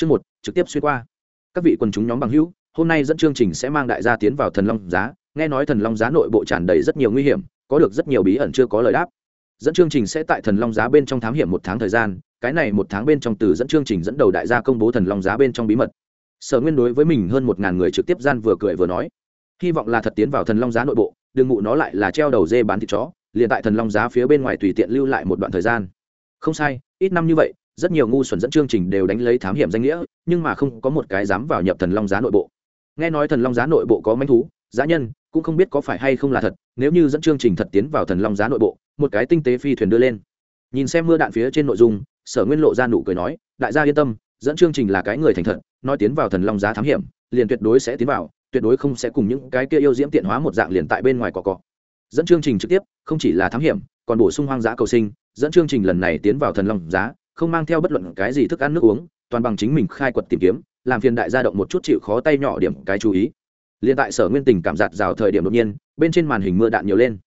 chương một, trực tiếp xuyên qua. Các vị quần chúng nhóm bằng hữu, hôm nay dẫn chương trình sẽ mang đại gia tiến vào thần long giá. Nghe nói thần long giá nội bộ tràn đầy rất nhiều nguy hiểm, có được rất nhiều bí ẩn chưa có lời đáp. Dẫn chương trình sẽ tại thần long giá bên trong thám hiểm một tháng thời gian, cái này một tháng bên trong từ dẫn chương trình dẫn đầu đại gia công bố thần long giá bên trong bí mật. Sở nguyên đối với mình hơn một ngàn người trực tiếp gian vừa cười vừa nói, hy vọng là thật tiến vào thần long giá nội bộ, đừng ngụ nó lại là treo đầu dê bán thịt chó, liền tại thần long giá phía bên ngoài tùy tiện lưu lại một đoạn thời gian. Không sai, ít năm như vậy rất nhiều ngu xuẩn dẫn chương trình đều đánh lấy thám hiểm danh nghĩa, nhưng mà không có một cái dám vào nhập thần long giá nội bộ. Nghe nói thần long giá nội bộ có manh thú giá nhân, cũng không biết có phải hay không là thật, nếu như dẫn chương trình thật tiến vào thần long giá nội bộ, một cái tinh tế phi thuyền đưa lên. Nhìn xem mưa đạn phía trên nội dung, sở nguyên lộ ra nụ cười nói, đại gia yên tâm, dẫn chương trình là cái người thành thật, nói tiến vào thần long giá thám hiểm, liền tuyệt đối sẽ tiến vào, tuyệt đối không sẽ cùng những cái kia yêu diễm tiện hóa một dạng liền tại bên ngoài cỏ cọ. Dẫn chương trình trực tiếp, không chỉ là thám hiểm, còn bổ sung hoang dã cầu sinh, dẫn chương trình lần này tiến vào thần long giá không mang theo bất luận cái gì thức ăn nước uống, toàn bằng chính mình khai quật tìm kiếm, làm phiền đại gia động một chút chịu khó tay nhỏ điểm cái chú ý. Liền tại sở nguyên tình cảm giạt rào thời điểm đột nhiên, bên trên màn hình mưa đạn nhiều lên.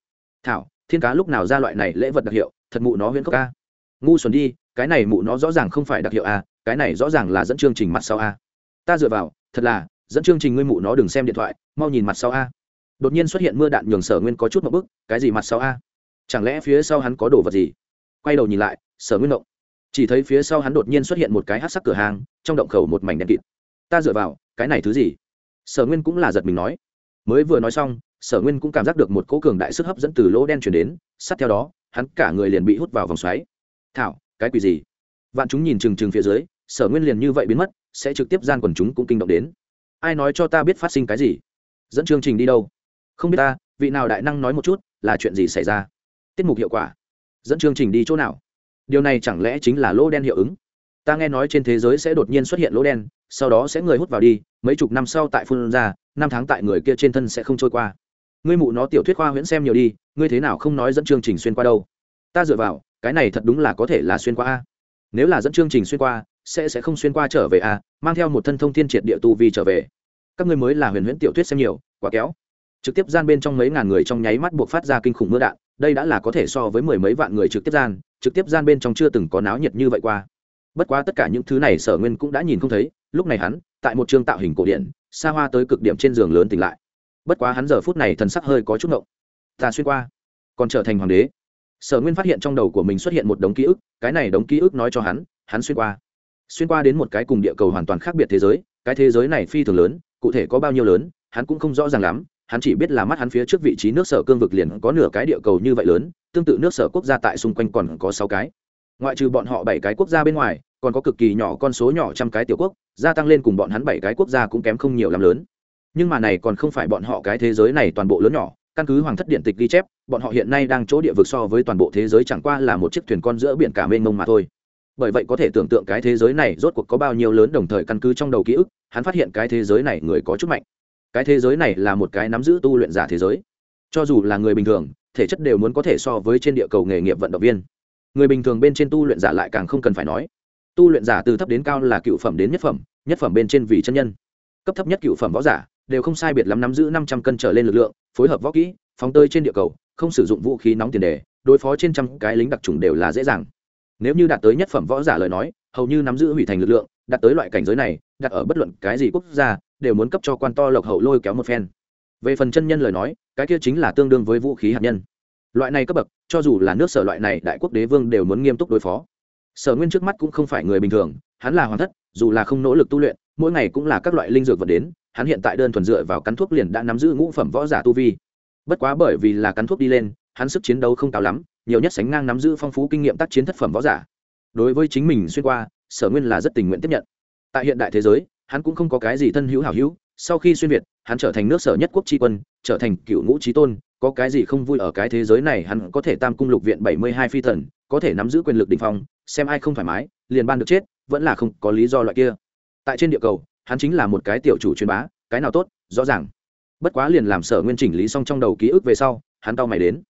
Thảo, thiên cá lúc nào ra loại này lễ vật đặc hiệu, thật mụ nó huyễn cốc a? Ngu xuẩn đi, cái này mụ nó rõ ràng không phải đặc hiệu a, cái này rõ ràng là dẫn chương trình mặt sau a. Ta dựa vào, thật là, dẫn chương trình ngươi mụ nó đừng xem điện thoại, mau nhìn mặt sau a. Đột nhiên xuất hiện mưa đạn nhường sở nguyên có chút một bức, cái gì mặt sau a? Chẳng lẽ phía sau hắn có đồ vật gì? Quay đầu nhìn lại, sở nguyên động chỉ thấy phía sau hắn đột nhiên xuất hiện một cái hát sắc cửa hàng, trong động khẩu một mảnh đen kịt. Ta dựa vào, cái này thứ gì? Sở nguyên cũng là giật mình nói. Mới vừa nói xong, sở nguyên cũng cảm giác được một cố cường đại sức hấp dẫn từ lỗ đen chuyển đến, sát theo đó, hắn cả người liền bị hút vào vòng xoáy. Thảo, cái quỷ gì? Vạn chúng nhìn trừng trừng phía dưới, sở nguyên liền như vậy biến mất, sẽ trực tiếp gian quần chúng cũng kinh động đến. Ai nói cho ta biết phát sinh cái gì? Dẫn chương trình đi đâu? Không biết ta, vị nào đại năng nói một chút, là chuyện gì xảy ra? Tiết mục hiệu quả. Dẫn chương trình đi chỗ nào? Điều này chẳng lẽ chính là lỗ đen hiệu ứng? Ta nghe nói trên thế giới sẽ đột nhiên xuất hiện lỗ đen, sau đó sẽ người hút vào đi, mấy chục năm sau tại phun ra, năm tháng tại người kia trên thân sẽ không trôi qua. Ngươi mụ nó tiểu thuyết khoa huyễn xem nhiều đi, ngươi thế nào không nói dẫn chương trình xuyên qua đâu? Ta dựa vào, cái này thật đúng là có thể là xuyên qua a. Nếu là dẫn chương trình xuyên qua, sẽ sẽ không xuyên qua trở về a, mang theo một thân thông thiên triệt địa tu vi trở về. Các ngươi mới là huyền huyễn tiểu thuyết xem nhiều, quá kéo trực tiếp gian bên trong mấy ngàn người trong nháy mắt buộc phát ra kinh khủng mưa đạn đây đã là có thể so với mười mấy vạn người trực tiếp gian, trực tiếp gian bên trong chưa từng có náo nhiệt như vậy qua. Bất quá tất cả những thứ này sở nguyên cũng đã nhìn không thấy, lúc này hắn, tại một trường tạo hình cổ điển xa hoa tới cực điểm trên giường lớn tỉnh lại. Bất quá hắn giờ phút này thần sắc hơi có chút ngộng. Ta xuyên qua, còn trở thành hoàng đế. Sở nguyên phát hiện trong đầu của mình xuất hiện một đống ký ức, cái này đống ký ức nói cho hắn hắn xuyên qua. Xuyên qua đến một cái cùng địa cầu hoàn toàn khác biệt thế giới, cái thế giới này phi thường lớn, cụ thể có bao nhiêu lớn, hắn cũng không rõ ràng lắm hắn chỉ biết là mắt hắn phía trước vị trí nước sở cương vực liền có nửa cái địa cầu như vậy lớn, tương tự nước sở quốc gia tại xung quanh còn có sáu cái. Ngoại trừ bọn họ bảy cái quốc gia bên ngoài, còn có cực kỳ nhỏ con số nhỏ trăm cái tiểu quốc, gia tăng lên cùng bọn hắn bảy cái quốc gia cũng kém không nhiều làm lớn. Nhưng mà này còn không phải bọn họ cái thế giới này toàn bộ lớn nhỏ, căn cứ hoàng thất điện tịch ghi chép, bọn họ hiện nay đang chỗ địa vực so với toàn bộ thế giới chẳng qua là một chiếc thuyền con giữa biển cả mênh mông mà thôi. Bởi vậy có thể tưởng tượng cái thế giới này rốt cuộc có bao nhiêu lớn đồng thời căn cứ trong đầu ký ức, hắn phát hiện cái thế giới này người có chút mạnh cái thế giới này là một cái nắm giữ tu luyện giả thế giới. Cho dù là người bình thường, thể chất đều muốn có thể so với trên địa cầu nghề nghiệp vận động viên. Người bình thường bên trên tu luyện giả lại càng không cần phải nói. Tu luyện giả từ thấp đến cao là cựu phẩm đến nhất phẩm nhất phẩm bên trên vì chân nhân. Cấp thấp nhất cựu phẩm võ giả, đều không sai biệt lắm nắm giữ năm trăm cân trở lên lực lượng, phối hợp võ kỹ, phóng tơi trên địa cầu, không sử dụng vũ khí nóng tiền đề, đối phó trên trăm cái lính đặc trùng đều là dễ dàng. Nếu như đạt tới nhất phẩm võ giả lời nói, hầu như nắm giữ hủy thành lực lượng, đạt tới loại cảnh giới này, đặt ở bất luận cái gì quốc gia đều muốn cấp cho quan to lộc hậu lôi kéo một phen. Về phần chân nhân lời nói, cái kia chính là tương đương với vũ khí hạt nhân. Loại này cấp bậc, cho dù là nước sở loại này đại quốc đế vương đều muốn nghiêm túc đối phó. Sở nguyên trước mắt cũng không phải người bình thường, hắn là hoàng thất, dù là không nỗ lực tu luyện, mỗi ngày cũng là các loại linh dược vật đến, hắn hiện tại đơn thuần dựa vào cắn thuốc liền đã nắm giữ ngũ phẩm võ giả tu vi. Bất quá bởi vì là cắn thuốc đi lên, hắn sức chiến đấu không cao lắm, nhiều nhất sánh ngang nắm giữ phong phú kinh nghiệm tác chiến thất phẩm võ giả. Đối với chính mình xuyên qua, sở nguyên là rất tình nguyện tiếp nhận. Tại hiện đại thế giới hắn cũng không có cái gì thân hữu hảo hữu, sau khi xuyên việt, hắn trở thành nước sở nhất quốc tri quân, trở thành cựu ngũ trí tôn, có cái gì không vui ở cái thế giới này hắn có thể tam cung lục viện bảy mươi hai phi thần có thể nắm giữ quyền lực đình phong, xem ai không thoải mái, liền ban được chết, vẫn là không có lý do loại kia. Tại trên địa cầu, hắn chính là một cái tiểu chủ truyền bá, cái nào tốt, rõ ràng. Bất quá liền làm sở nguyên chỉnh lý xong trong đầu ký ức về sau, hắn tao mày đến.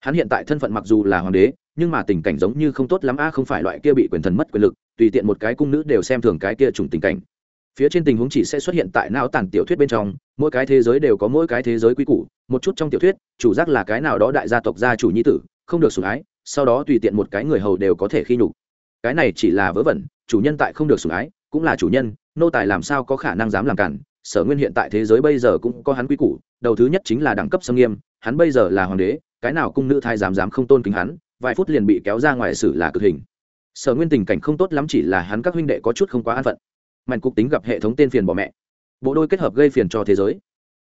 Hắn hiện tại thân phận mặc dù là hoàng đế, nhưng mà tình cảnh giống như không tốt lắm a, không phải loại kia bị quyền thần mất quyền lực, tùy tiện một cái cung nữ đều xem thường cái kia trùng tình cảnh phía trên tình huống chỉ sẽ xuất hiện tại não tàn tiểu thuyết bên trong, mỗi cái thế giới đều có mỗi cái thế giới quy củ, một chút trong tiểu thuyết, chủ giác là cái nào đó đại gia tộc gia chủ nhi tử, không được sủng ái, sau đó tùy tiện một cái người hầu đều có thể khi nhục. Cái này chỉ là vớ vẩn, chủ nhân tại không được sủng ái, cũng là chủ nhân, nô tài làm sao có khả năng dám làm cản, sở nguyên hiện tại thế giới bây giờ cũng có hắn quy củ, đầu thứ nhất chính là đẳng cấp xâm nghiêm, hắn bây giờ là hoàng đế, cái nào cung nữ thái dám dám không tôn kính hắn, vài phút liền bị kéo ra ngoài xử là cực hình. Sở nguyên tình cảnh không tốt lắm chỉ là hắn các huynh đệ có chút không quá an phận mạnh cục tính gặp hệ thống tên phiền bỏ mẹ. Bộ đôi kết hợp gây phiền cho thế giới.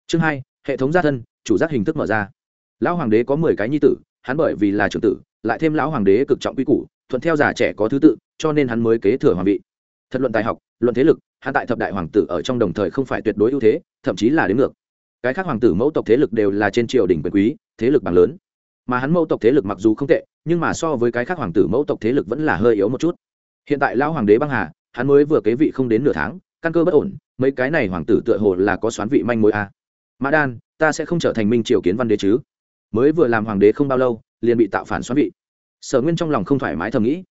Chương hai, hệ thống gia thân, chủ giác hình thức mở ra. Lão hoàng đế có mười cái nhi tử, hắn bởi vì là trưởng tử, lại thêm lão hoàng đế cực trọng quy củ, thuận theo già trẻ có thứ tự, cho nên hắn mới kế thừa hoàng vị. Thật luận tài học, luận thế lực, hắn tại thập đại hoàng tử ở trong đồng thời không phải tuyệt đối ưu thế, thậm chí là đến ngược. Cái khác hoàng tử mẫu tộc thế lực đều là trên triều đình quyền quý, thế lực bằng lớn. Mà hắn mẫu tộc thế lực mặc dù không tệ, nhưng mà so với cái khác hoàng tử mẫu tộc thế lực vẫn là hơi yếu một chút. Hiện tại lão hoàng đế băng hà hắn mới vừa kế vị không đến nửa tháng, căn cơ bất ổn, mấy cái này hoàng tử tựa hồ là có xoán vị manh mối a à. mã đan, ta sẽ không trở thành minh triều kiến văn đế chứ? Mới vừa làm hoàng đế không bao lâu, liền bị tạo phản xoán vị. Sở nguyên trong lòng không thoải mái thầm nghĩ.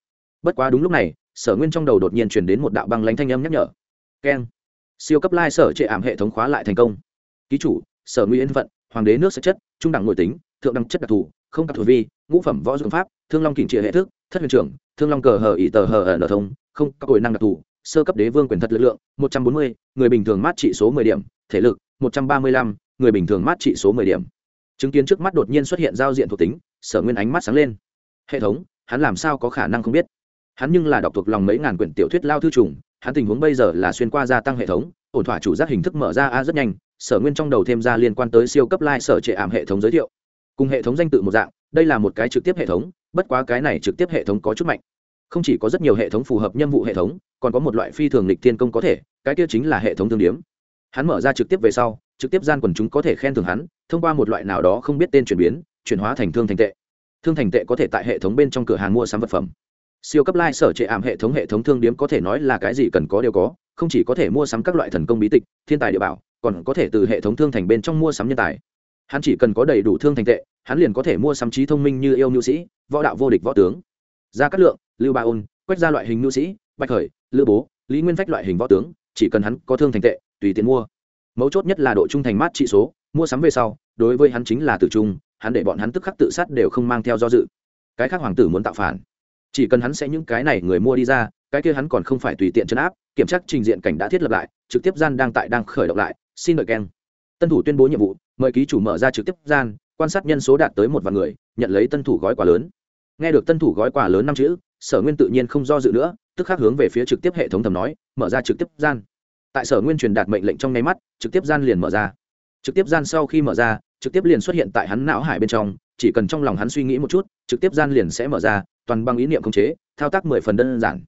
Bất quá đúng lúc này, sở nguyên trong đầu đột nhiên chuyển đến một đạo băng lánh thanh âm nhắc nhở. Keng. Siêu cấp lai sở trệ ảm hệ thống khóa lại thành công. Ký chủ, sở nguyên phận, hoàng đế nước sẽ chất, trung đẳng nội tính, thượng đẳng chất đặc thù, không đặc thù vi, ngũ phẩm võ dụng pháp, thương long kỉnh trịa hệ thức thất huyền trưởng, thương long cờ hờ ỉ tờ hờ ở nở thông, không, các hồi năng đặc thù, sơ cấp đế vương quyền thật lực lượng, một trăm bốn mươi, người bình thường mát trị số mười điểm, thể lực, một trăm ba mươi lăm, người bình thường mát trị số mười điểm. Chứng kiến trước mắt đột nhiên xuất hiện giao diện thuộc tính, sở nguyên ánh mắt sáng lên. Hệ thống, hắn làm sao có khả năng không biết? Hắn nhưng là đọc thuộc lòng mấy ngàn quyển tiểu thuyết lao thư trùng, hắn tình huống bây giờ là xuyên qua gia tăng hệ thống, ổn thỏa chủ giác hình thức mở ra a rất nhanh, sở nguyên trong đầu thêm ra liên quan tới siêu cấp lai、like、sở trệ ảm hệ thống giới thiệu cùng hệ thống danh tự một dạng, đây là một cái trực tiếp hệ thống, bất quá cái này trực tiếp hệ thống có chút mạnh. Không chỉ có rất nhiều hệ thống phù hợp nhiệm vụ hệ thống, còn có một loại phi thường lịch thiên công có thể, cái kia chính là hệ thống thương điếm. Hắn mở ra trực tiếp về sau, trực tiếp gian quần chúng có thể khen thưởng hắn, thông qua một loại nào đó không biết tên chuyển biến, chuyển hóa thành thương thành tệ. Thương thành tệ có thể tại hệ thống bên trong cửa hàng mua sắm vật phẩm. Siêu cấp lai、like、sở trệ ảm hệ thống hệ thống thương điếm có thể nói là cái gì cần có đều có, không chỉ có thể mua sắm các loại thần công bí tịch, thiên tài địa bảo, còn có thể từ hệ thống thương thành bên trong mua sắm nhân tài hắn chỉ cần có đầy đủ thương thành tệ, hắn liền có thể mua sắm trí thông minh như yêu nhu sĩ, võ đạo vô địch võ tướng. Gia cát lượng, lưu ba ôn quét ra loại hình nhu sĩ, bạch khởi, lữ bố, lý nguyên phách loại hình võ tướng, chỉ cần hắn có thương thành tệ, tùy tiện mua. Mấu chốt nhất là độ trung thành mát trị số, mua sắm về sau, đối với hắn chính là tử trung, hắn để bọn hắn tức khắc tự sát đều không mang theo do dự. Cái khác hoàng tử muốn tạo phản. Chỉ cần hắn sẽ những cái này người mua đi ra, cái kia hắn còn không phải tùy tiện chấn áp, kiểm tra trình diện cảnh đã thiết lập lại, trực tiếp gian đang tại đang khởi động lại, xin đợi keng. Tân thủ tuyên bố nhiệm vụ mời ký chủ mở ra trực tiếp gian, quan sát nhân số đạt tới một vạn người, nhận lấy tân thủ gói quà lớn. Nghe được tân thủ gói quà lớn năm chữ, sở nguyên tự nhiên không do dự nữa, tức khắc hướng về phía trực tiếp hệ thống thầm nói, mở ra trực tiếp gian. Tại sở nguyên truyền đạt mệnh lệnh trong nháy mắt, trực tiếp gian liền mở ra. Trực tiếp gian sau khi mở ra, trực tiếp liền xuất hiện tại hắn não hải bên trong, chỉ cần trong lòng hắn suy nghĩ một chút, trực tiếp gian liền sẽ mở ra, toàn bằng ý niệm khống chế, thao tác mười phần đơn giản.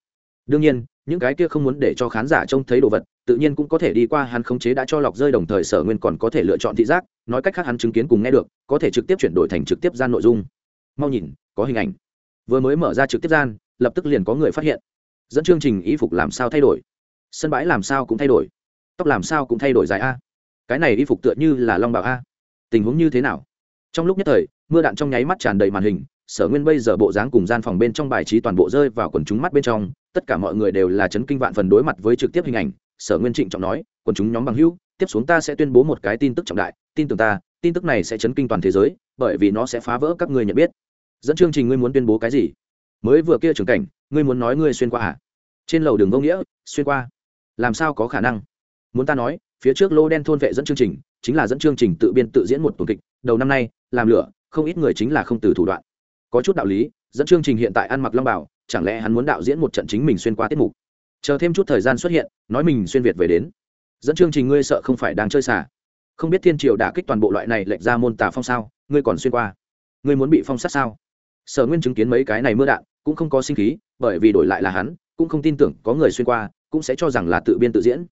Đương nhiên những cái kia không muốn để cho khán giả trông thấy đồ vật, tự nhiên cũng có thể đi qua, hắn khống chế đã cho lọc rơi đồng thời sở nguyên còn có thể lựa chọn thị giác, nói cách khác hắn chứng kiến cùng nghe được, có thể trực tiếp chuyển đổi thành trực tiếp gian nội dung. Mau nhìn, có hình ảnh. Vừa mới mở ra trực tiếp gian, lập tức liền có người phát hiện. Dẫn chương trình y phục làm sao thay đổi? Sân bãi làm sao cũng thay đổi? Tóc làm sao cũng thay đổi dài a? Cái này y phục tựa như là long bảo a. Tình huống như thế nào? Trong lúc nhất thời, mưa đạn trong nháy mắt tràn đầy màn hình sở nguyên bây giờ bộ dáng cùng gian phòng bên trong bài trí toàn bộ rơi vào quần chúng mắt bên trong, tất cả mọi người đều là chấn kinh vạn phần đối mặt với trực tiếp hình ảnh. Sở nguyên trịnh trọng nói, quần chúng nhóm bằng hữu, tiếp xuống ta sẽ tuyên bố một cái tin tức trọng đại, tin tưởng ta, tin tức này sẽ chấn kinh toàn thế giới, bởi vì nó sẽ phá vỡ các người nhận biết. Dẫn chương trình ngươi muốn tuyên bố cái gì? Mới vừa kia trưởng cảnh, ngươi muốn nói ngươi xuyên qua à? Trên lầu đường vô nghĩa, xuyên qua. Làm sao có khả năng? Muốn ta nói, phía trước lô đen thôn vệ dẫn chương trình, chính là dẫn chương trình tự biên tự diễn một tuần kịch, đầu năm nay, làm lửa, không ít người chính là không từ thủ đoạn có chút đạo lý, dẫn chương trình hiện tại ăn mặc long bảo, chẳng lẽ hắn muốn đạo diễn một trận chính mình xuyên qua tiết mục? Chờ thêm chút thời gian xuất hiện, nói mình xuyên việt về đến. Dẫn chương trình ngươi sợ không phải đang chơi xả. Không biết thiên triều đã kích toàn bộ loại này lệnh ra môn tà phong sao, ngươi còn xuyên qua. Ngươi muốn bị phong sát sao? Sở nguyên chứng kiến mấy cái này mưa đạn, cũng không có sinh khí, bởi vì đổi lại là hắn, cũng không tin tưởng có người xuyên qua, cũng sẽ cho rằng là tự biên tự diễn.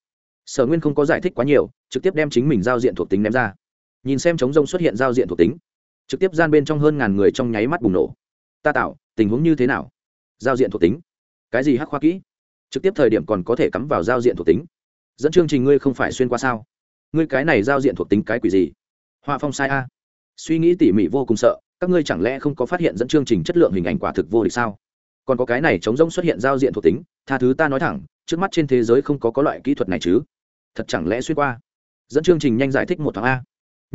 Sở nguyên không có giải thích quá nhiều, trực tiếp đem chính mình giao diện thuộc tính ném ra. Nhìn xem chống rông xuất hiện giao diện thuộc tính trực tiếp gian bên trong hơn ngàn người trong nháy mắt bùng nổ. Ta tạo, tình huống như thế nào? Giao diện thuộc tính. Cái gì hắc khoa kỹ? Trực tiếp thời điểm còn có thể cắm vào giao diện thuộc tính. Dẫn chương trình ngươi không phải xuyên qua sao? Ngươi cái này giao diện thuộc tính cái quỷ gì? Họa phong sai a. Suy nghĩ tỉ mỉ vô cùng sợ, các ngươi chẳng lẽ không có phát hiện dẫn chương trình chất lượng hình ảnh quả thực vô địch sao? Còn có cái này chống rông xuất hiện giao diện thuộc tính, tha thứ ta nói thẳng, trước mắt trên thế giới không có có loại kỹ thuật này chứ. Thật chẳng lẽ xuyên qua? Dẫn chương trình nhanh giải thích một tháng a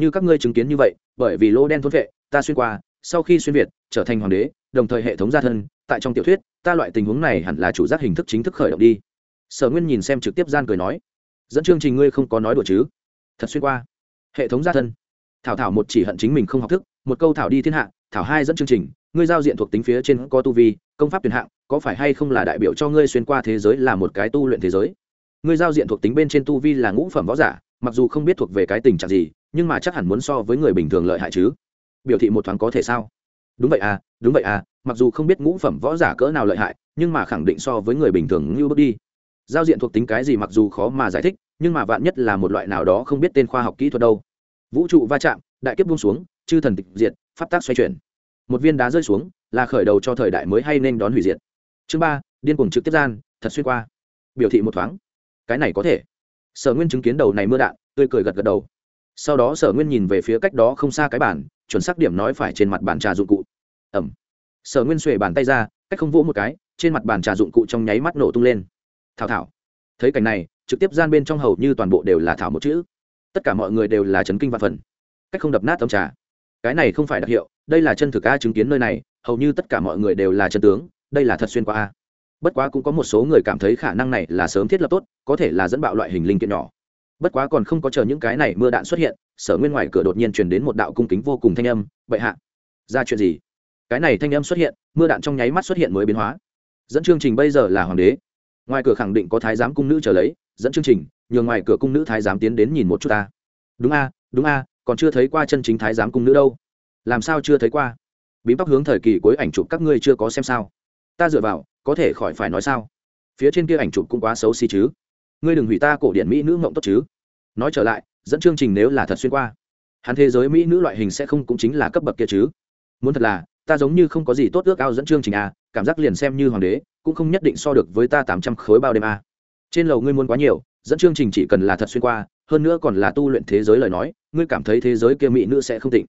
như các ngươi chứng kiến như vậy, bởi vì lô đen thôn vệ, ta xuyên qua, sau khi xuyên việt, trở thành hoàng đế, đồng thời hệ thống gia thân, tại trong tiểu thuyết, ta loại tình huống này hẳn là chủ giác hình thức chính thức khởi động đi. Sở nguyên nhìn xem trực tiếp gian cười nói, dẫn chương trình ngươi không có nói đùa chứ? Thật xuyên qua. Hệ thống gia thân. Thảo thảo một chỉ hận chính mình không học thức, một câu thảo đi thiên hạ, thảo hai dẫn chương trình, ngươi giao diện thuộc tính phía trên có tu vi, công pháp tuyển hạng, có phải hay không là đại biểu cho ngươi xuyên qua thế giới là một cái tu luyện thế giới? Ngươi giao diện thuộc tính bên trên tu vi là ngũ phẩm võ giả mặc dù không biết thuộc về cái tình trạng gì, nhưng mà chắc hẳn muốn so với người bình thường lợi hại chứ. Biểu thị một thoáng có thể sao? Đúng vậy à đúng vậy à mặc dù không biết ngũ phẩm võ giả cỡ nào lợi hại, nhưng mà khẳng định so với người bình thường như bước đi. Giao diện thuộc tính cái gì mặc dù khó mà giải thích, nhưng mà vạn nhất là một loại nào đó không biết tên khoa học kỹ thuật đâu. Vũ trụ va chạm, đại kiếp buông xuống, chư thần tịch diệt, pháp tác xoay chuyển. Một viên đá rơi xuống, là khởi đầu cho thời đại mới hay nên đón hủy diệt. Chương ba, điên cuồng trực tiếp gian, thật xuyên qua. Biểu thị một thoáng. Cái này có thể sở nguyên chứng kiến đầu này mưa đạn, tươi cười gật gật đầu. Sau đó sở nguyên nhìn về phía cách đó không xa cái bản chuẩn xác điểm nói phải trên mặt bàn trà dụng cụ. Ẩm. Sở nguyên xuề bàn tay ra, cách không vỗ một cái, trên mặt bàn trà dụng cụ trong nháy mắt nổ tung lên. Thảo thảo. Thấy cảnh này, trực tiếp gian bên trong hầu như toàn bộ đều là thảo một chữ. Tất cả mọi người đều là chấn kinh văn phần. Cách không đập nát tấm trà. Cái này không phải đặc hiệu, đây là chân thực a chứng kiến nơi này, hầu như tất cả mọi người đều là chân tướng, đây là thật xuyên qua a bất quá cũng có một số người cảm thấy khả năng này là sớm thiết lập tốt, có thể là dẫn bạo loại hình linh kiện nhỏ. Bất quá còn không có chờ những cái này mưa đạn xuất hiện, sở nguyên ngoài cửa đột nhiên truyền đến một đạo cung kính vô cùng thanh âm, bệ hạ, ra chuyện gì? Cái này thanh âm xuất hiện, mưa đạn trong nháy mắt xuất hiện mới biến hóa. Dẫn chương trình bây giờ là hoàng đế. Ngoài cửa khẳng định có thái giám cung nữ trở lấy, dẫn chương trình, nhường ngoài cửa cung nữ thái giám tiến đến nhìn một chút ta. Đúng a đúng a, còn chưa thấy qua chân chính thái giám cung nữ đâu. Làm sao chưa thấy qua? Bím tóc hướng thời kỳ cuối ảnh chụp các ngươi chưa có xem sao. Ta dựa vào có thể khỏi phải nói sao? Phía trên kia ảnh chụp cũng quá xấu xí chứ. Ngươi đừng hủy ta cổ điển mỹ nữ mộng tốt chứ. Nói trở lại, dẫn chương trình nếu là thật xuyên qua, hắn thế giới mỹ nữ loại hình sẽ không cũng chính là cấp bậc kia chứ. Muốn thật là, ta giống như không có gì tốt ước ao dẫn chương trình à cảm giác liền xem như hoàng đế, cũng không nhất định so được với ta tám trăm khối bao đêm à. trên lầu ngươi muốn quá nhiều, dẫn chương trình chỉ cần là thật xuyên qua, hơn nữa còn là tu luyện thế giới lời nói, ngươi cảm thấy thế giới kia mỹ nữ sẽ không tịnh.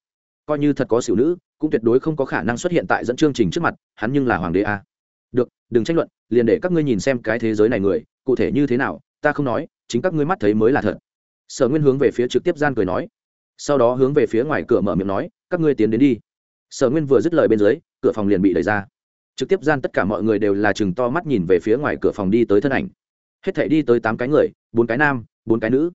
Coi như thật có xỉu nữ, cũng tuyệt đối không có khả năng xuất hiện tại dẫn chương trình trước mặt, hắn nhưng là hoàng đế à đừng tranh luận, liền để các ngươi nhìn xem cái thế giới này người, cụ thể như thế nào, ta không nói, chính các ngươi mắt thấy mới là thật. Sở nguyên hướng về phía trực tiếp gian cười nói. Sau đó hướng về phía ngoài cửa mở miệng nói, các ngươi tiến đến đi. Sở nguyên vừa dứt lời bên dưới, cửa phòng liền bị đẩy ra. Trực tiếp gian tất cả mọi người đều là chừng to mắt nhìn về phía ngoài cửa phòng đi tới thân ảnh. Hết thể đi tới tám cái người, bốn cái nam, bốn cái nữ.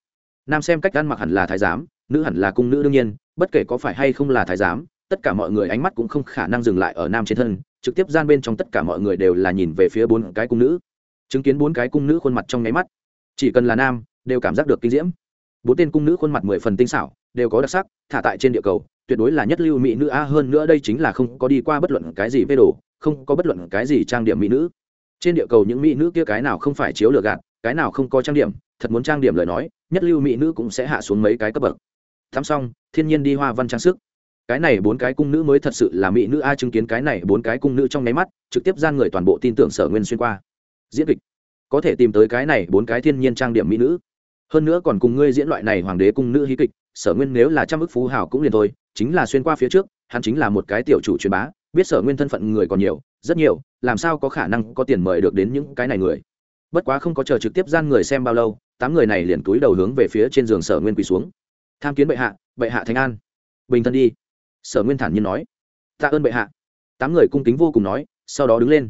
Nam xem cách ăn mặc hẳn là thái giám, nữ hẳn là cung nữ đương nhiên, bất kể có phải hay không là thái giám, tất cả mọi người ánh mắt cũng không khả năng dừng lại ở nam trên thân trực tiếp gian bên trong tất cả mọi người đều là nhìn về phía bốn cái cung nữ. Chứng kiến bốn cái cung nữ khuôn mặt trong nháy mắt, chỉ cần là nam, đều cảm giác được kinh diễm. Bốn tên cung nữ khuôn mặt mười phần tinh xảo, đều có đặc sắc, thả tại trên địa cầu, tuyệt đối là nhất lưu mỹ nữ a, hơn nữa đây chính là không có đi qua bất luận cái gì vê đồ, không có bất luận cái gì trang điểm mỹ nữ. Trên địa cầu những mỹ nữ kia cái nào không phải chiếu lừa gạt, cái nào không có trang điểm, thật muốn trang điểm lời nói, nhất lưu mỹ nữ cũng sẽ hạ xuống mấy cái cấp bậc. Thắm xong, thiên nhiên đi hoa văn trang sức cái này bốn cái cung nữ mới thật sự là mỹ nữ a chứng kiến cái này bốn cái cung nữ trong nháy mắt, trực tiếp gian người toàn bộ tin tưởng sở nguyên xuyên qua. Diễn kịch. Có thể tìm tới cái này bốn cái thiên nhiên trang điểm mỹ nữ. Hơn nữa còn cùng ngươi diễn loại này hoàng đế cung nữ hí kịch, sở nguyên nếu là trăm ức phú hào cũng liền thôi, chính là xuyên qua phía trước, hắn chính là một cái tiểu chủ truyền bá, biết sở nguyên thân phận người còn nhiều, rất nhiều, làm sao có khả năng có tiền mời được đến những cái này người. Bất quá không có chờ trực tiếp gian người xem bao lâu, tám người này liền túi đầu hướng về phía trên giường sở nguyên quỳ xuống. Tham kiến bệ hạ bệ hạ thánh an. Bình thân đi sở nguyên thản nhiên nói, tạ ơn bệ hạ. Tám người cung kính vô cùng nói, sau đó đứng lên.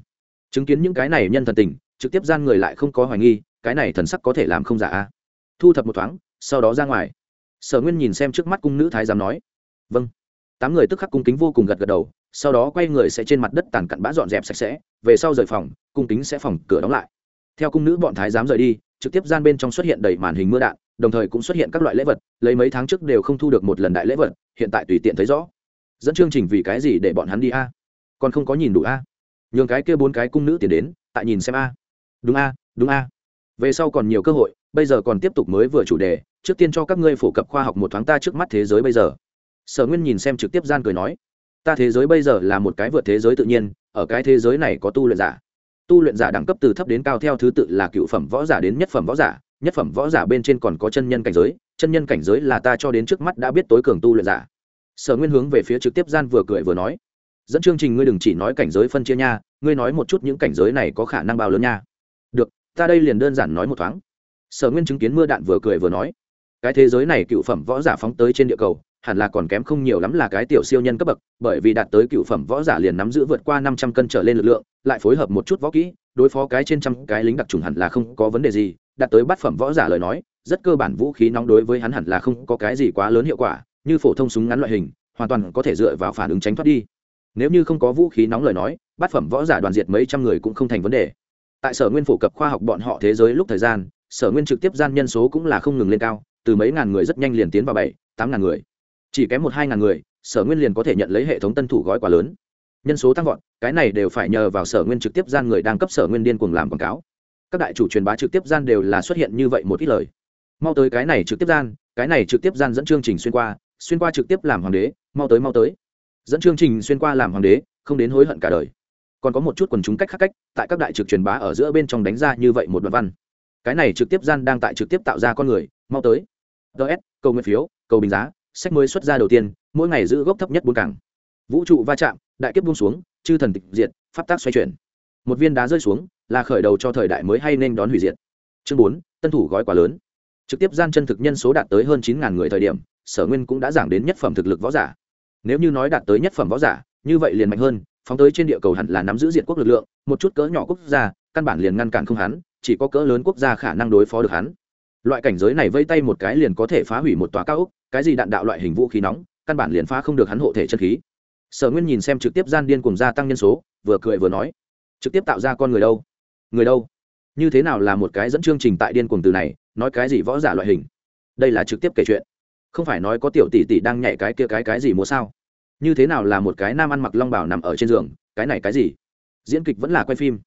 Chứng kiến những cái này nhân thần tình, trực tiếp gian người lại không có hoài nghi, cái này thần sắc có thể làm không giả a. Thu thập một thoáng, sau đó ra ngoài. Sở nguyên nhìn xem trước mắt cung nữ thái giám nói vâng. Tám người tức khắc cung kính vô cùng gật gật đầu, sau đó quay người sẽ trên mặt đất tàn cặn bã dọn dẹp sạch sẽ, về sau rời phòng, cung kính sẽ phòng cửa đóng lại. Theo cung nữ bọn thái giám rời đi, trực tiếp gian bên trong xuất hiện đầy màn hình mưa đạn, đồng thời cũng xuất hiện các loại lễ vật, lấy mấy tháng trước đều không thu được một lần đại lễ vật, hiện tại tùy tiện thấy rõ dẫn chương trình vì cái gì để bọn hắn đi a? Còn không có nhìn đủ a? Nhường cái kia bốn cái cung nữ tiền đến, tại nhìn xem a. Đúng a đúng a. Về sau còn nhiều cơ hội, bây giờ còn tiếp tục mới vừa chủ đề, trước tiên cho các ngươi phổ cập khoa học một thoáng ta trước mắt thế giới bây giờ. Sở nguyên nhìn xem trực tiếp gian cười nói, ta thế giới bây giờ là một cái vượt thế giới tự nhiên, ở cái thế giới này có tu luyện giả. Tu luyện giả đẳng cấp từ thấp đến cao theo thứ tự là cựu phẩm võ giả đến nhất phẩm võ giả, nhất phẩm võ giả bên trên còn có chân nhân cảnh giới, chân nhân cảnh giới là ta cho đến trước mắt đã biết tối cường tu luyện giả sở nguyên hướng về phía trực tiếp gian vừa cười vừa nói, dẫn chương trình ngươi đừng chỉ nói cảnh giới phân chia nha, ngươi nói một chút những cảnh giới này có khả năng bao lớn nha. Được, ta đây liền đơn giản nói một thoáng. Sở nguyên chứng kiến mưa đạn vừa cười vừa nói, cái thế giới này cựu phẩm võ giả phóng tới trên địa cầu, hẳn là còn kém không nhiều lắm là cái tiểu siêu nhân cấp bậc, bởi vì đạt tới cựu phẩm võ giả liền nắm giữ vượt qua năm trăm cân trở lên lực lượng, lại phối hợp một chút võ kỹ, đối phó cái trên trăm cái lính đặc trùng hẳn là không có vấn đề gì, đạt tới bát phẩm võ giả lời nói, rất cơ bản vũ khí nóng đối với hắn hẳn là không có cái gì quá lớn hiệu quả như phổ thông súng ngắn loại hình, hoàn toàn có thể dựa vào phản ứng tránh thoát đi. Nếu như không có vũ khí nóng lời nói, bát phẩm võ giả đoàn diệt mấy trăm người cũng không thành vấn đề. Tại sở nguyên phổ cập khoa học bọn họ thế giới lúc thời gian, sở nguyên trực tiếp gian nhân số cũng là không ngừng lên cao, từ mấy ngàn người rất nhanh liền tiến vào bảy, tám ngàn người. Chỉ kém một hai ngàn người, sở nguyên liền có thể nhận lấy hệ thống tân thủ gói quá lớn. Nhân số tăng vọt, cái này đều phải nhờ vào sở nguyên trực tiếp gian người đang cấp sở nguyên điên cuồng làm quảng cáo. Các đại chủ truyền bá trực tiếp gian đều là xuất hiện như vậy một ít lời. Mau tới cái này trực tiếp gian, cái này trực tiếp gian dẫn chương trình xuyên qua xuyên qua trực tiếp làm hoàng đế, mau tới mau tới. Dẫn chương trình xuyên qua làm hoàng đế, không đến hối hận cả đời. Còn có một chút quần chúng cách khác cách, tại các đại trực truyền bá ở giữa bên trong đánh ra như vậy một đoạn văn. Cái này trực tiếp gian đang tại trực tiếp tạo ra con người, mau tới. Ts cầu nguyện phiếu, cầu bình giá, sách mới xuất ra đầu tiên, mỗi ngày giữ gốc thấp nhất bốn cảng. Vũ trụ va chạm, đại kiếp buông xuống, chư thần tịch diệt, pháp tác xoay chuyển. Một viên đá rơi xuống, là khởi đầu cho thời đại mới hay nên đón hủy diệt. Chương bốn, tân thủ gói quá lớn. Trực tiếp gian chân thực nhân số đạt tới hơn chín người thời điểm sở nguyên cũng đã giảng đến nhất phẩm thực lực võ giả. Nếu như nói đạt tới nhất phẩm võ giả, như vậy liền mạnh hơn, phóng tới trên địa cầu hẳn là nắm giữ diện quốc lực lượng, một chút cỡ nhỏ quốc gia, căn bản liền ngăn cản không hắn, chỉ có cỡ lớn quốc gia khả năng đối phó được hắn. Loại cảnh giới này vây tay một cái liền có thể phá hủy một tòa cao ốc, cái gì đạn đạo loại hình vũ khí nóng, căn bản liền phá không được hắn hộ thể chân khí. Sở nguyên nhìn xem trực tiếp gian điên cùng gia tăng nhân số, vừa cười vừa nói, trực tiếp tạo ra con người đâu? Người đâu? Như thế nào là một cái dẫn chương trình tại điên cuồng từ này, nói cái gì võ giả loại hình? Đây là trực tiếp kể chuyện không phải nói có tiểu tỷ tỷ đang nhảy cái kia cái cái gì múa sao? Như thế nào là một cái nam ăn mặc long bảo nằm ở trên giường, cái này cái gì? Diễn kịch vẫn là quay phim.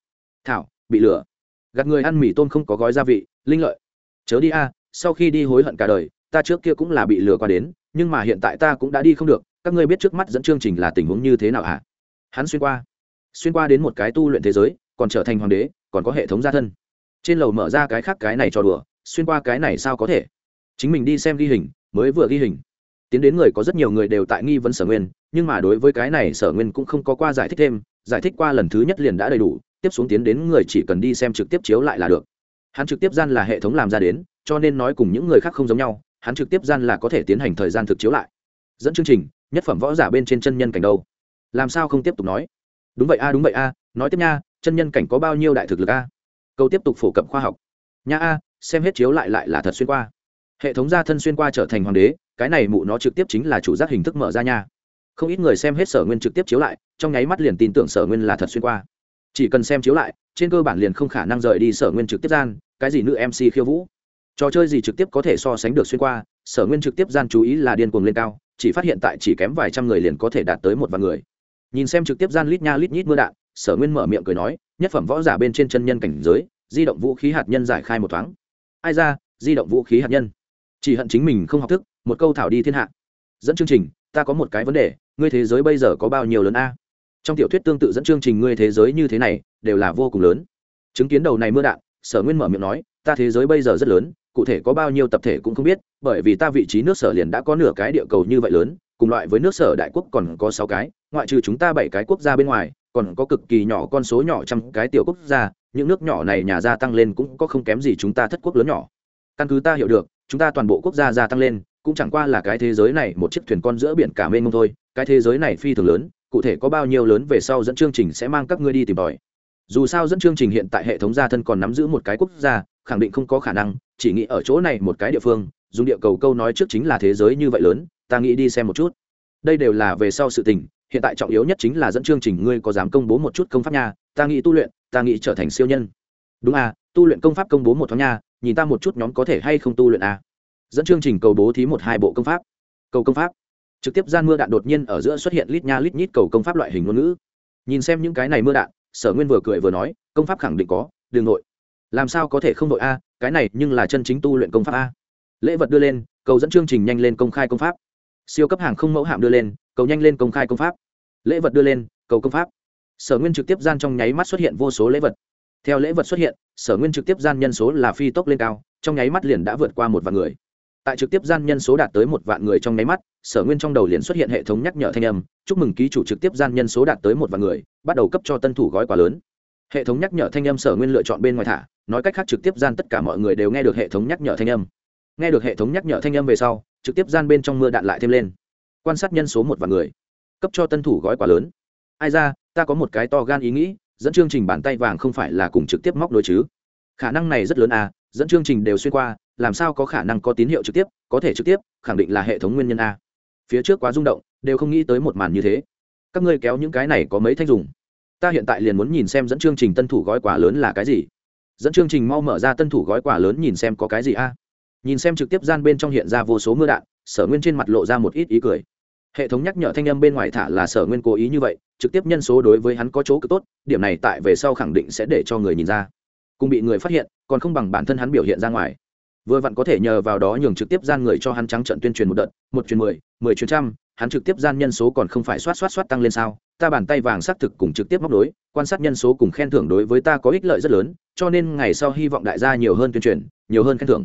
Thảo, bị lừa. Gạt người ăn mì tôm không có gói gia vị, linh lợi. Chớ đi a à, sau khi đi hối hận cả đời, ta trước kia cũng là bị lừa qua đến, nhưng mà hiện tại ta cũng đã đi không được, các ngươi biết trước mắt dẫn chương trình là tình huống như thế nào hả? À? hắn xuyên qua. Xuyên qua đến một cái tu luyện thế giới, còn trở thành hoàng đế, còn có hệ thống gia thân. Trên lầu mở ra cái khác cái này cho đùa, xuyên qua cái này sao có thể? Chính mình đi xem ghi hình mới vừa ghi hình. Tiến đến người có rất nhiều người đều tại nghi vấn sở nguyên, nhưng mà đối với cái này sở nguyên cũng không có qua giải thích thêm, giải thích qua lần thứ nhất liền đã đầy đủ, tiếp xuống tiến đến người chỉ cần đi xem trực tiếp chiếu lại là được. Hắn trực tiếp gian là hệ thống làm ra đến, cho nên nói cùng những người khác không giống nhau, hắn trực tiếp gian là có thể tiến hành thời gian thực chiếu lại. Dẫn chương trình, nhất phẩm võ giả bên trên chân nhân cảnh đâu? Làm sao không tiếp tục nói? Đúng vậy a, đúng vậy a, nói tiếp nha, chân nhân cảnh có bao nhiêu đại thực lực a? Câu tiếp tục phổ cập khoa học. Nha a, xem hết chiếu lại lại là thật xuyên qua hệ thống gia thân xuyên qua trở thành hoàng đế, cái này mụ nó trực tiếp chính là chủ giác hình thức mở ra nha. Không ít người xem hết sở nguyên trực tiếp chiếu lại, trong nháy mắt liền tin tưởng sở nguyên là thật xuyên qua. Chỉ cần xem chiếu lại, trên cơ bản liền không khả năng rời đi sở nguyên trực tiếp gian, cái gì nữ mc khiêu vũ. Trò chơi gì trực tiếp có thể so sánh được xuyên qua, sở nguyên trực tiếp gian chú ý là điên cuồng lên cao, chỉ phát hiện tại chỉ kém vài trăm người liền có thể đạt tới một vạn người. Nhìn xem trực tiếp gian lít nha lít nhít mưa đạn, sở nguyên mở miệng cười nói, nhất phẩm võ giả bên trên chân nhân cảnh giới, di động vũ khí hạt nhân giải khai một thoáng. Ai ra, di động vũ khí hạt nhân? Chỉ hận chính mình không học thức, một câu thảo đi thiên hạ. Dẫn chương trình, ta có một cái vấn đề, ngươi thế giới bây giờ có bao nhiêu lớn a? Trong tiểu thuyết tương tự dẫn chương trình ngươi thế giới như thế này, đều là vô cùng lớn. Chứng kiến đầu này mưa đạn, sở nguyên mở miệng nói, ta thế giới bây giờ rất lớn, cụ thể có bao nhiêu tập thể cũng không biết, bởi vì ta vị trí nước sở liền đã có nửa cái địa cầu như vậy lớn, cùng loại với nước sở đại quốc còn có sáu cái, ngoại trừ chúng ta bảy cái quốc gia bên ngoài, còn có cực kỳ nhỏ con số nhỏ trăm cái tiểu quốc gia, những nước nhỏ này nhà gia tăng lên cũng có không kém gì chúng ta thất quốc lớn nhỏ. Căn cứ ta hiểu được chúng ta toàn bộ quốc gia gia tăng lên, cũng chẳng qua là cái thế giới này một chiếc thuyền con giữa biển cả mênh mông thôi, cái thế giới này phi thường lớn, cụ thể có bao nhiêu lớn về sau dẫn chương trình sẽ mang các ngươi đi tìm tòi. Dù sao dẫn chương trình hiện tại hệ thống gia thân còn nắm giữ một cái quốc gia, khẳng định không có khả năng, chỉ nghĩ ở chỗ này một cái địa phương, dùng địa cầu câu nói trước chính là thế giới như vậy lớn, ta nghĩ đi xem một chút. Đây đều là về sau sự tình, hiện tại trọng yếu nhất chính là dẫn chương trình ngươi có dám công bố một chút công pháp nha, ta nghĩ tu luyện, ta nghĩ trở thành siêu nhân. Đúng à tu luyện công pháp công bố một thoáng nha nhìn ta một chút nhóm có thể hay không tu luyện à dẫn chương trình cầu bố thí một hai bộ công pháp. Cầu công pháp. Trực tiếp gian mưa đạn đột nhiên ở giữa xuất hiện lít nha lít nhít cầu công pháp loại hình ngôn ngữ. Nhìn xem những cái này mưa đạn, sở nguyên vừa cười vừa nói, công pháp khẳng định có đường nội. Làm sao có thể không nội a, cái này nhưng là chân chính tu luyện công pháp a. Lễ vật đưa lên, cầu dẫn chương trình nhanh lên công khai công pháp. Siêu cấp hàng không mẫu hạm đưa lên, cầu nhanh lên công khai công pháp. Lễ vật đưa lên, cầu công pháp. Sở nguyên trực tiếp gian trong nháy mắt xuất hiện vô số lễ vật theo lễ vật xuất hiện, sở nguyên trực tiếp gian nhân số là phi tốc lên cao, trong nháy mắt liền đã vượt qua một vạn người. Tại trực tiếp gian nhân số đạt tới một vạn người trong nháy mắt, sở nguyên trong đầu liền xuất hiện hệ thống nhắc nhở thanh âm, chúc mừng ký chủ trực tiếp gian nhân số đạt tới một vạn người, bắt đầu cấp cho tân thủ gói quá lớn. Hệ thống nhắc nhở thanh âm sở nguyên lựa chọn bên ngoài thả, nói cách khác trực tiếp gian tất cả mọi người đều nghe được hệ thống nhắc nhở thanh âm. Nghe được hệ thống nhắc nhở thanh âm về sau, trực tiếp gian bên trong mưa đạn lại thêm lên. Quan sát nhân số một vạn người, cấp cho tân thủ gói quà lớn. Ai ra, ta có một cái to gan ý nghĩ dẫn chương trình bàn tay vàng không phải là cùng trực tiếp móc đối chứ? Khả năng này rất lớn à dẫn chương trình đều xuyên qua, làm sao có khả năng có tín hiệu trực tiếp, có thể trực tiếp, khẳng định là hệ thống nguyên nhân a. Phía trước quá rung động, đều không nghĩ tới một màn như thế. Các ngươi kéo những cái này có mấy thanh dùng? Ta hiện tại liền muốn nhìn xem dẫn chương trình tân thủ gói quà lớn là cái gì. Dẫn chương trình mau mở ra tân thủ gói quà lớn nhìn xem có cái gì a. Nhìn xem trực tiếp gian bên trong hiện ra vô số mưa đạn, sở nguyên trên mặt lộ ra một ít ý cười hệ thống nhắc nhở thanh âm bên ngoài thả là sở nguyên cố ý như vậy, trực tiếp nhân số đối với hắn có chỗ cực tốt, điểm này tại về sau khẳng định sẽ để cho người nhìn ra. Cùng bị người phát hiện, còn không bằng bản thân hắn biểu hiện ra ngoài. Vừa vặn có thể nhờ vào đó nhường trực tiếp gian người cho hắn trắng trận tuyên truyền một đợt, một chuyến mười mười chuyến trăm, hắn trực tiếp gian nhân số còn không phải soát soát soát tăng lên sao? Ta bàn tay vàng xác thực cùng trực tiếp móc đối quan sát nhân số cùng khen thưởng đối với ta có ích lợi rất lớn, cho nên ngày sau hy vọng đại gia nhiều hơn tuyên truyền, nhiều hơn khen thưởng.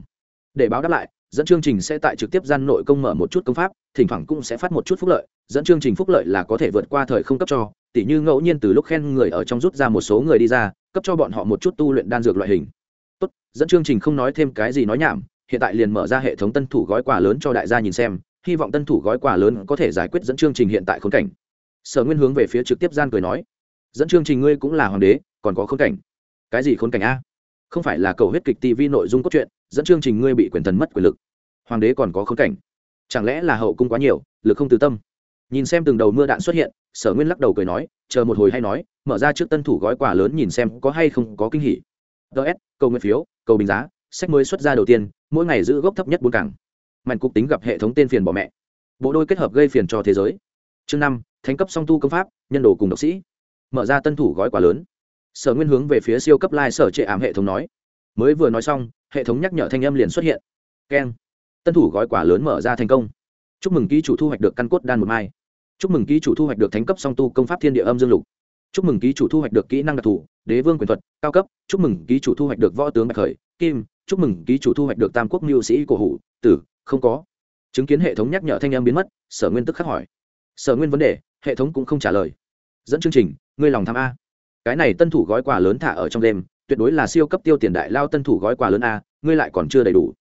Để báo đáp lại dẫn chương trình sẽ tại trực tiếp gian nội công mở một chút công pháp, thỉnh thoảng cũng sẽ phát một chút phúc lợi, dẫn chương trình phúc lợi là có thể vượt qua thời không cấp cho, tỉ như ngẫu nhiên từ lúc khen người ở trong rút ra một số người đi ra, cấp cho bọn họ một chút tu luyện đan dược loại hình. Tốt, dẫn chương trình không nói thêm cái gì nói nhảm, hiện tại liền mở ra hệ thống tân thủ gói quà lớn cho đại gia nhìn xem, hy vọng tân thủ gói quà lớn có thể giải quyết dẫn chương trình hiện tại khốn cảnh. Sở nguyên hướng về phía trực tiếp gian cười nói, dẫn chương trình ngươi cũng là hoàng đế, còn có khốn cảnh. Cái gì khốn cảnh a? Không phải là cầu huyết kịch tv nội dung cốt truyện, dẫn chương trình ngươi bị quyền thần mất quyền lực hoàng đế còn có khốn cảnh. Chẳng lẽ là hậu cung quá nhiều, lực không từ tâm? Nhìn xem từng đầu mưa đạn xuất hiện, sở nguyên lắc đầu cười nói, chờ một hồi hay nói, mở ra trước tân thủ gói quà lớn nhìn xem có hay không có kinh hỉ. Ts cầu nguyện phiếu, cầu bình giá, sách mới xuất ra đầu tiên, mỗi ngày giữ gốc thấp nhất bốn cảng. Mạnh cục tính gặp hệ thống tên phiền bỏ mẹ. Bộ đôi kết hợp gây phiền cho thế giới. Chương năm, thánh cấp song tu công pháp, nhân đồ cùng độc sĩ. Mở ra tân thủ gói quà lớn. Sở nguyên hướng về phía siêu cấp lai、like、sở trệ ảm hệ thống nói. Mới vừa nói xong, hệ thống nhắc nhở thanh âm liền xuất hiện. Keng tân thủ gói quà lớn mở ra thành công. Chúc mừng ký chủ thu hoạch được căn cốt đan một mai. Chúc mừng ký chủ thu hoạch được thánh cấp song tu công pháp thiên địa âm dương lục. Chúc mừng ký chủ thu hoạch được kỹ năng đặc thù, đế vương quyền thuật, cao cấp. Chúc mừng ký chủ thu hoạch được võ tướng bạch khởi, kim. Chúc mừng ký chủ thu hoạch được tam quốc mưu sĩ cổ hủ, tử. Không có. Chứng kiến hệ thống nhắc nhở thanh em biến mất, sở nguyên tức khắc hỏi. Sở nguyên vấn đề, hệ thống cũng không trả lời. Dẫn chương trình, ngươi lòng tham a. Cái này tân thủ gói quà lớn thả ở trong đêm, tuyệt đối là siêu cấp tiêu tiền đại lao tân thủ gói quà lớn a, ngươi lại còn chưa đầy đủ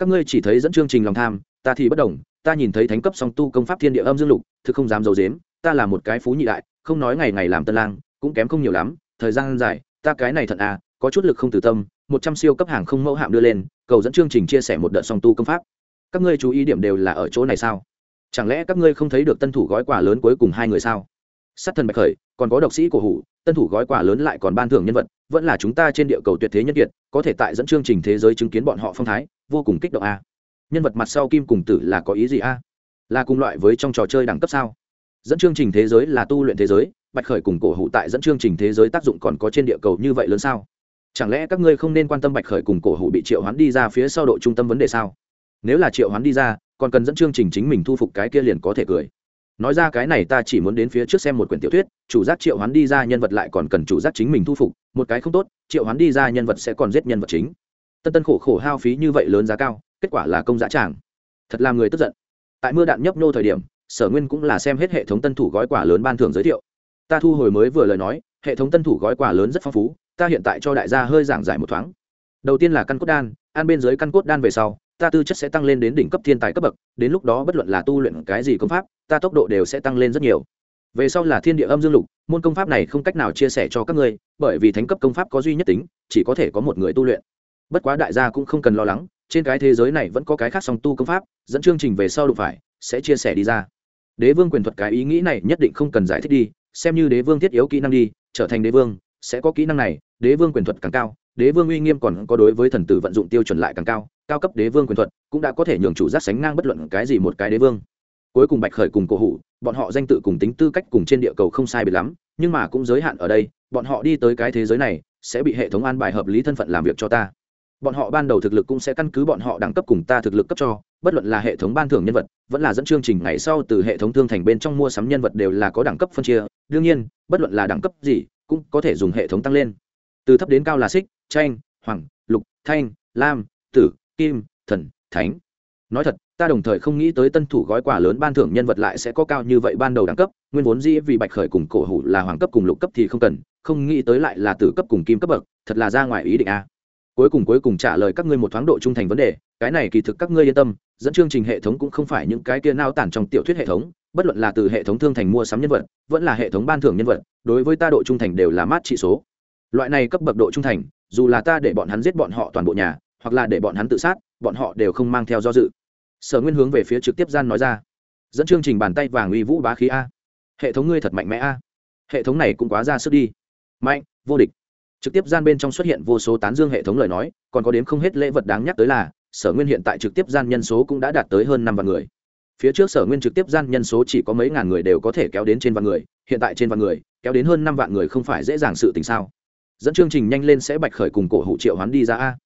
các ngươi chỉ thấy dẫn chương trình lòng tham, ta thì bất đồng, ta nhìn thấy thánh cấp song tu công pháp thiên địa âm dương lục, thực không dám d i ấ u dếm ta là một cái phú nhị đại, không nói ngày ngày làm tân lang, cũng kém không nhiều lắm, thời gian dài, ta cái này thận à có chút lực không từ tâm, một trăm siêu cấp hàng không mẫu hạm đưa lên, cầu dẫn chương trình chia sẻ một đợt song tu công pháp. Các ngươi chú ý điểm đều là ở chỗ này sao? Chẳng lẽ các ngươi không thấy được tân thủ gói quà lớn cuối cùng hai người sao? Sát thần bạch khởi, còn có độc sĩ cổ hủ, tân thủ gói quà lớn lại còn ban thưởng nhân vật, vẫn là chúng ta trên địa cầu tuyệt thế nhân kiệt, có thể tại dẫn chương trình thế giới chứng kiến bọn họ phong thái vô cùng kích động a. Nhân vật mặt sau kim cùng tử là có ý gì a? Là cùng loại với trong trò chơi đẳng cấp sao? Dẫn chương trình thế giới là tu luyện thế giới, bạch khởi cùng cổ hủ tại dẫn chương trình thế giới tác dụng còn có trên địa cầu như vậy lớn sao? Chẳng lẽ các ngươi không nên quan tâm bạch khởi cùng cổ hủ bị triệu hoán đi ra phía sau độ trung tâm vấn đề sao? Nếu là triệu hoán đi ra, còn cần dẫn chương trình chính mình thu phục cái kia liền có thể cười. Nói ra cái này ta chỉ muốn đến phía trước xem một quyển tiểu thuyết, chủ giác triệu hoán đi ra nhân vật lại còn cần chủ giác chính mình thu phục, một cái không tốt, triệu hoán đi ra nhân vật sẽ còn giết nhân vật chính tân tân khổ khổ hao phí như vậy lớn giá cao, kết quả là công giá tràng. Thật làm người tức giận. Tại mưa đạn nhấp nhô thời điểm, sở nguyên cũng là xem hết hệ thống tân thủ gói quà lớn ban thưởng giới thiệu. Ta thu hồi mới vừa lời nói, hệ thống tân thủ gói quà lớn rất phong phú, ta hiện tại cho đại gia hơi giảng giải một thoáng. Đầu tiên là căn cốt đan, ăn bên dưới căn cốt đan về sau, ta tư chất sẽ tăng lên đến đỉnh cấp thiên tài cấp bậc, đến lúc đó bất luận là tu luyện cái gì công pháp, ta tốc độ đều sẽ tăng lên rất nhiều. Về sau là thiên địa âm dương lục, môn công pháp này không cách nào chia sẻ cho các ngươi, bởi vì thánh cấp công pháp có duy nhất tính, chỉ có thể có một người tu luyện bất quá đại gia cũng không cần lo lắng, trên cái thế giới này vẫn có cái khác song tu công pháp, dẫn chương trình về sau đụng phải, sẽ chia sẻ đi ra. Đế vương quyền thuật cái ý nghĩ này nhất định không cần giải thích đi, xem như đế vương thiết yếu kỹ năng đi, trở thành đế vương, sẽ có kỹ năng này, đế vương quyền thuật càng cao, đế vương uy nghiêm còn có đối với thần tử vận dụng tiêu chuẩn lại càng cao cao cấp đế vương quyền thuật cũng đã có thể nhường chủ giác sánh ngang bất luận cái gì một cái đế vương. Cuối cùng bạch khởi cùng cổ hủ, bọn họ danh tự cùng tính tư cách cùng trên địa cầu không sai biệt lắm, nhưng mà cũng giới hạn ở đây, bọn họ đi tới cái thế giới này sẽ bị hệ thống an bài hợp lý thân phận làm việc cho ta bọn họ ban đầu thực lực cũng sẽ căn cứ bọn họ đẳng cấp cùng ta thực lực cấp cho, bất luận là hệ thống ban thưởng nhân vật, vẫn là dẫn chương trình ngày sau từ hệ thống thương thành bên trong mua sắm nhân vật đều là có đẳng cấp phân chia. Đương nhiên, bất luận là đẳng cấp gì, cũng có thể dùng hệ thống tăng lên. Từ thấp đến cao là xích tranh hoàng, lục, thanh, lam, tử, kim, thần, thánh. Nói thật, ta đồng thời không nghĩ tới tân thủ gói quà lớn ban thưởng nhân vật lại sẽ có cao như vậy ban đầu đẳng cấp. Nguyên vốn dĩ vì bạch khởi cùng cổ hủ là hoàng cấp cùng lục cấp thì không cần, không nghĩ tới lại là tử cấp cùng kim cấp bậc, thật là ra ngoài ý định a cuối cùng cuối cùng trả lời các ngươi một thoáng độ trung thành vấn đề, cái này kỳ thực các ngươi yên tâm, dẫn chương trình hệ thống cũng không phải những cái kia nao tản trong tiểu thuyết hệ thống, bất luận là từ hệ thống thương thành mua sắm nhân vật, vẫn là hệ thống ban thưởng nhân vật, đối với ta độ trung thành đều là mát trị số. Loại này cấp bậc độ trung thành, dù là ta để bọn hắn giết bọn họ toàn bộ nhà, hoặc là để bọn hắn tự sát, bọn họ đều không mang theo do dự. Sở nguyên hướng về phía trực tiếp gian nói ra. Dẫn chương trình bàn tay vàng uy vũ bá khí a. Hệ thống ngươi thật mạnh mẽ a. Hệ thống này cũng quá ra sức đi. Mạnh, vô địch trực tiếp gian bên trong xuất hiện vô số tán dương hệ thống lời nói, còn có đến không hết lễ vật đáng nhắc tới là, sở nguyên hiện tại trực tiếp gian nhân số cũng đã đạt tới hơn năm vạn người. Phía trước sở nguyên trực tiếp gian nhân số chỉ có mấy ngàn người đều có thể kéo đến trên vạn người, hiện tại trên vạn người, kéo đến hơn năm vạn người không phải dễ dàng sự tình sao? Dẫn chương trình nhanh lên sẽ bạch khởi cùng cổ hụ triệu hoán đi ra a.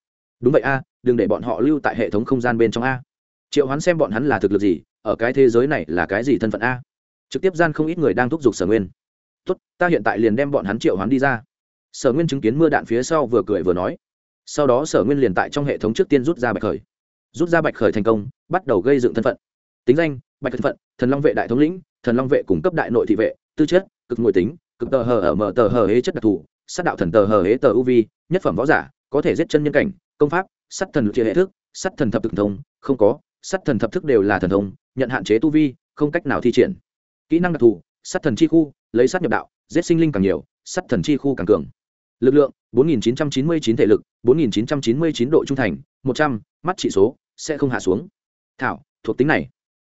Đúng vậy a, đừng để bọn họ lưu tại hệ thống không gian bên trong a. Triệu hoán xem bọn hắn là thực lực gì, ở cái thế giới này là cái gì thân phận a? Trực tiếp gian không ít người đang thúc giục sở nguyên. Tốt, ta hiện tại liền đem bọn hắn triệu hoán đi ra sở nguyên chứng kiến mưa đạn phía sau vừa cười vừa nói. Sau đó sở nguyên liền tại trong hệ thống trước tiên rút ra bạch khởi. Rút ra bạch khởi thành công, bắt đầu gây dựng thân phận. Tính danh, bạch thân phận, thần long vệ đại thống lĩnh, thần long vệ cung cấp đại nội thị vệ, tư chất, cực nội tính, cực tờ hờ ở mở tờ hờ hế chất đặc thù, sát đạo thần tờ hờ hế tờ uv nhất phẩm võ giả, có thể giết chân nhân cảnh, công pháp sắt thần chia hệ thức sắt thần thập thực thông, không có sắt thần thập thức đều là thần thông, nhận hạn chế tu vi, không cách nào thi triển. Kỹ năng đặc thù sắt thần chi khu, lấy sắt nhập đạo, giết sinh linh càng nhiều sắt thần chi khu càng cường lực lượng 4.999 thể lực 4.999 độ trung thành 100, mắt trị số sẽ không hạ xuống. Thảo thuộc tính này.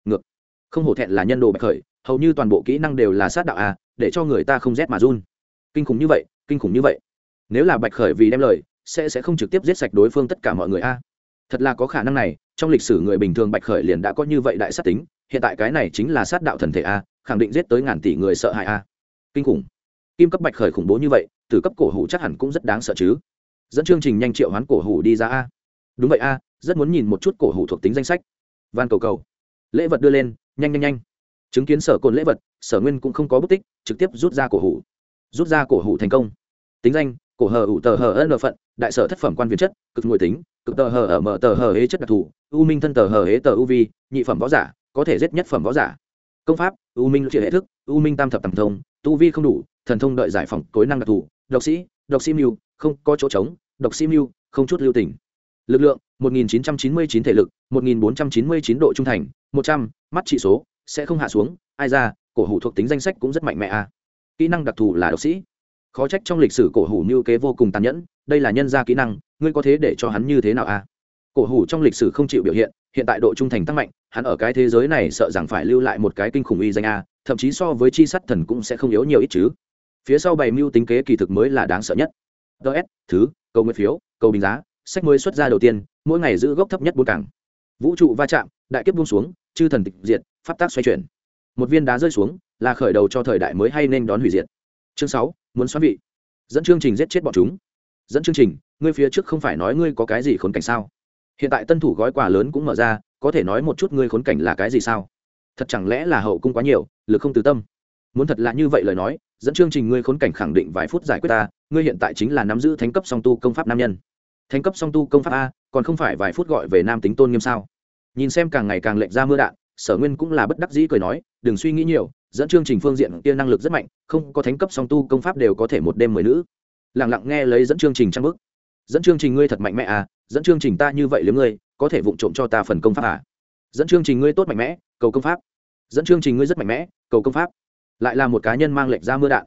Ngược. Không hổ thẹn là nhân đồ bạch khởi hầu như toàn bộ kỹ năng đều là sát đạo a để cho người ta không rét mà run. Kinh khủng như vậy kinh khủng như vậy. Nếu là bạch khởi vì đem lời sẽ sẽ không trực tiếp giết sạch đối phương tất cả mọi người a. Thật là có khả năng này trong lịch sử người bình thường bạch khởi liền đã có như vậy đại sát tính hiện tại cái này chính là sát đạo thần thể a khẳng định giết tới ngàn tỷ người sợ hãi a. Kinh khủng. Kim cấp bạch khởi khủng bố như vậy từ cấp cổ hủ chắc hẳn cũng rất đáng sợ chứ. Dẫn chương trình nhanh triệu hoán cổ hủ đi ra a. Đúng vậy a, rất muốn nhìn một chút cổ hủ thuộc tính danh sách. Van cầu cầu. Lễ vật đưa lên, nhanh nhanh nhanh. Chứng kiến sở cồn lễ vật, sở nguyên cũng không có bút tích, trực tiếp rút ra cổ hủ. Rút ra cổ hủ thành công. Tính danh, cổ hờ ủ tờ hờ ân phận, đại sở thất phẩm quan viên chất, cực ngồi tính, cực tờ hờ ở mở tờ hờ hế chất đặc thù, u minh thân tờ hờ hế tờ u vi, nhị phẩm võ giả, có thể giết nhất phẩm võ giả. Công pháp, u minh lựa hệ thức, u minh tam thập tầm thông, tu vi không đủ, thần thông đợi giải phóng tối năng đặc thù độc sĩ độc sĩ mưu không có chỗ trống độc sĩ mưu không chút lưu tình lực lượng 1999 thể lực 1499 độ trung thành 100, mắt trị số sẽ không hạ xuống ai ra cổ hủ thuộc tính danh sách cũng rất mạnh mẽ a à. kỹ năng đặc thù là độc sĩ khó trách trong lịch sử cổ hủ như kế vô cùng tàn nhẫn đây là nhân gia kỹ năng ngươi có thế để cho hắn như thế nào a à? cổ hủ trong lịch sử không chịu biểu hiện hiện tại độ trung thành tăng mạnh hắn ở cái thế giới này sợ rằng phải lưu lại một cái kinh khủng uy danh a thậm chí so với chi sắt thần cũng sẽ không yếu nhiều ít chứ phía sau bày mưu tính kế kỳ thực mới là đáng sợ nhất. Ts thứ, cầu nguyện phiếu, cầu bình giá, sách mới xuất ra đầu tiên, mỗi ngày giữ gốc thấp nhất bốn cảng. Vũ trụ va chạm, đại kiếp buông xuống, chư thần tịch diệt, pháp tác xoay chuyển. Một viên đá rơi xuống, là khởi đầu cho thời đại mới hay nên đón hủy diệt. Chương sáu, muốn xoắn vị. Dẫn chương trình giết chết bọn chúng. Dẫn chương trình, ngươi phía trước không phải nói ngươi có cái gì khốn cảnh sao? Hiện tại tân thủ gói quà lớn cũng mở ra, có thể nói một chút ngươi khốn cảnh là cái gì sao? Thật chẳng lẽ là hậu cung quá nhiều, lực không từ tâm? Muốn thật là như vậy lời nói, dẫn chương trình ngươi khốn cảnh khẳng định vài phút giải quyết ta, ngươi hiện tại chính là nắm giữ thánh cấp song tu công pháp nam nhân. Thánh cấp song tu công pháp a, còn không phải vài phút gọi về nam tính tôn nghiêm sao? Nhìn xem càng ngày càng lệch ra mưa đạn, sở nguyên cũng là bất đắc dĩ cười nói, đừng suy nghĩ nhiều, dẫn chương trình phương diện kia năng lực rất mạnh, không có thánh cấp song tu công pháp đều có thể một đêm mười nữ. Lẳng lặng nghe lấy dẫn chương trình trang bức. Dẫn chương trình ngươi thật mạnh mẽ à dẫn chương trình ta như vậy liếm ngươi, có thể vụng trộm cho ta phần công pháp à? Dẫn chương trình ngươi tốt mạnh mẽ, cầu công pháp. Dẫn chương trình ngươi rất mạnh mẽ, cầu công pháp lại là một cá nhân mang lệnh ra mưa đạn.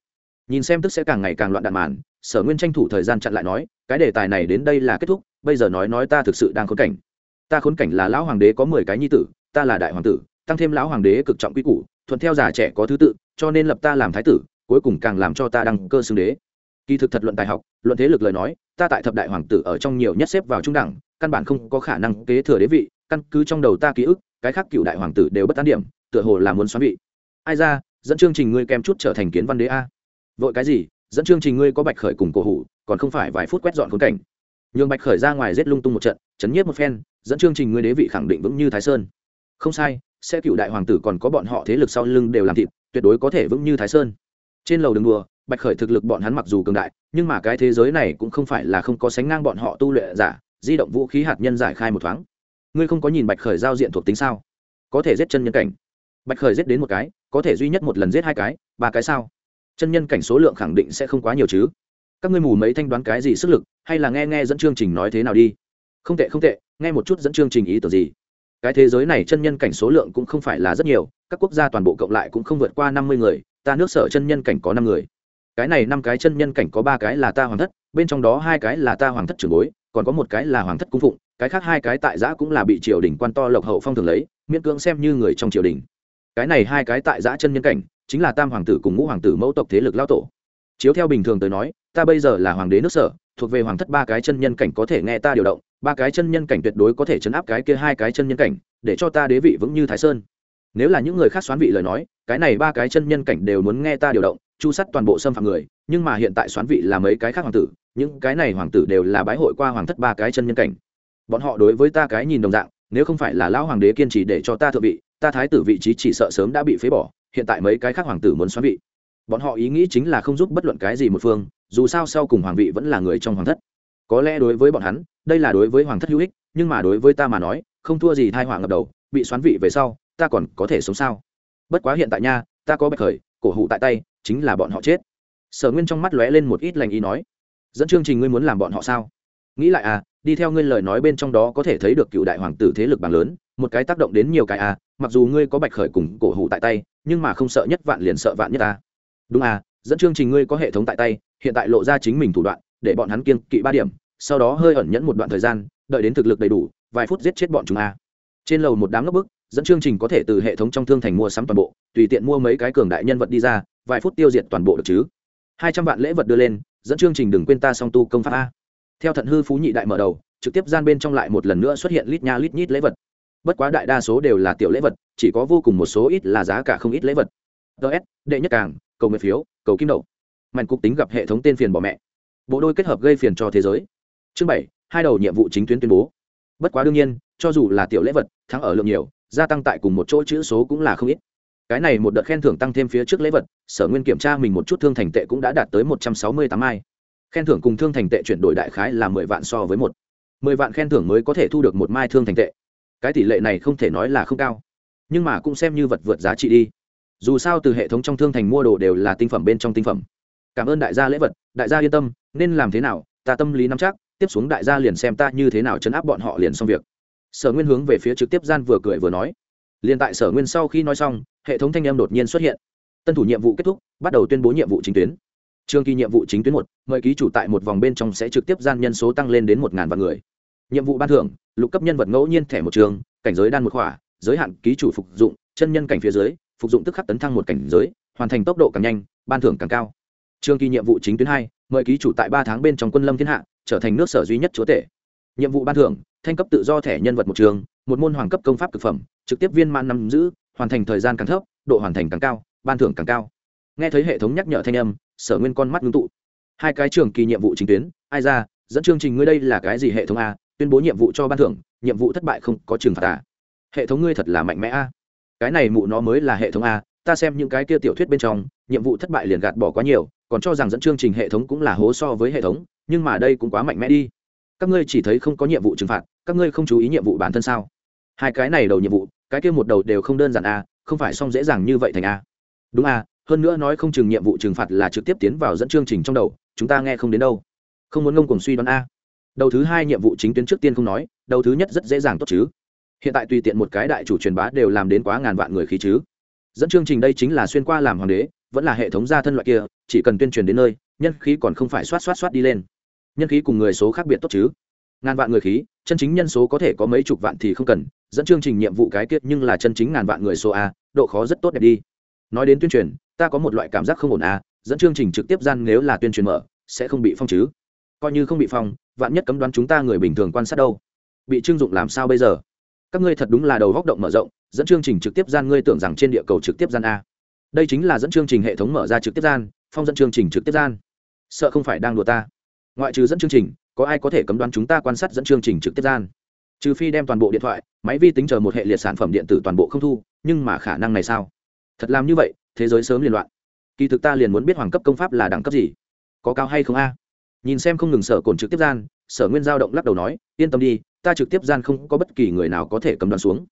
Nhìn xem tức sẽ càng ngày càng loạn đạn màn, sở nguyên tranh thủ thời gian chặn lại nói, cái đề tài này đến đây là kết thúc, bây giờ nói nói ta thực sự đang khốn cảnh. Ta khốn cảnh là lão hoàng đế có mười cái nhi tử, ta là đại hoàng tử, tăng thêm lão hoàng đế cực trọng quy củ, thuận theo già trẻ có thứ tự, cho nên lập ta làm thái tử, cuối cùng càng làm cho ta đăng cơ xưng đế. Kỳ thực thật luận tài học, luận thế lực lời nói, ta tại thập đại hoàng tử ở trong nhiều nhất xếp vào trung đẳng, căn bản không có khả năng kế thừa đế vị, căn cứ trong đầu ta ký ức, cái khác cựu đại hoàng tử đều bất tán điểm, tựa hồ là muốn xoắn vị. Ai ra dẫn chương trình ngươi kèm chút trở thành kiến văn đế a. Vội cái gì? Dẫn chương trình ngươi có bạch khởi cùng cổ hủ, còn không phải vài phút quét dọn khốn cảnh. Nhường bạch khởi ra ngoài giết lung tung một trận, chấn nhiếp một phen, dẫn chương trình ngươi đế vị khẳng định vững như thái sơn. Không sai, sẽ cựu đại hoàng tử còn có bọn họ thế lực sau lưng đều làm thịt, tuyệt đối có thể vững như thái sơn. Trên lầu đường đùa, bạch khởi thực lực bọn hắn mặc dù cường đại, nhưng mà cái thế giới này cũng không phải là không có sánh ngang bọn họ tu luyện giả, di động vũ khí hạt nhân giải khai một thoáng. Ngươi không có nhìn bạch khởi giao diện thuộc tính sao? Có thể giết chân nhân cảnh bạch khởi giết đến một cái, có thể duy nhất một lần giết hai cái, ba cái sao? Chân nhân cảnh số lượng khẳng định sẽ không quá nhiều chứ. Các ngươi mù mấy thanh đoán cái gì sức lực, hay là nghe nghe dẫn chương trình nói thế nào đi? Không tệ không tệ, nghe một chút dẫn chương trình ý tưởng gì. Cái thế giới này chân nhân cảnh số lượng cũng không phải là rất nhiều, các quốc gia toàn bộ cộng lại cũng không vượt qua năm mươi người, ta nước sở chân nhân cảnh có năm người. Cái này năm cái chân nhân cảnh có ba cái là ta hoàng thất, bên trong đó hai cái là ta hoàng thất trưởng bối, còn có một cái là hoàng thất cung phụng, cái khác hai cái tại giã cũng là bị triều đình quan to lộc hậu phong thường lấy, miễn cưỡng xem như người trong triều đình cái này hai cái tại giã chân nhân cảnh, chính là tam hoàng tử cùng ngũ hoàng tử mẫu tộc thế lực lao tổ. Chiếu theo bình thường tới nói, ta bây giờ là hoàng đế nước sở, thuộc về hoàng thất ba cái chân nhân cảnh có thể nghe ta điều động, ba cái chân nhân cảnh tuyệt đối có thể chấn áp cái kia hai cái chân nhân cảnh, để cho ta đế vị vững như thái sơn. Nếu là những người khác xoán vị lời nói, cái này ba cái chân nhân cảnh đều muốn nghe ta điều động, chu sắt toàn bộ xâm phạm người, nhưng mà hiện tại xoán vị là mấy cái khác hoàng tử, những cái này hoàng tử đều là bái hội qua hoàng thất ba cái chân nhân cảnh. Bọn họ đối với ta cái nhìn đồng dạng, nếu không phải là lão hoàng đế kiên trì để cho ta thượng vị ta thái tử vị trí chỉ sợ sớm đã bị phế bỏ, hiện tại mấy cái khác hoàng tử muốn xoán vị. Bọn họ ý nghĩ chính là không giúp bất luận cái gì một phương, dù sao sau cùng hoàng vị vẫn là người trong hoàng thất. Có lẽ đối với bọn hắn, đây là đối với hoàng thất hữu ích, nhưng mà đối với ta mà nói, không thua gì thai hoàng ngập đầu, bị xoán vị về sau, ta còn có thể sống sao? Bất quá hiện tại nha, ta có bạch khởi, cổ hụ tại tay, chính là bọn họ chết. Sở nguyên trong mắt lóe lên một ít lành ý nói, dẫn chương trình ngươi muốn làm bọn họ sao? Nghĩ lại à đi theo ngươi lời nói bên trong đó có thể thấy được cựu đại hoàng tử thế lực bằng lớn, một cái tác động đến nhiều cái à mặc dù ngươi có bạch khởi cùng cổ hủ tại tay, nhưng mà không sợ nhất vạn liền sợ vạn nhất ta. Đúng à dẫn chương trình ngươi có hệ thống tại tay, hiện tại lộ ra chính mình thủ đoạn, để bọn hắn kiên kỵ ba điểm, sau đó hơi ẩn nhẫn một đoạn thời gian, đợi đến thực lực đầy đủ, vài phút giết chết bọn chúng a trên lầu một đám ngốc bức, dẫn chương trình có thể từ hệ thống trong thương thành mua sắm toàn bộ, tùy tiện mua mấy cái cường đại nhân vật đi ra, vài phút tiêu diệt toàn bộ được chứ. Hai trăm vạn lễ vật đưa lên, dẫn chương trình đừng quên ta song tu công pháp a theo thận hư phú nhị đại mở đầu, trực tiếp gian bên trong lại một lần nữa xuất hiện lít nha lít nhít lễ vật. Bất quá đại đa số đều là tiểu lễ vật, chỉ có vô cùng một số ít là giá cả không ít lễ vật. Ts đệ nhất càng, cầu nguyện phiếu, cầu kim đậu. Mạnh cục tính gặp hệ thống tên phiền bỏ mẹ. Bộ đôi kết hợp gây phiền cho thế giới. Chương bảy, hai đầu nhiệm vụ chính tuyến tuyên bố. Bất quá đương nhiên, cho dù là tiểu lễ vật, thắng ở lượng nhiều, gia tăng tại cùng một chỗ chữ số cũng là không ít. Cái này một đợt khen thưởng tăng thêm phía trước lễ vật, sở nguyên kiểm tra mình một chút thương thành tệ cũng đã đạt tới một trăm sáu mươi tám mai khen thưởng cùng thương thành tệ chuyển đổi đại khái là mười vạn so với một. Mười vạn khen thưởng mới có thể thu được một mai thương thành tệ. Cái tỷ lệ này không thể nói là không cao. Nhưng mà cũng xem như vật vượt giá trị đi. Dù sao từ hệ thống trong thương thành mua đồ đều là tinh phẩm bên trong tinh phẩm. Cảm ơn đại gia lễ vật, đại gia yên tâm, nên làm thế nào, ta tâm lý nắm chắc, tiếp xuống đại gia liền xem ta như thế nào chấn áp bọn họ liền xong việc. Sở nguyên hướng về phía trực tiếp gian vừa cười vừa nói. Liền tại sở nguyên sau khi nói xong, hệ thống thanh em đột nhiên xuất hiện. Tân thủ nhiệm vụ kết thúc, bắt đầu tuyên bố nhiệm vụ chính tuyến trường kỳ nhiệm vụ chính tuyến một, mời ký chủ tại một vòng bên trong sẽ trực tiếp gian nhân số tăng lên đến một ngàn vạn người. Nhiệm vụ ban thưởng, lục cấp nhân vật ngẫu nhiên thẻ một trường, cảnh giới đan một khỏa, giới hạn ký chủ phục dụng, chân nhân cảnh phía dưới, phục dụng tức khắc tấn thăng một cảnh giới, hoàn thành tốc độ càng nhanh, ban thưởng càng cao. Trường kỳ nhiệm vụ chính tuyến hai, mời ký chủ tại ba tháng bên trong quân lâm thiên hạ, trở thành nước sở duy nhất chúa tể. Nhiệm vụ ban thưởng, thanh cấp tự do thẻ nhân vật một trường, một môn hoàng cấp công pháp thực phẩm, trực tiếp viên man nắm giữ, hoàn thành thời gian càng thấp, độ hoàn thành càng cao, ban thưởng càng cao. Nghe thấy hệ thống nhắc nhở thanh âm sở nguyên con mắt ngưng tụ. Hai cái trường kỳ nhiệm vụ chính tuyến, ai ra, dẫn chương trình ngươi đây là cái gì hệ thống a, tuyên bố nhiệm vụ cho ban thưởng, nhiệm vụ thất bại không, có trừng phạt à? Hệ thống ngươi thật là mạnh mẽ a. Cái này mụ nó mới là hệ thống a, ta xem những cái kia tiểu thuyết bên trong, nhiệm vụ thất bại liền gạt bỏ quá nhiều, còn cho rằng dẫn chương trình hệ thống cũng là hố so với hệ thống, nhưng mà đây cũng quá mạnh mẽ đi. Các ngươi chỉ thấy không có nhiệm vụ trừng phạt, các ngươi không chú ý nhiệm vụ bản thân sao? Hai cái này đầu nhiệm vụ, cái kia một đầu đều không đơn giản a, không phải xong dễ dàng như vậy thành a. Đúng a hơn nữa nói không chừng nhiệm vụ trừng phạt là trực tiếp tiến vào dẫn chương trình trong đầu, chúng ta nghe không đến đâu. Không muốn ngông cùng suy đoán a. Đầu thứ hai nhiệm vụ chính tuyến trước tiên không nói, đầu thứ nhất rất dễ dàng tốt chứ. Hiện tại tùy tiện một cái đại chủ truyền bá đều làm đến quá ngàn vạn người khí chứ. Dẫn chương trình đây chính là xuyên qua làm hoàng đế, vẫn là hệ thống gia thân loại kia, chỉ cần tuyên truyền đến nơi, nhân khí còn không phải xoát xoát xoát đi lên. Nhân khí cùng người số khác biệt tốt chứ. Ngàn vạn người khí, chân chính nhân số có thể có mấy chục vạn thì không cần, dẫn chương trình nhiệm vụ cái tiết nhưng là chân chính ngàn vạn người số a, độ khó rất tốt đẹp đi. Nói đến tuyên truyền ta có một loại cảm giác không ổn à? dẫn chương trình trực tiếp gian nếu là tuyên truyền mở, sẽ không bị phong chứ. Coi như không bị phong, vạn nhất cấm đoán chúng ta người bình thường quan sát đâu. Bị trưng dụng làm sao bây giờ? Các ngươi thật đúng là đầu góc động mở rộng, dẫn chương trình trực tiếp gian ngươi tưởng rằng trên địa cầu trực tiếp gian a. Đây chính là dẫn chương trình hệ thống mở ra trực tiếp gian, phong dẫn chương trình trực tiếp gian. Sợ không phải đang đùa ta. Ngoại trừ dẫn chương trình, có ai có thể cấm đoán chúng ta quan sát dẫn chương trình trực tiếp gian? Trừ phi đem toàn bộ điện thoại, máy vi tính chờ một hệ liệt sản phẩm điện tử toàn bộ không thu, nhưng mà khả năng này sao? Thật làm như vậy thế giới sớm liên loạn. Kỳ thực ta liền muốn biết hoàng cấp công pháp là đẳng cấp gì. Có cao hay không a? Nhìn xem không ngừng sở cồn trực tiếp gian, sở nguyên giao động lắc đầu nói, yên tâm đi, ta trực tiếp gian không có bất kỳ người nào có thể cầm đoán xuống.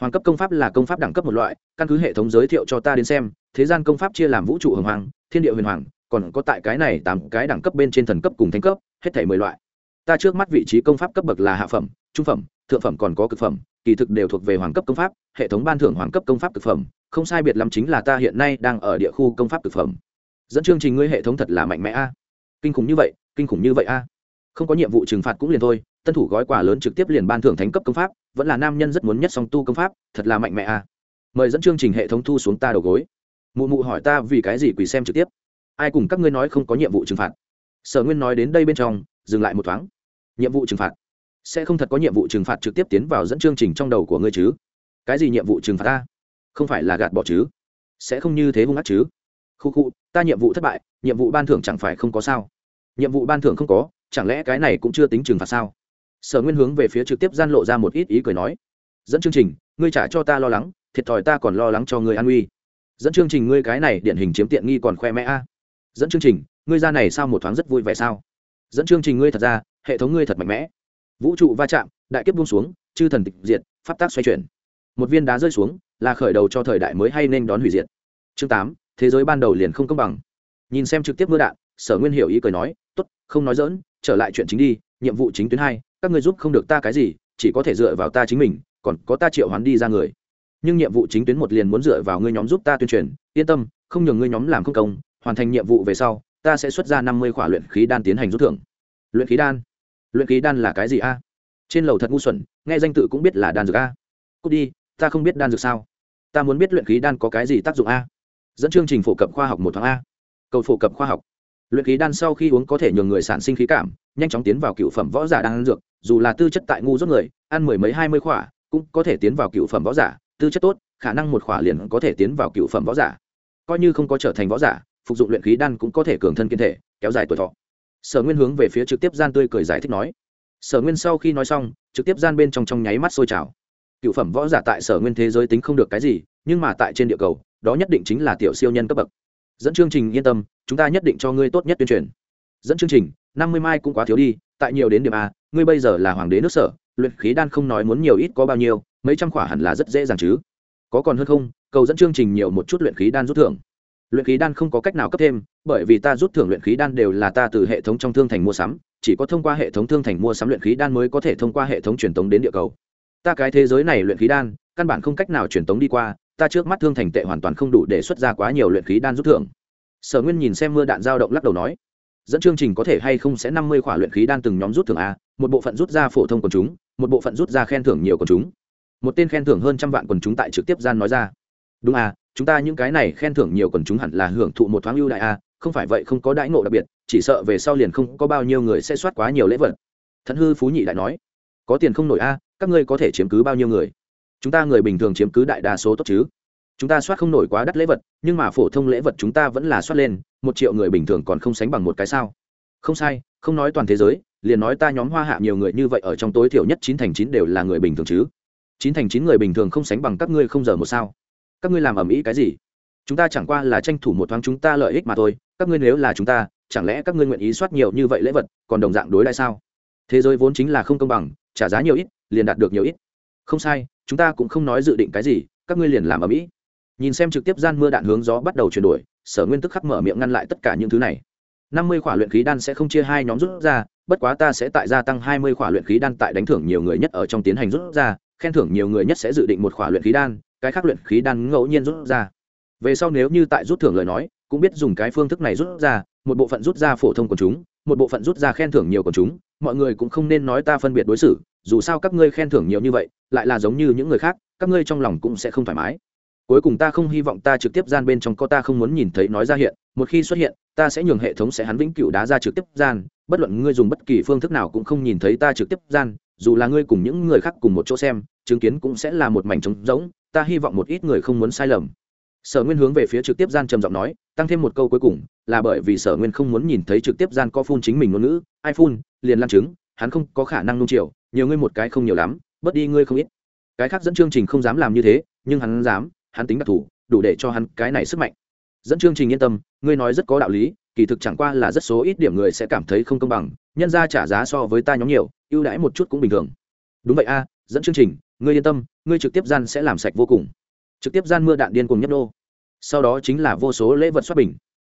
Hoàng cấp công pháp là công pháp đẳng cấp một loại, căn cứ hệ thống giới thiệu cho ta đến xem, thế gian công pháp chia làm vũ trụ hồng hoàng, thiên địa huyền hoàng, còn có tại cái này tám cái đẳng cấp bên trên thần cấp cùng thánh cấp, hết thảy mười loại. Ta trước mắt vị trí công pháp cấp bậc là hạ phẩm, trung phẩm, thượng phẩm còn có cực phẩm, kỳ thực đều thuộc về hoàng cấp công pháp, hệ thống ban thưởng hoàng cấp công pháp cực phẩm không sai biệt lắm chính là ta hiện nay đang ở địa khu công pháp thực phẩm. Dẫn chương trình ngươi hệ thống thật là mạnh mẽ a. Kinh khủng như vậy, kinh khủng như vậy a. Không có nhiệm vụ trừng phạt cũng liền thôi, tân thủ gói quà lớn trực tiếp liền ban thưởng thánh cấp công pháp, vẫn là nam nhân rất muốn nhất song tu công pháp, thật là mạnh mẽ a. Mời dẫn chương trình hệ thống thu xuống ta đầu gối. Mụ mụ hỏi ta vì cái gì quỳ xem trực tiếp. Ai cùng các ngươi nói không có nhiệm vụ trừng phạt? Sở nguyên nói đến đây bên trong, dừng lại một thoáng. Nhiệm vụ trừng phạt? Sẽ không thật có nhiệm vụ trừng phạt trực tiếp tiến vào dẫn chương trình trong đầu của ngươi chứ? Cái gì nhiệm vụ trừng phạt ta? Không phải là gạt bỏ chứ? Sẽ không như thế hung ác chứ? Khu khu, ta nhiệm vụ thất bại, nhiệm vụ ban thưởng chẳng phải không có sao? Nhiệm vụ ban thưởng không có, chẳng lẽ cái này cũng chưa tính trừng phạt sao? Sở nguyên hướng về phía trực tiếp gian lộ ra một ít ý cười nói. Dẫn chương trình, ngươi trả cho ta lo lắng, thiệt thòi ta còn lo lắng cho ngươi an uy dẫn chương trình, ngươi cái này điển hình chiếm tiện nghi còn khoe mẽ a. Dẫn chương trình, ngươi ra này sao một thoáng rất vui vẻ sao? Dẫn chương trình, ngươi thật ra, hệ thống ngươi thật mạnh mẽ. Vũ trụ va chạm, đại kiếp buông xuống, chư thần tịch diệt, pháp tác xoay chuyển. Một viên đá rơi xuống là khởi đầu cho thời đại mới hay nên đón hủy diệt. Chương tám, thế giới ban đầu liền không công bằng. Nhìn xem trực tiếp mưa đạn, sở nguyên hiểu ý cười nói t ố t không nói dỡn trở lại chuyện chính đi, nhiệm vụ chính tuyến hai, các người giúp không được ta cái gì, chỉ có thể dựa vào ta chính mình, còn có ta triệu hoán đi ra người. Nhưng nhiệm vụ chính tuyến một liền muốn dựa vào ngươi nhóm giúp ta tuyên truyền, yên tâm, không nhường ngươi nhóm làm không công, hoàn thành nhiệm vụ về sau, ta sẽ xuất ra năm mươi khỏa luyện khí đan tiến hành rút thưởng. Luyện khí đan? Luyện khí đan là cái gì a? Trên lầu thật ngu xuẩn, nghe danh tự cũng biết là đan dược a. Cút đi ta không biết đan dược sao? Ta muốn biết luyện khí đan có cái gì tác dụng a? Dẫn chương trình phổ cập khoa học một tháng a. Cầu phổ cập khoa học. Luyện khí đan sau khi uống có thể nhường người sản sinh khí cảm, nhanh chóng tiến vào cựu phẩm võ giả đan dược, dù là tư chất tại ngu dốt người, ăn mười mấy hai mươi khỏa, cũng có thể tiến vào cựu phẩm võ giả, tư chất tốt, khả năng một khỏa liền có thể tiến vào cựu phẩm võ giả. Coi như không có trở thành võ giả, phục dụng luyện khí đan cũng có thể cường thân kiên thể, kéo dài tuổi thọ. Sở nguyên hướng về phía trực tiếp gian tươi cười giải thích nói. Sở nguyên sau khi nói xong, trực tiếp gian bên trong trong nháy mắt sôi trào cựu phẩm võ giả tại sở nguyên thế giới tính không được cái gì, nhưng mà tại trên địa cầu, đó nhất định chính là tiểu siêu nhân cấp bậc. Dẫn chương trình, yên tâm, chúng ta nhất định cho ngươi tốt nhất tuyên truyền. Dẫn chương trình, năm mươi mai cũng quá thiếu đi, tại nhiều đến điểm a, ngươi bây giờ là hoàng đế nước sở, luyện khí đan không nói muốn nhiều ít có bao nhiêu, mấy trăm khỏa hẳn là rất dễ dàng chứ. Có còn hơn không, cầu dẫn chương trình nhiều một chút luyện khí đan rút thưởng. Luyện khí đan không có cách nào cấp thêm, bởi vì ta rút thưởng luyện khí đan đều là ta từ hệ thống trong thương thành mua sắm, chỉ có thông qua hệ thống thương thành mua sắm luyện khí đan mới có thể thông qua hệ thống truyền tống đến địa cầu ta cái thế giới này luyện khí đan, căn bản không cách nào truyền tống đi qua, ta trước mắt thương thành tệ hoàn toàn không đủ để xuất ra quá nhiều luyện khí đan rút thưởng. Sở nguyên nhìn xem mưa đạn dao động lắc đầu nói, dẫn chương trình có thể hay không sẽ năm mươi khỏa luyện khí đan từng nhóm rút thưởng a, một bộ phận rút ra phổ thông quần chúng, một bộ phận rút ra khen thưởng nhiều quần chúng. Một tên khen thưởng hơn trăm vạn quần chúng tại trực tiếp gian nói ra. Đúng à chúng ta những cái này khen thưởng nhiều quần chúng hẳn là hưởng thụ một thoáng ưu đại a, không phải vậy không có đãi ngộ đặc biệt, chỉ sợ về sau liền không có bao nhiêu người sẽ soát quá nhiều lễ vật. Thận hư phú nhị đại nói, có tiền không nổi a các ngươi có thể chiếm cứ bao nhiêu người? Chúng ta người bình thường chiếm cứ đại đa số tốt chứ? Chúng ta soát không nổi quá đắt lễ vật, nhưng mà phổ thông lễ vật chúng ta vẫn là soát lên, một triệu người bình thường còn không sánh bằng một cái sao? Không sai, không nói toàn thế giới, liền nói ta nhóm hoa hạ nhiều người như vậy ở trong tối thiểu nhất chín thành chín đều là người bình thường chứ? Chín thành chín người bình thường không sánh bằng các ngươi không giờ một sao? Các ngươi làm ầm ĩ cái gì? Chúng ta chẳng qua là tranh thủ một thoáng chúng ta lợi ích mà thôi, các ngươi nếu là chúng ta, chẳng lẽ các ngươi nguyện ý soát nhiều như vậy lễ vật, còn đồng dạng đối lại sao? Thế giới vốn chính là không công bằng, trả giá nhiều ít liền đạt được nhiều ít. Không sai, chúng ta cũng không nói dự định cái gì, các ngươi liền làm ở mỹ. Nhìn xem trực tiếp gian mưa đạn hướng gió bắt đầu chuyển đổi, sở nguyên tức khắc mở miệng ngăn lại tất cả những thứ này. Năm mươi khỏa luyện khí đan sẽ không chia hai nhóm rút ra, bất quá ta sẽ tại gia tăng hai mươi khỏa luyện khí đan tại đánh thưởng nhiều người nhất ở trong tiến hành rút ra, khen thưởng nhiều người nhất sẽ dự định một khỏa luyện khí đan, cái khác luyện khí đan ngẫu nhiên rút ra. Về sau nếu như tại rút thưởng lời nói, cũng biết dùng cái phương thức này rút ra, một bộ phận rút ra phổ thông của chúng, một bộ phận rút ra khen thưởng nhiều của chúng, mọi người cũng không nên nói ta phân biệt đối xử dù sao các ngươi khen thưởng nhiều như vậy, lại là giống như những người khác, các ngươi trong lòng cũng sẽ không thoải mái. Cuối cùng ta không hy vọng ta trực tiếp gian bên trong có ta không muốn nhìn thấy nói ra hiện, một khi xuất hiện, ta sẽ nhường hệ thống sẽ hắn vĩnh cửu đá ra trực tiếp gian, bất luận ngươi dùng bất kỳ phương thức nào cũng không nhìn thấy ta trực tiếp gian, dù là ngươi cùng những người khác cùng một chỗ xem, chứng kiến cũng sẽ là một mảnh trống rỗng, ta hy vọng một ít người không muốn sai lầm. Sở nguyên hướng về phía trực tiếp gian trầm giọng nói, tăng thêm một câu cuối cùng, là bởi vì sở nguyên không muốn nhìn thấy trực tiếp gian có phun chính mình ngôn ngữ ai phun liền lan chứng hắn không có khả năng nung chiều nhiều ngươi một cái không nhiều lắm, bớt đi ngươi không ít. Cái khác dẫn chương trình không dám làm như thế, nhưng hắn dám, hắn tính đặc thù, đủ để cho hắn cái này sức mạnh. Dẫn chương trình yên tâm, ngươi nói rất có đạo lý, kỳ thực chẳng qua là rất số ít điểm người sẽ cảm thấy không công bằng, nhân ra trả giá so với ta nhóm nhiều, ưu đãi một chút cũng bình thường. Đúng vậy a, dẫn chương trình, ngươi yên tâm, ngươi trực tiếp gian sẽ làm sạch vô cùng. Trực tiếp gian mưa đạn điên cùng nhất đô sau đó chính là vô số lễ vật xuất bình.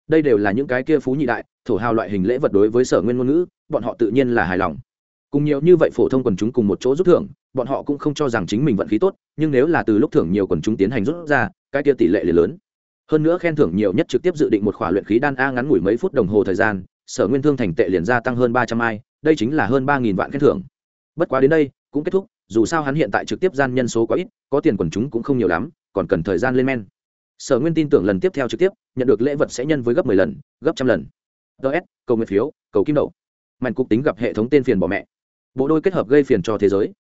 Đây đều là những cái kia phú nhị đại, thổ hào loại hình lễ vật đối với sở nguyên ngôn ngữ, bọn họ tự nhiên là hài lòng cùng nhiều như vậy phổ thông quần chúng cùng một chỗ rút thưởng, bọn họ cũng không cho rằng chính mình vận khí tốt, nhưng nếu là từ lúc thưởng nhiều quần chúng tiến hành rút ra, cái kia tỷ lệ liền lớn. Hơn nữa khen thưởng nhiều nhất trực tiếp dự định một khỏa luyện khí đan a ngắn ngủi mấy phút đồng hồ thời gian, sở nguyên thương thành tệ liền gia tăng hơn ba trăm ai, đây chính là hơn ba nghìn vạn khen thưởng. Bất quá đến đây, cũng kết thúc, dù sao hắn hiện tại trực tiếp gian nhân số quá ít, có tiền quần chúng cũng không nhiều lắm, còn cần thời gian lên men. Sở nguyên tin tưởng lần tiếp theo trực tiếp, nhận được lễ vật sẽ nhân với gấp mười lần, gấp trăm lần. Ts cầu nguyện phiếu, cầu kim đậu. Mạnh cục tính gặp hệ thống tên phiền bỏ mẹ bộ đôi kết hợp gây phiền cho thế giới.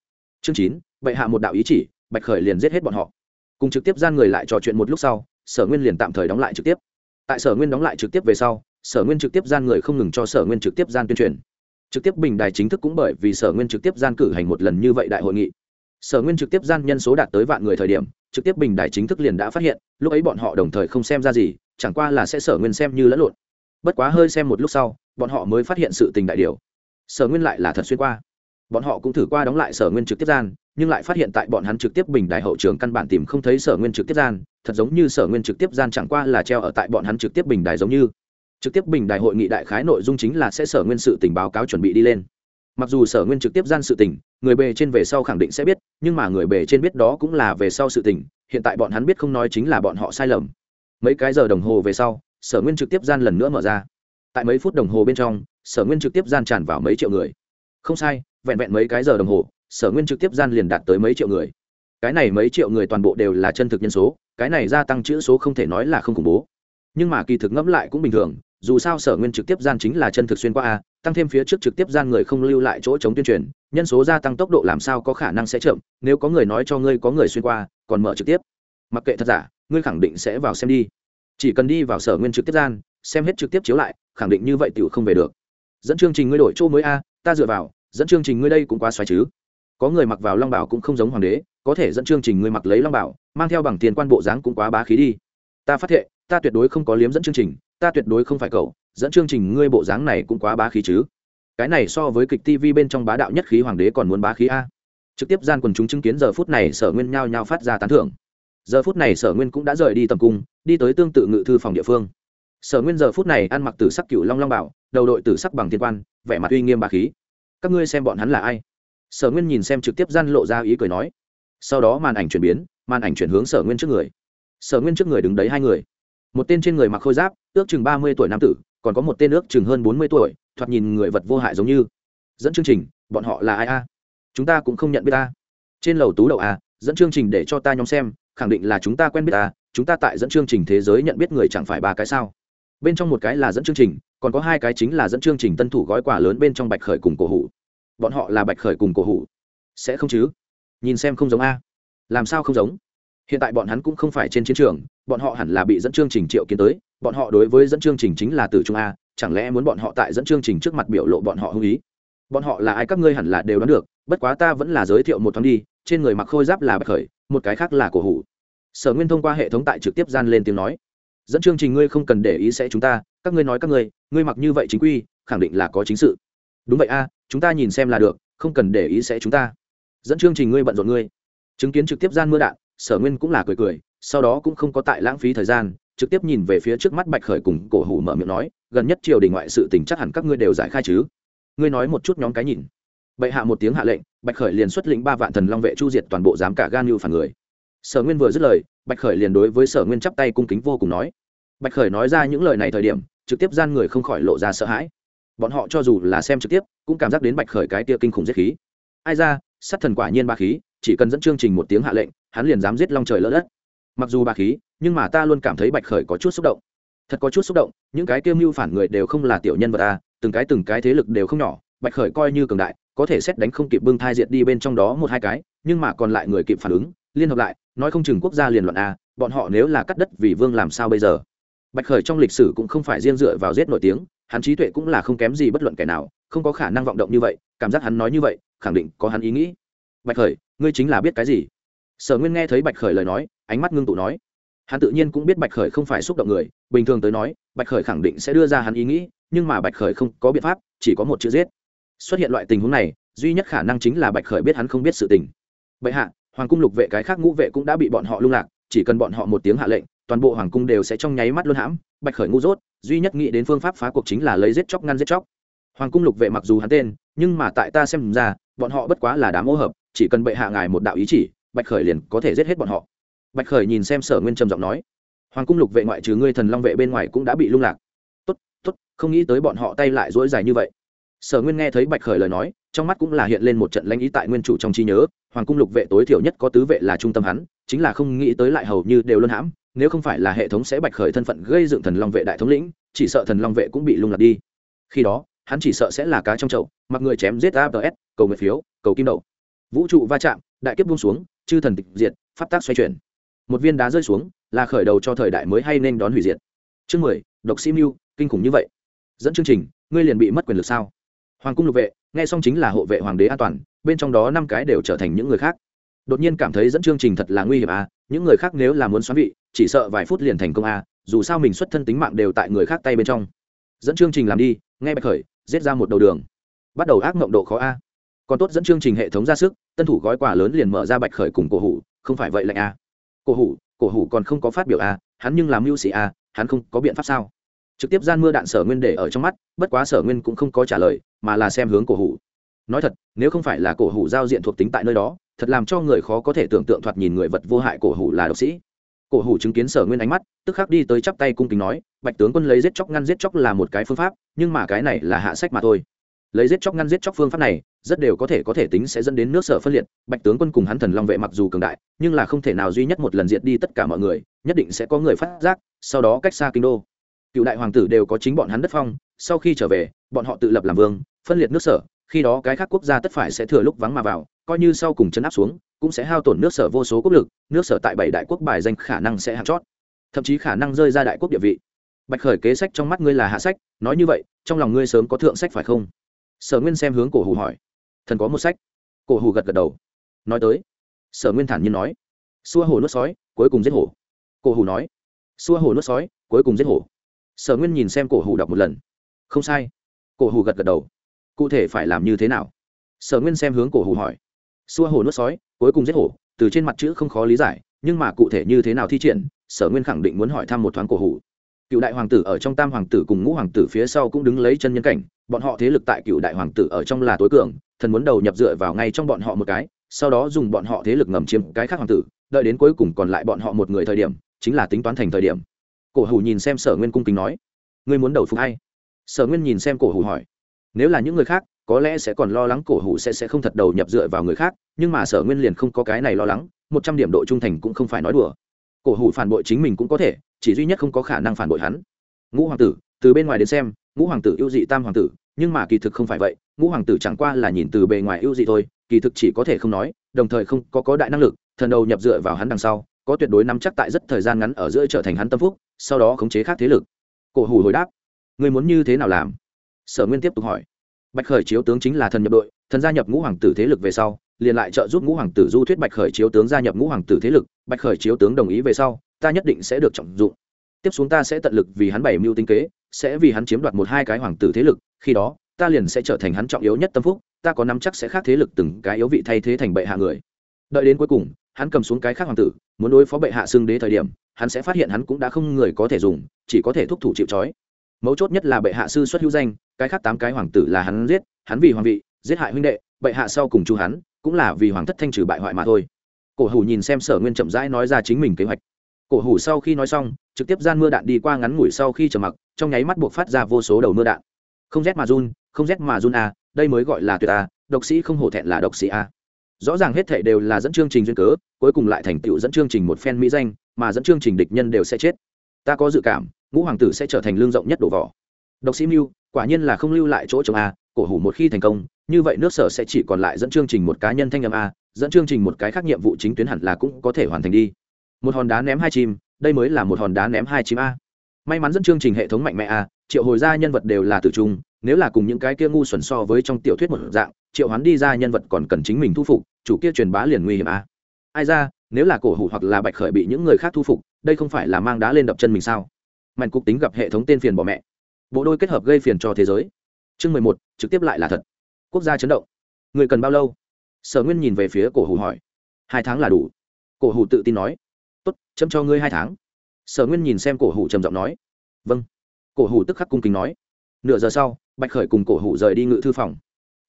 Chương chín, bệ hạ một đạo ý chỉ, bạch khởi liền giết hết bọn họ. Cùng trực tiếp gian người lại trò chuyện một lúc sau, sở nguyên liền tạm thời đóng lại trực tiếp. Tại sở nguyên đóng lại trực tiếp về sau, sở nguyên trực tiếp gian người không ngừng cho sở nguyên trực tiếp gian tuyên truyền. Trực tiếp bình đài chính thức cũng bởi vì sở nguyên trực tiếp gian cử hành một lần như vậy đại hội nghị. Sở nguyên trực tiếp gian nhân số đạt tới vạn người thời điểm, trực tiếp bình đài chính thức liền đã phát hiện, lúc ấy bọn họ đồng thời không xem ra gì, chẳng qua là sẽ sở nguyên xem như lẫn lộn. Bất quá hơi xem một lúc sau, bọn họ mới phát hiện sự tình đại điều. Sở nguyên lại là thật xuyên qua bọn họ cũng thử qua đóng lại sở nguyên trực tiếp gian, nhưng lại phát hiện tại bọn hắn trực tiếp bình đại hậu trường căn bản tìm không thấy sở nguyên trực tiếp gian, thật giống như sở nguyên trực tiếp gian chẳng qua là treo ở tại bọn hắn trực tiếp bình đài giống như. Trực tiếp bình đại hội nghị đại khái nội dung chính là sẽ sở nguyên sự tình báo cáo chuẩn bị đi lên. Mặc dù sở nguyên trực tiếp gian sự tình, người bề trên về sau khẳng định sẽ biết, nhưng mà người bề trên biết đó cũng là về sau sự tình, hiện tại bọn hắn biết không nói chính là bọn họ sai lầm. Mấy cái giờ đồng hồ về sau, sở nguyên trực tiếp gian lần nữa mở ra. Tại mấy phút đồng hồ bên trong, sở nguyên trực tiếp gian tràn vào mấy triệu người. Không sai vẹn vẹn mấy cái giờ đồng hồ, sở nguyên trực tiếp gian liền đạt tới mấy triệu người. Cái này mấy triệu người toàn bộ đều là chân thực nhân số, cái này gia tăng chữ số không thể nói là không khủng bố. Nhưng mà kỳ thực ngẫm lại cũng bình thường, dù sao sở nguyên trực tiếp gian chính là chân thực xuyên qua a, tăng thêm phía trước trực tiếp gian người không lưu lại chỗ chống tuyên truyền, nhân số gia tăng tốc độ làm sao có khả năng sẽ chậm, nếu có người nói cho ngươi có người xuyên qua, còn mở trực tiếp. Mặc kệ thật giả, ngươi khẳng định sẽ vào xem đi. Chỉ cần đi vào sở nguyên trực tiếp gian, xem hết trực tiếp chiếu lại, khẳng định như vậy tiểu không về được. Dẫn chương trình ngươi đổi chỗ mới a, ta dựa vào dẫn chương trình ngươi đây cũng quá xoáy chứ. Có người mặc vào long bảo cũng không giống hoàng đế, có thể dẫn chương trình ngươi mặc lấy long bảo, mang theo bằng tiền quan bộ dáng cũng quá bá khí đi. Ta phát hiện ta tuyệt đối không có liếm dẫn chương trình, ta tuyệt đối không phải cậu, dẫn chương trình ngươi bộ dáng này cũng quá bá khí chứ. Cái này so với kịch tv bên trong bá đạo nhất khí hoàng đế còn muốn bá khí a. Trực tiếp gian quần chúng chứng kiến giờ phút này sở nguyên nhao nhao phát ra tán thưởng. Giờ phút này sở nguyên cũng đã rời đi tầm cung, đi tới tương tự ngự thư phòng địa phương. Sở nguyên giờ phút này ăn mặc tử sắc cựu long long bảo, đầu đội tử sắc bằng thiên quan, vẻ mặt uy nghiêm bá khí các ngươi xem bọn hắn là ai? Sở nguyên nhìn xem trực tiếp gian lộ ra ý cười nói. Sau đó màn ảnh chuyển biến, màn ảnh chuyển hướng sở nguyên trước người. Sở nguyên trước người đứng đấy hai người. Một tên trên người mặc khôi giáp, ước chừng ba mươi tuổi nam tử, còn có một tên ước chừng hơn bốn mươi tuổi, thoạt nhìn người vật vô hại giống như. Dẫn chương trình, bọn họ là ai a? Chúng ta cũng không nhận biết ta trên lầu tú đậu a, dẫn chương trình để cho ta nhóm xem, khẳng định là chúng ta quen biết ta chúng ta tại dẫn chương trình thế giới nhận biết người chẳng phải ba cái sao? Bên trong một cái là dẫn chương trình, còn có hai cái chính là dẫn chương trình tân thủ gói quà lớn bên trong bạch khởi cùng cổ hủ. Bọn họ là bạch khởi cùng cổ hủ. Sẽ không chứ? Nhìn xem không giống a. Làm sao không giống? Hiện tại bọn hắn cũng không phải trên chiến trường, bọn họ hẳn là bị dẫn chương trình triệu kiến tới, bọn họ đối với dẫn chương trình chính là từ trung a, chẳng lẽ muốn bọn họ tại dẫn chương trình trước mặt biểu lộ bọn họ hưng ý? Bọn họ là ai các ngươi hẳn là đều đoán được, bất quá ta vẫn là giới thiệu một thoáng đi, trên người mặc khôi giáp là bạch khởi, một cái khác là cổ hủ. Sở nguyên thông qua hệ thống tại trực tiếp gian lên tiếng nói dẫn chương trình ngươi không cần để ý sẽ chúng ta, các ngươi nói các ngươi ngươi mặc như vậy chính quy, khẳng định là có chính sự. Đúng vậy a, chúng ta nhìn xem là được, không cần để ý sẽ chúng ta. Dẫn chương trình ngươi bận rộn ngươi. Chứng kiến trực tiếp gian mưa đạn, sở nguyên cũng là cười cười, sau đó cũng không có tại lãng phí thời gian, trực tiếp nhìn về phía trước mắt bạch khởi cùng cổ hủ mở miệng nói, gần nhất triều đình ngoại sự tình chắc hẳn các ngươi đều giải khai chứ. Ngươi nói một chút nhóm cái nhìn. Bệ hạ một tiếng hạ lệnh, bạch khởi liền xuất lĩnh ba vạn thần long vệ chu diệt toàn bộ giám cả gan như phản người sở nguyên vừa dứt lời, bạch khởi liền đối với sở nguyên chắp tay cung kính vô cùng nói. Bạch khởi nói ra những lời này thời điểm, trực tiếp gian người không khỏi lộ ra sợ hãi. Bọn họ cho dù là xem trực tiếp, cũng cảm giác đến bạch khởi cái tia kinh khủng giết khí. Ai ra, sát thần quả nhiên ba khí, chỉ cần dẫn chương trình một tiếng hạ lệnh, hắn liền dám giết long trời lỡ đất. Mặc dù ba khí, nhưng mà ta luôn cảm thấy bạch khởi có chút xúc động. Thật có chút xúc động, những cái kiêm mưu phản người đều không là tiểu nhân vật ta từng cái từng cái thế lực đều không nhỏ, bạch khởi coi như cường đại, có thể xét đánh không kịp bưng thai diệt đi bên trong đó một hai cái, nhưng mà còn lại người kịp phản ứng liên hợp lại, nói không chừng quốc gia liền loạn a, bọn họ nếu là cắt đất vì vương làm sao bây giờ? Bạch khởi trong lịch sử cũng không phải riêng dựa vào giết nổi tiếng, hắn trí tuệ cũng là không kém gì bất luận kẻ nào, không có khả năng vọng động như vậy, cảm giác hắn nói như vậy, khẳng định có hắn ý nghĩ. Bạch khởi, ngươi chính là biết cái gì? Sở nguyên nghe thấy bạch khởi lời nói, ánh mắt ngưng tụ nói. Hắn tự nhiên cũng biết bạch khởi không phải xúc động người, bình thường tới nói, bạch khởi khẳng định sẽ đưa ra hắn ý nghĩ, nhưng mà bạch khởi không có biện pháp, chỉ có một chữ giết. Xuất hiện loại tình huống này, duy nhất khả năng chính là bạch khởi biết hắn không biết sự tình. Bệ hạ hoàng cung lục vệ cái khác ngũ vệ cũng đã bị bọn họ lung lạc, chỉ cần bọn họ một tiếng hạ lệnh, toàn bộ hoàng cung đều sẽ trong nháy mắt luôn hãm, bạch khởi ngu dốt, duy nhất nghĩ đến phương pháp phá cuộc chính là lấy giết chóc ngăn giết chóc. Hoàng cung lục vệ mặc dù hắn tên, nhưng mà tại ta xem ra, bọn họ bất quá là đám ô hợp, chỉ cần bệ hạ ngài một đạo ý chỉ, bạch khởi liền có thể giết hết bọn họ. Bạch khởi nhìn xem sở nguyên trầm giọng nói, hoàng cung lục vệ ngoại trừ ngươi thần long vệ bên ngoài cũng đã bị lung lạc. Tốt tốt, không nghĩ tới bọn họ tay lại dỗi dài như vậy sở nguyên nghe thấy bạch khởi lời nói, trong mắt cũng là hiện lên một trận lãnh ý tại nguyên chủ trong trí nhớ, hoàng cung lục vệ tối thiểu nhất có tứ vệ là trung tâm hắn, chính là không nghĩ tới lại hầu như đều luân hãm, nếu không phải là hệ thống sẽ bạch khởi thân phận gây dựng thần long vệ đại thống lĩnh, chỉ sợ thần long vệ cũng bị lung lạc đi. Khi đó, hắn chỉ sợ sẽ là cá trong chậu, mặc người chém giết abs cầu nguyện phiếu, cầu kim đậu. Vũ trụ va chạm, đại kiếp buông xuống, chư thần tịch diệt, pháp tác xoay chuyển. Một viên đá rơi xuống, là khởi đầu cho thời đại mới hay nên đón hủy diệt. Chương mười, độc sĩ mưu, kinh khủng như vậy. Dẫn chương trình, ngươi liền bị mất quyền lực sao? Hoàng cung lục vệ, nghe xong chính là hộ vệ hoàng đế an toàn, bên trong đó năm cái đều trở thành những người khác. Đột nhiên cảm thấy dẫn chương trình thật là nguy hiểm à những người khác nếu là muốn xoắn vị, chỉ sợ vài phút liền thành công à dù sao mình xuất thân tính mạng đều tại người khác tay bên trong. Dẫn chương trình làm đi, nghe bạch khởi, giết ra một đầu đường. Bắt đầu ác mộng độ khó a. Còn tốt dẫn chương trình hệ thống ra sức, tân thủ gói quà lớn liền mở ra bạch khởi cùng cổ hủ, không phải vậy lạnh a cổ hủ cổ hủ còn không có phát biểu a hắn nhưng làm mưu sĩ a hắn không có biện pháp sao? Trực tiếp gian mưa đạn sở nguyên để ở trong mắt, bất quá sở nguyên cũng không có trả lời mà là xem hướng cổ hủ. Nói thật, nếu không phải là cổ hủ giao diện thuộc tính tại nơi đó, thật làm cho người khó có thể tưởng tượng thoạt nhìn người vật vô hại cổ hủ là độc sĩ. Cổ hủ chứng kiến sở nguyên ánh mắt, tức khắc đi tới chắp tay cung kính nói, bạch tướng quân lấy giết chóc ngăn giết chóc là một cái phương pháp, nhưng mà cái này là hạ sách mà thôi. Lấy giết chóc ngăn giết chóc phương pháp này, rất đều có thể có thể tính sẽ dẫn đến nước sở phân liệt. Bạch tướng quân cùng hắn thần long vệ mặc dù cường đại, nhưng là không thể nào duy nhất một lần diệt đi tất cả mọi người, nhất định sẽ có người phát giác, sau đó cách xa kinh đô. Cựu đại hoàng tử đều có chính bọn hắn đất phong, sau khi trở về bọn họ tự lập làm vương, phân liệt nước sở, khi đó cái khác quốc gia tất phải sẽ thừa lúc vắng mà vào, coi như sau cùng chấn áp xuống, cũng sẽ hao tổn nước sở vô số quốc lực, nước sở tại bảy đại quốc bài danh khả năng sẽ hạt chót. Thậm chí khả năng rơi ra đại quốc địa vị. Bạch khởi kế sách trong mắt ngươi là hạ sách, nói như vậy, trong lòng ngươi sớm có thượng sách phải không? Sở nguyên xem hướng cổ hủ hỏi. Thần có một sách. Cổ hủ gật gật đầu. Nói tới. Sở nguyên thản nhiên nói. Xua hồ nuốt sói, cuối cùng giết hổ. Cổ hủ nói. Xua hồ nuốt sói, cuối cùng giết hổ. Sở nguyên nhìn xem cổ hủ đọc một lần. Không sai cổ hủ gật gật đầu. Cụ thể phải làm như thế nào? Sở nguyên xem hướng cổ hủ hỏi. Xua hổ nuốt sói, cuối cùng giết hổ, từ trên mặt chữ không khó lý giải, nhưng mà cụ thể như thế nào thi triển, sở nguyên khẳng định muốn hỏi thăm một thoáng cổ hủ. Cựu đại hoàng tử ở trong tam hoàng tử cùng ngũ hoàng tử phía sau cũng đứng lấy chân nhân cảnh, bọn họ thế lực tại cựu đại hoàng tử ở trong là tối cường, thần muốn đầu nhập dựa vào ngay trong bọn họ một cái, sau đó dùng bọn họ thế lực ngầm chiếm cái khác hoàng tử, đợi đến cuối cùng còn lại bọn họ một người thời điểm, chính là tính toán thành thời điểm. Cổ hủ nhìn xem sở nguyên cung kính nói, ngươi muốn đầu phục hay? Sở nguyên nhìn xem cổ hủ hỏi, nếu là những người khác, có lẽ sẽ còn lo lắng cổ hủ sẽ sẽ không thật đầu nhập dựa vào người khác, nhưng mà sở nguyên liền không có cái này lo lắng, một trăm điểm độ trung thành cũng không phải nói đùa. Cổ hủ phản bội chính mình cũng có thể, chỉ duy nhất không có khả năng phản bội hắn. Ngũ hoàng tử, từ bên ngoài đến xem, ngũ hoàng tử ưu dị tam hoàng tử, nhưng mà kỳ thực không phải vậy, ngũ hoàng tử chẳng qua là nhìn từ bề ngoài ưu dị thôi, kỳ thực chỉ có thể không nói, đồng thời không có có đại năng lực, thần đầu nhập dựa vào hắn đằng sau, có tuyệt đối nắm chắc tại rất thời gian ngắn ở giữa trở thành hắn tâm phúc, sau đó khống chế khác thế lực. Cổ hủ hồi đáp người muốn như thế nào làm? Sở nguyên tiếp tục hỏi. Bạch khởi chiếu tướng chính là thần nhập đội, thần gia nhập ngũ hoàng tử thế lực về sau, liền lại trợ giúp ngũ hoàng tử du thuyết bạch khởi chiếu tướng gia nhập ngũ hoàng tử thế lực, bạch khởi chiếu tướng đồng ý về sau, ta nhất định sẽ được trọng dụng. Tiếp xuống ta sẽ tận lực vì hắn bày mưu tinh kế, sẽ vì hắn chiếm đoạt một hai cái hoàng tử thế lực, khi đó, ta liền sẽ trở thành hắn trọng yếu nhất tâm phúc, ta có nắm chắc sẽ khác thế lực từng cái yếu vị thay thế thành bệ hạ người. Đợi đến cuối cùng, hắn cầm xuống cái khác hoàng tử, muốn đối phó bệ hạ xưng đế thời điểm, hắn sẽ phát hiện hắn cũng đã không người có thể dùng, chỉ có thể thúc thủ chịu trói mấu chốt nhất là bệ hạ sư xuất hữu danh cái khác tám cái hoàng tử là hắn giết hắn vì hoàng vị giết hại huynh đệ bệ hạ sau cùng chu hắn cũng là vì hoàng thất thanh trừ bại hoại mà thôi. Cổ hủ nhìn xem sở nguyên chậm rãi nói ra chính mình kế hoạch. Cổ hủ sau khi nói xong trực tiếp gian mưa đạn đi qua ngắn ngủi sau khi trở mặc trong nháy mắt buộc phát ra vô số đầu mưa đạn. Không rét mà run không rét mà run à, đây mới gọi là tuyệt à, độc sĩ không hổ thẹn là độc sĩ à. rõ ràng hết thệ đều là dẫn chương trình duyên cớ cuối cùng lại thành tựu dẫn chương trình một phen mỹ danh mà dẫn chương trình địch nhân đều sẽ chết. Ta có dự cảm ngũ hoàng tử sẽ trở thành lương rộng nhất đổ vỏ độc sĩ mưu, quả nhiên là không lưu lại chỗ chồng a, cổ hủ một khi thành công, như vậy nước sở sẽ chỉ còn lại dẫn chương trình một cá nhân thanh âm a, dẫn chương trình một cái khác nhiệm vụ chính tuyến hẳn là cũng có thể hoàn thành đi. Một hòn đá ném hai chim, đây mới là một hòn đá ném hai chim a. May mắn dẫn chương trình hệ thống mạnh mẽ a, triệu hồi ra nhân vật đều là tử trung, nếu là cùng những cái kia ngu xuẩn so với trong tiểu thuyết một dạng, triệu hoán đi ra nhân vật còn cần chính mình thu phục, chủ kia truyền bá liền nguy hiểm a. Ai ra, nếu là cổ hủ hoặc là bạch khởi bị những người khác thu phục, đây không phải là mang đá lên đập chân mình sao? Mạnh cục tính gặp hệ thống tên phiền bỏ mẹ. Bộ đôi kết hợp gây phiền cho thế giới. Chương mười một, trực tiếp lại là thật. Quốc gia chấn động. Người cần bao lâu? Sở nguyên nhìn về phía cổ hủ hỏi. Hai tháng là đủ. Cổ hủ tự tin nói. Tốt, chấm cho ngươi hai tháng. Sở nguyên nhìn xem cổ hủ trầm giọng nói. Vâng. Cổ hủ tức khắc cung kính nói. Nửa giờ sau, bạch khởi cùng cổ hủ rời đi ngự thư phòng.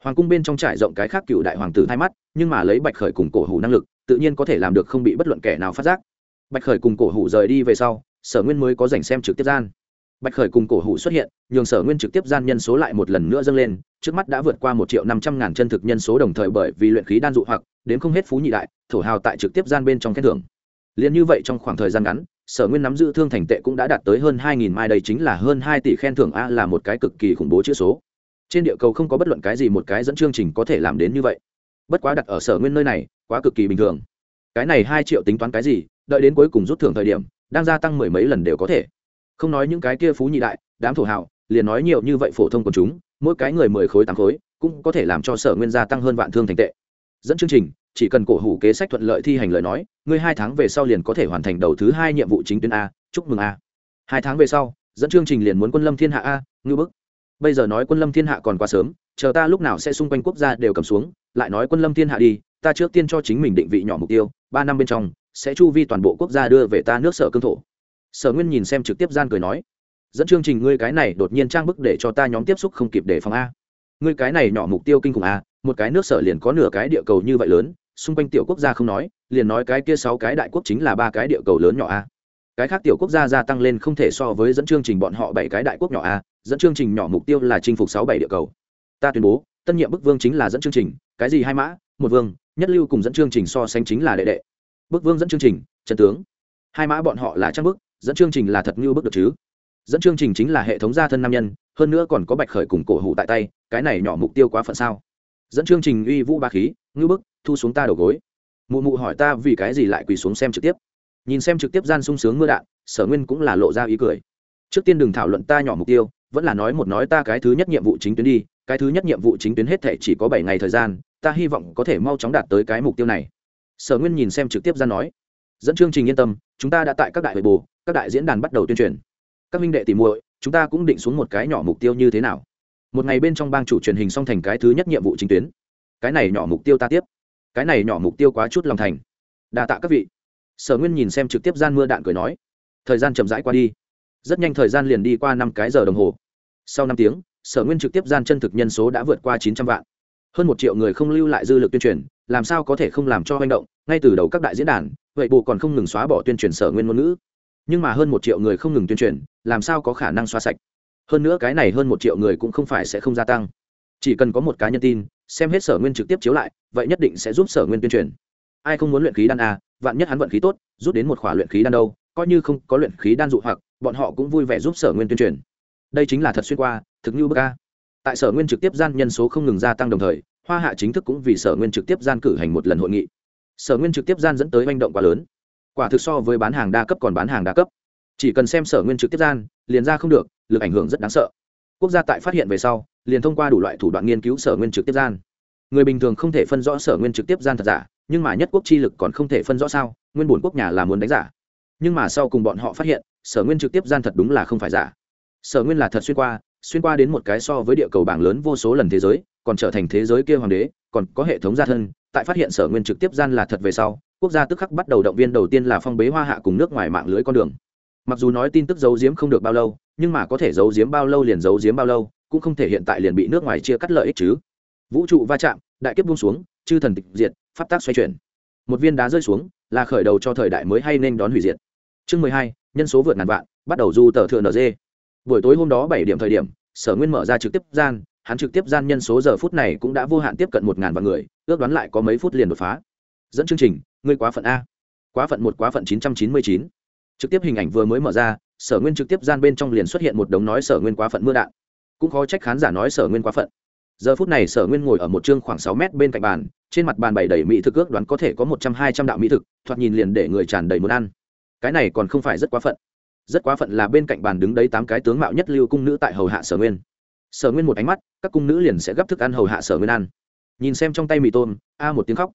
Hoàng cung bên trong trải rộng cái khác cựu đại hoàng tử thay mắt, nhưng mà lấy bạch khởi cùng cổ hủ năng lực, tự nhiên có thể làm được không bị bất luận kẻ nào phát giác. Bạch khởi cùng cổ hủ rời đi về sau sở nguyên mới có dành xem trực tiếp gian. Bạch khởi cùng cổ hủ xuất hiện, nhường sở nguyên trực tiếp gian nhân số lại một lần nữa dâng lên, trước mắt đã vượt qua một triệu năm trăm ngàn chân thực nhân số đồng thời bởi vì luyện khí đan dụ hoặc, đến không hết phú nhị đại, thổ hào tại trực tiếp gian bên trong khen thưởng. Liền như vậy trong khoảng thời gian ngắn, sở nguyên nắm giữ thương thành tệ cũng đã đạt tới hơn hai nghìn mai, đây chính là hơn hai tỷ khen thưởng a, là một cái cực kỳ khủng bố chữ số. Trên địa cầu không có bất luận cái gì một cái dẫn chương trình có thể làm đến như vậy. Bất quá đặt ở sở nguyên nơi này, quá cực kỳ bình thường. Cái này hai triệu tính toán cái gì, đợi đến cuối cùng rút thưởng thời điểm đang gia tăng mười mấy lần đều có thể. Không nói những cái kia phú nhị đại, đám thổ hào, liền nói nhiều như vậy phổ thông của chúng, mỗi cái người mười khối tám khối, cũng có thể làm cho sở nguyên gia tăng hơn vạn thương thành tệ. Dẫn chương trình, chỉ cần cổ hủ kế sách thuận lợi thi hành lời nói, ngươi hai tháng về sau liền có thể hoàn thành đầu thứ hai nhiệm vụ chính tuyến a, chúc mừng a. Hai tháng về sau, dẫn chương trình liền muốn quân lâm thiên hạ a ngư bức. Bây giờ nói quân lâm thiên hạ còn quá sớm, chờ ta lúc nào sẽ xung quanh quốc gia đều cầm xuống, lại nói quân lâm thiên hạ đi, ta trước tiên cho chính mình định vị nhỏ mục tiêu, ba năm bên trong sẽ chu vi toàn bộ quốc gia đưa về ta nước sở cương thổ. Sở nguyên nhìn xem trực tiếp gian cười nói, dẫn chương trình ngươi cái này đột nhiên trang bức để cho ta nhóm tiếp xúc không kịp để phòng a. Ngươi cái này nhỏ mục tiêu kinh khủng a, một cái nước sở liền có nửa cái địa cầu như vậy lớn, xung quanh tiểu quốc gia không nói, liền nói cái kia sáu cái đại quốc chính là ba cái địa cầu lớn nhỏ a. Cái khác tiểu quốc gia gia tăng lên không thể so với dẫn chương trình bọn họ bảy cái đại quốc nhỏ a, dẫn chương trình nhỏ mục tiêu là chinh phục sáu bảy địa cầu. Ta tuyên bố, tân nhiệm bức vương chính là dẫn chương trình, cái gì hai mã, một vương, nhất lưu cùng dẫn chương trình so sánh chính là đệ đệ bức vương dẫn chương trình, trần tướng. Hai mã bọn họ là trang bức dẫn chương trình là thật như bức được chứ. Dẫn chương trình chính là hệ thống gia thân nam nhân, hơn nữa còn có bạch khởi cùng cổ hủ tại tay, cái này nhỏ mục tiêu quá phận sao? Dẫn chương trình uy vũ ba khí, ngư bức thu xuống ta đầu gối. Mụ mụ hỏi ta vì cái gì lại quỳ xuống xem trực tiếp. Nhìn xem trực tiếp gian sung sướng mưa đạn, sở nguyên cũng là lộ ra ý cười. Trước tiên đừng thảo luận ta nhỏ mục tiêu, vẫn là nói một nói ta cái thứ nhất nhiệm vụ chính tuyến đi, cái thứ nhất nhiệm vụ chính tuyến hết thể chỉ có bảy ngày thời gian, ta hy vọng có thể mau chóng đạt tới cái mục tiêu này sở nguyên nhìn xem trực tiếp ra nói dẫn chương trình yên tâm chúng ta đã tại các đại hội bù, các đại diễn đàn bắt đầu tuyên truyền. Các minh đệ tìm muội chúng ta cũng định xuống một cái nhỏ mục tiêu như thế nào? Một ngày bên trong bang chủ truyền hình xong thành cái thứ nhất nhiệm vụ chính tuyến. Cái này nhỏ mục tiêu ta tiếp. Cái này nhỏ mục tiêu quá chút lòng thành. Đa tạ các vị. Sở nguyên nhìn xem trực tiếp gian mưa đạn cười nói thời gian chậm rãi qua đi. Rất nhanh thời gian liền đi qua năm cái giờ đồng hồ. Sau năm tiếng sở nguyên trực tiếp gian chân thực nhân số đã vượt qua chín trăm vạn. Hơn một triệu người không lưu lại dư lực tuyên truyền làm sao có thể không làm cho hành động, ngay từ đầu các đại diễn đàn, vậy bộ còn không ngừng xóa bỏ tuyên truyền sở nguyên ngôn ngữ. Nhưng mà hơn một triệu người không ngừng tuyên truyền, làm sao có khả năng xóa sạch? Hơn nữa cái này hơn một triệu người cũng không phải sẽ không gia tăng. Chỉ cần có một cá nhân tin, xem hết sở nguyên trực tiếp chiếu lại, vậy nhất định sẽ giúp sở nguyên tuyên truyền. Ai không muốn luyện khí đan a vạn nhất hắn vận khí tốt, rút đến một khỏa luyện khí đan đâu, coi như không có luyện khí đan dụ hoặc, bọn họ cũng vui vẻ giúp sở nguyên tuyên truyền. Đây chính là thật xuyên qua, thực như bức a. Tại sở nguyên trực tiếp gian nhân số không ngừng gia tăng đồng thời hoa hạ chính thức cũng vì sở nguyên trực tiếp gian cử hành một lần hội nghị. Sở nguyên trực tiếp gian dẫn tới manh động quá lớn. Quả thực so với bán hàng đa cấp còn bán hàng đa cấp. Chỉ cần xem sở nguyên trực tiếp gian, liền ra không được, lực ảnh hưởng rất đáng sợ. Quốc gia tại phát hiện về sau, liền thông qua đủ loại thủ đoạn nghiên cứu sở nguyên trực tiếp gian. Người bình thường không thể phân rõ sở nguyên trực tiếp gian thật giả, nhưng mà nhất quốc chi lực còn không thể phân rõ sao, nguyên bổn quốc nhà là muốn đánh giả. Nhưng mà sau cùng bọn họ phát hiện, sở nguyên trực tiếp gian thật đúng là không phải giả. Sở nguyên là thật xuyên qua xuyên qua đến một cái so với địa cầu bảng lớn vô số lần thế giới còn trở thành thế giới kia hoàng đế, còn có hệ thống gia thân, tại phát hiện sở nguyên trực tiếp gian là thật về sau, quốc gia tức khắc bắt đầu động viên đầu tiên là phong bế hoa hạ cùng nước ngoài mạng lưới con đường. Mặc dù nói tin tức giấu giếm không được bao lâu, nhưng mà có thể giấu giếm bao lâu liền giấu giếm bao lâu, cũng không thể hiện tại liền bị nước ngoài chia cắt lợi ích chứ. Vũ trụ va chạm, đại kiếp buông xuống, chư thần tịch diệt, pháp tác xoay chuyển. Một viên đá rơi xuống, là khởi đầu cho thời đại mới hay nên đón hủy diệt. Chương mười hai, nhân số vượt ngàn vạn, bắt đầu du tờ thượng nd buổi tối hôm đó bảy điểm thời điểm, sở nguyên mở ra trực tiếp gian hắn trực tiếp gian nhân số giờ phút này cũng đã vô hạn tiếp cận một ngàn vạn người, ước đoán lại có mấy phút liền đột phá. Dẫn chương trình, ngươi quá phận a. Quá phận một, quá phận chín trăm chín mươi chín. Trực tiếp hình ảnh vừa mới mở ra, sở nguyên trực tiếp gian bên trong liền xuất hiện một đống nói sở nguyên quá phận mưa đạn. Cũng khó trách khán giả nói sở nguyên quá phận. Giờ phút này sở nguyên ngồi ở một chương khoảng sáu mét bên cạnh bàn, trên mặt bàn bày đầy mỹ thực ước đoán có thể có một trăm, hai trăm đạo mỹ thực, thoạt nhìn liền để người tràn đầy muốn ăn. Cái này còn không phải rất quá phận. Rất quá phận là bên cạnh bàn đứng đấy tám cái tướng mạo nhất lưu cung nữ tại hầu hạ sở nguyên sở nguyên một ánh mắt, các cung nữ liền sẽ gấp thức ăn hầu hạ sở nguyên ăn. Nhìn xem trong tay mì tôm, a một tiếng khóc.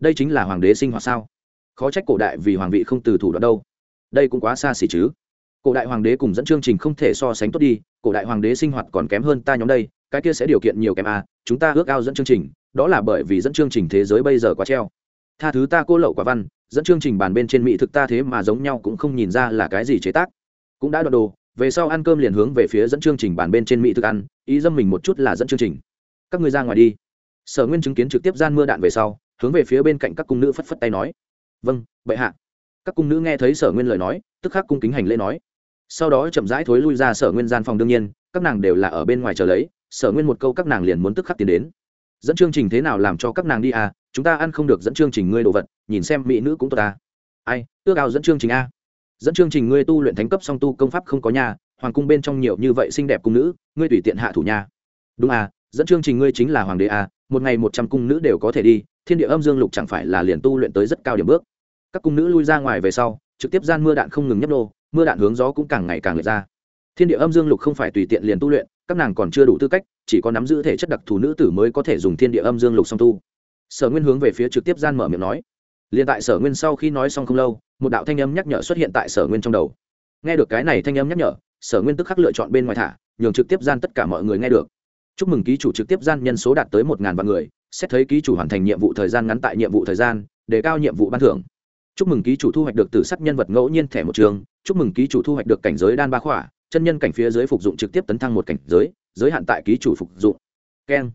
Đây chính là hoàng đế sinh hoạt sao? Khó trách cổ đại vì hoàng vị không từ thủ đoạn đâu. Đây cũng quá xa xỉ chứ. Cổ đại hoàng đế cùng dẫn chương trình không thể so sánh tốt đi, cổ đại hoàng đế sinh hoạt còn kém hơn ta nhóm đây, cái kia sẽ điều kiện nhiều kém a, chúng ta ước ao dẫn chương trình, đó là bởi vì dẫn chương trình thế giới bây giờ quá treo. Tha thứ ta cô lậu quả văn, dẫn chương trình bàn bên trên mỹ thực ta thế mà giống nhau cũng không nhìn ra là cái gì chế tác. Cũng đã đoạt đồ về sau ăn cơm liền hướng về phía dẫn chương trình bàn bên trên mỹ thức ăn, ý dâm mình một chút là dẫn chương trình. Các người ra ngoài đi. Sở nguyên chứng kiến trực tiếp gian mưa đạn về sau, hướng về phía bên cạnh các cung nữ phất phất tay nói. Vâng bệ hạ. Các cung nữ nghe thấy sở nguyên lời nói, tức khắc cung kính hành lễ nói. Sau đó chậm rãi thối lui ra sở nguyên gian phòng đương nhiên, các nàng đều là ở bên ngoài chờ lấy, sở nguyên một câu các nàng liền muốn tức khắc tiến đến. Dẫn chương trình thế nào làm cho các nàng đi à? Chúng ta ăn không được dẫn chương trình ngươi đồ vật, nhìn xem mỹ nữ cũng tốt ta ai, ước ao dẫn chương trình a dẫn chương trình ngươi tu luyện thánh cấp song tu công pháp không có nhà hoàng cung bên trong nhiều như vậy xinh đẹp cung nữ, ngươi tùy tiện hạ thủ nhà đúng à dẫn chương trình ngươi chính là hoàng đế à một ngày một trăm cung nữ đều có thể đi, thiên địa âm dương lục chẳng phải là liền tu luyện tới rất cao điểm bước. Các cung nữ lui ra ngoài về sau, trực tiếp gian mưa đạn không ngừng nhấp nô, mưa đạn hướng gió cũng càng ngày càng lệch ra. Thiên địa âm dương lục không phải tùy tiện liền tu luyện, các nàng còn chưa đủ tư cách, chỉ có nắm giữ thể chất đặc thù nữ tử mới có thể dùng thiên địa âm dương lục song tu. Sở nguyên hướng về phía trực tiếp gian mở miệng nói liền tại sở nguyên sau khi nói xong không lâu, một đạo thanh âm nhắc nhở xuất hiện tại sở nguyên trong đầu. Nghe được cái này thanh âm nhắc nhở, sở nguyên tức khắc lựa chọn bên ngoài thả, nhường trực tiếp gian tất cả mọi người nghe được. Chúc mừng ký chủ trực tiếp gian nhân số đạt tới một ngàn vạn người, xét thấy ký chủ hoàn thành nhiệm vụ thời gian ngắn tại nhiệm vụ thời gian, đề cao nhiệm vụ ban thưởng. Chúc mừng ký chủ thu hoạch được tử sắc nhân vật ngẫu nhiên thẻ một trường, chúc mừng ký chủ thu hoạch được cảnh giới đan ba khỏa, chân nhân cảnh phía dưới phục dụng trực tiếp tấn thăng một cảnh giới giới hạn tại ký chủ phục dụng. Keng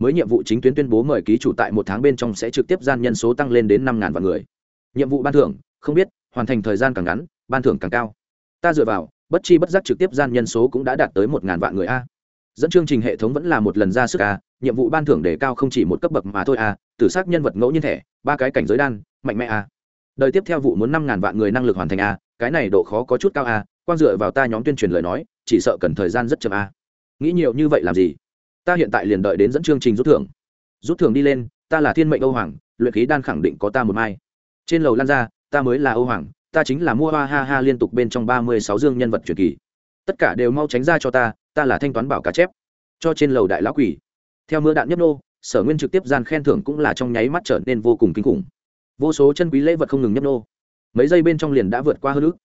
mới nhiệm vụ chính tuyến tuyên bố mời ký chủ tại một tháng bên trong sẽ trực tiếp gian nhân số tăng lên đến năm ngàn vạn người. Nhiệm vụ ban thưởng, không biết, hoàn thành thời gian càng ngắn, ban thưởng càng cao. Ta dựa vào, bất chi bất giác trực tiếp gian nhân số cũng đã đạt tới một ngàn vạn người a. Dẫn chương trình hệ thống vẫn là một lần ra sức a, nhiệm vụ ban thưởng đề cao không chỉ một cấp bậc mà thôi a, tử xác nhân vật ngẫu nhiên thẻ, ba cái cảnh giới đan, mạnh mẽ a. Đời tiếp theo vụ muốn năm ngàn vạn người năng lực hoàn thành a, cái này độ khó có chút cao a quan dựa vào ta nhóm tuyên truyền lời nói, chỉ sợ cần thời gian rất chậm a. Nghĩ nhiều như vậy làm gì? Ta hiện tại liền đợi đến dẫn chương trình rút thưởng. Rút thưởng đi lên, ta là thiên mệnh âu hoàng, luyện khí đan khẳng định có ta một mai. Trên lầu lan ra, ta mới là âu hoàng, ta chính là mua hoa ha ha liên tục bên trong ba mươi sáu dương nhân vật truyền kỳ. Tất cả đều mau tránh ra cho ta ta là thanh toán bảo cá chép. Cho trên lầu đại lão quỷ. Theo mưa đạn nhấp nô, sở nguyên trực tiếp gian khen thưởng cũng là trong nháy mắt trở nên vô cùng kinh khủng. Vô số chân quý lễ vật không ngừng nhấp nô. Mấy giây bên trong liền đã vượt qua hơn ước.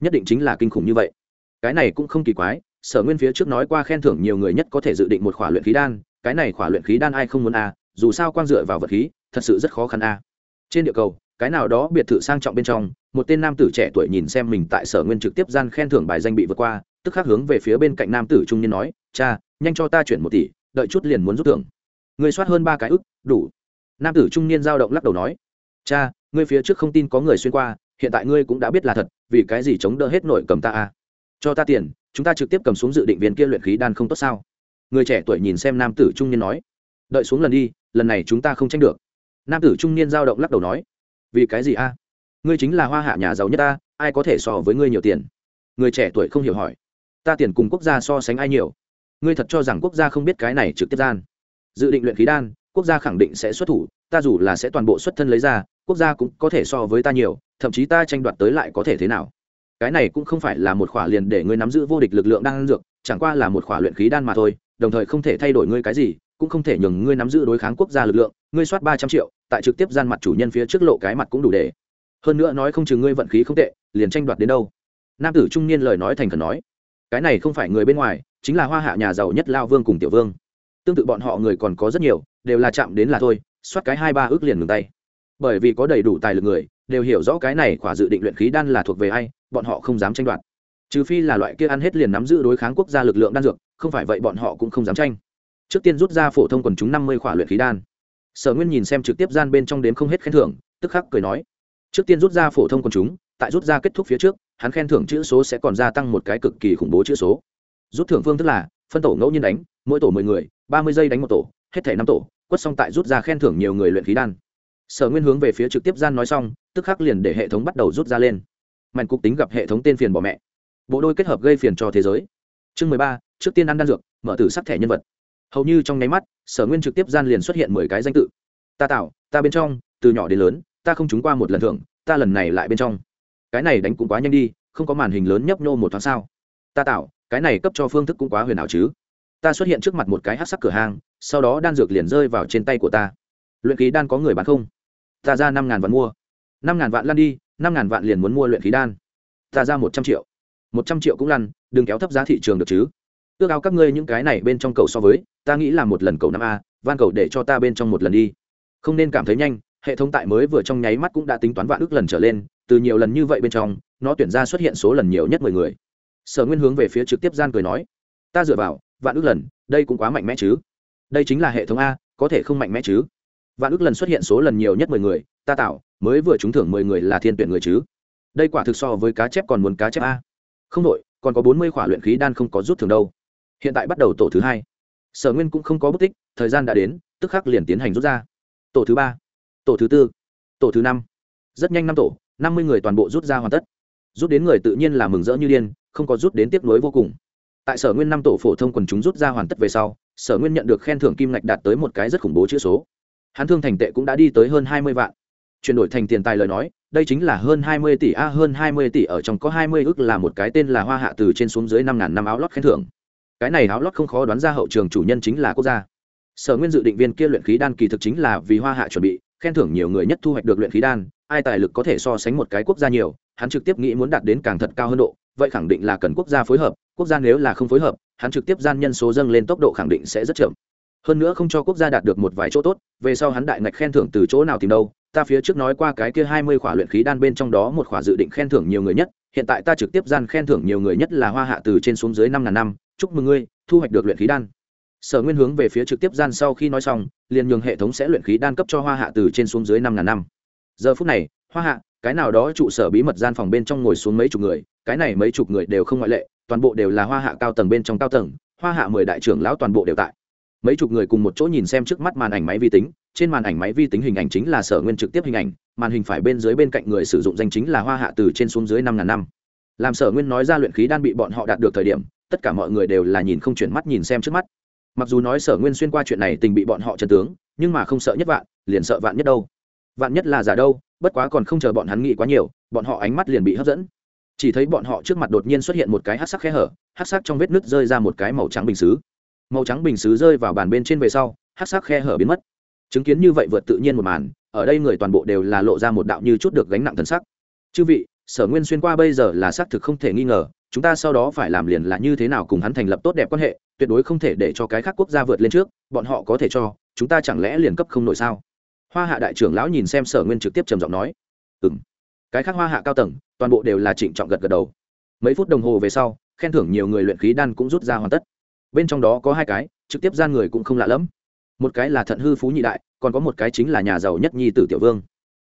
Nhất định chính là kinh khủng như vậy. Cái này cũng không kỳ quái sở nguyên phía trước nói qua khen thưởng nhiều người nhất có thể dự định một khỏa luyện khí đan cái này khỏa luyện khí đan ai không muốn a à, dù sao quang dựa vào vật khí thật sự rất khó khăn a. À. trên địa cầu cái nào đó biệt thự sang trọng bên trong một tên nam tử trẻ tuổi nhìn xem mình tại sở nguyên trực tiếp gian khen thưởng bài danh bị vượt qua tức khắc hướng về phía bên cạnh nam tử trung niên nói cha nhanh cho ta chuyển một tỷ đợi chút liền muốn rút thưởng. Người soát hơn ba cái ức đủ. Nam tử trung niên giao động lắc đầu nói cha ngươi phía trước không tin có người xuyên qua hiện tại ngươi cũng đã biết là thật vì cái gì chống đỡ hết nổi cầm ta a? Cho ta tiền chúng ta trực tiếp cầm xuống dự định viên kia luyện khí đan không tốt sao? Người trẻ tuổi nhìn xem nam tử trung niên nói. Đợi xuống lần đi, lần này chúng ta không tranh được. Nam tử trung niên giao động lắc đầu nói. Vì cái gì a? Ngươi chính là hoa hạ nhà giàu nhất ta, ai có thể so với ngươi nhiều tiền? Người trẻ tuổi không hiểu hỏi. Ta tiền cùng quốc gia so sánh ai nhiều? Ngươi thật cho rằng quốc gia không biết cái này trực tiếp gian. Dự định luyện khí đan, quốc gia khẳng định sẽ xuất thủ, ta dù là sẽ toàn bộ xuất thân lấy ra, quốc gia cũng có thể so với ta nhiều, thậm chí ta tranh đoạt tới lại có thể thế nào? Cái này cũng không phải là một khỏa liền để ngươi nắm giữ vô địch lực lượng đang dược, chẳng qua là một khỏa luyện khí đan mà thôi, đồng thời không thể thay đổi ngươi cái gì, cũng không thể nhường ngươi nắm giữ đối kháng quốc gia lực lượng, ngươi soát ba trăm triệu, tại trực tiếp gian mặt chủ nhân phía trước lộ cái mặt cũng đủ để. Hơn nữa nói không chừng ngươi vận khí không tệ, liền tranh đoạt đến đâu. Nam tử trung niên lời nói thành khẩn nói, cái này không phải người bên ngoài, chính là hoa hạ nhà giàu nhất lao vương cùng tiểu vương. Tương tự bọn họ người còn có rất nhiều, đều là chạm đến là thôi, soát cái hai ba ước liền ngừng tay. Bởi vì có đầy đủ tài lực người, đều hiểu rõ cái này khỏa dự định luyện khí đan là thuộc về ai bọn họ không dám tranh đoạt. Trừ phi là loại kia ăn hết liền nắm giữ đối kháng quốc gia lực lượng đan dược, không phải vậy bọn họ cũng không dám tranh. Trước tiên rút ra phổ thông quần chúng năm mươi khỏa luyện khí đan. Sở nguyên nhìn xem trực tiếp gian bên trong đếm không hết khen thưởng, tức khắc cười nói, trước tiên rút ra phổ thông quần chúng, tại rút ra kết thúc phía trước, hắn khen thưởng chữ số sẽ còn gia tăng một cái cực kỳ khủng bố chữ số. Rút thưởng phương tức là, phân tổ ngẫu nhiên đánh, mỗi tổ mười người, ba mươi giây đánh một tổ, hết thể năm tổ, quất xong tại rút ra khen thưởng nhiều người luyện khí đan. Sở nguyên hướng về phía trực tiếp gian nói xong, tức khắc liền để hệ thống bắt đầu rút ra lên mạnh cục tính gặp hệ thống tên phiền bỏ mẹ. Bộ đôi kết hợp gây phiền cho thế giới. Chương mười ba, trước tiên ăn đan dược, mở tử sắc thẻ nhân vật. Hầu như trong nháy mắt, sở nguyên trực tiếp gian liền xuất hiện mười cái danh tự. Ta tạo, ta bên trong, từ nhỏ đến lớn, ta không trúng qua một lần thưởng, ta lần này lại bên trong. Cái này đánh cũng quá nhanh đi, không có màn hình lớn nhấp nhô một thoáng sao. Ta tạo, cái này cấp cho phương thức cũng quá huyền ảo chứ. Ta xuất hiện trước mặt một cái hát sắc cửa hàng, sau đó đan dược liền rơi vào trên tay của ta. Luyện khí đan có người bán không? Ta ra năm ngàn vạn mua. Năm ngàn vạn lăn đi năm ngàn vạn liền muốn mua luyện khí đan. Ta ra một trăm triệu. Một trăm triệu cũng lăn, đừng kéo thấp giá thị trường được chứ. Ước ao các ngươi những cái này bên trong cầu so với, ta nghĩ là một lần cầu năm a, van cầu để cho ta bên trong một lần đi. Không nên cảm thấy nhanh, hệ thống tại mới vừa trong nháy mắt cũng đã tính toán vạn ước lần trở lên, từ nhiều lần như vậy bên trong, nó tuyển ra xuất hiện số lần nhiều nhất mười người. Sở nguyên hướng về phía trực tiếp gian cười nói, ta dựa vào, vạn ước lần, đây cũng quá mạnh mẽ chứ. Đây chính là hệ thống a, có thể không mạnh mẽ chứ vạn ước lần xuất hiện số lần nhiều nhất mười người, ta tạo, mới vừa trúng thưởng mười người là thiên tuyển người chứ. Đây quả thực so với cá chép còn muốn cá chép a. Không đội còn có bốn mươi khỏa luyện khí đan không có rút thưởng đâu. Hiện tại bắt đầu tổ thứ hai. Sở nguyên cũng không có bất tích, thời gian đã đến, tức khắc liền tiến hành rút ra. Tổ thứ ba, tổ thứ tư, tổ thứ năm. Rất nhanh năm tổ, năm mươi người toàn bộ rút ra hoàn tất. Rút đến người tự nhiên là mừng rỡ như điên, không có rút đến tiếp nối vô cùng. Tại sở nguyên năm tổ phổ thông quần chúng rút ra hoàn tất về sau, sở nguyên nhận được khen thưởng kim ngạch đạt tới một cái rất khủng bố chữ số hắn thương thành tệ cũng đã đi tới hơn hai mươi vạn. Chuyển đổi thành tiền tài lời nói, đây chính là hơn hai mươi tỷ a, hơn hai mươi tỷ ở trong có hai mươi ước là một cái tên là hoa hạ từ trên xuống dưới năm ngàn năm áo lót khen thưởng. Cái này áo lót không khó đoán ra hậu trường chủ nhân chính là quốc gia. Sở nguyên dự định viên kia luyện khí đan kỳ thực chính là vì hoa hạ chuẩn bị, khen thưởng nhiều người nhất thu hoạch được luyện khí đan, ai tài lực có thể so sánh một cái quốc gia nhiều, hắn trực tiếp nghĩ muốn đạt đến càng thật cao hơn độ, vậy khẳng định là cần quốc gia phối hợp, quốc gia nếu là không phối hợp, hắn trực tiếp gian nhân số dâng lên tốc độ khẳng định sẽ rất chậm hơn nữa không cho quốc gia đạt được một vài chỗ tốt, về sau hắn đại ngạch khen thưởng từ chỗ nào tìm đâu, ta phía trước nói qua cái kia hai mươi khỏa luyện khí đan bên trong đó một khỏa dự định khen thưởng nhiều người nhất, hiện tại ta trực tiếp gian khen thưởng nhiều người nhất là hoa hạ từ trên xuống dưới năm ngàn năm, chúc mừng ngươi, thu hoạch được luyện khí đan. Sở nguyên hướng về phía trực tiếp gian sau khi nói xong, liền nhường hệ thống sẽ luyện khí đan cấp cho hoa hạ từ trên xuống dưới năm ngàn năm. Giờ phút này, hoa hạ, cái nào đó trụ sở bí mật gian phòng bên trong ngồi xuống mấy chục người, cái này mấy chục người đều không ngoại lệ, toàn bộ đều là hoa hạ cao tầng bên trong cao tầng, hoa hạ mười đại trưởng lão toàn bộ đều tại mấy chục người cùng một chỗ nhìn xem trước mắt màn ảnh máy vi tính. Trên màn ảnh máy vi tính hình ảnh chính là sở nguyên trực tiếp hình ảnh, màn hình phải bên dưới bên cạnh người sử dụng danh chính là hoa hạ từ trên xuống dưới năm ngàn năm. Làm sở nguyên nói ra luyện khí đan bị bọn họ đạt được thời điểm, tất cả mọi người đều là nhìn không chuyển mắt nhìn xem trước mắt. Mặc dù nói sở nguyên xuyên qua chuyện này tình bị bọn họ trần tướng, nhưng mà không sợ nhất vạn, liền sợ vạn nhất đâu. Vạn nhất là giả đâu, bất quá còn không chờ bọn hắn nghĩ quá nhiều, bọn họ ánh mắt liền bị hấp dẫn. Chỉ thấy bọn họ trước mặt đột nhiên xuất hiện một cái hát sắc khe hở hát sắc trong vết nứt rơi ra một cái màu trắng bình xứ màu trắng bình xứ rơi vào bàn bên trên về sau hát sắc khe hở biến mất. Chứng kiến như vậy vượt tự nhiên một màn, ở đây người toàn bộ đều là lộ ra một đạo như chút được gánh nặng thần sắc. Chư vị, sở nguyên xuyên qua bây giờ là xác thực không thể nghi ngờ, chúng ta sau đó phải làm liền là như thế nào cùng hắn thành lập tốt đẹp quan hệ, tuyệt đối không thể để cho cái khác quốc gia vượt lên trước, bọn họ có thể cho, chúng ta chẳng lẽ liền cấp không nổi sao? Hoa hạ đại trưởng lão nhìn xem sở nguyên trực tiếp trầm giọng nói. Ừ m cái khác hoa hạ cao tầng, toàn bộ đều là trịnh trọng gật gật đầu. Mấy phút đồng hồ về sau, khen thưởng nhiều người luyện khí đan cũng rút ra hoàn tất bên trong đó có hai cái, trực tiếp gian người cũng không lạ lẫm. Một cái là thận hư phú nhị đại, còn có một cái chính là nhà giàu nhất nhi tử tiểu vương.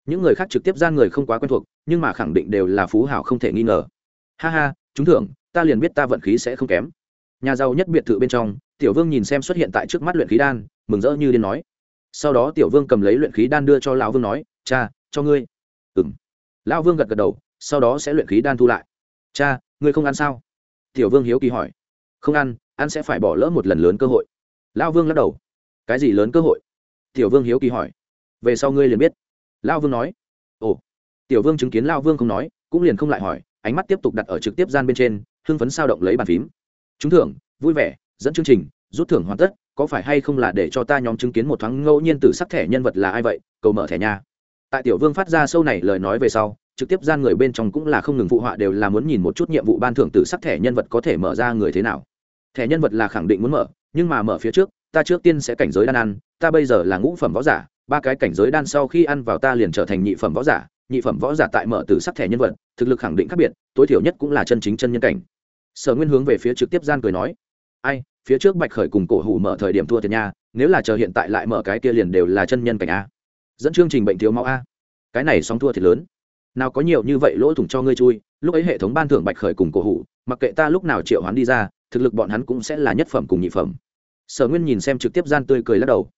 Những người khác trực tiếp gian người không quá quen thuộc, nhưng mà khẳng định đều là phú hảo không thể nghi ngờ. Ha ha, chúng thưởng, ta liền biết ta vận khí sẽ không kém. Nhà giàu nhất biệt thự bên trong, tiểu vương nhìn xem xuất hiện tại trước mắt luyện khí đan, mừng rỡ như điên nói. Sau đó tiểu vương cầm lấy luyện khí đan đưa cho lão vương nói, cha, cho ngươi. Ừ m lão vương gật gật đầu, sau đó sẽ luyện khí đan thu lại. Cha, ngươi không ăn sao? Tiểu vương hiếu kỳ hỏi. Không ăn ăn sẽ phải bỏ lỡ một lần lớn cơ hội. Lão vương lắc đầu. Cái gì lớn cơ hội? Tiểu vương hiếu kỳ hỏi. Về sau ngươi liền biết. Lão vương nói. Ồ. Tiểu vương chứng kiến lão vương không nói, cũng liền không lại hỏi, ánh mắt tiếp tục đặt ở trực tiếp gian bên trên, hưng phấn sao động lấy bàn phím. Trúng thưởng, vui vẻ, dẫn chương trình, rút thưởng hoàn tất, có phải hay không là để cho ta nhóm chứng kiến một thoáng ngẫu nhiên từ sắc thẻ nhân vật là ai vậy, cầu mở thẻ nha. Tại tiểu vương phát ra sâu này lời nói về sau, trực tiếp gian người bên trong cũng là không ngừng phụ họa đều là muốn nhìn một chút nhiệm vụ ban thưởng từ sắc thẻ nhân vật có thể mở ra người thế nào thẻ nhân vật là khẳng định muốn mở, nhưng mà mở phía trước, ta trước tiên sẽ cảnh giới đan ăn, ta bây giờ là ngũ phẩm võ giả, ba cái cảnh giới đan sau khi ăn vào ta liền trở thành nhị phẩm võ giả, nhị phẩm võ giả tại mở từ sắc thẻ nhân vật, thực lực khẳng định khác biệt, tối thiểu nhất cũng là chân chính chân nhân cảnh. Sở nguyên hướng về phía trực tiếp gian cười nói, ai, phía trước bạch khởi cùng cổ hủ mở thời điểm thua thiệt nha, nếu là chờ hiện tại lại mở cái kia liền đều là chân nhân cảnh a. Dẫn chương trình bệnh thiếu máu a. Cái này song thua thiệt lớn. Nào có nhiều như vậy lỗ thủng cho ngươi chui, lúc ấy hệ thống ban thưởng bạch khởi cùng cổ hủ, mặc kệ ta lúc nào triệu hoán đi ra thực lực bọn hắn cũng sẽ là nhất phẩm cùng nhị phẩm. Sở nguyên nhìn xem trực tiếp gian tươi cười lắc đầu.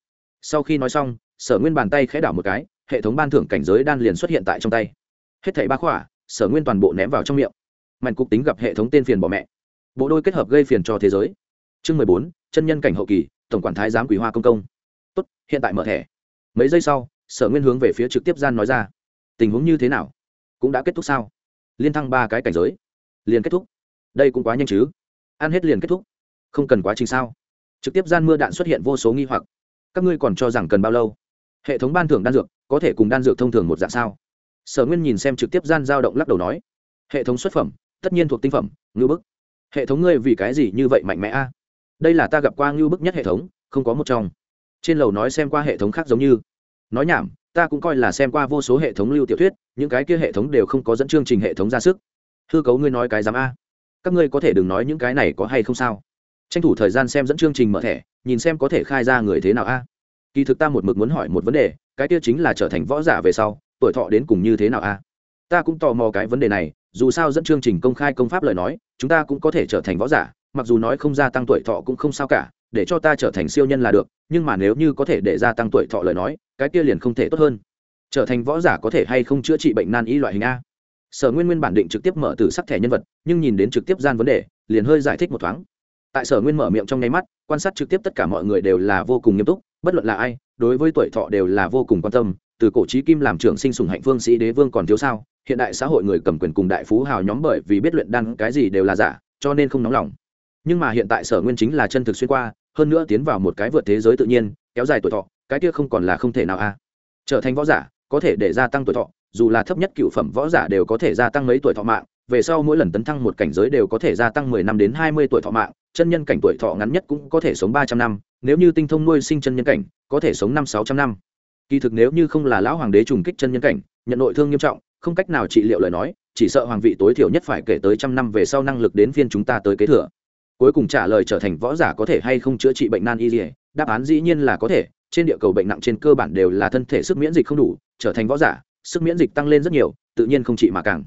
Sau khi nói xong, sở nguyên bàn tay khẽ đảo một cái, hệ thống ban thưởng cảnh giới đan liền xuất hiện tại trong tay. Hết thảy ba khỏa, sở nguyên toàn bộ ném vào trong miệng. Mạnh cục tính gặp hệ thống tên phiền bỏ mẹ. Bộ đôi kết hợp gây phiền cho thế giới. Chương mười bốn, chân nhân cảnh hậu kỳ, tổng quản thái giám quỷ hoa công công. Tốt, hiện tại mở thẻ. Mấy giây sau, sở nguyên hướng về phía trực tiếp gian nói ra. Tình huống như thế nào? Cũng đã kết thúc sao? Liên thăng ba cái cảnh giới. Liền kết thúc. Đây cũng quá nhanh chứ? Ăn hết liền kết thúc. Không cần quá trình sao? Trực tiếp gian mưa đạn xuất hiện vô số nghi hoặc. Các ngươi còn cho rằng cần bao lâu? Hệ thống ban thưởng đan dược, có thể cùng đan dược thông thường một dạng sao? Sở nguyên nhìn xem trực tiếp gian dao động lắc đầu nói. Hệ thống xuất phẩm, tất nhiên thuộc tinh phẩm, ngư bức. Hệ thống ngươi vì cái gì như vậy mạnh mẽ a? Đây là ta gặp qua ngư bức nhất hệ thống, không có một trong. Trên lầu nói xem qua hệ thống khác giống như. Nói nhảm, ta cũng coi là xem qua vô số hệ thống lưu tiểu thuyết, những cái kia hệ thống đều không có dẫn chương trình hệ thống ra sức. Hư cấu ngươi nói cái dám a? Các ngươi có thể đừng nói những cái này có hay không sao? Tranh thủ thời gian xem dẫn chương trình mở thẻ, nhìn xem có thể khai ra người thế nào a. Kỳ thực ta một mực muốn hỏi một vấn đề, cái kia chính là trở thành võ giả về sau, tuổi thọ đến cùng như thế nào a? Ta cũng tò mò cái vấn đề này, dù sao dẫn chương trình công khai công pháp lời nói, chúng ta cũng có thể trở thành võ giả, mặc dù nói không gia tăng tuổi thọ cũng không sao cả, để cho ta trở thành siêu nhân là được, nhưng mà nếu như có thể để gia tăng tuổi thọ lời nói, cái kia liền không thể tốt hơn. Trở thành võ giả có thể hay không chữa trị bệnh nan y loại hình a? Sở nguyên nguyên bản định trực tiếp mở từ sắc thẻ nhân vật, nhưng nhìn đến trực tiếp gian vấn đề, liền hơi giải thích một thoáng. Tại sở nguyên mở miệng trong nháy mắt, quan sát trực tiếp tất cả mọi người đều là vô cùng nghiêm túc, bất luận là ai, đối với tuổi thọ đều là vô cùng quan tâm, từ cổ trí kim làm trưởng sinh sùng hạnh phương sĩ đế vương còn thiếu sao, hiện đại xã hội người cầm quyền cùng đại phú hào nhóm bởi vì biết luyện đan cái gì đều là giả, cho nên không nóng lòng. Nhưng mà hiện tại sở nguyên chính là chân thực xuyên qua, hơn nữa tiến vào một cái vượt thế giới tự nhiên, kéo dài tuổi thọ, cái kia không còn là không thể nào a. Trở thành võ giả, có thể để gia tăng tuổi thọ dù là thấp nhất cựu phẩm võ giả đều có thể gia tăng mấy tuổi thọ mạng, về sau mỗi lần tấn thăng một cảnh giới đều có thể gia tăng mười năm đến hai mươi tuổi thọ mạng, chân nhân cảnh tuổi thọ ngắn nhất cũng có thể sống ba trăm năm, nếu như tinh thông nuôi sinh chân nhân cảnh, có thể sống năm sáu trăm năm. Kỳ thực nếu như không là lão hoàng đế trùng kích chân nhân cảnh, nhận nội thương nghiêm trọng, không cách nào trị liệu lời nói, chỉ sợ hoàng vị tối thiểu nhất phải kể tới trăm năm về sau năng lực đến phiên chúng ta tới kế thừa. Cuối cùng trả lời trở thành võ giả có thể hay không chữa trị bệnh nan y dỉa đáp án dĩ nhiên là có thể, trên địa cầu bệnh nặng trên cơ bản đều là thân thể sức miễn dịch không đủ, trở thành võ giả sức miễn dịch tăng lên rất nhiều, tự nhiên không trị mà càng.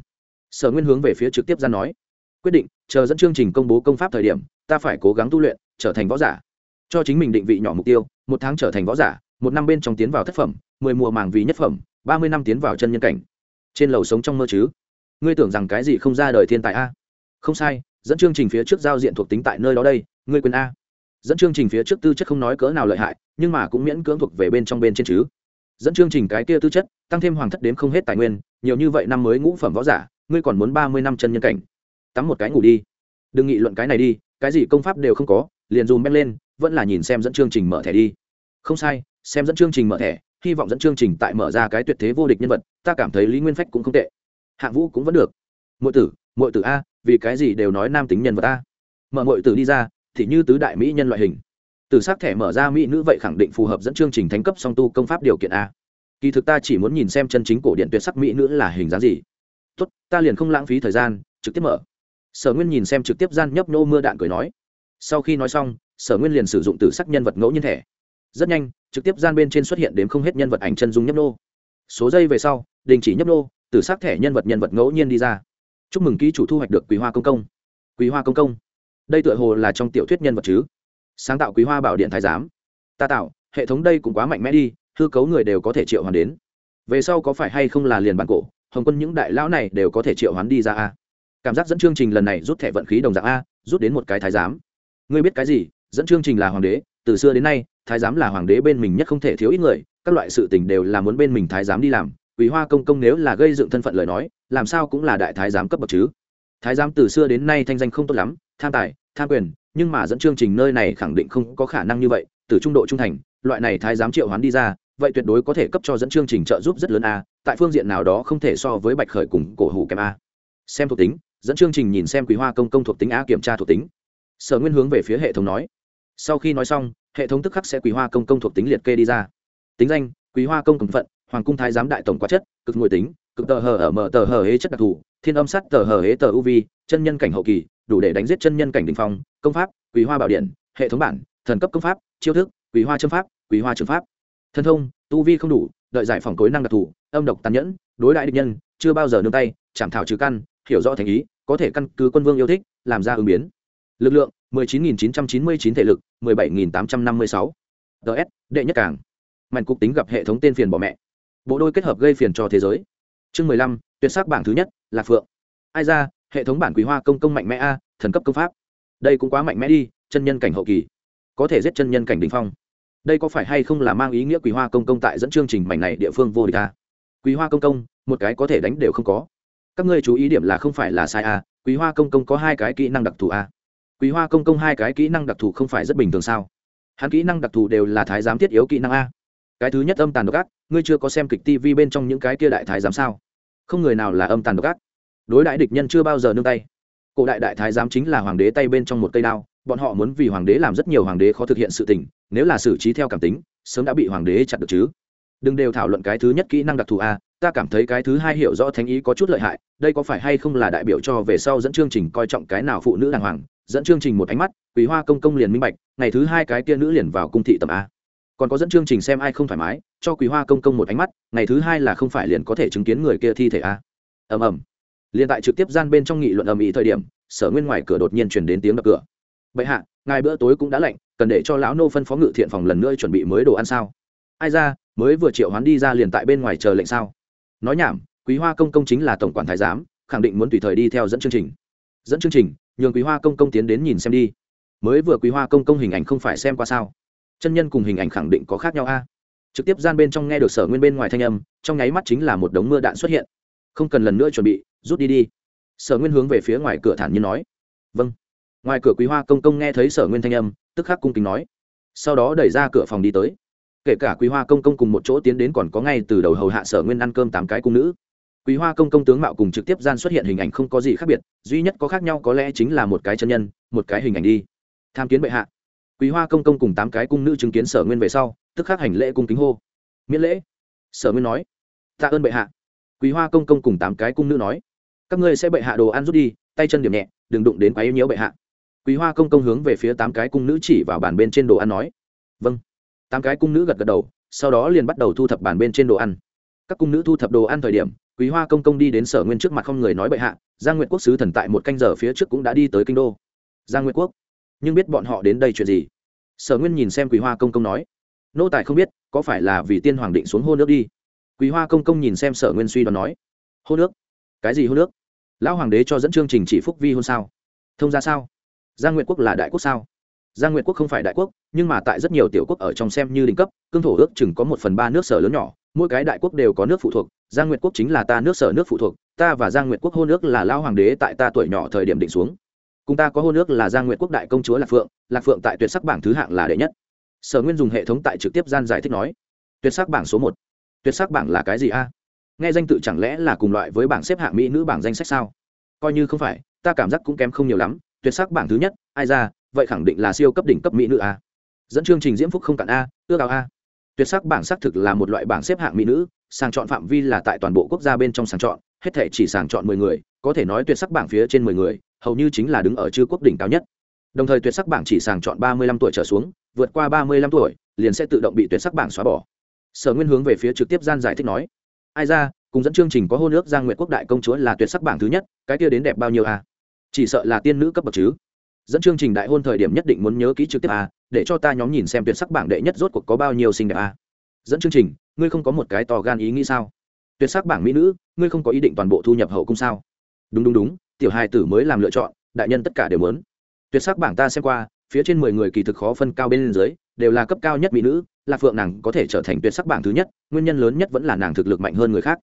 Sở nguyên hướng về phía trực tiếp ra nói, quyết định, chờ dẫn chương trình công bố công pháp thời điểm, ta phải cố gắng tu luyện, trở thành võ giả. Cho chính mình định vị nhỏ mục tiêu, một tháng trở thành võ giả, một năm bên trong tiến vào thất phẩm, mười mùa màng vì nhất phẩm, ba mươi năm tiến vào chân nhân cảnh. Trên lầu sống trong mơ chứ? Ngươi tưởng rằng cái gì không ra đời thiên tài a? Không sai, dẫn chương trình phía trước giao diện thuộc tính tại nơi đó đây, ngươi quên a. Dẫn chương trình phía trước tư chất không nói cỡ nào lợi hại, nhưng mà cũng miễn cưỡng thuộc về bên trong bên trên chứ. Dẫn chương trình cái kia tư chất tăng thêm hoàng thất đếm không hết tài nguyên, nhiều như vậy năm mới ngũ phẩm võ giả, ngươi còn muốn ba mươi năm chân nhân cảnh. Tắm một cái ngủ đi. Đừng nghị luận cái này đi, cái gì công pháp đều không có, liền dùm bét lên, vẫn là nhìn xem dẫn chương trình mở thẻ đi. Không sai, xem dẫn chương trình mở thẻ, hy vọng dẫn chương trình tại mở ra cái tuyệt thế vô địch nhân vật, ta cảm thấy lý nguyên phách cũng không tệ. Hạng vũ cũng vẫn được. Mỗi tử mỗi tử a, vì cái gì đều nói nam tính nhân vật a mở mỗi tử đi ra, thì như tứ đại mỹ nhân loại hình. Từ s ắ c thẻ mở ra mỹ nữ vậy khẳng định phù hợp dẫn chương trình thánh cấp song tu công pháp điều kiện a kỳ thực ta chỉ muốn nhìn xem chân chính cổ điện tuyệt sắc mỹ nữ là hình dáng gì. Tốt, ta liền không lãng phí thời gian, trực tiếp mở. Sở nguyên nhìn xem trực tiếp gian nhấp nô mưa đạn cười nói. Sau khi nói xong, sở nguyên liền sử dụng từ sắc nhân vật ngẫu nhiên thẻ. Rất nhanh, trực tiếp gian bên trên xuất hiện đến không hết nhân vật ảnh chân dung nhấp nô. Số giây về sau, đình chỉ nhấp nô từ sắc thẻ nhân vật nhân vật ngẫu nhiên đi ra. Chúc mừng ký chủ thu hoạch được quý hoa công công. Quý hoa công công. Đây tựa hồ là trong tiểu thuyết nhân vật chứ? Sáng tạo quý hoa bảo điện thái giám. Ta tạo, hệ thống đây cũng quá mạnh mẽ đi hư cấu người đều có thể triệu hoán đến. Về sau có phải hay không là liền bản cổ, hồng quân những đại lão này đều có thể triệu hoán đi ra a. Cảm giác dẫn chương trình lần này rút thẻ vận khí đồng dạng a, rút đến một cái thái giám. Ngươi biết cái gì? Dẫn chương trình là hoàng đế, từ xưa đến nay, thái giám là hoàng đế bên mình nhất không thể thiếu ít người, các loại sự tình đều là muốn bên mình thái giám đi làm. Quý hoa công công nếu là gây dựng thân phận lời nói, làm sao cũng là đại thái giám cấp bậc chứ? Thái giám từ xưa đến nay thanh danh không tốt lắm, tham tài, tham quyền, nhưng mà dẫn chương trình nơi này khẳng định không có khả năng như vậy, từ trung độ trung thành, loại này thái giám triệu hoán đi ra vậy tuyệt đối có thể cấp cho dẫn chương trình trợ giúp rất lớn a, tại phương diện nào đó không thể so với bạch khởi cùng cổ hủ kém a. Xem thuộc tính, dẫn chương trình nhìn xem quý hoa công công thuộc tính a kiểm tra thuộc tính. Sở nguyên hướng về phía hệ thống nói. Sau khi nói xong, hệ thống tức khắc sẽ quý hoa công công thuộc tính liệt kê đi ra. Tính danh, quý hoa công công phận, hoàng cung thái giám đại tổng quá chất, cực ngồi tính, cực tờ hờ ở mở tờ hờ hế chất đặc thù, thiên âm sắt tờ hờ hế tờ uv chân nhân cảnh hậu kỳ, đủ để đánh giết chân nhân cảnh đình phong, công pháp, quý hoa bảo điện, hệ thống bản, thần cấp công pháp, chiêu thức, quý hoa châm pháp, quý hoa trường pháp thân thông tu vi không đủ đợi giải phòng tối năng đặc thù âm độc tàn nhẫn đối đại địch nhân chưa bao giờ nương tay chảm thảo trừ căn hiểu rõ thành ý có thể căn cứ quân vương yêu thích làm ra ứng biến. Lực lượng 19.999 thể lực 17.856 ts đệ nhất cảng mạnh cục tính gặp hệ thống tên phiền bỏ mẹ. Bộ đôi kết hợp gây phiền cho thế giới. Chương 15, tuyệt sắc bảng thứ nhất là phượng. Ai ra hệ thống bản quý hoa công công mạnh mẽ a thần cấp công pháp. Đây cũng quá mạnh mẽ đi chân nhân cảnh hậu kỳ. Có thể giết chân nhân cảnh đỉnh phong đây có phải hay không là mang ý nghĩa quý hoa công công tại dẫn chương trình mảnh này địa phương vô địch à? ta quý hoa công công, một cái có thể đánh đều không có. Các ngươi chú ý điểm là không phải là sai à? a quý hoa công công có hai cái kỹ năng đặc thù à? a quý hoa công công hai cái kỹ năng đặc thù không phải rất bình thường sao? Hắn kỹ năng đặc thù đều là thái giám thiết yếu kỹ năng a. Cái thứ nhất âm tàn độc ác, ngươi chưa có xem kịch tv bên trong những cái kia đại thái giám sao? Không người nào là âm tàn độc ác. Đối đại địch nhân chưa bao giờ nương tay. Cổ đại đại thái giám chính là hoàng đế tay bên trong một cây đao bọn họ muốn vì hoàng đế làm rất nhiều hoàng đế khó thực hiện sự tình, nếu là xử trí theo cảm tính, sớm đã bị hoàng đế chặt được chứ. Đừng đều thảo luận cái thứ nhất kỹ năng đặc thù a, ta cảm thấy cái thứ hai hiểu rõ thánh ý có chút lợi hại, đây có phải hay không là đại biểu cho về sau dẫn chương trình coi trọng cái nào phụ nữ đàng hoàng, dẫn chương trình một ánh mắt quý hoa công công liền minh bạch, ngày thứ hai cái kia nữ liền vào cung thị tầm a. Còn có dẫn chương trình xem ai không thoải mái, cho quý hoa công công một ánh mắt, ngày thứ hai là không phải liền có thể chứng kiến người kia thi thể a. Ầm ầm. Liền tại trực tiếp gian bên trong nghị luận ầm ĩ thời điểm, sở nguyên ngoài cửa đột nhiên chuyển đến tiếng đập cửa bệ hạ, ngài bữa tối cũng đã lạnh, cần để cho lão nô phân phó ngự thiện phòng lần nữa chuẩn bị mới đồ ăn sao? Ai ra, mới vừa triệu hoán đi ra liền tại bên ngoài chờ lệnh sao? Nói nhảm, quý hoa công công chính là tổng quản thái giám, khẳng định muốn tùy thời đi theo dẫn chương trình. Dẫn chương trình, nhường quý hoa công công tiến đến nhìn xem đi. Mới vừa quý hoa công công hình ảnh không phải xem qua sao? Chân nhân cùng hình ảnh khẳng định có khác nhau a. Trực tiếp gian bên trong nghe được sở nguyên bên ngoài thanh âm, trong nháy mắt chính là một đống mưa đạn xuất hiện. Không cần lần nữa chuẩn bị, rút đi đi. Sở nguyên hướng về phía ngoài cửa thản nhiên nói. Vâng ngoài cửa quý hoa công công nghe thấy sở nguyên thanh âm, tức khắc cung kính nói. Sau đó đẩy ra cửa phòng đi tới. Kể cả quý hoa công công cùng một chỗ tiến đến còn có ngay từ đầu hầu hạ sở nguyên ăn cơm tám cái cung nữ. Quý hoa công công tướng mạo cùng trực tiếp gian xuất hiện hình ảnh không có gì khác biệt, duy nhất có khác nhau có lẽ chính là một cái chân nhân, một cái hình ảnh đi. Tham kiến bệ hạ. Quý hoa công công cùng tám cái cung nữ chứng kiến sở nguyên về sau, tức khắc hành lễ cung kính hô. Miễn lễ. Sở nguyên nói. Tạ ơn bệ hạ. Quý hoa công công cùng tám cái cung nữ nói. Các ngươi sẽ bệ hạ đồ ăn rút đi, tay chân điểm nhẹ, đừng đụng đến quái yếu nhiễu bệ hạ quý hoa công công hướng về phía tám cái cung nữ chỉ vào bàn bên trên đồ ăn nói. Vâng. Tám cái cung nữ gật gật đầu, sau đó liền bắt đầu thu thập bàn bên trên đồ ăn. Các cung nữ thu thập đồ ăn thời điểm, quý hoa công công đi đến sở nguyên trước mặt không người nói bệ hạ, giang nguyện quốc sứ thần tại một canh giờ phía trước cũng đã đi tới kinh đô. Giang nguyện quốc? Nhưng biết bọn họ đến đây chuyện gì? Sở nguyên nhìn xem quý hoa công công nói. Nô tài không biết, có phải là vì tiên hoàng định xuống hô nước đi? Quý hoa công công nhìn xem sở nguyên suy đoán nói. Hô nước? Cái gì hô nước? Lão hoàng đế cho dẫn chương trình chỉ phúc vi hôn sao? Thông ra sao? Giang nguyện quốc là đại quốc sao? Giang nguyện quốc không phải đại quốc, nhưng mà tại rất nhiều tiểu quốc ở trong xem như đỉnh cấp, cương thổ ước chừng có một phần ba nước sở lớn nhỏ, mỗi cái đại quốc đều có nước phụ thuộc. Giang nguyệt quốc chính là ta nước sở nước phụ thuộc, ta và giang nguyệt quốc hôn nước là lao hoàng đế tại ta tuổi nhỏ thời điểm định xuống. Cùng ta có hôn nước là giang nguyệt quốc đại công chúa lạc phượng lạc phượng tại tuyệt sắc bảng thứ hạng là đệ nhất. Sở nguyên dùng hệ thống tại trực tiếp gian giải thích nói. Tuyệt sắc bảng số một. Tuyệt sắc bảng là cái gì a? Nghe danh tự chẳng lẽ là cùng loại với bảng xếp hạng mỹ nữ bảng danh sách sao? Coi như không phải, ta cảm giác cũng kém không nhiều lắm tuyệt sắc bảng thứ nhất, ai ra, vậy khẳng định là siêu cấp đỉnh cấp mỹ nữ a. Dẫn chương trình diễm phúc không cạn a, ước ao a. Tuyệt sắc bảng xác thực là một loại bảng xếp hạng mỹ nữ, sàng chọn phạm vi là tại toàn bộ quốc gia bên trong sàng chọn, hết thể chỉ sàng chọn mười người, có thể nói tuyệt sắc bảng phía trên mười người, hầu như chính là đứng ở chư quốc đỉnh cao nhất. Đồng thời tuyệt sắc bảng chỉ sàng chọn ba mươi lăm tuổi trở xuống, vượt qua ba mươi lăm tuổi, liền sẽ tự động bị tuyệt sắc bảng xóa bỏ. Sở nguyên hướng về phía trực tiếp gian giải thích nói, ai ra, cùng dẫn chương trình có hôn ước giang nguyện quốc đại công chúa là tuyệt sắc bảng thứ nhất, cái kia đến đẹp bao nhiêu a? Chỉ sợ là tiên nữ cấp bậc chứ. Dẫn chương trình đại hôn thời điểm nhất định muốn nhớ kỹ trực tiếp a để cho ta nhóm nhìn xem tuyệt sắc bảng đệ nhất rốt cuộc có bao nhiêu xinh đẹp a dẫn chương trình, ngươi không có một cái to gan ý nghĩ sao? Tuyệt sắc bảng mỹ nữ, ngươi không có ý định toàn bộ thu nhập hậu cung sao? Đúng đúng đúng, tiểu hài tử mới làm lựa chọn, đại nhân tất cả đều muốn. Tuyệt sắc bảng ta xem qua, phía trên mười người kỳ thực khó phân cao bên dưới, đều là cấp cao nhất mỹ nữ, lạc phượng nàng có thể trở thành tuyệt sắc bảng thứ nhất, nguyên nhân lớn nhất vẫn là nàng thực lực mạnh hơn người khác.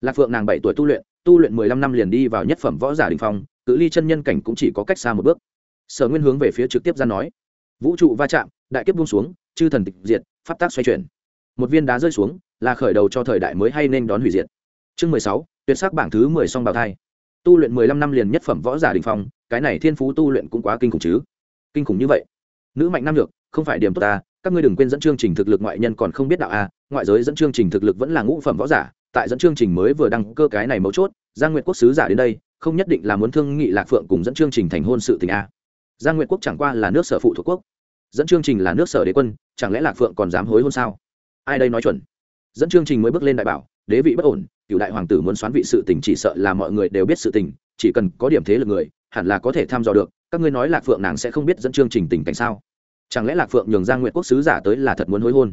Lạc phượng nàng bảy tuổi tu luyện tu luyện mười lăm năm liền đi vào nhất phẩm võ giả đình phong cự ly chân nhân cảnh cũng chỉ có cách xa một bước. Sở nguyên hướng về phía trực tiếp ra nói, vũ trụ va chạm, đại kiếp buông xuống, chư thần tịch diệt, pháp tác xoay chuyển. Một viên đá rơi xuống, là khởi đầu cho thời đại mới hay nên đón hủy diệt. Chương mười sáu, tuyệt sắc bảng thứ mười song bào thai. Tu luyện mười lăm năm liền nhất phẩm võ giả đình phong, cái này thiên phú tu luyện cũng quá kinh khủng chứ. Kinh khủng như vậy. Nữ mạnh nam được không phải điểm tốt ta, các ngươi đừng quên dẫn chương trình thực lực ngoại nhân còn không biết đạo a, ngoại giới dẫn chương trình thực lực vẫn là ngũ phẩm võ giả tại dẫn chương trình mới vừa đăng cơ cái này mấu chốt, giang nguyệt quốc sứ giả đến đây, không nhất định là muốn thương nghị lạc phượng cùng dẫn chương trình thành hôn sự tình a. Giang nguyệt quốc chẳng qua là nước sở phụ thuộc quốc. Dẫn chương trình là nước sở đế quân, chẳng lẽ lạc phượng còn dám hối hôn sao? Ai đây nói chuẩn? Dẫn chương trình mới bước lên đại bảo, đế vị bất ổn cựu đại hoàng tử muốn xoán vị sự tình chỉ sợ là mọi người đều biết sự tình, chỉ cần có điểm thế lực người, hẳn là có thể thăm dò được, các ngươi nói lạc phượng nàng sẽ không biết dẫn chương trình tình cảnh sao? Chẳng lẽ lạc phượng nhường giang nguyện quốc sứ giả tới là thật muốn hối hôn?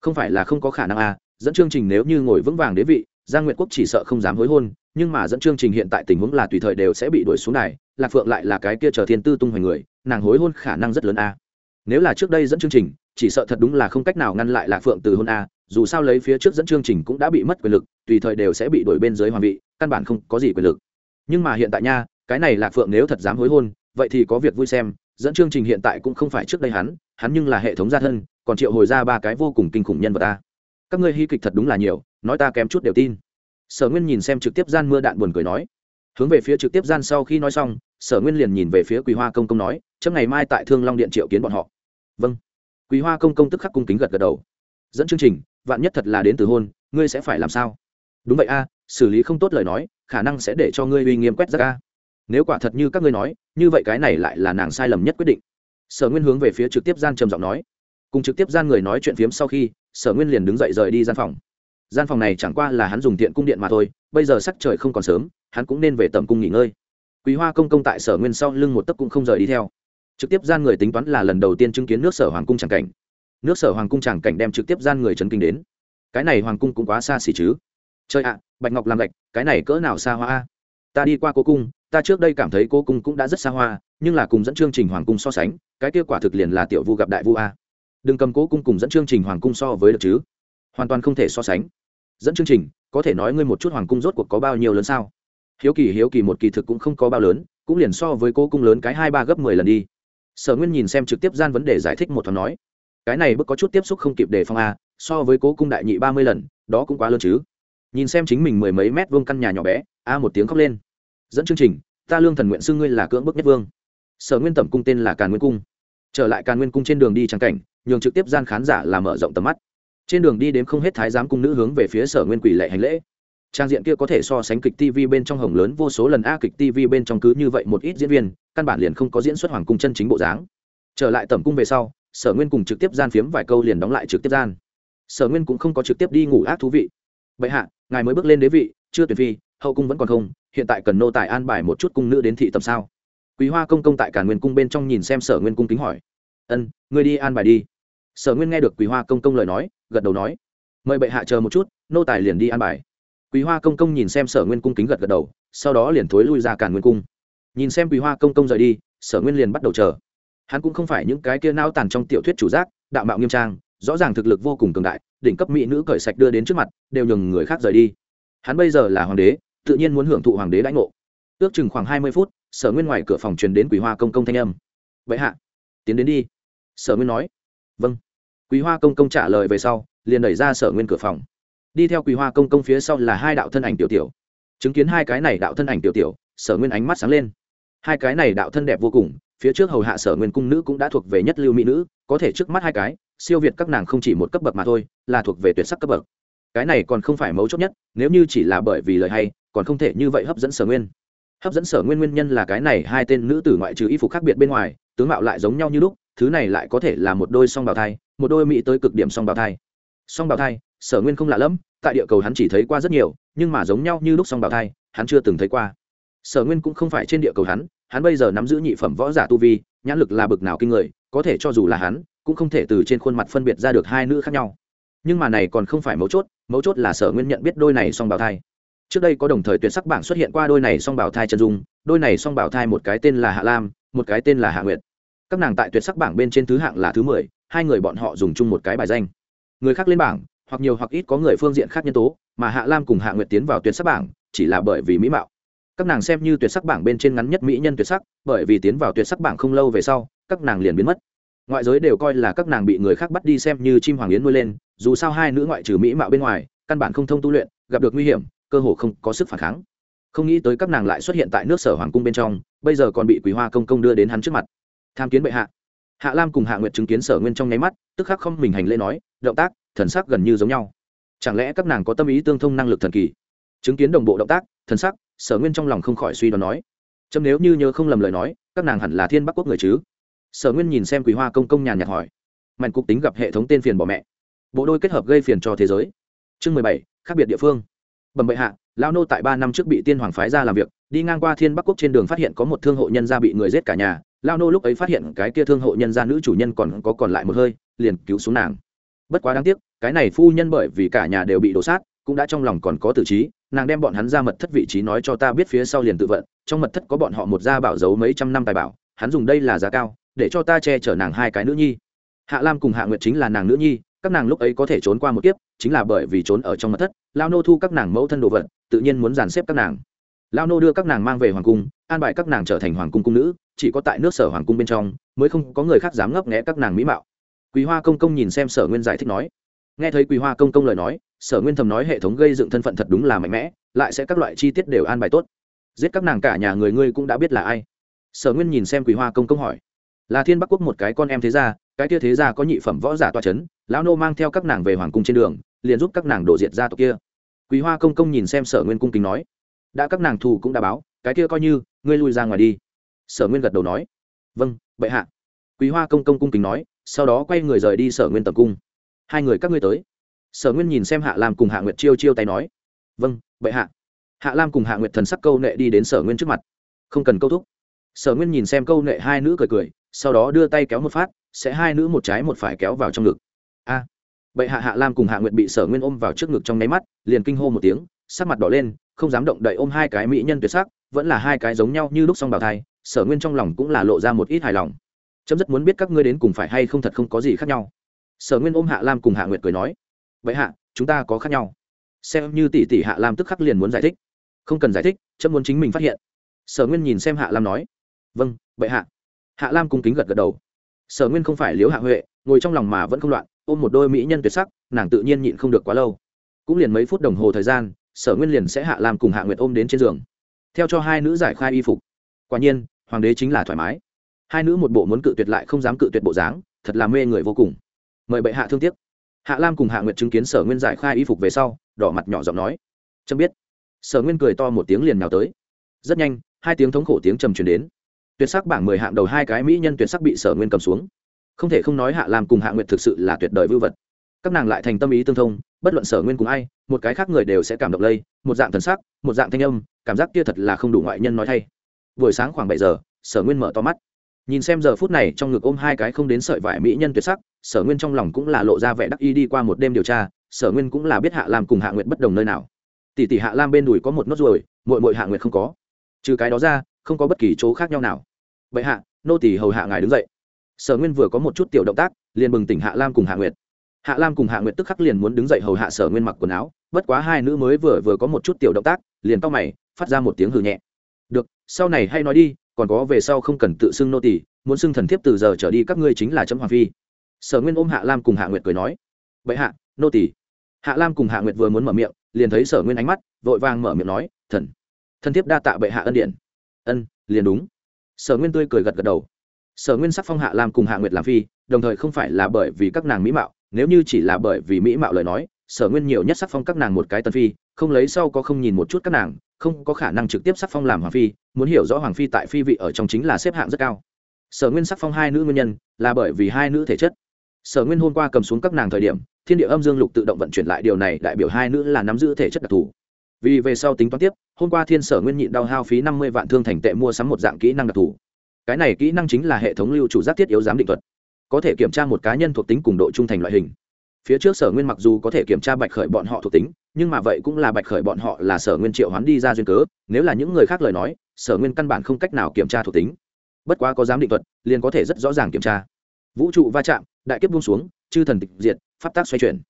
Không phải là không có khả năng à dẫn chương trình nếu như ngồi vững vàng đế vị, giang nguyện quốc chỉ sợ không dám hối hôn, nhưng mà dẫn chương trình hiện tại tình huống là tùy thời đều sẽ bị đuổi xuống này lạc phượng lại là cái kia chờ thiên tư tung hoành người, nàng hối hôn khả năng rất lớn a. Nếu là trước đây dẫn chương trình, chỉ sợ thật đúng là không cách nào ngăn lại lạc phượng từ hôn a, dù sao lấy phía trước dẫn chương trình cũng đã bị mất quyền lực, tùy thời đều sẽ bị đuổi bên dưới hoàng vị, căn bản không có gì quyền lực. Nhưng mà hiện tại nha, cái này lạc phượng nếu thật dám hối hôn, vậy thì có việc vui xem, dẫn chương trình hiện tại cũng không phải trước đây hắn hắn nhưng là hệ thống gia thân, còn triệu hồi ra ba cái vô cùng kinh khủng nhân vật ta các ngươi hy kịch thật đúng là nhiều, nói ta kém chút đều tin. Sở nguyên nhìn xem trực tiếp gian mưa đạn buồn cười nói. Hướng về phía trực tiếp gian sau khi nói xong, sở nguyên liền nhìn về phía quý hoa công công nói, chấm ngày mai tại thương long điện triệu kiến bọn họ. Vâng. Quý hoa công công tức khắc cung kính gật gật đầu. Dẫn chương trình, vạn nhất thật là đến từ hôn, ngươi sẽ phải làm sao? Đúng vậy a, xử lý không tốt lời nói, khả năng sẽ để cho ngươi uy nghiêm quét ra ca nếu quả thật như các ngươi nói, như vậy cái này lại là nàng sai lầm nhất quyết định. Sở nguyên hướng về phía trực tiếp gian trầm giọng nói. Cùng trực tiếp gian người nói chuyện phiếm sau khi sở nguyên liền đứng dậy rời đi gian phòng. Gian phòng này chẳng qua là hắn dùng tiện cung điện mà thôi, bây giờ sắc trời không còn sớm, hắn cũng nên về tầm cung nghỉ ngơi. Quý hoa công công tại sở nguyên sau lưng một tấc cũng không rời đi theo. Trực tiếp gian người tính toán là lần đầu tiên chứng kiến nước sở hoàng cung tràng cảnh. Nước sở hoàng cung tràng cảnh đem trực tiếp gian người trấn kinh đến. Cái này hoàng cung cũng quá xa xỉ chứ. Chơi ạ, bạch ngọc làm gạch cái này cỡ nào xa hoa ta đi qua cố cung, ta trước đây cảm thấy cố cung cũng đã rất xa hoa, nhưng là cùng dẫn chương trình hoàng cung so sánh, cái kia quả thực liền là tiểu vu gặp đại vu a đừng cầm cố cung cùng dẫn chương trình hoàng cung so với được chứ. Hoàn toàn không thể so sánh. Dẫn chương trình, có thể nói ngươi một chút hoàng cung rốt cuộc có bao nhiêu lớn sao? Hiếu kỳ hiếu kỳ, một kỳ thực cũng không có bao lớn, cũng liền so với cố cung lớn cái hai ba gấp mười lần đi. Sở nguyên nhìn xem trực tiếp gian vấn đề giải thích một thoáng nói, cái này bức có chút tiếp xúc không kịp đề phòng a so với cố cung đại nhị ba mươi lần, đó cũng quá lớn chứ. Nhìn xem chính mình mười mấy mét vuông căn nhà nhỏ bé, a một tiếng khóc lên. Dẫn chương trình, ta lương thần nguyện xưng ngươi là cưỡng bức nhất vương. Sở nguyên tẩm cung tên là càn nguyên cung trở lại càn nguyên cung trên đường đi trắng cảnh, nhường trực tiếp gian khán giả làm mở rộng tầm mắt. Trên đường đi đến không hết thái giám cung nữ hướng về phía sở nguyên quỷ lệ hành lễ. Trang diện kia có thể so sánh kịch tv bên trong hồng lớn, vô số lần a kịch tv bên trong cứ như vậy một ít diễn viên, căn bản liền không có diễn xuất hoàng cung chân chính bộ dáng. Trở lại tẩm cung về sau, sở nguyên cùng trực tiếp gian phiếm vài câu liền đóng lại trực tiếp gian. Sở nguyên cũng không có trực tiếp đi ngủ ác thú vị. Bệ hạ, ngài mới bước lên đế vị, chưa tuyển phi, hậu cung vẫn còn không, hiện tại cần nô tài an bài một chút cung nữ đến thị tầm sao? Quý hoa công công tại cả nguyên cung bên trong nhìn xem sở nguyên cung kính hỏi. Ân người đi an bài đi. Sở nguyên nghe được quý hoa công công lời nói, gật đầu nói, mời bệ hạ chờ một chút, nô tài liền đi an bài. Quý hoa công công nhìn xem sở nguyên cung kính gật gật đầu, sau đó liền thối lui ra càn nguyên cung. Nhìn xem quý hoa công công rời đi, sở nguyên liền bắt đầu chờ. Hắn cũng không phải những cái kia nao tàn trong tiểu thuyết chủ giác, đạo mạo nghiêm trang, rõ ràng thực lực vô cùng cường đại, đỉnh cấp mỹ nữ cởi sạch đưa đến trước mặt, đều nhường người khác rời đi. Hắn bây giờ là hoàng đế, tự nhiên muốn hưởng thụ hoàng đế đãi ngộ. Ước chừng khoảng hai mươi phút sở nguyên ngoài cửa phòng truyền đến quý hoa công công thanh âm. Vậy hạ, tiến đến đi. Sở nguyên nói. Vâng. Quý hoa công công trả lời về sau, liền đẩy ra sở nguyên cửa phòng. Đi theo quý hoa công công phía sau là hai đạo thân ảnh tiểu tiểu. Chứng kiến hai cái này đạo thân ảnh tiểu tiểu, sở nguyên ánh mắt sáng lên. Hai cái này đạo thân đẹp vô cùng, phía trước hầu hạ sở nguyên cung nữ cũng đã thuộc về nhất lưu mỹ nữ, có thể trước mắt hai cái, siêu việt các nàng không chỉ một cấp bậc mà thôi, là thuộc về tuyệt sắc cấp bậc. Cái này còn không phải mấu chốt nhất, nếu như chỉ là bởi vì lời hay, còn không thể như vậy hấp dẫn sở nguyên hấp dẫn sở nguyên nguyên nhân là cái này hai tên nữ tử ngoại trừ y phục khác biệt bên ngoài, tướng mạo lại giống nhau như lúc, thứ này lại có thể là một đôi song bào thai, một đôi mỹ tới cực điểm song bào thai. Song bào thai, sở nguyên không lạ lẫm, tại địa cầu hắn chỉ thấy qua rất nhiều, nhưng mà giống nhau như lúc song bào thai, hắn chưa từng thấy qua. Sở nguyên cũng không phải trên địa cầu hắn hắn bây giờ nắm giữ nhị phẩm võ giả tu vi, nhãn lực là bực nào kinh người, có thể cho dù là hắn, cũng không thể từ trên khuôn mặt phân biệt ra được hai nữ khác nhau. Nhưng mà này còn không phải mấu chốt mấu chốt là sở nguyên nhận biết đôi này song bào thai trước đây có đồng thời tuyệt sắc bảng xuất hiện qua đôi này song bảo thai chân dung, đôi này song bảo thai một cái tên là hạ lam, một cái tên là hạ nguyệt. Các nàng tại tuyệt sắc bảng bên trên thứ hạng là thứ mười, hai người bọn họ dùng chung một cái bài danh. Người khác lên bảng, hoặc nhiều hoặc ít có người phương diện khác nhân tố, mà hạ lam cùng hạ nguyệt tiến vào tuyệt sắc bảng, chỉ là bởi vì mỹ mạo. Các nàng xem như tuyệt sắc bảng bên trên ngắn nhất mỹ nhân tuyệt sắc, bởi vì tiến vào tuyệt sắc bảng không lâu về sau, các nàng liền biến mất. Ngoại giới đều coi là các nàng bị người khác bắt đi xem như chim hoàng yến nuôi lên, dù sao hai nữ ngoại trừ mỹ mạo bên ngoài, căn bản không thông tu luyện, gặp được nguy hiểm cơ hồ không có sức phản kháng. Không nghĩ tới các nàng lại xuất hiện tại nước sở hoàng cung bên trong, bây giờ còn bị quý hoa công công đưa đến hắn trước mặt. Tham kiến bệ hạ. Hạ lam cùng hạ nguyệt chứng kiến sở nguyên trong nháy mắt, tức khắc không mình hành lễ nói, động tác, thần sắc gần như giống nhau. Chẳng lẽ các nàng có tâm ý tương thông năng lực thần kỳ? Chứng kiến đồng bộ động tác, thần sắc, sở nguyên trong lòng không khỏi suy đoán nói. Chấm nếu như nhớ không lầm lời nói, các nàng hẳn là thiên bắc quốc người chứ? Sở nguyên nhìn xem quý hoa công công nhàn nhạt hỏi. Mạnh cục tính gặp hệ thống tên phiền bỏ mẹ. Bộ đôi kết hợp gây phiền cho thế giới. Chương mười bảy, khác biệt địa phương bẩm bệ hạ lao nô tại ba năm trước bị tiên hoàng phái ra làm việc, đi ngang qua thiên bắc quốc trên đường phát hiện có một thương hộ nhân gia bị người giết cả nhà lao nô lúc ấy phát hiện cái kia thương hộ nhân gia nữ chủ nhân còn có còn lại một hơi, liền cứu xuống nàng. Bất quá đáng tiếc, cái này phu nhân bởi vì cả nhà đều bị đổ sát, cũng đã trong lòng còn có tử trí, nàng đem bọn hắn ra mật thất vị trí nói cho ta biết phía sau liền tự vận, trong mật thất có bọn họ một gia bảo giấu mấy trăm năm tài bảo, hắn dùng đây là giá cao, để cho ta che chở nàng hai cái nữ nhi. Hạ lam cùng hạ nguyệt chính là nàng nữ nhi các nàng lúc ấy có thể trốn qua một kiếp, chính là bởi vì trốn ở trong mật thất, lao nô thu các nàng mẫu thân đồ vật, tự nhiên muốn dàn xếp các nàng. Lao nô đưa các nàng mang về hoàng cung, an bài các nàng trở thành hoàng cung cung nữ, chỉ có tại nước sở hoàng cung bên trong, mới không có người khác dám ngấp nghẽ các nàng mỹ mạo. Quý hoa công công nhìn xem sở nguyên giải thích nói. Nghe thấy quý hoa công công lời nói, sở nguyên thầm nói hệ thống gây dựng thân phận thật đúng là mạnh mẽ, lại sẽ các loại chi tiết đều an bài tốt. Giết các nàng cả nhà người ngươi cũng đã biết là ai. Sở nguyên nhìn xem quý hoa công công hỏi. Là thiên bắc quốc một cái con em thế gia cái kia thế gia có nhị phẩm võ giả toa c h ấ n lão nô mang theo các nàng về hoàng cung trên đường, liền giúp các nàng đổ diệt ra tộc kia. Quý hoa công công nhìn xem sở nguyên cung kính nói, đã các nàng thù cũng đã báo, cái kia coi như, ngươi lui ra ngoài đi. Sở nguyên gật đầu nói vâng bệ hạ. Quý hoa công công cung kính nói, sau đó quay người rời đi sở nguyên tập cung. Hai người các ngươi tới. Sở nguyên nhìn xem hạ lam cùng hạ nguyệt chiêu chiêu tay nói vâng bệ hạ. Hạ lam cùng hạ nguyệt thần sắc câu nệ đi đến sở nguyên trước mặt. Không cần câu thúc. Sở nguyên nhìn xem câu nệ hai nữ cười cười, sau đó đưa tay kéo một phát sẽ hai nữ một trái một phải kéo vào trong ngực. A. Bệ hạ hạ lam cùng hạ nguyệt bị sở nguyên ôm vào trước ngực trong nháy mắt, liền kinh hô một tiếng, sắc mặt đỏ lên, không dám động đậy ôm hai cái mỹ nhân tuyệt sắc, vẫn là hai cái giống nhau như lúc song bào thai, sở nguyên trong lòng cũng là lộ ra một ít hài lòng. Chấm rất muốn biết các ngươi đến cùng phải hay không thật không có gì khác nhau. Sở nguyên ôm hạ lam cùng hạ nguyệt cười nói vậy hạ, chúng ta có khác nhau. Xem như tỷ tỷ hạ lam tức khắc liền muốn giải thích. Không cần giải thích, chấm muốn chính mình phát hiện. Sở nguyên nhìn xem hạ lam nói vâng bệ hạ. Hạ lam cung kính gật gật đầu sở nguyên không phải liếu hạ huệ, ngồi trong lòng mà vẫn không loạn, ôm một đôi mỹ nhân tuyệt sắc, nàng tự nhiên nhịn không được quá lâu. Cũng liền mấy phút đồng hồ thời gian, sở nguyên liền sẽ hạ lam cùng hạ nguyệt ôm đến trên giường. Theo cho hai nữ giải khai y phục. Quả nhiên, hoàng đế chính là thoải mái. Hai nữ một bộ muốn cự tuyệt lại không dám cự tuyệt bộ dáng, thật là mê người vô cùng. Mời bệ hạ thương tiếc. Hạ lam cùng hạ nguyệt chứng kiến sở nguyên giải khai y phục về sau, đỏ mặt nhỏ giọng nói. Chấm biết. Sở nguyên cười to một tiếng liền nào tới. Rất nhanh, hai tiếng thống khổ tiếng trầm truyền đến tuyệt sắc bảng mười hạng đầu hai cái mỹ nhân tuyệt sắc bị sở nguyên cầm xuống. Không thể không nói hạ lam cùng hạ nguyệt thực sự là tuyệt đời vưu vật. Các nàng lại thành tâm ý tương thông, bất luận sở nguyên cùng ai, một cái khác người đều sẽ cảm động lây, một dạng thần sắc, một dạng thanh âm, cảm giác kia thật là không đủ ngoại nhân nói thay. Buổi sáng khoảng bảy giờ, sở nguyên mở to mắt. Nhìn xem giờ phút này trong ngực ôm hai cái không đến sợi vải mỹ nhân tuyệt sắc, sở nguyên trong lòng cũng là lộ ra vẻ đắc y đi qua một đêm điều tra, sở nguyên cũng là biết hạ lam cùng hạ nguyệt bất đồng nơi nào. Tỷ tỷ hạ lam bên đùi có một nốt ruồi mội mội hạ nguyệt không có. Trừ cái đó ra, không có bất kỳ chỗ khác nhau nào vậy hạ, nô tỷ hầu hạ ngài đứng dậy. Sở nguyên vừa có một chút tiểu động tác, liền bừng tỉnh hạ lam cùng hạ nguyệt. Hạ lam cùng hạ nguyệt tức khắc liền muốn đứng dậy hầu hạ sở nguyên mặc quần áo, bất quá hai nữ mới vừa vừa có một chút tiểu động tác, liền tóc mày, phát ra một tiếng hừ nhẹ. Được, sau này hay nói đi, còn có về sau không cần tự xưng nô tỷ muốn xưng thần thiếp từ giờ trở đi các ngươi chính là chấm hoàng phi. Sở nguyên ôm hạ lam cùng hạ nguyệt cười nói vậy hạ, nô tỷ hạ lam cùng hạ nguyệt vừa muốn mở miệng, liền thấy sở nguyên ánh mắt, vội vàng mở miệng nói, thần thần thiếp đa tạ bệ hạ ân điện ân, liền đúng sở nguyên tươi cười gật gật đầu. Sở nguyên sắc phong hạ lam cùng hạ nguyệt làm phi, đồng thời không phải là bởi vì các nàng mỹ mạo, nếu như chỉ là bởi vì mỹ mạo lời nói, sở nguyên nhiều nhất sắc phong các nàng một cái tân phi, không lấy sau có không nhìn một chút các nàng, không có khả năng trực tiếp sắc phong làm hoàng phi, muốn hiểu rõ hoàng phi tại phi vị ở trong chính là xếp hạng rất cao. Sở nguyên sắc phong hai nữ nguyên nhân, là bởi vì hai nữ thể chất. Sở nguyên hôm qua cầm xuống các nàng thời điểm, thiên địa âm dương lục tự động vận chuyển lại điều này, đại biểu hai nữ là nắm giữ thể chất đặc thù. Vì về sau tính toán tiếp hôm qua thiên sở nguyên nhịn đau hao phí năm mươi vạn thương thành tệ mua sắm một dạng kỹ năng đặc thù. Cái này kỹ năng chính là hệ thống lưu chủ giác thiết yếu giám định thuật. Có thể kiểm tra một cá nhân thuộc tính cùng độ trung thành loại hình. Phía trước sở nguyên mặc dù có thể kiểm tra bạch khởi bọn họ thuộc tính, nhưng mà vậy cũng là bạch khởi bọn họ là sở nguyên triệu hoán đi ra duyên cớ. Nếu là những người khác lời nói, sở nguyên căn bản không cách nào kiểm tra thuộc tính. Bất quá có giám định thuật, liền có thể rất rõ ràng kiểm tra. Vũ trụ va chạm, đại kiếp buông xuống, chư thần tịch diệt, pháp tác xoay chuyển.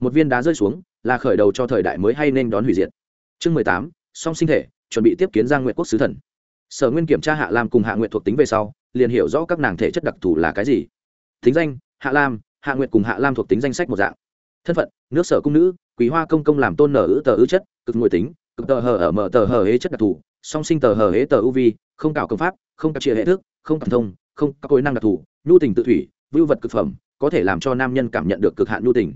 Một viên đá rơi xuống, là khởi đầu cho thời đại mới hay nên đón hủy diệt. Chương mười tám song sinh thể, chuẩn bị tiếp kiến giang nguyện quốc sứ thần. Sở nguyên kiểm tra hạ lam cùng hạ nguyện thuộc tính về sau, liền hiểu rõ các nàng thể chất đặc thù là cái gì. Thính danh, hạ lam, hạ nguyện cùng hạ lam thuộc tính danh sách một dạng. Thân phận, nước sở cung nữ, quý hoa công công làm tôn nở ư tờ ư chất, cực ngồi tính, cực tờ hờ ở mở tờ hờ hế chất đặc thù, song sinh tờ hờ hế tờ uv không cạo công pháp, không cặp chia hệ thức, không cảm thông, không các khối năng đặc thù, nhu tình tự thủy, vưu vật cực phẩm, có thể làm cho nam nhân cảm nhận được cực hạn nhu tình.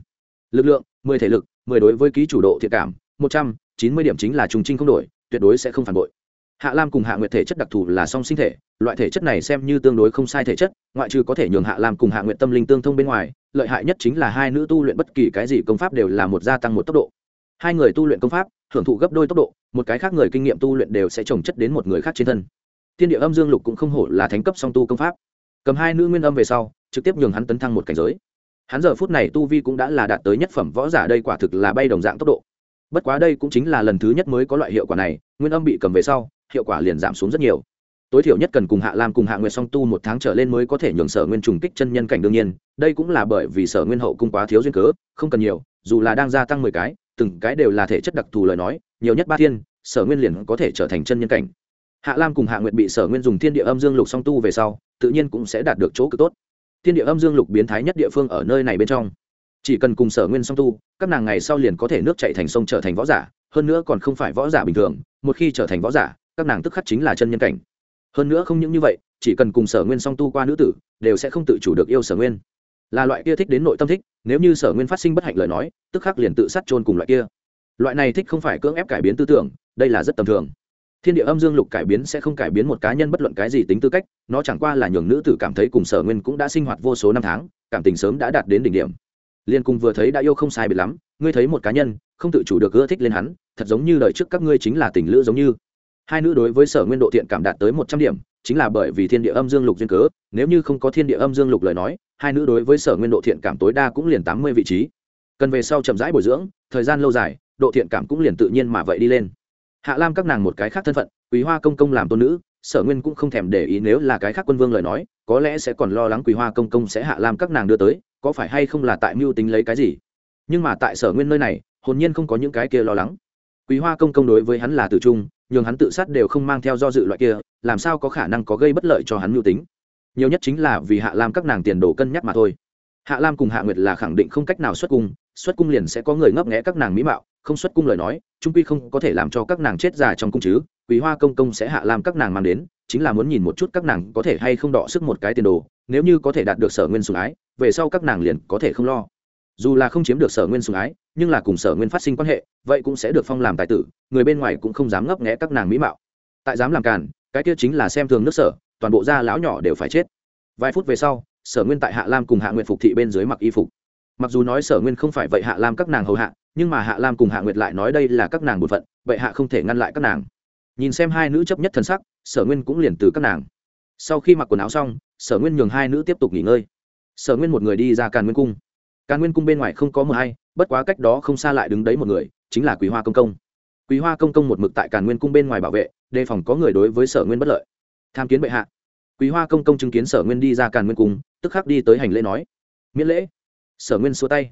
Lực lượng, mười thể lực, mười đối với ký chủ độ thiện cảm một trăm chín mươi điểm chính là trùng trinh không đổi, tuyệt đối sẽ không phản bội. Hạ lam cùng hạ nguyệt thể chất đặc thù là song sinh thể, loại thể chất này xem như tương đối không sai thể chất, ngoại trừ có thể nhường hạ lam cùng hạ nguyệt tâm linh tương thông bên ngoài, lợi hại nhất chính là hai nữ tu luyện bất kỳ cái gì công pháp đều là một gia tăng một tốc độ. Hai người tu luyện công pháp, hưởng thụ gấp đôi tốc độ, một cái khác người kinh nghiệm tu luyện đều sẽ trồng chất đến một người khác trên thân. Tiên địa âm dương lục cũng không hổ là thánh cấp song tu công pháp. Cầm hai nữ nguyên âm về sau, trực tiếp nhường hắn tấn thăng một cảnh giới. Hắn giờ phút này tu vi cũng đã là đạt tới nhất phẩm võ giả, đây quả thực là bay đồng dạng tốc độ bất quá đây cũng chính là lần thứ nhất mới có loại hiệu quả này, nguyên âm bị cầm về sau, hiệu quả liền giảm xuống rất nhiều. Tối thiểu nhất cần cùng hạ lam cùng hạ nguyệt song tu một tháng trở lên mới có thể nhường sở nguyên trùng kích chân nhân cảnh đương nhiên, đây cũng là bởi vì sở nguyên hậu cung quá thiếu duyên cớ, không cần nhiều, dù là đang gia tăng mười cái, từng cái đều là thể chất đặc thù lời nói, nhiều nhất ba thiên, sở nguyên liền có thể trở thành chân nhân cảnh. Hạ lam cùng hạ nguyệt bị sở nguyên dùng thiên địa âm dương lục song tu về sau, tự nhiên cũng sẽ đạt được chỗ cực tốt. Thiên địa âm dương lục biến thái nhất địa phương ở nơi này bên trong chỉ cần cùng sở nguyên song tu, các nàng ngày sau liền có thể nước chạy thành sông trở thành võ giả, hơn nữa còn không phải võ giả bình thường, một khi trở thành võ giả, các nàng tức khắc chính là chân nhân cảnh. Hơn nữa không những như vậy, chỉ cần cùng sở nguyên song tu qua nữ tử, đều sẽ không tự chủ được yêu sở nguyên. Là loại kia thích đến nội tâm thích, nếu như sở nguyên phát sinh bất hạnh lời nói, tức khắc liền tự sát chôn cùng loại kia. Loại này thích không phải cưỡng ép cải biến tư tưởng, đây là rất tầm thường. Thiên địa âm dương lục cải biến sẽ không cải biến một cá nhân bất luận cái gì tính tư cách, nó chẳng qua là nhường nữ tử cảm thấy cùng sở nguyên cũng đã sinh hoạt vô số năm tháng, cảm tình sớm đã đạt đến đỉnh điểm liên cùng vừa thấy đã yêu không sai biệt lắm, ngươi thấy một cá nhân, không tự chủ được ưa thích lên hắn, thật giống như đời trước các ngươi chính là tình lữ giống như. Hai nữ đối với sở nguyên độ thiện cảm đạt tới một trăm điểm, chính là bởi vì thiên địa âm dương lục duyên cớ, nếu như không có thiên địa âm dương lục lời nói, hai nữ đối với sở nguyên độ thiện cảm tối đa cũng liền tám mươi vị trí. Cần về sau chậm rãi bồi dưỡng, thời gian lâu dài, độ thiện cảm cũng liền tự nhiên mà vậy đi lên. Hạ lam các nàng một cái khác thân phận, quý hoa công công làm tôn nữ, sở nguyên cũng không thèm để ý nếu là cái khác quân vương lời nói, có lẽ sẽ còn lo lắng quý hoa công công sẽ hạ lam các nàng đưa tới có phải hay không là tại mưu tính lấy cái gì? Nhưng mà tại sở nguyên nơi này, hồn nhiên không có những cái kia lo lắng. Quý hoa công công đối với hắn là tử trung, nhường hắn tự sát đều không mang theo do dự loại kia, làm sao có khả năng có gây bất lợi cho hắn mưu tính? Nhiều nhất chính là vì hạ lam các nàng tiền đồ cân nhắc mà thôi. Hạ lam cùng hạ nguyệt là khẳng định không cách nào xuất cung xuất cung liền sẽ có người ngấp nghẽ các nàng mỹ mạo, không xuất cung lời nói, trung quy không có thể làm cho các nàng chết già trong cung chứ, quý hoa công công sẽ hạ lam các nàng mang đến, chính là muốn nhìn một chút các nàng có thể hay không đọ sức một cái tiền đồ nếu như có thể đạt được sở nguyên sùng ái, về sau các nàng liền có thể không lo. Dù là không chiếm được sở nguyên sùng ái, nhưng là cùng sở nguyên phát sinh quan hệ, vậy cũng sẽ được phong làm tài tử, người bên ngoài cũng không dám ngấp nghẽ các nàng mỹ mạo. Tại dám làm càn, cái kia chính là xem thường nước sở, toàn bộ gia lão nhỏ đều phải chết. Vài phút về sau, sở nguyên tại hạ lam cùng hạ nguyện phục thị bên dưới mặc y phục. Mặc dù nói sở nguyên không phải vậy hạ lam các nàng hầu hạ, nhưng mà hạ lam cùng hạ nguyệt lại nói đây là các nàng bột phận, vậy hạ không thể ngăn lại các nàng. Nhìn xem hai nữ chấp nhất thân sắc, sở nguyên cũng liền từ các nàng sau khi mặc quần áo xong, sở nguyên nhường hai nữ tiếp tục nghỉ ngơi. Sở nguyên một người đi ra càn nguyên cung. Càn nguyên cung bên ngoài không có mờ hay, bất quá cách đó không xa lại đứng đấy một người, chính là quý hoa công công. Quý hoa công công một mực tại càn nguyên cung bên ngoài bảo vệ, đề phòng có người đối với sở nguyên bất lợi. Tham kiến bệ hạ. Quý hoa công công chứng kiến sở nguyên đi ra càn nguyên cung, tức khắc đi tới hành lễ nói, miễn lễ. Sở nguyên xua tay.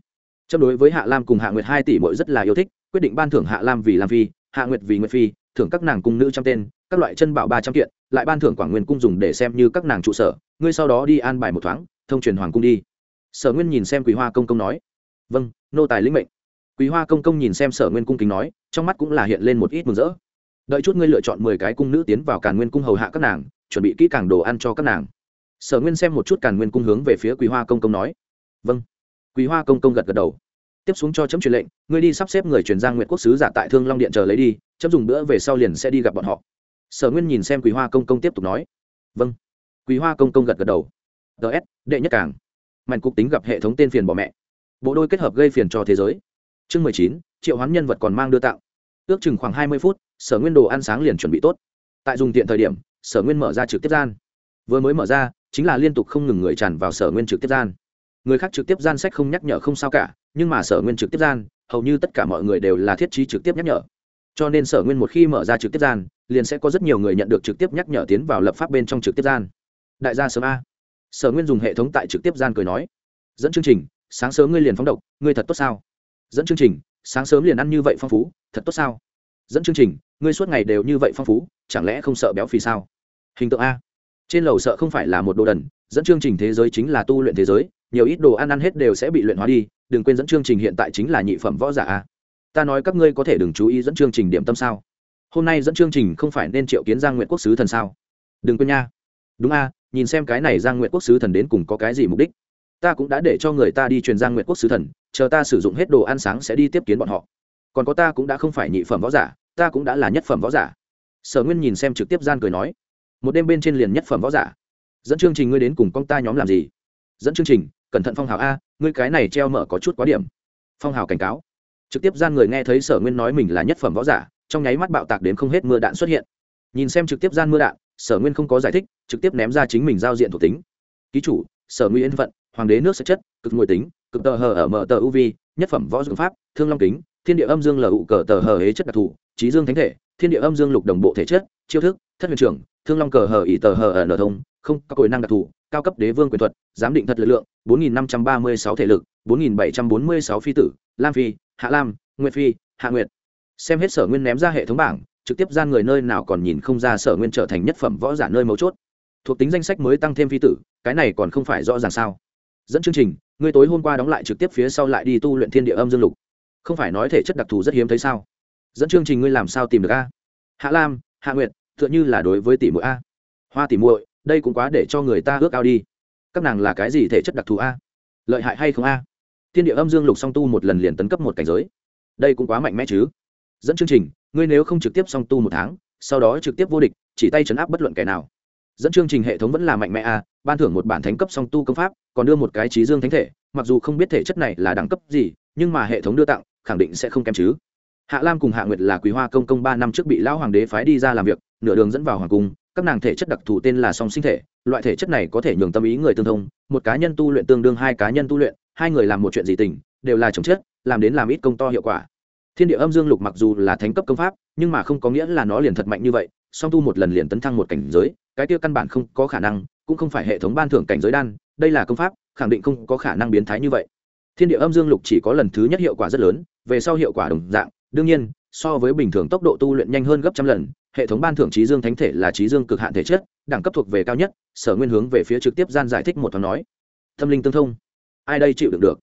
Chấp đối với hạ lam cùng hạ nguyệt hai tỷ mỗi rất là yêu thích, quyết định ban thưởng hạ lam vì lam phi, hạ nguyệt vì nguyệt phi, thưởng các nàng cung nữ trăm tên các loại chân bảo ba trăm kiện, lại ban thưởng quảng nguyên cung dùng để xem như các nàng trụ sở. Ngươi sau đó đi an bài một thoáng, thông truyền hoàng cung đi. Sở nguyên nhìn xem quý hoa công công nói. Vâng nô tài lĩnh mệnh. Quý hoa công công nhìn xem sở nguyên cung kính nói, trong mắt cũng là hiện lên một ít mừng rỡ. Đợi chút ngươi lựa chọn mười cái cung nữ tiến vào càn nguyên cung hầu hạ các nàng, chuẩn bị kỹ càng đồ ăn cho các nàng. Sở nguyên xem một chút càn nguyên cung hướng về phía quý hoa công công nói. Vâng. Quý hoa công công gật gật đầu. Tiếp xuống cho chấm truyền lệnh, ngươi đi sắp xếp người truyền giang nguyện quốc sứ giả tại thương long điện chờ lấy đi, chấm dùng bữa về sau liền sẽ đi gặp bọn họ sở nguyên nhìn xem quý hoa công công tiếp tục nói. Vâng. Quý hoa công công gật gật đầu. Ts đệ nhất cảng mạnh cục tính gặp hệ thống tên phiền bỏ mẹ. Bộ đôi kết hợp gây phiền cho thế giới. Chương mười chín, triệu hoán nhân vật còn mang đưa tạo. Ước chừng khoảng hai mươi phút, sở nguyên đồ ăn sáng liền chuẩn bị tốt. Tại dùng tiện thời điểm, sở nguyên mở ra trực tiếp gian. Vừa mới mở ra, chính là liên tục không ngừng người tràn vào sở nguyên trực tiếp gian. Người khác trực tiếp gian sách không nhắc nhở không sao cả, nhưng mà sở nguyên trực tiếp gian, hầu như tất cả mọi người đều là thiết trí trực tiếp nhắc nhở cho nên sở nguyên một khi mở ra trực tiếp gian, liền sẽ có rất nhiều người nhận được trực tiếp nhắc nhở tiến vào lập pháp bên trong trực tiếp gian. Đại gia sớm a. Sở nguyên dùng hệ thống tại trực tiếp gian cười nói. Dẫn chương trình, sáng sớm ngươi liền phóng độc, ngươi thật tốt sao? Dẫn chương trình, sáng sớm liền ăn như vậy phong phú, thật tốt sao? Dẫn chương trình, ngươi suốt ngày đều như vậy phong phú, chẳng lẽ không sợ béo phì sao? Hình tượng a. Trên lầu sợ không phải là một đồ đần, dẫn chương trình thế giới chính là tu luyện thế giới, nhiều ít đồ ăn ăn hết đều sẽ bị luyện hóa đi, đừng quên dẫn chương trình hiện tại chính là nhị phẩm võ giả a ta nói các ngươi có thể đừng chú ý dẫn chương trình điểm tâm sao. Hôm nay dẫn chương trình không phải nên triệu kiến giang nguyện quốc sứ thần sao? Đừng quên nha. Đúng a, nhìn xem cái này giang nguyện quốc sứ thần đến cùng có cái gì mục đích. Ta cũng đã để cho người ta đi truyền giang nguyện quốc sứ thần, chờ ta sử dụng hết đồ ăn sáng sẽ đi tiếp kiến bọn họ. Còn có ta cũng đã không phải nhị phẩm võ giả, ta cũng đã là nhất phẩm võ giả. Sở nguyên nhìn xem trực tiếp gian cười nói, một đêm bên trên liền nhất phẩm võ giả. Dẫn chương trình ngươi đến cùng con ta nhóm làm gì? Dẫn chương trình, cẩn thận phong hào a, ngươi cái này treo mở có chút quá điểm. Phong hào cảnh cáo trực tiếp gian người nghe thấy sở nguyên nói mình là nhất phẩm võ giả, trong nháy mắt bạo tạc đến không hết mưa đạn xuất hiện. Nhìn xem trực tiếp gian mưa đạn, sở nguyên không có giải thích, trực tiếp ném ra chính mình giao diện thuộc tính. Ký chủ, sở nguyên phận, hoàng đế nước sẽ chất, cực ngồi tính, cực tờ hờ ở mở tờ uv nhất phẩm võ dưỡng pháp, thương long kính, thiên địa âm dương lờ ụ cờ tờ hờ hế chất đặc thù trí dương thánh thể, thiên địa âm dương lục đồng bộ thể chất, chiêu thức, thất huyền trưởng, thương long cờ hờ ỉ tờ hờ ở nở thông, không các cội năng đặc thù, cao cấp đế vương quyền thuật, giám định thật lực lượng 4.536 thể lực 4.746 phi tử, lam phi hạ lam, nguyệt phi, hạ nguyệt. Xem hết sở nguyên ném ra hệ thống bảng, trực tiếp gian người nơi nào còn nhìn không ra sở nguyên trở thành nhất phẩm võ giả nơi mấu chốt. Thuộc tính danh sách mới tăng thêm phi tử, cái này còn không phải rõ ràng sao? Dẫn chương trình, ngươi tối hôm qua đóng lại trực tiếp phía sau lại đi tu luyện thiên địa âm dương lục. Không phải nói thể chất đặc thù rất hiếm thấy sao? Dẫn chương trình ngươi làm sao tìm được a? Hạ lam, hạ nguyệt t h ư ợ n là đối với tỷ muội a. Hoa tỷ muội, đây cũng quá để cho người ta ước ao đi. Các nàng là cái gì thể chất đặc thù a? Lợi hại hay không a? Thiên địa âm dương lục song tu một lần liền tấn cấp một cảnh giới. Đây cũng quá mạnh mẽ chứ. Dẫn chương trình, ngươi nếu không trực tiếp song tu một tháng, sau đó trực tiếp vô địch, chỉ tay chấn áp bất luận kẻ nào. Dẫn chương trình hệ thống vẫn là mạnh mẽ à? ban thưởng một bản thánh cấp song tu công pháp, còn đưa một cái trí dương thánh thể, mặc dù không biết thể chất này là đẳng cấp gì, nhưng mà hệ thống đưa tặng, khẳng định sẽ không kém chứ. Hạ lam cùng hạ nguyệt là quý hoa công công ba năm trước bị lão hoàng đế phái đi ra làm việc, nửa đường dẫn vào hoàng cung, các nàng thể chất đặc thù tên là song sinh thể, loại thể chất này có thể nhường tâm ý người tương thông, một cá nhân tu luyện tương đương hai cá nhân tu luyện hai người làm một chuyện gì tình, đều là chồng chết, làm đến làm ít công to hiệu quả. Thiên địa âm dương lục mặc dù là thánh cấp công pháp, nhưng mà không có nghĩa là nó liền thật mạnh như vậy, song tu một lần liền tấn thăng một cảnh giới, cái tiêu căn bản không có khả năng, cũng không phải hệ thống ban thưởng cảnh giới đan, đây là công pháp, khẳng định không có khả năng biến thái như vậy. Thiên địa âm dương lục chỉ có lần thứ nhất hiệu quả rất lớn, về sau hiệu quả đồng dạng, đương nhiên, so với bình thường tốc độ tu luyện nhanh hơn gấp trăm lần, hệ thống ban thưởng trí dương thánh thể là trí dương cực hạn thể chất, đẳng cấp thuộc về cao nhất, sở nguyên hướng về phía trực tiếp gian giải thích một thoáng nói. Tâm linh tương thông ai đây chịu được được?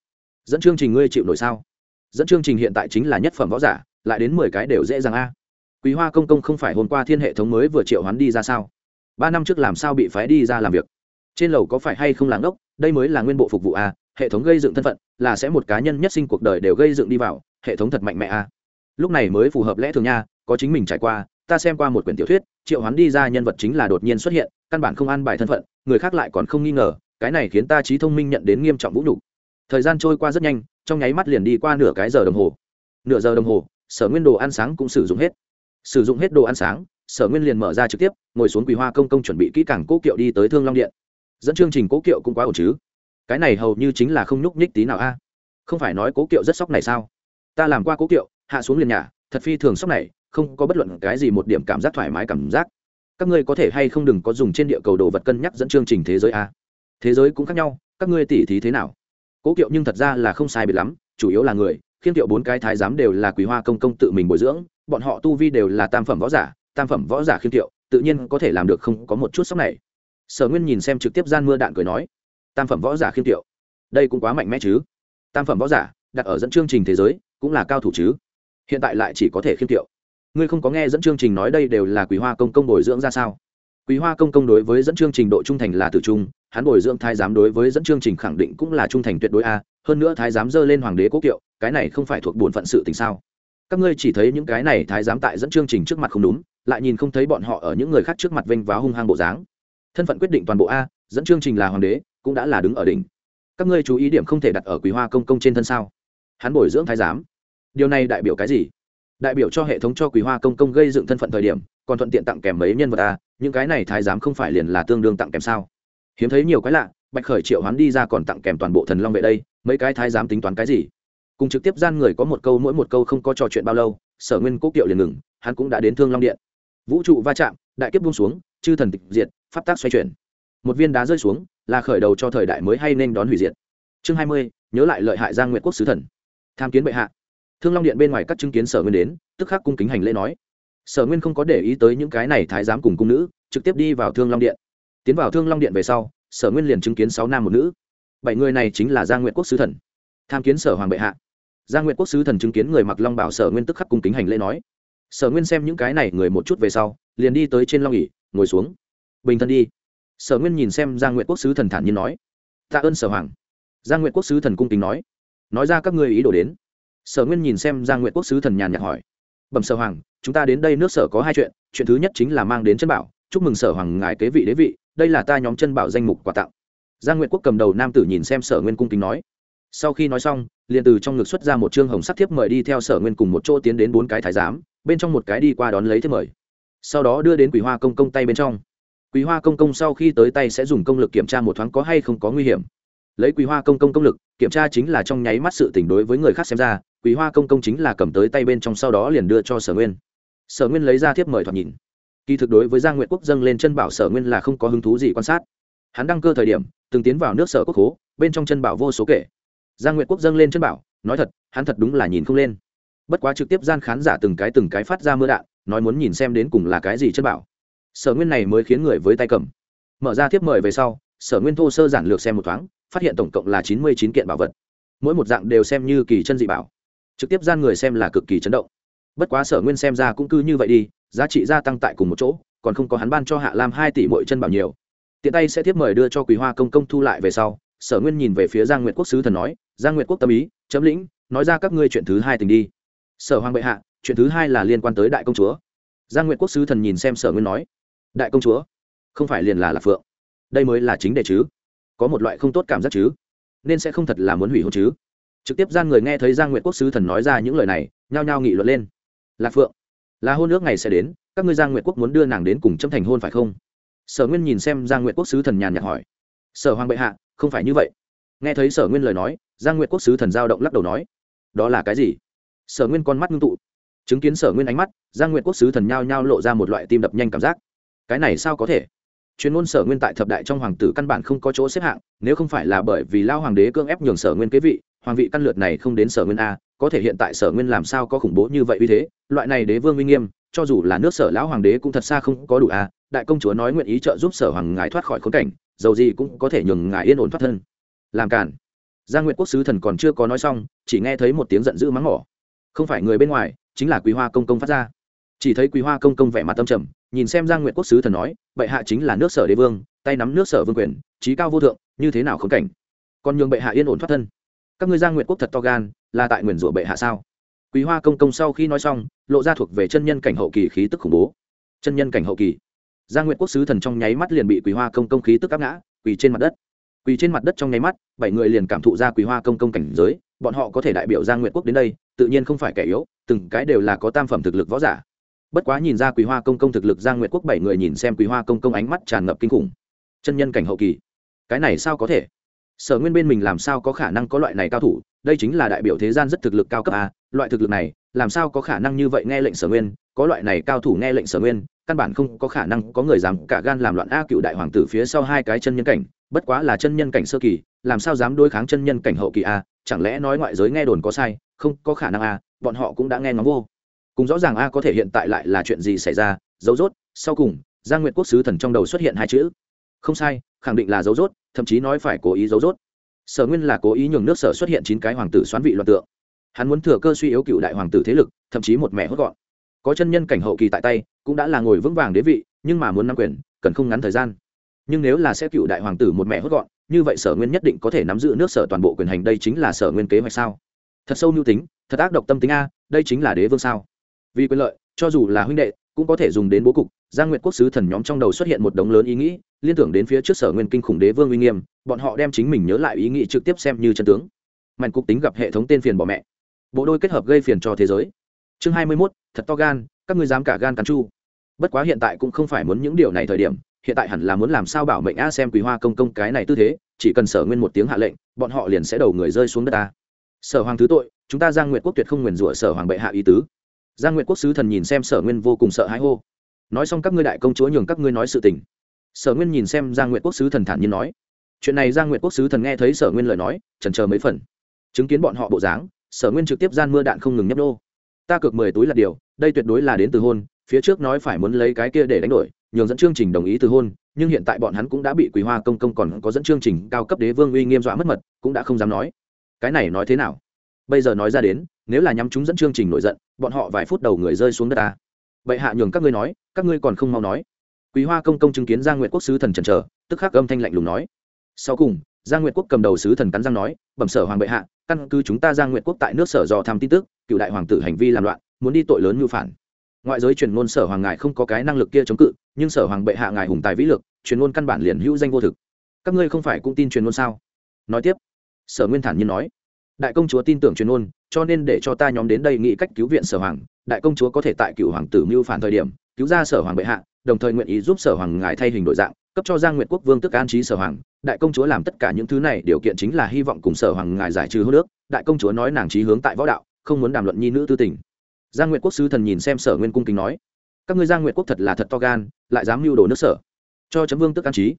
Dẫn chương trình ngươi chịu nổi sao? Dẫn chương trình hiện tại chính là nhất phẩm võ giả, lại đến mười cái đều dễ dàng a. Quý hoa công công không phải hôm qua thiên hệ thống mới vừa triệu hoán đi ra sao? Ba năm trước làm sao bị phái đi ra làm việc? Trên lầu có phải hay không làng ốc đây mới là nguyên bộ phục vụ a, hệ thống gây dựng thân phận là sẽ một cá nhân nhất sinh cuộc đời đều gây dựng đi vào, hệ thống thật mạnh mẽ a. Lúc này mới phù hợp lẽ thường nha, có chính mình trải qua, ta xem qua một quyển tiểu thuyết, triệu hoán đi ra nhân vật chính là đột nhiên xuất hiện, căn bản không an bài thân phận, người khác lại còn không nghi ngờ cái này khiến ta trí thông minh nhận đến nghiêm trọng vũ nhục. Thời gian trôi qua rất nhanh, trong nháy mắt liền đi qua nửa cái giờ đồng hồ. Nửa giờ đồng hồ, sở nguyên đồ ăn sáng cũng sử dụng hết. Sử dụng hết đồ ăn sáng, sở nguyên liền mở ra trực tiếp, ngồi xuống quỳ hoa công công chuẩn bị kỹ càng cố kiệu đi tới thương long điện. Dẫn chương trình cố kiệu cũng quá ổn chứ? Cái này hầu như chính là không nhúc nhích tí nào a. Không phải nói cố kiệu rất sốc này sao? Ta làm qua cố kiệu, hạ xuống liền nhà thật phi thường sốc này, không có bất luận cái gì một điểm cảm giác thoải mái cảm giác. Các ngươi có thể hay không đừng có dùng trên địa cầu đồ vật cân nhắc dẫn chương trình thế giới a thế giới cũng khác nhau, các ngươi tỉ thí thế nào? Cố kiệu nhưng thật ra là không sai biệt lắm, chủ yếu là người, khiêm kiệu bốn cái thái giám đều là quý hoa công công tự mình bồi dưỡng, bọn họ tu vi đều là tam phẩm võ giả, tam phẩm võ giả khiêm kiệu tự nhiên có thể làm được không có một chút sốc này. Sở nguyên nhìn xem trực tiếp gian mưa đạn cười nói, tam phẩm võ giả khiêm kiệu đây cũng quá mạnh mẽ chứ? Tam phẩm võ giả, đặt ở dẫn chương trình thế giới, cũng là cao thủ chứ? Hiện tại lại chỉ có thể khiêm kiệu ngươi không có nghe dẫn chương trình nói đây đều là quý hoa công công bồi dưỡng ra sao? Quý hoa công công đối với dẫn chương trình độ trung thành là tử trung, hắn bồi dưỡng thái giám đối với dẫn chương trình khẳng định cũng là trung thành tuyệt đối a, hơn nữa thái giám dơ lên hoàng đế quốc kiệu, cái này không phải thuộc bổn phận sự tình sao? Các ngươi chỉ thấy những cái này thái giám tại dẫn chương trình trước mặt không đúng, lại nhìn không thấy bọn họ ở những người khác trước mặt vênh váo hung hăng bộ dáng. Thân phận quyết định toàn bộ a, dẫn chương trình là hoàng đế, cũng đã là đứng ở đỉnh. Các ngươi chú ý điểm không thể đặt ở quý hoa công công trên thân sao? Hắn bồi dưỡng thái giám. Điều này đại biểu cái gì? Đại biểu cho hệ thống cho quý hoa công công gây dựng thân phận thời điểm còn thuận tiện tặng kèm mấy nhân vật a những cái này thái giám không phải liền là tương đương tặng kèm sao? Hiếm thấy nhiều cái lạ, bạch khởi triệu hoán đi ra còn tặng kèm toàn bộ thần long vệ đây, mấy cái thái giám tính toán cái gì? Cùng trực tiếp gian người có một câu mỗi một câu không có trò chuyện bao lâu, sở nguyên cố kiệu liền ngừng, hắn cũng đã đến thương long điện. Vũ trụ va chạm, đại kiếp buông xuống, chư thần tịch diệt, pháp tác xoay chuyển. Một viên đá rơi xuống, là khởi đầu cho thời đại mới hay nên đón hủy diệt. Chương hai mươi, nhớ lại lợi hại giang nguyện quốc sứ thần. Tham kiến bệ hạ. Thương long điện bên ngoài các chứng kiến sở nguyên đến, tức khắc cung kính hành lễ nói sở nguyên không có để ý tới những cái này thái giám cùng cung nữ, trực tiếp đi vào thương long điện. Tiến vào thương long điện về sau, sở nguyên liền chứng kiến sáu nam một nữ. Bảy người này chính là giang nguyện quốc sứ thần. Tham kiến sở hoàng bệ hạ. Giang nguyện quốc sứ thần chứng kiến người mặc long bảo sở nguyên tức khắc cung kính hành lễ nói. Sở nguyên xem những cái này người một chút về sau, liền đi tới trên long nghỉ ngồi xuống. Bình thân đi. Sở nguyên nhìn xem giang nguyện quốc sứ thần thản nhiên nói. Tạ ơn sở hoàng. Giang nguyện quốc sứ thần cung kính nói. Nói ra các ngươi ý đồ đến. Sở nguyên nhìn xem giang nguyện quốc sứ thần nhàn nhạt hỏi bẩm sở hoàng, chúng ta đến đây nước sở có hai chuyện chuyện thứ nhất chính là mang đến chân bảo, chúc mừng sở hoàng ngài kế vị đế vị, đây là ta nhóm chân bảo danh mục quà tặng. Giang nguyện quốc cầm đầu nam tử nhìn xem sở nguyên cung kính nói. Sau khi nói xong, liền từ trong ngực xuất ra một chương hồng sắc thiếp mời đi theo sở nguyên cùng một chỗ tiến đến bốn cái thái giám, bên trong một cái đi qua đón lấy thiếp mời. Sau đó đưa đến quỷ hoa công công tay bên trong. Quý hoa công công sau khi tới tay sẽ dùng công lực kiểm tra một thoáng có hay không có nguy hiểm. Lấy quý hoa công công công lực, kiểm tra chính là trong nháy mắt sự tình đối với người khác xem ra quý hoa công công chính là cầm tới tay bên trong sau đó liền đưa cho sở nguyên. Sở nguyên lấy ra thiếp mời thoạt nhìn. Kỳ thực đối với giang nguyện quốc dâng lên chân bảo sở nguyên là không có hứng thú gì quan sát. Hắn đăng cơ thời điểm, từng tiến vào nước sở quốc hố bên trong chân bảo vô số kể. Giang nguyện quốc dâng lên chân bảo, nói thật, hắn thật đúng là nhìn không lên. Bất quá trực tiếp gian khán giả từng cái từng cái phát ra mưa đạn, nói muốn nhìn xem đến cùng là cái gì chân bảo. Sở nguyên này mới khiến người với tay cầm. Mở ra thiếp mời về sau, sở nguyên thô sơ giản lược xem một thoáng, phát hiện tổng cộng là chín mươi chín kiện bảo vật. Mỗi một dạng đều xem như kỳ chân dị bảo trực tiếp gian người xem là cực kỳ chấn động. Bất quá sở nguyên xem ra cũng cứ như vậy đi, giá trị gia tăng tại cùng một chỗ, còn không có hắn ban cho hạ lam hai tỷ mỗi chân bảo nhiều. Tiện tay sẽ tiếp mời đưa cho quý hoa công công thu lại về sau, sở nguyên nhìn về phía giang nguyệt quốc sứ thần nói, giang nguyệt quốc tâm ý, chấm lĩnh, nói ra các ngươi chuyện thứ hai tình đi. Sở hoàng bệ hạ, chuyện thứ hai là liên quan tới đại công chúa. Giang nguyệt quốc sứ thần nhìn xem sở nguyên nói, đại công chúa, không phải liền là lạc phượng, đây mới là chính đề chứ, có một loại không tốt cảm giác chứ, nên sẽ không thật là muốn hủy hôn chứ trực tiếp gian người nghe thấy giang nguyệt quốc sứ thần nói ra những lời này, nhao nhao nghị luận lên. Lạc phượng, là hôn ước ngày sẽ đến, các ngươi giang nguyệt quốc muốn đưa nàng đến cùng châm thành hôn phải không? Sở nguyên nhìn xem giang nguyệt quốc sứ thần nhàn nhạt hỏi. Sở hoàng bệ hạ, không phải như vậy. Nghe thấy sở nguyên lời nói, giang nguyệt quốc sứ thần giao động lắc đầu nói. Đó là cái gì? Sở nguyên con mắt ngưng tụ. Chứng kiến sở nguyên ánh mắt, giang nguyệt quốc sứ thần nhao nhao lộ ra một loại tim đập nhanh cảm giác. Cái này sao có thể? Chuyên môn sở nguyên tại thập đại trong hoàng tử căn bản không có chỗ xếp hạng, nếu không phải là bởi vì lao hoàng đế cưỡng ép nhường sở nguyên kế vị hoàng vị căn lượt này không đến sở nguyên a, có thể hiện tại sở nguyên làm sao có khủng bố như vậy uy thế, loại này đế vương uy nghiêm, cho dù là nước sở lão hoàng đế cũng thật xa không có đủ a, đại công chúa nói nguyện ý trợ giúp sở hoàng ngài thoát khỏi khốn cảnh, dầu gì cũng có thể nhường ngài yên ổn thoát thân. Làm cản. Gia nguyện quốc sứ thần còn chưa có nói xong, chỉ nghe thấy một tiếng giận dữ mắng mỏ. Không phải người bên ngoài, chính là quý hoa công công phát ra. Chỉ thấy quý hoa công công vẻ mặt tâm trầm, nhìn xem giang nguyện quốc sứ thần nói, bệ hạ chính là nước sở đế vương, tay nắm nước sở vương quyền trí cao vô thượng, như thế nào khốn cảnh? Còn nhường bệ hạ yên ổn thoát thân các ngươi giang nguyện quốc thật to gan, là tại nguyền rủa bệ hạ sao? Quý hoa công công sau khi nói xong, lộ ra thuộc về chân nhân cảnh hậu kỳ khí tức khủng bố. Chân nhân cảnh hậu kỳ. Giang nguyện quốc sứ thần trong nháy mắt liền bị quý hoa công công khí tức áp ngã, quỳ trên mặt đất. Quỳ trên mặt đất trong nháy mắt, bảy người liền cảm thụ ra quý hoa công công cảnh giới, bọn họ có thể đại biểu giang nguyện quốc đến đây, tự nhiên không phải kẻ yếu, từng cái đều là có tam phẩm thực lực võ giả. Bất quá nhìn ra quý hoa công công thực lực, giang nguyệt quốc bảy người nhìn xem quý hoa công công ánh mắt tràn ngập kinh khủng. Chân nhân cảnh hậu kỳ. Cái này sao có thể? Sở nguyên bên mình làm sao có khả năng có loại này cao thủ? Đây chính là đại biểu thế gian rất thực lực cao cấp à? loại thực lực này, làm sao có khả năng như vậy nghe lệnh sở nguyên? Có loại này cao thủ nghe lệnh sở nguyên, căn bản không có khả năng có người dám cả gan làm loạn a cựu đại hoàng tử phía sau hai cái chân nhân cảnh. Bất quá là chân nhân cảnh sơ kỳ, làm sao dám đối kháng chân nhân cảnh hậu kỳ a? Chẳng lẽ nói ngoại giới nghe đồn có sai? Không, có khả năng a, bọn họ cũng đã nghe ngóng vô. Cùng rõ ràng a có thể hiện tại lại là chuyện gì xảy ra? Dấu dốt sau cùng, giang nguyệt quốc sứ thần trong đầu xuất hiện hai chữ. Không sai khẳng định là dấu dốt thậm chí nói phải cố ý dấu dốt sở nguyên là cố ý nhường nước sở xuất hiện chín cái hoàng tử xoán vị loạn tượng. Hắn muốn thừa cơ suy yếu cựu đại hoàng tử thế lực, thậm chí một mẹ hốt gọn. Có chân nhân cảnh hậu kỳ tại tay, cũng đã là ngồi vững vàng đế vị, nhưng mà muốn nắm quyền, cần không ngắn thời gian. Nhưng nếu là sẽ cựu đại hoàng tử một mẹ hốt gọn, như vậy sở nguyên nhất định có thể nắm giữ nước sở toàn bộ quyền hành, đây chính là sở nguyên kế hoạch sao? Thật sâu mưu tính, thật ác độc tâm tính a, đây chính là đế vương sao? Vì quyền lợi cho dù là huynh đệ, cũng có thể dùng đến bố cục. Giang nguyệt quốc sứ thần nhóm trong đầu xuất hiện một đống lớn ý nghĩ, liên tưởng đến phía trước sở nguyên kinh khủng đế vương uy nghiêm, bọn họ đem chính mình nhớ lại ý nghĩ trực tiếp xem như chân tướng. Mạnh cục tính gặp hệ thống tên phiền bỏ mẹ. Bộ đôi kết hợp gây phiền cho thế giới. Chương hai mươi mốt, thật to gan, các ngươi dám cả gan cắn chu. Bất quá hiện tại cũng không phải muốn những điều này thời điểm, hiện tại hẳn là muốn làm sao bảo mệnh a xem quý hoa công công cái này tư thế, chỉ cần sở nguyên một tiếng hạ lệnh, bọn họ liền sẽ đầu người rơi xuống đất ta. Sở hoàng thứ tội, chúng ta giang nguyệt quốc tuyệt không nguyền rủa sở hoàng bệ hạ ý tứ giang nguyệt quốc sứ thần nhìn xem sở nguyên vô cùng sợ hãi hô. Nói xong các ngươi đại công chúa nhường các ngươi nói sự tình. Sở nguyên nhìn xem giang nguyệt quốc sứ thần thản nhiên nói. Chuyện này giang nguyệt quốc sứ thần nghe thấy sở nguyên lời nói trần chờ mấy phần. Chứng kiến bọn họ bộ dáng, sở nguyên trực tiếp gian mưa đạn không ngừng nhấp đô ta cược mười túi là điều, đây tuyệt đối là đến từ hôn, phía trước nói phải muốn lấy cái kia để đánh đổi, nhường dẫn chương trình đồng ý từ hôn, nhưng hiện tại bọn hắn cũng đã bị quý hoa công công còn có dẫn chương trình cao cấp đế vương uy nghiêm dọa mất mật, cũng đã không dám nói. Cái này nói thế nào? Bây giờ nói ra đến nếu là nhắm chúng dẫn chương trình nổi giận, bọn họ vài phút đầu người rơi xuống đất ta. Vậy hạ nhường các ngươi nói, các ngươi còn không mau nói. Quý hoa công công chứng kiến giang nguyệt quốc sứ thần trần trờ tức khắc âm thanh lạnh lùng nói. Sau cùng, giang nguyệt quốc cầm đầu sứ thần cắn răng nói, bẩm sở hoàng bệ hạ, căn cứ chúng ta giang nguyệt quốc tại nước sở do tham tin tức, cựu đại hoàng tử hành vi làm loạn, muốn đi tội lớn như phản. Ngoại giới truyền ngôn sở hoàng ngài không có cái năng lực kia chống cự, nhưng sở hoàng bệ hạ ngài hùng tài vĩ lực, truyền ngôn căn bản liền hữu danh vô thực. Các ngươi không phải cũng tin truyền ngôn sao? Nói tiếp, sở nguyên thản nhiên nói. Đại công chúa tin tưởng truyền ngôn cho nên để cho ta nhóm đến đây nghĩ cách cứu viện sở hoàng, đại công chúa có thể tại cựu hoàng tử mưu phản thời điểm, cứu ra sở hoàng bệ hạ, đồng thời nguyện ý giúp sở hoàng ngài thay hình đổi dạng, cấp cho giang nguyện quốc vương tức an trí sở hoàng. Đại công chúa làm tất cả những thứ này, điều kiện chính là hy vọng cùng sở hoàng ngài giải trừ hô nước đại công chúa nói nàng trí hướng tại võ đạo, không muốn đàm luận nhi nữ tư tình. Giang nguyện quốc sứ thần nhìn xem sở nguyên cung kính nói, các ngươi giang nguyện quốc thật là thật to gan, lại dám mưu đồ nước sở, cho chấm vương tức an trí.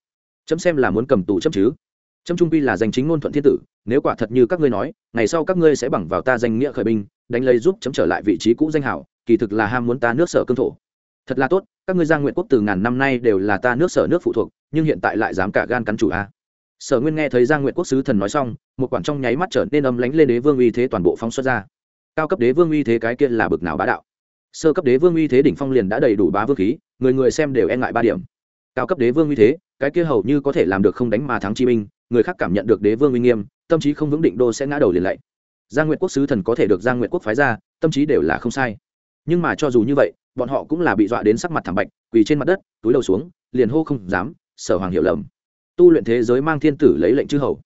Chấm xem là muốn cầm tù chấm chứ trâm trung pi là danh chính ngôn thuận thiên tử, nếu quả thật như các ngươi nói, ngày sau các ngươi sẽ bằng vào ta danh nghĩa khởi binh, đánh lấy giúp chấm trở lại vị trí cũ danh hảo, kỳ thực là ham muốn ta nước sở cương thổ. Thật là tốt, các ngươi giang nguyện quốc từ ngàn năm nay đều là ta nước sở nước phụ thuộc, nhưng hiện tại lại dám cả gan cắn chủ a. Sở nguyên nghe thấy giang nguyện quốc sứ thần nói xong, một quản trong nháy mắt trở nên âm lánh lên đế vương uy thế toàn bộ phóng xuất ra. Cao cấp đế vương uy thế cái kia là bực nào bá đạo. Sơ cấp đế vương uy thế đỉnh phong liền đã đầy đủ bá vương khí, người người xem đều e ngại ba điểm cao cấp đế vương như thế, cái kia hầu như có thể làm được không đánh mà thắng chi binh, người khác cảm nhận được đế vương uy nghiêm, tâm trí không vững định đô sẽ ngã đầu liền lạy. Giang nguyệt quốc sứ thần có thể được giang nguyệt quốc phái ra, tâm trí đều là không sai. Nhưng mà cho dù như vậy, bọn họ cũng là bị dọa đến sắc mặt thảm bạch, quỳ trên mặt đất, túi đầu xuống, liền hô không dám, sở hoàng hiểu lầm. Tu luyện thế giới mang thiên tử lấy lệnh chư hầu.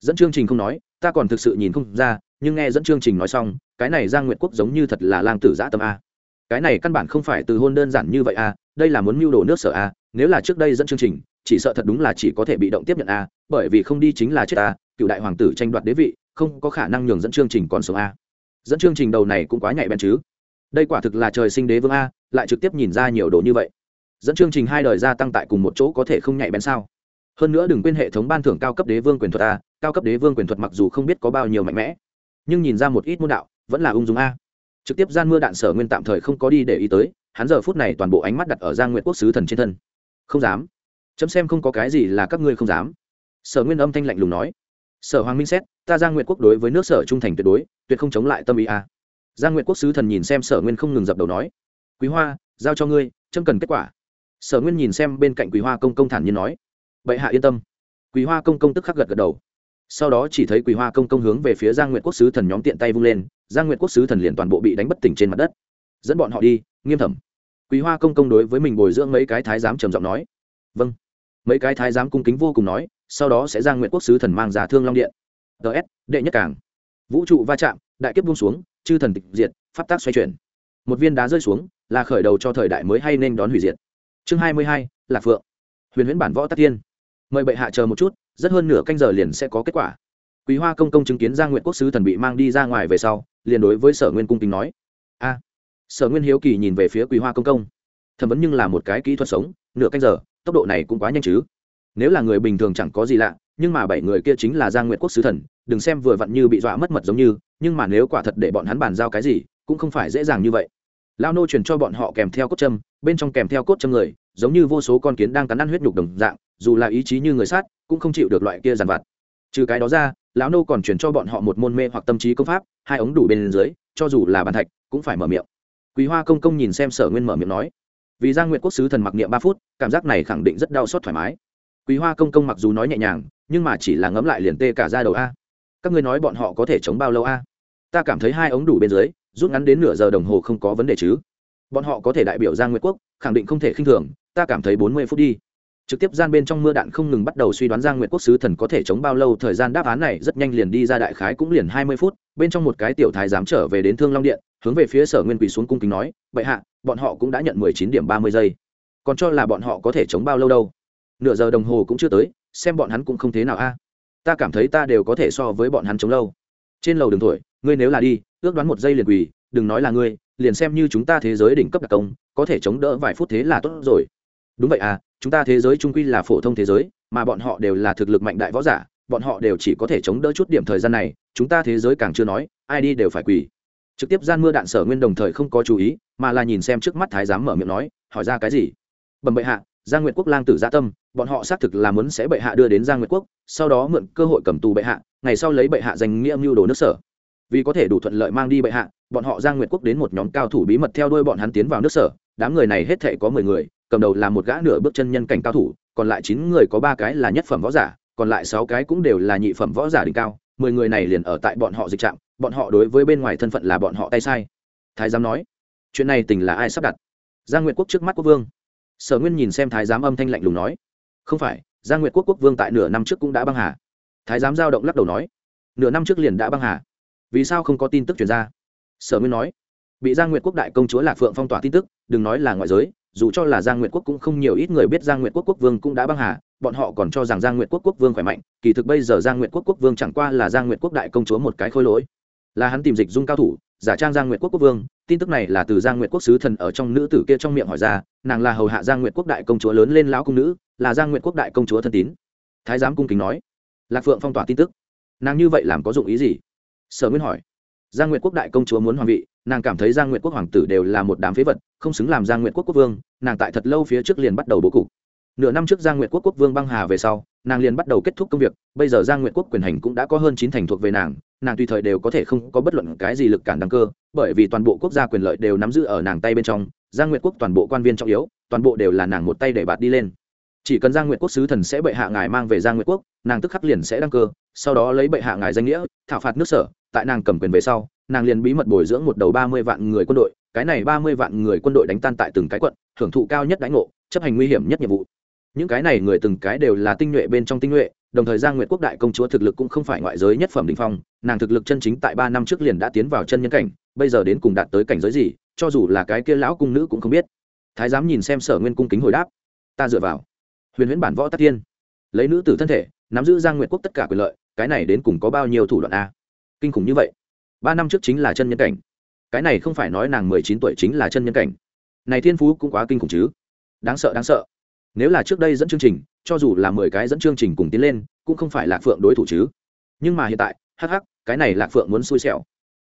Dẫn chương trình không nói, ta còn thực sự nhìn không ra, nhưng nghe dẫn chương trình nói xong, cái này giang nguyệt quốc giống như thật là lang tử giã tâm a cái này căn bản không phải từ hôn đơn giản như vậy a đây là muốn mưu đồ nước sở a nếu là trước đây dẫn chương trình, chỉ sợ thật đúng là chỉ có thể bị động tiếp nhận a bởi vì không đi chính là chết a cựu đại hoàng tử tranh đoạt đế vị, không có khả năng nhường dẫn chương trình còn sống a dẫn chương trình đầu này cũng quá nhạy bén chứ. Đây quả thực là trời sinh đế vương a lại trực tiếp nhìn ra nhiều đồ như vậy. Dẫn chương trình hai đời gia tăng tại cùng một chỗ có thể không nhạy bén sao? Hơn nữa đừng quên hệ thống ban thưởng cao cấp đế vương quyền thuật a cao cấp đế vương quyền thuật mặc dù không biết có bao nhiêu mạnh mẽ, nhưng nhìn ra một ít môn đạo, vẫn là ung dung a trực tiếp gian mưa đạn sở nguyên tạm thời không có đi để ý tới, hắn giờ phút này toàn bộ ánh mắt đặt ở giang nguyện quốc sứ thần trên thân. Không dám. Chấm xem không có cái gì là các ngươi không dám. Sở nguyên âm thanh lạnh lùng nói. Sở hoàng minh xét, ta giang nguyện quốc đối với nước sở trung thành tuyệt đối, tuyệt không chống lại tâm ý a. Giang nguyện quốc sứ thần nhìn xem sở nguyên không ngừng dập đầu nói. Quý hoa, giao cho ngươi, chấm cần kết quả. Sở nguyên nhìn xem bên cạnh quý hoa công công thản nhiên nói. Bệ hạ yên tâm. Quý hoa công công tức khắc gật gật đầu. Sau đó chỉ thấy quý hoa công công hướng về phía giang nguyện quốc sứ thần nhóm tiện tay vung lên giang nguyện quốc sứ thần liền toàn bộ bị đánh bất tỉnh trên mặt đất. Dẫn bọn họ đi, nghiêm thẩm. Quý hoa công công đối với mình bồi dưỡng mấy cái thái giám trầm giọng nói. Vâng. Mấy cái thái giám cung kính vô cùng nói, sau đó sẽ giang nguyện quốc sứ thần mang ra thương long điện. Ts đệ nhất cảng. Vũ trụ va chạm, đại kiếp buông xuống, chư thần tịch diệt, pháp tác xoay chuyển. Một viên đá rơi xuống, là khởi đầu cho thời đại mới hay nên đón hủy diệt. Chương hai mươi hai, lạc phượng. Huyền huyễn bản võ tắc tiên. Mời bệ hạ chờ một chút, rất hơn nửa canh giờ liền sẽ có kết quả. Quý hoa công công chứng kiến giang nguyện quốc sứ thần bị mang đi ra ngoài về sau liền đối với sở nguyên cung kính nói, a, sở nguyên hiếu kỳ nhìn về phía quý hoa công công. Thẩm vấn nhưng là một cái kỹ thuật sống, nửa canh giờ, tốc độ này cũng quá nhanh chứ. Nếu là người bình thường chẳng có gì lạ, nhưng mà bảy người kia chính là giang nguyện quốc sứ thần, đừng xem vừa vặn như bị dọa mất mật giống như, nhưng mà nếu quả thật để bọn hắn bàn giao cái gì, cũng không phải dễ dàng như vậy. Lao nô truyền cho bọn họ kèm theo cốt châm, bên trong kèm theo cốt châm người, giống như vô số con kiến đang cắn ăn huyết nhục đồng dạng, dù là ý chí như người sát, cũng không chịu được loại kia dàn vặt trừ cái đó ra, lão nô còn truyền cho bọn họ một môn mê hoặc tâm trí công pháp, hai ống đủ bên dưới, cho dù là bàn thạch, cũng phải mở miệng. Quý hoa công công nhìn xem sở nguyên mở miệng nói, vì giang nguyện quốc sứ thần mặc niệm ba phút, cảm giác này khẳng định rất đau xót thoải mái. Quý hoa công công mặc dù nói nhẹ nhàng, nhưng mà chỉ là ngấm lại liền tê cả ra đầu a. Các ngươi nói bọn họ có thể chống bao lâu a? Ta cảm thấy hai ống đủ bên dưới, rút ngắn đến nửa giờ đồng hồ không có vấn đề chứ. Bọn họ có thể đại biểu giang nguyệt quốc, khẳng định không thể khinh thường, ta cảm thấy bốn mươi phút đi trực tiếp gian bên trong mưa đạn không ngừng bắt đầu suy đoán giang nguyệt quốc sứ thần có thể chống bao lâu, thời gian đáp án này rất nhanh liền đi ra đại khái cũng liền hai mươi phút, bên trong một cái tiểu thái dám trở về đến thương long điện, hướng về phía sở nguyên quỳ xuống cung kính nói vậy hạ, bọn họ cũng đã nhận mười chín điểm ba mươi giây. Còn cho là bọn họ có thể chống bao lâu đâu? Nửa giờ đồng hồ cũng chưa tới, xem bọn hắn cũng không thế nào a. Ta cảm thấy ta đều có thể so với bọn hắn chống lâu. Trên lầu đường tuổi ngươi nếu là đi, ước đoán một giây liền quỳ, đừng nói là ngươi, liền xem như chúng ta thế giới đỉnh cấp đặc công, có thể chống đỡ vài phút thế là tốt rồi. Đúng vậy à chúng ta thế giới trung quy là phổ thông thế giới, mà bọn họ đều là thực lực mạnh đại võ giả, bọn họ đều chỉ có thể chống đỡ chút điểm thời gian này, chúng ta thế giới càng chưa nói, ai đi đều phải quỳ. Trực tiếp gian mưa đạn sở nguyên đồng thời không có chú ý, mà là nhìn xem trước mắt thái giám mở miệng nói, hỏi ra cái gì? Bẩm bệ hạ, giang nguyệt quốc lang tử gia tâm, bọn họ xác thực là muốn sẽ bệ hạ đưa đến giang nguyệt quốc, sau đó mượn cơ hội cầm tù bệ hạ, ngày sau lấy bệ hạ danh nghĩa mưu đồ nước sở. Vì có thể đủ thuận lợi mang đi bệ hạ, bọn họ giang nguyệt quốc đến một nhóm cao thủ bí mật theo đuôi bọn hắn tiến vào nước sở, đám người này hết thể có mười người cầm đầu là một gã nửa bước chân nhân cảnh cao thủ, còn lại chín người có ba cái là nhất phẩm võ giả, còn lại sáu cái cũng đều là nhị phẩm võ giả đỉnh cao, mười người này liền ở tại bọn họ dịch trạm, bọn họ đối với bên ngoài thân phận là bọn họ tay sai. Thái giám nói, chuyện này tình là ai sắp đặt? Giang nguyệt quốc trước mắt quốc vương. Sở nguyên nhìn xem thái giám âm thanh lạnh lùng nói, không phải, giang nguyệt quốc quốc vương tại nửa năm trước cũng đã băng hà. Thái giám giao động lắc đầu nói, nửa năm trước liền đã băng hà. Vì sao không có tin tức chuyển ra? Sở nguyên nói, bị giang nguyệt quốc đại công chúa lạc phượng phong tỏa tin tức, đừng nói là ngoại giới dù cho là giang nguyệt quốc cũng không nhiều ít người biết giang nguyệt quốc quốc vương cũng đã băng hà, bọn họ còn cho rằng giang nguyệt quốc quốc vương khỏe mạnh, kỳ thực bây giờ giang nguyệt quốc quốc vương chẳng qua là giang nguyệt quốc đại công chúa một cái khôi lỗi. Là hắn tìm dịch dung cao thủ, giả trang giang nguyệt quốc quốc vương, tin tức này là từ giang nguyệt quốc sứ thần ở trong nữ tử kia trong miệng hỏi ra, nàng là hầu hạ giang nguyệt quốc đại công chúa lớn lên lão cung nữ, là giang nguyệt quốc đại công chúa thân tín. Thái giám cung kính nói. Lạc phượng phong tỏa tin tức. Nàng như vậy làm có dụng ý gì? Sở nguyên hỏi giang nguyệt quốc đại công chúa muốn hoàng vị, nàng cảm thấy giang nguyệt quốc hoàng tử đều là một đám phế vật, không xứng làm giang nguyệt quốc quốc vương, nàng tại thật lâu phía trước liền bắt đầu bố cục. Nửa năm trước giang nguyệt quốc quốc vương băng hà về sau, nàng liền bắt đầu kết thúc công việc, bây giờ giang nguyệt quốc quyền hành cũng đã có hơn chín thành thuộc về nàng nàng tùy thời đều có thể không có bất luận cái gì lực cản đăng cơ, bởi vì toàn bộ quốc gia quyền lợi đều nắm giữ ở nàng tay bên trong, giang nguyệt quốc toàn bộ quan viên trọng yếu, toàn bộ đều là nàng một tay để bạt đi lên. Chỉ cần giang nguyệt quốc sứ thần sẽ bệ hạ ngài mang về giang nguyệt quốc, nàng tức khắc liền sẽ đăng cơ, sau đó lấy bệ hạ ngài danh nghĩa, thảo phạt nước sở tại nàng cầm quyền về sau, nàng liền bí mật bồi dưỡng một đầu ba mươi vạn người quân đội, cái này ba mươi vạn người quân đội đánh tan tại từng cái quận, hưởng thụ cao nhất đánh ngộ, chấp hành nguy hiểm nhất nhiệm vụ. Những cái này người từng cái đều là tinh nhuệ bên trong tinh nhuệ, đồng thời giang nguyệt quốc đại công chúa thực lực cũng không phải ngoại giới nhất phẩm đình phong, nàng thực lực chân chính tại ba năm trước liền đã tiến vào chân nhân cảnh, bây giờ đến cùng đạt tới cảnh giới gì, cho dù là cái kia lão cung nữ cũng không biết. Thái giám nhìn xem sở nguyên cung kính hồi đáp, ta dựa vào. Huyền huyễn bản võ tắc tiên lấy nữ tử thân thể, nắm giữ giang nguyệt quốc tất cả quyền lợi, cái này đến cùng có bao nhiêu thủ đoạn a? Kinh khủng như vậy. Ba năm trước chính là chân nhân cảnh. Cái này không phải nói nàng mười chín tuổi chính là chân nhân cảnh. Này thiên phú cũng quá kinh khủng chứ. Đáng sợ đáng sợ. Nếu là trước đây dẫn chương trình, cho dù là mười cái dẫn chương trình cùng tiến lên, cũng không phải lạc phượng đối thủ chứ. Nhưng mà hiện tại, hắc hắc, cái này lạc phượng muốn xui xẻo.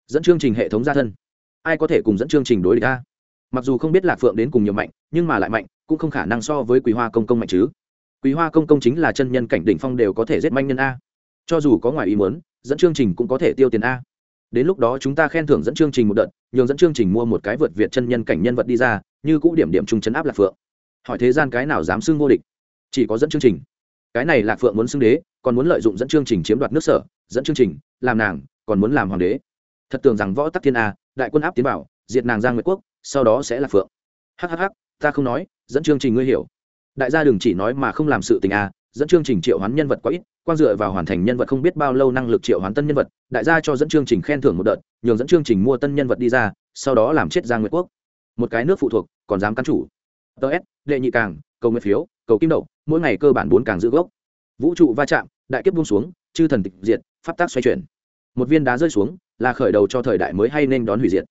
Dẫn chương trình hệ thống gia thân. Ai có thể cùng dẫn chương trình đối địch a mặc dù không biết lạc phượng đến cùng nhiều mạnh, nhưng mà lại mạnh, cũng không khả năng so với quý hoa công công mạnh chứ. Quý hoa công công chính là chân nhân cảnh đỉnh phong đều có thể giết manh nhân a. Cho dù có ngoài ý muốn dẫn chương trình cũng có thể tiêu tiền a. Đến lúc đó chúng ta khen thưởng dẫn chương trình một đợt, nhường dẫn chương trình mua một cái vượt việt chân nhân cảnh nhân vật đi ra, như cũ điểm điểm trung chấn áp lạc phượng. Hỏi thế gian cái nào dám xưng vô địch? Chỉ có dẫn chương trình. Cái này lạc phượng muốn xưng đế, còn muốn lợi dụng dẫn chương trình chiếm đoạt nước sở, dẫn chương trình, làm nàng, còn muốn làm hoàng đế. Thật tưởng rằng võ tắc thiên a, đại quân áp tiến bảo diệt nàng giang nguyệt quốc, sau đó sẽ là phượng. Hhh ta không nói, dẫn chương trình ngươi hiểu. Đại gia đừng chỉ nói mà không làm sự tình a dẫn chương trình triệu hoán nhân vật quá ít quan dựa vào hoàn thành nhân vật không biết bao lâu năng lực triệu hoán tân nhân vật, đại gia cho dẫn chương trình khen thưởng một đợt, nhường dẫn chương trình mua tân nhân vật đi ra, sau đó làm chết giang nguyệt quốc. Một cái nước phụ thuộc, còn dám cắn chủ. Ts đệ nhị càng, cầu nguyện phiếu, cầu kim đậu, mỗi ngày cơ bản bốn càng giữ gốc. Vũ trụ va chạm, đại kiếp buông xuống, chư thần tịch diệt, pháp tác xoay chuyển. Một viên đá rơi xuống, là khởi đầu cho thời đại mới hay nên đón hủy diệt.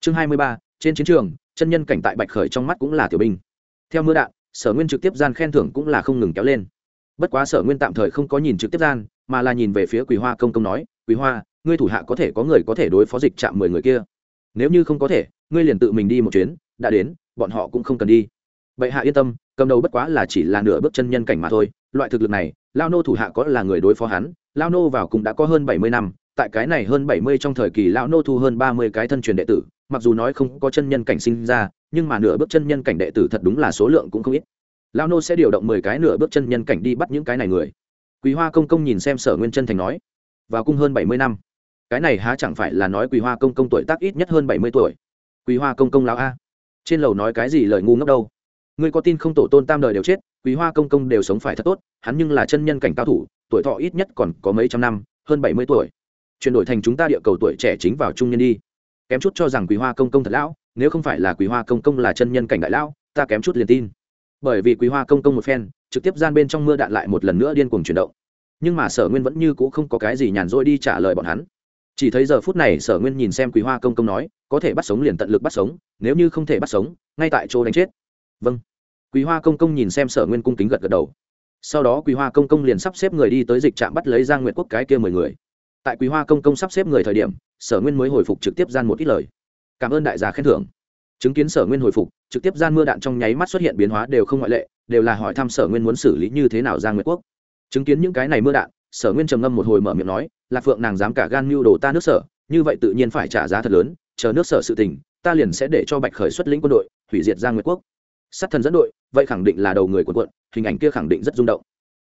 Chương hai mươi ba, trên chiến trường, chân nhân cảnh tại bạch khởi trong mắt cũng là tiểu binh. Theo mưa đạn, sở nguyên trực tiếp gian khen thưởng cũng là không ngừng kéo lên bất quá sở nguyên tạm thời không có nhìn trực tiếp gian, mà là nhìn về phía quý hoa công công nói quý hoa, ngươi thủ hạ có thể có người có thể đối phó dịch chạm mười người kia. Nếu như không có thể, ngươi liền tự mình đi một chuyến, đã đến, bọn họ cũng không cần đi. Bệ hạ yên tâm, cầm đầu bất quá là chỉ là nửa bước chân nhân cảnh mà thôi, loại thực lực này, lao nô thủ hạ có là người đối phó hắn, lao nô vào cũng đã có hơn bảy mươi năm, tại cái này hơn bảy mươi trong thời kỳ lao nô thu hơn ba mươi cái thân truyền đệ tử, mặc dù nói không có chân nhân cảnh sinh ra, nhưng mà nửa bước chân nhân cảnh đệ tử thật đúng là số lượng cũng không ít lao nô sẽ điều động mười cái nửa bước chân nhân cảnh đi bắt những cái này người. Quý hoa công công nhìn xem sở nguyên chân thành nói, vào cung hơn bảy mươi năm, cái này há chẳng phải là nói quý hoa công công tuổi tác ít nhất hơn bảy mươi tuổi? Quý hoa công công lão a, trên lầu nói cái gì lời ngu ngốc đâu? Ngươi có tin không tổ tôn tam đời đều chết quý hoa công công đều sống phải thật tốt, hắn nhưng là chân nhân cảnh cao thủ, tuổi thọ ít nhất còn có mấy trăm năm, hơn bảy mươi tuổi. Chuyển đổi thành chúng ta địa cầu tuổi trẻ chính vào trung nhân đi. Kém chút cho rằng quý hoa công công thật lão, nếu không phải là quý hoa công công là chân nhân cảnh đại lão, ta kém chút liền tin bởi vì quý hoa công công một phen, trực tiếp gian bên trong mưa đạn lại một lần nữa điên cuồng chuyển động. Nhưng mà sở nguyên vẫn như c ũ không có cái gì nhàn rỗi đi trả lời bọn hắn. Chỉ thấy giờ phút này sở nguyên nhìn xem quý hoa công công nói, có thể bắt sống liền tận lực bắt sống, nếu như không thể bắt sống, ngay tại chỗ đánh chết. Vâng. Quý hoa công công nhìn xem sở nguyên cung kính gật gật đầu. Sau đó quý hoa công công liền sắp xếp người đi tới dịch trạm bắt lấy giang nguyện quốc cái kia mười người. Tại quý hoa công công sắp xếp người thời điểm, sở nguyên mới hồi phục trực tiếp gian một ít lời. Cảm ơn đại gia khen thưởng chứng kiến sở nguyên hồi phục, trực tiếp gian mưa đạn trong nháy mắt xuất hiện biến hóa đều không ngoại lệ, đều là hỏi thăm sở nguyên muốn xử lý như thế nào giang nguyệt quốc. Chứng kiến những cái này mưa đạn, sở nguyên trầm ngâm một hồi mở miệng nói, lạc phượng nàng dám cả gan mưu đồ ta nước sở, như vậy tự nhiên phải trả giá thật lớn, chờ nước sở sự tình, ta liền sẽ để cho bạch khởi xuất lĩnh quân đội, hủy diệt giang nguyệt quốc. Sát thần dẫn đội, vậy khẳng định là đầu người của quận hình ảnh kia khẳng định rất rung động.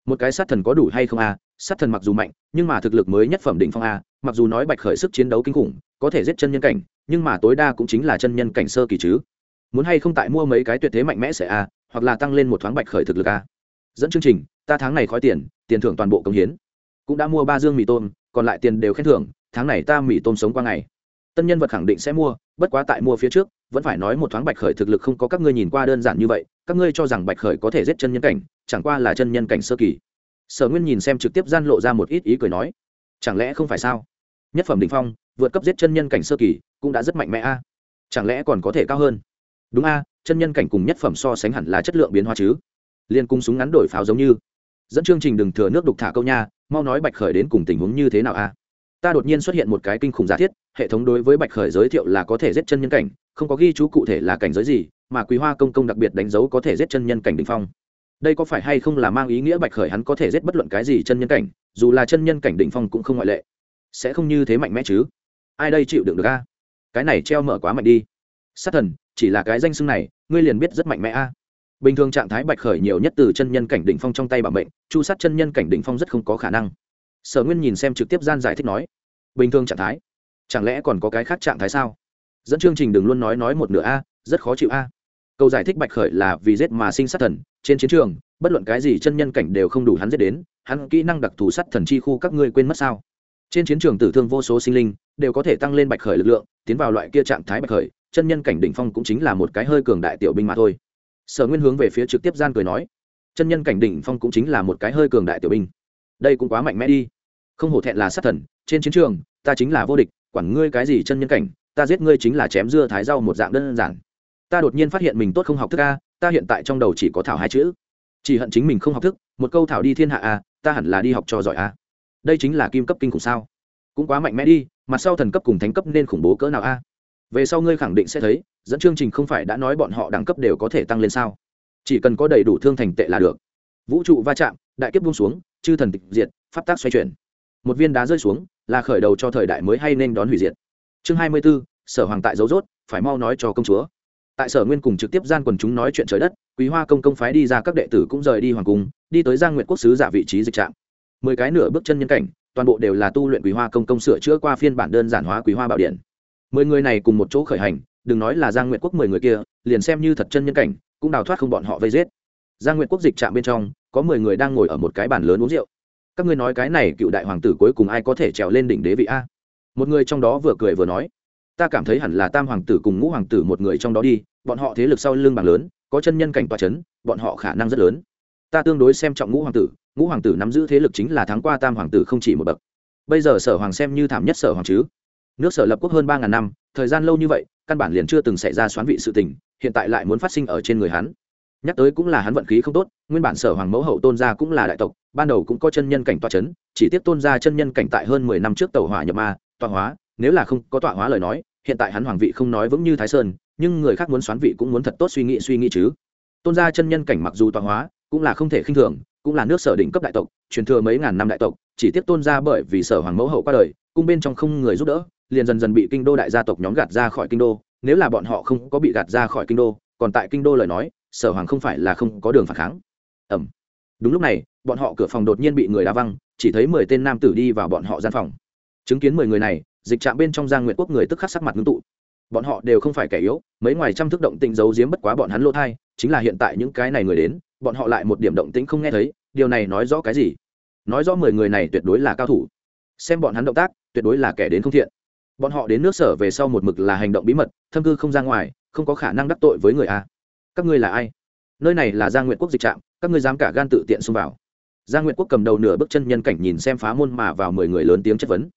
Một cái sát thần có đủ hay không a? Sát thần mặc dù mạnh, nhưng mà thực lực mới nhất phẩm đỉnh phong a, mặc dù nói bạch khởi sức chiến đấu kinh khủng, có thể giết chân nhân cảnh nhưng mà tối đa cũng chính là chân nhân cảnh sơ kỳ chứ. Muốn hay không tại mua mấy cái tuyệt thế mạnh mẽ sẽ a, hoặc là tăng lên một thoáng bạch khởi thực lực a. Dẫn chương trình, ta tháng này khói tiền tiền thưởng toàn bộ công hiến. Cũng đã mua ba dương mì tôm, còn lại tiền đều khen thưởng, tháng này ta mì tôm sống qua ngày. Tân nhân vật khẳng định sẽ mua, bất quá tại mua phía trước, vẫn phải nói một thoáng bạch khởi thực lực không có các ngươi nhìn qua đơn giản như vậy, các ngươi cho rằng bạch khởi có thể giết chân nhân cảnh, chẳng qua là chân nhân cảnh sơ kỳ. Sở nguyên nhìn xem trực tiếp gian lộ ra một ít ý cười nói, chẳng lẽ không phải sao? Nhất phẩm đình phong vượt cấp giết chân nhân cảnh sơ kỳ, cũng đã rất mạnh mẽ a. Chẳng lẽ còn có thể cao hơn? Đúng a, chân nhân cảnh cùng nhất phẩm so sánh hẳn là chất lượng biến hóa chứ. Liên cung súng ngắn đổi pháo giống như. Dẫn chương trình đừng thừa nước đục thả câu nha, mau nói bạch khởi đến cùng tình huống như thế nào a. Ta đột nhiên xuất hiện một cái kinh khủng giả thiết, hệ thống đối với bạch khởi giới thiệu là có thể giết chân nhân cảnh, không có ghi chú cụ thể là cảnh giới gì, mà quý hoa công công đặc biệt đánh dấu có thể giết chân nhân cảnh đình phong. Đây có phải hay không là mang ý nghĩa bạch khởi hắn có thể giết bất luận cái gì chân nhân cảnh, dù là chân nhân cảnh đình phong cũng không ngoại lệ. Sẽ không như thế mạnh mẽ chứ? Ai đây chịu đựng được a? Cái này treo mở quá mạnh đi. Sát thần, chỉ là cái danh xưng này, ngươi liền biết rất mạnh mẽ a. Bình thường trạng thái bạch khởi nhiều nhất từ chân nhân cảnh đỉnh phong trong tay bảo mệnh, chu sát chân nhân cảnh đỉnh phong rất không có khả năng. Sở nguyên nhìn xem trực tiếp gian giải thích nói, bình thường trạng thái, chẳng lẽ còn có cái khác trạng thái sao? Dẫn chương trình đừng luôn nói nói một nửa a, rất khó chịu a. Câu giải thích bạch khởi là vì giết mà sinh sát thần, trên chiến trường, bất luận cái gì chân nhân cảnh đều không đủ hắn giết đến, hắn kỹ năng đặc thù sát thần chi khu các ngươi quên mất sao? Trên chiến trường tử thương vô số sinh linh đều có thể tăng lên bạch khởi lực lượng, tiến vào loại kia trạng thái bạch khởi, chân nhân cảnh đỉnh phong cũng chính là một cái hơi cường đại tiểu binh mà thôi. Sở nguyên hướng về phía trực tiếp gian cười nói, chân nhân cảnh đỉnh phong cũng chính là một cái hơi cường đại tiểu binh. Đây cũng quá mạnh mẽ đi. Không hổ thẹn là sát thần, trên chiến trường, ta chính là vô địch, quản ngươi cái gì chân nhân cảnh, ta giết ngươi chính là chém dưa thái rau một dạng đơn giản. Ta đột nhiên phát hiện mình tốt không học thức a, ta hiện tại trong đầu chỉ có thảo hai chữ. Chỉ hận chính mình không học thức, một câu thảo đi thiên hạ a, ta hẳn là đi học cho giỏi a. Đây chính là kim cấp kinh khủng sao? Cũng quá mạnh mẽ đi mặt sau thần cấp cùng thánh cấp nên khủng bố cỡ nào a? Về sau ngươi khẳng định sẽ thấy dẫn chương trình không phải đã nói bọn họ đẳng cấp đều có thể tăng lên sao? Chỉ cần có đầy đủ thương thành tệ là được. Vũ trụ va chạm đại kiếp buông xuống chư thần tịch diệt pháp tác xoay chuyển. Một viên đá rơi xuống là khởi đầu cho thời đại mới hay nên đón hủy diệt. Chương hai mươi 24, sở hoàng tại dấu rốt phải mau nói cho công chúa. Tại sở nguyên cùng trực tiếp gian quần chúng nói chuyện trời đất quý hoa công công phái đi ra các đệ tử cũng rời đi hoàng cung đi tới giang nguyện quốc sứ giả vị trí dịch trạm. Mười cái nửa bước chân nhân cảnh toàn bộ đều là tu luyện quý hoa công công sửa chữa qua phiên bản đơn giản hóa quý hoa bảo điện. Mười người này cùng một chỗ khởi hành, đừng nói là giang nguyện quốc mười người kia, liền xem như thật chân nhân cảnh, cũng đào thoát không bọn họ vây giết. Giang nguyện quốc dịch trạm bên trong, có mười người đang ngồi ở một cái bàn lớn uống rượu. Các ngươi nói cái này cựu đại hoàng tử cuối cùng ai có thể trèo lên đỉnh đế vị a? Một người trong đó vừa cười vừa nói, ta cảm thấy hẳn là tam hoàng tử cùng ngũ hoàng tử một người trong đó đi, bọn họ thế lực sau lưng bằng lớn, có chân nhân cảnh toa c h ấ n bọn họ khả năng rất lớn ta tương đối xem trọng ngũ hoàng tử, ngũ hoàng tử nắm giữ thế lực chính là thắng qua tam hoàng tử không chỉ một bậc. Bây giờ sở hoàng xem như thảm nhất sở hoàng chứ. Nước sở lập quốc hơn ba ngàn năm, thời gian lâu như vậy, căn bản liền chưa từng xảy ra xoán vị sự tình, hiện tại lại muốn phát sinh ở trên người hắn. Nhắc tới cũng là hắn vận khí không tốt, nguyên bản sở hoàng mẫu hậu tôn gia cũng là đại tộc, ban đầu cũng có chân nhân cảnh toa c h ấ n chỉ tiếp tôn gia chân nhân cảnh tại hơn mười năm trước tàu hỏa nhập ma, tọa hóa, nếu là không có tọa hóa lời nói, hiện tại hắn hoàng vị không nói vững như thái sơn, nhưng người khác muốn xoán vị cũng muốn thật tốt suy nghĩ suy nghĩ chứ. Tôn gia chân nhân cảnh mặc dù tọa hóa cũng là không thể khinh thường, cũng là nước sở đỉnh cấp đại tộc, truyền thừa mấy ngàn năm đại tộc, chỉ tiếp tôn gia bởi vì sở hoàng mẫu hậu qua đời, cung bên trong không người giúp đỡ, liền dần dần bị kinh đô đại gia tộc nhóm gạt ra khỏi kinh đô. Nếu là bọn họ không có bị gạt ra khỏi kinh đô, còn tại kinh đô lời nói, sở hoàng không phải là không có đường phản kháng. Ẩm đúng lúc này, bọn họ cửa phòng đột nhiên bị người đá văng, chỉ thấy mười tên nam tử đi vào bọn họ gian phòng. Chứng kiến mười người này, dịch trạm bên trong giang nguyện quốc người tức khắc sắc mặt ngưng tụ. Bọn họ đều không phải kẻ yếu, mấy ngoài trăm thức động tình giấu giếm bất quá bọn hắn lỗ thai, chính là hiện tại những cái này người đến bọn họ lại một điểm động tĩnh không nghe thấy, điều này nói rõ cái gì? Nói rõ mười người này tuyệt đối là cao thủ. Xem bọn hắn động tác, tuyệt đối là kẻ đến không thiện. Bọn họ đến nước sở về sau một mực là hành động bí mật, thâm cư không ra ngoài, không có khả năng đắc tội với người a. Các ngươi là ai? Nơi này là giang nguyện quốc dịch trạm, các ngươi dám cả gan tự tiện xông vào. Giang nguyện quốc cầm đầu nửa bước chân nhân cảnh nhìn xem phá môn mà vào mười người lớn tiếng chất vấn.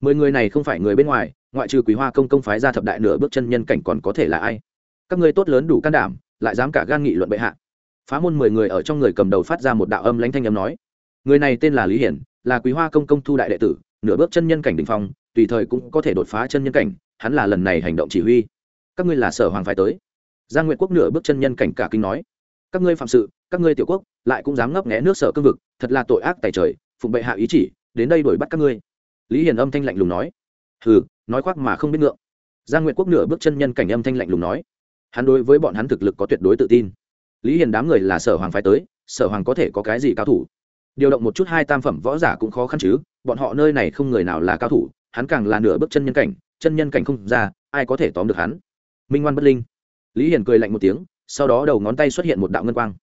Mười người này không phải người bên ngoài, ngoại trừ quý hoa công công phái ra thập đại nửa bước chân nhân cảnh còn có thể là ai? Các ngươi tốt lớn đủ can đảm, lại dám cả gan nghị luận bệ hạ phá môn mười người ở trong người cầm đầu phát ra một đạo âm lãnh thanh âm nói, người này tên là lý hiển, là quý hoa công công thu đại đệ tử, nửa bước chân nhân cảnh đình phong, tùy thời cũng có thể đột phá chân nhân cảnh, hắn là lần này hành động chỉ huy. Các ngươi là sở hoàng phải tới. Giang nguyện quốc nửa bước chân nhân cảnh cả kinh nói, các ngươi phạm sự, các ngươi tiểu quốc, lại cũng dám ngấp nghé nước sở cương vực, thật là tội ác tài trời, phụng bệ hạ ý chỉ, đến đây đuổi bắt các ngươi. Lý hiền âm thanh lạnh lùng nói, hừ, nói khoác mà không biết ngượng. Giang nguyện quốc nửa bước chân nhân cảnh âm thanh lạnh lùng nói, hắn đối với bọn hắn thực lực có tuyệt đối tự tin lý hiền đám người là sở hoàng phái tới, sở hoàng có thể có cái gì cao thủ? Điều động một chút hai tam phẩm võ giả cũng khó khăn chứ, bọn họ nơi này không người nào là cao thủ, hắn càng là nửa bước chân nhân cảnh, chân nhân cảnh không ra, ai có thể tóm được hắn? Minh ngoan bất linh. Lý hiền cười lạnh một tiếng, sau đó đầu ngón tay xuất hiện một đạo ngân quang.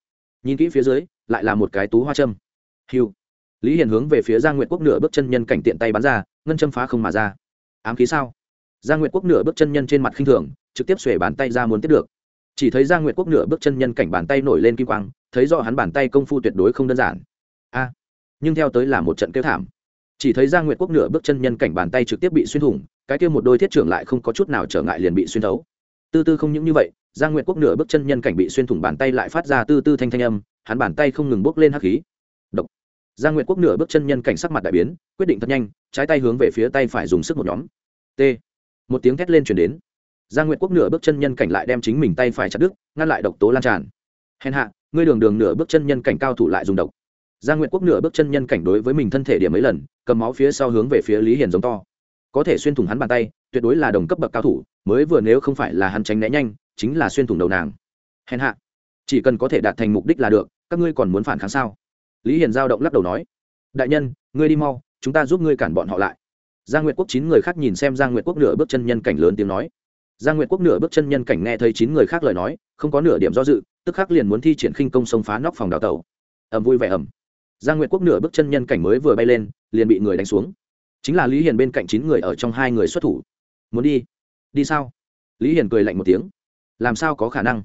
Nhìn kỹ phía dưới, lại là một cái tú hoa châm. Hiu lý hiền hướng về phía giang nguyện quốc nửa bước chân nhân cảnh tiện tay bắn ra, ngân châm phá không mà ra. Ám khí sao? Giang nguyện quốc nửa bước chân nhân trên mặt khinh thường, trực tiếp xuể bàn tay ra muốn tiếp được chỉ thấy giang Nguyệt quốc nửa bước chân nhân cảnh bàn tay nổi lên kim quang, thấy rõ hắn bàn tay công phu tuyệt đối không đơn giản. A, nhưng theo tới là một trận kêu thảm. Chỉ thấy giang Nguyệt quốc nửa bước chân nhân cảnh bàn tay trực tiếp bị xuyên thủng, cái kia một đôi thiết trưởng lại không có chút nào trở ngại liền bị xuyên thấu. Tư tư không những như vậy, giang Nguyệt quốc nửa bước chân nhân cảnh bị xuyên thủng bàn tay lại phát ra tư tư thanh thanh âm, hắn bàn tay không ngừng bốc lên hắc khí. Độc. giang nguyệt quốc nửa bước chân nhân cảnh sắc mặt đại biến, quyết định thật nhanh, trái tay hướng về phía tay phải dùng sức một nhóm. T. Một tiếng thét lên chuyển đến giang nguyệt quốc nửa bước chân nhân cảnh lại đem chính mình tay phải chặt đứt, ngăn lại độc tố lan tràn. Hèn hạ, ngươi đường đường nửa bước chân nhân cảnh cao thủ lại dùng độc. Giang nguyệt quốc nửa bước chân nhân cảnh đối với mình thân thể điểm mấy lần, cầm máu phía sau hướng về phía lý hiền giống to. Có thể xuyên thủng hắn bàn tay, tuyệt đối là đồng cấp bậc cao thủ, mới vừa nếu không phải là hắn tránh né nhanh, chính là xuyên thủng đầu nàng. Hèn hạ, chỉ cần có thể đạt thành mục đích là được, các ngươi còn muốn phản kháng sao? Lý hiền giao động lắc đầu nói. Đại nhân, ngươi đi mau, chúng ta giúp ngươi cản bọn họ lại. Giang nguyệt quốc chín người khác nhìn xem giang nguyệt quốc nửa bước chân nhân cảnh lớn tiếng nói giang nguyệt quốc nửa bước chân nhân cảnh nghe thấy chín người khác lời nói không có nửa điểm do dự tức khắc liền muốn thi triển khinh công xông phá nóc phòng đào tẩu. Ẩm vui vẻ ẩm giang nguyệt quốc nửa bước chân nhân cảnh mới vừa bay lên liền bị người đánh xuống. Chính là lý hiền bên cạnh chín người ở trong hai người xuất thủ. Muốn đi? Đi sao? Lý hiền cười lạnh một tiếng. Làm sao có khả năng?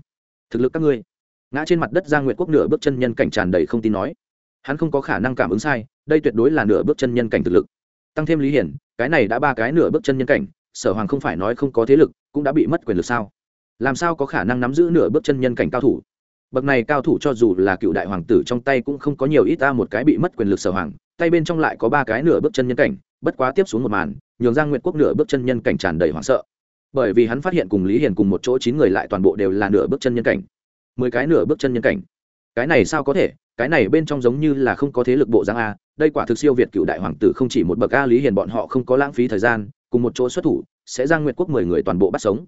Thực lực các ngươi. Ngã trên mặt đất giang nguyệt quốc nửa bước chân nhân cảnh tràn đầy không tin nói. Hắn không có khả năng cảm ứng sai đây tuyệt đối là nửa bước chân nhân cảnh thực lực. Tăng thêm lý Hiền, cái này đã ba cái nửa bước chân nhân cảnh sở hoàng không phải nói không có thế lực cũng đã bị mất quyền lực sao? Làm sao có khả năng nắm giữ nửa bước chân nhân cảnh cao thủ? Bậc này cao thủ cho dù là cựu đại hoàng tử trong tay cũng không có nhiều ít ta một cái bị mất quyền lực sở hoàng, tay bên trong lại có ba cái nửa bước chân nhân cảnh, bất quá tiếp xuống một màn, nhường giang nguyệt quốc nửa bước chân nhân cảnh tràn đầy hoảng sợ. Bởi vì hắn phát hiện cùng lý hiền cùng một chỗ chín người lại toàn bộ đều là nửa bước chân nhân cảnh. Mười cái nửa bước chân nhân cảnh. Cái này sao có thể? Cái này bên trong giống như là không có thế lực bộ giang a, đây quả thực siêu việt cựu đại hoàng tử không chỉ một bậc a lý hiền bọn họ không có lãng phí thời gian, cùng một chỗ xuất thủ sẽ giang nguyệt quốc mười người toàn bộ bắt sống.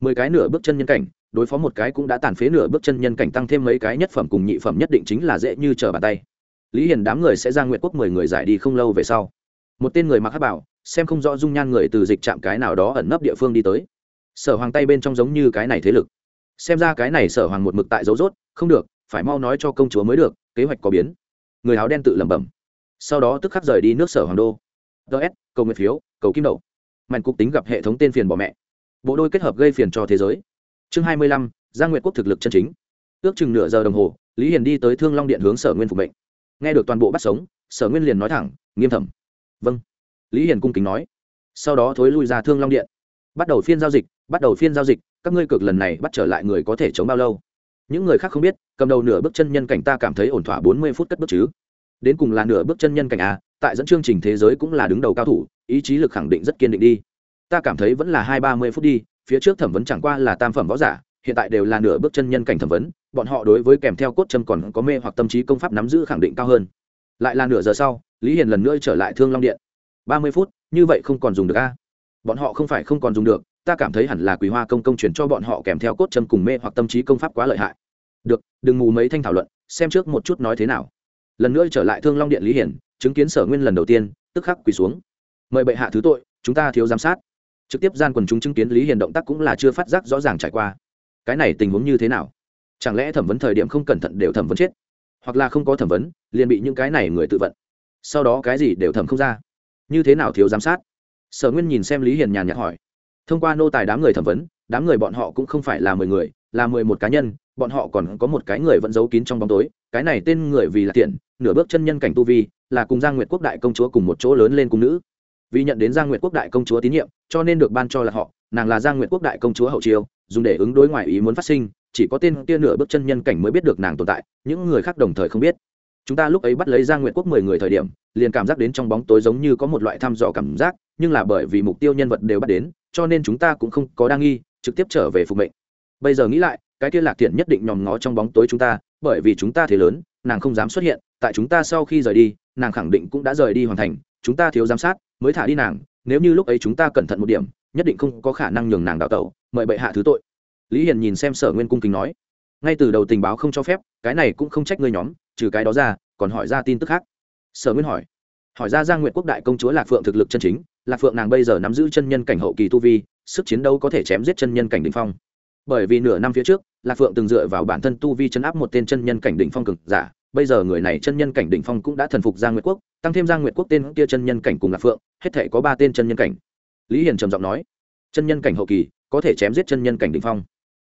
Mười cái nửa bước chân nhân cảnh, đối phó một cái cũng đã tàn phế nửa bước chân nhân cảnh tăng thêm mấy cái nhất phẩm cùng nhị phẩm nhất định chính là dễ như trở bàn tay. Lý hiền đám người sẽ giang nguyệt quốc mười người giải đi không lâu về sau. Một tên người mặc hát bảo, xem không rõ dung nhan người từ dịch trạm cái nào đó ẩn nấp địa phương đi tới. Sở hoàng tay bên trong giống như cái này thế lực. Xem ra cái này sở hoàng một mực tại dấu rốt, không được, phải mau nói cho công chúa mới được, kế hoạch có biến. Người áo đen tự lẩm bẩm. Sau đó tức khắc rời đi nước sở hoàng đô. Ts cầu nguyện phiếu, cầu kim đậu mạnh cục tính gặp hệ thống tên phiền bỏ mẹ. Bộ đôi kết hợp gây phiền cho thế giới. Chương hai mươi lăm, giang nguyệt quốc thực lực chân chính. Ước chừng nửa giờ đồng hồ, lý hiền đi tới thương long điện hướng sở nguyên phục mệnh. Nghe được toàn bộ bắt sống, sở nguyên liền nói thẳng, nghiêm thẩm. Vâng. Lý hiền cung kính nói. Sau đó thối lui ra thương long điện. Bắt đầu phiên giao dịch, bắt đầu phiên giao dịch, các ngươi cực lần này bắt trở lại người có thể chống bao lâu? Những người khác không biết, cầm đầu nửa bước chân nhân cảnh ta cảm thấy ổn thỏa bốn mươi phút cất bước chứ. Đến cùng là nửa bước chân nhân cảnh a tại dẫn chương trình thế giới cũng là đứng đầu cao thủ ý chí lực khẳng định rất kiên định đi. Ta cảm thấy vẫn là hai ba mươi phút đi, phía trước thẩm vấn chẳng qua là tam phẩm võ giả, hiện tại đều là nửa bước chân nhân cảnh thẩm vấn, bọn họ đối với kèm theo cốt châm còn có mê hoặc tâm trí công pháp nắm giữ khẳng định cao hơn. Lại là nửa giờ sau, lý hiền lần nữa trở lại thương long điện. Ba mươi phút, như vậy không còn dùng được a? Bọn họ không phải không còn dùng được, ta cảm thấy hẳn là quý hoa công công truyền cho bọn họ kèm theo cốt châm cùng mê hoặc tâm trí công pháp quá lợi hại. Được, đừng mù mấy thanh thảo luận, xem trước một chút nói thế nào. Lần nữa trở lại thương long điện lý hiển chứng kiến sở nguyên lần đầu tiên, tức khắc quỳ xuống mời bệ hạ thứ tội, chúng ta thiếu giám sát. Trực tiếp gian quần chúng chứng kiến lý hiền động tác cũng là chưa phát giác rõ ràng trải qua. Cái này tình huống như thế nào? Chẳng lẽ thẩm vấn thời điểm không cẩn thận đều thẩm vấn chết? Hoặc là không có thẩm vấn, liền bị những cái này người tự vận? Sau đó cái gì đều thẩm không ra? Như thế nào thiếu giám sát? Sở nguyên nhìn xem lý hiền nhàn nhạt hỏi. Thông qua nô tài đám người thẩm vấn, đám người bọn họ cũng không phải là mười người, là mười một cá nhân, bọn họ còn có một cái người vẫn giấu kín trong bóng tối, cái này tên người vì là tiện, nửa bước chân nhân cảnh tu vi, là cùng giang nguyệt quốc đại công chúa cùng một chỗ lớn lên cung nữ vì nhận đến giang nguyệt quốc đại công chúa tín nhiệm, cho nên được ban cho là họ, nàng là giang nguyệt quốc đại công chúa hậu chiêu, dùng để ứng đối ngoại ý muốn phát sinh, chỉ có tên kia nửa bước chân nhân cảnh mới biết được nàng tồn tại, những người khác đồng thời không biết. Chúng ta lúc ấy bắt lấy giang nguyệt quốc mười người thời điểm, liền cảm giác đến trong bóng tối giống như có một loại thăm dò cảm giác, nhưng là bởi vì mục tiêu nhân vật đều bắt đến, cho nên chúng ta cũng không có đa nghi, trực tiếp trở về phục mệnh. Bây giờ nghĩ lại, cái kia lạc thiện nhất định nhòm ngó trong bóng tối chúng ta, bởi vì chúng ta thế lớn, nàng không dám xuất hiện, tại chúng ta sau khi rời đi, nàng khẳng định cũng đã rời đi hoàn thành, chúng ta thiếu giám sát mới thả đi nàng, nếu như lúc ấy chúng ta cẩn thận một điểm, nhất định không có khả năng nhường nàng đào tẩu, mời bệ hạ thứ tội. Lý hiền nhìn xem sở nguyên cung kính nói. Ngay từ đầu tình báo không cho phép, cái này cũng không trách ngươi nhóm, trừ cái đó ra, còn hỏi ra tin tức khác. Sở nguyên hỏi. Hỏi ra giang nguyện quốc đại công chúa lạc phượng thực lực chân chính, lạc phượng nàng bây giờ nắm giữ chân nhân cảnh hậu kỳ tu vi, sức chiến đấu có thể chém giết chân nhân cảnh đ ỉ n h phong. Bởi vì nửa năm phía trước, lạc phượng từng dựa vào bản thân tu vi chấn áp một tên chân nhân cảnh đ ỉ n h phong cực giả, bây giờ người này chân nhân cảnh đ ỉ n h phong cũng đã thần phục giang nguyệt quốc, tăng thêm giang nguyệt quốc tên kia chân nhân cảnh cùng lạc phượng hết thể có ba tên chân nhân cảnh. Lý hiền trầm giọng nói, chân nhân cảnh hậu kỳ, có thể chém giết chân nhân cảnh đ ỉ n h phong.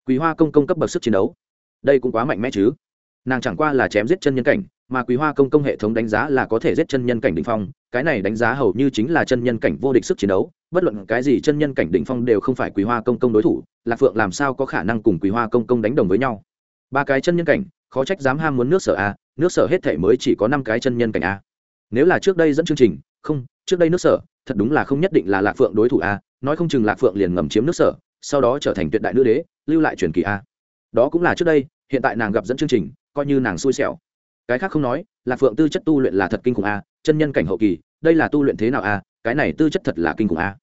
Quý hoa công công cấp bậc sức chiến đấu, đây cũng quá mạnh mẽ chứ. Nàng chẳng qua là chém giết chân nhân cảnh, mà quý hoa công công hệ thống đánh giá là có thể giết chân nhân cảnh đ ỉ n h phong, cái này đánh giá hầu như chính là chân nhân cảnh vô địch sức chiến đấu, bất luận cái gì chân nhân cảnh đ ỉ n h phong đều không phải quý hoa công công đối thủ, lạc phượng làm sao có khả năng cùng quý hoa công công đánh đồng với nhau? Ba cái chân nhân cảnh, khó trách dám ham muốn nước sở a, nước sở hết thể mới chỉ có năm cái chân nhân cảnh a. Nếu là trước đây dẫn chương trình không, trước đây nước sở, thật đúng là không nhất định là lạc phượng đối thủ a, nói không chừng lạc phượng liền ngầm chiếm nước sở, sau đó trở thành tuyệt đại nữ đế, lưu lại truyền kỳ a. Đó cũng là trước đây, hiện tại nàng gặp dẫn chương trình, coi như nàng xui xẻo. Cái khác không nói, lạc phượng tư chất tu luyện là thật kinh khủng a, chân nhân cảnh hậu kỳ, đây là tu luyện thế nào a, cái này tư chất thật là kinh khủng a.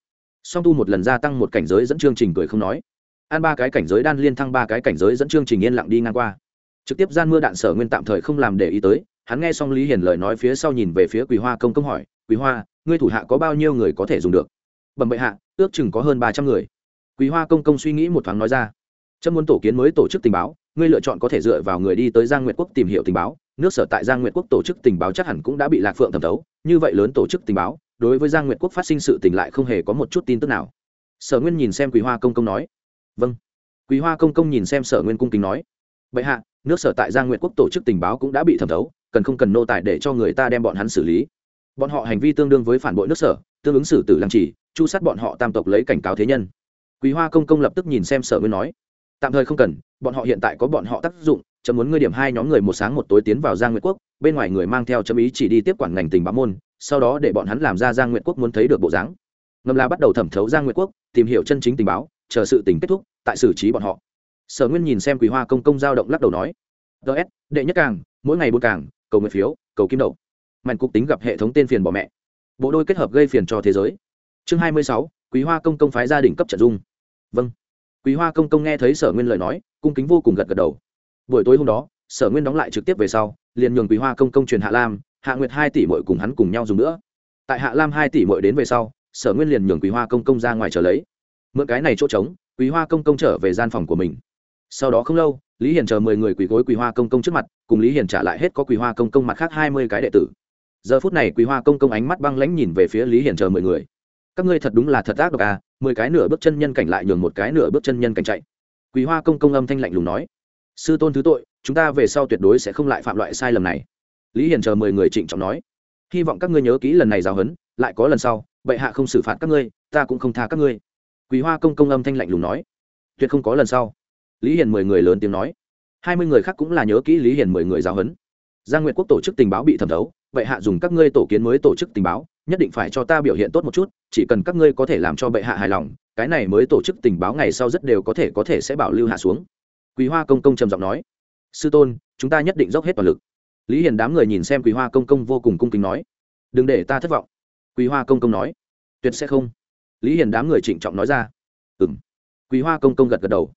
Song tu một lần gia tăng một cảnh giới dẫn chương trình cười không nói. Ăn ba cái cảnh giới đan liên thăng ba cái cảnh giới dẫn chương trình yên lặng đi ngang qua. Trực tiếp gian mưa đạn sở nguyên tạm thời không làm để ý tới, hắn nghe xong lý hiền lời nói phía sau nhìn về phía quỳ hoa công công hỏi quý hoa, ngươi thủ hạ có bao nhiêu người có thể dùng được? Bẩm bệ hạ, ước chừng có hơn ba trăm người. Quý hoa công công suy nghĩ một thoáng nói ra. Trâm muốn tổ kiến mới tổ chức tình báo, ngươi lựa chọn có thể dựa vào người đi tới giang nguyệt quốc tìm hiểu tình báo. Nước sở tại giang nguyệt quốc tổ chức tình báo chắc hẳn cũng đã bị lạc phượng thẩm thấu. Như vậy lớn tổ chức tình báo, đối với giang nguyệt quốc phát sinh sự tình lại không hề có một chút tin tức nào. Sở nguyên nhìn xem quý hoa công công nói. Vâng. Quý hoa công công nhìn xem sở nguyên cung kính nói. Bệ hạ, nước sở tại giang nguyệt quốc tổ chức tình báo cũng đã bị thẩm thấu, cần không cần nô tài để cho người ta đem bọn hắn xử lý? Bọn họ hành vi tương đương với phản bội nước sở, tương ứng xử tử làm trì, chu sát bọn họ tam tộc lấy cảnh cáo thế nhân. Quý hoa công công lập tức nhìn xem sở nguyên nói, tạm thời không cần, bọn họ hiện tại có bọn họ tác dụng, chấm muốn ngươi điểm hai nhóm người một sáng một tối tiến vào giang nguyệt quốc, bên ngoài người mang theo chấm ý chỉ đi tiếp quản ngành tình báo môn, sau đó để bọn hắn làm ra giang nguyệt quốc muốn thấy được bộ dáng. Ngầm là bắt đầu thẩm thấu giang nguyệt quốc, tìm hiểu chân chính tình báo, chờ sự tình kết thúc, tại xử trí bọn họ. Sở nguyên nhìn xem quý hoa công công giao động lắc đầu nói ts đệ nhất càng, mỗi ngày bốn càng, cầu nguyện phiếu, cầu kim đậu mạnh cục tính gặp hệ thống tên phiền bỏ mẹ. Bộ đôi kết hợp gây phiền cho thế giới. Chương hai mươi sáu, quý hoa công công phái gia đình cấp trận dung. Vâng. Quý hoa công công nghe thấy sở nguyên lời nói, cung kính vô cùng gật gật đầu. Buổi tối hôm đó, sở nguyên đóng lại trực tiếp về sau, liền nhường quý hoa công công truyền hạ lam, hạ nguyệt hai tỷ mội cùng hắn cùng nhau dùng nữa. Tại hạ lam hai tỷ mội đến về sau, sở nguyên liền nhường quý hoa công công ra ngoài chờ lấy. Mượn cái này chỗ trống, quý hoa công công trở về gian phòng của mình. Sau đó không lâu, lý hiền chờ mười người quỳ gối quý hoa công công trước mặt, cùng lý hiền trả lại hết có quý hoa công công mặt khác hai mươi cái đệ tử giờ phút này quý hoa công công ánh mắt băng lãnh nhìn về phía lý hiển chờ mười người. Các ngươi thật đúng là thật ác độc à mười cái nửa bước chân nhân cảnh lại nhường một cái nửa bước chân nhân cảnh chạy. Quý hoa công công âm thanh lạnh lùng nói, sư tôn thứ tội, chúng ta về sau tuyệt đối sẽ không lại phạm loại sai lầm này. Lý hiển chờ mười người trịnh trọng nói, hy vọng các ngươi nhớ kỹ lần này giáo huấn, lại có lần sau, bệ hạ không xử phạt các ngươi, ta cũng không tha các ngươi. Quý hoa công công âm thanh lạnh lùng nói, tuyệt không có lần sau. Lý hiển mười người lớn tiếng nói, hai mươi người khác cũng là nhớ kỹ lý hiển mười người giáo huấn. Gia nguyệt quốc tổ chức tình báo bị thẩm thấu bệ hạ dùng các ngươi tổ kiến mới tổ chức tình báo, nhất định phải cho ta biểu hiện tốt một chút, chỉ cần các ngươi có thể làm cho bệ hạ hài lòng, cái này mới tổ chức tình báo ngày sau rất đều có thể có thể sẽ bảo lưu hạ xuống. Quý hoa công công trầm giọng nói. Sư tôn, chúng ta nhất định dốc hết toàn lực. Lý hiền đám người nhìn xem quý hoa công công vô cùng cung kính nói. Đừng để ta thất vọng. Quý hoa công công nói. Tuyệt sẽ không. Lý hiền đám người trịnh trọng nói ra. Ừ m quý hoa công công gật gật đầu.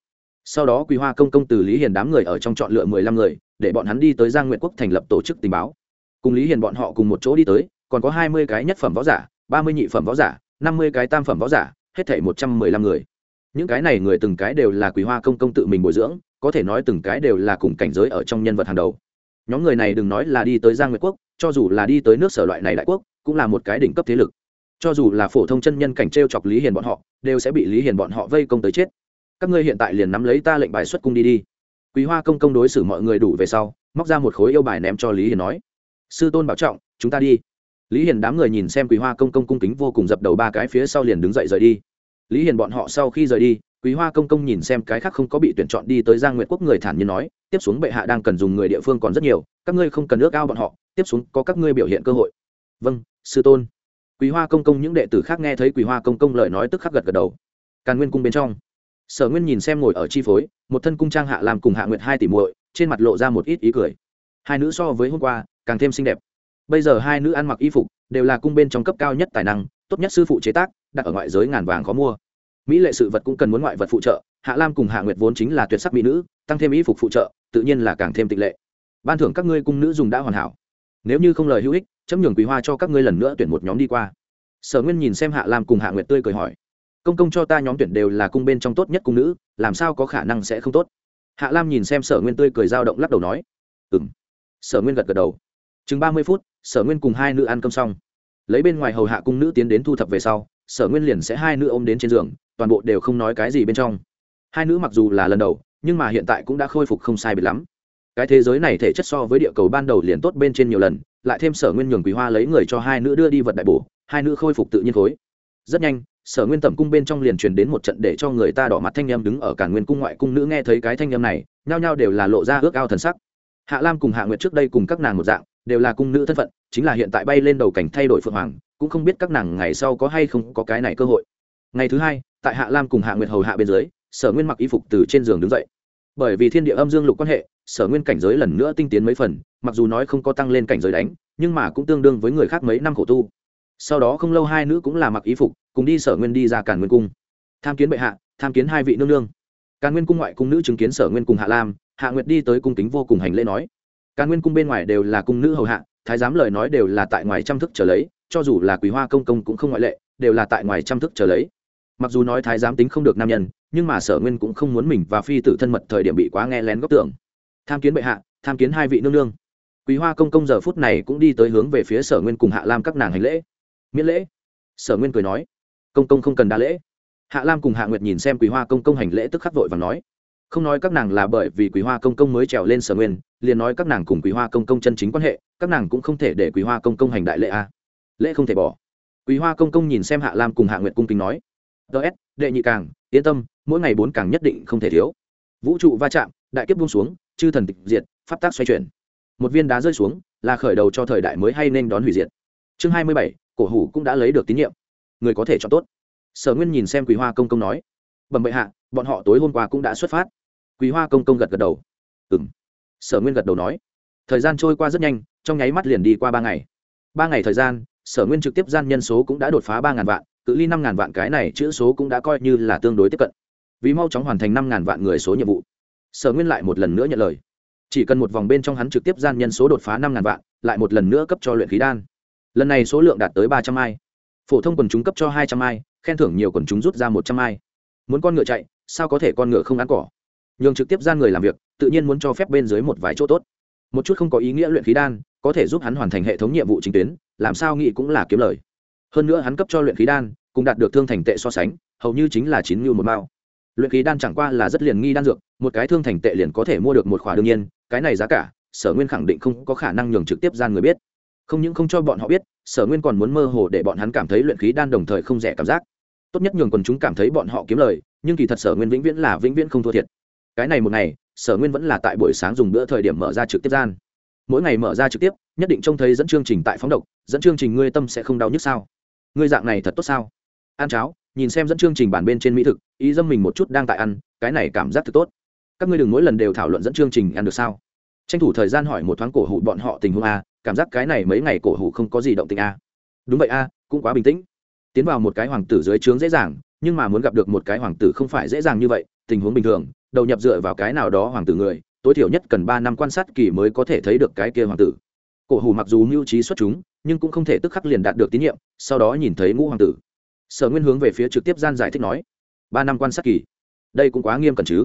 Sau đó quý hoa công công từ lý hiền đám người ở trong chọn lựa mười lăm người, để bọn hắn đi tới giang nguyện quốc thành lập tổ chức tình báo cùng lý hiền bọn họ cùng một chỗ đi tới, còn có hai mươi cái nhất phẩm võ giả, ba mươi nhị phẩm võ giả, năm mươi cái tam phẩm võ giả, hết thể một trăm mười lăm người. Những cái này người từng cái đều là quý hoa công công tự mình bồi dưỡng, có thể nói từng cái đều là cùng cảnh giới ở trong nhân vật hàng đầu. Nhóm người này đừng nói là đi tới giang nguyệt quốc, cho dù là đi tới nước sở loại này đại quốc, cũng là một cái đỉnh cấp thế lực. Cho dù là phổ thông chân nhân cảnh t r e o chọc lý hiền bọn họ, đều sẽ bị lý hiền bọn họ vây công tới chết. Các ngươi hiện tại liền nắm lấy ta lệnh bài xuất cung đi đi. Quý hoa công công đối xử mọi người đủ về sau, móc ra một khối yêu bài ném cho lý hiền nói sư tôn bảo trọng, chúng ta đi. Lý hiền đám người nhìn xem quý hoa công công cung kính vô cùng dập đầu ba cái phía sau liền đứng dậy rời đi. Lý hiền bọn họ sau khi rời đi quý hoa công công nhìn xem cái khác không có bị tuyển chọn đi tới giang nguyệt quốc người thản nhiên nói, tiếp xuống bệ hạ đang cần dùng người địa phương còn rất nhiều, các ngươi không cần ước ao bọn họ, tiếp xuống có các ngươi biểu hiện cơ hội. Vâng sư tôn. Quý hoa công công những đệ tử khác nghe thấy quý hoa công công lời nói tức khắc gật gật đầu. Càn nguyên cung bên trong, sở nguyên nhìn xem ngồi ở chi phối, một thân cung trang hạ làm cùng hạ nguyệt hai tỷ muội, trên mặt lộ ra một ít ý cười. Hai nữ so với hôm qua càng thêm xinh đẹp. Bây giờ hai nữ ăn mặc y phục đều là cung bên trong cấp cao nhất tài năng, tốt nhất sư phụ chế tác, đặt ở ngoại giới ngàn vàng khó mua. Mỹ lệ sự vật cũng cần muốn ngoại vật phụ trợ, hạ lam cùng hạ nguyệt vốn chính là tuyệt sắc mỹ nữ, tăng thêm y phục phụ trợ, tự nhiên là càng thêm tịch lệ. Ban thưởng các ngươi cung nữ dùng đã hoàn hảo. Nếu như không lời hữu ích, chấm nhường quý hoa cho các ngươi lần nữa tuyển một nhóm đi qua. Sở nguyên nhìn xem hạ lam cùng hạ nguyệt tươi cười hỏi, công công cho ta nhóm tuyển đều là cung bên trong tốt nhất cung nữ, làm sao có khả năng sẽ không tốt? Hạ lam nhìn xem sở nguyên tươi cười dao động lắc đầu nói ừ m sở nguyên gật gật đầu chừng ba mươi phút, sở nguyên cùng hai nữ ăn cơm xong. Lấy bên ngoài hầu hạ cung nữ tiến đến thu thập về sau, sở nguyên liền sẽ hai nữ ôm đến trên giường, toàn bộ đều không nói cái gì bên trong. Hai nữ mặc dù là lần đầu, nhưng mà hiện tại cũng đã khôi phục không sai biệt lắm. Cái thế giới này thể chất so với địa cầu ban đầu liền tốt bên trên nhiều lần, lại thêm sở nguyên nhường quý hoa lấy người cho hai nữ đưa đi vật đại bổ, hai nữ khôi phục tự nhiên khối. Rất nhanh, sở nguyên tẩm cung bên trong liền truyền đến một trận để cho người ta đỏ mặt thanh em đứng ở cả nguyên cung ngoại cung nữ nghe thấy cái thanh em này, nhao nhao đều là lộ ra ước ao thần sắc. Hạ lam cùng hạ nguyệt trước đây cùng các nàng một dạng đều là cung nữ thân phận, chính là hiện tại bay lên đầu cảnh thay đổi phượng hoàng, cũng không biết các nàng ngày sau có hay không có cái này cơ hội. Ngày thứ hai, tại hạ lam cùng hạ nguyệt hầu hạ bên dưới, sở nguyên mặc y phục từ trên giường đứng dậy. Bởi vì thiên địa âm dương lục quan hệ, sở nguyên cảnh giới lần nữa tinh tiến mấy phần, mặc dù nói không có tăng lên cảnh giới đánh, nhưng mà cũng tương đương với người khác mấy năm khổ tu. Sau đó không lâu hai nữ cũng là mặc y phục, cùng đi sở nguyên đi ra cản nguyên cung. Tham kiến bệ hạ, tham kiến hai vị nương nương. Càn nguyên cung ngoại cung nữ chứng kiến sở nguyên cùng hạ lam, hạ nguyệt đi tới cung kính vô cùng hành lễ nói càn nguyên cung bên ngoài đều là cung nữ hầu hạ, thái giám lời nói đều là tại ngoài trăm thức trở lấy, cho dù là quý hoa công công cũng không ngoại lệ, đều là tại ngoài trăm thức trở lấy. Mặc dù nói thái giám tính không được nam nhân, nhưng mà sở nguyên cũng không muốn mình và phi tử thân mật thời điểm bị quá nghe lén góc tưởng. Tham kiến bệ hạ, tham kiến hai vị nương nương. Quý hoa công công giờ phút này cũng đi tới hướng về phía sở nguyên cùng hạ lam các nàng hành lễ. Miễn lễ. Sở nguyên cười nói. Công công không cần đa lễ. Hạ lam cùng hạ nguyệt nhìn xem quý hoa công công hành lễ tức khắc vội và nói không nói các nàng là bởi vì quý hoa công công mới trèo lên sở nguyên, liền nói các nàng cùng quý hoa công công chân chính quan hệ, các nàng cũng không thể để quý hoa công công hành đại lễ a lễ không thể bỏ. Quý hoa công công nhìn xem hạ lam cùng hạ nguyệt cung kính nói ts đệ nhị càng, yên tâm, mỗi ngày bốn càng nhất định không thể thiếu. Vũ trụ va chạm, đại kiếp buông xuống, chư thần tịch diệt, pháp tác xoay chuyển. Một viên đá rơi xuống, là khởi đầu cho thời đại mới hay nên đón hủy diệt. Chương hai mươi bảy, cổ hủ cũng đã lấy được tín nhiệm. Người có thể chọn tốt. Sở nguyên nhìn xem quý hoa công công nói, bẩm bệ hạ, bọn họ tối hôm qua cũng đã xuất phát quý hoa công công gật gật đầu. Ừ m sở nguyên gật đầu nói. Thời gian trôi qua rất nhanh, trong nháy mắt liền đi qua ba ngày. Ba ngày thời gian, sở nguyên trực tiếp gian nhân số cũng đã đột phá ba ngàn vạn, cự ly năm ngàn vạn cái này chữ số cũng đã coi như là tương đối tiếp cận. Vì mau chóng hoàn thành năm ngàn vạn người số nhiệm vụ. Sở nguyên lại một lần nữa nhận lời. Chỉ cần một vòng bên trong hắn trực tiếp gian nhân số đột phá năm ngàn vạn, lại một lần nữa cấp cho luyện khí đan. Lần này số lượng đạt tới ba trăm ai. Phổ thông quần chúng cấp cho hai trăm ai, khen thưởng nhiều quần chúng rút ra một trăm ai. Muốn con ngựa chạy, sao có thể con ngựa không ăn cỏ? Nhường trực tiếp gian người làm việc, tự nhiên muốn cho phép bên dưới một vài chỗ tốt. Một chút không có ý nghĩa luyện khí đan, có thể giúp hắn hoàn thành hệ thống nhiệm vụ chính tuyến, làm sao nghĩ cũng là kiếm lời. Hơn nữa hắn cấp cho luyện khí đan cũng đạt được thương thành tệ so sánh, hầu như chính là chín như một mao. Luyện khí đan chẳng qua là rất liền nghi đan dược, một cái thương thành tệ liền có thể mua được một khóa đương nhiên, cái này giá cả, sở nguyên khẳng định không có khả năng nhường trực tiếp gian người biết. Không những không cho bọn họ biết, sở nguyên còn muốn mơ hồ để bọn hắn cảm thấy luyện khí đan đồng thời không rẻ cảm giác. Tốt nhất nhường quần chúng cảm thấy bọn họ kiếm lời, nhưng kỳ thật sở nguyên vĩnh viễn là vĩnh viễn không thua thiệt cái này một ngày, sở nguyên vẫn là tại buổi sáng dùng bữa thời điểm mở ra trực tiếp gian. Mỗi ngày mở ra trực tiếp, nhất định trông thấy dẫn chương trình tại phóng độc, dẫn chương trình ngươi tâm sẽ không đau nhức sao? Ngươi dạng này thật tốt sao? Ăn cháo, nhìn xem dẫn chương trình bản bên trên mỹ thực, ý dâm mình một chút đang tại ăn, cái này cảm giác thật tốt. Các ngươi đừng mỗi lần đều thảo luận dẫn chương trình ăn được sao? Tranh thủ thời gian hỏi một thoáng cổ hủ bọn họ tình huống a, cảm giác cái này mấy ngày cổ hủ không có gì động tình a. Đúng vậy a, cũng quá bình tĩnh. Tiến vào một cái hoàng tử dưới trướng dễ dàng, nhưng mà muốn gặp được một cái hoàng tử không phải dễ dàng như vậy, tình huống bình thường đầu nhập dựa vào cái nào đó hoàng tử người, tối thiểu nhất cần ba năm quan sát kỳ mới có thể thấy được cái kia hoàng tử. Cổ hủ mặc dù mưu trí xuất chúng, nhưng cũng không thể tức khắc liền đạt được tín nhiệm, sau đó nhìn thấy ngũ hoàng tử. Sở nguyên hướng về phía trực tiếp gian giải thích nói, ba năm quan sát kỳ, đây cũng quá nghiêm cẩn chứ.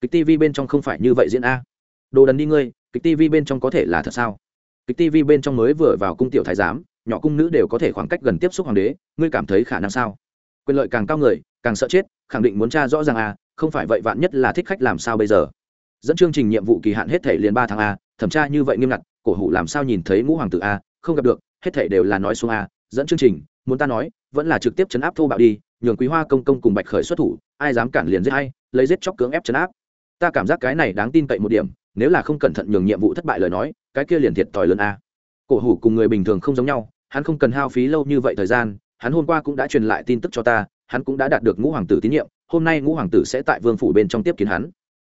Kịch tv bên trong không phải như vậy diễn a. Đồ đần đi ngươi, kịch tv bên trong có thể là thật sao? Kịch tv bên trong mới vừa vào cung tiểu thái giám, nhỏ cung nữ đều có thể khoảng cách gần tiếp xúc hoàng đế, ngươi cảm thấy khả năng sao? Quyền lợi càng cao người, càng sợ chết, khẳng định muốn tra rõ ràng a không phải vậy vạn nhất là thích khách làm sao bây giờ? Dẫn chương trình nhiệm vụ kỳ hạn hết thể liền ba tháng a, thẩm tra như vậy nghiêm ngặt, cổ hủ làm sao nhìn thấy ngũ hoàng tử a, không gặp được, hết thể đều là nói xuống a. Dẫn chương trình, muốn ta nói, vẫn là trực tiếp chấn áp thô bạo đi, nhường quý hoa công công cùng bạch khởi xuất thủ, ai dám cản liền giết hay lấy giết chóc cưỡng ép chấn áp. Ta cảm giác cái này đáng tin cậy một điểm, nếu là không cẩn thận nhường nhiệm vụ thất bại lời nói, cái kia liền thiệt thòi lớn a. Cổ hủ cùng người bình thường không giống nhau, hắn không cần hao phí lâu như vậy thời gian, hắn hôm qua cũng đã truyền lại tin tức cho ta, hắn cũng đã đạt được ngũ hoàng tử tín nhiệm hôm nay ngũ hoàng tử sẽ tại vương phủ bên trong tiếp kiến hắn.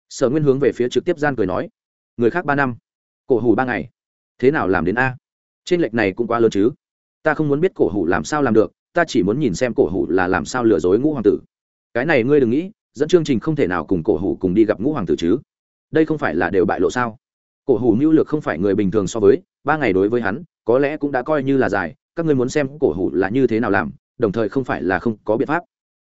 Sở nguyên hướng về phía trực tiếp gian cười nói, người khác ba năm, cổ hủ ba ngày, thế nào làm đến a? Trên lệch này cũng quá lớn chứ. Ta không muốn biết cổ hủ làm sao làm được, ta chỉ muốn nhìn xem cổ hủ là làm sao lừa dối ngũ hoàng tử. Cái này ngươi đừng nghĩ, dẫn chương trình không thể nào cùng cổ hủ cùng đi gặp ngũ hoàng tử chứ. Đây không phải là đều bại lộ sao? Cổ hủ mưu lược không phải người bình thường so với, ba ngày đối với hắn, có lẽ cũng đã coi như là dài, các ngươi muốn xem cổ hủ là như thế nào làm, đồng thời không phải là không có biện pháp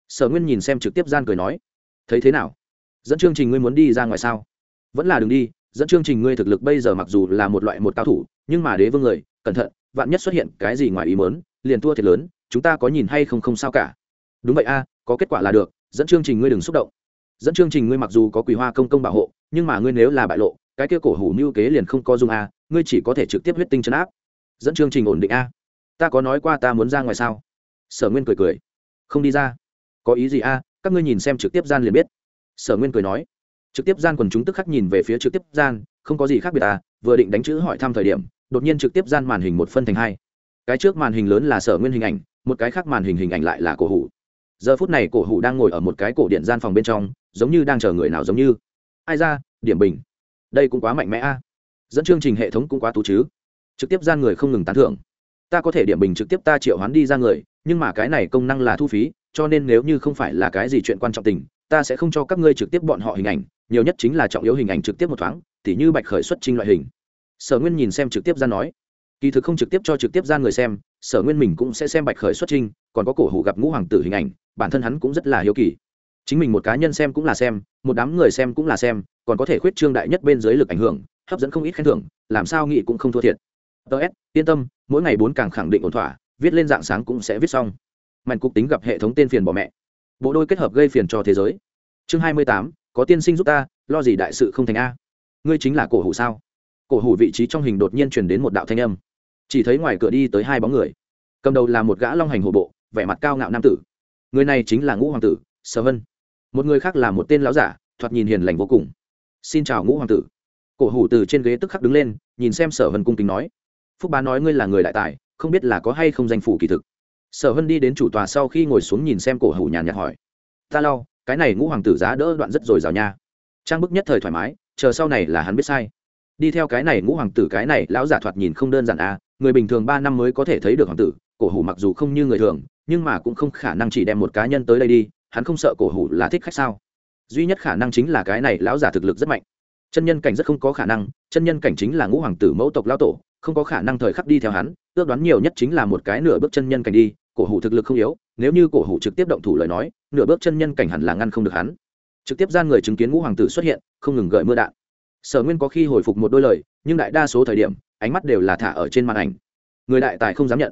sở nguyên nhìn xem trực tiếp gian cười nói, thấy thế nào? Dẫn chương trình ngươi muốn đi ra ngoài sao? Vẫn là đ ừ n g đi, dẫn chương trình ngươi thực lực bây giờ mặc dù là một loại một cao thủ, nhưng mà đế vương người, cẩn thận, vạn nhất xuất hiện cái gì ngoài ý mớn liền thua thiệt lớn, chúng ta có nhìn hay không không sao cả. Đúng vậy a, có kết quả là được, dẫn chương trình ngươi đừng xúc động. Dẫn chương trình ngươi mặc dù có quỳ hoa công công bảo hộ, nhưng mà ngươi nếu là bại lộ, cái kia cổ hủ mưu kế liền không có dung a, ngươi chỉ có thể trực tiếp huyết tinh chấn áp. Dẫn chương trình ổn định a? Ta có nói qua ta muốn ra ngoài sao? Sở nguyên cười cười. Không đi ra có ý gì a? Các ngươi nhìn xem trực tiếp gian liền biết. Sở nguyên cười nói. Trực tiếp gian quần chúng tức khắc nhìn về phía trực tiếp gian, không có gì khác biệt à? Vừa định đánh chữ hỏi thăm thời điểm, đột nhiên trực tiếp gian màn hình một phân thành hai. Cái trước màn hình lớn là sở nguyên hình ảnh, một cái khác màn hình hình ảnh lại là cổ hủ. Giờ phút này cổ hủ đang ngồi ở một cái cổ điện gian phòng bên trong, giống như đang chờ người nào giống như. Ai ra, điểm bình. Đây cũng quá mạnh mẽ a. Dẫn chương trình hệ thống cũng quá tú chứ. Trực tiếp gian người không ngừng tán thưởng. Ta có thể điểm bình trực tiếp ta triệu hoán đi ra người, nhưng mà cái này công năng là thu phí cho nên nếu như không phải là cái gì chuyện quan trọng tình ta sẽ không cho các ngươi trực tiếp bọn họ hình ảnh nhiều nhất chính là trọng yếu hình ảnh trực tiếp một thoáng tỉ như bạch khởi xuất trình loại hình. Sở nguyên nhìn xem trực tiếp ra nói kỳ thực không trực tiếp cho trực tiếp ra người xem sở nguyên mình cũng sẽ xem bạch khởi xuất trình, còn có cổ hủ gặp ngũ hoàng tử hình ảnh bản thân hắn cũng rất là hiếu kỳ. Chính mình một cá nhân xem cũng là xem một đám người xem cũng là xem còn có thể khuyết trương đại nhất bên dưới lực ảnh hưởng hấp dẫn không ít khen thưởng làm sao nghị cũng không thua thiệt. Ts yên tâm mỗi ngày bốn càng khẳng định ổn thỏa viết lên dạng sáng cũng sẽ viết xong mạnh cục tính gặp hệ thống tên phiền bỏ mẹ. Bộ đôi kết hợp gây phiền cho thế giới. Chương hai mươi tám, có tiên sinh giúp ta, lo gì đại sự không thành a. Ngươi chính là cổ hủ sao? Cổ hủ vị trí trong hình đột nhiên truyền đến một đạo thanh âm. Chỉ thấy ngoài cửa đi tới hai bóng người. Cầm đầu là một gã long hành hồ bộ, vẻ mặt cao ngạo nam tử. Người này chính là ngũ hoàng tử, sở vân. Một người khác là một tên lão giả, thoạt nhìn hiền lành vô cùng. Xin chào ngũ hoàng tử. Cổ hủ từ trên ghế tức khắc đứng lên, nhìn xem sở vân cung kính nói. Phúc bá nói ngươi là người đại tài, không biết là có hay không danh phủ kỳ thực sở Hân đi đến chủ tòa sau khi ngồi xuống nhìn xem cổ hủ nhàn nhạt hỏi. Ta lau cái này ngũ hoàng tử giá đỡ đoạn rất rồi rào nha. Trang bức nhất thời thoải mái, chờ sau này là hắn biết sai. Đi theo cái này ngũ hoàng tử, cái này lão giả thoạt nhìn không đơn giản à người bình thường ba năm mới có thể thấy được hoàng tử, cổ hủ mặc dù không như người thường, nhưng mà cũng không khả năng chỉ đem một cá nhân tới đây đi, hắn không sợ cổ hủ là thích khách sao. Duy nhất khả năng chính là cái này lão giả thực lực rất mạnh. Chân nhân cảnh rất không có khả năng, chân nhân cảnh chính là ngũ hoàng tử mẫu tộc lao tổ, không có khả năng thời khắc đi theo hắn, ước đoán nhiều nhất chính là một cái nửa bước chân nhân cảnh đi cổ hủ thực lực không yếu, nếu như cổ hủ trực tiếp động thủ lời nói, nửa bước chân nhân cảnh hẳn là ngăn không được hắn. Trực tiếp gian người chứng kiến ngũ hoàng tử xuất hiện, không ngừng gợi mưa đạn. Sở nguyên có khi hồi phục một đôi lời, nhưng đại đa số thời điểm, ánh mắt đều là thả ở trên màn ảnh. Người đại tài không dám nhận.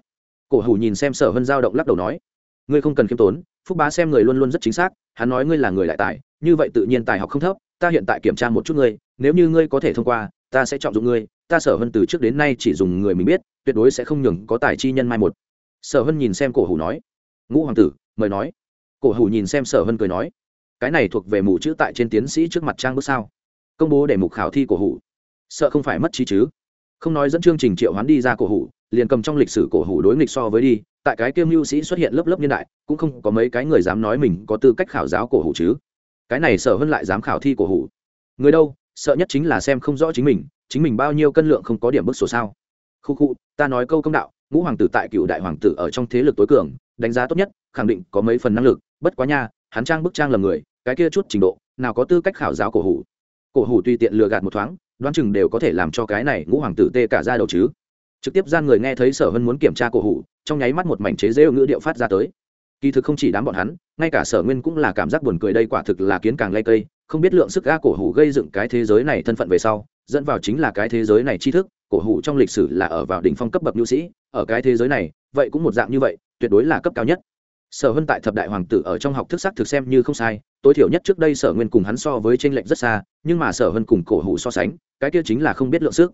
Cổ hủ nhìn xem sở Hân giao động lắc đầu nói, ngươi không cần khiêm tốn, phúc bá xem người luôn luôn rất chính xác, hắn nói ngươi là người đại tài, như vậy tự nhiên tài học không thấp, ta hiện tại kiểm tra một chút ngươi, nếu như ngươi có thể thông qua, ta sẽ chọn dụng ngươi, ta sở hân từ trước đến nay chỉ dùng người mình biết, tuyệt đối sẽ không nhường có tài chi nhân mai một sở hân nhìn xem cổ hủ nói, ngũ hoàng tử, mời nói. Cổ hủ nhìn xem sở hân cười nói, cái này thuộc về mù chữ tại trên tiến sĩ trước mặt trang bước sao? Công bố để mục khảo thi cổ hủ. Sợ không phải mất trí chứ? Không nói dẫn chương trình triệu hoán đi ra cổ hủ, liền cầm trong lịch sử cổ hủ đối nghịch so với đi, tại cái kiêm mưu sĩ xuất hiện lớp lớp niên đại, cũng không có mấy cái người dám nói mình có tư cách khảo giáo cổ hủ chứ. Cái này sở hơn lại dám khảo thi cổ hủ. Người đâu, sợ nhất chính là xem không rõ chính mình chính mình bao nhiêu cân lượng không có điểm bức sổ sao? Khu khu, ta nói câu công đạo ngũ hoàng tử tại cựu đại hoàng tử ở trong thế lực tối cường, đánh giá tốt nhất, khẳng định có mấy phần năng lực, bất quá nha, hắn trang bức trang là người, cái kia chút trình độ, nào có tư cách khảo giáo cổ hủ. Cổ hủ tùy tiện lừa gạt một thoáng, đoán chừng đều có thể làm cho cái này ngũ hoàng tử tê cả ra đầu chứ. Trực tiếp gian người nghe thấy sở hân muốn kiểm tra cổ hủ, trong nháy mắt một mảnh chế rêu ngữ điệu phát ra tới. Kỳ thực không chỉ đám bọn hắn, ngay cả sở nguyên cũng là cảm giác buồn cười đây quả thực là kiến càng lây cây, không biết lượng sức ga cổ hủ gây dựng cái thế giới này thân phận về sau, dẫn vào chính là cái thế giới này tri thức cổ hủ trong lịch sử là ở vào đỉnh phong cấp bậc nhu sĩ, ở cái thế giới này, vậy cũng một dạng như vậy, tuyệt đối là cấp cao nhất. Sở hân tại thập đại hoàng tử ở trong học thức sắc thực xem như không sai, tối thiểu nhất trước đây sở nguyên cùng hắn so với tranh lệch rất xa, nhưng mà sở hân cùng cổ hủ so sánh, cái kia chính là không biết lượng sức.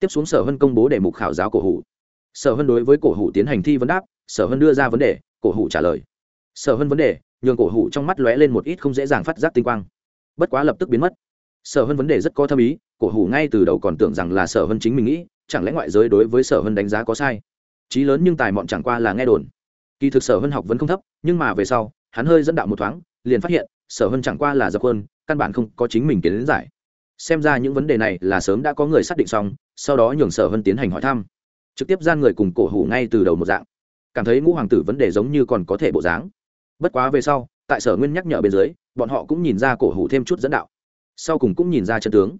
Tiếp xuống sở hân công bố để mục khảo giáo cổ hủ. Sở hân đối với cổ hủ tiến hành thi vấn đáp, sở hân đưa ra vấn đề, cổ hủ trả lời. Sở hân vấn đề, nhường cổ hủ trong mắt lóe lên một ít không dễ dàng phát giác tinh quang. Bất quá lập tức biến mất. Sở hân vấn đề rất có thâm ý cổ hủ ngay từ đầu còn tưởng rằng là sở hân chính mình nghĩ, chẳng lẽ ngoại giới đối với sở hân đánh giá có sai? Trí lớn nhưng tài mọn chẳng qua là nghe đồn. Kỳ thực sở hân học vẫn không thấp, nhưng mà về sau, hắn hơi dẫn đạo một thoáng, liền phát hiện, sở hân chẳng qua là dập hơn căn bản không có chính mình kiến giải. Xem ra những vấn đề này là sớm đã có người xác định xong, sau đó nhường sở hân tiến hành hỏi thăm. Trực tiếp gian người cùng cổ hủ ngay từ đầu một dạng. Cảm thấy ngũ hoàng tử vấn đề giống như còn có thể bộ dáng. Bất quá về sau, tại sở nguyên nhắc nhở bên dưới, bọn họ cũng nhìn ra cổ hủ thêm chút dẫn đạo. Sau cùng cũng nhìn ra chân tướng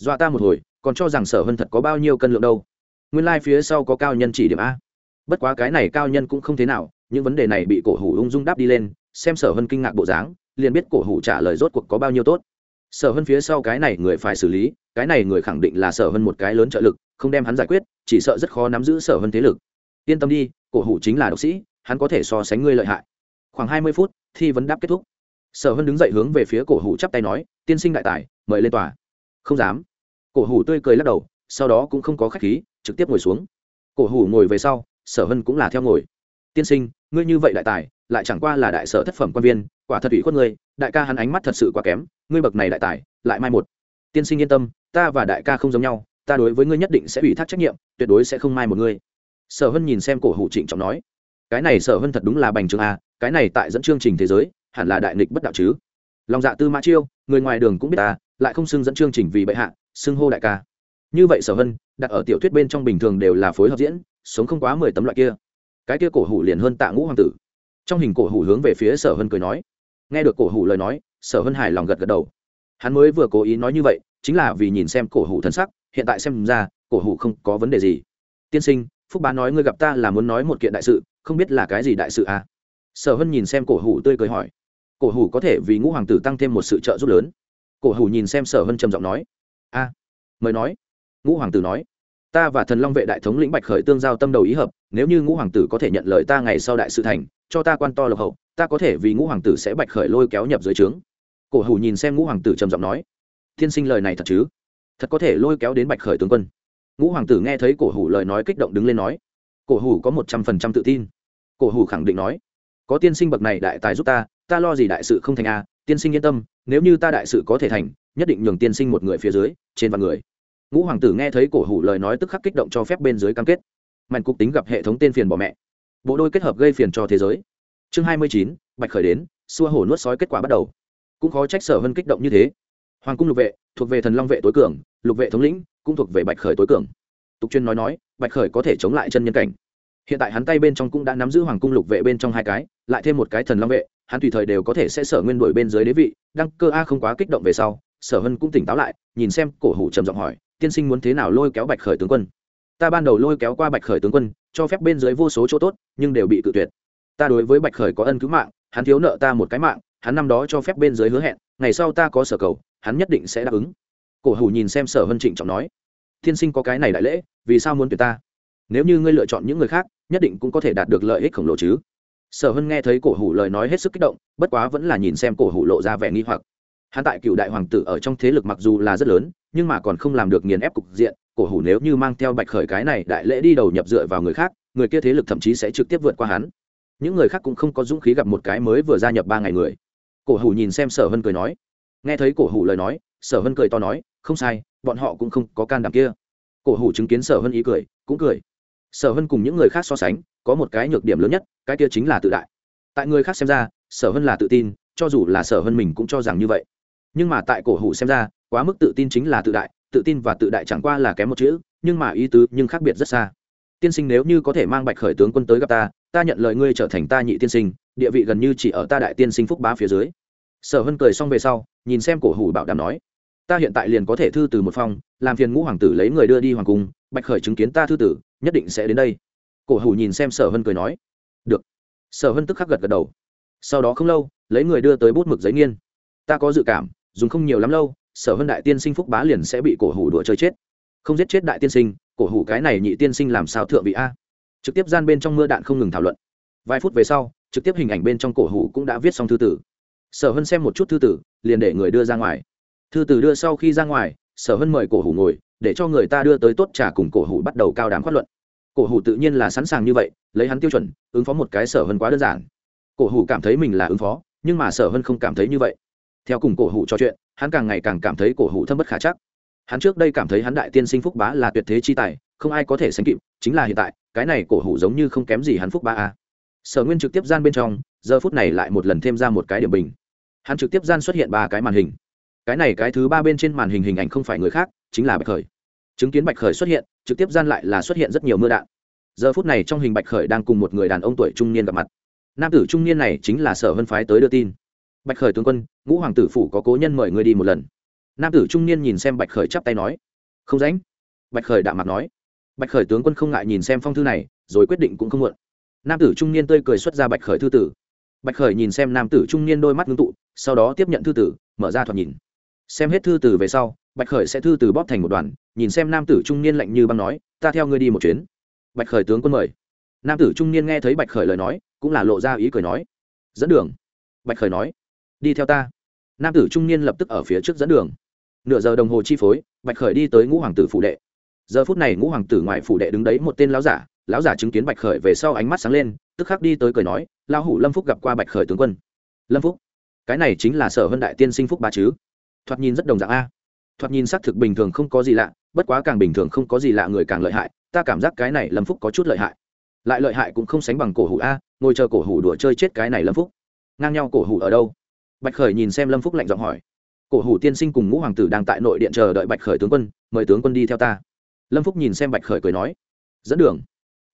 dọa ta một hồi, còn cho rằng sở hân thật có bao nhiêu cân lượng đâu. Nguyên lai、like、phía sau có cao nhân chỉ điểm a. Bất quá cái này cao nhân cũng không thế nào, những vấn đề này bị cổ hủ ung dung đáp đi lên, xem sở hân kinh ngạc bộ dáng, liền biết cổ hủ trả lời rốt cuộc có bao nhiêu tốt. Sở hân phía sau cái này người phải xử lý, cái này người khẳng định là sở hân một cái lớn trợ lực, không đem hắn giải quyết, chỉ sợ rất khó nắm giữ sở hân thế lực. Yên tâm đi, cổ hủ chính là độc sĩ, hắn có thể so sánh ngươi lợi hại. Khoảng hai mươi phút, thi vấn đáp kết thúc. Sở hân đứng dậy hướng về phía cổ hủ chắp tay nói, tiên sinh đại tài, mời lên tòa. Không dám cổ hủ tươi cười lắc đầu, sau đó cũng không có khách khí, trực tiếp ngồi xuống. Cổ hủ ngồi về sau, sở hân cũng là theo ngồi. Tiên sinh, ngươi như vậy đại tài, lại chẳng qua là đại sở thất phẩm quan viên, quả thật ủy khuất ngươi, đại ca hắn ánh mắt thật sự quá kém, ngươi bậc này đại tài, lại mai một. Tiên sinh yên tâm, ta và đại ca không giống nhau, ta đối với ngươi nhất định sẽ ủy thác trách nhiệm, tuyệt đối sẽ không mai một ngươi. Sở hân nhìn xem cổ hủ trịnh trọng nói. Cái này sở hân thật đúng là bành trường a à, cái này tại dẫn chương trình thế giới, hẳn là đại nghịch bất đạo chứ lòng dạ tư mã chiêu, người ngoài đường cũng biết ta, lại không xưng dẫn chương trình vì bệ hạ, xưng hô đại ca. Như vậy sở hân, đặt ở tiểu thuyết bên trong bình thường đều là phối hợp diễn, sống không quá mười tấm loại kia. Cái kia cổ hủ liền hơn tạ ngũ hoàng tử. Trong hình cổ hủ hướng về phía sở hân cười nói. Nghe được cổ hủ lời nói, sở hân hài lòng gật gật đầu. Hắn mới vừa cố ý nói như vậy, chính là vì nhìn xem cổ hủ thân sắc, hiện tại xem ra, cổ hủ không có vấn đề gì. Tiên sinh, phúc bá nói ngươi gặp ta là muốn nói một kiện đại sự, không biết là cái gì đại sự à? Sở hân nhìn xem cổ hủ tươi cười hỏi cổ hủ có thể vì ngũ hoàng tử tăng thêm một sự trợ giúp lớn. Cổ hủ nhìn xem sở hân trầm giọng nói, a, mời nói. Ngũ hoàng tử nói, ta và thần long vệ đại thống lĩnh bạch khởi tương giao tâm đầu ý hợp, nếu như ngũ hoàng tử có thể nhận lời ta ngày sau đại sự thành, cho ta quan to lộc hậu, ta có thể vì ngũ hoàng tử sẽ bạch khởi lôi kéo nhập dưới trướng. Cổ hủ nhìn xem ngũ hoàng tử trầm giọng nói, thiên sinh lời này thật chứ? Thật có thể lôi kéo đến bạch khởi tướng quân. Ngũ hoàng tử nghe thấy cổ hủ lời nói kích động đứng lên nói, cổ hủ có một trăm phần trăm tự tin. Cổ hủ khẳng định nói, có tiên sinh bậc này đại tài giúp ta ta lo gì đại sự không thành a, tiên sinh yên tâm, nếu như ta đại sự có thể thành, nhất định nhường tiên sinh một người phía dưới, trên vạn người. Ngũ hoàng tử nghe thấy cổ hủ lời nói tức khắc kích động cho phép bên dưới cam kết. Mạnh cục tính gặp hệ thống tên phiền bỏ mẹ. Bộ đôi kết hợp gây phiền cho thế giới. Chương hai mươi chín, bạch khởi đến, xua hổ nuốt sói kết quả bắt đầu. Cũng khó trách sở vân kích động như thế. Hoàng cung lục vệ, thuộc về thần long vệ tối cường, lục vệ thống lĩnh, cũng thuộc về bạch khởi tối cường. Tục chuyên nói nói, bạch khởi có thể chống lại chân nhân cảnh hiện tại hắn tay bên trong cũng đã nắm giữ hoàng cung lục vệ bên trong hai cái, lại thêm một cái thần long vệ, hắn tùy thời đều có thể sẽ sở nguyên đuổi bên dưới đế vị. Đăng cơ a không quá kích động về sau, sở hân cũng tỉnh táo lại, nhìn xem cổ hủ trầm giọng hỏi, tiên sinh muốn thế nào lôi kéo bạch khởi tướng quân? Ta ban đầu lôi kéo qua bạch khởi tướng quân, cho phép bên dưới vô số chỗ tốt, nhưng đều bị cự tuyệt. Ta đối với bạch khởi có ân cứu mạng, hắn thiếu nợ ta một cái mạng, hắn năm đó cho phép bên dưới hứa hẹn, ngày sau ta có sở cầu, hắn nhất định sẽ đáp ứng. Cổ hủ nhìn xem sở hân trịnh trọng nói, tiên sinh có cái này đại lễ, vì sao muốn tuyệt ta? Nếu như ngươi lựa chọn những người khác nhất định cũng có thể đạt được lợi ích khổng lồ chứ. Sở hân nghe thấy cổ hủ lời nói hết sức kích động, bất quá vẫn là nhìn xem cổ hủ lộ ra vẻ nghi hoặc. Hắn tại cựu đại hoàng tử ở trong thế lực mặc dù là rất lớn, nhưng mà còn không làm được nghiền ép cục diện, cổ hủ nếu như mang theo bạch khởi cái này đại lễ đi đầu nhập dựa vào người khác, người kia thế lực thậm chí sẽ trực tiếp vượt qua hắn. Những người khác cũng không có dũng khí gặp một cái mới vừa gia nhập ba ngày người. Cổ hủ nhìn xem sở hân cười nói. Nghe thấy cổ hủ lời nói, sở hân cười to nói, không sai, bọn họ cũng không có can đảm kia. Cổ hủ chứng kiến sở hân ý cười, cũng cười sở hân cùng những người khác so sánh, có một cái nhược điểm lớn nhất, cái kia chính là tự đại. Tại người khác xem ra, sở hân là tự tin, cho dù là sở hân mình cũng cho rằng như vậy. Nhưng mà tại cổ hủ xem ra, quá mức tự tin chính là tự đại, tự tin và tự đại chẳng qua là kém một chữ, nhưng mà ý tứ nhưng khác biệt rất xa. Tiên sinh nếu như có thể mang bạch khởi tướng quân tới gặp ta ta nhận lời ngươi trở thành ta nhị tiên sinh, địa vị gần như chỉ ở ta đại tiên sinh phúc bá phía dưới. Sở hân cười xong về sau, nhìn xem cổ hủ bảo đảm nói, ta hiện tại liền có thể thư từ một phong làm phiền ngũ hoàng tử lấy người đưa đi hoàng cung, bạch khởi chứng kiến ta thư tử nhất định sẽ đến đây. Cổ hủ nhìn xem sở hân cười nói, được. Sở hân tức khắc gật gật đầu. Sau đó không lâu, lấy người đưa tới bút mực giấy nghiên. Ta có dự cảm, dùng không nhiều lắm lâu, sở hân đại tiên sinh phúc bá liền sẽ bị cổ hủ đùa chơi chết. Không giết chết đại tiên sinh, cổ hủ cái này nhị tiên sinh làm sao thượng vị a? Trực tiếp gian bên trong mưa đạn không ngừng thảo luận. Vài phút về sau, trực tiếp hình ảnh bên trong cổ hủ cũng đã viết xong thư tử. Sở hân xem một chút thư tử, liền để người đưa ra ngoài. Thư tử đưa sau khi ra ngoài sở hân mời cổ hủ ngồi, để cho người ta đưa tới tốt trà cùng cổ hủ bắt đầu cao đám phát luận. Cổ hủ tự nhiên là sẵn sàng như vậy, lấy hắn tiêu chuẩn, ứng phó một cái sở hân quá đơn giản. Cổ hủ cảm thấy mình là ứng phó, nhưng mà sở hân không cảm thấy như vậy. Theo cùng cổ hủ trò chuyện, hắn càng ngày càng cảm thấy cổ hủ thâm bất khả chắc. Hắn trước đây cảm thấy hắn đại tiên sinh phúc bá là tuyệt thế chi tài, không ai có thể sánh kịp, chính là hiện tại, cái này cổ hủ giống như không kém gì hắn phúc bá a. Sở nguyên trực tiếp gian bên trong, giờ phút này lại một lần thêm ra một cái điểm bình. Hắn trực tiếp gian xuất hiện ba cái màn hình cái này cái thứ ba bên trên màn hình hình ảnh không phải người khác, chính là bạch khởi. Chứng kiến bạch khởi xuất hiện, trực tiếp gian lại là xuất hiện rất nhiều mưa đạn. Giờ phút này trong hình bạch khởi đang cùng một người đàn ông tuổi trung niên gặp mặt. Nam tử trung niên này chính là sở vân phái tới đưa tin. Bạch khởi tướng quân, ngũ hoàng tử phủ có cố nhân mời ngươi đi một lần. Nam tử trung niên nhìn xem bạch khởi chắp tay nói. Không ránh bạch khởi đạm mặt nói. Bạch khởi tướng quân không ngại nhìn xem phong thư này, rồi quyết định cũng không muộn. Nam tử trung niên tươi cười xuất ra bạch khởi thư tử. Bạch khởi nhìn xem nam tử trung niên đôi mắt ngưng tụ, sau đó tiếp nhận thư tử, mở ra thoạt nhìn xem hết thư từ về sau, bạch khởi sẽ thư từ bóp thành một đoàn, nhìn xem nam tử trung niên lạnh như băng nói, ta theo ngươi đi một chuyến. Bạch khởi tướng quân mời. Nam tử trung niên nghe thấy bạch khởi lời nói, cũng là lộ ra ý cười nói, dẫn đường. Bạch khởi nói, đi theo ta. Nam tử trung niên lập tức ở phía trước dẫn đường. Nửa giờ đồng hồ chi phối, bạch khởi đi tới ngũ hoàng tử phụ đệ. Giờ phút này ngũ hoàng tử ngoài phụ đệ đứng đấy một tên lão giả lão giả chứng kiến bạch khởi về sau ánh mắt sáng lên, tức khắc đi tới cười nói, lão hủ lâm phúc gặp qua bạch khởi tướng quân. Lâm phúc? Cái này chính là sở hân đại tiên sinh phúc ba chứ? Thoạt nhìn rất đồng dạng a. Thoạt nhìn xác thực bình thường không có gì lạ, bất quá càng bình thường không có gì lạ người càng lợi hại, ta cảm giác cái này lâm phúc có chút lợi hại. Lại lợi hại cũng không sánh bằng cổ hủ a, ngồi chờ cổ hủ đùa chơi chết cái này lâm phúc. Ngang nhau cổ hủ ở đâu? Bạch khởi nhìn xem lâm phúc lạnh giọng hỏi. Cổ hủ tiên sinh cùng ngũ hoàng tử đang tại nội điện chờ đợi bạch khởi tướng quân, mời tướng quân đi theo ta. Lâm phúc nhìn xem bạch khởi cười nói. Dẫn đường.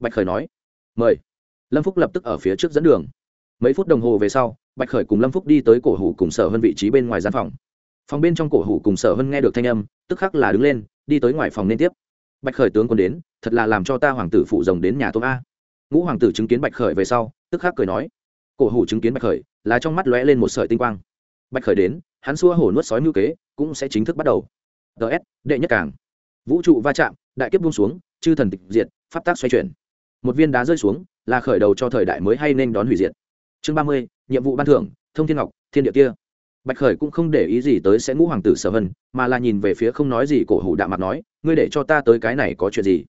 Bạch khởi nói. Mời. Lâm phúc lập tức ở phía trước dẫn đường. Mấy phút đồng hồ về sau, bạch khởi cùng lâm phúc đi tới cổ hủ cùng sở hơn vị trí bên ngoài gian phòng phòng bên trong cổ hủ cùng sở hơn nghe được thanh âm, tức khắc là đứng lên, đi tới ngoài phòng nên tiếp. Bạch khởi tướng quân đến, thật là làm cho ta hoàng tử phụ rồng đến nhà tôm a. Ngũ hoàng tử chứng kiến bạch khởi về sau, tức khắc cười nói. Cổ hủ chứng kiến bạch khởi, là trong mắt lóe lên một sợi tinh quang. Bạch khởi đến, hắn xua hổ nuốt sói ngữ kế, cũng sẽ chính thức bắt đầu. Ts đệ nhất càng. Vũ trụ va chạm, đại kiếp buông xuống, chư thần tịch diệt, pháp tác xoay chuyển. Một viên đá rơi xuống, là khởi đầu cho thời đại mới hay nên đón hủy diệt. Chương ba mươi, nhiệm vụ ban thưởng, thông thiên ngọc, thiên địa kia bạch khởi cũng không để ý gì tới sẽ ngũ hoàng tử sở hân, mà là nhìn về phía không nói gì cổ hủ đạm mặt nói, ngươi để cho ta tới cái này có chuyện gì?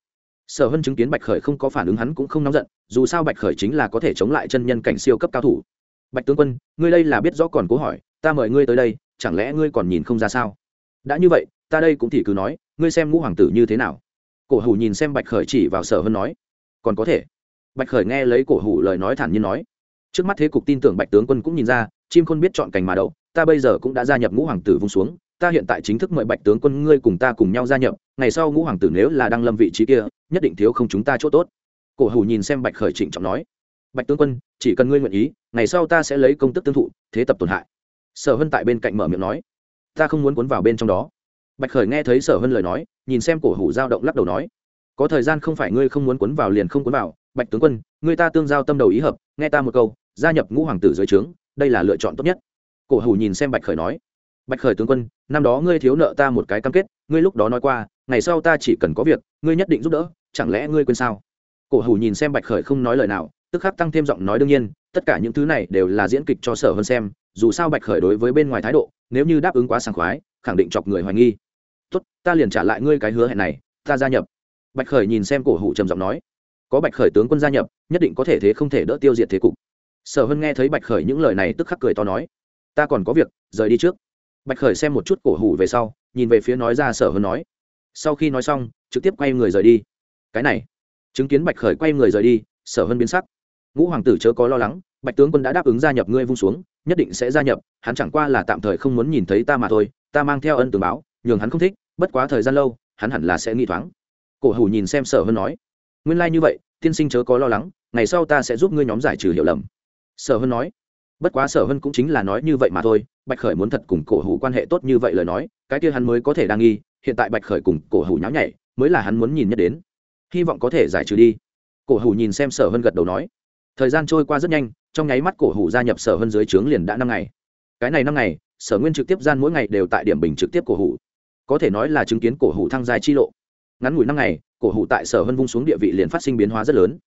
Sở hân chứng kiến bạch khởi không có phản ứng hắn cũng không nóng giận, dù sao bạch khởi chính là có thể chống lại chân nhân cảnh siêu cấp cao thủ. Bạch tướng quân, ngươi đây là biết rõ còn cố hỏi, ta mời ngươi tới đây, chẳng lẽ ngươi còn nhìn không ra sao? Đã như vậy, ta đây cũng thì cứ nói, ngươi xem ngũ hoàng tử như thế nào. Cổ hủ nhìn xem bạch khởi chỉ vào sở hân nói, còn có thể. Bạch khởi nghe lấy cổ hủ lời nói thản nhiên nói. Trước mắt thế cục tin tưởng bạch tướng quân cũng nhìn ra, chim khôn biết chọn cành mà đậu ta bây giờ cũng đã gia nhập ngũ hoàng tử vung xuống, ta hiện tại chính thức mời bạch tướng quân ngươi cùng ta cùng nhau gia nhập, ngày sau ngũ hoàng tử nếu là đang lâm vị trí kia, nhất định thiếu không chúng ta chỗ tốt. Cổ hủ nhìn xem bạch khởi trịnh trọng nói. Bạch tướng quân, chỉ cần ngươi nguyện ý, ngày sau ta sẽ lấy công tức tương thụ, thế tập tổn hại. Sở hân tại bên cạnh mở miệng nói. Ta không muốn cuốn vào bên trong đó. Bạch khởi nghe thấy sở hân lời nói, nhìn xem cổ hủ dao động lắc đầu nói. Có thời gian không phải ngươi không muốn cuốn vào liền không cuốn vào, bạch tướng quân, ngươi ta tương giao tâm đầu ý hợp, nghe ta một câu, gia nhập ngũ hoàng tử dưới trướng, đây là lựa chọn tốt nhất cổ hủ nhìn xem bạch khởi nói, bạch khởi tướng quân, năm đó ngươi thiếu nợ ta một cái cam kết, ngươi lúc đó nói qua, ngày sau ta chỉ cần có việc, ngươi nhất định giúp đỡ, chẳng lẽ ngươi quên sao? Cổ hủ nhìn xem bạch khởi không nói lời nào, tức khắc tăng thêm giọng nói đương nhiên, tất cả những thứ này đều là diễn kịch cho sở hơn xem, dù sao bạch khởi đối với bên ngoài thái độ, nếu như đáp ứng quá sảng khoái, khẳng định chọc người hoài nghi. Tốt, ta liền trả lại ngươi cái hứa hẹn này, ta gia nhập. Bạch khởi nhìn xem cổ hủ trầm giọng nói, có bạch khởi tướng quân gia nhập, nhất định có thể thế không thể đỡ tiêu diệt thế cục. Sở hân nghe thấy bạch khởi những lời này tức khắc cười to nói ta còn có việc, rời đi trước. Bạch khởi xem một chút cổ hủ về sau, nhìn về phía nói ra sở hơn nói. Sau khi nói xong, trực tiếp quay người rời đi. Cái này, chứng kiến bạch khởi quay người rời đi, sở hơn biến sắc. Ngũ hoàng tử chớ có lo lắng, bạch tướng quân đã đáp ứng gia nhập ngươi vung xuống, nhất định sẽ gia nhập, hắn chẳng qua là tạm thời không muốn nhìn thấy ta mà thôi, ta mang theo ân tường báo, nhường hắn không thích, bất quá thời gian lâu, hắn hẳn là sẽ nghi thoáng. Cổ hủ nhìn xem sở hơn nói. Nguyên lai、like、như vậy, tiên sinh chớ có lo lắng, ngày sau ta sẽ giúp ngươi nhóm giải trừ hiểu lầm. Sở hơn nói bất quá sở hân cũng chính là nói như vậy mà thôi, bạch khởi muốn thật cùng cổ hủ quan hệ tốt như vậy lời nói, cái kia hắn mới có thể đa nghi, hiện tại bạch khởi cùng cổ hủ nháo nhảy, mới là hắn muốn nhìn nhất đến. Hy vọng có thể giải trừ đi. Cổ hủ nhìn xem sở hân gật đầu nói, thời gian trôi qua rất nhanh, trong nháy mắt cổ hủ gia nhập sở hân dưới trướng liền đã năm ngày. Cái này năm ngày, sở nguyên trực tiếp gian mỗi ngày đều tại điểm bình trực tiếp cổ hủ. Có thể nói là chứng kiến cổ hủ thăng dài chi lộ. Ngắn ngủi năm ngày, cổ hủ tại sở hân vung xuống địa vị liền phát sinh biến hóa rất lớn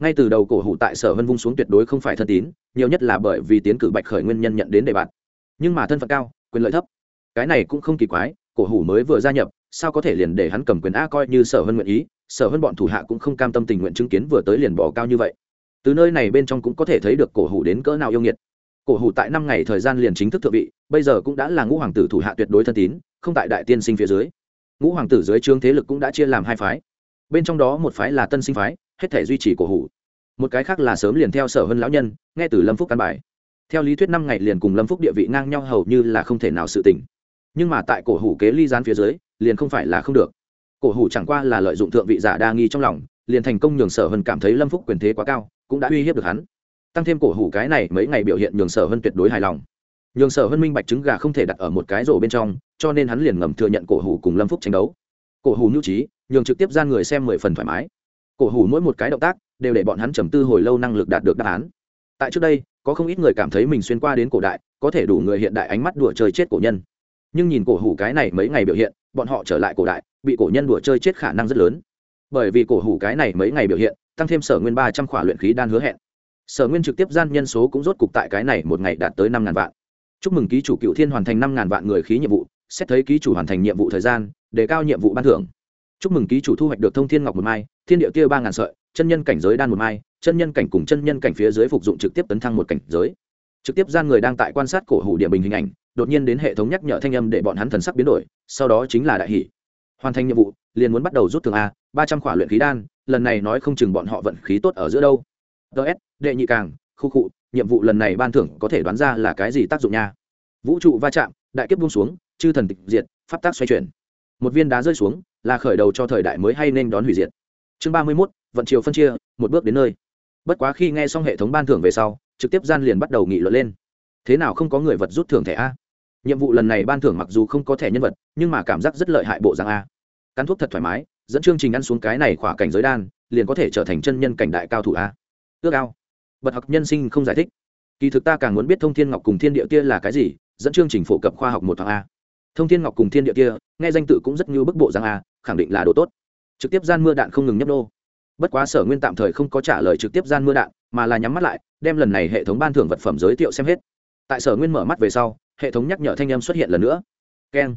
ngay từ đầu cổ hủ tại sở hân vung xuống tuyệt đối không phải thân tín, nhiều nhất là bởi vì tiến cử bạch khởi nguyên nhân nhận đến đề bạt. Nhưng mà thân phận cao, quyền lợi thấp. Cái này cũng không kỳ quái, cổ hủ mới vừa gia nhập, sao có thể liền để hắn cầm quyền a coi như sở hân nguyện ý, sở hân bọn thủ hạ cũng không cam tâm tình nguyện chứng kiến vừa tới liền bỏ cao như vậy. Từ nơi này bên trong cũng có thể thấy được cổ hủ đến cỡ nào yêu nghiệt. Cổ hủ tại năm ngày thời gian liền chính thức thượng vị, bây giờ cũng đã là ngũ hoàng tử thủ hạ tuyệt đối thân tín, không tại đại tiên sinh phía dưới. Ngũ hoàng tử dưới trương thế lực cũng đã chia làm hai phái. Bên trong đó một phái là tân sinh phái hết thể duy trì cổ hủ. Một cái khác là sớm liền theo sở hân lão nhân, nghe từ lâm phúc căn bài. Theo lý thuyết năm ngày liền cùng lâm phúc địa vị ngang nhau hầu như là không thể nào sự tỉnh nhưng mà tại cổ hủ kế ly gián phía dưới, liền không phải là không được. Cổ hủ chẳng qua là lợi dụng thượng vị giả đa nghi trong lòng, liền thành công nhường sở hân cảm thấy lâm phúc quyền thế quá cao, cũng đã uy hiếp được hắn. Tăng thêm cổ hủ cái này mấy ngày biểu hiện nhường sở hân tuyệt đối hài lòng. Nhường sở hân minh bạch trứng gà không thể đặt ở một cái rổ bên trong, cho nên hắn liền ngầm thừa nhận cổ hủ cùng lâm phúc tranh đấu. Cổ hủ nhu trí, nhường trực tiếp gian người xem mười phần thoải mái cổ hủ mỗi một cái động tác đều để bọn hắn trầm tư hồi lâu năng lực đạt được đáp án. Tại trước đây, có không ít người cảm thấy mình xuyên qua đến cổ đại, có thể đủ người hiện đại ánh mắt đùa chơi chết cổ nhân. Nhưng nhìn cổ hủ cái này mấy ngày biểu hiện, bọn họ trở lại cổ đại, bị cổ nhân đùa chơi chết khả năng rất lớn. Bởi vì cổ hủ cái này mấy ngày biểu hiện, tăng thêm sở nguyên ba trăm khỏa luyện khí đan hứa hẹn. Sở nguyên trực tiếp gian nhân số cũng rốt cục tại cái này một ngày đạt tới năm ngàn vạn. Chúc mừng ký chủ cựu thiên hoàn thành năm ngàn vạn người khí nhiệm vụ, xét thấy ký chủ hoàn thành nhiệm vụ thời gian, đề cao nhiệm vụ ban thưởng chúc mừng ký chủ thu hoạch được thông thiên ngọc một mai, thiên địa kia ba ngàn sợi, chân nhân cảnh giới đan một mai, chân nhân cảnh cùng chân nhân cảnh phía dưới phục dụng trực tiếp tấn thăng một cảnh giới. Trực tiếp gian người đang tại quan sát cổ hủ địa bình hình ảnh, đột nhiên đến hệ thống nhắc nhở thanh âm để bọn hắn thần sắc biến đổi, sau đó chính là đại hỷ. Hoàn thành nhiệm vụ, liền muốn bắt đầu rút thường a, ba trăm khỏa luyện khí đan, lần này nói không chừng bọn họ vận khí tốt ở giữa đâu. Ts đệ nhị càng, khu cụ nhiệm vụ lần này ban thưởng có thể đoán ra là cái gì tác dụng nha. Vũ trụ va chạm, đại kiếp buông xuống, chư thần tịch diệt, pháp tác xoay chuyển. Một viên đá rơi xuống là khởi đầu cho thời đại mới hay nên đón hủy diệt. Chương ba mươi mốt, vận chiều phân chia, một bước đến nơi. Bất quá khi nghe xong hệ thống ban thưởng về sau, trực tiếp gian liền bắt đầu nghị luận lên. Thế nào không có người vật rút thưởng thẻ a? Nhiệm vụ lần này ban thưởng mặc dù không có thẻ nhân vật, nhưng mà cảm giác rất lợi hại bộ dạng a. Cắn thuốc thật thoải mái, dẫn chương trình ăn xuống cái này khỏa cảnh giới đan, liền có thể trở thành chân nhân cảnh đại cao thủ a. Ước ao. Bật học nhân sinh không giải thích. Kỳ thực ta càng muốn biết thông thiên ngọc cùng thiên địa kia là cái gì, dẫn chương trình phổ cập khoa học một tháng a thông thiên ngọc cùng thiên địa kia, nghe danh tự cũng rất như bức bộ giang a, khẳng định là đồ tốt. Trực tiếp gian mưa đạn không ngừng nhấp nô. Bất quá sở nguyên tạm thời không có trả lời trực tiếp gian mưa đạn, mà là nhắm mắt lại, đem lần này hệ thống ban thưởng vật phẩm giới thiệu xem hết. Tại sở nguyên mở mắt về sau, hệ thống nhắc nhở thanh em xuất hiện lần nữa. Keng.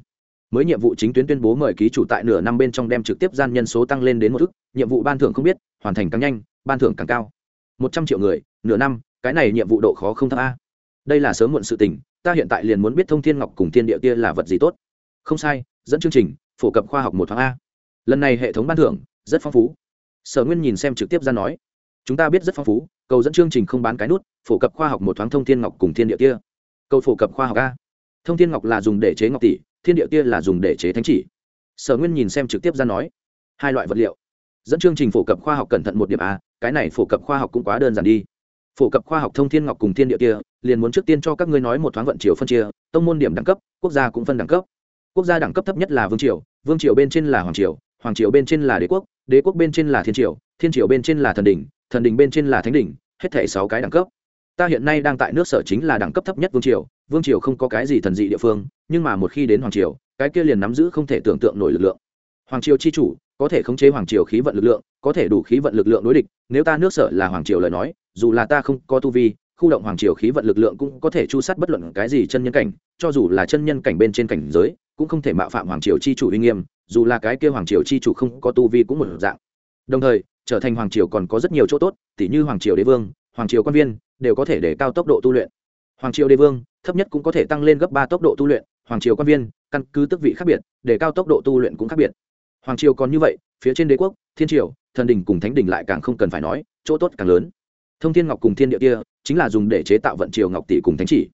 Mới nhiệm vụ chính tuyến tuyên bố mời ký chủ tại nửa năm bên trong đem trực tiếp gian nhân số tăng lên đến một thức nhiệm vụ ban thưởng không biết, hoàn thành càng nhanh, ban thưởng càng cao. Một trăm triệu người, nửa năm, cái này nhiệm vụ độ khó không thấp a đây là sớm muộn sự tình, ta hiện tại liền muốn biết thông thiên ngọc cùng thiên địa kia là vật gì tốt. Không sai, dẫn chương trình, phổ cập khoa học một tháng a. Lần này hệ thống ban thưởng, rất phong phú. Sở nguyên nhìn xem trực tiếp ra nói. Chúng ta biết rất phong phú, cầu dẫn chương trình không bán cái nút, phổ cập khoa học một thoáng thông thiên ngọc cùng thiên địa kia. Cầu phổ cập khoa học a. Thông thiên ngọc là dùng để chế ngọc tỷ, thiên địa kia là dùng để chế thánh chỉ. Sở nguyên nhìn xem trực tiếp ra nói. Hai loại vật liệu. Dẫn chương trình phổ cập khoa học cẩn thận một điểm a, cái này phổ cập khoa học cũng quá đơn giản đi phổ cập khoa học thông thiên ngọc cùng thiên địa kia, liền muốn trước tiên cho các ngươi nói một thoáng vận triều phân chia, tông môn điểm đẳng cấp, quốc gia cũng phân đẳng cấp. Quốc gia đẳng cấp thấp nhất là vương triều vương triều bên trên là hoàng triều hoàng triều bên trên là đế quốc đế quốc bên trên là thiên triều thiên triều bên trên là thần đình thần đình bên trên là thánh đình hết thảy sáu cái đẳng cấp. Ta hiện nay đang tại nước sở chính là đẳng cấp thấp nhất vương triều vương triều không có cái gì thần dị địa phương, nhưng mà một khi đến hoàng triều, cái kia liền nắm giữ không thể tưởng tượng nổi lực lượng. Hoàng triều chi chủ, có thể khống chế hoàng triều khí vận lực lượng, có thể đủ khí vận lực lượng đối địch, nếu ta nước sở là hoàng triều lời nói dù là ta không có tu vi, khu động hoàng triều khí vận lực lượng cũng có thể chu sát bất luận cái gì chân nhân cảnh, cho dù là chân nhân cảnh bên trên cảnh giới, cũng không thể mạo phạm hoàng triều chi chủ uy nghiêm, dù là cái kia hoàng triều chi chủ không có tu vi cũng một dạng. Đồng thời, trở thành hoàng triều còn có rất nhiều chỗ tốt, tỉ như hoàng triều đế vương, hoàng triều quan viên, đều có thể để cao tốc độ tu luyện. Hoàng triều đế vương, thấp nhất cũng có thể tăng lên gấp ba tốc độ tu luyện, hoàng triều quan viên, căn cứ tức vị khác biệt, để cao tốc độ tu luyện cũng khác biệt. Hoàng triều còn như vậy, phía trên đế quốc, thiên triều, thần đình cùng thánh đình lại càng không cần phải nói, chỗ tốt càng lớn thông thiên ngọc cùng thiên địa kia chính là dùng để chế tạo vận triều ngọc tỷ cùng thánh chỉ.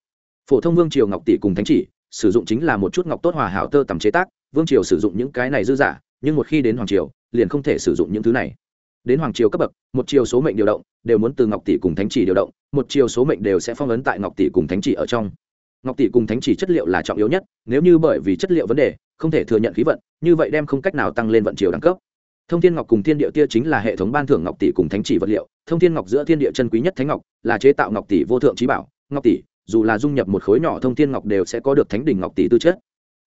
Phổ thông vương triều ngọc tỷ cùng thánh chỉ sử dụng chính là một chút ngọc tốt hòa hảo tơ tầm chế tác, vương triều sử dụng những cái này dư giả, nhưng một khi đến hoàng triều, liền không thể sử dụng những thứ này. Đến hoàng triều cấp bậc, một triều số mệnh điều động đều muốn từ ngọc tỷ cùng thánh chỉ điều động, một triều số mệnh đều sẽ phong ấn tại ngọc tỷ cùng thánh chỉ ở trong. Ngọc tỷ cùng thánh chỉ chất liệu là trọng yếu nhất, nếu như bởi vì chất liệu vấn đề, không thể thừa nhận khí vận, như vậy đem không cách nào tăng lên vận triều đẳng cấp thông thiên ngọc cùng thiên địa kia chính là hệ thống ban thưởng ngọc tỷ cùng thánh chỉ vật liệu. Thông thiên ngọc giữa thiên địa chân quý nhất thánh ngọc là chế tạo ngọc tỷ vô thượng trí bảo. Ngọc tỷ, dù là dung nhập một khối nhỏ thông thiên ngọc đều sẽ có được thánh đỉnh ngọc tỷ tư chất.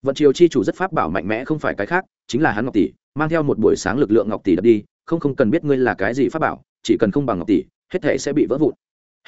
Vận triều chi chủ rất pháp bảo mạnh mẽ không phải cái khác, chính là hắn ngọc tỷ, mang theo một buổi sáng lực lượng ngọc tỷ đập đi, không không cần biết ngươi là cái gì pháp bảo, chỉ cần không bằng ngọc tỷ, hết thể sẽ bị vỡ vụn.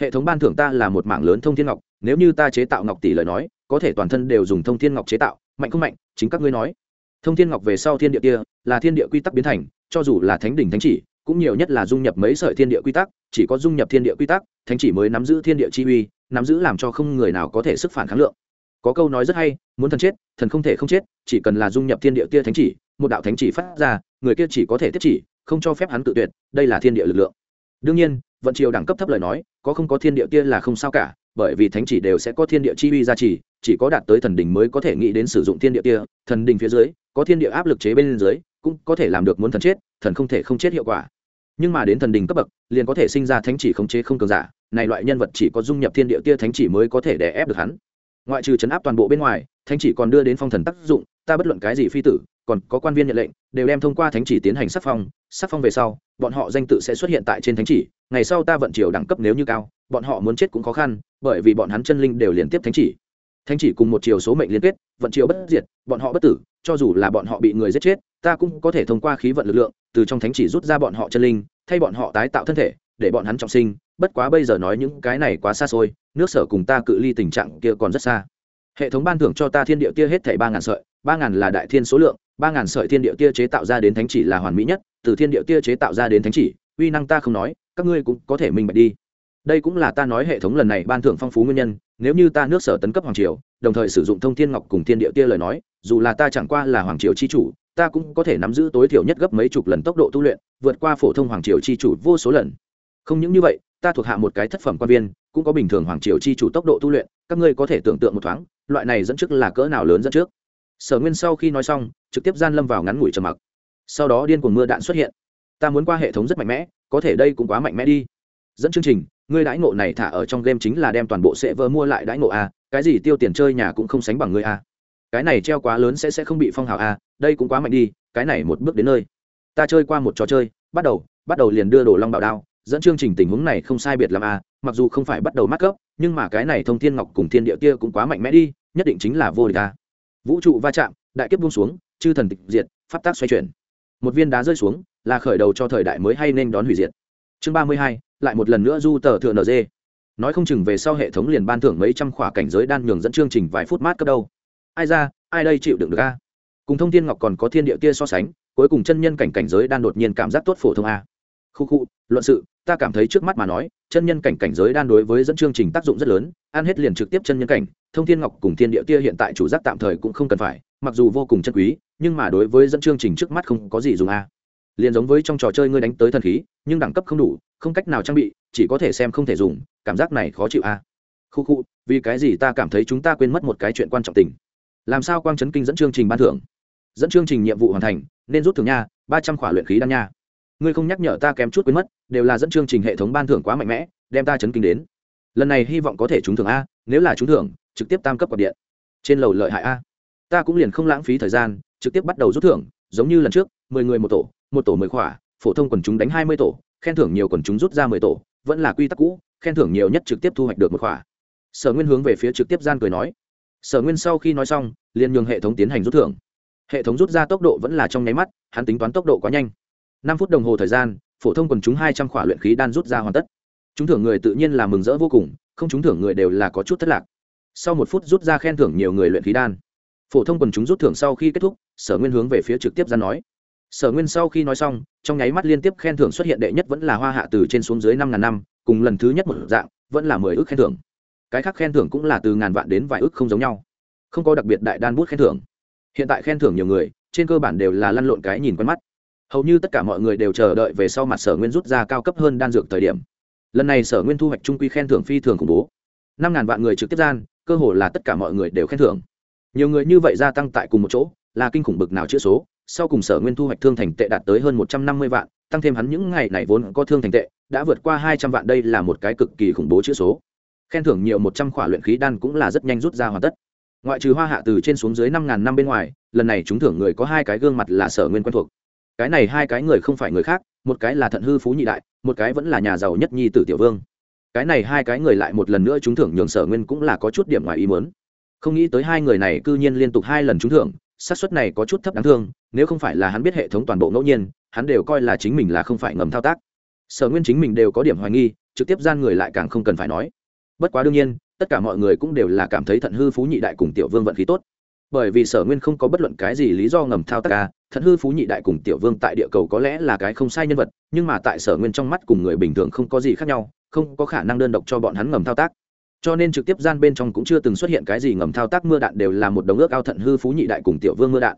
Hệ thống ban thưởng ta là một mảng lớn thông thiên ngọc, nếu như ta chế tạo ngọc tỷ lời nói, có thể toàn thân đều dùng thông thiên ngọc chế tạo, mạnh không mạnh, chính các ngươi nói. Thông thiên ngọc về sau thiên địa kia là thiên địa quy tắc biến thành cho dù là thánh đỉnh thánh chỉ, cũng nhiều nhất là dung nhập mấy sợi thiên địa quy tắc, chỉ có dung nhập thiên địa quy tắc, thánh chỉ mới nắm giữ thiên địa chi uy, nắm giữ làm cho không người nào có thể sức phản kháng lượng. Có câu nói rất hay, muốn thần chết, thần không thể không chết, chỉ cần là dung nhập thiên địa kia thánh chỉ, một đạo thánh chỉ phát ra, người kia chỉ có thể tiếp chỉ, không cho phép hắn tự tuyệt, đây là thiên địa lực lượng. Đương nhiên, vận triều đẳng cấp thấp lời nói, có không có thiên địa kia là không sao cả, bởi vì thánh chỉ đều sẽ có thiên địa chi uy gia trì, chỉ có đạt tới thần đình mới có thể nghĩ đến sử dụng thiên địa kia, thần đình phía dưới, có thiên địa áp lực chế bên dưới cũng có thể làm được muốn thần chết, thần không thể không chết hiệu quả. Nhưng mà đến thần đình cấp bậc, liền có thể sinh ra thánh chỉ khống chế không cường giả, này loại nhân vật chỉ có dung nhập thiên địa tia thánh chỉ mới có thể đè ép được hắn. Ngoại trừ chấn áp toàn bộ bên ngoài, thánh chỉ còn đưa đến phong thần tác dụng, ta bất luận cái gì phi tử, còn có quan viên nhận lệnh, đều đem thông qua thánh chỉ tiến hành sắc phong sắc phong về sau, bọn họ danh tự sẽ xuất hiện tại trên thánh chỉ, ngày sau ta vận chiều đẳng cấp nếu như cao, bọn họ muốn chết cũng khó khăn, bởi vì bọn hắn chân linh đều liên tiếp thánh chỉ thánh chỉ cùng một chiều số mệnh liên kết, vận chiều bất diệt, bọn họ bất tử, cho dù là bọn họ bị người giết chết, ta cũng có thể thông qua khí vận lực lượng, từ trong thánh chỉ rút ra bọn họ chân linh, thay bọn họ tái tạo thân thể, để bọn hắn trọng sinh. Bất quá bây giờ nói những cái này quá xa xôi, nước sở cùng ta cự ly tình trạng kia còn rất xa. Hệ thống ban thưởng cho ta thiên địa tia hết thảy ba ngàn sợi, ba ngàn là đại thiên số lượng, ba ngàn sợi thiên địa tia chế tạo ra đến thánh chỉ là hoàn mỹ nhất, từ thiên địa tia chế tạo ra đến thánh chỉ, uy năng ta không nói, các ngươi cũng có thể minh bạch đi đây cũng là ta nói hệ thống lần này ban thưởng phong phú nguyên nhân, nếu như ta nước sở tấn cấp hoàng triều, đồng thời sử dụng thông thiên ngọc cùng thiên địa kia lời nói, dù là ta chẳng qua là hoàng triều chi chủ, ta cũng có thể nắm giữ tối thiểu nhất gấp mấy chục lần tốc độ tu luyện, vượt qua phổ thông hoàng triều chi chủ vô số lần. Không những như vậy, ta thuộc hạ một cái thất phẩm quan viên, cũng có bình thường hoàng triều chi chủ tốc độ tu luyện, các ngươi có thể tưởng tượng một thoáng, loại này dẫn trước là cỡ nào lớn dẫn trước. Sở nguyên sau khi nói xong, trực tiếp gian lâm vào ngắn ngủi trầm mặc. Sau đó điên cuồng mưa đạn xuất hiện. Ta muốn qua hệ thống rất mạnh mẽ, có thể đây cũng quá mạnh mẽ đi. Dẫn chương trình ngươi đãi ngộ này thả ở trong game chính là đem toàn bộ sẽ vỡ mua lại đãi ngộ a, cái gì tiêu tiền chơi nhà cũng không sánh bằng ngươi a. Cái này treo quá lớn sẽ sẽ không bị phong hào a, đây cũng quá mạnh đi, cái này một bước đến nơi. Ta chơi qua một trò chơi, bắt đầu bắt đầu liền đưa đồ long bảo đao, dẫn chương trình tình huống này không sai biệt làm a, mặc dù không phải bắt đầu mắc cấp nhưng mà cái này thông thiên ngọc cùng thiên địa kia cũng quá mạnh mẽ đi, nhất định chính là vô địch a. Vũ trụ va chạm, đại kiếp buông xuống, chư thần tịch diệt, pháp tác xoay chuyển. Một viên đá rơi xuống, là khởi đầu cho thời đại mới hay nên đón hủy diệt. Chương ba mươi hai lại một lần nữa du tờ thừa nd nói không chừng về sau hệ thống liền ban thưởng mấy trăm khỏa cảnh giới đan nhường dẫn chương trình vài phút mát cấp đâu. Ai ra, ai đây chịu đựng được a? Cùng thông thiên ngọc còn có thiên địa kia so sánh, cuối cùng chân nhân cảnh cảnh giới đan đột nhiên cảm giác tốt phổ thông a. Khu khu, luận sự, ta cảm thấy trước mắt mà nói, chân nhân cảnh cảnh giới đan đối với dẫn chương trình tác dụng rất lớn, ăn hết liền trực tiếp chân nhân cảnh, thông thiên ngọc cùng thiên địa kia hiện tại chủ giác tạm thời cũng không cần phải, mặc dù vô cùng chân quý, nhưng mà đối với dẫn chương trình trước mắt không có gì dùng a. Liền giống với trong trò chơi ngươi đánh tới thần khí, nhưng đẳng cấp không đủ không cách nào trang bị, chỉ có thể xem không thể dùng, cảm giác này khó chịu a. Khu khu, vì cái gì ta cảm thấy chúng ta quên mất một cái chuyện quan trọng tình? Làm sao quang chấn kinh dẫn chương trình ban thưởng? Dẫn chương trình nhiệm vụ hoàn thành, nên rút thưởng nha, ba trăm khỏa luyện khí đan nha. Ngươi không nhắc nhở ta kém chút quên mất, đều là dẫn chương trình hệ thống ban thưởng quá mạnh mẽ, đem ta chấn kinh đến. Lần này hy vọng có thể trúng thưởng a, nếu là trúng thưởng, trực tiếp tam cấp quạt điện. Trên lầu lợi hại a. Ta cũng liền không lãng phí thời gian, trực tiếp bắt đầu rút thưởng, giống như lần trước, mười người một tổ một tổ mười khỏa, phổ thông quần chúng đánh hai mươi tổ khen thưởng nhiều quần chúng rút ra mười tổ, vẫn là quy tắc cũ, khen thưởng nhiều nhất trực tiếp thu hoạch được một khỏa. Sở nguyên hướng về phía trực tiếp gian cười nói. Sở nguyên sau khi nói xong, liền nhường hệ thống tiến hành rút thưởng. Hệ thống rút ra tốc độ vẫn là trong nháy mắt, hắn tính toán tốc độ quá nhanh. Năm phút đồng hồ thời gian, phổ thông quần chúng hai trăm khỏa luyện khí đan rút ra hoàn tất. Chúng thưởng người tự nhiên là mừng rỡ vô cùng, không chúng thưởng người đều là có chút thất lạc. Sau một phút rút ra khen thưởng nhiều người luyện khí đan. Phổ thông quần chúng rút thưởng sau khi kết thúc, sở nguyên hướng về phía trực tiếp gian nói sở nguyên sau khi nói xong, trong nháy mắt liên tiếp khen thưởng xuất hiện đệ nhất vẫn là hoa hạ từ trên xuống dưới năm ngàn năm, cùng lần thứ nhất một dạng, vẫn là mười ước khen thưởng. Cái khác khen thưởng cũng là từ ngàn vạn đến vài ước không giống nhau. Không có đặc biệt đại đan bút khen thưởng. Hiện tại khen thưởng nhiều người, trên cơ bản đều là lăn lộn cái nhìn quen mắt. Hầu như tất cả mọi người đều chờ đợi về sau mặt sở nguyên rút ra cao cấp hơn đan dược thời điểm. Lần này sở nguyên thu hoạch trung quy khen thưởng phi thường khủng bố. Năm ngàn vạn người trực tiếp gian, cơ hồ là tất cả mọi người đều khen thưởng. Nhiều người như vậy gia tăng tại cùng một chỗ, là kinh khủng bực nào chữa số sau cùng sở nguyên thu hoạch thương thành tệ đạt tới hơn một trăm năm mươi vạn, tăng thêm hắn những ngày này vốn có thương thành tệ, đã vượt qua hai trăm vạn, đây là một cái cực kỳ khủng bố chữ số. Khen thưởng nhiều một trăm khỏa luyện khí đan cũng là rất nhanh rút ra hoàn tất. Ngoại trừ hoa hạ từ trên xuống dưới năm ngàn năm bên ngoài, lần này chúng thưởng người có hai cái gương mặt là sở nguyên quen thuộc. Cái này hai cái người không phải người khác, một cái là thận hư phú nhị đại, một cái vẫn là nhà giàu nhất nhi tử tiểu vương. Cái này hai cái người lại một lần nữa chúng thưởng nhường sở nguyên cũng là có chút điểm ngoài ý muốn. Không nghĩ tới hai người này cư nhiên liên tục hai lần trúng thưởng xác suất này có chút thấp đáng thương, nếu không phải là hắn biết hệ thống toàn bộ ngẫu nhiên, hắn đều coi là chính mình là không phải ngầm thao tác. Sở nguyên chính mình đều có điểm hoài nghi, trực tiếp gian người lại càng không cần phải nói. Bất quá đương nhiên, tất cả mọi người cũng đều là cảm thấy thận hư phú nhị đại cùng tiểu vương vận khí tốt. Bởi vì sở nguyên không có bất luận cái gì lý do ngầm thao tác ca thận hư phú nhị đại cùng tiểu vương tại địa cầu có lẽ là cái không sai nhân vật, nhưng mà tại sở nguyên trong mắt cùng người bình thường không có gì khác nhau, không có khả năng đơn độc cho bọn hắn ngầm thao tác cho nên trực tiếp gian bên trong cũng chưa từng xuất hiện cái gì ngầm thao tác mưa đạn đều là một đống ước ao thận hư phú nhị đại cùng tiểu vương mưa đạn.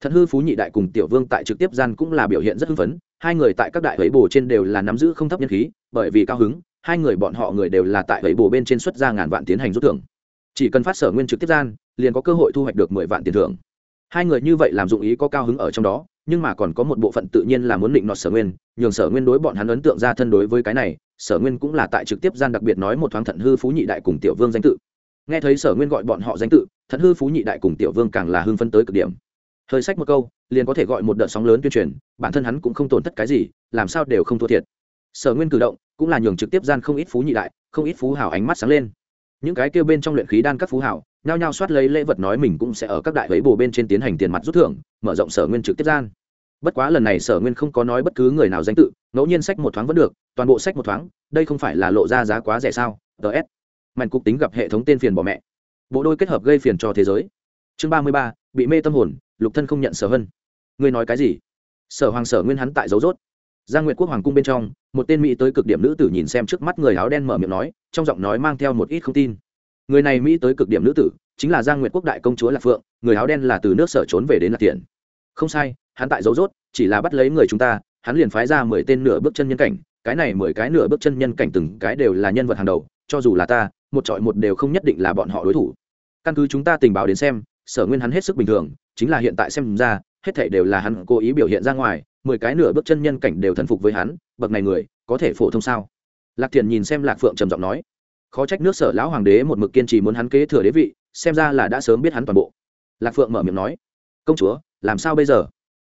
Thận hư phú nhị đại cùng tiểu vương tại trực tiếp gian cũng là biểu hiện rất hưng phấn, hai người tại các đại ấy bồ trên đều là nắm giữ không thấp nhân khí, bởi vì cao hứng, hai người bọn họ người đều là tại ấy bồ bên trên xuất ra ngàn vạn tiến hành rút thưởng. Chỉ cần phát sở nguyên trực tiếp gian, liền có cơ hội thu hoạch được mười vạn tiền thưởng. Hai người như vậy làm dụng ý có cao hứng ở trong đó, nhưng mà còn có một bộ phận tự nhiên là muốn định nọt sở nguyên, nhường sở nguyên đối bọn hắn ấn tượng ra thân đối với cái này sở nguyên cũng là tại trực tiếp gian đặc biệt nói một thoáng thận hư phú nhị đại cùng tiểu vương danh tự. Nghe thấy sở nguyên gọi bọn họ danh tự, thận hư phú nhị đại cùng tiểu vương càng là hưng phân tới cực điểm. Hơi sách một câu, liền có thể gọi một đợt sóng lớn tuyên truyền, bản thân hắn cũng không tổn thất cái gì, làm sao đều không thua thiệt. Sở nguyên cử động, cũng là nhường trực tiếp gian không ít phú nhị đại, không ít phú hào ánh mắt sáng lên. Những cái kêu bên trong luyện khí đan các phú hào, nhao nhao soát lấy lễ vật nói mình cũng sẽ ở các đại ấy bồ bên trên tiến hành tiền mặt rút thưởng, mở rộng sở nguyên trực tiếp gian bất quá lần này sở nguyên không có nói bất cứ người nào danh tự, ngẫu nhiên sách một thoáng vẫn được, toàn bộ sách một thoáng, đây không phải là lộ ra giá quá rẻ sao? Ts mạnh cục tính gặp hệ thống tên phiền bỏ mẹ. Bộ đôi kết hợp gây phiền cho thế giới. Chương ba mươi ba, bị mê tâm hồn, lục thân không nhận sở hân. Ngươi nói cái gì? Sở hoàng sở nguyên hắn tại dấu rốt. Giang nguyệt quốc hoàng cung bên trong, một tên mỹ tới cực điểm nữ tử nhìn xem trước mắt người áo đen mở miệng nói, trong giọng nói mang theo một ít không tin. Người này mỹ tới cực điểm nữ tử, chính là giang nguyệt quốc đại công chúa lạc phượng, người áo đen là từ nước sở trốn về đến lạc tiền không sai hắn tại dấu rốt, chỉ là bắt lấy người chúng ta, hắn liền phái ra mười tên nửa bước chân nhân cảnh, cái này mười cái nửa bước chân nhân cảnh từng cái đều là nhân vật hàng đầu, cho dù là ta, một trọi một đều không nhất định là bọn họ đối thủ. Căn cứ chúng ta tình báo đến xem, sở nguyên hắn hết sức bình thường, chính là hiện tại xem ra, hết thảy đều là hắn cố ý biểu hiện ra ngoài, mười cái nửa bước chân nhân cảnh đều thần phục với hắn, bậc này người, có thể phổ thông sao? Lạc thiện nhìn xem lạc phượng trầm giọng nói. Khó trách nước sở lão hoàng đế một mực kiên trì muốn hắn kế thừa đế vị, xem ra là đã sớm biết hắn toàn bộ. Lạc phượng mở miệng nói. Công chúa, làm sao bây giờ?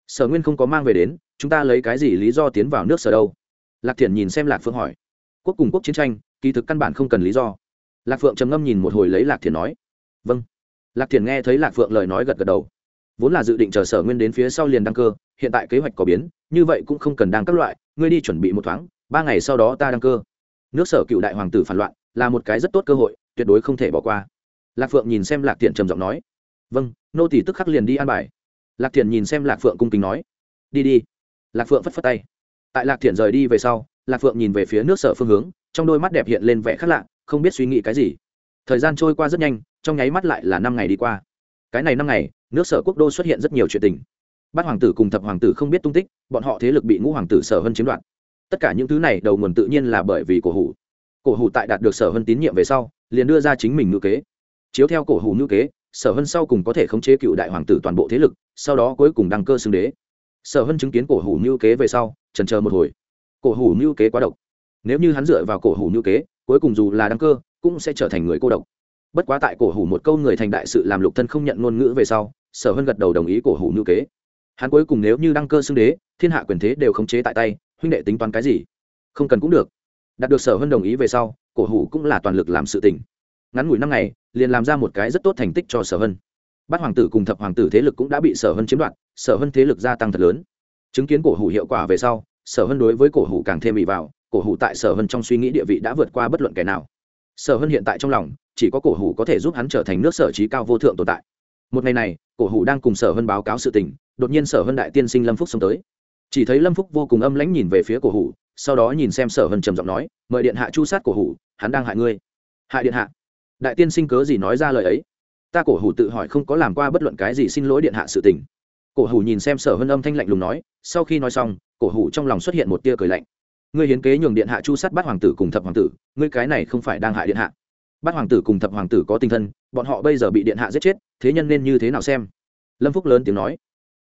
Sở nguyên không có mang về đến, chúng ta lấy cái gì lý do tiến vào nước sở đâu? Lạc thiện nhìn xem lạc phượng hỏi. Quốc cùng quốc chiến tranh, kỳ thực căn bản không cần lý do. Lạc phượng trầm ngâm nhìn một hồi lấy lạc thiện nói. Vâng. Lạc thiện nghe thấy lạc phượng lời nói gật gật đầu. Vốn là dự định chờ sở nguyên đến phía sau liền đăng cơ, hiện tại kế hoạch có biến, như vậy cũng không cần đăng các loại, ngươi đi chuẩn bị một thoáng, ba ngày sau đó ta đăng cơ. Nước sở cựu đại hoàng tử phản loạn, là một cái rất tốt cơ hội, tuyệt đối không thể bỏ qua. Lạc phượng nhìn xem lạc thiện trầm giọng nói. Vâng nô tỷ tức khắc liền đi an bài lạc thiện nhìn xem lạc phượng cung kính nói, đi đi. Lạc phượng phất phất tay. Tại lạc thiện rời đi về sau, lạc phượng nhìn về phía nước sở phương hướng, trong đôi mắt đẹp hiện lên vẻ khác lạ, không biết suy nghĩ cái gì. Thời gian trôi qua rất nhanh, trong nháy mắt lại là năm ngày đi qua. Cái này năm ngày, nước sở quốc đô xuất hiện rất nhiều chuyện tình. Bát hoàng tử cùng thập hoàng tử không biết tung tích, bọn họ thế lực bị ngũ hoàng tử sở hân chiếm đoạt. Tất cả những thứ này đầu nguồn tự nhiên là bởi vì cổ hủ. Cổ hủ tại đạt được sở hân tín nhiệm về sau, liền đưa ra chính mình ngữ kế. Chiếu theo cổ hủ ngữ kế sở hân sau cùng có thể khống chế cựu đại hoàng tử toàn bộ thế lực, sau đó cuối cùng đăng cơ xưng đế. Sở hân chứng kiến cổ hủ mưu kế về sau trần chờ một hồi. Cổ hủ mưu kế quá độc. Nếu như hắn dựa vào cổ hủ mưu kế, cuối cùng dù là đăng cơ, cũng sẽ trở thành người cô độc. Bất quá tại cổ hủ một câu người thành đại sự làm lục thân không nhận ngôn ngữ về sau, sở hân gật đầu đồng ý cổ hủ mưu kế. Hắn cuối cùng nếu như đăng cơ xưng đế, thiên hạ quyền thế đều khống chế tại tay, huynh đệ tính toán cái gì? Không cần cũng được. Đạt được sở hân đồng ý về sau, cổ hủ cũng là toàn lực làm sự tình ngắn ngủi năm ngày, liền làm ra một cái rất tốt thành tích cho sở hân. Bát hoàng tử cùng thập hoàng tử thế lực cũng đã bị sở hân chiếm đoạt, sở hân thế lực gia tăng thật lớn. Chứng kiến cổ hủ hiệu quả về sau, sở hân đối với cổ hủ càng thêm bị vào, cổ hủ tại sở hân trong suy nghĩ địa vị đã vượt qua bất luận kẻ nào. Sở hân hiện tại trong lòng, chỉ có cổ hủ có thể giúp hắn trở thành nước sở trí cao vô thượng tồn tại. Một ngày này, cổ hủ đang cùng sở hân báo cáo sự tình, đột nhiên sở hân đại tiên sinh lâm phúc xông tới. Chỉ thấy lâm phúc vô cùng âm lãnh nhìn về phía cổ hủ, sau đó nhìn xem sở hân trầm giọng nói, mời điện hạ chu sát cổ hủ, hắn đang hại ngươi. Hại điện hạ? Đại tiên sinh cớ gì nói ra lời ấy? Ta cổ hủ tự hỏi không có làm qua bất luận cái gì xin lỗi điện hạ sự tình. Cổ hủ nhìn xem sở hân âm thanh lạnh lùng nói, sau khi nói xong, cổ hủ trong lòng xuất hiện một tia cười lạnh. Ngươi hiến kế nhường điện hạ chu sát bắt hoàng tử cùng thập hoàng tử, ngươi cái này không phải đang hại điện hạ. Bắt hoàng tử cùng thập hoàng tử có tinh thân, bọn họ bây giờ bị điện hạ giết chết, thế nhân nên như thế nào xem? Lâm phúc lớn tiếng nói,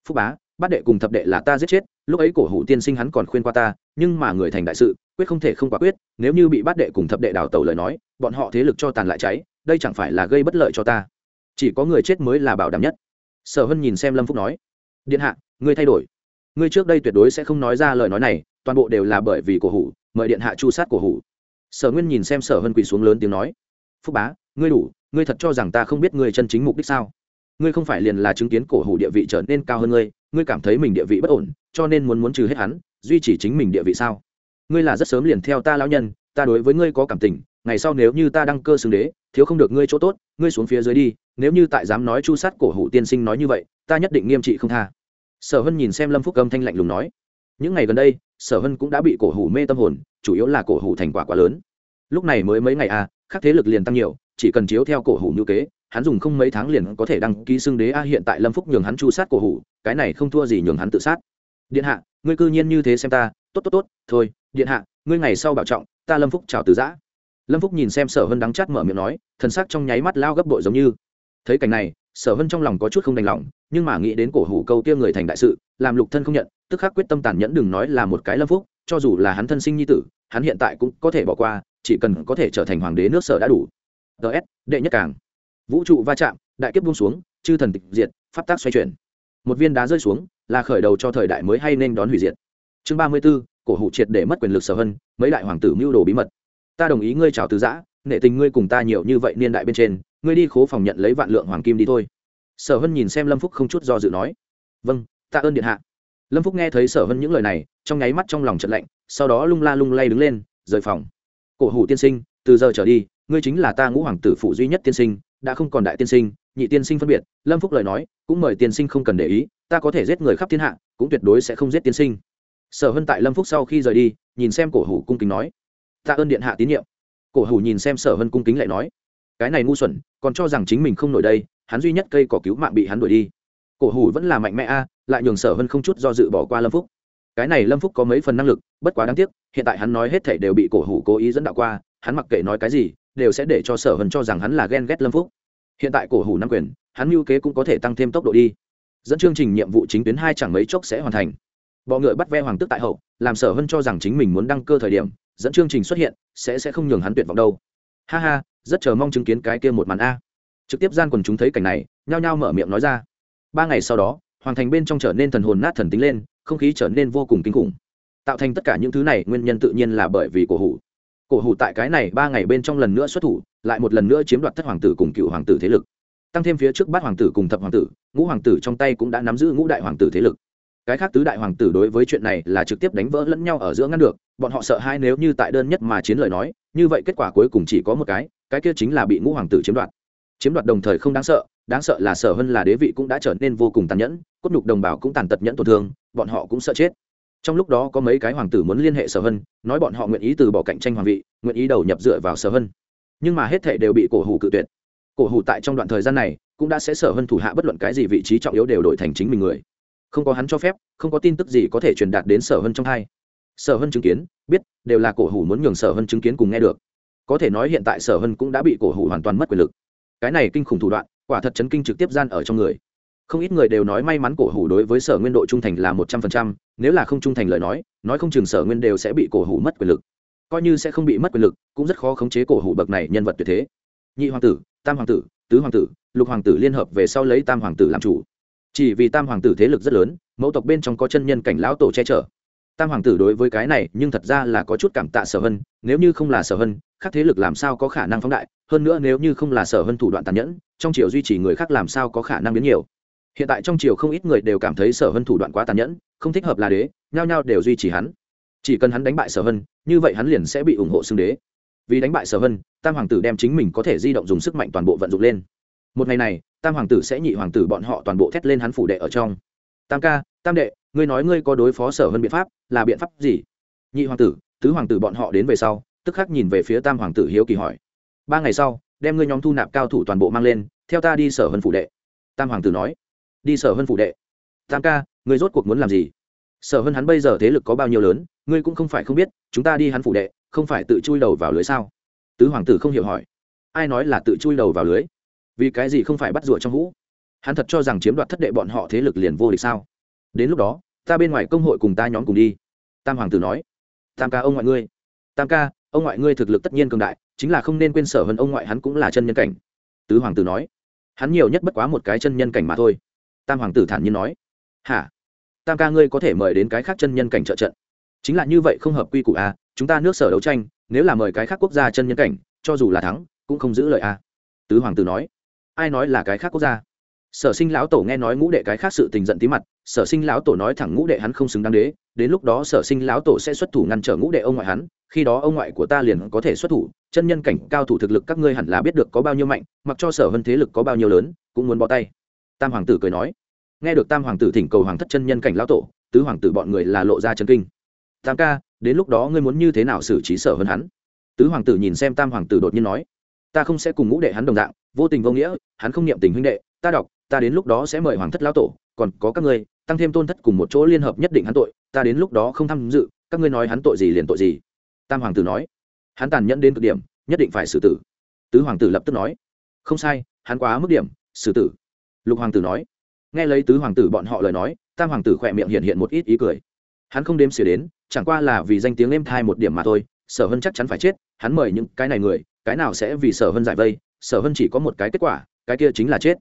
phúc bá bắt đệ cùng thập đệ là ta giết chết lúc ấy cổ hủ tiên sinh hắn còn khuyên qua ta, nhưng mà người thành đại sự, quyết không thể không quả quyết, nếu như bị bát đệ cùng thập đệ đào tẩu lời nói, bọn họ thế lực cho tàn lại cháy, đây chẳng phải là gây bất lợi cho ta. Chỉ có người chết mới là bảo đảm nhất. Sở hân nhìn xem lâm phúc nói, điện hạ, ngươi thay đổi. Ngươi trước đây tuyệt đối sẽ không nói ra lời nói này, toàn bộ đều là bởi vì cổ hủ, mời điện hạ chu sát cổ hủ. Sở nguyên nhìn xem sở hân quỳ xuống lớn tiếng nói, phúc bá, ngươi đủ, ngươi thật cho rằng ta không biết ngươi chân chính mục đích sao? Ngươi không phải liền là chứng kiến cổ hủ địa vị trở nên cao hơn ngươi ngươi cảm thấy mình địa vị bất ổn, cho nên muốn muốn trừ hết hắn, duy trì chính mình địa vị sao? Ngươi là rất sớm liền theo ta lão nhân, ta đối với ngươi có cảm tình, ngày sau nếu như ta đăng cơ xưng đế, thiếu không được ngươi chỗ tốt, ngươi xuống phía dưới đi, nếu như tại dám nói chu sát cổ hủ tiên sinh nói như vậy, ta nhất định nghiêm trị không tha. Sở hân nhìn xem lâm phúc âm thanh lạnh lùng nói, những ngày gần đây, sở hân cũng đã bị cổ hủ mê tâm hồn, chủ yếu là cổ hủ thành quả quá lớn. Lúc này mới mấy ngày à các thế lực liền tăng nhiều, chỉ cần chiếu theo cổ hủ như kế, hắn dùng không mấy tháng liền có thể đăng ký xưng đế a hiện tại lâm phúc nhường hắn chu sát cổ hủ cái này không thua gì nhường hắn tự sát. Điện hạ, ngươi cư nhiên như thế xem ta, tốt tốt tốt, thôi, điện hạ, ngươi ngày sau bảo trọng, ta lâm phúc chào từ giã. Lâm phúc nhìn xem sở hân đắng chát mở miệng nói, thần sắc trong nháy mắt lao gấp bội giống như. Thấy cảnh này, sở hân trong lòng có chút không đành lòng, nhưng mà nghĩ đến cổ hủ câu kia người thành đại sự, làm lục thân không nhận, tức khắc quyết tâm tàn nhẫn đừng nói là một cái lâm phúc, cho dù là hắn thân sinh nhi tử, hắn hiện tại cũng có thể bỏ qua, chỉ cần có thể trở thành hoàng đế nước sở đã đủ. Ts đệ nhất cảng vũ trụ va chạm, đại kiếp buông xuống, chư thần tịch diệt, pháp tác xoay chuyển một viên đá rơi xuống, là khởi đầu cho thời đại mới hay nên đón hủy diệt. Chương ba mươi b ố cổ hủ triệt để mất quyền lực sở hân, mấy đại hoàng tử mưu đồ bí mật. Ta đồng ý ngươi chào từ giã nệ tình ngươi cùng ta nhiều như vậy niên đại bên trên, ngươi đi khố phòng nhận lấy vạn lượng hoàng kim đi thôi. Sở hân nhìn xem lâm phúc không chút do dự nói. Vâng tạ ơn điện hạ. Lâm phúc nghe thấy sở hân những lời này, trong nháy mắt trong lòng trận lạnh, sau đó lung la lung lay đứng lên, rời phòng. Cổ hủ tiên sinh, từ giờ trở đi, ngươi chính là ta ngũ hoàng tử phụ duy nhất tiên sinh đã không còn đại tiên sinh, nhị tiên sinh phân biệt, lâm phúc lời nói, cũng mời tiên sinh không cần để ý, ta có thể giết người khắp thiên hạ, cũng tuyệt đối sẽ không giết tiên sinh. Sở hân tại lâm phúc sau khi rời đi, nhìn xem cổ hủ cung kính nói, ta ơn điện hạ tín nhiệm. Cổ hủ nhìn xem sở hân cung kính lại nói, cái này ngu xuẩn, còn cho rằng chính mình không nổi đây, hắn duy nhất cây cỏ cứu mạng bị hắn đuổi đi. Cổ hủ vẫn là mạnh mẽ a, lại nhường sở hân không chút do dự bỏ qua lâm phúc. Cái này lâm phúc có mấy phần năng lực, bất quá đáng tiếc, hiện tại hắn nói hết thể đều bị cổ hủ cố ý dẫn đạo qua, hắn mặc kệ nói cái gì đều sẽ để cho sở hân cho rằng hắn là ghen ghét lâm phúc. Hiện tại cổ hủ năm quyền, hắn mưu kế cũng có thể tăng thêm tốc độ đi. Dẫn chương trình nhiệm vụ chính tuyến hai chẳng mấy chốc sẽ hoàn thành. Bọ ngựa bắt ve hoàng tức tại hậu, làm sở hân cho rằng chính mình muốn đăng cơ thời điểm, dẫn chương trình xuất hiện, sẽ sẽ không nhường hắn tuyệt vọng đâu. Ha ha, rất chờ mong chứng kiến cái kia một màn a. Trực tiếp gian quần chúng thấy cảnh này, nhao nhao mở miệng nói ra. Ba ngày sau đó, hoàng thành bên trong trở nên thần hồn nát thần tính lên, không khí trở nên vô cùng kinh khủng. Tạo thành tất cả những thứ này, nguyên nhân tự nhiên là bởi vì cổ hủ cổ hủ tại cái này ba ngày bên trong lần nữa xuất thủ, lại một lần nữa chiếm đoạt thất hoàng tử cùng cựu hoàng tử thế lực. Tăng thêm phía trước bát hoàng tử cùng thập hoàng tử, ngũ hoàng tử trong tay cũng đã nắm giữ ngũ đại hoàng tử thế lực. Cái khác tứ đại hoàng tử đối với chuyện này là trực tiếp đánh vỡ lẫn nhau ở giữa ngăn được, bọn họ sợ hai nếu như tại đơn nhất mà chiến lời nói, như vậy kết quả cuối cùng chỉ có một cái cái kia chính là bị ngũ hoàng tử chiếm đoạt. Chiếm đoạt đồng thời không đáng sợ đáng sợ là sở hơn là đế vị cũng đã trở nên vô cùng tàn nhẫn, cốt nhục đồng bào cũng tàn tật nhẫn tổn thương, bọn họ cũng sợ chết trong lúc đó có mấy cái hoàng tử muốn liên hệ sở hân nói bọn họ nguyện ý từ bỏ cạnh tranh hoàng vị, nguyện ý đầu nhập dựa vào sở hân nhưng mà hết thể đều bị cổ hủ cự tuyệt. Cổ hủ tại trong đoạn thời gian này, cũng đã sẽ sở hân thủ hạ bất luận cái gì vị trí trọng yếu đều đổi thành chính mình người. Không có hắn cho phép, không có tin tức gì có thể truyền đạt đến sở hân trong hai. Sở hân chứng kiến, biết, đều là cổ hủ muốn nhường sở hân chứng kiến cùng nghe được. Có thể nói hiện tại sở hân cũng đã bị cổ hủ hoàn toàn mất quyền lực. Cái này kinh khủng thủ đoạn, quả thật chấn kinh trực tiếp gian ở trong người không ít người đều nói may mắn cổ hủ đối với sở nguyên độ trung thành là một trăm phần trăm, nếu là không trung thành lời nói nói không chừng sở nguyên đều sẽ bị cổ hủ mất quyền lực. Coi như sẽ không bị mất quyền lực, cũng rất khó khống chế cổ hủ bậc này nhân vật tuyệt thế. Nhị hoàng tử, tam hoàng tử, tứ hoàng tử, lục hoàng tử liên hợp về sau lấy tam hoàng tử làm chủ. Chỉ vì tam hoàng tử thế lực rất lớn, mẫu tộc bên trong có chân nhân cảnh lão tổ che chở. Tam hoàng tử đối với cái này, nhưng thật ra là có chút cảm tạ sở hân, nếu như không là sở hân, khác thế lực làm sao có khả năng phóng đại? Hơn nữa nếu như không là sở hân thủ đoạn tàn nhẫn, trong triều duy trì người khác làm sao có khả năng biến nhiều? Hiện tại trong triều không ít người đều cảm thấy sở hân thủ đoạn quá tàn nhẫn, không thích hợp là đế, nhao nhao đều duy trì hắn. Chỉ cần hắn đánh bại sở hân, như vậy hắn liền sẽ bị ủng hộ xưng đế. Vì đánh bại sở hân, tam hoàng tử đem chính mình có thể di động dùng sức mạnh toàn bộ vận dụng lên. Một ngày này, tam hoàng tử sẽ nhị hoàng tử bọn họ toàn bộ thét lên hắn phủ đệ ở trong. Tam ca, tam đệ, ngươi nói ngươi có đối phó sở hân biện pháp, là biện pháp gì? Nhị hoàng tử, tứ hoàng tử bọn họ đến về sau, tức khắc nhìn về phía tam hoàng tử hiếu kỳ hỏi. Ba ngày sau, đem ngươi nhóm thu nạp cao thủ toàn bộ mang lên, theo ta đi sở hân phủ đệ. Tam hoàng tử nói đi sở hân phụ đệ. Tam ca, ngươi rốt cuộc muốn làm gì? Sở hân hắn bây giờ thế lực có bao nhiêu lớn, ngươi cũng không phải không biết, chúng ta đi hắn phụ đệ, không phải tự chui đầu vào lưới sao? Tứ hoàng tử không hiểu hỏi. Ai nói là tự chui đầu vào lưới? Vì cái gì không phải bắt rụa trong hũ? Hắn thật cho rằng chiếm đoạt thất đệ bọn họ thế lực liền vô địch sao? Đến lúc đó, ta bên ngoài công hội cùng ta nhóm cùng đi. Tam hoàng tử nói. Tam ca, ông ngoại ngươi. Tam ca, ông ngoại ngươi thực lực tất nhiên cường đại, chính là không nên quên sở hơn ông ngoại hắn cũng là chân nhân cảnh. Tứ hoàng tử nói. Hắn nhiều nhất bất quá một cái chân nhân cảnh mà thôi tam hoàng tử thản nhiên nói hả? Tam ca ngươi có thể mời đến cái khác chân nhân cảnh trợ trận. Chính là như vậy không hợp quy củ a à, chúng ta nước sở đấu tranh nếu là mời cái khác quốc gia chân nhân cảnh cho dù là thắng cũng không giữ lời a à. tứ hoàng tử nói ai nói là cái khác quốc gia? Sở sinh lão tổ nghe nói ngũ đệ cái khác sự tình giận tí mặt sở sinh lão tổ nói thẳng ngũ đệ hắn không xứng đáng đế đến lúc đó sở sinh lão tổ sẽ xuất thủ ngăn trở ngũ đệ ông ngoại hắn khi đó ông ngoại của ta liền có thể xuất thủ chân nhân cảnh cao thủ thực lực các ngươi hẳn là biết được có bao nhiêu mạnh mặc cho sở hơn thế lực có bao nhiêu lớn cũng muốn bỏ tay tam hoàng tử cười nói, nghe được tam hoàng tử thỉnh cầu hoàng thất chân nhân cảnh lão tổ, tứ hoàng tử bọn người là lộ ra chân kinh. Tam ca, đến lúc đó ngươi muốn như thế nào xử trí sở hơn hắn? Tứ hoàng tử nhìn xem tam hoàng tử đột nhiên nói, ta không sẽ cùng ngũ đệ hắn đồng dạng, vô tình vô nghĩa, hắn không niệm tình huynh đệ, ta đọc, ta đến lúc đó sẽ mời hoàng thất lão tổ, còn có các ngươi, tăng thêm tôn thất cùng một chỗ liên hợp nhất định hắn tội, ta đến lúc đó không tham dự, các ngươi nói hắn tội gì liền tội gì. Tam hoàng tử nói, hắn tàn nhẫn đến cực điểm, nhất định phải xử tử. Tứ hoàng tử lập tức nói, không sai, hắn quá mức điểm, xử tử lục hoàng tử nói. Nghe lấy tứ hoàng tử bọn họ lời nói, tam hoàng tử khỏe miệng hiện hiện một ít ý cười. Hắn không đếm xỉa đến, chẳng qua là vì danh tiếng êm thai một điểm mà thôi, sở hân chắc chắn phải chết, hắn mời những cái này người, cái nào sẽ vì sở hân giải vây, sở hân chỉ có một cái kết quả, cái kia chính là chết.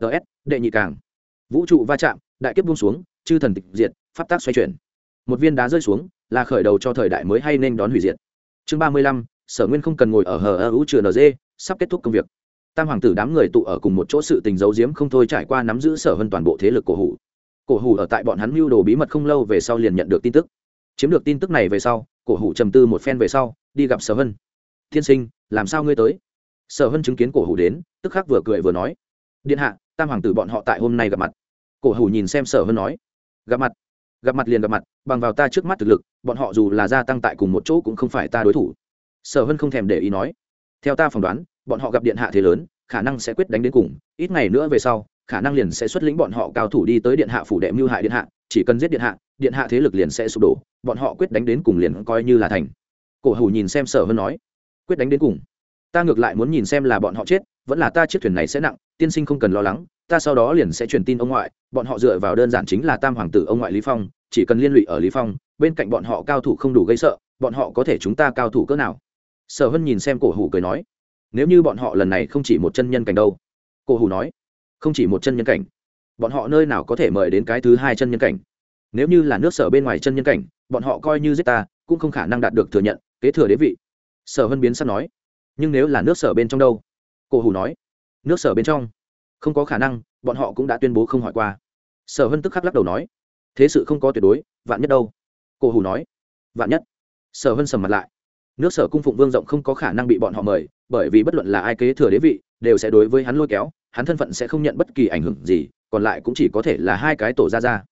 Ts đệ nhị càng. Vũ trụ va chạm, đại kiếp buông xuống, chư thần tịch diệt, pháp tác xoay chuyển. Một viên đá rơi xuống, là khởi đầu cho thời đại mới hay nên đón hủy diệt. Chương ba mươi lăm, sở nguyên không cần ngồi ở hờ ơ ưu trừ nd sắp kết thúc công việc tam hoàng tử đám người tụ ở cùng một chỗ sự tình giấu giếm không thôi trải qua nắm giữ sở hơn toàn bộ thế lực cổ hủ. Cổ hủ ở tại bọn hắn mưu đồ bí mật không lâu về sau liền nhận được tin tức. Chiếm được tin tức này về sau, cổ hủ trầm tư một phen về sau, đi gặp sở hân. Tiên sinh, làm sao ngươi tới? Sở hân chứng kiến cổ hủ đến, tức khắc vừa cười vừa nói. Điện hạ, tam hoàng tử bọn họ tại hôm nay gặp mặt. Cổ hủ nhìn xem sở hân nói. Gặp mặt? Gặp mặt liền gặp mặt, bằng vào ta trước mắt thực lực, bọn họ dù là gia tăng tại cùng một chỗ cũng không phải ta đối thủ. Sở hân không thèm để ý nói. Theo ta phỏng đoán bọn họ gặp điện hạ thế lớn, khả năng sẽ quyết đánh đến cùng, ít ngày nữa về sau, khả năng liền sẽ xuất lĩnh bọn họ cao thủ đi tới điện hạ phủ đệ mưu hại điện hạ, chỉ cần giết điện hạ điện hạ thế lực liền sẽ sụp đổ, bọn họ quyết đánh đến cùng liền coi như là thành. Cổ hủ nhìn xem sở hơn nói, quyết đánh đến cùng. Ta ngược lại muốn nhìn xem là bọn họ chết, vẫn là ta chiếc thuyền này sẽ nặng, tiên sinh không cần lo lắng, ta sau đó liền sẽ truyền tin ông ngoại, bọn họ dựa vào đơn giản chính là tam hoàng tử ông ngoại lý phong, chỉ cần liên lụy ở lý phong, bên cạnh bọn họ cao thủ không đủ gây sợ, bọn họ có thể chúng ta cao thủ cỡ nào? Sở hân nhìn xem cổ hủ cười nói nếu như bọn họ lần này không chỉ một chân nhân cảnh đâu. Cổ hủ nói, không chỉ một chân nhân cảnh, bọn họ nơi nào có thể mời đến cái thứ hai chân nhân cảnh? Nếu như là nước sở bên ngoài chân nhân cảnh, bọn họ coi như giết ta, cũng không khả năng đạt được thừa nhận, kế thừa đế vị. Sở hân biến sắp nói, nhưng nếu là nước sở bên trong đâu? Cổ hủ nói, nước sở bên trong, không có khả năng, bọn họ cũng đã tuyên bố không hỏi qua. Sở hân tức khắc lắc đầu nói, thế sự không có tuyệt đối, vạn nhất đâu? Cổ hủ nói, vạn nhất. Sở hân sầm mặt lại nước sở cung phụng vương rộng không có khả năng bị bọn họ mời, bởi vì bất luận là ai kế thừa đế vị, đều sẽ đối với hắn lôi kéo, hắn thân phận sẽ không nhận bất kỳ ảnh hưởng gì, còn lại cũng chỉ có thể là hai cái tổ gia gia.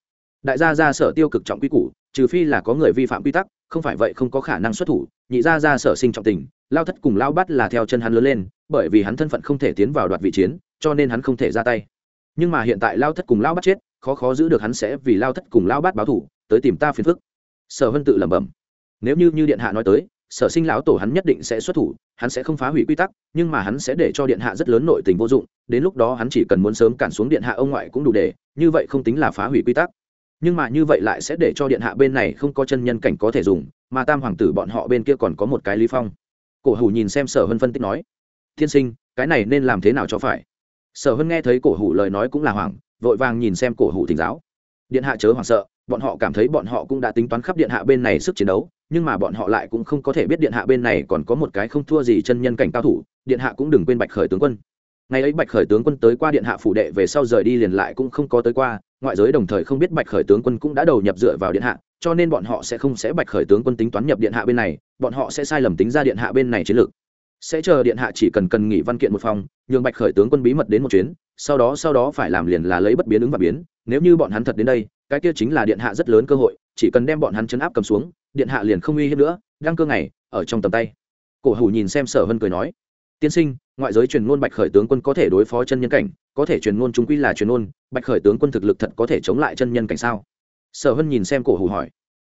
Đại gia gia sở tiêu cực trọng quy củ, trừ phi là có người vi phạm quy tắc, không phải vậy không có khả năng xuất thủ, nhị gia gia sở sinh trọng tình, lao thất cùng lao bắt là theo chân hắn lớn lên, bởi vì hắn thân phận không thể tiến vào đoạt vị chiến, cho nên hắn không thể ra tay. Nhưng mà hiện tại lao thất cùng lao bắt chết, khó khó giữ được hắn sẽ vì lao thất cùng lao bắt báo thủ tới tìm ta phiền phức. Sở hân tự lẩm bẩm. Nếu như như điện hạ nói tới sở sinh lão tổ hắn nhất định sẽ xuất thủ, hắn sẽ không phá hủy quy tắc, nhưng mà hắn sẽ để cho điện hạ rất lớn nội tình vô dụng, đến lúc đó hắn chỉ cần muốn sớm cản xuống điện hạ ông ngoại cũng đủ để, như vậy không tính là phá hủy quy tắc. Nhưng mà như vậy lại sẽ để cho điện hạ bên này không có chân nhân cảnh có thể dùng, mà tam hoàng tử bọn họ bên kia còn có một cái lý phong. Cổ hủ nhìn xem sở hân phân tích nói, thiên sinh, cái này nên làm thế nào cho phải? Sở hân nghe thấy cổ hủ lời nói cũng là hoảng, vội vàng nhìn xem cổ hủ thỉnh giáo. Điện hạ chớ hoảng sợ bọn họ cảm thấy bọn họ cũng đã tính toán khắp điện hạ bên này sức chiến đấu, nhưng mà bọn họ lại cũng không có thể biết điện hạ bên này còn có một cái không thua gì chân nhân cảnh cao thủ, điện hạ cũng đừng quên bạch khởi tướng quân. Ngày ấy bạch khởi tướng quân tới qua điện hạ phủ đệ về sau rời đi liền lại cũng không có tới qua, ngoại giới đồng thời không biết bạch khởi tướng quân cũng đã đầu nhập dựa vào điện hạ, cho nên bọn họ sẽ không sẽ bạch khởi tướng quân tính toán nhập điện hạ bên này, bọn họ sẽ sai lầm tính ra điện hạ bên này chiến lược. Sẽ chờ điện hạ chỉ cần cần nghỉ văn kiện một phòng, nhường bạch khởi tướng quân bí mật đến một chuyến, sau đó sau đó phải làm liền là lấy bất biến ứng và biến, nếu như bọn hắn thật đến đây cái kia chính là điện hạ rất lớn cơ hội, chỉ cần đem bọn hắn chấn áp cầm xuống, điện hạ liền không uy hiếp nữa đăng cơ ngày, ở trong tầm tay. Cổ hủ nhìn xem sở hân cười nói, tiên sinh, ngoại giới truyền ngôn bạch khởi tướng quân có thể đối phó chân nhân cảnh, có thể truyền ngôn chúng quy là truyền ngôn, bạch khởi tướng quân thực lực thật có thể chống lại chân nhân cảnh sao? Sở hân nhìn xem cổ hủ hỏi,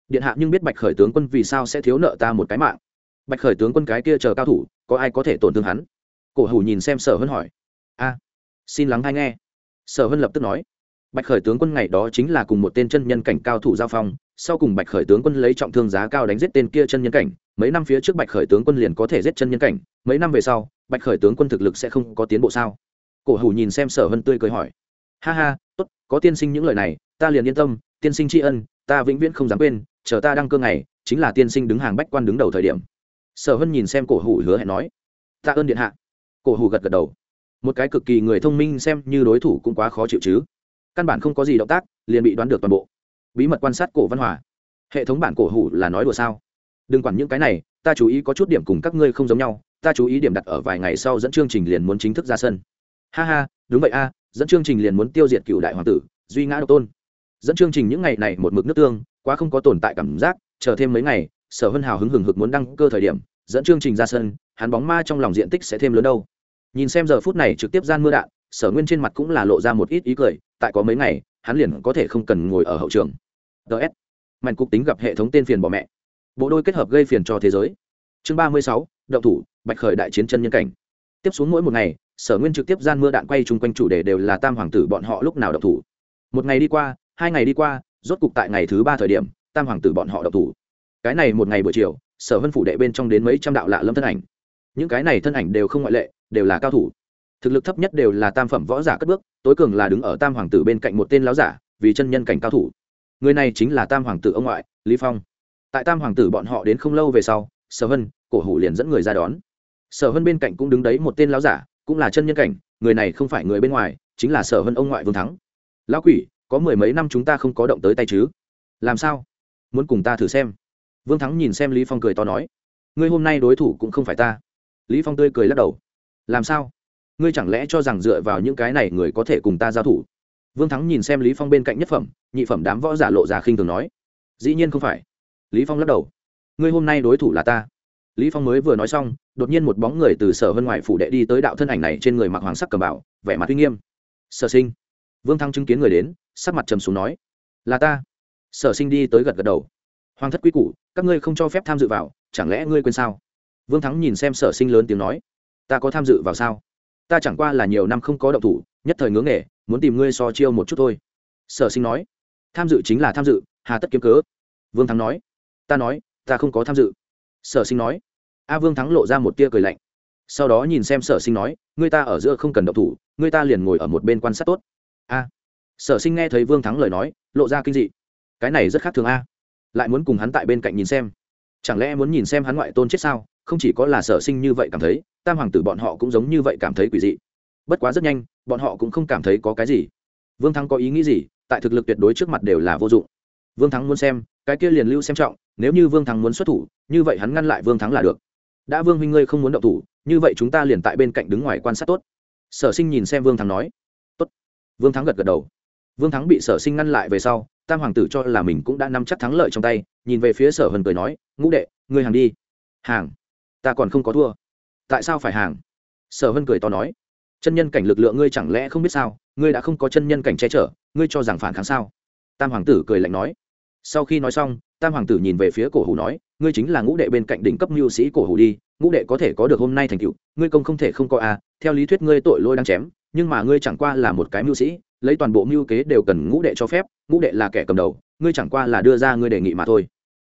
điện hạ nhưng biết bạch khởi tướng quân vì sao sẽ thiếu nợ ta một cái mạng? Bạch khởi tướng quân cái kia chờ cao thủ, có ai có thể tổn thương hắn? Cổ hủ nhìn xem sở hân hỏi, a, xin lắng hay nghe. Sở hân lập tức nói bạch khởi tướng quân ngày đó chính là cùng một tên chân nhân cảnh cao thủ giao phong, sau cùng bạch khởi tướng quân lấy trọng thương giá cao đánh giết tên kia chân nhân cảnh, mấy năm phía trước bạch khởi tướng quân liền có thể giết chân nhân cảnh, mấy năm về sau, bạch khởi tướng quân thực lực sẽ không có tiến bộ sao? Cổ hủ nhìn xem sở hân tươi cười hỏi. Ha ha, tốt, có tiên sinh những lời này, ta liền yên tâm, tiên sinh tri ân, ta vĩnh viễn không dám quên, chờ ta đăng cơ ngày, chính là tiên sinh đứng hàng bách quan đứng đầu thời điểm. Sở hân nhìn xem cổ hủ hứa hẹn nói. Ta ơn điện hạ. Cổ hủ gật gật đầu. Một cái cực kỳ người thông minh xem như đối thủ cũng quá khó chịu chứ căn bản không có gì động tác, liền bị đoán được toàn bộ. Bí mật quan sát cổ văn hòa. Hệ thống bản cổ hủ là nói đùa sao? Đừng quản những cái này, ta chú ý có chút điểm cùng các ngươi không giống nhau, ta chú ý điểm đặt ở vài ngày sau dẫn chương trình liền muốn chính thức ra sân. Ha ha, đúng vậy a, dẫn chương trình liền muốn tiêu diệt cựu đại hoàng tử, duy ngã độc tôn. Dẫn chương trình những ngày này một mực nước tương, quá không có tồn tại cảm giác, chờ thêm mấy ngày, sở hân hào hứng hừng hực muốn đăng cơ thời điểm, dẫn chương trình ra sân, hắn bóng ma trong lòng diện tích sẽ thêm lớn đâu. Nhìn xem giờ phút này trực tiếp gian mưa đạn sở nguyên trên mặt cũng là lộ ra một ít ý cười, tại có mấy ngày, hắn liền có thể không cần ngồi ở hậu trường. Ts mạnh cục tính gặp hệ thống tên phiền bỏ mẹ. Bộ đôi kết hợp gây phiền cho thế giới. Chương ba mươi sáu, động thủ, bạch khởi đại chiến chân nhân cảnh. Tiếp xuống mỗi một ngày, sở nguyên trực tiếp gian mưa đạn quay chung quanh chủ đề đều là tam hoàng tử bọn họ lúc nào động thủ. Một ngày đi qua, hai ngày đi qua, rốt cục tại ngày thứ ba thời điểm, tam hoàng tử bọn họ động thủ. Cái này một ngày buổi chiều, sở vân phủ đệ bên trong đến mấy trăm đạo lạ lâm thân ảnh. Những cái này thân ảnh đều không ngoại lệ, đều là cao thủ thực lực thấp nhất đều là tam phẩm võ giả cất bước, tối cường là đứng ở tam hoàng tử bên cạnh một tên láo giả, vì chân nhân cảnh cao thủ. Người này chính là tam hoàng tử ông ngoại, lý phong. Tại tam hoàng tử bọn họ đến không lâu về sau, sở hân, cổ hủ liền dẫn người ra đón. Sở hân bên cạnh cũng đứng đấy một tên láo giả, cũng là chân nhân cảnh, người này không phải người bên ngoài, chính là sở hân ông ngoại vương thắng. Lão quỷ, có mười mấy năm chúng ta không có động tới tay chứ? Làm sao? Muốn cùng ta thử xem. Vương thắng nhìn xem lý phong cười to nói. Ngươi hôm nay đối thủ cũng không phải ta. Lý phong tươi cười lắc đầu. Làm sao? Ngươi chẳng lẽ cho rằng dựa vào những cái này người có thể cùng ta giao thủ? Vương thắng nhìn xem lý phong bên cạnh nhất phẩm, nhị phẩm đám võ giả lộ ra khinh thường nói. Dĩ nhiên không phải. Lý phong lắc đầu. Ngươi hôm nay đối thủ là ta. Lý phong mới vừa nói xong, đột nhiên một bóng người từ sở hơn ngoại phủ đệ đi tới đạo thân ảnh này trên người mặc hoàng sắc cầm bảo, vẻ mặt uy nghiêm. Sở sinh. Vương thắng chứng kiến người đến, sắc mặt trầm xuống nói. Là ta. Sở sinh đi tới gật gật đầu. Hoàng thất quý củ, các ngươi không cho phép tham dự vào, chẳng lẽ ngươi quên sao? Vương thắng nhìn xem sở sinh lớn tiếng nói. Ta có tham dự vào sao? Ta chẳng qua là nhiều năm không có động thủ, nhất thời ngưỡng nghề, muốn tìm ngươi so chiêu một chút thôi. Sở sinh nói. Tham dự chính là tham dự, hà tất kiếm cớ. Vương thắng nói. Ta nói, ta không có tham dự. Sở sinh nói. A vương thắng lộ ra một tia cười lạnh. Sau đó nhìn xem sở sinh nói, ngươi ta ở giữa không cần động thủ, ngươi ta liền ngồi ở một bên quan sát tốt. A. Sở sinh nghe thấy vương thắng lời nói, lộ ra kinh dị. Cái này rất khác thường a. Lại muốn cùng hắn tại bên cạnh nhìn xem. Chẳng lẽ muốn nhìn xem hắn ngoại tôn chết sao? Không chỉ có là sở sinh như vậy cảm thấy, tam hoàng tử bọn họ cũng giống như vậy cảm thấy quỷ dị. Bất quá rất nhanh, bọn họ cũng không cảm thấy có cái gì. Vương thắng có ý nghĩ gì? Tại thực lực tuyệt đối trước mặt đều là vô dụng. Vương thắng muốn xem, cái kia liền lưu xem trọng, nếu như vương thắng muốn xuất thủ, như vậy hắn ngăn lại vương thắng là được. Đã vương huynh ngươi không muốn động thủ, như vậy chúng ta liền tại bên cạnh đứng ngoài quan sát tốt. Sở sinh nhìn xem vương thắng nói. Tốt. Vương thắng gật gật đầu. Vương thắng bị sở sinh ngăn lại về sau, tam hoàng tử cho là mình cũng đã nắm chắc thắng lợi trong tay, nhìn về phía sở hân cười nói, ngũ đệ, ngươi hàng đi. Hàng ta còn không có thua. Tại sao phải hàng? Sở hân cười to nói. Chân nhân cảnh lực lượng ngươi chẳng lẽ không biết sao? Ngươi đã không có chân nhân cảnh che chở, ngươi cho rằng phản kháng sao? Tam hoàng tử cười lạnh nói. Sau khi nói xong, tam hoàng tử nhìn về phía cổ hủ nói, ngươi chính là ngũ đệ bên cạnh đỉnh cấp mưu sĩ cổ hủ đi, ngũ đệ có thể có được hôm nay thành tựu, ngươi công không thể không có a à. theo lý thuyết ngươi tội lôi đang chém, nhưng mà ngươi chẳng qua là một cái mưu sĩ, lấy toàn bộ mưu kế đều cần ngũ đệ cho phép, ngũ đệ là kẻ cầm đầu, ngươi chẳng qua là đưa ra ngươi đề nghị mà thôi.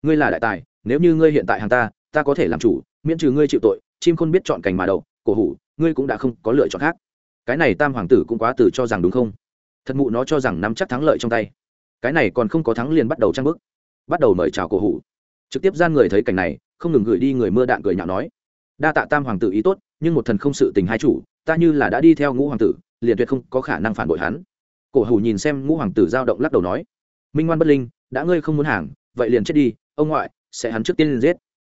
Ngươi là đại tài, nếu như ngươi hiện tại hàng ta ta có thể làm chủ miễn trừ ngươi chịu tội, chim khôn biết chọn cành mà đậu, cổ hủ, ngươi cũng đã không có lựa chọn khác. Cái này tam hoàng tử cũng quá từ cho rằng đúng không? Thật mụ nó cho rằng nắm chắc thắng lợi trong tay. Cái này còn không có thắng liền bắt đầu trang bức bắt đầu mời chào cổ hủ. Trực tiếp gian người thấy cảnh này, không ngừng gửi đi người mưa đạn cười nhạo nói. Đa tạ tam hoàng tử ý tốt, nhưng một thần không sự tình hai chủ, ta như là đã đi theo ngũ hoàng tử, liền tuyệt không có khả năng phản bội hắn. Cổ hủ nhìn xem ngũ hoàng tử giao động lắc đầu nói. Minh ngoan bất linh, đã ngươi không muốn hàng, vậy liền chết đi, ông ngoại, sẽ hắn trước tiên liền giết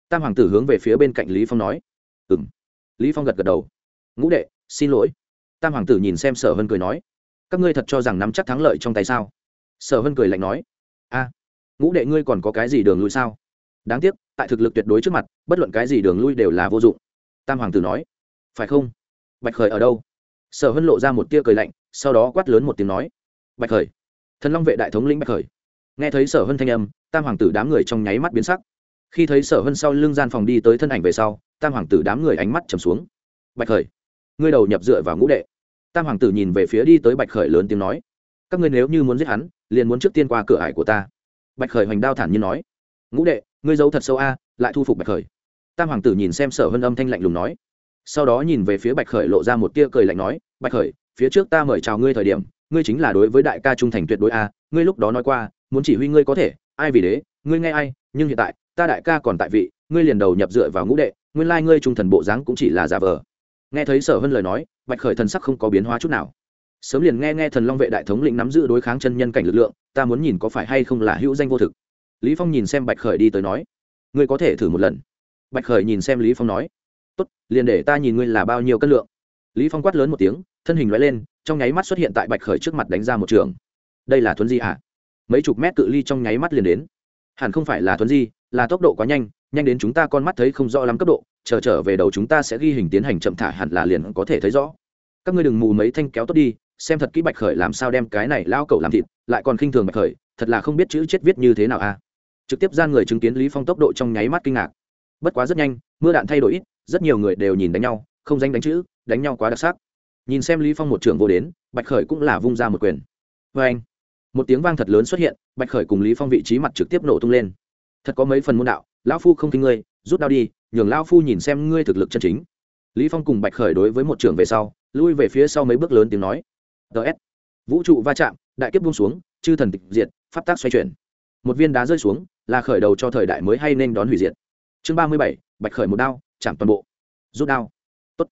tam hoàng tử hướng về phía bên cạnh lý phong nói. Ừ m lý phong gật gật đầu. Ngũ đệ, xin lỗi. Tam hoàng tử nhìn xem sở hân cười nói. Các ngươi thật cho rằng nắm chắc thắng lợi trong tay sao? Sở hân cười lạnh nói. A, ngũ đệ ngươi còn có cái gì đường lui sao? Đáng tiếc, tại thực lực tuyệt đối trước mặt, bất luận cái gì đường lui đều là vô dụng. Tam hoàng tử nói. Phải không? Bạch khởi ở đâu? Sở hân lộ ra một tia cười lạnh, sau đó quát lớn một tiếng nói. Bạch khởi. Thần long vệ đại thống lĩnh bạch khởi. Nghe thấy sở hân thanh âm, tam hoàng tử đám người trong nháy mắt biến sắc khi thấy sở hân sau lưng gian phòng đi tới thân ảnh về sau, tam hoàng tử đám người ánh mắt trầm xuống. Bạch khởi, ngươi đầu nhập dựa vào ngũ đệ. Tam hoàng tử nhìn về phía đi tới bạch khởi lớn tiếng nói, các ngươi nếu như muốn giết hắn, liền muốn trước tiên qua cửa ải của ta. Bạch khởi hoành đao thản nhiên nói, ngũ đệ, ngươi giấu thật sâu a, lại thu phục bạch khởi. Tam hoàng tử nhìn xem sở hân âm thanh lạnh lùng nói, sau đó nhìn về phía bạch khởi lộ ra một tia cười lạnh nói, bạch khởi, phía trước ta mời chào ngươi thời điểm, ngươi chính là đối với đại ca trung thành tuyệt đối a, ngươi lúc đó nói qua, muốn chỉ huy ngươi có thể, ai vì đế, ngươi nghe ai, nhưng hiện tại ta đại ca còn tại vị, ngươi liền đầu nhập dựa vào ngũ đệ, nguyên lai ngươi trung thần bộ dáng cũng chỉ là giả vờ. Nghe thấy sở hân lời nói, bạch khởi thần sắc không có biến hóa chút nào. Sớm liền nghe nghe thần long vệ đại thống lĩnh nắm giữ đối kháng chân nhân cảnh lực lượng, ta muốn nhìn có phải hay không là hữu danh vô thực. Lý phong nhìn xem bạch khởi đi tới nói, ngươi có thể thử một lần. Bạch khởi nhìn xem lý phong nói, tốt, liền để ta nhìn ngươi là bao nhiêu cân lượng. Lý phong quát lớn một tiếng, thân hình lóe lên, trong nháy mắt xuất hiện tại bạch khởi trước mặt đánh ra một trường. Đây là thuấn di hả? Mấy chục mét cự ly trong nháy mắt liền đến hẳn không phải là thuấn di, là tốc độ quá nhanh nhanh đến chúng ta con mắt thấy không rõ lắm cấp độ, chờ trở về đầu chúng ta sẽ ghi hình tiến hành chậm thả hẳn là liền có thể thấy rõ. Các ngươi đừng mù mấy thanh kéo tốt đi, xem thật kỹ bạch khởi làm sao đem cái này lao cẩu làm thịt, lại còn khinh thường bạch khởi, thật là không biết chữ chết viết như thế nào a. À. trực tiếp gian người chứng kiến lý phong tốc độ trong nháy mắt kinh ngạc. Bất quá rất nhanh, mưa đạn thay đổi ít, rất nhiều người đều nhìn đánh nhau, không danh đánh chữ, đánh nhau quá đặc sắc. Nhìn xem lý phong một trưởng vô đến, bạch khởi cũng là vung ra một quyền. Với anh một tiếng vang thật lớn xuất hiện, bạch khởi cùng lý phong vị trí mặt trực tiếp nổ tung lên. Thật có mấy phần môn đạo, lão phu không kinh ngươi, rút đao đi, nhường lão phu nhìn xem ngươi thực lực chân chính. Lý phong cùng bạch khởi đối với một trưởng về sau, lui về phía sau mấy bước lớn tiếng nói. Ts vũ trụ va chạm, đại kiếp buông xuống, chư thần tịch diệt, pháp tác xoay chuyển. Một viên đá rơi xuống, là khởi đầu cho thời đại mới hay nên đón hủy diệt. Chương ba mươi bảy, bạch khởi một đao, chạm toàn bộ. Rút đao. Tốt.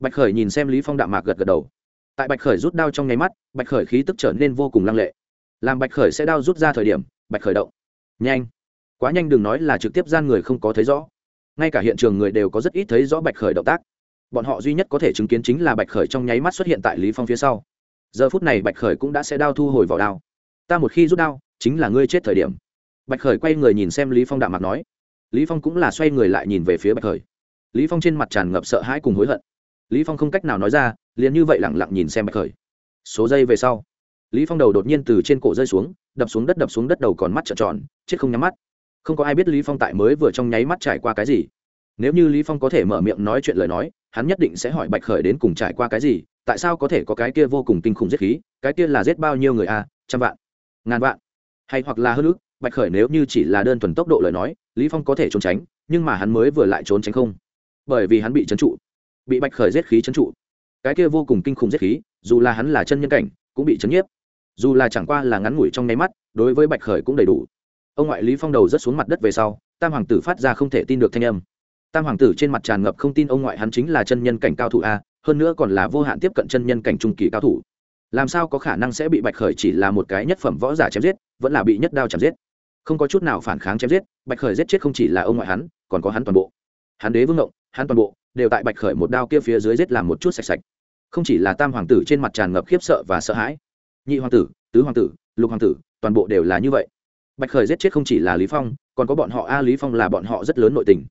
bạch khởi nhìn xem lý phong đạm mạc gật gật đầu. Tại bạch khởi rút đao trong nháy mắt, bạch khởi khí tức trở nên vô cùng lăng lệ làm bạch khởi sẽ đao rút ra thời điểm, bạch khởi động. Nhanh. Quá nhanh đừng nói là trực tiếp gian người không có thấy rõ. Ngay cả hiện trường người đều có rất ít thấy rõ bạch khởi động tác. Bọn họ duy nhất có thể chứng kiến chính là bạch khởi trong nháy mắt xuất hiện tại lý phong phía sau. Giờ phút này bạch khởi cũng đã sẽ đao thu hồi vào đao. Ta một khi rút đao, chính là ngươi chết thời điểm. Bạch khởi quay người nhìn xem lý phong đạm mặt nói. Lý phong cũng là xoay người lại nhìn về phía bạch khởi. Lý phong trên mặt tràn ngập sợ hãi cùng hối hận. Lý phong không cách nào nói ra, liền như vậy lặng lặng nhìn xem bạch khởi. Số giây về sau lý phong đầu đột nhiên từ trên cổ rơi xuống, đập xuống đất, đập xuống đất đầu còn mắt trợn tròn, chết không nhắm mắt. Không có ai biết lý phong tại mới vừa trong nháy mắt trải qua cái gì. Nếu như lý phong có thể mở miệng nói chuyện lời nói, hắn nhất định sẽ hỏi bạch khởi đến cùng trải qua cái gì, tại sao có thể có cái kia vô cùng kinh khủng giết khí, cái kia là giết bao nhiêu người a, trăm vạn, ngàn vạn. Hay hoặc là hơn ước bạch khởi nếu như chỉ là đơn thuần tốc độ lời nói, lý phong có thể trốn tránh, nhưng mà hắn mới vừa lại trốn tránh không. Bởi vì hắn bị trấn trụ, bị bạch khởi giết khí trấn trụ. Cái kia vô cùng kinh khủng giết khí, dù là hắn là chân nhân cảnh, cũng bị chấn nhiếp dù là chẳng qua là ngắn ngủi trong nháy mắt, đối với bạch khởi cũng đầy đủ. Ông ngoại lý phong đầu rất xuống mặt đất về sau, tam hoàng tử phát ra không thể tin được thanh âm. Tam hoàng tử trên mặt tràn ngập không tin ông ngoại hắn chính là chân nhân cảnh cao thủ a, hơn nữa còn là vô hạn tiếp cận chân nhân cảnh trung kỳ cao thủ. Làm sao có khả năng sẽ bị bạch khởi chỉ là một cái nhất phẩm võ giả chém giết, vẫn là bị nhất đao chém giết? Không có chút nào phản kháng chém giết, bạch khởi giết chết không chỉ là ông ngoại hắn, còn có hắn toàn bộ. Hắn đế vương ngộng, hắn toàn bộ, đều tại bạch khởi một đao kia phía dưới giết làm một chút sạch sạch. Không chỉ là tam hoàng tử trên mặt tràn ngập khiếp sợ và sợ hãi nhị hoàng tử, tứ hoàng tử, lục hoàng tử, toàn bộ đều là như vậy. Bạch khởi giết chết không chỉ là lý phong, còn có bọn họ. A, lý phong là bọn họ rất lớn nội tình.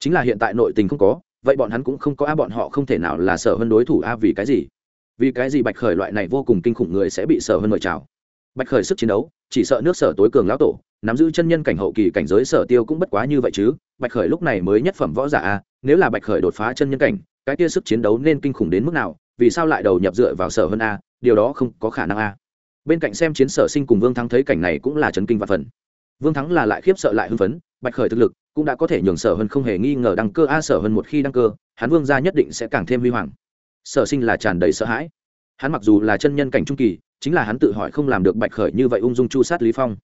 Chính là hiện tại nội tình không có, vậy bọn hắn cũng không có. A, bọn họ không thể nào là sợ hơn đối thủ. A, vì cái gì? Vì cái gì bạch khởi loại này vô cùng kinh khủng người sẽ bị sợ hơn mời chào? Bạch khởi sức chiến đấu, chỉ sợ nước sở tối cường lão tổ, nắm giữ chân nhân cảnh hậu kỳ cảnh giới sở tiêu cũng bất quá như vậy chứ. Bạch khởi lúc này mới nhất phẩm võ giả a, nếu là bạch khởi đột phá chân nhân cảnh, cái kia sức chiến đấu nên kinh khủng đến mức nào? Vì sao lại đầu nhập dựa vào sở hơn a? Điều đó không có khả năng a. Bên cạnh xem chiến sở sinh cùng vương thắng thấy cảnh này cũng là chấn kinh và phần vương thắng là lại khiếp sợ lại hưng phấn, bạch khởi thực lực, cũng đã có thể nhường sở hơn không hề nghi ngờ đăng cơ a, sở hơn một khi đăng cơ, hắn vương gia nhất định sẽ càng thêm huy hoàng. Sở sinh là tràn đầy sợ hãi. Hắn mặc dù là chân nhân cảnh trung kỳ, chính là hắn tự hỏi không làm được bạch khởi như vậy ung dung chu sát lý phong.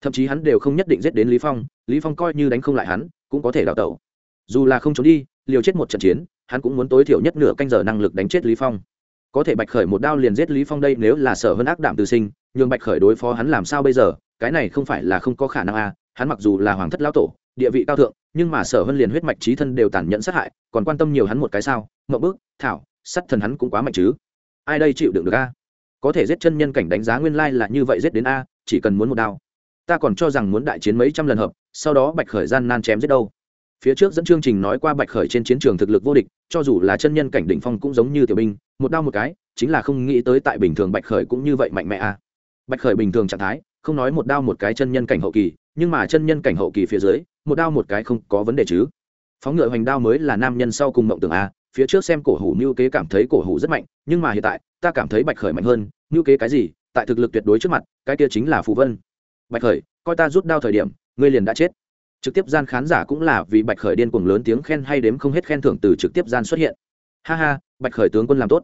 Thậm chí hắn đều không nhất định giết đến lý phong lý phong coi như đánh không lại hắn, cũng có thể đào tẩu. Dù là không trốn đi, liều chết một trận chiến, hắn cũng muốn tối thiểu nhất nửa canh giờ năng lực đánh chết lý phong có thể bạch khởi một đao liền giết lý phong đây, nếu là sở hơn ác đảm từ sinh nhưng bạch khởi đối phó hắn làm sao bây giờ? Cái này không phải là không có khả năng a à. hắn mặc dù là hoàng thất lão tổ, địa vị cao thượng, nhưng mà sở hơn liền huyết mạch trí thân đều tàn nhẫn sát hại, còn quan tâm nhiều hắn một cái sao? Ngậm bước thảo sắt thần hắn cũng quá mạnh chứ. Ai đây chịu đựng được a? Có thể giết chân nhân cảnh đánh giá nguyên lai là như vậy giết đến a, chỉ cần muốn một đao. Ta còn cho rằng muốn đại chiến mấy trăm lần hợp, sau đó bạch khởi gian nan chém giết đâu phía trước dẫn chương trình nói qua bạch khởi trên chiến trường thực lực vô địch, cho dù là chân nhân cảnh đỉnh phong cũng giống như tiểu binh, một đao một cái, chính là không nghĩ tới tại bình thường bạch khởi cũng như vậy mạnh mẽ a bạch khởi bình thường trạng thái, không nói một đao một cái chân nhân cảnh hậu kỳ, nhưng mà chân nhân cảnh hậu kỳ phía dưới, một đao một cái không có vấn đề chứ. Phóng ngựa hoành đao mới là nam nhân sau cùng mộng tưởng a phía trước xem cổ hủ mưu kế cảm thấy cổ hủ rất mạnh, nhưng mà hiện tại, ta cảm thấy bạch khởi mạnh hơn mưu kế cái gì, tại thực lực tuyệt đối trước mặt, cái kia chính là phù vân. Bạch khởi, coi ta rút đao thời điểm, ngươi liền đã chết trực tiếp gian khán giả cũng là vì bạch khởi điên cuồng lớn tiếng khen hay đếm không hết khen thưởng từ trực tiếp gian xuất hiện. Ha ha, bạch khởi tướng quân làm tốt.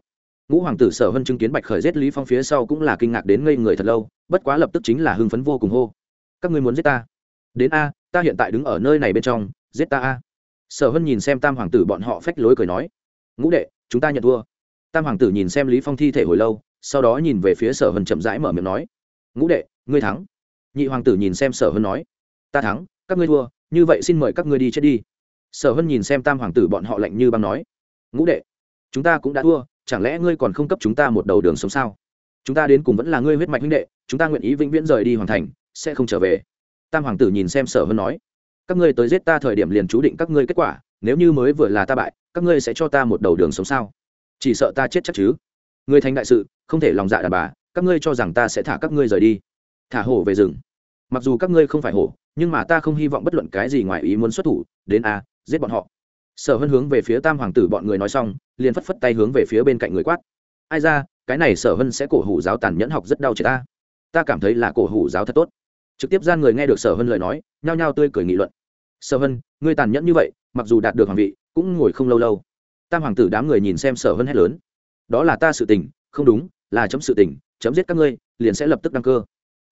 Ngũ hoàng tử sở hân chứng kiến bạch khởi giết lý phong phía sau cũng là kinh ngạc đến ngây người thật lâu, bất quá lập tức chính là hưng phấn vô cùng hô. Các ngươi muốn giết ta? Đến a, ta hiện tại đứng ở nơi này bên trong, giết ta a. Sở hân nhìn xem tam hoàng tử bọn họ phách lối cười nói. Ngũ đệ, chúng ta nhận thua. Tam hoàng tử nhìn xem lý phong thi thể hồi lâu, sau đó nhìn về phía sở hân chậm rãi mở miệng nói. Ngũ đệ, ngươi thắng. Nhị hoàng tử nhìn xem sở hân nói. Ta thắng các ngươi thua, như vậy xin mời các ngươi đi chết đi. Sở hân nhìn xem tam hoàng tử bọn họ lạnh như băng nói, ngũ đệ, chúng ta cũng đã thua, chẳng lẽ ngươi còn không cấp chúng ta một đầu đường sống sao? Chúng ta đến cùng vẫn là ngươi huyết mạch huynh đệ, chúng ta nguyện ý vĩnh viễn rời đi hoàn thành, sẽ không trở về. Tam hoàng tử nhìn xem sở hân nói, các ngươi tới giết ta thời điểm liền chú định các ngươi kết quả, nếu như mới vừa là ta bại, các ngươi sẽ cho ta một đầu đường sống sao? Chỉ sợ ta chết chắc chứ. Ngươi thành đại sự, không thể lòng dạ đàn bà, các ngươi cho rằng ta sẽ thả các ngươi rời đi. Thả hổ về rừng mặc dù các ngươi không phải hổ, nhưng mà ta không hy vọng bất luận cái gì ngoài ý muốn xuất thủ, đến a, giết bọn họ. Sở hân hướng về phía tam hoàng tử bọn người nói xong, liền phất phất tay hướng về phía bên cạnh người quát. Ai ra, cái này sở hân sẽ cổ hủ giáo tàn nhẫn học rất đau chết ta. Ta cảm thấy là cổ hủ giáo thật tốt. Trực tiếp gian người nghe được sở hân lời nói, nhao nhao tươi cười nghị luận. Sở hân, ngươi tàn nhẫn như vậy, mặc dù đạt được hoàng vị, cũng ngồi không lâu lâu. Tam hoàng tử đám người nhìn xem sở hân hét lớn. Đó là ta sự tình, không đúng, là chấm sự tình, chấm giết các ngươi, liền sẽ lập tức đăng cơ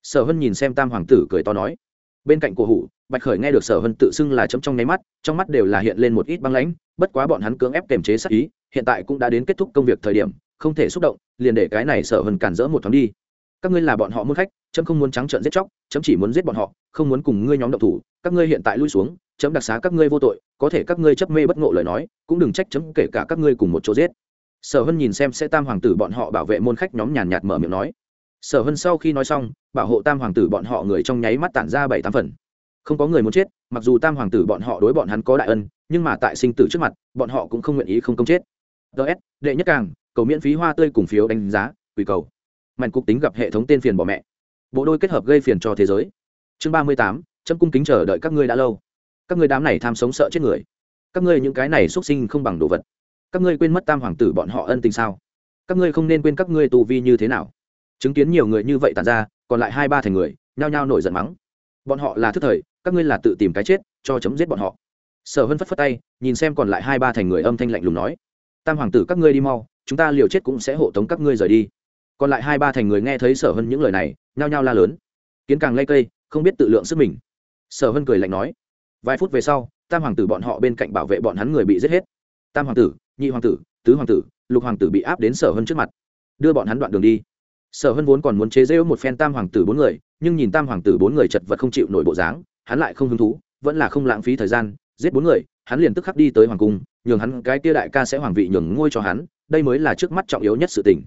sở hân nhìn xem tam hoàng tử cười to nói, bên cạnh cổ hủ, bạch khởi nghe được sở hân tự xưng là chấm trong nháy mắt, trong mắt đều là hiện lên một ít băng lãnh, bất quá bọn hắn cưỡng ép kềm chế sắc ý, hiện tại cũng đã đến kết thúc công việc thời điểm, không thể xúc động, liền để cái này sở hân cản rỡ một thoáng đi. Các ngươi là bọn họ muốn khách, chấm không muốn trắng trợn giết chóc, chấm chỉ muốn giết bọn họ, không muốn cùng ngươi nhóm động thủ, các ngươi hiện tại lui xuống, chấm đặc xá các ngươi vô tội, có thể các ngươi chấp mê bất ngộ lời nói, cũng đừng trách chấm kể cả các ngươi cùng một chỗ giết. Sở hân nhìn xem sẽ tam hoàng tử bọn họ bảo vệ môn khách nhóm nhàn nhạt mở miệng nói sở hân sau khi nói xong, bảo hộ tam hoàng tử bọn họ người trong nháy mắt tản ra bảy tám phần. Không có người muốn chết, mặc dù tam hoàng tử bọn họ đối bọn hắn có đại ân, nhưng mà tại sinh tử trước mặt, bọn họ cũng không nguyện ý không công chết. Ts đệ nhất càng, cầu miễn phí hoa tươi cùng phiếu đánh giá quỳ cầu. Mạnh cục tính gặp hệ thống tên phiền bỏ mẹ. Bộ đôi kết hợp gây phiền cho thế giới. Chương ba mươi tám, chấm cung kính chờ đợi các ngươi đã lâu. Các ngươi đám này tham sống sợ chết người. Các ngươi những cái này xuất sinh không bằng đồ vật. Các ngươi quên mất tam hoàng tử bọn họ ân tình sao? Các ngươi không nên quên các ngươi tù vi như thế nào chứng kiến nhiều người như vậy tàn ra, còn lại hai ba thành người, nhao nhao nổi giận mắng. Bọn họ là thức thời, các ngươi là tự tìm cái chết, cho chấm giết bọn họ. Sở hân phất phất tay, nhìn xem còn lại hai ba thành người âm thanh lạnh lùng nói, tam hoàng tử, các ngươi đi mau, chúng ta liều chết cũng sẽ hộ tống các ngươi rời đi. Còn lại hai ba thành người nghe thấy sở hân những lời này, nhao nhao la lớn. Kiến càng lây cây, không biết tự lượng sức mình. Sở hân cười lạnh nói, vài phút về sau, tam hoàng tử bọn họ bên cạnh bảo vệ bọn hắn người bị giết hết. Tam hoàng tử, nhị hoàng tử, tứ hoàng tử, lục hoàng tử bị áp đến sở hân trước mặt. Đưa bọn hắn đoạn đường đi sở hân vốn còn muốn chế rễu một phen tam hoàng tử bốn người, nhưng nhìn tam hoàng tử bốn người chật vật không chịu nổi bộ dáng, hắn lại không hứng thú, vẫn là không lãng phí thời gian, giết bốn người, hắn liền tức khắc đi tới hoàng cung, nhường hắn cái tia đại ca sẽ hoàng vị nhường ngôi cho hắn, đây mới là trước mắt trọng yếu nhất sự tình.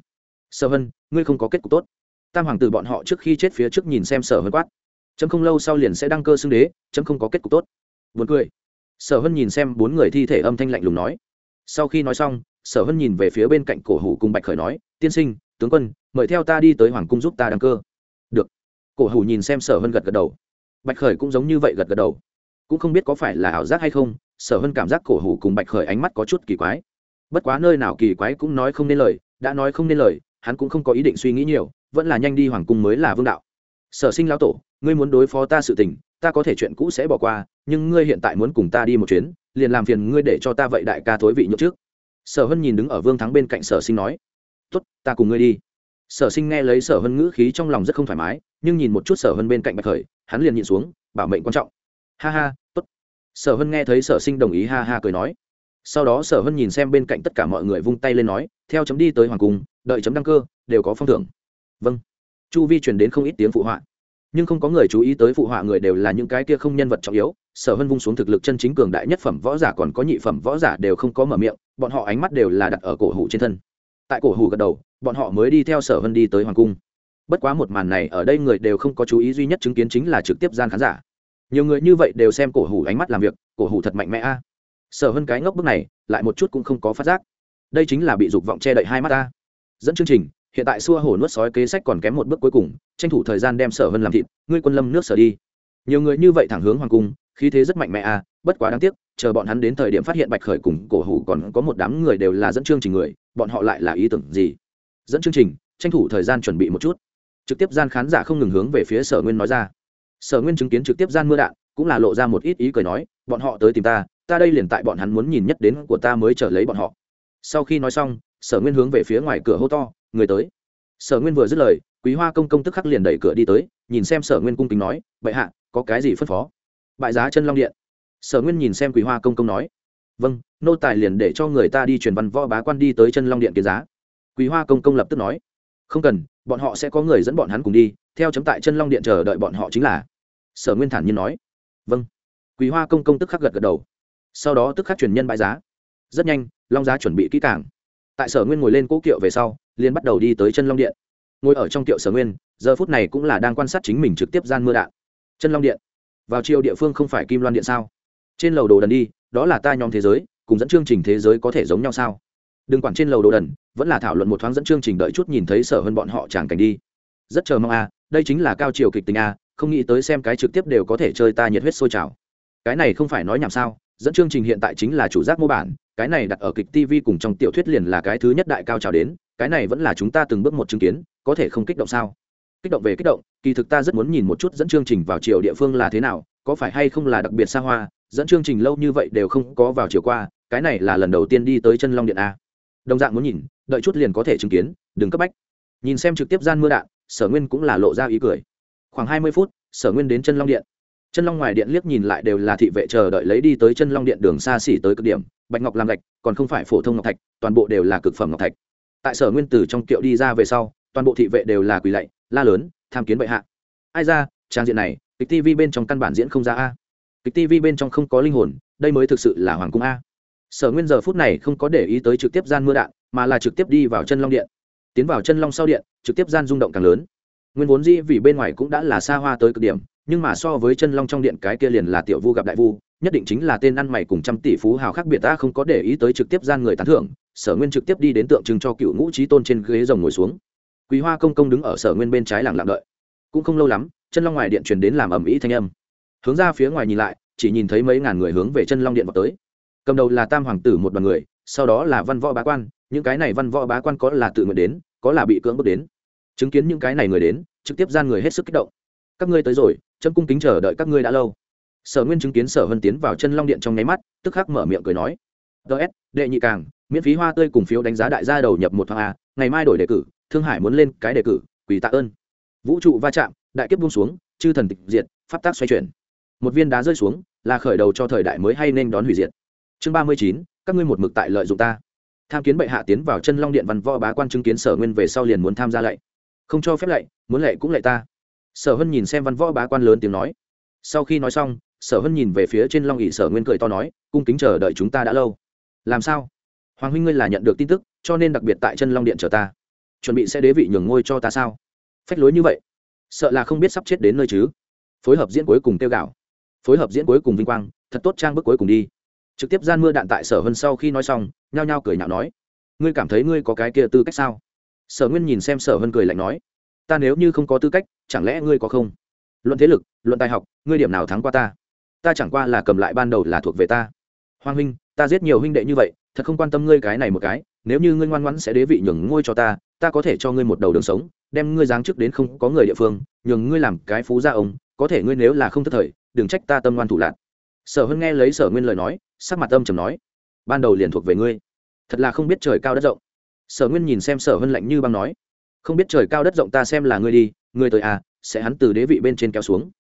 Sở hân, ngươi không có kết cục tốt. Tam hoàng tử bọn họ trước khi chết phía trước nhìn xem sở hân quát. Chấm không lâu sau liền sẽ đăng cơ xưng đế, chấm không có kết cục tốt. Vượt cười. Sở hân nhìn xem bốn người thi thể âm thanh lạnh lùng nói. Sau khi nói xong, sở hân nhìn về phía bên cạnh cổ hủ cùng bạch khởi nói, tiên sinh tướng quân, mời theo ta đi tới hoàng cung giúp ta đăng cơ. Được. Cổ hủ nhìn xem sở hân gật gật đầu. Bạch khởi cũng giống như vậy gật gật đầu. Cũng không biết có phải là ảo giác hay không, sở hân cảm giác cổ hủ cùng bạch khởi ánh mắt có chút kỳ quái. Bất quá nơi nào kỳ quái cũng nói không nên lời, đã nói không nên lời, hắn cũng không có ý định suy nghĩ nhiều, vẫn là nhanh đi hoàng cung mới là vương đạo. Sở sinh lão tổ, ngươi muốn đối phó ta sự tình, ta có thể chuyện cũ sẽ bỏ qua, nhưng ngươi hiện tại muốn cùng ta đi một chuyến, liền làm phiền ngươi để cho ta vậy đại ca thối vị nhậu trước. Sở hân nhìn đứng ở vương thắng bên cạnh sở sinh nói tốt, ta cùng ngươi đi. Sở sinh nghe lấy sở hân ngữ khí trong lòng rất không thoải mái, nhưng nhìn một chút sở hân bên cạnh bạch khởi, hắn liền nhìn xuống, bảo mệnh quan trọng. Ha ha, tốt. Sở hân nghe thấy sở sinh đồng ý ha ha cười nói. Sau đó sở hân nhìn xem bên cạnh tất cả mọi người vung tay lên nói, theo chấm đi tới hoàng cung, đợi chấm đăng cơ, đều có phong thưởng. Vâng. Chu vi truyền đến không ít tiếng phụ họa. Nhưng không có người chú ý tới phụ họa người đều là những cái kia không nhân vật trọng yếu. Sở hân vung xuống thực lực chân chính cường đại nhất phẩm võ giả còn có nhị phẩm võ giả đều không có mở miệng, bọn họ ánh mắt đều là đặt ở cổ hủ trên thân tại cổ hủ gật đầu, bọn họ mới đi theo sở hân đi tới hoàng cung. Bất quá một màn này ở đây người đều không có chú ý duy nhất chứng kiến chính là trực tiếp gian khán giả. Nhiều người như vậy đều xem cổ hủ ánh mắt làm việc, cổ hủ thật mạnh mẽ a. Sở hân cái ngốc bước này, lại một chút cũng không có phát giác. Đây chính là bị dục vọng che đậy hai mắt ta. Dẫn chương trình, hiện tại xua hổ nuốt sói kế sách còn kém một bước cuối cùng, tranh thủ thời gian đem sở hân làm thịt, ngươi quân lâm nước sở đi. Nhiều người như vậy thẳng hướng hoàng cung, khí thế rất mạnh mẽ a, bất quá đáng tiếc, chờ bọn hắn đến thời điểm phát hiện bạch khởi cùng cổ hủ còn có một đám người đều là dẫn chương trình người bọn họ lại là ý tưởng gì? Dẫn chương trình, tranh thủ thời gian chuẩn bị một chút. Trực tiếp gian khán giả không ngừng hướng về phía sở nguyên nói ra. Sở nguyên chứng kiến trực tiếp gian mưa đạn, cũng là lộ ra một ít ý cười nói, bọn họ tới tìm ta ta đây liền tại bọn hắn muốn nhìn nhất đến của ta mới trở lấy bọn họ. Sau khi nói xong, sở nguyên hướng về phía ngoài cửa hô to, người tới. Sở nguyên vừa dứt lời, quý hoa công công tức khắc liền đẩy cửa đi tới, nhìn xem sở nguyên cung kính nói, bệ hạ, có cái gì phân phó? Bại giá chân long điện. Sở nguyên nhìn xem quý hoa công công nói vâng nô tài liền để cho người ta đi truyền văn võ bá quan đi tới chân long điện kiến giá. Quý hoa công công lập tức nói, không cần, bọn họ sẽ có người dẫn bọn hắn cùng đi, theo chấm tại chân long điện chờ đợi bọn họ chính là. Sở nguyên thản nhiên nói vâng. Quý hoa công công tức khắc gật gật đầu. Sau đó tức khắc truyền nhân bãi giá. Rất nhanh, long giá chuẩn bị kỹ càng. Tại sở nguyên ngồi lên cỗ kiệu về sau, liền bắt đầu đi tới chân long điện. Ngồi ở trong kiệu sở nguyên, giờ phút này cũng là đang quan sát chính mình trực tiếp gian mưa đạn. Chân long điện. Vào chiều địa phương không phải kim loan điện sao? Trên lầu đồ đần đi đó là ta nhóm thế giới, cùng dẫn chương trình thế giới có thể giống nhau sao? Đừng quản trên lầu đồ đần, vẫn là thảo luận một thoáng dẫn chương trình đợi chút nhìn thấy sở hơn bọn họ tràng cảnh đi. Rất chờ mong a đây chính là cao chiều kịch tình a không nghĩ tới xem cái trực tiếp đều có thể chơi ta nhiệt huyết sôi trào. Cái này không phải nói nhảm sao, dẫn chương trình hiện tại chính là chủ giác mô bản, cái này đặt ở kịch tv cùng trong tiểu thuyết liền là cái thứ nhất đại cao trào đến, cái này vẫn là chúng ta từng bước một chứng kiến, có thể không kích động sao? Kích động về kích động, kỳ thực ta rất muốn nhìn một chút dẫn chương trình vào chiều địa phương là thế nào, có phải hay không là đặc biệt xa hoa dẫn chương trình lâu như vậy đều không có vào chiều qua, cái này là lần đầu tiên đi tới chân long điện a. Đồng dạng muốn nhìn, đợi chút liền có thể chứng kiến, đừng cấp bách. Nhìn xem trực tiếp gian mưa đạn, sở nguyên cũng là lộ ra ý cười. Khoảng hai mươi phút, sở nguyên đến chân long điện. Chân long ngoài điện liếc nhìn lại đều là thị vệ chờ đợi lấy đi tới chân long điện đường xa xỉ tới cực điểm, bạch ngọc làm gạch, còn không phải phổ thông ngọc thạch, toàn bộ đều là cực phẩm ngọc thạch. Tại sở nguyên từ trong kiệu đi ra về sau, toàn bộ thị vệ đều là quỳ lạy, la lớn, tham kiến bệ hạ. Ai ra, trang diện này, kịch tv bên trong căn bản diễn không ra a kịch tv bên trong không có linh hồn, đây mới thực sự là hoàng cung a. Sở nguyên giờ phút này không có để ý tới trực tiếp gian mưa đạn, mà là trực tiếp đi vào chân long điện. Tiến vào chân long sau điện, trực tiếp gian rung động càng lớn. Nguyên vốn dĩ vì bên ngoài cũng đã là xa hoa tới cực điểm, nhưng mà so với chân long trong điện cái kia liền là tiểu vu gặp đại vu, nhất định chính là tên ăn mày cùng trăm tỷ phú hào khác biệt ta không có để ý tới trực tiếp gian người tán thưởng, sở nguyên trực tiếp đi đến tượng trưng cho cựu ngũ trí tôn trên ghế rồng ngồi xuống. Quý hoa công công đứng ở sở nguyên bên trái lặng lặng đợi. Cũng không lâu lắm, chân long ngoài điện truyền đến làm ầm ĩ thanh âm hướng ra phía ngoài nhìn lại, chỉ nhìn thấy mấy ngàn người hướng về chân long điện vào tới. Cầm đầu là tam hoàng tử một đoàn người, sau đó là văn võ bá quan, những cái này văn võ bá quan có là tự nguyện đến, có là bị cưỡng bước đến. Chứng kiến những cái này người đến, trực tiếp gian người hết sức kích động. Các ngươi tới rồi chân cung kính chờ đợi các ngươi đã lâu. Sở nguyên chứng kiến sở hân tiến vào chân long điện trong nháy mắt, tức khắc mở miệng cười nói. Ts đệ nhị càng, miễn phí hoa tươi cùng phiếu đánh giá đại gia đầu nhập một tháng a, ngày mai đổi đề cử, thương hải muốn lên cái đề cử, quỳ tạ ơn. Vũ trụ va chạm, đại kiếp buông xuống, chư thần tịch diệt, pháp tác xoay chuyển một viên đá rơi xuống, là khởi đầu cho thời đại mới hay nên đón hủy diệt. Chương ba mươi chín, các ngươi một mực tại lợi dụng ta. Tham kiến bệ hạ tiến vào chân long điện văn võ bá quan chứng kiến sở nguyên về sau liền muốn tham gia lạy. Không cho phép lạy, muốn lạy cũng lạy ta. Sở hân nhìn xem văn võ bá quan lớn tiếng nói. Sau khi nói xong, sở hân nhìn về phía trên long ỵ sở nguyên cười to nói, cung kính chờ đợi chúng ta đã lâu. Làm sao? Hoàng huynh ngươi là nhận được tin tức, cho nên đặc biệt tại chân long điện chờ ta. Chuẩn bị sẽ đế vị nhường ngôi cho ta sao? Phách lối như vậy. Sợ là không biết sắp chết đến nơi chứ. Phối hợp diễn cuối cùng tiêu gạo phối hợp diễn cuối cùng vinh quang, thật tốt trang bước cuối cùng đi. Trực tiếp gian mưa đạn tại sở hân sau khi nói xong, nhao nhao cười nhạo nói, ngươi cảm thấy ngươi có cái kia tư cách sao? Sở nguyên nhìn xem sở hân cười lạnh nói, ta nếu như không có tư cách, chẳng lẽ ngươi có không? Luận thế lực, luận tài học, ngươi điểm nào thắng qua ta? Ta chẳng qua là cầm lại ban đầu là thuộc về ta. Hoàng huynh, ta giết nhiều huynh đệ như vậy, thật không quan tâm ngươi cái này một cái, nếu như ngươi ngoan ngoãn sẽ đế vị nhường ngôi cho ta ta có thể cho ngươi một đầu đường sống, đem ngươi giáng chức đến không có người địa phương, nhường ngươi làm cái phú gia ông có thể ngươi nếu là không thất thời, đừng trách ta tâm ngoan thủ lạc sở hân nghe lấy sở nguyên lời nói, sắc mặt tâm trầm nói, ban đầu liền thuộc về ngươi. Thật là không biết trời cao đất rộng. Sở nguyên nhìn xem sở hân lạnh như băng nói, không biết trời cao đất rộng ta xem là ngươi đi, ngươi tới à sẽ hắn từ đế vị bên trên kéo xuống.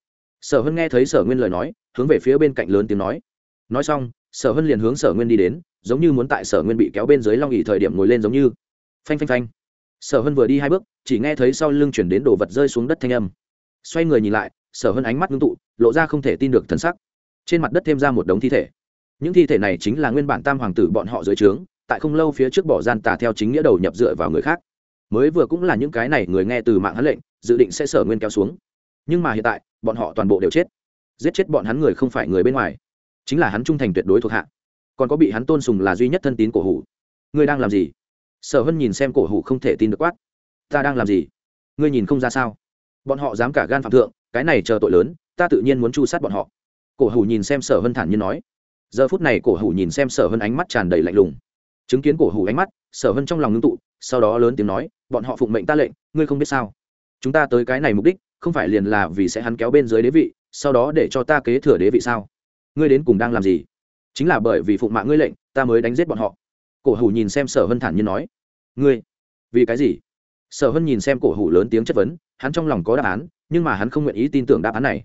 Sở hân nghe thấy sở nguyên lời nói, hướng về phía bên cạnh lớn tiếng nói. Nói xong, sở hân liền hướng sở nguyên đi đến, giống như muốn tại sở nguyên bị kéo bên dưới long ỉ thời điểm ngồi lên giống như. Phanh phanh phanh. Sở hân vừa đi hai bước, chỉ nghe thấy sau lưng chuyển đến đồ vật rơi xuống đất thanh âm. Xoay người nhìn lại sở hơn ánh mắt ngưng tụ, lộ ra không thể tin được thân sắc. Trên mặt đất thêm ra một đống thi thể. Những thi thể này chính là nguyên bản tam hoàng tử bọn họ dưới trướng, tại không lâu phía trước bỏ gian tà theo chính nghĩa đầu nhập dựa vào người khác. Mới vừa cũng là những cái này người nghe từ mạng hắn lệnh, dự định sẽ sở nguyên kéo xuống. Nhưng mà hiện tại, bọn họ toàn bộ đều chết. Giết chết bọn hắn người không phải người bên ngoài, chính là hắn trung thành tuyệt đối thuộc hạ. Còn có bị hắn tôn sùng là duy nhất thân tín cổ hủ. Ngươi đang làm gì? Sở hân nhìn xem cổ hủ không thể tin được quát. Ta đang làm gì? Ngươi nhìn không ra sao? Bọn họ dám cả gan phạm thượng, cái này chờ tội lớn, ta tự nhiên muốn chu sát bọn họ. Cổ hủ nhìn xem sở hân thản nhiên nói. Giờ phút này cổ hủ nhìn xem sở hân ánh mắt tràn đầy lạnh lùng. Chứng kiến cổ hủ ánh mắt, sở hân trong lòng ngưng tụ, sau đó lớn tiếng nói, bọn họ phụng mệnh ta lệnh, ngươi không biết sao? Chúng ta tới cái này mục đích, không phải liền là vì sẽ hắn kéo bên dưới đế vị, sau đó để cho ta kế thừa đế vị sao? Ngươi đến cùng đang làm gì? Chính là bởi vì phụng mạng ngươi lệnh, ta mới đánh giết bọn họ. Cổ hủ nhìn xem sở hân thản nhiên nói, ngươi? Vì cái gì? Sở hân nhìn xem cổ hủ lớn tiếng chất vấn, hắn trong lòng có đáp án, nhưng mà hắn không nguyện ý tin tưởng đáp án này.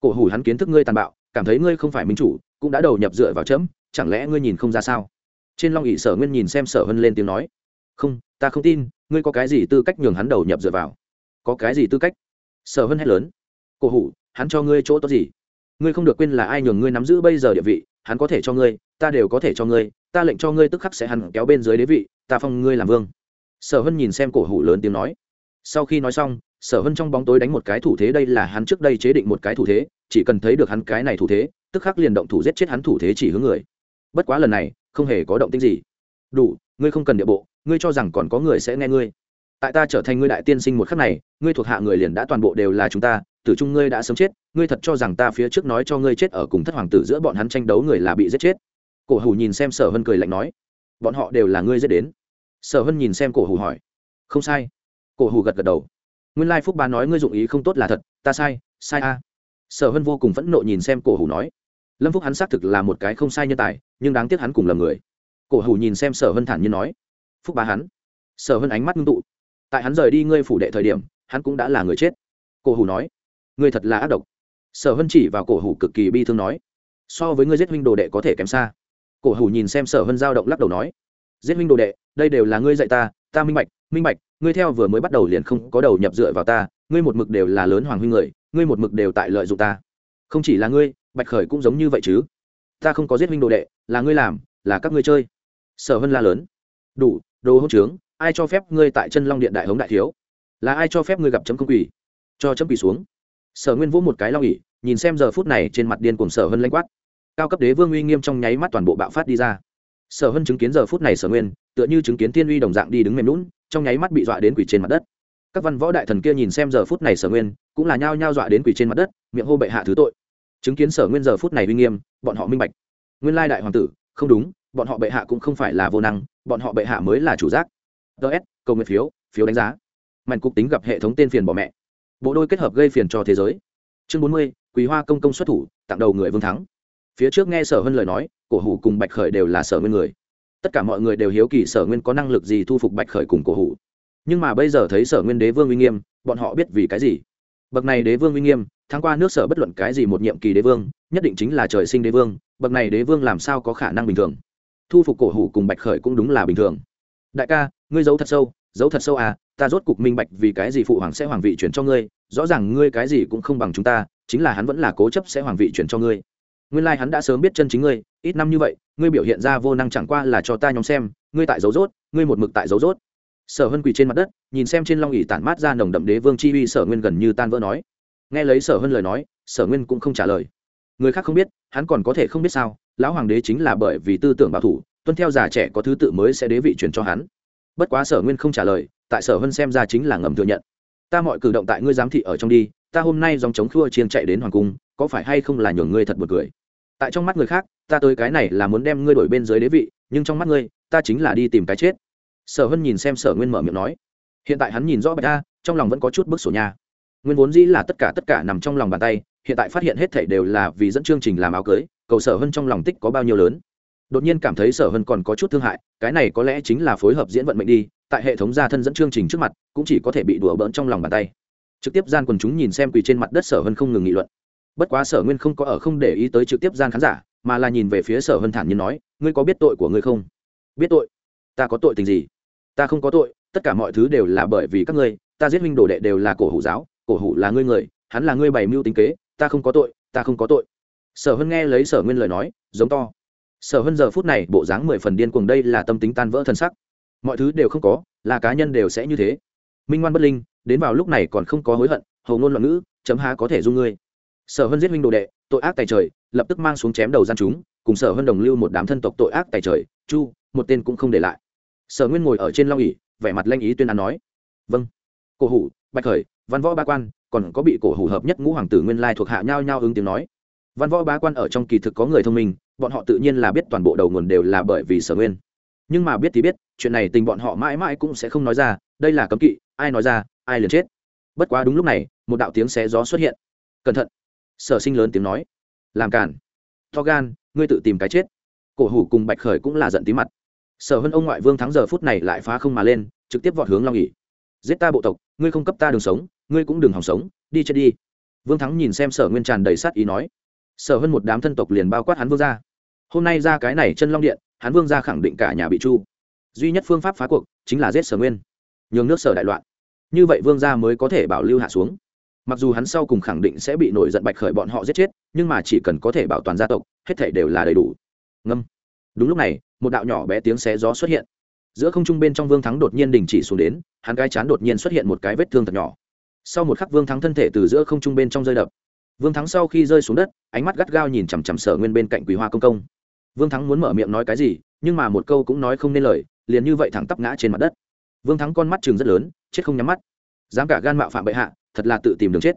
Cổ hủ hắn kiến thức ngươi tàn bạo, cảm thấy ngươi không phải minh chủ, cũng đã đầu nhập dựa vào chấm, chẳng lẽ ngươi nhìn không ra sao? Trên long ỵ sở nguyên nhìn xem sở hân lên tiếng nói. Không, ta không tin, ngươi có cái gì tư cách nhường hắn đầu nhập dựa vào? Có cái gì tư cách? Sở hân hét lớn. Cổ hủ, hắn cho ngươi chỗ tốt gì? Ngươi không được quên là ai nhường ngươi nắm giữ bây giờ địa vị, hắn có thể cho ngươi, ta đều có thể cho ngươi, ta lệnh cho ngươi tức khắc sẽ hắn kéo bên dưới đế vị, ta phong ngươi làm vương sở hân nhìn xem cổ hủ lớn tiếng nói. Sau khi nói xong, sở hân trong bóng tối đánh một cái thủ thế đây là hắn trước đây chế định một cái thủ thế, chỉ cần thấy được hắn cái này thủ thế, tức khắc liền động thủ giết chết hắn thủ thế chỉ hướng người. Bất quá lần này, không hề có động tích gì. Đủ, ngươi không cần địa bộ, ngươi cho rằng còn có người sẽ nghe ngươi. Tại ta trở thành ngươi đại tiên sinh một khắc này, ngươi thuộc hạ người liền đã toàn bộ đều là chúng ta tử trung ngươi đã sớm chết, ngươi thật cho rằng ta phía trước nói cho ngươi chết ở cùng thất hoàng tử giữa bọn hắn tranh đấu người là bị giết chết. Cổ hủ nhìn xem sở hân cười lạnh nói. Bọn họ đều là ngươi giết đến sở hân nhìn xem cổ hủ hỏi. Không sai. Cổ hủ gật gật đầu. Nguyên lai phúc bá nói ngươi dụng ý không tốt là thật, ta sai sai a. Sở hân vô cùng phẫn nộ nhìn xem cổ hủ nói. Lâm phúc hắn xác thực là một cái không sai nhân tài, nhưng đáng tiếc hắn cùng là người. Cổ hủ nhìn xem sở hân thản nhiên nói. Phúc bá hắn. Sở hân ánh mắt ngưng tụ. Tại hắn rời đi ngươi phủ đệ thời điểm, hắn cũng đã là người chết. Cổ hủ nói. Ngươi thật là ác độc. Sở hân chỉ vào cổ hủ cực kỳ bi thương nói. So với ngươi giết huynh đồ đệ có thể kém xa. Cổ hủ nhìn xem sở hân giao động lắc đầu nói. Giết huynh đồ đệ đây đều là ngươi dạy ta ta minh bạch minh bạch, ngươi theo vừa mới bắt đầu liền không có đầu nhập dựa vào ta, ngươi một mực đều là lớn hoàng huynh người, ngươi một mực đều tại lợi dụng ta. Không chỉ là ngươi, bạch khởi cũng giống như vậy chứ. Ta không có giết huynh đồ đệ, là ngươi làm, là các ngươi chơi. Sở hân la lớn. Đủ, đồ hỗn trướng, ai cho phép ngươi tại chân long điện đại hống đại thiếu? Là ai cho phép ngươi gặp chấm công quỷ cho chấm quỷ xuống. Sở nguyên vỗ một cái long ỉ nhìn xem giờ phút này trên mặt điên cùng sở hân lanh quát. Cao cấp đế vương uy nghiêm trong nháy mắt toàn bộ bạo phát đi ra. Sở hân chứng kiến giờ phút này sở nguyên tựa như chứng kiến thiên uy đồng dạng đi đứng mềm lún trong nháy mắt bị dọa đến quỷ trên mặt đất. Các văn võ đại thần kia nhìn xem giờ phút này sở nguyên, cũng là nhao nhao dọa đến quỷ trên mặt đất, miệng hô bệ hạ thứ tội. Chứng kiến sở nguyên giờ phút này uy nghiêm, bọn họ minh bạch. Nguyên lai đại hoàng tử, không đúng, bọn họ bệ hạ cũng không phải là vô năng, bọn họ bệ hạ mới là chủ giác. Ts cầu nguyện phiếu phiếu đánh giá. Mạnh cục tính gặp hệ thống tên phiền bỏ mẹ. Bộ đôi kết hợp gây phiền cho thế giới. Chương bốn mươi quý hoa công công xuất thủ, tặng đầu người vương thắng. Phía trước nghe sở hân lời nói, cổ hủ cùng bạch khởi đều là sở nguyên người tất cả mọi người đều hiếu kỳ sở nguyên có năng lực gì thu phục bạch khởi cùng cổ hủ. Nhưng mà bây giờ thấy sở nguyên đế vương uy nghiêm, bọn họ biết vì cái gì? Bậc này đế vương uy nghiêm, tháng qua nước sở bất luận cái gì một nhiệm kỳ đế vương, nhất định chính là trời sinh đế vương, bậc này đế vương làm sao có khả năng bình thường? Thu phục cổ hủ cùng bạch khởi cũng đúng là bình thường. Đại ca, ngươi giấu thật sâu, giấu thật sâu à ta rốt cục minh bạch vì cái gì phụ hoàng sẽ hoàng vị chuyển cho ngươi, rõ ràng ngươi cái gì cũng không bằng chúng ta, chính là hắn vẫn là cố chấp sẽ hoàng vị chuyển cho ngươi. Nguyên lai hắn đã sớm biết chân chính ngươi ít năm như vậy, ngươi biểu hiện ra vô năng chẳng qua là cho ta nhóm xem, ngươi tại dấu rốt, ngươi một mực tại dấu rốt. Sở hân quỳ trên mặt đất, nhìn xem trên long ỉ tản mát ra nồng đậm đế vương chi uy, sở nguyên gần như tan vỡ nói. Nghe lấy sở hân lời nói, sở nguyên cũng không trả lời. Người khác không biết, hắn còn có thể không biết sao, lão hoàng đế chính là bởi vì tư tưởng bảo thủ, tuân theo già trẻ có thứ tự mới sẽ đế vị truyền cho hắn. Bất quá sở nguyên không trả lời, tại sở hân xem ra chính là ngầm thừa nhận. Ta mọi cử động tại ngươi giám thị ở trong đi, ta hôm nay dòng chống khua chiên chạy đến hoàng cung, có phải hay không là nhường ngươi thật một cười? Tại trong mắt người khác, ta tới cái này là muốn đem ngươi đổi bên dưới đế vị, nhưng trong mắt ngươi, ta chính là đi tìm cái chết. Sở hân nhìn xem sở nguyên mở miệng nói. Hiện tại hắn nhìn rõ bạch a, trong lòng vẫn có chút bức sổ nhà nguyên vốn dĩ là tất cả tất cả nằm trong lòng bàn tay, hiện tại phát hiện hết thảy đều là vì dẫn chương trình làm áo cưới, cầu sở hân trong lòng tích có bao nhiêu lớn. Đột nhiên cảm thấy sở hân còn có chút thương hại, cái này có lẽ chính là phối hợp diễn vận mệnh đi, tại hệ thống gia thân dẫn chương trình trước mặt, cũng chỉ có thể bị đùa bỡn trong lòng bàn tay. Trực tiếp gian quần chúng nhìn xem quỳ trên mặt đất sở hân không ngừng nghị luận bất quá sở nguyên không có ở không để ý tới trực tiếp gian khán giả, mà là nhìn về phía sở hân thản nhiên nói, ngươi có biết tội của ngươi không? Biết tội? Ta có tội tình gì? Ta không có tội, tất cả mọi thứ đều là bởi vì các ngươi, ta giết minh đồ đệ đều là cổ hủ giáo, cổ hủ là ngươi người, hắn là ngươi bày mưu tính kế, ta không có tội, ta không có tội. Sở hân nghe lấy sở nguyên lời nói, giống to. Sở hân giờ phút này bộ dáng mười phần điên cuồng, đây là tâm tính tan vỡ thân sắc. Mọi thứ đều không có, là cá nhân đều sẽ như thế. Minh ngoan bất linh, đến vào lúc này còn không có hối hận, hầu ngôn loạn ngữ, chấm há có thể dung ngươi sở hân giết minh đồ đệ, tội ác tài trời, lập tức mang xuống chém đầu gian chúng, cùng sở hân đồng lưu một đám thân tộc tội ác tài trời, chu, một tên cũng không để lại. Sở nguyên ngồi ở trên long ỉ vẻ mặt lanh ý tuyên án nói vâng cổ hủ, bạch khởi, văn võ ba quan, còn có bị cổ hủ hợp nhất ngũ hoàng tử nguyên lai thuộc hạ nhau nhau ứng tiếng nói. Văn võ ba quan ở trong kỳ thực có người thông minh, bọn họ tự nhiên là biết toàn bộ đầu nguồn đều là bởi vì sở nguyên. Nhưng mà biết thì biết, chuyện này tình bọn họ mãi mãi cũng sẽ không nói ra, đây là cấm kỵ, ai nói ra, ai liền chết. Bất quá đúng lúc này, một đạo tiếng xé gió xuất hiện. Cẩn thận sở sinh lớn tiếng nói. Làm cản to gan, ngươi tự tìm cái chết. Cổ hủ cùng bạch khởi cũng là giận tí mặt. Sở hơn ông ngoại vương thắng giờ phút này lại phá không mà lên, trực tiếp vọt hướng long ỉ giết ta bộ tộc, ngươi không cấp ta đường sống, ngươi cũng đừng hòng sống, đi chết đi. Vương thắng nhìn xem sở nguyên tràn đầy sát ý nói. Sở hơn một đám thân tộc liền bao quát hắn vương ra hôm nay ra cái này chân long điện, hắn vương ra khẳng định cả nhà bị chu duy nhất phương pháp phá cuộc chính là giết sở nguyên. Nhường nước sở đại loạn. Như vậy vương gia mới có thể bảo lưu hạ xuống mặc dù hắn sau cùng khẳng định sẽ bị nổi giận bạch khởi bọn họ giết chết, nhưng mà chỉ cần có thể bảo toàn gia tộc, hết thể đều là đầy đủ. Ngâm. Đúng lúc này, một đạo nhỏ bé tiếng xé gió xuất hiện. Giữa không trung bên trong vương thắng đột nhiên đình chỉ xuống đến, hắn cái chán đột nhiên xuất hiện một cái vết thương thật nhỏ. Sau một khắc vương thắng thân thể từ giữa không trung bên trong rơi đập. Vương thắng sau khi rơi xuống đất, ánh mắt gắt gao nhìn chằm chằm sở nguyên bên cạnh quý hoa công công. Vương thắng muốn mở miệng nói cái gì, nhưng mà một câu cũng nói không nên lời, liền như vậy thẳng tắp ngã trên mặt đất. Vương thắng con mắt chừng rất lớn, chết không nhắm mắt. Dám cả gan mạo phạm bệ hạ thật là tự tìm đường chết.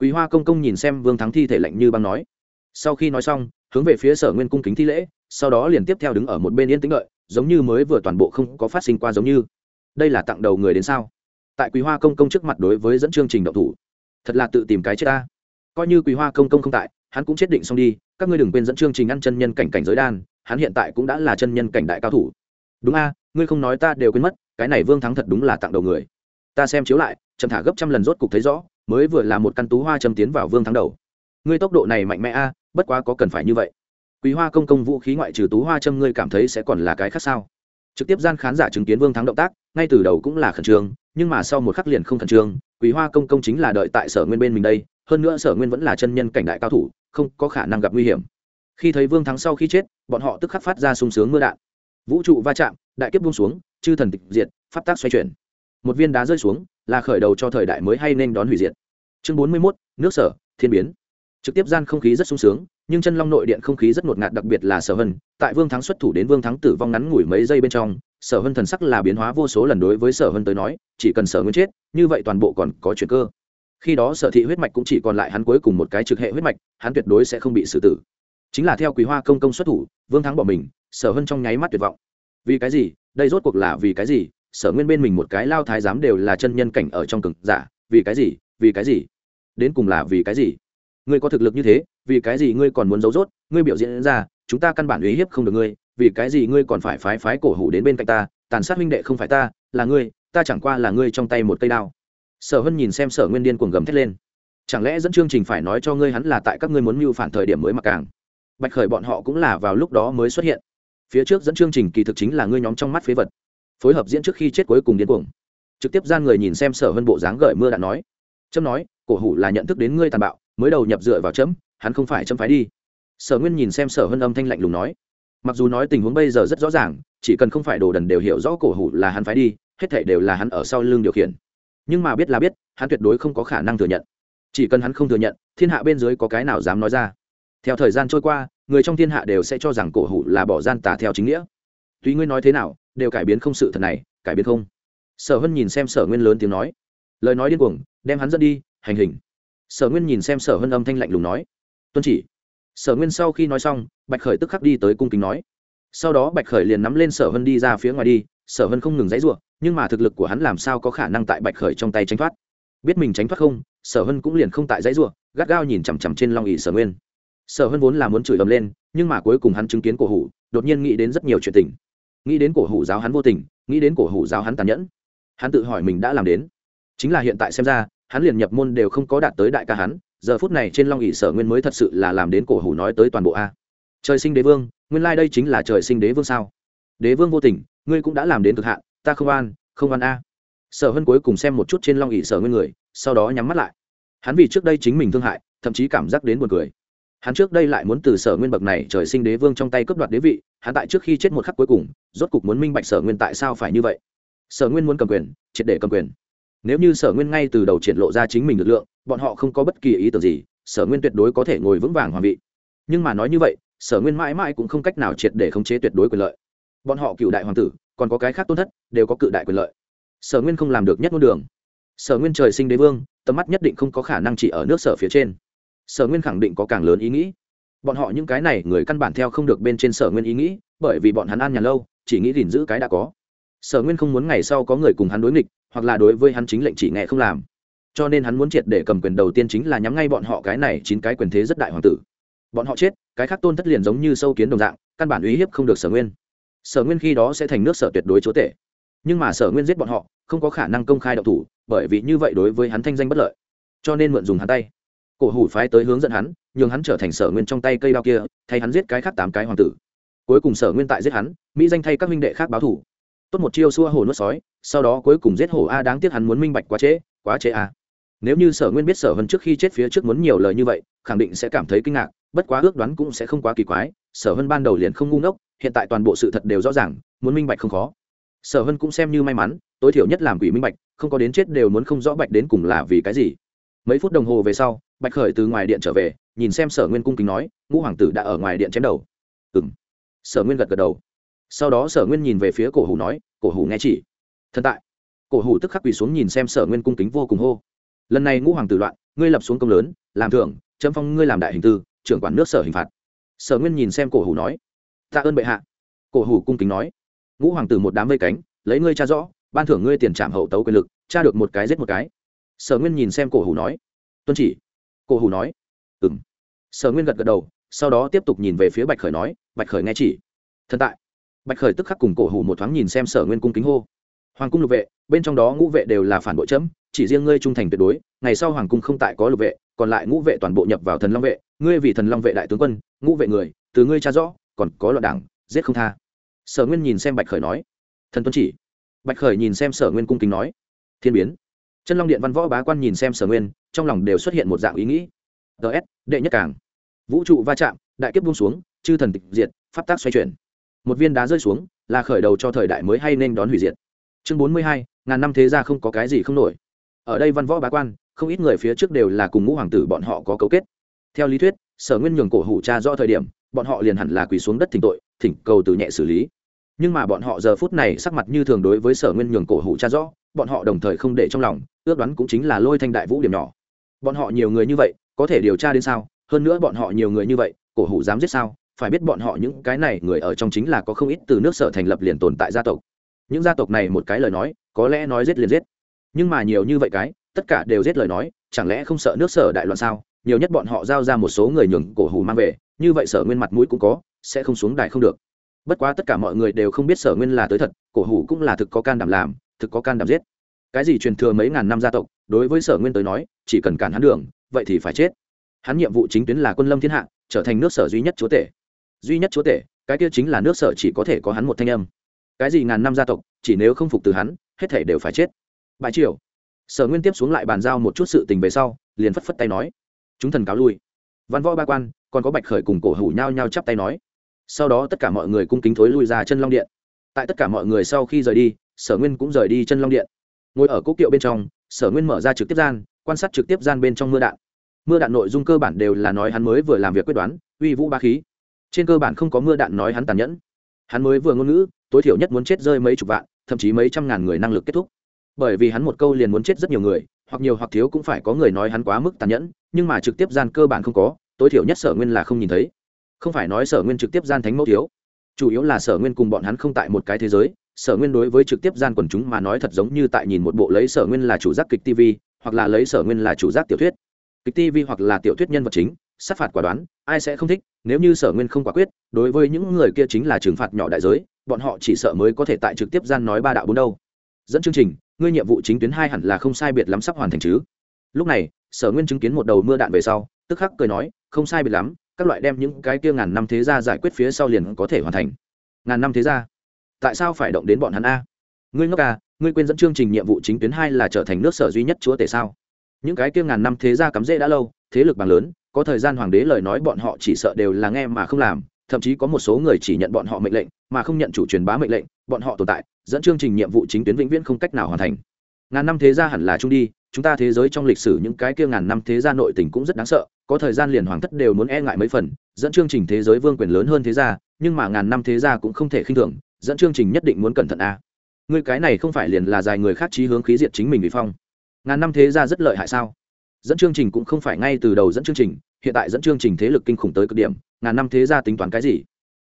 Quý hoa công công nhìn xem vương thắng thi thể lạnh như băng nói. Sau khi nói xong, hướng về phía sở nguyên cung kính thi lễ, sau đó liền tiếp theo đứng ở một bên yên tĩnh lợi giống như mới vừa toàn bộ không có phát sinh qua giống như. Đây là tặng đầu người đến sao? Tại quý hoa công công trước mặt đối với dẫn chương trình động thủ, thật là tự tìm cái chết ta. Coi như quý hoa công công không tại, hắn cũng chết định xong đi, các ngươi đừng quên dẫn chương trình ăn chân nhân cảnh cảnh giới đan, hắn hiện tại cũng đã là chân nhân cảnh đại cao thủ. Đúng a, ngươi không nói ta đều quên mất, cái này vương thắng thật đúng là tặng đầu người. Ta xem chiếu lại chậm thả gấp trăm lần rốt cục thấy rõ, mới vừa là một căn tú hoa châm tiến vào vương thắng đầu. Ngươi tốc độ này mạnh mẽ a à, bất quá có cần phải như vậy. Quý hoa công công vũ khí ngoại trừ tú hoa châm ngươi cảm thấy sẽ còn là cái khác sao? Trực tiếp gian khán giả chứng kiến vương thắng động tác, ngay từ đầu cũng là khẩn trương, nhưng mà sau một khắc liền không khẩn trương, quý hoa công công chính là đợi tại sở nguyên bên mình đây, hơn nữa sở nguyên vẫn là chân nhân cảnh đại cao thủ, không có khả năng gặp nguy hiểm. Khi thấy vương thắng sau khi chết, bọn họ tức khắc phát ra sung sướng mưa đạn. Vũ trụ va chạm, đại kiếp buông xuống, chư thần tịch diệt, pháp tác xoay chuyển. Một viên đá rơi xuống là khởi đầu cho thời đại mới hay nên đón hủy diệt. Chương bốn mươi mốt, nước sở, thiên biến. Trực tiếp gian không khí rất sung sướng, nhưng chân long nội điện không khí rất ngột ngạt, đặc biệt là sở hân. Tại vương thắng xuất thủ đến vương thắng tử vong ngắn ngủi mấy giây bên trong, sở hân thần sắc là biến hóa vô số lần đối với sở hân tới nói, chỉ cần sở nguyên chết, như vậy toàn bộ còn có chuyện cơ. Khi đó sở thị huyết mạch cũng chỉ còn lại hắn cuối cùng một cái trực hệ huyết mạch, hắn tuyệt đối sẽ không bị xử tử. Chính là theo quý hoa công công xuất thủ, vương thắng bỏ mình, sở hân trong nháy mắt tuyệt vọng. Vì cái gì? Đây rốt cuộc là vì cái gì? Sở nguyên bên mình một cái lao thái giám đều là chân nhân cảnh ở trong cực giả, vì cái gì, vì cái gì? Đến cùng là vì cái gì? Ngươi có thực lực như thế, vì cái gì ngươi còn muốn giấu dốt ngươi biểu diễn ra, chúng ta căn bản uy hiếp không được ngươi, vì cái gì ngươi còn phải phái phái cổ hủ đến bên cạnh ta, tàn sát huynh đệ không phải ta, là ngươi, ta chẳng qua là ngươi trong tay một cây đao. Sở hân nhìn xem sở nguyên điên cuồng gầm thét lên. Chẳng lẽ dẫn chương trình phải nói cho ngươi hắn là tại các ngươi muốn mưu phản thời điểm mới mặc càng? Bạch khởi bọn họ cũng là vào lúc đó mới xuất hiện. Phía trước dẫn chương trình kỳ thực chính là ngươi nhóm trong mắt phế vật phối hợp diễn trước khi chết cuối cùng điên cuồng. Trực tiếp gian người nhìn xem sở Vân bộ dáng gợi mưa đã nói. Trâm nói, cổ hủ là nhận thức đến ngươi tàn bạo, mới đầu nhập dựa vào chấm, hắn không phải chấm phái đi. Sở nguyên nhìn xem sở Vân âm thanh lạnh lùng nói. Mặc dù nói tình huống bây giờ rất rõ ràng, chỉ cần không phải đồ đần đều hiểu rõ cổ hủ là hắn phái đi, hết thể đều là hắn ở sau lưng điều khiển. Nhưng mà biết là biết, hắn tuyệt đối không có khả năng thừa nhận. Chỉ cần hắn không thừa nhận, thiên hạ bên dưới có cái nào dám nói ra. Theo thời gian trôi qua, người trong thiên hạ đều sẽ cho rằng cổ hủ là bỏ gian tà theo chính nghĩa. Tuy ngươi nói thế nào đều cải biến không sự thật này, cải biến không. Sở hân nhìn xem sở nguyên lớn tiếng nói. Lời nói điên cuồng, đem hắn dẫn đi, hành hình. Sở nguyên nhìn xem sở hân âm thanh lạnh lùng nói. Tuân chỉ. Sở nguyên sau khi nói xong, bạch khởi tức khắc đi tới cung kính nói. Sau đó bạch khởi liền nắm lên sở hân đi ra phía ngoài đi, sở hân không ngừng dãy r u ộ n nhưng mà thực lực của hắn làm sao có khả năng tại bạch khởi trong tay tránh thoát? Biết mình tránh thoát không, sở hân cũng liền không tại dãy r u ộ gắt gao nhìn chằm chằm trên long ỉ sở nguyên. Sở hân vốn là muốn chửi ầm lên, nhưng mà cuối cùng hắn chứng kiến cổ hủ, đột nhiên nghĩ đến rất nhiều chuyện tình nghĩ đến cổ hủ giáo hắn vô tình, nghĩ đến cổ hủ giáo hắn tàn nhẫn. Hắn tự hỏi mình đã làm đến. Chính là hiện tại xem ra, hắn liền nhập môn đều không có đạt tới đại ca hắn, giờ phút này trên long ỉ sở nguyên mới thật sự là làm đến cổ hủ nói tới toàn bộ a. Trời sinh đế vương, nguyên lai、like、đây chính là trời sinh đế vương sao? Đế vương vô tình, ngươi cũng đã làm đến cực hạn, ta không an không an a. Sở hân cuối cùng xem một chút trên long ỉ sở nguyên người, sau đó nhắm mắt lại. Hắn vì trước đây chính mình thương hại, thậm chí cảm giác đến buồn cười hắn trước đây lại muốn từ sở nguyên bậc này trời sinh đế vương trong tay cướp đoạt đế vị, hắn tại trước khi chết một khắc cuối cùng, rốt cục muốn minh bạch sở nguyên tại sao phải như vậy. Sở nguyên muốn cầm quyền, triệt để cầm quyền. Nếu như sở nguyên ngay từ đầu triển lộ ra chính mình lực lượng, bọn họ không có bất kỳ ý tưởng gì, sở nguyên tuyệt đối có thể ngồi vững vàng hoàng vị. Nhưng mà nói như vậy, sở nguyên mãi mãi cũng không cách nào triệt để khống chế tuyệt đối quyền lợi. Bọn họ cựu đại hoàng tử, còn có cái khác tôn thất, đều có cự đại quyền lợi. Sở nguyên không làm được nhất ngôn đường. Sở nguyên trời sinh đế vương, tầm mắt nhất định không có khả năng chỉ ở nước sở phía trên sở nguyên khẳng định có càng lớn ý nghĩ. Bọn họ những cái này, người căn bản theo không được bên trên sở nguyên ý nghĩ, bởi vì bọn hắn an nhà lâu, chỉ nghĩ gìn giữ cái đã có. Sở nguyên không muốn ngày sau có người cùng hắn đối nghịch, hoặc là đối với hắn chính lệnh chỉ nghe không làm. Cho nên hắn muốn triệt để cầm quyền đầu tiên chính là nhắm ngay bọn họ cái này chín cái quyền thế rất đại hoàng tử. Bọn họ chết, cái khác tôn thất liền giống như sâu kiến đồng dạng, căn bản uy hiếp không được sở nguyên. Sở nguyên khi đó sẽ thành nước sở tuyệt đối chúa tể. Nhưng mà sở nguyên giết bọn họ, không có khả năng công khai đậu thủ, bởi vì như vậy đối với hắn thanh danh bất lợi. Cho nên mượn dùng hắn tay cổ hủ phái tới hướng dẫn hắn, nhường hắn trở thành sở nguyên trong tay cây đao kia, thay hắn giết cái khác tám cái hoàng tử. Cuối cùng sở nguyên tại giết hắn, mỹ danh thay các minh đệ khác báo thủ tốt một chiêu xua hồ nuốt sói, sau đó cuối cùng giết hổ a đáng tiếc hắn muốn minh bạch quá trễ quá trễ a. Nếu như sở nguyên biết sở hân trước khi chết phía trước muốn nhiều lời như vậy, khẳng định sẽ cảm thấy kinh ngạc, bất quá ước đoán cũng sẽ không quá kỳ quái, sở hân ban đầu liền không ngu ngốc, hiện tại toàn bộ sự thật đều rõ ràng, muốn minh bạch không khó. Sở hân cũng xem như may mắn, tối thiểu nhất làm quỷ minh bạch, không có đến chết đều muốn không rõ bạch đến cùng là vì cái gì. Mấy phút đồng hồ về sau bạch khởi từ ngoài điện trở về, nhìn xem sở nguyên cung kính nói, ngũ hoàng tử đã ở ngoài điện chém đầu. Ừ m sở nguyên gật gật đầu. Sau đó sở nguyên nhìn về phía cổ hủ nói, cổ hủ nghe chỉ. Thần tại. Cổ hủ tức khắc quỳ xuống nhìn xem sở nguyên cung kính vô cùng hô. Lần này ngũ hoàng tử loạn, ngươi lập xuống công lớn, làm thưởng chấm phong ngươi làm đại hình tư, trưởng quản nước sở hình phạt. Sở nguyên nhìn xem cổ hủ nói tạ ơn bệ hạ. Cổ hủ cung kính nói, ngũ hoàng tử một đám vây cánh, lấy ngươi cha rõ, ban thưởng ngươi tiền trạm hậu tấu quyền lực, cha được một cái giết một cái. Sở nguyên nhìn xem cổ hủ nói, tuân chỉ cổ hủ nói ừ m sở nguyên gật gật đầu, sau đó tiếp tục nhìn về phía bạch khởi nói, bạch khởi nghe chỉ. Thần tại. Bạch khởi tức khắc cùng cổ hủ một thoáng nhìn xem sở nguyên cung kính hô. Hoàng cung lục vệ, bên trong đó ngũ vệ đều là phản bội chấm, chỉ riêng ngươi trung thành tuyệt đối, ngày sau hoàng cung không tại có lục vệ, còn lại ngũ vệ toàn bộ nhập vào thần long vệ, ngươi vì thần long vệ đại tướng quân, ngũ vệ người, từ ngươi cha rõ, còn có loạn đảng, giết không tha. Sở nguyên nhìn xem bạch khởi nói, thần tuân chỉ. Bạch khởi nhìn xem sở nguyên cung kính nói, thiên biến chân long điện văn võ bá quan nhìn xem sở nguyên, trong lòng đều xuất hiện một dạng ý nghĩ. Ts đệ nhất cảng. Vũ trụ va chạm, đại kiếp buông xuống, chư thần tịch diệt, pháp tác xoay chuyển. Một viên đá rơi xuống, là khởi đầu cho thời đại mới hay nên đón hủy diệt. Chương bốn mươi hai, ngàn năm thế gia không có cái gì không nổi. Ở đây văn võ bá quan, không ít người phía trước đều là cùng ngũ hoàng tử bọn họ có cấu kết. Theo lý thuyết, sở nguyên nhường cổ hủ cha do thời điểm, bọn họ liền hẳn là quỳ xuống đất thỉnh tội, thỉnh cầu từ nhẹ xử lý. Nhưng mà bọn họ giờ phút này sắc mặt như thường đối với sở nguyên nhường cổ hủ cha rõ bọn họ đồng thời không để trong lòng, ước đoán cũng chính là lôi thanh đại vũ điểm nhỏ. Bọn họ nhiều người như vậy, có thể điều tra đến sao? Hơn nữa bọn họ nhiều người như vậy, cổ hủ dám giết sao? Phải biết bọn họ những cái này người ở trong chính là có không ít từ nước sở thành lập liền tồn tại gia tộc. Những gia tộc này một cái lời nói, có lẽ nói giết liền giết. Nhưng mà nhiều như vậy cái, tất cả đều giết lời nói, chẳng lẽ không sợ nước sở đại loạn sao? Nhiều nhất bọn họ giao ra một số người nhường cổ hủ mang về, như vậy sở nguyên mặt mũi cũng có, sẽ không xuống đài không được. Bất quá tất cả mọi người đều không biết sở nguyên là tới thật, cổ hủ cũng là thực có can đảm làm thực có can đảm giết. Cái gì truyền thừa mấy ngàn năm gia tộc, đối với sở nguyên tới nói, chỉ cần cản hắn đường, vậy thì phải chết. Hắn nhiệm vụ chính tuyến là quân lâm thiên hạ, trở thành nước sở duy nhất chúa tể. Duy nhất chúa tể, cái kia chính là nước sở chỉ có thể có hắn một thanh âm. Cái gì ngàn năm gia tộc, chỉ nếu không phục từ hắn, hết thể đều phải chết. Bãi triều. Sở nguyên tiếp xuống lại bàn giao một chút sự tình về sau, liền phất phất tay nói. Chúng thần cáo lui. Văn võ ba quan, còn có bạch khởi cùng cổ hủ nhau nhau chắp tay nói. Sau đó tất cả mọi người cung kính thối lui ra chân long điện. Tại tất cả mọi người sau khi rời đi sở nguyên cũng rời đi chân long điện. Ngồi ở cố kiệu bên trong, sở nguyên mở ra trực tiếp gian, quan sát trực tiếp gian bên trong mưa đạn. Mưa đạn nội dung cơ bản đều là nói hắn mới vừa làm việc quyết đoán, uy vũ ba khí. Trên cơ bản không có mưa đạn nói hắn tàn nhẫn. Hắn mới vừa ngôn ngữ, tối thiểu nhất muốn chết rơi mấy chục vạn, thậm chí mấy trăm ngàn người năng lực kết thúc. Bởi vì hắn một câu liền muốn chết rất nhiều người, hoặc nhiều hoặc thiếu cũng phải có người nói hắn quá mức tàn nhẫn, nhưng mà trực tiếp gian cơ bản không có, tối thiểu nhất sở nguyên là không nhìn thấy. Không phải nói sở nguyên trực tiếp gian thánh mẫu thiếu. Chủ yếu là sở nguyên cùng bọn hắn không tại một cái thế giới sở nguyên đối với trực tiếp gian quần chúng mà nói thật giống như tại nhìn một bộ lấy sở nguyên là chủ giác kịch tv hoặc là lấy sở nguyên là chủ giác tiểu thuyết. Kịch tv hoặc là tiểu thuyết nhân vật chính, sát phạt quả đoán, ai sẽ không thích, nếu như sở nguyên không quả quyết, đối với những người kia chính là trừng phạt nhỏ đại giới, bọn họ chỉ sợ mới có thể tại trực tiếp gian nói ba đạo bốn đâu. Dẫn chương trình, ngươi nhiệm vụ chính tuyến hai hẳn là không sai biệt lắm sắp hoàn thành chứ. Lúc này, sở nguyên chứng kiến một đầu mưa đạn về sau, tức khắc cười nói, không sai biệt lắm, các loại đem những cái kia ngàn năm thế gia giải quyết phía sau liền có thể hoàn thành. Ngàn năm thế gia? Tại sao phải động đến bọn hắn a? Ngươi ngốc à ngươi quên dẫn chương trình nhiệm vụ chính tuyến hai là trở thành nước sở duy nhất chúa tể sao? Những cái kia ngàn năm thế gia cắm rễ đã lâu, thế lực bằng lớn, có thời gian hoàng đế lời nói bọn họ chỉ sợ đều là nghe mà không làm, thậm chí có một số người chỉ nhận bọn họ mệnh lệnh, mà không nhận chủ truyền bá mệnh lệnh, bọn họ tồn tại, dẫn chương trình nhiệm vụ chính tuyến vĩnh viễn không cách nào hoàn thành. Ngàn năm thế gia hẳn là trung đi, chúng ta thế giới trong lịch sử những cái kia ngàn năm thế gia nội tình cũng rất đáng sợ, có thời gian liền hoàng thất đều muốn e ngại mấy phần, dẫn chương trình thế giới vương quyền lớn hơn thế gia, nhưng mà ngàn năm thế gia cũng không thể khinh thường dẫn chương trình nhất định muốn cẩn thận a. À. người cái này không phải liền là dài người khác trí hướng khí diệt chính mình bị phong. Ngàn năm thế gia rất lợi hại sao? Dẫn chương trình cũng không phải ngay từ đầu dẫn chương trình, hiện tại dẫn chương trình thế lực kinh khủng tới cực điểm, ngàn năm thế gia tính toán cái gì?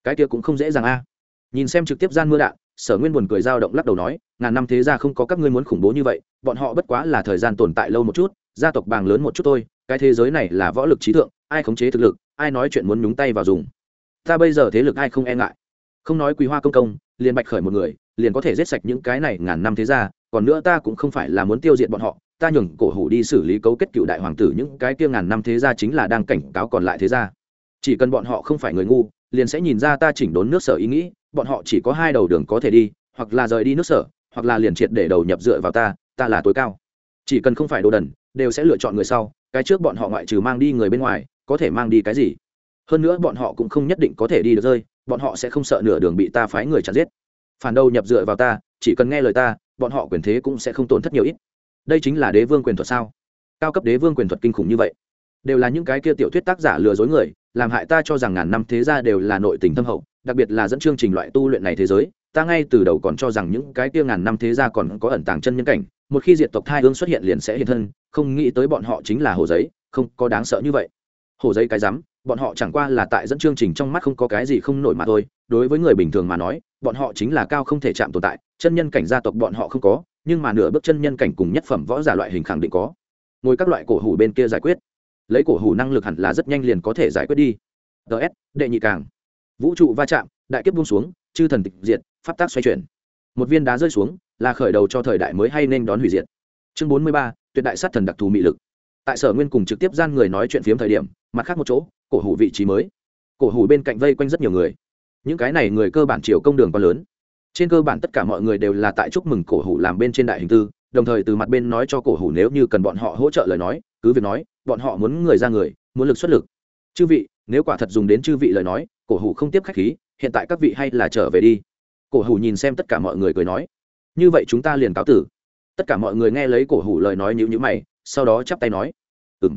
Cái kia cũng không dễ dàng a. Nhìn xem trực tiếp gian mưa đạn, sở nguyên buồn cười dao động lắc đầu nói, ngàn năm thế gia không có các ngươi muốn khủng bố như vậy, bọn họ bất quá là thời gian tồn tại lâu một chút, gia tộc bàng lớn một chút thôi, cái thế giới này là võ lực trí thượng, ai khống chế thực lực, ai nói chuyện muốn nhúng tay vào dùng. Ta bây giờ thế lực ai không e ngại? Không nói quý hoa công công, liền bạch khởi một người, liền có thể giết sạch những cái này ngàn năm thế gia, còn nữa ta cũng không phải là muốn tiêu diệt bọn họ, ta nhường cổ hủ đi xử lý cấu kết cựu đại hoàng tử những cái kia ngàn năm thế gia chính là đang cảnh cáo còn lại thế gia. Chỉ cần bọn họ không phải người ngu, liền sẽ nhìn ra ta chỉnh đốn nước sở ý nghĩ, bọn họ chỉ có hai đầu đường có thể đi, hoặc là rời đi nước sở, hoặc là liền triệt để đầu nhập dựa vào ta ta là tối cao. Chỉ cần không phải đồ đần, đều sẽ lựa chọn người sau, cái trước bọn họ ngoại trừ mang đi người bên ngoài, có thể mang đi cái gì? Hơn nữa bọn họ cũng không nhất định có thể đi được rơi bọn họ sẽ không sợ nửa đường bị ta phái người chặt giết. Phản đầu nhập dựa vào ta, chỉ cần nghe lời ta, bọn họ quyền thế cũng sẽ không tổn thất nhiều ít. Đây chính là đế vương quyền thuật sao? Cao cấp đế vương quyền thuật kinh khủng như vậy. Đều là những cái kia tiểu thuyết tác giả lừa dối người, làm hại ta cho rằng ngàn năm thế gia đều là nội tình thâm hậu, đặc biệt là dẫn chương trình loại tu luyện này thế giới, ta ngay từ đầu còn cho rằng những cái kia ngàn năm thế gia còn có ẩn tàng chân nhân cảnh, một khi diệt tộc thai ương xuất hiện liền sẽ hiện thân, không nghĩ tới bọn họ chính là hồ giấy, không có đáng sợ như vậy hồ dây cái rắm, bọn họ chẳng qua là tại dẫn chương trình trong mắt không có cái gì không nổi mà thôi. Đối với người bình thường mà nói, bọn họ chính là cao không thể chạm tồn tại, chân nhân cảnh gia tộc bọn họ không có, nhưng mà nửa bước chân nhân cảnh cùng nhất phẩm võ giả loại hình khẳng định có. Ngồi các loại cổ hủ bên kia giải quyết. Lấy cổ hủ năng lực hẳn là rất nhanh liền có thể giải quyết đi. Ts đệ nhị càng. Vũ trụ va chạm, đại kiếp buông xuống, chư thần tịch diệt, pháp tác xoay chuyển. Một viên đá rơi xuống, là khởi đầu cho thời đại mới hay nên đón hủy diệt. Chương bốn mươi ba, tuyệt đại sát thần đặc thù mị lực tại sở nguyên cùng trực tiếp gian người nói chuyện phiếm thời điểm, mặt khác một chỗ, cổ hủ vị trí mới. Cổ hủ bên cạnh vây quanh rất nhiều người. Những cái này người cơ bản chiều công đường quá lớn. Trên cơ bản tất cả mọi người đều là tại chúc mừng cổ hủ làm bên trên đại hình tư, đồng thời từ mặt bên nói cho cổ hủ nếu như cần bọn họ hỗ trợ lời nói, cứ việc nói, bọn họ muốn người ra người, muốn lực xuất lực. Chư vị, nếu quả thật dùng đến chư vị lời nói, cổ hủ không tiếp khách khí, hiện tại các vị hay là trở về đi. Cổ hủ nhìn xem tất cả mọi người cười nói. Như vậy chúng ta liền cáo tử tất cả mọi người nghe lấy cổ hủ lời nói nhữ nhữ mày, sau đó chắp tay nói ừ m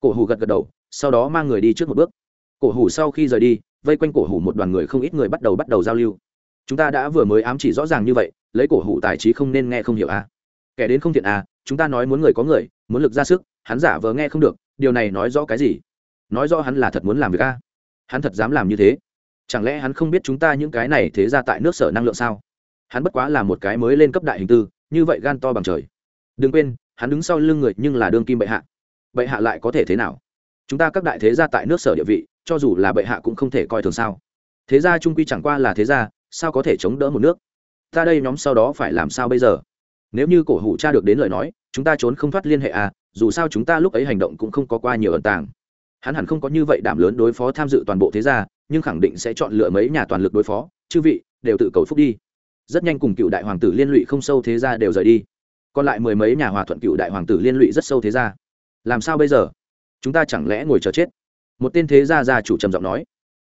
cổ hủ gật gật đầu, sau đó mang người đi trước một bước. Cổ hủ sau khi rời đi, vây quanh cổ hủ một đoàn người không ít người bắt đầu bắt đầu giao lưu. Chúng ta đã vừa mới ám chỉ rõ ràng như vậy, lấy cổ hủ tài trí không nên nghe không hiểu à. kẻ đến không thiện à chúng ta nói muốn người có người, muốn lực ra sức, hắn giả vờ nghe không được, điều này nói rõ cái gì? Nói rõ hắn là thật muốn làm việc à. hắn thật dám làm như thế? Chẳng lẽ hắn không biết chúng ta những cái này thế ra tại nước sở năng lượng sao? Hắn bất quá là một cái mới lên cấp đại hình tư như vậy gan to bằng trời. Đừng quên, hắn đứng sau lưng người nhưng là đương kim bệ hạ. Bệ hạ lại có thể thế nào? Chúng ta các đại thế gia tại nước sở địa vị, cho dù là bệ hạ cũng không thể coi thường sao. Thế gia trung quy chẳng qua là thế gia, sao có thể chống đỡ một nước? Ta đây nhóm sau đó phải làm sao bây giờ? Nếu như cổ hủ cha được đến lời nói, chúng ta trốn không thoát liên hệ à dù sao chúng ta lúc ấy hành động cũng không có qua nhiều ẩn tàng. Hắn hẳn không có như vậy đảm lớn đối phó tham dự toàn bộ thế gia, nhưng khẳng định sẽ chọn lựa mấy nhà toàn lực đối phó. Chư vị, đều tự cầu phúc đi rất nhanh cùng cựu đại hoàng tử liên lụy không sâu thế gia đều rời đi. Còn lại mười mấy nhà hòa thuận cựu đại hoàng tử liên lụy rất sâu thế gia làm sao bây giờ? Chúng ta chẳng lẽ ngồi chờ chết? Một tên thế gia gia chủ trầm giọng nói.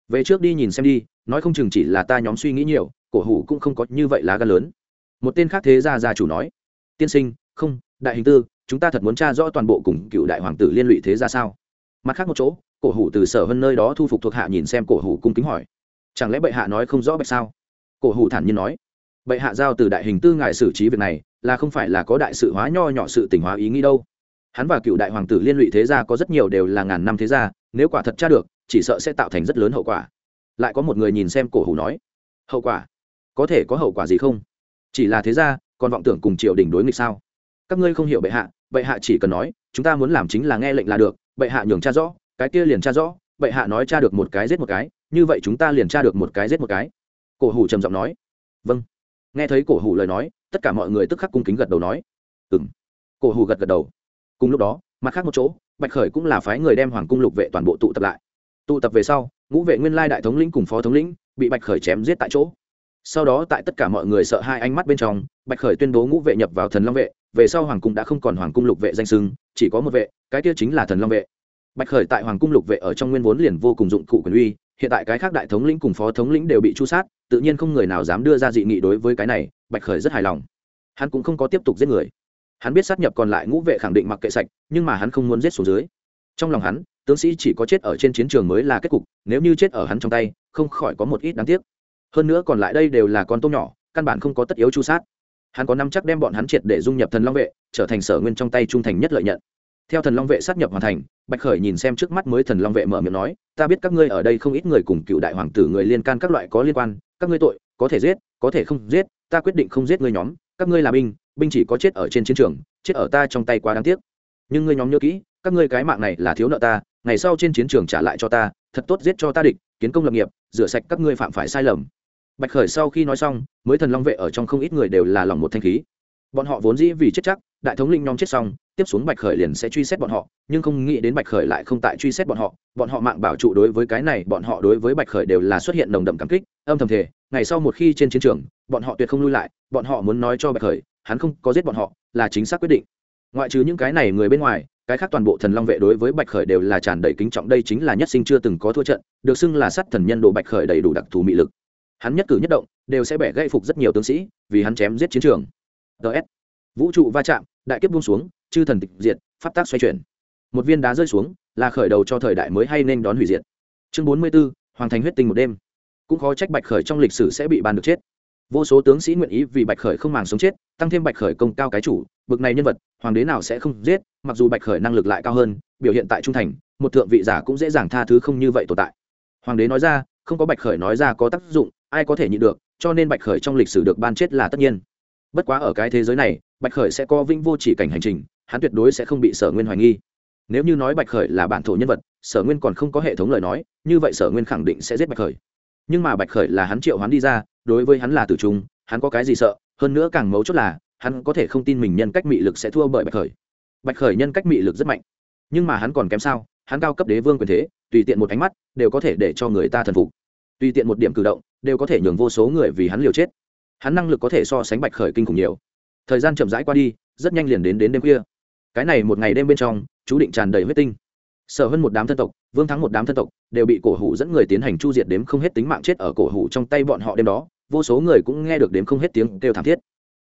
Về trước đi nhìn xem đi, nói không chừng chỉ là ta nhóm suy nghĩ nhiều, cổ hủ cũng không có như vậy lá gan lớn. Một tên khác thế gia gia chủ nói. Tiên sinh, không, đại hình tư, chúng ta thật muốn tra rõ toàn bộ cùng cựu đại hoàng tử liên lụy thế ra sao? Mặt khác một chỗ, cổ hủ từ sở hơn nơi đó thu phục thuộc hạ nhìn xem cổ hủ cung kính hỏi. Chẳng lẽ bệ hạ nói không rõ bạch sao? Cổ hủ thản nhiên nói bệ hạ giao từ đại hình tư ngài xử trí việc này, là không phải là có đại sự hóa nho nhỏ sự tình hóa ý nghĩ đâu. Hắn và cựu đại hoàng tử liên lụy thế gia có rất nhiều đều là ngàn năm thế gia, nếu quả thật tra được, chỉ sợ sẽ tạo thành rất lớn hậu quả. Lại có một người nhìn xem cổ hủ nói, hậu quả? Có thể có hậu quả gì không? Chỉ là thế gia, còn vọng tưởng cùng triều đình đối nghịch sao? Các ngươi không hiểu bệ hạ bệ hạ chỉ cần nói, chúng ta muốn làm chính là nghe lệnh là được, bệ hạ nhường cha rõ, cái kia liền cha rõ, bệ hạ nói cha được một cái giết một cái, như vậy chúng ta liền tra được một cái giết một cái. Cổ hủ trầm giọng nói vâng nghe thấy cổ hủ lời nói, tất cả mọi người tức khắc cung kính gật đầu nói ừ m cổ hủ gật gật đầu. Cùng lúc đó, mặt khác một chỗ, bạch khởi cũng là phái người đem hoàng cung lục vệ toàn bộ tụ tập lại. Tụ tập về sau, ngũ vệ nguyên lai đại thống lĩnh cùng phó thống lĩnh bị bạch khởi chém giết tại chỗ. Sau đó, tại tất cả mọi người sợ hai ánh mắt bên trong, bạch khởi tuyên bố ngũ vệ nhập vào thần long vệ. Về sau hoàng cung đã không còn hoàng cung lục vệ danh sưng chỉ có một vệ, cái kia chính là thần long vệ. Bạch khởi tại hoàng cung lục vệ ở trong nguyên vốn liền vô cùng dụng cụ quyền uy hiện tại cái khác đại thống lĩnh cùng phó thống lĩnh đều bị chu sát, tự nhiên không người nào dám đưa ra dị nghị đối với cái này, bạch khởi rất hài lòng. Hắn cũng không có tiếp tục giết người. Hắn biết sát nhập còn lại ngũ vệ khẳng định mặc kệ sạch, nhưng mà hắn không muốn giết xuống dưới. Trong lòng hắn, tướng sĩ chỉ có chết ở trên chiến trường mới là kết cục, nếu như chết ở hắn trong tay, không khỏi có một ít đáng tiếc. Hơn nữa còn lại đây đều là con tôm nhỏ, căn bản không có tất yếu chu sát. Hắn có năm chắc đem bọn hắn triệt để dung nhập thần long vệ, trở thành sở nguyên trong tay trung thành nhất lợi nhận theo thần long vệ sát nhập hoàn thành, bạch khởi nhìn xem trước mắt mới thần long vệ mở miệng nói, ta biết các ngươi ở đây không ít người cùng cựu đại hoàng tử người liên can các loại có liên quan, các ngươi tội, có thể giết, có thể không giết, ta quyết định không giết ngươi nhóm, các ngươi là binh binh chỉ có chết ở trên chiến trường, chết ở ta trong tay quá đáng tiếc. Nhưng ngươi nhóm nhớ kỹ, các ngươi cái mạng này là thiếu nợ ta, ngày sau trên chiến trường trả lại cho ta, thật tốt giết cho ta địch, kiến công lập nghiệp, rửa sạch các ngươi phạm phải sai lầm. Bạch khởi sau khi nói xong, mới thần long vệ ở trong không ít người đều là lòng một thanh khí bọn họ vốn dĩ vì chết chắc, đại thống linh nhóm chết xong, tiếp xuống bạch khởi liền sẽ truy xét bọn họ, nhưng không nghĩ đến bạch khởi lại không tại truy xét bọn họ bọn họ mạng bảo trụ đối với cái này, bọn họ đối với bạch khởi đều là xuất hiện nồng đậm cảm kích, âm thầm thể ngày sau một khi trên chiến trường, bọn họ tuyệt không lui lại, bọn họ muốn nói cho bạch khởi, hắn không có giết bọn họ, là chính xác quyết định. Ngoại trừ những cái này người bên ngoài, cái khác toàn bộ thần long vệ đối với bạch khởi đều là tràn đầy kính trọng, đây chính là nhất sinh chưa từng có thua trận, được xưng là sát thần nhân đồ bạch khởi đầy đủ đặc thù mị lực. Hắn nhất cử nhất động, đều sẽ bẻ gây phục rất nhiều tướng sĩ, vì hắn chém giết chiến trường ts vũ trụ va chạm đại kiếp buông xuống chư thần tịch diệt pháp tác xoay chuyển. Một viên đá rơi xuống là khởi đầu cho thời đại mới hay nên đón hủy diệt. Chương bốn mươi 44, hoàng thành huyết tinh một đêm. Cũng khó trách bạch khởi trong lịch sử sẽ bị ban được chết. Vô số tướng sĩ nguyện ý vì bạch khởi không màng sống chết tăng thêm bạch khởi công cao cái chủ bực này nhân vật hoàng đế nào sẽ không giết mặc dù bạch khởi năng lực lại cao hơn biểu hiện tại trung thành một thượng vị giả cũng dễ dàng tha thứ không như vậy tồn tại. Hoàng đế nói ra không có bạch khởi nói ra có tác dụng ai có thể nhịn được cho nên bạch khởi trong lịch sử được ban chết là tất nhiên bất quá ở cái thế giới này, bạch khởi sẽ có vinh vô chỉ cảnh hành trình, hắn tuyệt đối sẽ không bị sở nguyên hoài nghi. Nếu như nói bạch khởi là bản thổ nhân vật, sở nguyên còn không có hệ thống lời nói, như vậy sở nguyên khẳng định sẽ giết bạch khởi. Nhưng mà bạch khởi là hắn triệu hắn đi ra, đối với hắn là tử trung, hắn có cái gì sợ, hơn nữa càng mấu chốt là, hắn có thể không tin mình nhân cách mị lực sẽ thua bởi bạch khởi. Bạch khởi nhân cách mị lực rất mạnh, nhưng mà hắn còn kém sao, hắn cao cấp đế vương quyền thế, tùy tiện một ánh mắt, đều có thể để cho người ta thần phục. Tùy tiện một điểm cử động, đều có thể nhường vô số người vì hắn liều chết hắn năng lực có thể so sánh bạch khởi kinh khủng nhiều. Thời gian chậm rãi qua đi, rất nhanh liền đến đến đêm khuya. Cái này một ngày đêm bên trong, chú định tràn đầy huyết tinh. Sở hơn một đám thân tộc, vương thắng một đám thân tộc, đều bị cổ hủ dẫn người tiến hành chu diệt đếm không hết tính mạng chết ở cổ hủ trong tay bọn họ đêm đó. Vô số người cũng nghe được đếm không hết tiếng kêu thảm thiết.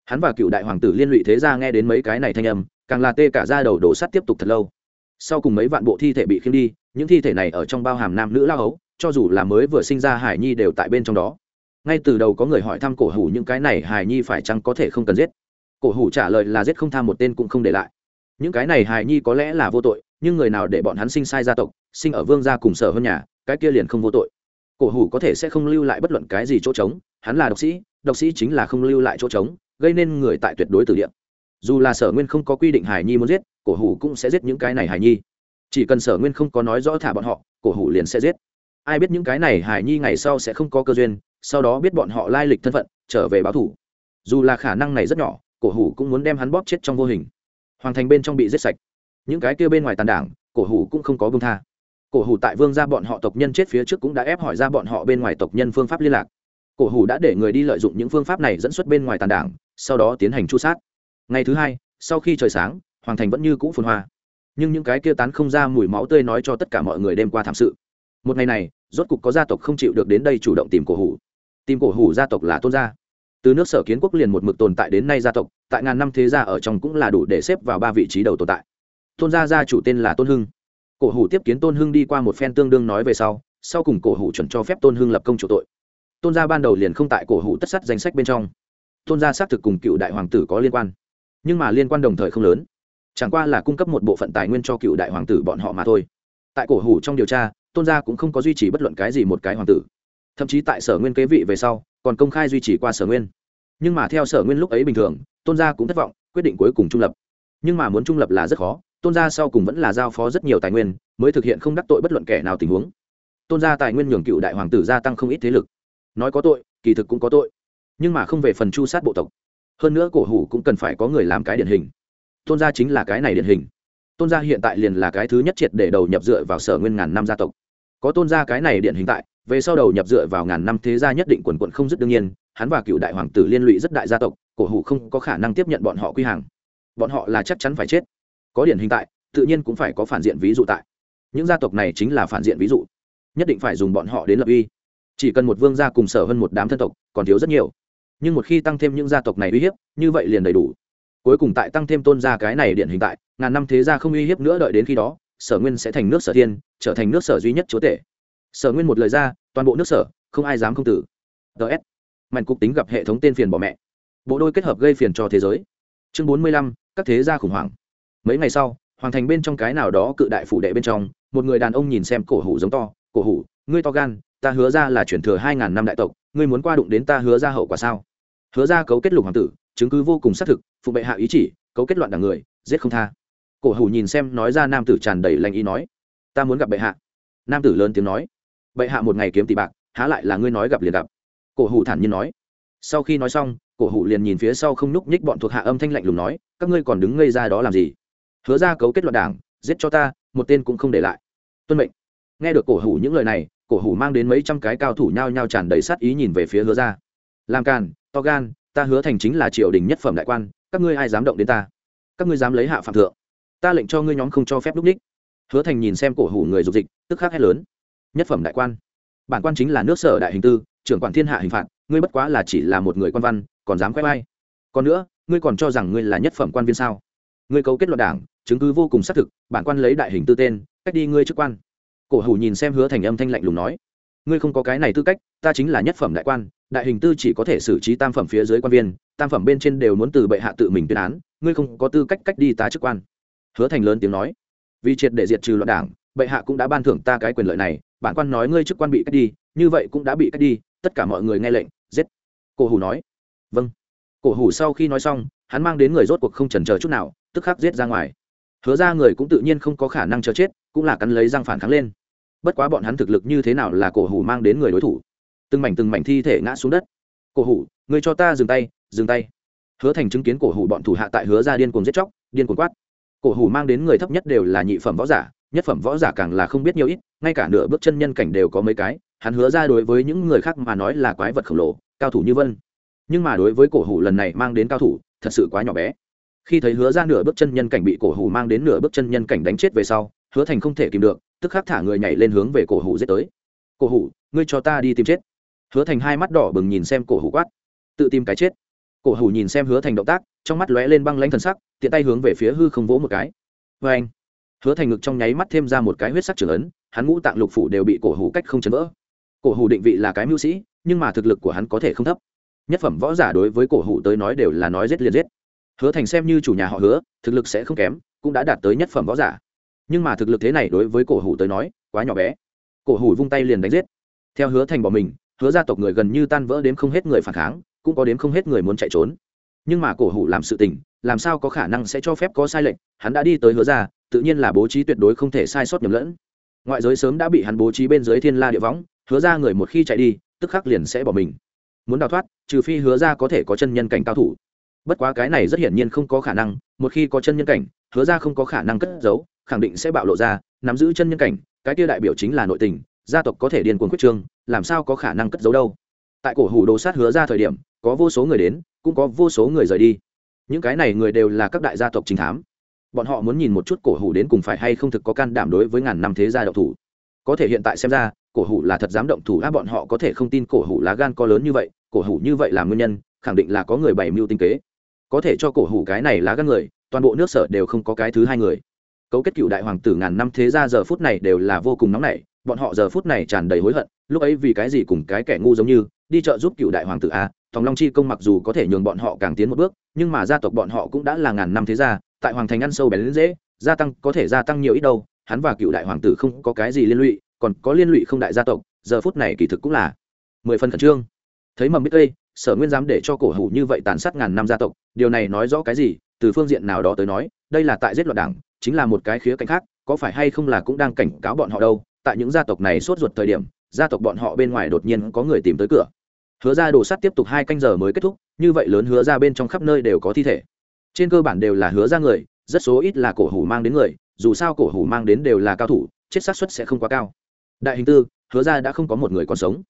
Hắn và cựu đại hoàng tử liên lụy thế ra nghe đến mấy cái này thanh âm, càng là tê cả ra đầu đổ sắt tiếp tục thật lâu. Sau cùng mấy vạn bộ thi thể bị khiêng đi, những thi thể này ở trong bao hàm nam nữ lao ấu cho dù là mới vừa sinh ra hải nhi đều tại bên trong đó ngay từ đầu có người hỏi thăm cổ hủ những cái này hài nhi phải chăng có thể không cần giết? Cổ hủ trả lời là giết không tham một tên cũng không để lại. Những cái này hài nhi có lẽ là vô tội, nhưng người nào để bọn hắn sinh sai gia tộc, sinh ở vương gia cùng sở hơn nhà, cái kia liền không vô tội. Cổ hủ có thể sẽ không lưu lại bất luận cái gì chỗ trống, hắn là độc sĩ độc sĩ chính là không lưu lại chỗ trống, gây nên người tại tuyệt đối tử địa. Dù là sở nguyên không có quy định hài nhi muốn giết, cổ hủ cũng sẽ giết những cái này hài nhi. Chỉ cần sở nguyên không có nói rõ thả bọn họ, cổ hủ liền sẽ giết. Ai biết những cái này hải nhi ngày sau sẽ không có cơ duyên sau đó biết bọn họ lai lịch thân phận, trở về báo thủ. Dù là khả năng này rất nhỏ, cổ hủ cũng muốn đem hắn bóp chết trong vô hình. Hoàng thành bên trong bị giết sạch. Những cái kia bên ngoài tàn đảng, cổ hủ cũng không có bông tha. Cổ hủ tại vương ra bọn họ tộc nhân chết phía trước cũng đã ép hỏi ra bọn họ bên ngoài tộc nhân phương pháp liên lạc. Cổ hủ đã để người đi lợi dụng những phương pháp này dẫn xuất bên ngoài tàn đảng, sau đó tiến hành chu sát. Ngày thứ hai, sau khi trời sáng, hoàng thành vẫn như cũ phồn hoa. Nhưng những cái kia tán không ra mùi máu tươi nói cho tất cả mọi người đêm qua thảm sự. Một ngày này, rốt cục có gia tộc không chịu được đến đây chủ động tìm cổ hủ tìm cổ hủ gia tộc là tôn gia. Từ nước sở kiến quốc liền một mực tồn tại đến nay gia tộc, tại ngàn năm thế gia ở trong cũng là đủ để xếp vào ba vị trí đầu tồn tại. Tôn gia gia chủ tên là tôn hưng. Cổ hủ tiếp kiến tôn hưng đi qua một phen tương đương nói về sau sau cùng cổ hủ chuẩn cho phép tôn hưng lập công chủ tội. Tôn gia ban đầu liền không tại cổ hủ tất sắt danh sách bên trong. Tôn gia xác thực cùng cựu đại hoàng tử có liên quan, nhưng mà liên quan đồng thời không lớn. Chẳng qua là cung cấp một bộ phận tài nguyên cho cựu đại hoàng tử bọn họ mà thôi. Tại cổ hủ trong điều tra, tôn gia cũng không có duy trì bất luận cái gì một cái hoàng tử thậm chí tại sở nguyên kế vị về sau, còn công khai duy trì qua sở nguyên. Nhưng mà theo sở nguyên lúc ấy bình thường, tôn gia cũng thất vọng, quyết định cuối cùng trung lập. Nhưng mà muốn trung lập là rất khó, tôn gia sau cùng vẫn là giao phó rất nhiều tài nguyên, mới thực hiện không đắc tội bất luận kẻ nào tình huống. Tôn gia tài nguyên nhường cựu đại hoàng tử gia tăng không ít thế lực. Nói có tội, kỳ thực cũng có tội. Nhưng mà không về phần chu sát bộ tộc. Hơn nữa cổ hủ cũng cần phải có người làm cái điển hình. Tôn gia chính là cái này điển hình. Tôn gia hiện tại liền là cái thứ nhất triệt để đầu nhập dựa vào sở nguyên ngàn năm gia tộc. Có tôn gia cái này điển hình tại về sau đầu nhập dựa vào ngàn năm thế gia nhất định quần quận không dứt đương nhiên, hắn và cựu đại hoàng tử liên lụy rất đại gia tộc, cổ hủ không có khả năng tiếp nhận bọn họ quy hàng. Bọn họ là chắc chắn phải chết. Có điển hình tại, tự nhiên cũng phải có phản diện ví dụ tại. Những gia tộc này chính là phản diện ví dụ. Nhất định phải dùng bọn họ đến lập uy. Chỉ cần một vương gia cùng sở hơn một đám thân tộc, còn thiếu rất nhiều. Nhưng một khi tăng thêm những gia tộc này uy hiếp, như vậy liền đầy đủ. Cuối cùng tại tăng thêm tôn gia cái này điển hình tại, ngàn năm thế gia không uy hiếp nữa đợi đến khi đó, sở nguyên sẽ thành nước sở thiên, trở thành nước sở duy nhất chúa tể sở nguyên một lời ra, toàn bộ nước sở, không ai dám không tử. Ts mạnh cục tính gặp hệ thống tên phiền bỏ mẹ. Bộ đôi kết hợp gây phiền cho thế giới. Chương bốn mươi lăm, các thế gia khủng hoảng. Mấy ngày sau, hoàng thành bên trong cái nào đó cự đại phủ đệ bên trong, một người đàn ông nhìn xem cổ hủ giống to, cổ hủ, ngươi to gan, ta hứa ra là chuyển thừa hai ngàn năm đại tộc, ngươi muốn qua đụng đến ta hứa ra hậu quả sao? Hứa ra cấu kết lục hoàng tử, chứng cứ vô cùng xác thực, phụ bệ hạ ý chỉ, cấu kết loạn đảng người, giết không tha. Cổ hủ nhìn xem nói ra nam tử tràn đầy lành ý nói, ta muốn gặp bệ hạ. Nam tử lớn tiếng nói bệ hạ một ngày kiếm tỷ bạc, há lại là ngươi nói gặp liền gặp. Cổ hủ thản nhiên nói. Sau khi nói xong, cổ hủ liền nhìn phía sau không nhúc nhích bọn thuộc hạ âm thanh lạnh lùng nói, các ngươi còn đứng ngây ra đó làm gì? Hứa ra cấu kết loạn đảng, giết cho ta, một tên cũng không để lại. Tuân mệnh. Nghe được cổ hủ những lời này, cổ hủ mang đến mấy trăm cái cao thủ nhao nhao tràn đầy sát ý nhìn về phía hứa ra. Làm càn, to gan, ta hứa thành chính là triều đình nhất phẩm đại quan, các ngươi ai dám động đến ta? Các ngươi dám lấy hạ phạm thượng? Ta lệnh cho ngươi nhóm không cho phép lúc ních hứa thành nhìn xem cổ hủ người dục dịch, tức khắc hét lớn nhất phẩm đại quan. Bản quan chính là nước sở đại hình tư, trưởng quản thiên hạ hình phạt, ngươi bất quá là chỉ là một người quan văn, còn dám khoe vai. Còn nữa, ngươi còn cho rằng ngươi là nhất phẩm quan viên sao? Ngươi cấu kết luận đảng, chứng cứ vô cùng xác thực, bản quan lấy đại hình tư tên, cách đi ngươi chức quan. Cổ hủ nhìn xem hứa thành âm thanh lạnh lùng nói, ngươi không có cái này tư cách, ta chính là nhất phẩm đại quan, đại hình tư chỉ có thể xử trí tam phẩm phía dưới quan viên, tam phẩm bên trên đều muốn từ bệ hạ tự mình tuyên án, ngươi không có tư cách cách đi ta chức quan. Hứa thành lớn tiếng nói, vì triệt để diệt trừ loạn đảng, bệ hạ cũng đã ban thưởng ta cái quyền lợi này bản quan nói ngươi chức quan bị cách đi, như vậy cũng đã bị cách đi, tất cả mọi người nghe lệnh, giết. Cổ hủ nói. Vâng. Cổ hủ sau khi nói xong, hắn mang đến người rốt cuộc không trần chờ chút nào, tức khắc giết ra ngoài. Hứa ra người cũng tự nhiên không có khả năng chờ chết, cũng là cắn lấy răng phản kháng lên. Bất quá bọn hắn thực lực như thế nào là cổ hủ mang đến người đối thủ? Từng mảnh từng mảnh thi thể ngã xuống đất. Cổ hủ người cho ta dừng tay dừng tay. Hứa thành chứng kiến cổ hủ bọn thủ hạ tại hứa ra điên cuồng giết chóc, điên cuồng quát. Cổ hủ mang đến người thấp nhất đều là nhị phẩm võ giả nhất phẩm võ giả càng là không biết nhiều ít, ngay cả nửa bước chân nhân cảnh đều có mấy cái, hắn hứa ra đối với những người khác mà nói là quái vật khổng lồ, cao thủ như vân. Nhưng mà đối với cổ hủ lần này mang đến cao thủ, thật sự quá nhỏ bé. Khi thấy hứa ra nửa bước chân nhân cảnh bị cổ hủ mang đến nửa bước chân nhân cảnh đánh chết về sau, hứa thành không thể kìm được, tức khắc thả người nhảy lên hướng về cổ hủ giết tới. Cổ hủ, ngươi cho ta đi tìm chết. Hứa thành hai mắt đỏ bừng nhìn xem cổ hủ quát. Tự tìm cái chết. Cổ hủ nhìn xem hứa thành động tác, trong mắt lóe lên băng lãnh thần sắc, tiện tay hướng về phía hư không vỗ một cái. Vê anh hứa thành ngực trong nháy mắt thêm ra một cái huyết sắc trưởng ấn, hắn ngũ tạng lục phủ đều bị cổ hủ cách không chấn vỡ. Cổ hủ định vị là cái mưu sĩ, nhưng mà thực lực của hắn có thể không thấp. Nhất phẩm võ giả đối với cổ hủ tới nói đều là nói giết liền giết. Hứa thành xem như chủ nhà họ hứa, thực lực sẽ không kém, cũng đã đạt tới nhất phẩm võ giả. Nhưng mà thực lực thế này đối với cổ hủ tới nói, quá nhỏ bé. Cổ hủ vung tay liền đánh giết. Theo hứa thành bỏ mình, hứa gia tộc người gần như tan vỡ đếm không hết người phản kháng, cũng có đếm không hết người muốn chạy trốn. Nhưng mà cổ hủ làm sự tình, làm sao có khả năng sẽ cho phép có sai lệnh hắn đã đi tới hứa gia tự nhiên là bố trí tuyệt đối không thể sai sót nhầm lẫn. Ngoại giới sớm đã bị hắn bố trí bên dưới thiên la địa võng, hứa ra người một khi chạy đi, tức khắc liền sẽ bỏ mình. Muốn đào thoát, trừ phi hứa ra có thể có chân nhân cảnh cao thủ. Bất quá cái này rất hiển nhiên không có khả năng, một khi có chân nhân cảnh, hứa ra không có khả năng cất giấu, khẳng định sẽ bạo lộ ra, nắm giữ chân nhân cảnh, cái kia đại biểu chính là nội tình, gia tộc có thể điền cuồng quyết trương, làm sao có khả năng cất giấu đâu. Tại cổ hủ đồ sát hứa ra thời điểm, có vô số người đến, cũng có vô số người rời đi. Những cái này người đều là các đại gia tộc chính thám bọn họ muốn nhìn một chút cổ hủ đến cùng phải hay không thực có can đảm đối với ngàn năm thế gia động thủ. Có thể hiện tại xem ra, cổ hủ là thật dám động thủ á bọn họ có thể không tin cổ hủ lá gan có lớn như vậy, cổ hủ như vậy là nguyên nhân, khẳng định là có người bày mưu tinh kế. Có thể cho cổ hủ cái này lá gan người, toàn bộ nước sở đều không có cái thứ hai người. Cấu kết cựu đại hoàng tử ngàn năm thế gia giờ phút này đều là vô cùng nóng nảy, bọn họ giờ phút này tràn đầy hối hận, lúc ấy vì cái gì cùng cái kẻ ngu giống như, đi chợ giúp cựu đại hoàng tử a thòng long chi công mặc dù có thể nhường bọn họ càng tiến một bước, nhưng mà gia tộc bọn họ cũng đã là ngàn năm thế gia tại hoàng thành ăn sâu bén lên dễ, gia tăng có thể gia tăng nhiều ít đâu, hắn và cựu đại hoàng tử không có cái gì liên lụy, còn có liên lụy không đại gia tộc, giờ phút này kỳ thực cũng là mười phần khẩn trương. Thấy mầm biết đây sở nguyên dám để cho cổ hủ như vậy tàn sát ngàn năm gia tộc, điều này nói rõ cái gì, từ phương diện nào đó tới nói, đây là tại giết loạn đảng, chính là một cái khía cạnh khác, có phải hay không là cũng đang cảnh cáo bọn họ đâu, tại những gia tộc này sốt ruột thời điểm, gia tộc bọn họ bên ngoài đột nhiên có người tìm tới cửa. Hứa ra đồ sắt tiếp tục hai canh giờ mới kết thúc, như vậy lớn hứa ra bên trong khắp nơi đều có thi thể trên cơ bản đều là hứa ra người, rất số ít là cổ hủ mang đến người, dù sao cổ hủ mang đến đều là cao thủ, chết sát suất sẽ không quá cao. Đại hình tư, hứa ra đã không có một người còn sống.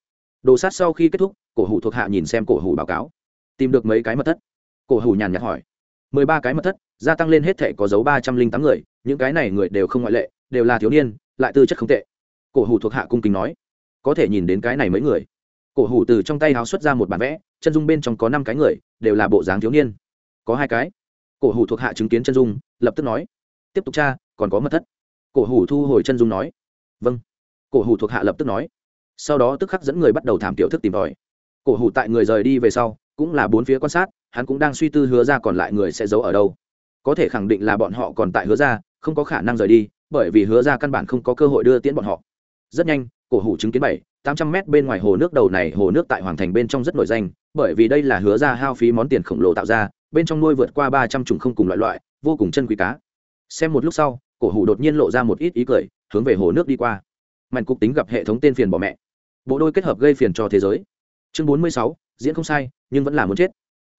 Đồ sát sau khi kết thúc, cổ hủ thuộc hạ nhìn xem cổ hủ báo cáo. Tìm được mấy cái mật thất. Cổ hủ nhàn nhạt hỏi. Mười ba cái mật thất, gia tăng lên hết thể có dấu ba trăm linh tám người, những cái này người đều không ngoại lệ, đều là thiếu niên, lại tư chất không tệ. Cổ hủ thuộc hạ cung kính nói. Có thể nhìn đến cái này mấy người. Cổ hủ từ trong tay háo xuất ra một bản vẽ, chân dung bên trong có năm cái người, đều là bộ dáng thiếu niên. Có hai cái cổ hủ thuộc hạ chứng kiến chân dung, lập tức nói, tiếp tục tra, còn có mật thất. Cổ hủ thu hồi chân dung nói vâng. Cổ hủ thuộc hạ lập tức nói, sau đó tức khắc dẫn người bắt đầu thảm tiểu thức tìm tòi. Cổ hủ tại người rời đi về sau, cũng là bốn phía quan sát, hắn cũng đang suy tư hứa ra còn lại người sẽ giấu ở đâu. Có thể khẳng định là bọn họ còn tại hứa ra, không có khả năng rời đi, bởi vì hứa ra căn bản không có cơ hội đưa tiễn bọn họ. Rất nhanh, cổ hủ chứng kiến bảy, tám trăm mét bên ngoài hồ nước đầu này, hồ nước tại hoàng thành bên trong rất nổi danh, bởi vì đây là hứa ra hao phí món tiền khổng lồ tạo ra bên trong nuôi vượt qua ba trăm chủng không cùng loại loại, vô cùng chân quý cá. Xem một lúc sau, cổ hủ đột nhiên lộ ra một ít ý cười, hướng về hồ nước đi qua. Mạnh cục tính gặp hệ thống tên phiền bỏ mẹ. Bộ đôi kết hợp gây phiền cho thế giới. Chương bốn mươi sáu, diễn không sai, nhưng vẫn là muốn chết.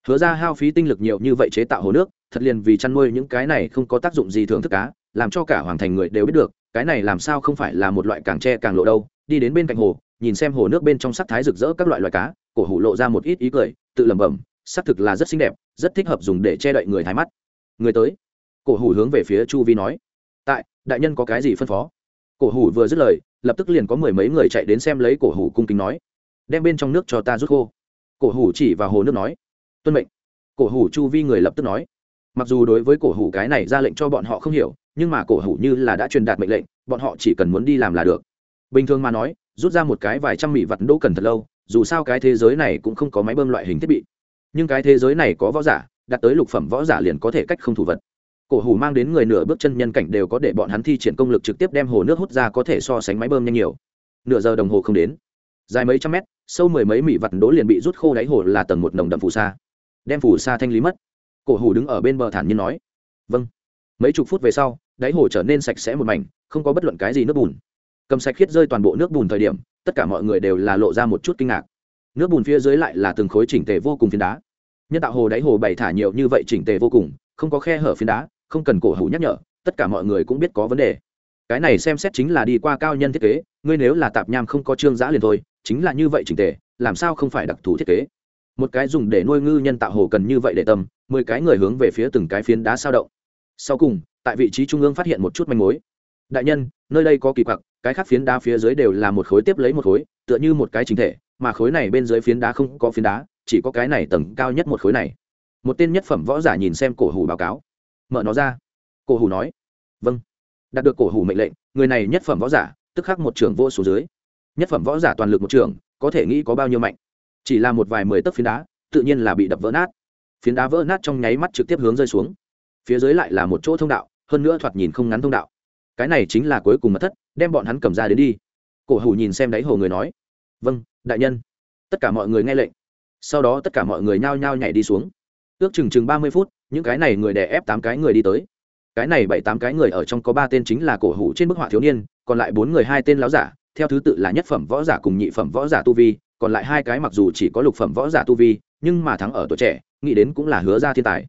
Hứa ra hao phí tinh lực nhiều như vậy chế tạo hồ nước, thật liền vì chăn nuôi những cái này không có tác dụng gì thưởng thức cá, làm cho cả hoàng thành người đều biết được, cái này làm sao không phải là một loại càng tre càng lộ đâu. Đi đến bên cạnh hồ, nhìn xem hồ nước bên trong sắc thái rực rỡ các loại loài cá, cổ hủ lộ ra một ít ý cười, tự lẩm bẩm xác thực là rất xinh đẹp, rất thích hợp dùng để che đậy người thái mắt. Người tới. Cổ hủ hướng về phía chu vi nói. Tại, đại nhân có cái gì phân phó? Cổ hủ vừa dứt lời, lập tức liền có mười mấy người chạy đến xem lấy cổ hủ cung kính nói. Đem bên trong nước cho ta rút khô. Cổ hủ chỉ vào hồ nước nói. Tuân mệnh. Cổ hủ chu vi người lập tức nói. Mặc dù đối với cổ hủ cái này ra lệnh cho bọn họ không hiểu, nhưng mà cổ hủ như là đã truyền đạt mệnh lệnh, bọn họ chỉ cần muốn đi làm là được. Bình thường mà nói, rút ra một cái vài trăm mỹ vật đỗ cần thật lâu, dù sao cái thế giới này cũng không có máy bơm loại hình thiết bị nhưng cái thế giới này có võ giả đặt tới lục phẩm võ giả liền có thể cách không thủ vật. Cổ hủ mang đến người nửa bước chân nhân cảnh đều có để bọn hắn thi triển công lực trực tiếp đem hồ nước hút ra có thể so sánh máy bơm nhanh nhiều. Nửa giờ đồng hồ không đến. Dài mấy trăm mét, sâu mười mấy mỹ vặt đỗ liền bị rút khô đáy hồ là tầng một nồng đậm phù sa. Đem phù sa thanh lý mất. Cổ hủ đứng ở bên bờ thản nhiên nói vâng. Mấy chục phút về sau, đáy hồ trở nên sạch sẽ một mảnh, không có bất luận cái gì nước bùn. Cầm sạch khiết rơi toàn bộ nước bùn thời điểm, tất cả mọi người đều là lộ ra một chút kinh ngạc. Nước bùn phía dưới lại là từng khối chỉnh tề vô cùng phiến đá nhân tạo hồ đáy hồ bày thả nhiều như vậy chỉnh tề vô cùng, không có khe hở phiến đá, không cần cổ hủ nhắc nhở, tất cả mọi người cũng biết có vấn đề. Cái này xem xét chính là đi qua cao nhân thiết kế, ngươi nếu là tạp nham không có trương giã liền thôi, chính là như vậy chỉnh tề, làm sao không phải đặc thù thiết kế? Một cái dùng để nuôi ngư nhân tạo hồ cần như vậy để tâm, mười cái người hướng về phía từng cái phiến đá sao động. Sau cùng, tại vị trí trung ương phát hiện một chút manh mối. Đại nhân, nơi đây có kỳ quặc, cái khác phiến đá phía dưới đều là một khối tiếp lấy một khối, tựa như một cái chính thể, mà khối này bên dưới phiến đá không có phiến đá chỉ có cái này tầng cao nhất một khối này. Một tên nhất phẩm võ giả nhìn xem cổ hủ báo cáo. Mở nó ra. Cổ hủ nói. Vâng. Đạt được cổ hủ mệnh lệnh, người này nhất phẩm võ giả, tức khắc một trường vô số dưới. Nhất phẩm võ giả toàn lực một trường có thể nghĩ có bao nhiêu mạnh. Chỉ là một vài mười tấc phiến đá, tự nhiên là bị đập vỡ nát. Phiến đá vỡ nát trong nháy mắt trực tiếp hướng rơi xuống. Phía dưới lại là một chỗ thông đạo, hơn nữa thoạt nhìn không ngắn thông đạo. Cái này chính là cuối cùng mật thất, đem bọn hắn cầm ra đến đi. Cổ hủ nhìn xem đáy hồ người nói. Vâng đại nhân. Tất cả mọi người nghe lệnh sau đó tất cả mọi người nhao nhao nhảy đi xuống. Ước chừng chừng ba mươi phút, những cái này người đè ép tám cái người đi tới. Cái này bảy tám cái người ở trong có ba tên chính là cổ hủ trên bức họa thiếu niên, còn lại bốn người hai tên láo giả, theo thứ tự là nhất phẩm võ giả cùng nhị phẩm võ giả tu vi, còn lại hai cái mặc dù chỉ có lục phẩm võ giả tu vi, nhưng mà thắng ở tuổi trẻ, nghĩ đến cũng là hứa ra thiên tài.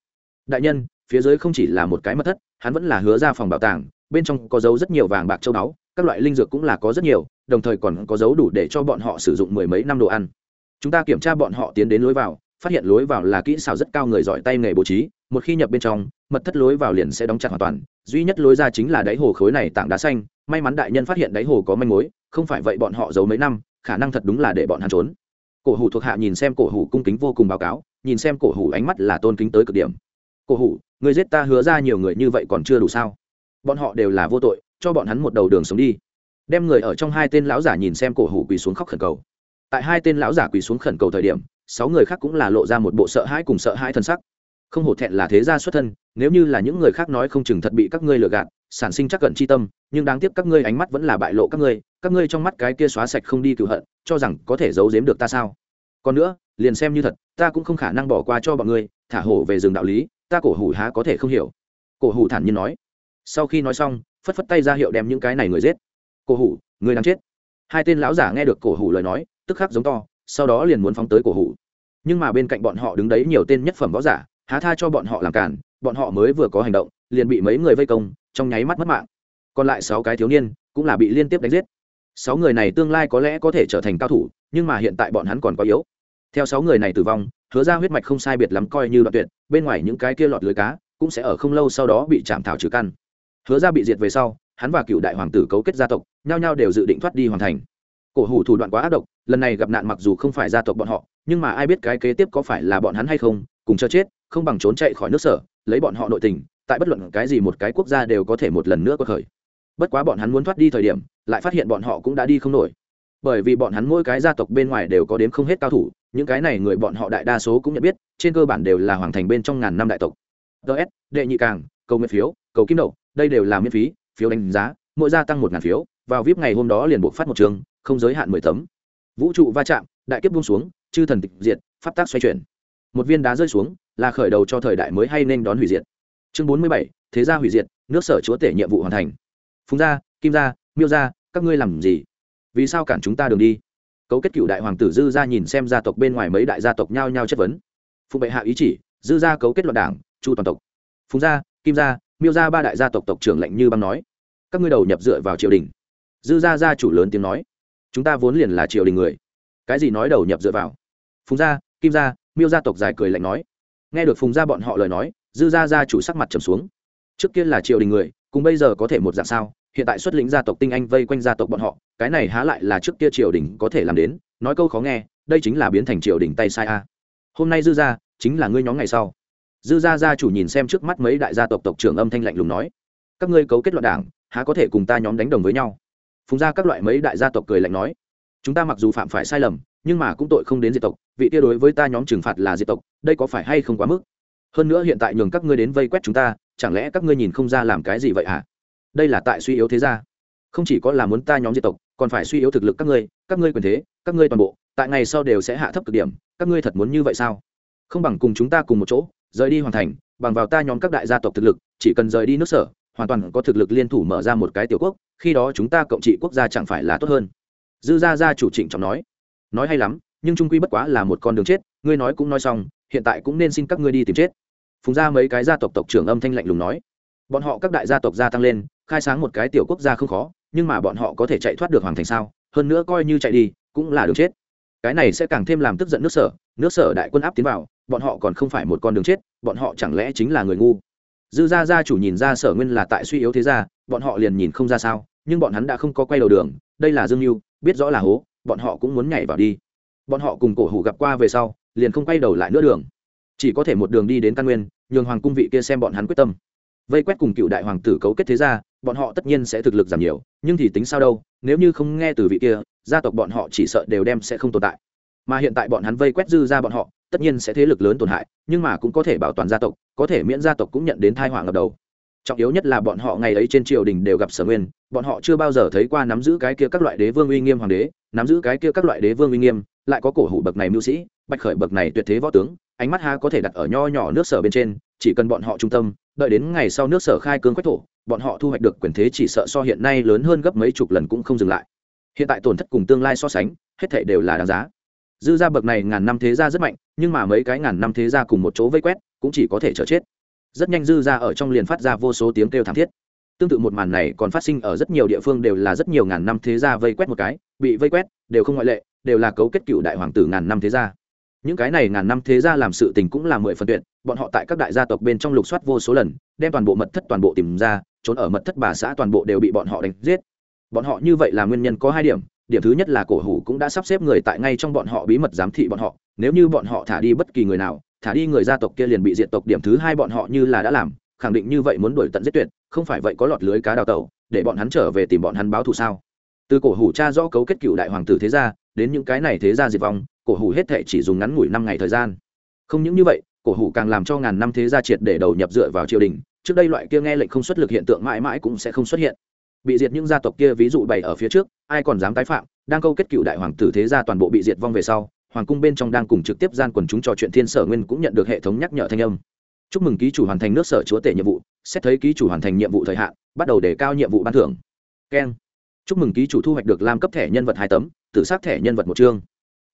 Đại nhân, phía dưới không chỉ là một cái mật thất, hắn vẫn là hứa ra phòng bảo tàng, bên trong có dấu rất nhiều vàng bạc châu báu, các loại linh dược cũng là có rất nhiều, đồng thời còn có dấu đủ để cho bọn họ sử dụng mười mấy năm đồ ăn chúng ta kiểm tra bọn họ tiến đến lối vào, phát hiện lối vào là kỹ xảo rất cao người giỏi tay nghề bố trí, một khi nhập bên trong, mật thất lối vào liền sẽ đóng chặt hoàn toàn, duy nhất lối ra chính là đáy hồ khối này tảng đá xanh, may mắn đại nhân phát hiện đáy hồ có manh mối, không phải vậy bọn họ giấu mấy năm, khả năng thật đúng là để bọn hắn trốn. Cổ hủ thuộc hạ nhìn xem cổ hủ cung kính vô cùng báo cáo, nhìn xem cổ hủ ánh mắt là tôn kính tới cực điểm. Cổ hủ, người giết ta hứa ra nhiều người như vậy còn chưa đủ sao? Bọn họ đều là vô tội, cho bọn hắn một đầu đường sống đi. Đem người ở trong hai tên lão giả nhìn xem cổ hủ quỳ xuống khóc khẩn cầu tại hai tên lão giả quỳ xuống khẩn cầu thời điểm, sáu người khác cũng là lộ ra một bộ sợ hãi cùng sợ hãi thân sắc. Không hổ thẹn là thế gia xuất thân, nếu như là những người khác nói không chừng thật bị các ngươi lừa gạt, sản sinh chắc cận chi tâm, nhưng đáng tiếc các ngươi ánh mắt vẫn là bại lộ các ngươi các ngươi trong mắt cái kia xóa sạch không đi cựu hận, cho rằng có thể giấu giếm được ta sao? Còn nữa, liền xem như thật, ta cũng không khả năng bỏ qua cho bọn ngươi, thả hổ về rừng đạo lý, ta cổ hủ há có thể không hiểu. Cổ hủ thản nhiên nói. Sau khi nói xong, phất phất tay ra hiệu đem những cái này người giết. Cổ hủ, người đang chết. Hai tên lão giả nghe được cổ hủ lời nói tức khắc giống to, sau đó liền muốn phóng tới cổ hủ. Nhưng mà bên cạnh bọn họ đứng đấy nhiều tên nhất phẩm võ giả, há tha cho bọn họ làm cản, bọn họ mới vừa có hành động, liền bị mấy người vây công, trong nháy mắt mất mạng. Còn lại sáu cái thiếu niên cũng là bị liên tiếp đánh giết. Sáu người này tương lai có lẽ có thể trở thành cao thủ, nhưng mà hiện tại bọn hắn còn quá yếu. Theo sáu người này tử vong, hứa ra huyết mạch không sai biệt lắm coi như đoạn tuyệt, bên ngoài những cái kia lọt lưới cá cũng sẽ ở không lâu sau đó bị chạm thảo trừ căn. Hứa ra bị diệt về sau, hắn và cựu đại hoàng tử cấu kết gia tộc, nhao nhao đều dự định thoát đi hoàn thành cổ hủ thủ đoạn quá ác độc, lần này gặp nạn mặc dù không phải gia tộc bọn họ, nhưng mà ai biết cái kế tiếp có phải là bọn hắn hay không, cùng cho chết, không bằng trốn chạy khỏi nước sở, lấy bọn họ nội tình, tại bất luận cái gì một cái quốc gia đều có thể một lần nữa có khởi. Bất quá bọn hắn muốn thoát đi thời điểm, lại phát hiện bọn họ cũng đã đi không nổi. Bởi vì bọn hắn mỗi cái gia tộc bên ngoài đều có đếm không hết cao thủ, những cái này người bọn họ đại đa số cũng nhận biết, trên cơ bản đều là hoàng thành bên trong ngàn năm đại tộc. Ts đệ nhị càng, cầu nguyện phiếu, cầu kim đậu, đây đều là miễn phí, phiếu đánh giá, mỗi gia tăng một ngàn phiếu, vào vip ngày hôm đó liền buộc phát một trường không giới hạn mười tấm. Vũ trụ va chạm, đại kiếp buông xuống, chư thần tịch diệt, pháp tác xoay chuyển. Một viên đá rơi xuống, là khởi đầu cho thời đại mới hay nên đón hủy diệt. Chương bốn mươi bảy, thế gia hủy diệt, nước sở chúa tể nhiệm vụ hoàn thành. Phùng gia, kim gia, miêu gia, các ngươi làm gì? Vì sao cản chúng ta đường đi? Cấu kết cựu đại hoàng tử dư gia nhìn xem gia tộc bên ngoài mấy đại gia tộc nhao nhao chất vấn. Phụng bệ hạ ý chỉ, dư gia cấu kết loạn đảng, chu toàn tộc. Phùng gia, kim gia, miêu gia ba đại gia tộc tộc trưởng lệnh như băng nói. Các ngươi đầu nhập dựa vào triều đình. Dư gia gia chủ lớn tiếng nói chúng ta vốn liền là triều đình người. Cái gì nói đầu nhập dựa vào? Phùng gia, kim gia, miêu gia tộc dài cười lạnh nói. Nghe được phùng gia bọn họ lời nói, dư gia gia chủ sắc mặt trầm xuống. Trước kia là triều đình người, cùng bây giờ có thể một dạng sao? Hiện tại xuất lĩnh gia tộc tinh anh vây quanh gia tộc bọn họ, cái này há lại là trước kia triều đình có thể làm đến? Nói câu khó nghe, đây chính là biến thành triều đình tay sai a. Hôm nay dư gia, chính là ngươi nhóm ngày sau. Dư gia gia chủ nhìn xem trước mắt mấy đại gia tộc tộc trưởng âm thanh lạnh lùng nói. Các ngươi cấu kết loạn đảng, há có thể cùng ta nhóm đánh đồng với nhau? Phùng gia các loại mấy đại gia tộc cười lạnh nói, chúng ta mặc dù phạm phải sai lầm, nhưng mà cũng tội không đến diệt tộc, vị tia đối với ta nhóm trừng phạt là diệt tộc, đây có phải hay không quá mức? Hơn nữa hiện tại nhường các ngươi đến vây quét chúng ta, chẳng lẽ các ngươi nhìn không ra làm cái gì vậy hả? Đây là tại suy yếu thế gia. Không chỉ có là muốn ta nhóm diệt tộc, còn phải suy yếu thực lực các ngươi các ngươi quyền thế, các ngươi toàn bộ, tại ngày sau đều sẽ hạ thấp cực điểm, các ngươi thật muốn như vậy sao? Không bằng cùng chúng ta cùng một chỗ, rời đi hoàn thành, bằng vào ta nhóm các đại gia tộc thực lực, chỉ cần rời đi nước sở hoàn toàn có thực lực liên thủ mở ra một cái tiểu quốc, khi đó chúng ta cộng trị quốc gia chẳng phải là tốt hơn. Dư gia gia chủ trịnh trọng nói. Nói hay lắm, nhưng trung quy bất quá là một con đường chết, ngươi nói cũng nói xong, hiện tại cũng nên xin các ngươi đi tìm chết. Phùng ra mấy cái gia tộc tộc trưởng âm thanh lạnh lùng nói. Bọn họ các đại gia tộc gia tăng lên, khai sáng một cái tiểu quốc gia không khó, nhưng mà bọn họ có thể chạy thoát được hoàng thành sao? Hơn nữa coi như chạy đi, cũng là đường chết. Cái này sẽ càng thêm làm tức giận nước sở nước sở đại quân áp tiến vào, bọn họ còn không phải một con đường chết, bọn họ chẳng lẽ chính là người ngu? Dư gia gia chủ nhìn ra sở nguyên là tại suy yếu thế gia, bọn họ liền nhìn không ra sao, nhưng bọn hắn đã không có quay đầu đường, đây là dương mưu biết rõ là hố, bọn họ cũng muốn nhảy vào đi. Bọn họ cùng cổ hủ gặp qua về sau, liền không quay đầu lại nữa đường. Chỉ có thể một đường đi đến căn nguyên, nhường hoàng cung vị kia xem bọn hắn quyết tâm. Vây quét cùng cựu đại hoàng tử cấu kết thế gia, bọn họ tất nhiên sẽ thực lực giảm nhiều, nhưng thì tính sao đâu, nếu như không nghe từ vị kia, gia tộc bọn họ chỉ sợ đều đem sẽ không tồn tại. Mà hiện tại bọn hắn vây quét dư ra bọn họ tất nhiên sẽ thế lực lớn tổn hại, nhưng mà cũng có thể bảo toàn gia tộc, có thể miễn gia tộc cũng nhận đến thai họa ngập đầu. Trọng yếu nhất là bọn họ ngày ấy trên triều đình đều gặp sở nguyên, bọn họ chưa bao giờ thấy qua nắm giữ cái kia các loại đế vương uy nghiêm hoàng đế, nắm giữ cái kia các loại đế vương uy nghiêm, lại có cổ hủ bậc này mưu sĩ, bạch khởi bậc này tuyệt thế võ tướng, ánh mắt ha có thể đặt ở nho nhỏ nước sở bên trên, chỉ cần bọn họ trung tâm, đợi đến ngày sau nước sở khai cương quách thổ, bọn họ thu hoạch được quyền thế chỉ sợ so hiện nay lớn hơn gấp mấy chục lần cũng không dừng lại. Hiện tại tổn thất cùng tương lai so sánh, hết thảy đều là đáng giá dư gia bậc này ngàn năm thế gia rất mạnh, nhưng mà mấy cái ngàn năm thế gia cùng một chỗ vây quét, cũng chỉ có thể chờ chết. Rất nhanh dư gia ở trong liền phát ra vô số tiếng kêu thảm thiết. Tương tự một màn này còn phát sinh ở rất nhiều địa phương đều là rất nhiều ngàn năm thế gia vây quét một cái, bị vây quét, đều không ngoại lệ, đều là cấu kết cựu đại hoàng tử ngàn năm thế gia. Những cái này ngàn năm thế gia làm sự tình cũng là mười phần tuyệt, bọn họ tại các đại gia tộc bên trong lục soát vô số lần, đem toàn bộ mật thất toàn bộ tìm ra, trốn ở mật thất bà xã toàn bộ đều bị bọn họ đánh giết. Bọn họ như vậy là nguyên nhân có hai điểm điểm thứ nhất là cổ hủ cũng đã sắp xếp người tại ngay trong bọn họ bí mật giám thị bọn họ, nếu như bọn họ thả đi bất kỳ người nào, thả đi người gia tộc kia liền bị diệt tộc, điểm thứ hai bọn họ như là đã làm, khẳng định như vậy muốn đuổi tận giết tuyệt, không phải vậy có lọt lưới cá đào tẩu, để bọn hắn trở về tìm bọn hắn báo thù sao? Từ cổ hủ cha rõ cấu kết cựu đại hoàng tử thế gia, đến những cái này thế gia diệt vong, cổ hủ hết thệ chỉ dùng ngắn ngủi năm ngày thời gian. Không những như vậy, cổ hủ càng làm cho ngàn năm thế gia triệt để đầu nhập dựa vào triều đình, trước đây loại kia nghe lệnh không xuất lực hiện tượng mãi mãi cũng sẽ không xuất hiện bị diệt những gia tộc kia, ví dụ bày ở phía trước, ai còn dám tái phạm, đang câu kết cựu đại hoàng tử thế gia toàn bộ bị diệt vong về sau, hoàng cung bên trong đang cùng trực tiếp gian quần chúng trò chuyện, thiên sở nguyên cũng nhận được hệ thống nhắc nhở thanh âm. Chúc mừng ký chủ hoàn thành nước sở chúa tể nhiệm vụ, xét thấy ký chủ hoàn thành nhiệm vụ thời hạn, bắt đầu đề cao nhiệm vụ ban thưởng. Keng. Chúc mừng ký chủ thu hoạch được lam cấp thẻ nhân vật hai tấm tự sát thẻ nhân vật một chương.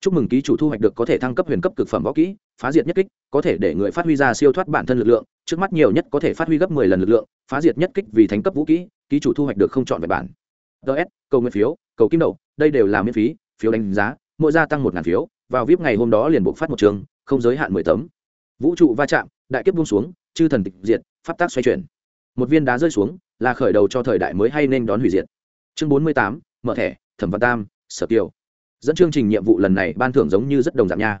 Chúc mừng ký chủ thu hoạch được có thể thăng cấp huyền cấp cực phẩm võ kỹ, phá diệt nhất kích, có thể để người phát huy ra siêu thoát bản thân lực lượng trước mắt nhiều nhất có thể phát huy gấp mười lần lực lượng, phá diệt nhất kích vì thánh cấp vũ khí ký chủ thu hoạch được không chọn về bản. Ds cầu nguyện phiếu, cầu kim đậu, đây đều là miễn phí, phiếu đánh giá, mỗi gia tăng một ngàn phiếu, vào vip ngày hôm đó liền buộc phát một trường, không giới hạn mười tấm. Vũ trụ va chạm, đại kiếp buông xuống, chư thần tịch diệt, pháp tác xoay chuyển. Một viên đá rơi xuống, là khởi đầu cho thời đại mới hay nên đón hủy diệt. Chương bốn mươi tám, mở thẻ, thẩm văn tam, sở kiều. Dẫn chương trình nhiệm vụ lần này ban thưởng giống như rất đồng dạng nha.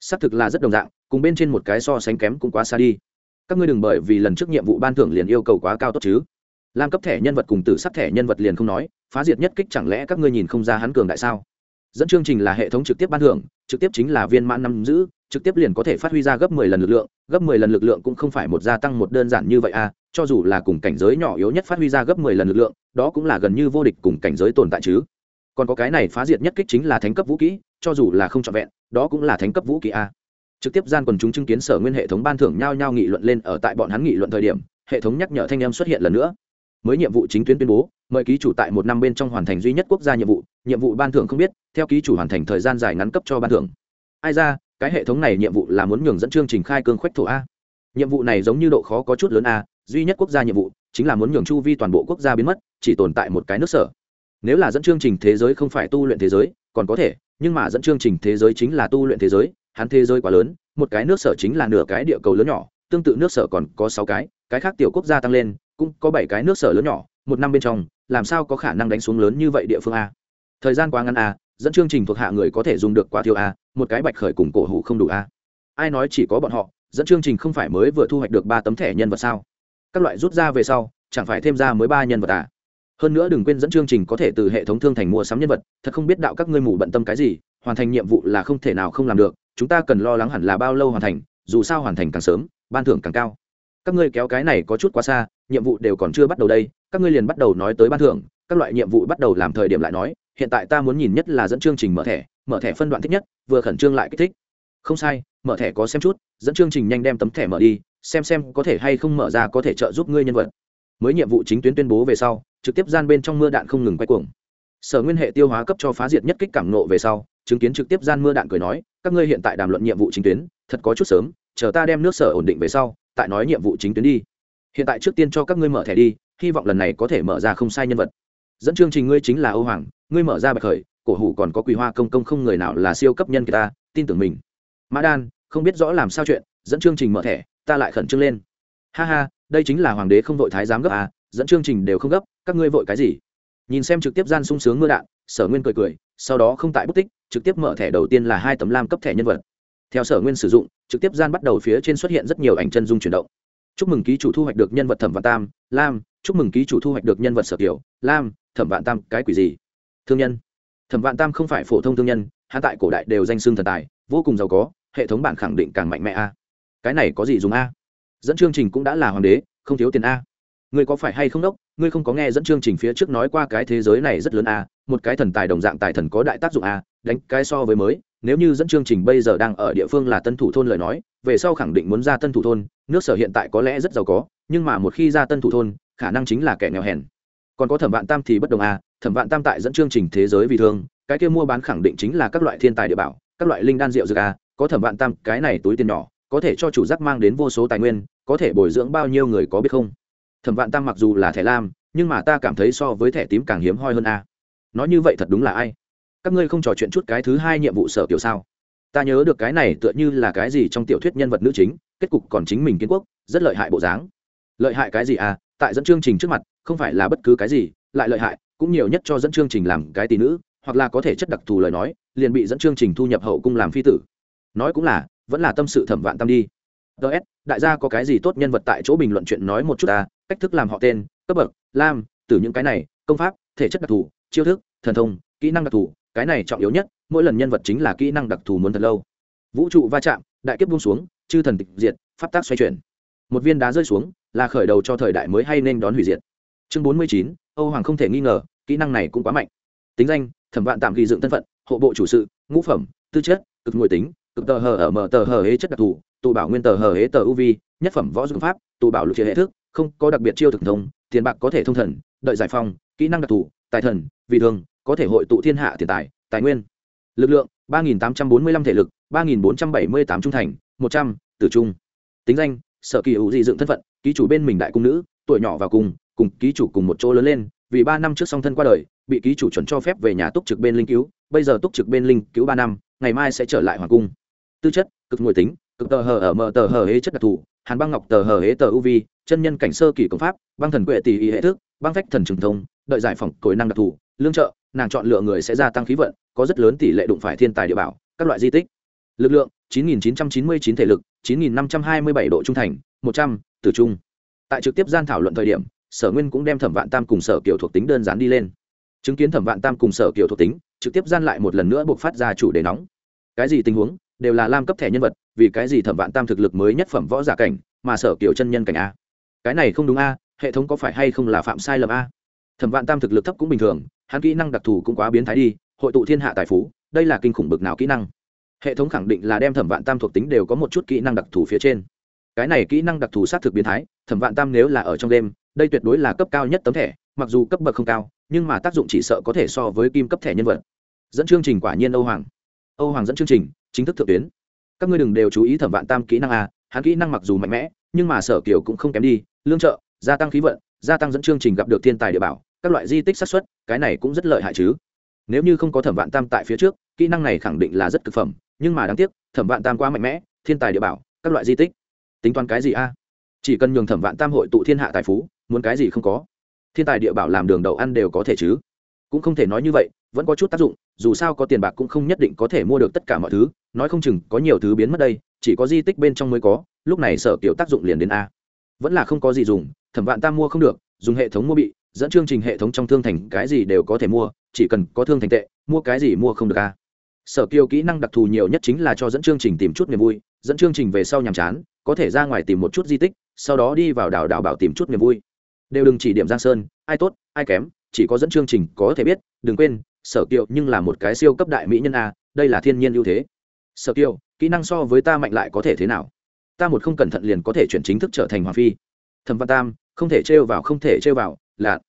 Xác thực là rất đồng dạng, cùng bên trên một cái so sánh kém cũng quá xa đi các ngươi đừng bởi vì lần trước nhiệm vụ ban thưởng liền yêu cầu quá cao tốt chứ. Lam cấp thẻ nhân vật cùng tử sắc thẻ nhân vật liền không nói, phá diệt nhất kích chẳng lẽ các ngươi nhìn không ra hắn cường đại sao? Dẫn chương trình là hệ thống trực tiếp ban thưởng, trực tiếp chính là viên mãn năm giữ, trực tiếp liền có thể phát huy ra gấp mười lần lực lượng, gấp mười lần lực lượng cũng không phải một gia tăng một đơn giản như vậy à cho dù là cùng cảnh giới nhỏ yếu nhất phát huy ra gấp mười lần lực lượng, đó cũng là gần như vô địch cùng cảnh giới tồn tại chứ. Còn có cái này phá diệt nhất kích chính là thánh cấp vũ kỹ, cho dù là không trọn vẹn, đó cũng là thánh cấp vũ kỹ a trực tiếp gian quần chúng chứng kiến sở nguyên hệ thống ban thưởng nhau nhau nghị luận lên ở tại bọn hắn nghị luận thời điểm, hệ thống nhắc nhở thanh em xuất hiện lần nữa. Mới nhiệm vụ chính tuyến tuyên bố, mời ký chủ tại một năm bên trong hoàn thành duy nhất quốc gia nhiệm vụ nhiệm vụ ban thưởng không biết, theo ký chủ hoàn thành thời gian dài ngắn cấp cho ban thưởng. Ai ra, cái hệ thống này nhiệm vụ là muốn nhường dẫn chương trình khai cương khoách thổ a. Nhiệm vụ này giống như độ khó có chút lớn a, duy nhất quốc gia nhiệm vụ chính là muốn nhường chu vi toàn bộ quốc gia biến mất, chỉ tồn tại một cái nước sở. Nếu là dẫn chương trình thế giới không phải tu luyện thế giới, còn có thể, nhưng mà dẫn chương trình thế giới chính là tu luyện thế giới hắn thế giới quá lớn, một cái nước sở chính là nửa cái địa cầu lớn nhỏ, tương tự nước sở còn có sáu cái cái khác tiểu quốc gia tăng lên, cũng có bảy cái nước sở lớn nhỏ, một năm bên trong, làm sao có khả năng đánh xuống lớn như vậy địa phương a? Thời gian quá ngắn a, dẫn chương trình thuộc hạ người có thể dùng được quá thiếu a, một cái bạch khởi cùng cổ hủ không đủ a. Ai nói chỉ có bọn họ, dẫn chương trình không phải mới vừa thu hoạch được ba tấm thẻ nhân vật sao? Các loại rút ra về sau, chẳng phải thêm ra mới ba nhân vật à? Hơn nữa đừng quên dẫn chương trình có thể từ hệ thống thương thành mua sắm nhân vật, thật không biết đạo các ngươi mù bận tâm cái gì, hoàn thành nhiệm vụ là không thể nào không làm được chúng ta cần lo lắng hẳn là bao lâu hoàn thành, dù sao hoàn thành càng sớm, ban thưởng càng cao. Các ngươi kéo cái này có chút quá xa, nhiệm vụ đều còn chưa bắt đầu đây, các ngươi liền bắt đầu nói tới ban thưởng, các loại nhiệm vụ bắt đầu làm thời điểm lại nói, hiện tại ta muốn nhìn nhất là dẫn chương trình mở thẻ mở thẻ phân đoạn thích nhất, vừa khẩn trương lại kích thích. Không sai, mở thẻ có xem chút, dẫn chương trình nhanh đem tấm thẻ mở đi, xem xem có thể hay không mở ra có thể trợ giúp ngươi nhân vật. Mới nhiệm vụ chính tuyến tuyên bố về sau, trực tiếp gian bên trong mưa đạn không ngừng quay cuồng. Sở nguyên hệ tiêu hóa cấp cho phá diệt nhất kích cảm nộ về sau chứng kiến trực tiếp gian mưa đạn cười nói, các ngươi hiện tại đàm luận nhiệm vụ chính tuyến, thật có chút sớm, chờ ta đem nước sở ổn định về sau, tại nói nhiệm vụ chính tuyến đi. Hiện tại trước tiên cho các ngươi mở thẻ đi, hy vọng lần này có thể mở ra không sai nhân vật. Dẫn chương trình ngươi chính là âu hoàng, ngươi mở ra bạch khởi, cổ hủ còn có quỳ hoa công công không người nào là siêu cấp nhân người ta, tin tưởng mình. Mã đan, không biết rõ làm sao chuyện, dẫn chương trình mở thẻ, ta lại khẩn trương lên. Ha ha, đây chính là hoàng đế không vội thái giám gấp à dẫn chương trình đều không gấp, các ngươi vội cái gì? Nhìn xem trực tiếp gian sung sướng mưa đạn, sở nguyên cười cười sau đó không tại bút tích, trực tiếp mở thẻ đầu tiên là hai tấm lam cấp thẻ nhân vật. Theo sở nguyên sử dụng, trực tiếp gian bắt đầu phía trên xuất hiện rất nhiều ảnh chân dung chuyển động. Chúc mừng ký chủ thu hoạch được nhân vật thẩm vạn tam, lam, chúc mừng ký chủ thu hoạch được nhân vật sở kiểu lam, thẩm vạn tam, cái quỷ gì? Thương nhân. Thẩm vạn tam không phải phổ thông thương nhân hạ tại cổ đại đều danh xưng thần tài, vô cùng giàu có, hệ thống bản khẳng định càng mạnh mẽ a. Cái này có gì dùng a? Dẫn chương trình cũng đã là hoàng đế, không thiếu tiền a ngươi có phải hay không đốc? Ngươi không có nghe dẫn chương trình phía trước nói qua cái thế giới này rất lớn a một cái thần tài đồng dạng tài thần có đại tác dụng a đánh cái so với mới. Nếu như dẫn chương trình bây giờ đang ở địa phương là tân thủ thôn lời nói, về sau khẳng định muốn ra tân thủ thôn. Nước sở hiện tại có lẽ rất giàu có, nhưng mà một khi ra tân thủ thôn, khả năng chính là kẻ nghèo hèn. Còn có thẩm vạn tam thì bất đồng à? Thẩm vạn tam tại dẫn chương trình thế giới vì thương, cái kia mua bán khẳng định chính là các loại thiên tài địa bảo, các loại linh đan rượu dược à? Có thẩm vạn tam, cái này túi tiền nhỏ, có thể cho chủ giác mang đến vô số tài nguyên, có thể bồi dưỡng bao nhiêu người có biết không? Thẩm vạn tam mặc dù là thẻ lam, nhưng mà ta cảm thấy so với thẻ tím càng hiếm hoi hơn a. Nói như vậy thật đúng là ai? Các ngươi không trò chuyện chút cái thứ hai nhiệm vụ sở kiểu sao? Ta nhớ được cái này tựa như là cái gì trong tiểu thuyết nhân vật nữ chính, kết cục còn chính mình kiến quốc, rất lợi hại bộ dáng. Lợi hại cái gì à? Tại dẫn chương trình trước mặt, không phải là bất cứ cái gì, lại lợi hại, cũng nhiều nhất cho dẫn chương trình làm cái tỷ nữ, hoặc là có thể chất đặc thù lời nói, liền bị dẫn chương trình thu nhập hậu cung làm phi tử. Nói cũng là, vẫn là tâm sự thẩm vạn tâm đi. Ts đại gia có cái gì tốt nhân vật tại chỗ bình luận chuyện nói một chút ta cách thức làm họ tên, cấp bậc, lam, từ những cái này, công pháp, thể chất đặc thù, chiêu thức, thần thông, kỹ năng đặc thù, cái này trọng yếu nhất, mỗi lần nhân vật chính là kỹ năng đặc thù muốn thật lâu. Vũ trụ va chạm, đại kiếp buông xuống, chư thần tịch diệt, pháp tác xoay chuyển. Một viên đá rơi xuống, là khởi đầu cho thời đại mới hay nên đón hủy diệt. Chương bốn mươi chín, âu hoàng không thể nghi ngờ, kỹ năng này cũng quá mạnh. Tính danh, thẩm vạn tạm ghi dựng thân phận, hộ bộ chủ sự, ngũ phẩm, tư chất, cực ngồi tính, cực tờ hờ ở mở tờ hờ hế chất đặc thù tụ bảo nguyên tờ hờ hế tờ uv nhất phẩm võ dụng pháp tụ bảo lục chế hệ thức không có đặc biệt chiêu thực thông, tiền bạc có thể thông thần, đợi giải phong, kỹ năng đặc thù, tài thần, vì thường, có thể hội tụ thiên hạ tiền tài tài nguyên. Lực lượng, ba nghìn tám trăm bốn mươi lăm thể lực, ba nghìn bốn trăm bảy mươi tám trung thành, một trăm, tử trung. Tính danh, sở kỳ hữu dị dựng thân phận, ký chủ bên mình đại cung nữ, tuổi nhỏ vào cùng cùng ký chủ cùng một chỗ lớn lên, vì ba năm trước song thân qua đời, bị ký chủ chuẩn cho phép về nhà túc trực bên linh cứu, bây giờ túc trực bên linh cứu ba năm, ngày mai sẽ trở lại hoàng cung. Tư chất, cực ngồi tính, cực tờ hờ ở mờ tờ hờ hế chất đặc thù, hàn băng ngọc tờ hờ hế tờ uv chân nhân cảnh sơ kỳ công pháp băng thần quệ tỷ y hệ thức băng phách thần trừng thông đợi giải phỏng cối năng đặc thù lương trợ nàng chọn lựa người sẽ gia tăng khí vận có rất lớn tỷ lệ đụng phải thiên tài địa bảo các loại di tích. Lực lượng 9.999 thể lực 9.527 độ trung thành 100, tử trung. Tại trực tiếp gian thảo luận thời điểm sở nguyên cũng đem thẩm vạn tam cùng sở kiểu thuộc tính đơn giản đi lên. Chứng kiến thẩm vạn tam cùng sở kiểu thuộc tính trực tiếp gian lại một lần nữa buộc phát ra chủ đề nóng. Cái gì tình huống đều là lam cấp thẻ nhân vật vì cái gì thẩm vạn tam thực lực mới nhất phẩm võ giả cảnh mà sở kiểu chân nhân cảnh a? Cái này không đúng a, hệ thống có phải hay không là phạm sai lầm a? Thẩm vạn tam thực lực thấp cũng bình thường, hắn kỹ năng đặc thù cũng quá biến thái đi, hội tụ thiên hạ tài phú, đây là kinh khủng bực nào kỹ năng. Hệ thống khẳng định là đem thẩm vạn tam thuộc tính đều có một chút kỹ năng đặc thù phía trên. Cái này kỹ năng đặc thù xác thực biến thái, thẩm vạn tam nếu là ở trong đêm đây tuyệt đối là cấp cao nhất tấm thẻ, mặc dù cấp bậc không cao, nhưng mà tác dụng chỉ sợ có thể so với kim cấp thẻ nhân vật. Dẫn chương trình quả nhiên âu hoàng. Âu hoàng dẫn chương trình, chính thức thượng tuyến. Các ngươi đừng đều chú ý thẩm vạn tam kỹ năng a hắn kỹ năng mặc dù mạnh mẽ, nhưng mà sở kiều cũng không kém đi, lương trợ, gia tăng khí vận, gia tăng dẫn chương trình gặp được thiên tài địa bảo, các loại di tích sát suất, cái này cũng rất lợi hại chứ. Nếu như không có thẩm vạn tam tại phía trước, kỹ năng này khẳng định là rất cực phẩm, nhưng mà đáng tiếc, thẩm vạn tam quá mạnh mẽ, thiên tài địa bảo, các loại di tích. Tính toán cái gì a? Chỉ cần nhường thẩm vạn tam hội tụ thiên hạ tài phú, muốn cái gì không có. Thiên tài địa bảo làm đường đậu ăn đều có thể chứ. Cũng không thể nói như vậy, vẫn có chút tác dụng, dù sao có tiền bạc cũng không nhất định có thể mua được tất cả mọi thứ, nói không chừng có nhiều thứ biến mất đây chỉ có di tích bên trong mới có, lúc này sở kiểu tác dụng liền đến a. Vẫn là không có gì dùng, thẩm vạn tam mua không được, dùng hệ thống mua bị, dẫn chương trình hệ thống trong thương thành cái gì đều có thể mua, chỉ cần có thương thành tệ, mua cái gì mua không được a. Sở kiều kỹ năng đặc thù nhiều nhất chính là cho dẫn chương trình tìm chút niềm vui, dẫn chương trình về sau nhàm chán, có thể ra ngoài tìm một chút di tích, sau đó đi vào đảo đảo bảo tìm chút niềm vui. Đều đừng chỉ điểm giang sơn, ai tốt, ai kém, chỉ có dẫn chương trình có thể biết, đừng quên, sở kiều nhưng là một cái siêu cấp đại mỹ nhân a, đây là thiên nhiên ưu thế. Sở kiều kỹ năng so với ta mạnh lại có thể thế nào? Ta một không cẩn thận liền có thể chuyển chính thức trở thành hoàng phi. Thẩm văn tam, không thể trêu vào, không thể trêu vào là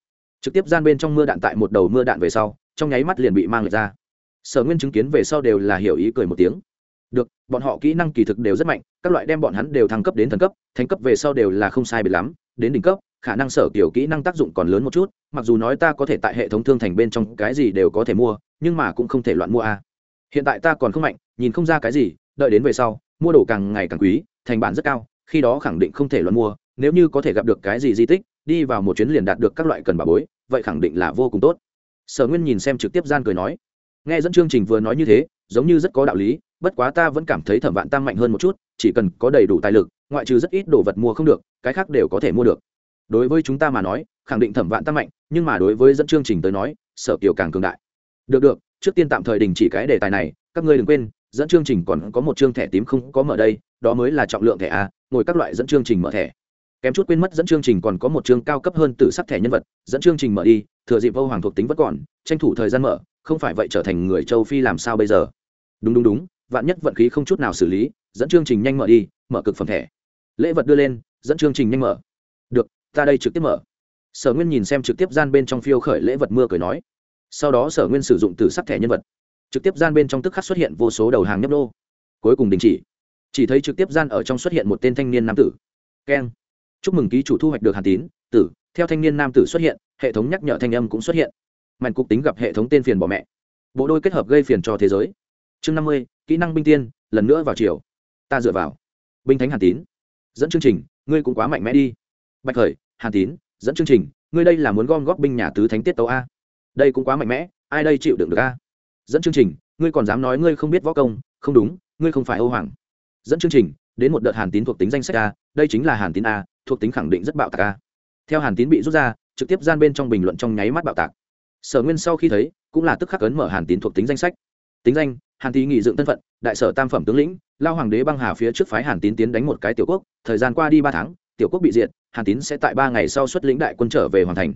trực tiếp gian bên trong mưa đạn tại một đầu mưa đạn về sau, trong nháy mắt liền bị mang lại ra. Sở nguyên chứng kiến về sau đều là hiểu ý cười một tiếng. Được, bọn họ kỹ năng kỳ thực đều rất mạnh, các loại đem bọn hắn đều thăng cấp đến thần cấp thành cấp về sau đều là không sai biệt lắm, đến đỉnh cấp, khả năng sở kiểu kỹ năng tác dụng còn lớn một chút, mặc dù nói ta có thể tại hệ thống thương thành bên trong cái gì đều có thể mua, nhưng mà cũng không thể loạn mua a. Hiện tại ta còn không mạnh, nhìn không ra cái gì đợi đến về sau, mua đồ càng ngày càng quý, thành bản rất cao, khi đó khẳng định không thể luận mua, nếu như có thể gặp được cái gì di tích, đi vào một chuyến liền đạt được các loại cần bà bối, vậy khẳng định là vô cùng tốt. Sở nguyên nhìn xem trực tiếp gian cười nói, nghe dẫn chương trình vừa nói như thế, giống như rất có đạo lý, bất quá ta vẫn cảm thấy thẩm vạn tam mạnh hơn một chút, chỉ cần có đầy đủ tài lực, ngoại trừ rất ít đồ vật mua không được, cái khác đều có thể mua được. Đối với chúng ta mà nói, khẳng định thẩm vạn tam mạnh, nhưng mà đối với dẫn chương trình tới nói, sở kiều càng cường đại. Được được, trước tiên tạm thời đình chỉ cái đề tài này, các ngươi đừng quên dẫn chương trình còn có một chương thẻ tím không có mở đây, đó mới là trọng lượng thẻ a, ngồi các loại dẫn chương trình mở thẻ. Kém chút quên mất dẫn chương trình còn có một chương cao cấp hơn từ sắc thẻ nhân vật, dẫn chương trình mở đi, thừa dịp vô hoàng thuộc tính vẫn còn, tranh thủ thời gian mở, không phải vậy trở thành người châu phi làm sao bây giờ? Đúng đúng đúng, vạn nhất vận khí không chút nào xử lý, dẫn chương trình nhanh mở đi, mở cực phẩm thẻ. Lễ vật đưa lên, dẫn chương trình nhanh mở. Được, ta đây trực tiếp mở. Sở nguyên nhìn xem trực tiếp gian bên trong phiêu khởi lễ vật mưa cười nói. Sau đó sở nguyên sử dụng từ sắc thẻ nhân vật trực tiếp gian bên trong tức khắc xuất hiện vô số đầu hàng nhấp nô. Cuối cùng đình chỉ. Chỉ thấy trực tiếp gian ở trong xuất hiện một tên thanh niên nam tử. Keng. Chúc mừng ký chủ thu hoạch được hàn tín, tử. Theo thanh niên nam tử xuất hiện, hệ thống nhắc nhở thanh âm cũng xuất hiện. Mạnh cục tính gặp hệ thống tên phiền bỏ mẹ. Bộ đôi kết hợp gây phiền cho thế giới. Chương năm mươi, kỹ năng binh tiên, lần nữa vào chiều ta dựa vào. Binh thánh hàn tín. Dẫn chương trình, ngươi cũng quá mạnh mẽ đi. Bạch khởi, hàn tín, dẫn chương trình, ngươi đây là muốn gom góp binh nhà tứ thánh tiết tấu a. Đây cũng quá mạnh mẽ, ai đây chịu đựng được a? Dẫn chương trình, ngươi còn dám nói ngươi không biết võ công, không đúng, ngươi không phải âu hoàng. Dẫn chương trình, đến một đợt hàn tín thuộc tính danh sách a, đây chính là hàn tín a, thuộc tính khẳng định rất bạo tạc a. Theo hàn tín bị rút ra, trực tiếp gian bên trong bình luận trong nháy mắt bạo tạc. Sở nguyên sau khi thấy, cũng là tức khắc ấn mở hàn tín thuộc tính danh sách. Tính danh, hàn tín nghị dựng thân phận, đại sở tam phẩm tướng lĩnh, lao hoàng đế băng hà phía trước phái hàn tín tiến đánh một cái tiểu quốc, thời gian qua đi ba tháng, tiểu quốc bị diệt, hàn tín sẽ tại ba ngày sau xuất lĩnh đại quân trở về hoàn thành.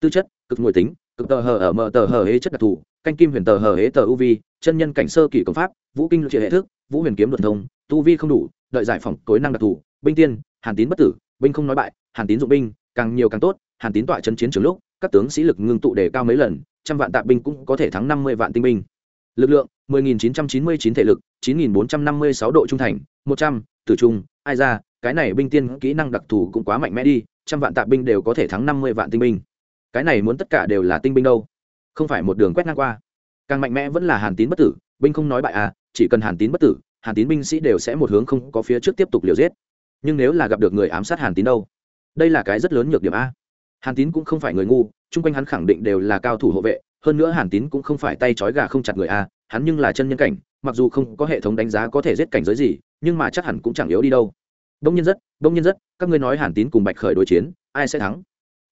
Tư chất, cực ngồi tính, cực tờ hờ ở mờ tờ hờ hế chất đặc thù canh kim huyền tờ hờ hế tờ u vi chân nhân cảnh sơ kỷ công pháp vũ kinh trị hệ thức vũ huyền kiếm luận thông tu vi không đủ đợi giải phỏng tối năng đặc thù binh tiên hàn tín bất tử binh không nói bại hàn tín dụng binh càng nhiều càng tốt hàn tín tọa chân chiến trường lúc các tướng sĩ lực ngưng tụ đề cao mấy lần trăm vạn tạ binh cũng có thể thắng năm mươi vạn tinh binh. Lực lượng 10.999 thể lực 9.456 độ trung thành 100, tử trung ai ra cái này binh tiên kỹ năng đặc thù cũng quá mạnh mẽ đi trăm vạn tạ binh đều có thể thắng 50 vạn tinh binh. Cái này muốn tất cả đều là tinh binh đâu? Không phải một đường quét ngang qua. Càng mạnh mẽ vẫn là hàn tín bất tử, binh không nói bại à chỉ cần hàn tín bất tử, hàn tín binh sĩ đều sẽ một hướng không có phía trước tiếp tục liều giết. Nhưng nếu là gặp được người ám sát hàn tín đâu? Đây là cái rất lớn nhược điểm a. Hàn tín cũng không phải người ngu, chung quanh hắn khẳng định đều là cao thủ hộ vệ, hơn nữa hàn tín cũng không phải tay trói gà không chặt người a, hắn nhưng là chân nhân cảnh, mặc dù không có hệ thống đánh giá có thể giết cảnh giới gì, nhưng mà chắc hẳn cũng chẳng yếu đi đâu. Đông nhân rất, đông nhân rất, các ngươi nói hàn tín cùng bạch khởi đối chiến, ai sẽ thắng?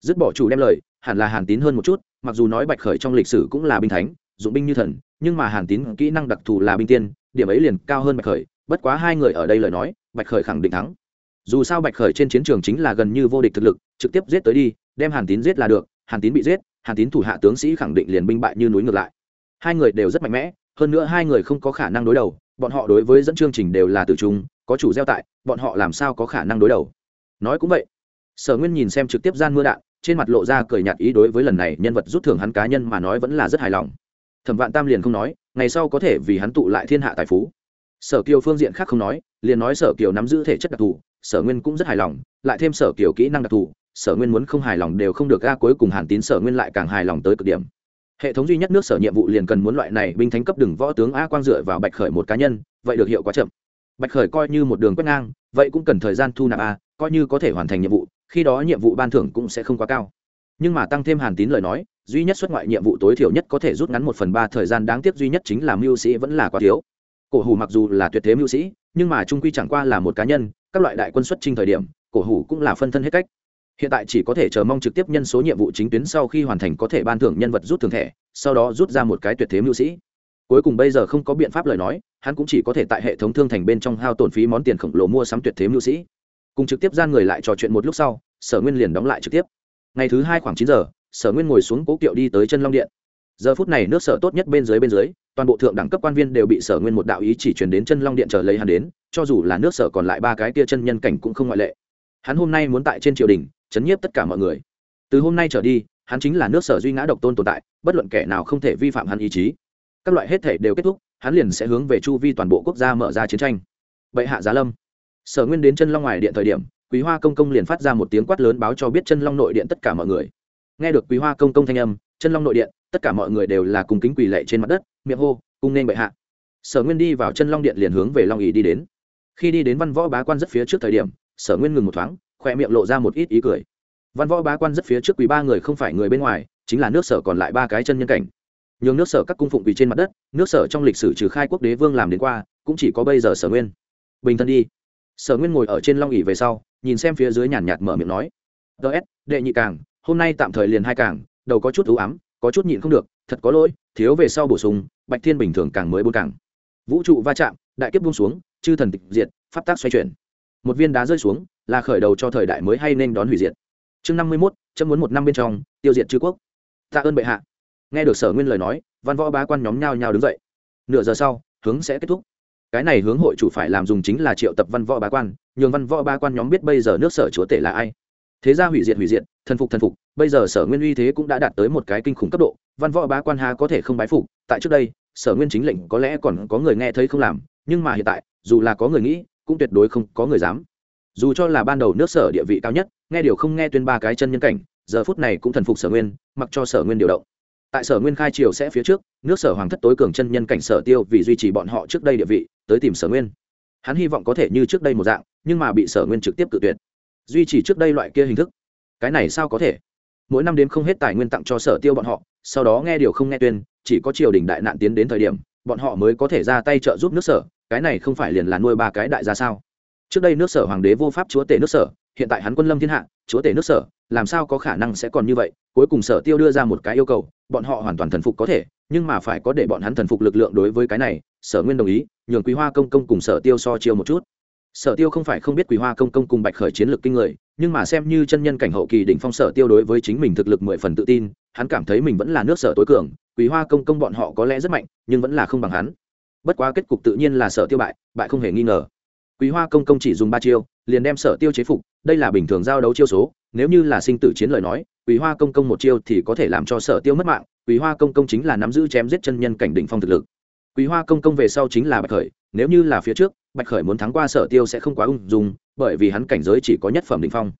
Dứt bỏ chủ đem lời hẳn là hàn tín hơn một chút, mặc dù nói bạch khởi trong lịch sử cũng là binh thánh, dụng binh như thần, nhưng mà hàn tín kỹ năng đặc thù là binh tiên, điểm ấy liền cao hơn bạch khởi, bất quá hai người ở đây lời nói, bạch khởi khẳng định thắng. Dù sao bạch khởi trên chiến trường chính là gần như vô địch thực lực, trực tiếp giết tới đi, đem hàn tín giết là được, hàn tín bị giết, hàn tín thủ hạ tướng sĩ khẳng định liền binh bại như núi ngược lại. Hai người đều rất mạnh mẽ, hơn nữa hai người không có khả năng đối đầu, bọn họ đối với dẫn chương trình đều là từ chúng có chủ gieo tại, bọn họ làm sao có khả năng đối đầu. Nói cũng vậy, sở nguyên nhìn xem trực tiếp gian mưa đạn trên mặt lộ ra cười nhạt ý đối với lần này nhân vật rút thưởng hắn cá nhân mà nói vẫn là rất hài lòng. Thẩm vạn tam liền không nói, ngày sau có thể vì hắn tụ lại thiên hạ tài phú. Sở kiều phương diện khác không nói, liền nói sở kiều nắm giữ thể chất đặc thù, sở nguyên cũng rất hài lòng, lại thêm sở kiều kỹ năng đặc thù, sở nguyên muốn không hài lòng đều không được ga cuối cùng hàn tín sở nguyên lại càng hài lòng tới cực điểm. Hệ thống duy nhất nước sở nhiệm vụ liền cần muốn loại này binh thánh cấp đừng võ tướng a quang dựa vào bạch khởi một cá nhân, vậy được hiệu quá chậm. Bạch khởi coi như một đường quét ngang, vậy cũng cần thời gian thu nạp a, coi như có thể hoàn thành nhiệm vụ khi đó nhiệm vụ ban thưởng cũng sẽ không quá cao. Nhưng mà tăng thêm hàn tín lời nói, duy nhất xuất ngoại nhiệm vụ tối thiểu nhất có thể rút ngắn một phần ba thời gian đáng tiếc duy nhất chính là mưu sĩ vẫn là quá thiếu. Cổ hủ mặc dù là tuyệt thế mưu sĩ, nhưng mà trung quy chẳng qua là một cá nhân, các loại đại quân xuất trình thời điểm, cổ hủ cũng là phân thân hết cách. Hiện tại chỉ có thể chờ mong trực tiếp nhân số nhiệm vụ chính tuyến sau khi hoàn thành có thể ban thưởng nhân vật rút thường thẻ, sau đó rút ra một cái tuyệt thế mưu sĩ. Cuối cùng bây giờ không có biện pháp lời nói, hắn cũng chỉ có thể tại hệ thống thương thành bên trong hao tổn phí món tiền khổng lồ mua sắm tuyệt thế mưu sĩ cùng trực tiếp gian người lại trò chuyện một lúc sau, sở nguyên liền đóng lại trực tiếp. Ngày thứ hai khoảng chín giờ, sở nguyên ngồi xuống cố kiệu đi tới chân long điện. Giờ phút này nước sở tốt nhất bên dưới bên dưới, toàn bộ thượng đẳng cấp quan viên đều bị sở nguyên một đạo ý chỉ truyền đến chân long điện chờ lấy hắn đến, cho dù là nước sở còn lại ba cái tia chân nhân cảnh cũng không ngoại lệ. Hắn hôm nay muốn tại trên triều đình, chấn nhiếp tất cả mọi người. Từ hôm nay trở đi, hắn chính là nước sở duy ngã độc tôn tồn tại, bất luận kẻ nào không thể vi phạm hắn ý chí. Các loại hết thể đều kết thúc, hắn liền sẽ hướng về chu vi toàn bộ quốc gia mở ra chiến tranh. Bệ hạ giá lâm sở nguyên đến chân long ngoài điện thời điểm, quý hoa công công liền phát ra một tiếng quát lớn báo cho biết chân long nội điện tất cả mọi người. Nghe được quý hoa công công thanh âm, chân long nội điện, tất cả mọi người đều là cùng kính quỳ lệ trên mặt đất, miệng hô, cung nên bệ hạ. Sở nguyên đi vào chân long điện liền hướng về long Ý đi đến. Khi đi đến văn võ bá quan rất phía trước thời điểm, sở nguyên ngừng một thoáng khoe miệng lộ ra một ít ý cười. Văn võ bá quan rất phía trước quỳ ba người không phải người bên ngoài, chính là nước sở còn lại ba cái chân nhân cảnh. Nhường nước sở các cung phụng quỳ trên mặt đất, nước sở trong lịch sử trừ khai quốc đế vương làm đến qua, cũng chỉ có bây giờ sở nguyên. Bình thân đi sở nguyên ngồi ở trên long ỉ về sau, nhìn xem phía dưới nhàn nhạt mở miệng nói ts đệ nhị càng, hôm nay tạm thời liền hai càng, đầu có chút ưu ám, có chút nhịn không được, thật có lỗi, thiếu về sau bổ sung, bạch thiên bình thường càng mới bốn càng. Vũ trụ va chạm, đại kiếp buông xuống, chư thần tịch diệt, pháp tác xoay chuyển. Một viên đá rơi xuống, là khởi đầu cho thời đại mới hay nên đón hủy diệt. Chương năm mươi mốt, chấm muốn một năm bên trong, tiêu diệt chư quốc. Tạ ơn bệ hạ. Nghe được sở nguyên lời nói, văn võ bá quan nhóm nhao nhao đứng dậy. Nửa giờ sau, hướng sẽ kết thúc cái này hướng hội chủ phải làm dùng chính là triệu tập văn võ bá quan, nhường văn võ bá quan nhóm biết bây giờ nước sở chúa tể là ai. Thế ra hủy diệt hủy diệt, thần phục thần phục, bây giờ sở nguyên uy thế cũng đã đạt tới một cái kinh khủng cấp độ, văn võ bá quan ha có thể không bái phục, tại trước đây, sở nguyên chính lệnh có lẽ còn có người nghe thấy không làm, nhưng mà hiện tại, dù là có người nghĩ, cũng tuyệt đối không có người dám. Dù cho là ban đầu nước sở địa vị cao nhất, nghe điều không nghe tuyên ba cái chân nhân cảnh, giờ phút này cũng thần phục sở nguyên, mặc cho sở nguyên điều động tại sở nguyên khai triều sẽ phía trước, nước sở hoàng thất tối cường chân nhân cảnh sở tiêu vì duy trì bọn họ trước đây địa vị, tới tìm sở nguyên. Hắn hy vọng có thể như trước đây một dạng, nhưng mà bị sở nguyên trực tiếp cự tuyệt. Duy trì trước đây loại kia hình thức. Cái này sao có thể? Mỗi năm đến không hết tài nguyên tặng cho sở tiêu bọn họ, sau đó nghe điều không nghe tuyên, chỉ có triều đình đại nạn tiến đến thời điểm, bọn họ mới có thể ra tay trợ giúp nước sở, cái này không phải liền là nuôi ba cái đại gia sao? Trước đây nước sở hoàng đế vô pháp chúa tể nước sở, hiện tại hắn quân lâm thiên hạ, chúa tể nước sở, làm sao có khả năng sẽ còn như vậy? Cuối cùng sở tiêu đưa ra một cái yêu cầu, bọn họ hoàn toàn thần phục có thể, nhưng mà phải có để bọn hắn thần phục lực lượng đối với cái này, sở nguyên đồng ý, nhường quý hoa công công cùng sở tiêu so chiêu một chút. Sở tiêu không phải không biết quý hoa công công cùng bạch khởi chiến lược kinh người, nhưng mà xem như chân nhân cảnh hậu kỳ đỉnh phong sở tiêu đối với chính mình thực lực mười phần tự tin, hắn cảm thấy mình vẫn là nước sở tối cường, quý hoa công công bọn họ có lẽ rất mạnh, nhưng vẫn là không bằng hắn. Bất quá kết cục tự nhiên là sở tiêu bại bại không hề nghi ngờ. Quý hoa công công chỉ dùng ba chiêu, liền đem sở tiêu chế phục, đây là bình thường giao đấu chiêu số, nếu như là sinh tử chiến lời nói quý hoa công công một chiêu thì có thể làm cho sở tiêu mất mạng quý hoa công công chính là nắm giữ chém giết chân nhân cảnh đỉnh phong thực lực. Quý hoa công công về sau chính là bạch khởi, nếu như là phía trước, bạch khởi muốn thắng qua sở tiêu sẽ không quá ung dung, bởi vì hắn cảnh giới chỉ có nhất phẩm đỉnh phong.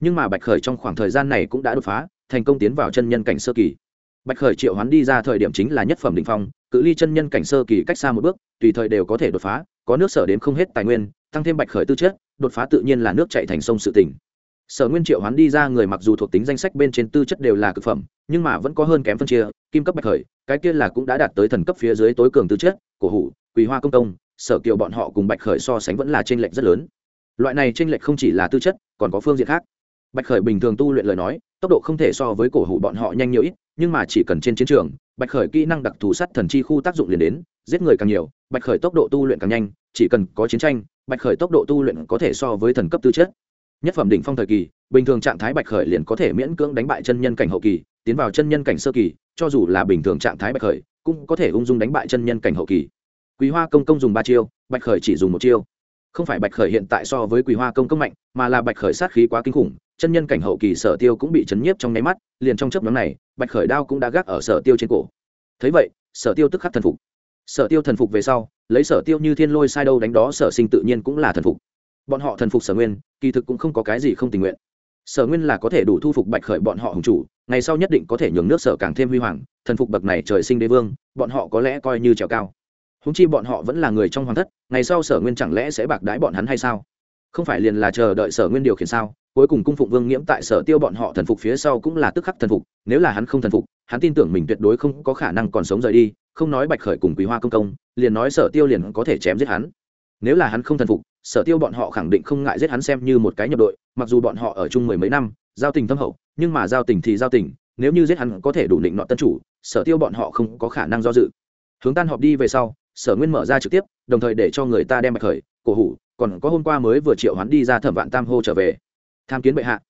Nhưng mà bạch khởi trong khoảng thời gian này cũng đã đột phá, thành công tiến vào chân nhân cảnh sơ kỳ. Bạch khởi triệu hắn đi ra thời điểm chính là nhất phẩm đỉnh phong, cự ly chân nhân cảnh sơ kỳ cách xa một bước, tùy thời đều có thể đột phá, có nước sở đến không hết tài nguyên, tăng thêm bạch khởi tư chất, đột phá tự nhiên là nước chạy thành sông sự tỉnh sở nguyên triệu hoán đi ra người mặc dù thuộc tính danh sách bên trên tư chất đều là cực phẩm, nhưng mà vẫn có hơn kém phân chia, kim cấp bạch khởi, cái kia là cũng đã đạt tới thần cấp phía dưới tối cường tư chất, cổ hủ, quỳ hoa công công sở kiều bọn họ cùng bạch khởi so sánh vẫn là t r ê n lệch rất lớn. Loại này t r ê n lệch không chỉ là tư chất, còn có phương diện khác. Bạch khởi bình thường tu luyện lời nói, tốc độ không thể so với cổ hủ bọn họ nhanh nhiều ít, nhưng mà chỉ cần trên chiến trường, bạch khởi kỹ năng đặc thù sắt thần chi khu tác dụng liền đến, giết người càng nhiều, bạch khởi tốc độ tu luyện càng nhanh, chỉ cần có chiến tranh, bạch khởi tốc độ tu luyện có thể so với thần cấp tư chất nhất phẩm đỉnh phong thời kỳ, bình thường trạng thái bạch khởi liền có thể miễn cưỡng đánh bại chân nhân cảnh hậu kỳ, tiến vào chân nhân cảnh sơ kỳ, cho dù là bình thường trạng thái bạch khởi, cũng có thể ung dung đánh bại chân nhân cảnh hậu kỳ. Quý hoa công công dùng ba chiêu, bạch khởi chỉ dùng một chiêu. Không phải bạch khởi hiện tại so với quý hoa công công mạnh, mà là bạch khởi sát khí quá kinh khủng, chân nhân cảnh hậu kỳ sở tiêu cũng bị chấn nhiếp trong nháy mắt, liền trong chớp nhóm này, bạch khởi đao cũng đã gác ở sở tiêu trên cổ. Thấy vậy, sở tiêu tức khắc thần phục. Sở tiêu thần phục về sau, lấy sở tiêu như thiên lôi sai đâu đánh đó, sở sinh tự nhiên cũng là thần phục bọn họ thần phục sở nguyên, kỳ thực cũng không có cái gì không tình nguyện. Sở nguyên là có thể đủ thu phục bạch khởi bọn họ hùng chủ, ngày sau nhất định có thể nhường nước sở càng thêm huy hoàng, thần phục bậc này trời sinh đế vương, bọn họ có lẽ coi như trèo cao. Húng chi bọn họ vẫn là người trong hoàng thất, ngày sau sở nguyên chẳng lẽ sẽ bạc đái bọn hắn hay sao? Không phải liền là chờ đợi sở nguyên điều khiển sao, cuối cùng cung phụng vương nghiễm tại sở tiêu bọn họ thần phục phía sau cũng là tức khắc thần phục, nếu là hắn không thần phục, hắn tin tưởng mình tuyệt đối không có khả năng còn sống rời đi, không nói bạch khởi cùng quý hoa công công, liền nói sở tiêu liền có thể chém giết hắn. Nếu là hắn không thần phục sở tiêu bọn họ khẳng định không ngại giết hắn xem như một cái nhập đội, mặc dù bọn họ ở chung mười mấy năm, giao tình thâm hậu, nhưng mà giao tình thì giao tình, nếu như giết hắn có thể đủ định nọ tân chủ, sở tiêu bọn họ không có khả năng do dự. Hướng tan họp đi về sau, sở nguyên mở ra trực tiếp, đồng thời để cho người ta đem bạch khởi, cổ hủ, còn có hôm qua mới vừa triệu hắn đi ra thẩm vạn tam hô trở về. Tham kiến bệ hạ.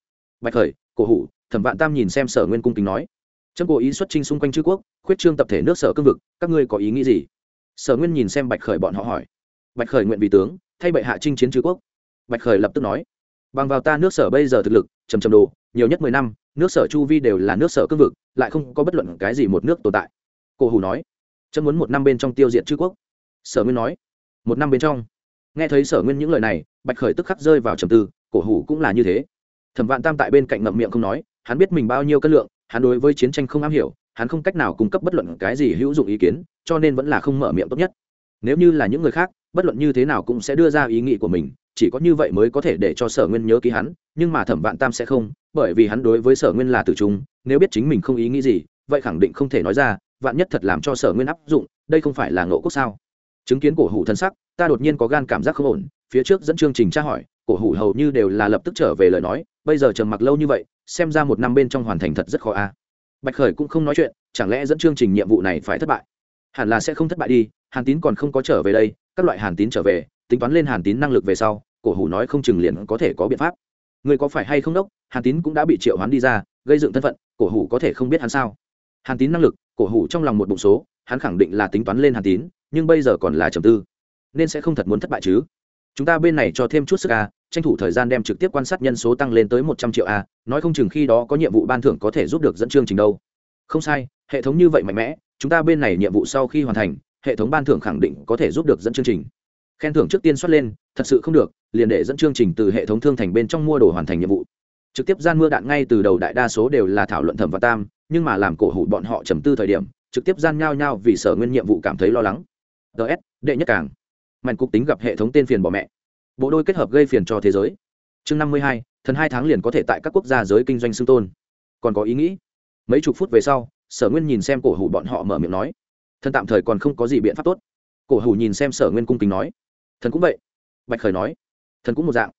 Bạch khởi, cổ hủ, thẩm vạn tam nhìn xem sở nguyên cung kính nói. Trâm cố ý xuất trinh xung quanh chư quốc, khuyết trương tập thể nước sở cương vực, các ngươi có ý nghĩ gì? Sở nguyên nhìn xem bạch khởi bọn họ hỏi bạch khởi nguyện vì tướng, thay bệ hạ chinh chiến chư quốc. Bạch khởi lập tức nói, bằng vào ta nước sở bây giờ thực lực, trầm trầm đồ, nhiều nhất mười năm, nước sở chu vi đều là nước sở cương vực, lại không có bất luận cái gì một nước tồn tại. Cổ hủ nói Chân muốn một năm bên trong tiêu diệt chư quốc. Sở nguyên nói, một năm bên trong. Nghe thấy sở nguyên những lời này, bạch khởi tức khắc rơi vào trầm tư, cổ hủ cũng là như thế. Thẩm vạn tam tại bên cạnh ngậm miệng không nói, hắn biết mình bao nhiêu cân lượng, hắn đối với chiến tranh không am hiểu, hắn không cách nào cung cấp bất luận cái gì hữu dụng ý kiến, cho nên vẫn là không mở miệng tốt nhất nếu như là những người khác, bất luận như thế nào cũng sẽ đưa ra ý nghĩ của mình, chỉ có như vậy mới có thể để cho sở nguyên nhớ ký hắn, nhưng mà thẩm vạn tam sẽ không, bởi vì hắn đối với sở nguyên là tử trung, nếu biết chính mình không ý nghĩ gì, vậy khẳng định không thể nói ra, vạn nhất thật làm cho sở nguyên áp dụng, đây không phải là ngộ quốc sao? Chứng kiến cổ hủ thân sắc, ta đột nhiên có gan cảm giác không ổn, phía trước dẫn chương trình tra hỏi, cổ hủ hầu như đều là lập tức trở về lời nói, bây giờ trầm mặc lâu như vậy, xem ra một năm bên trong hoàn thành thật rất khó a. Bạch khởi cũng không nói chuyện, chẳng lẽ dẫn chương trình nhiệm vụ này phải thất bại? Hẳn là sẽ không thất bại đi, hàn tín còn không có trở về đây, các loại hàn tín trở về, tính toán lên hàn tín năng lực về sau, cổ hủ nói không chừng liền có thể có biện pháp. Người có phải hay không đốc, hàn tín cũng đã bị triệu hoán đi ra, gây dựng thân phận, cổ hủ có thể không biết hắn sao. Hàn tín năng lực, cổ hủ trong lòng một bụng số, hắn khẳng định là tính toán lên hàn tín, nhưng bây giờ còn là trầm tư. Nên sẽ không thật muốn thất bại chứ? Chúng ta bên này cho thêm chút sức a, tranh thủ thời gian đem trực tiếp quan sát nhân số tăng lên tới một trăm triệu a, nói không chừng khi đó có nhiệm vụ ban thưởng có thể giúp được dẫn chương trình đâu. Không sai hệ thống như vậy mạnh mẽ, chúng ta bên này nhiệm vụ sau khi hoàn thành, hệ thống ban thưởng khẳng định có thể giúp được dẫn chương trình. Khen thưởng trước tiên xuất lên, thật sự không được, liền để dẫn chương trình từ hệ thống thương thành bên trong mua đồ hoàn thành nhiệm vụ. Trực tiếp gian mưa đạn ngay từ đầu đại đa số đều là thảo luận thẩm và tam, nhưng mà làm cổ hủ bọn họ trầm tư thời điểm, trực tiếp gian nhao nhao vì sở nguyên nhiệm vụ cảm thấy lo lắng. Ts đệ nhất càng. Mạnh cục tính gặp hệ thống tên phiền bỏ mẹ. Bộ đôi kết hợp gây phiền cho thế giới. Chương năm mươi hai, thần hai tháng liền có thể tại các quốc gia giới kinh doanh xưng tôn. Còn có ý nghĩ? Mấy chục phút về sau sở nguyên nhìn xem cổ hủ bọn họ mở miệng nói, thần tạm thời còn không có gì biện pháp tốt. Cổ hủ nhìn xem sở nguyên cung kính nói, thần cũng vậy. Bạch khởi nói, thần cũng một dạng.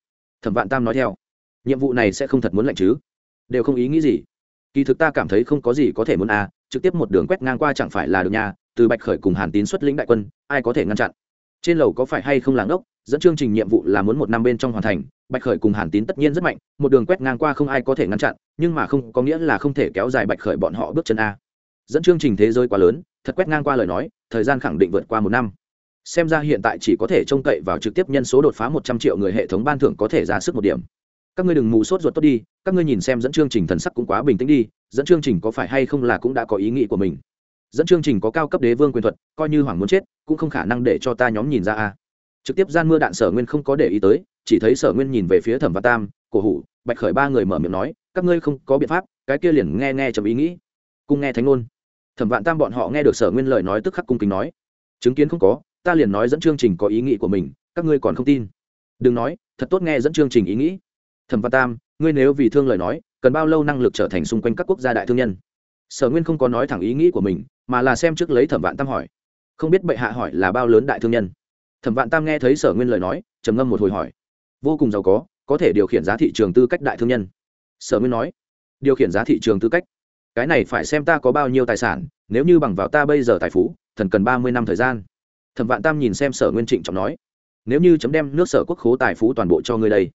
Thẩm vạn tam nói theo, nhiệm vụ này sẽ không thật muốn lạnh chứ? Đều không ý nghĩ gì. Kỳ thực ta cảm thấy không có gì có thể muốn à trực tiếp một đường quét ngang qua chẳng phải là được nhà từ bạch khởi cùng hàn tín xuất lĩnh đại quân, ai có thể ngăn chặn? Trên lầu có phải hay không làng ốc dẫn chương trình nhiệm vụ là muốn một năm bên trong hoàn thành, bạch khởi cùng hàn tín tất nhiên rất mạnh, một đường quét ngang qua không ai có thể ngăn chặn, nhưng mà không, có nghĩa là không thể kéo dài bạch khởi bọn họ bước chân a. Dẫn chương trình thế giới quá lớn, thật quét ngang qua lời nói, thời gian khẳng định vượt qua một năm. Xem ra hiện tại chỉ có thể trông cậy vào trực tiếp nhân số đột phá một trăm triệu người hệ thống ban thưởng có thể ra sức một điểm. Các ngươi đừng mù sốt ruột tốt đi, các ngươi nhìn xem dẫn chương trình thần sắc cũng quá bình tĩnh đi, dẫn chương trình có phải hay không là cũng đã có ý nghĩ của mình dẫn chương trình có cao cấp đế vương quyền thuật, coi như hoàng muốn chết, cũng không khả năng để cho ta nhóm nhìn ra a. Trực tiếp gian mưa đạn sở nguyên không có để ý tới, chỉ thấy sở nguyên nhìn về phía thẩm văn tam, cổ hủ, bạch khởi ba người mở miệng nói, các ngươi không có biện pháp, cái kia liền nghe nghe chậm ý nghĩ. Cùng nghe thánh ngôn. Thẩm vạn tam bọn họ nghe được sở nguyên lời nói tức khắc cung kính nói, chứng kiến không có, ta liền nói dẫn chương trình có ý nghĩ của mình, các ngươi còn không tin. Đừng nói, thật tốt nghe dẫn chương trình ý nghĩ. Thẩm văn tam, ngươi nếu vì thương lời nói, cần bao lâu năng lực trở thành xung quanh các quốc gia đại thương nhân? Sở nguyên không có nói thẳng ý nghĩ của mình, mà là xem trước lấy thẩm vạn tam hỏi. Không biết bệ hạ hỏi là bao lớn đại thương nhân? Thẩm vạn tam nghe thấy sở nguyên lời nói, trầm ngâm một hồi hỏi. Vô cùng giàu có có thể điều khiển giá thị trường tư cách đại thương nhân. Sở nguyên nói. Điều khiển giá thị trường tư cách? Cái này phải xem ta có bao nhiêu tài sản, nếu như bằng vào ta bây giờ tài phú, thần cần ba mươi năm thời gian. Thẩm vạn tam nhìn xem sở nguyên trịnh trọng nói. Nếu như chấm đem nước sở quốc khố tài phú toàn bộ cho ngươi đây,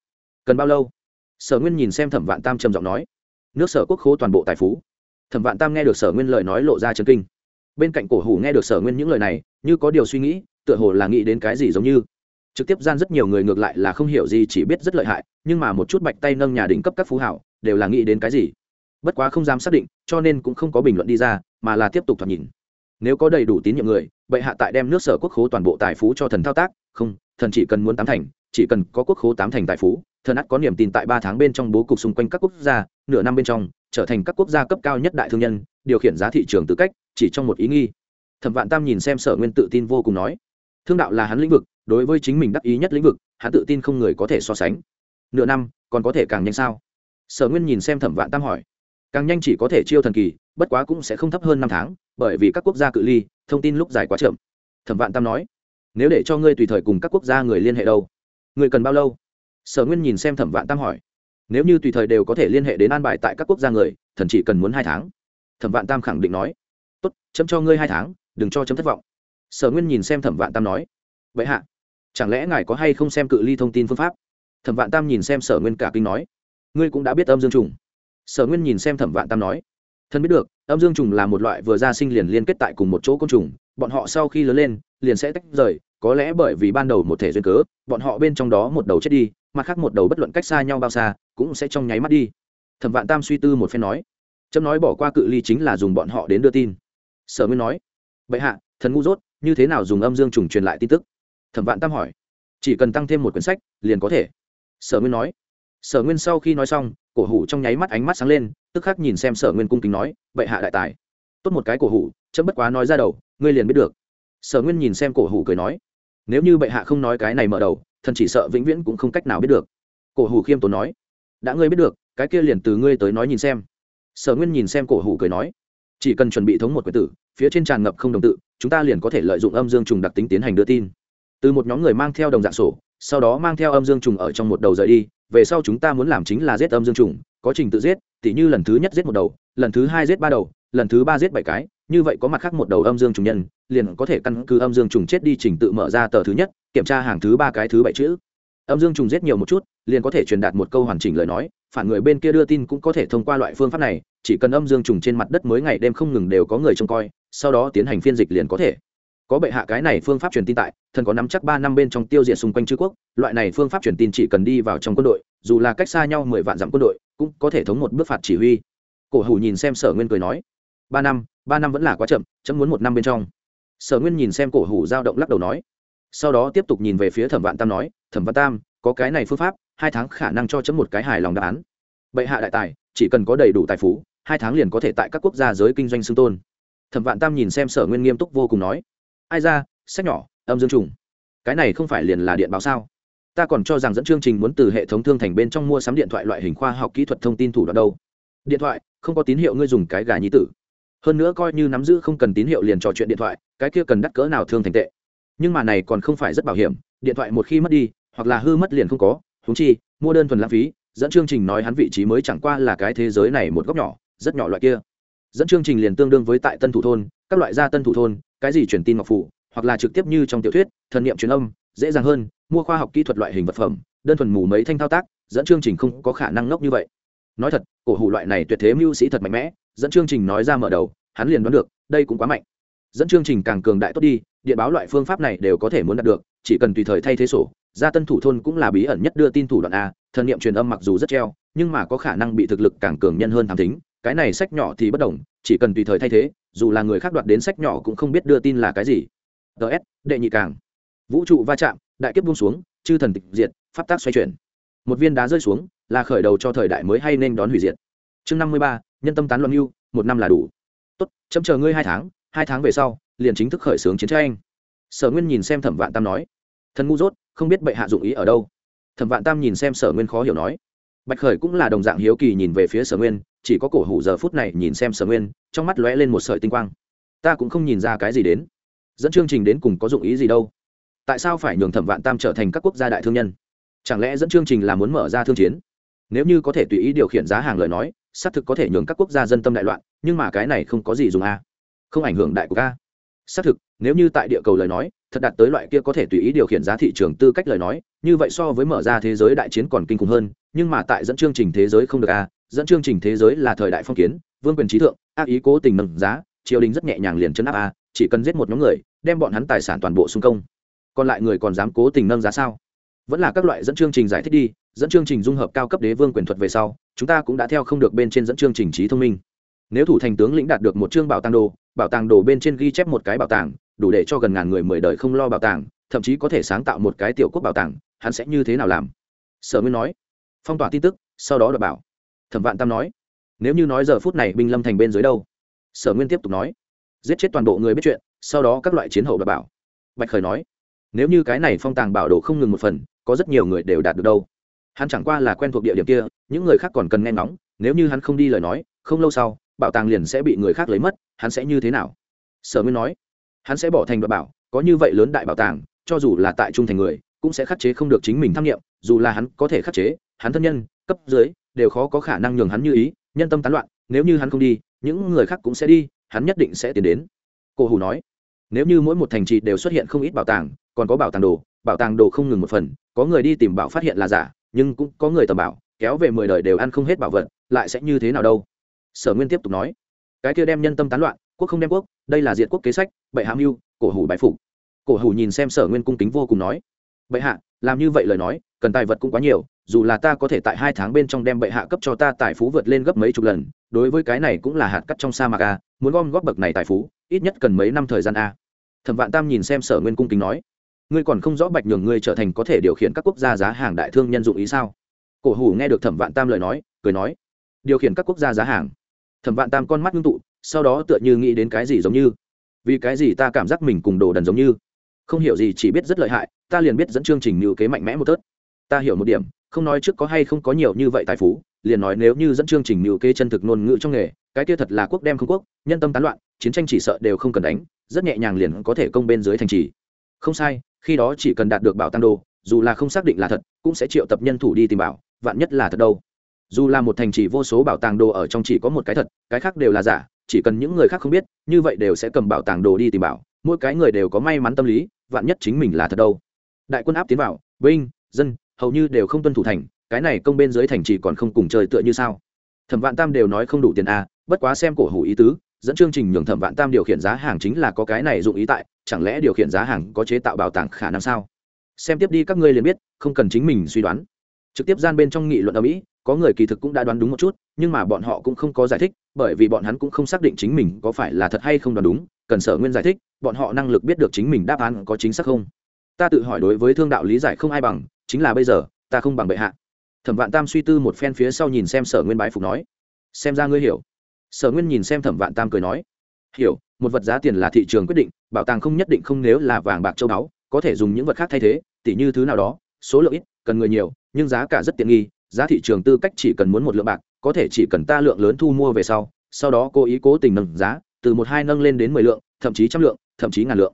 cần bao lâu? Sở nguyên nhìn xem thẩm vạn tam trầm giọng nói. Nước sở quốc khố toàn bộ tài phú thẩm vạn tam nghe được sở nguyên lời nói lộ ra chân kinh. Bên cạnh cổ hủ nghe được sở nguyên những lời này, như có điều suy nghĩ, tựa hồ là nghĩ đến cái gì giống như. Trực tiếp gian rất nhiều người ngược lại là không hiểu gì, chỉ biết rất lợi hại, nhưng mà một chút bạch tay nâng nhà đỉnh cấp các phú hảo, đều là nghĩ đến cái gì. Bất quá không dám xác định, cho nên cũng không có bình luận đi ra, mà là tiếp tục thoạt nhìn. Nếu có đầy đủ tín nhiệm người, bệ hạ tại đem nước sở quốc khố toàn bộ tài phú cho thần thao tác, không, thần chỉ cần muốn tám thành chỉ cần có quốc khố tám thành tài phú, thần ắt có niềm tin tại ba tháng bên trong bố cục xung quanh các quốc gia, nửa năm bên trong, trở thành các quốc gia cấp cao nhất đại thương nhân, điều khiển giá thị trường tư cách, chỉ trong một ý nghi. Thẩm vạn tam nhìn xem sở nguyên tự tin vô cùng nói, thương đạo là hắn lĩnh vực, đối với chính mình đắc ý nhất lĩnh vực, hắn tự tin không người có thể so sánh. Nửa năm, còn có thể càng nhanh sao? Sở nguyên nhìn xem thẩm vạn tam hỏi, càng nhanh chỉ có thể chiêu thần kỳ, bất quá cũng sẽ không thấp hơn năm tháng, bởi vì các quốc gia cự ly, thông tin lúc dài quá chậm. Thẩm vạn tam nói, nếu để cho ngươi tùy thời cùng các quốc gia người liên hệ đâu? Người cần bao lâu? Sở nguyên nhìn xem thẩm vạn tam hỏi. Nếu như tùy thời đều có thể liên hệ đến an bài tại các quốc gia người, thần chỉ cần muốn hai tháng. Thẩm vạn tam khẳng định nói. Tốt, chấm cho ngươi hai tháng, đừng cho chấm thất vọng. Sở nguyên nhìn xem thẩm vạn tam nói. Vậy hạ, chẳng lẽ ngài có hay không xem cự ly thông tin phương pháp? Thẩm vạn tam nhìn xem sở nguyên cả kinh nói. Ngươi cũng đã biết âm dương trùng. Sở nguyên nhìn xem thẩm vạn tam nói. Thân biết được, âm dương trùng là một loại vừa ra sinh liền liên kết tại cùng một chỗ côn trùng bọn họ sau khi lớn lên, liền sẽ tách rời, có lẽ bởi vì ban đầu một thể duyên cớ, bọn họ bên trong đó một đầu chết đi, mặt khác một đầu bất luận cách xa nhau bao xa, cũng sẽ trong nháy mắt đi. Thẩm vạn tam suy tư một phen nói trâm nói bỏ qua cự ly chính là dùng bọn họ đến đưa tin. Sở nguyên nói vậy hạ, thần ngu dốt, như thế nào dùng âm dương trùng truyền lại tin tức? Thẩm vạn tam hỏi, chỉ cần tăng thêm một quyển sách, liền có thể. Sở nguyên nói, sở nguyên sau khi nói xong, cổ hủ trong nháy mắt ánh mắt sáng lên, tức khắc nhìn xem sở nguyên cung kính nói, bệ hạ đại tài. Tốt một cái cổ hủ, chấm bất quá nói ra đầu ngươi liền biết được. Sở nguyên nhìn xem cổ hủ cười nói, nếu như bệ hạ không nói cái này mở đầu, thần chỉ sợ vĩnh viễn cũng không cách nào biết được. Cổ hủ khiêm tốn nói, đã ngươi biết được, cái kia liền từ ngươi tới nói nhìn xem. Sở nguyên nhìn xem cổ hủ cười nói, chỉ cần chuẩn bị thống một quyển tử, phía trên tràn ngập không đồng tự, chúng ta liền có thể lợi dụng âm dương trùng đặc tính tiến hành đưa tin. Từ một nhóm người mang theo đồng dạng sổ, sau đó mang theo âm dương trùng ở trong một đầu rời đi, về sau chúng ta muốn làm chính là giết âm dương trùng, có trình tự giết, tỉ như lần thứ nhất giết một đầu, lần thứ hai giết ba đầu lần thứ ba giết bảy cái, như vậy có mặt khác một đầu âm dương trùng nhân, liền có thể căn cứ âm dương trùng chết đi trình tự mở ra tờ thứ nhất, kiểm tra hàng thứ ba cái thứ bảy chữ. Âm dương trùng giết nhiều một chút, liền có thể truyền đạt một câu hoàn chỉnh lời nói, phản người bên kia đưa tin cũng có thể thông qua loại phương pháp này, chỉ cần âm dương trùng trên mặt đất mới ngày đêm không ngừng đều có người trông coi, sau đó tiến hành phiên dịch liền có thể. Có bệ hạ cái này phương pháp truyền tin tại, thần có nắm chắc ba năm bên trong tiêu diệt xung quanh chư quốc, loại này phương pháp truyền tin chỉ cần đi vào trong quân đội, dù là cách xa nhau mười vạn dặm quân đội, cũng có thể thống một bước phạt chỉ huy. Cổ hủ nhìn xem sở nguyên cười nói ba năm ba năm vẫn là quá chậm, chấm muốn một năm bên trong. Sở nguyên nhìn xem cổ hủ dao động lắc đầu nói. Sau đó tiếp tục nhìn về phía thẩm vạn tam nói, thẩm vạn tam, có cái này phương pháp, hai tháng khả năng cho chấm một cái hài lòng đáp án. Bệ hạ đại tài, chỉ cần có đầy đủ tài phú, hai tháng liền có thể tại các quốc gia giới kinh doanh xưng tôn. Thẩm vạn tam nhìn xem sở nguyên nghiêm túc vô cùng nói, ai ra, sách nhỏ, âm dương trùng. Cái này không phải liền là điện báo sao? Ta còn cho rằng dẫn chương trình muốn từ hệ thống thương thành bên trong mua sắm điện thoại loại hình khoa học kỹ thuật thông tin thủ đoạn đâu. Điện thoại, không có tín hiệu ngươi dùng cái gà nhí tử hơn nữa coi như nắm giữ không cần tín hiệu liền trò chuyện điện thoại, cái kia cần đắt cỡ nào thương thành tệ. Nhưng mà này còn không phải rất bảo hiểm, điện thoại một khi mất đi, hoặc là hư mất liền không có húng chi, mua đơn thuần lãng phí, dẫn chương trình nói hắn vị trí mới chẳng qua là cái thế giới này một góc nhỏ, rất nhỏ loại kia. Dẫn chương trình liền tương đương với tại tân thủ thôn, các loại gia tân thủ thôn, cái gì truyền tin ngọc phủ, hoặc là trực tiếp như trong tiểu thuyết, thần niệm truyền âm, dễ dàng hơn, mua khoa học kỹ thuật loại hình vật phẩm, đơn thuần mù mấy thanh thao tác, dẫn chương trình không có khả năng ngốc như vậy nói thật, cổ hủ loại này tuyệt thế mưu sĩ thật mạnh mẽ, dẫn chương trình nói ra mở đầu, hắn liền đoán được, đây cũng quá mạnh. Dẫn chương trình càng cường đại tốt đi, điện báo loại phương pháp này đều có thể muốn đạt được, chỉ cần tùy thời thay thế sổ, gia tân thủ thôn cũng là bí ẩn nhất đưa tin thủ đoạn a, thần niệm truyền âm mặc dù rất treo, nhưng mà có khả năng bị thực lực càng cường nhân hơn tham tính cái này sách nhỏ thì bất đồng, chỉ cần tùy thời thay thế, dù là người khác đoạt đến sách nhỏ cũng không biết đưa tin là cái gì. Ts đệ nhị càng. Vũ trụ va chạm, đại kiếp buông xuống, chư thần tịch diệt, pháp tác xoay chuyển. Một viên đá rơi xuống là khởi đầu cho thời đại mới hay nên đón hủy diệt. Chương năm mươi ba, nhân tâm tán luận mưu một năm là đủ. Tốt, chấm chờ ngươi hai tháng hai tháng về sau, liền chính thức khởi xướng chiến tranh. Sở nguyên nhìn xem thẩm vạn tam nói, thần ngu dốt, không biết bệ hạ dụng ý ở đâu? Thẩm vạn tam nhìn xem sở nguyên khó hiểu nói, bạch khởi cũng là đồng dạng hiếu kỳ nhìn về phía sở nguyên, chỉ có cổ hủ giờ phút này nhìn xem sở nguyên, trong mắt lóe lên một sợi tinh quang. Ta cũng không nhìn ra cái gì đến. Dẫn chương trình đến cùng có dụng ý gì đâu? Tại sao phải nhường thẩm vạn tam trở thành các quốc gia đại thương nhân? Chẳng lẽ dẫn chương trình là muốn mở ra thương chiến? Nếu như có thể tùy ý điều khiển giá hàng lời nói, xác thực có thể nhường các quốc gia dân tâm đại loạn, nhưng mà cái này không có gì dùng a. Không ảnh hưởng đại của a. Xác thực, nếu như tại địa cầu lời nói, thật đạt tới loại kia có thể tùy ý điều khiển giá thị trường tư cách lời nói, như vậy so với mở ra thế giới đại chiến còn kinh khủng hơn, nhưng mà tại dẫn chương trình thế giới không được a, dẫn chương trình thế giới là thời đại phong kiến, vương quyền trí thượng, ác ý cố tình nâng giá, triều đình rất nhẹ nhàng liền chấn áp a, chỉ cần giết một nhóm người, đem bọn hắn tài sản toàn bộ xung công. Còn lại người còn dám cố tình nâng giá sao? Vẫn là các loại dẫn chương trình giải thích đi, dẫn chương trình dung hợp cao cấp đế vương quyền thuật về sau, chúng ta cũng đã theo không được bên trên dẫn chương trình trí thông minh. Nếu thủ thành tướng lĩnh đạt được một chương bảo tàng đồ, bảo tàng đồ bên trên ghi chép một cái bảo tàng, đủ để cho gần ngàn người mười đời không lo bảo tàng, thậm chí có thể sáng tạo một cái tiểu quốc bảo tàng, hắn sẽ như thế nào làm? Sở nguyên nói. Phong tỏa tin tức, sau đó đọc bảo. Thẩm vạn tam nói. Nếu như nói giờ phút này binh lâm thành bên dưới đâu? Sở nguyên tiếp tục nói. Giết chết toàn bộ người biết chuyện, sau đó các loại chiến hậu đọc bảo. Bạch khởi nói. Nếu như cái này phong tàng bảo đồ không ngừng một phần có rất nhiều người đều đạt được đâu. Hắn chẳng qua là quen thuộc địa điểm kia, những người khác còn cần nghe ngóng, nếu như hắn không đi lời nói, không lâu sau, bảo tàng liền sẽ bị người khác lấy mất, hắn sẽ như thế nào? Sở nguyên nói, hắn sẽ bỏ thành đoạn bảo, có như vậy lớn đại bảo tàng, cho dù là tại trung thành người, cũng sẽ khắc chế không được chính mình tham nghiệm dù là hắn có thể khắc chế, hắn thân nhân, cấp dưới, đều khó có khả năng nhường hắn như ý, nhân tâm tán loạn, nếu như hắn không đi, những người khác cũng sẽ đi, hắn nhất định sẽ tiến đến. Cô Hủ nói, nếu như mỗi một thành trì đều xuất hiện không ít bảo tàng, còn có bảo tàng đồ bảo tàng đồ không ngừng một phần, có người đi tìm bảo phát hiện là giả, nhưng cũng có người tầm bảo, kéo về mười đời đều ăn không hết bảo vật, lại sẽ như thế nào đâu? Sở nguyên tiếp tục nói, cái kia đem nhân tâm tán loạn, quốc không đem quốc, đây là diện quốc kế sách, bệ hạ mưu, cổ hủ bái phục. Cổ hủ nhìn xem sở nguyên cung kính vô cùng nói, bệ hạ, làm như vậy lời nói, cần tài vật cũng quá nhiều, dù là ta có thể tại hai tháng bên trong đem bệ hạ cấp cho ta tài phú vượt lên gấp mấy chục lần, đối với cái này cũng là hạt cắt trong sa mạc a muốn gom góp bậc này tài phú, ít nhất cần mấy năm thời gian a thẩm vạn tam nhìn xem sở nguyên cung kính nói ngươi còn không rõ bạch nhường ngươi trở thành có thể điều khiển các quốc gia giá hàng đại thương nhân dụng ý sao? Cổ hủ nghe được thẩm vạn tam lời nói, cười nói, điều khiển các quốc gia giá hàng. Thẩm vạn tam con mắt ngưng tụ, sau đó tựa như nghĩ đến cái gì giống như, vì cái gì ta cảm giác mình cùng đồ đần giống như? Không hiểu gì, chỉ biết rất lợi hại, ta liền biết dẫn chương trình như kế mạnh mẽ một tớt. Ta hiểu một điểm, không nói trước có hay không có nhiều như vậy tài phú, liền nói nếu như dẫn chương trình như kế chân thực ngôn ngữ trong nghề, cái kia thật là quốc đem không quốc, nhân tâm tán loạn, chiến tranh chỉ sợ đều không cần đánh, rất nhẹ nhàng liền có thể công bên dưới thành trì. Không sai khi đó chỉ cần đạt được bảo tăng đồ dù là không xác định là thật, cũng sẽ triệu tập nhân thủ đi tìm bảo, vạn nhất là thật đâu. Dù là một thành trì vô số bảo tàng đồ ở trong chỉ có một cái thật, cái khác đều là giả, chỉ cần những người khác không biết, như vậy đều sẽ cầm bảo tàng đồ đi tìm bảo, mỗi cái người đều có may mắn tâm lý, vạn nhất chính mình là thật đâu. Đại quân áp tiến vào, binh, dân, hầu như đều không tuân thủ thành, cái này công bên dưới thành trì còn không cùng chơi tựa như sao? Thẩm vạn tam đều nói không đủ tiền a bất quá xem cổ hủ ý tứ dẫn chương trình nhường thẩm vạn tam điều khiển giá hàng chính là có cái này dụng ý tại, chẳng lẽ điều khiển giá hàng có chế tạo bảo tàng khả năng sao? Xem tiếp đi các ngươi liền biết, không cần chính mình suy đoán. Trực tiếp gian bên trong nghị luận ở mỹ, có người kỳ thực cũng đã đoán đúng một chút, nhưng mà bọn họ cũng không có giải thích, bởi vì bọn hắn cũng không xác định chính mình có phải là thật hay không đoán đúng, cần sở nguyên giải thích, bọn họ năng lực biết được chính mình đáp án có chính xác không. Ta tự hỏi đối với thương đạo lý giải không ai bằng, chính là bây giờ, ta không bằng bệ hạ. Thẩm vạn tam suy tư một phen phía sau nhìn xem sở nguyên bái phục nói. Xem ra ngươi hiểu sở nguyên nhìn xem thẩm vạn tam cười nói, hiểu, một vật giá tiền là thị trường quyết định, bảo tàng không nhất định không nếu là vàng bạc châu báu, có thể dùng những vật khác thay thế, tỉ như thứ nào đó, số lượng ít, cần người nhiều, nhưng giá cả rất tiện nghi, giá thị trường tư cách chỉ cần muốn một lượng bạc, có thể chỉ cần ta lượng lớn thu mua về sau sau đó cố ý cố tình nâng giá, từ một hai nâng lên đến mười lượng, thậm chí trăm lượng, thậm chí ngàn lượng.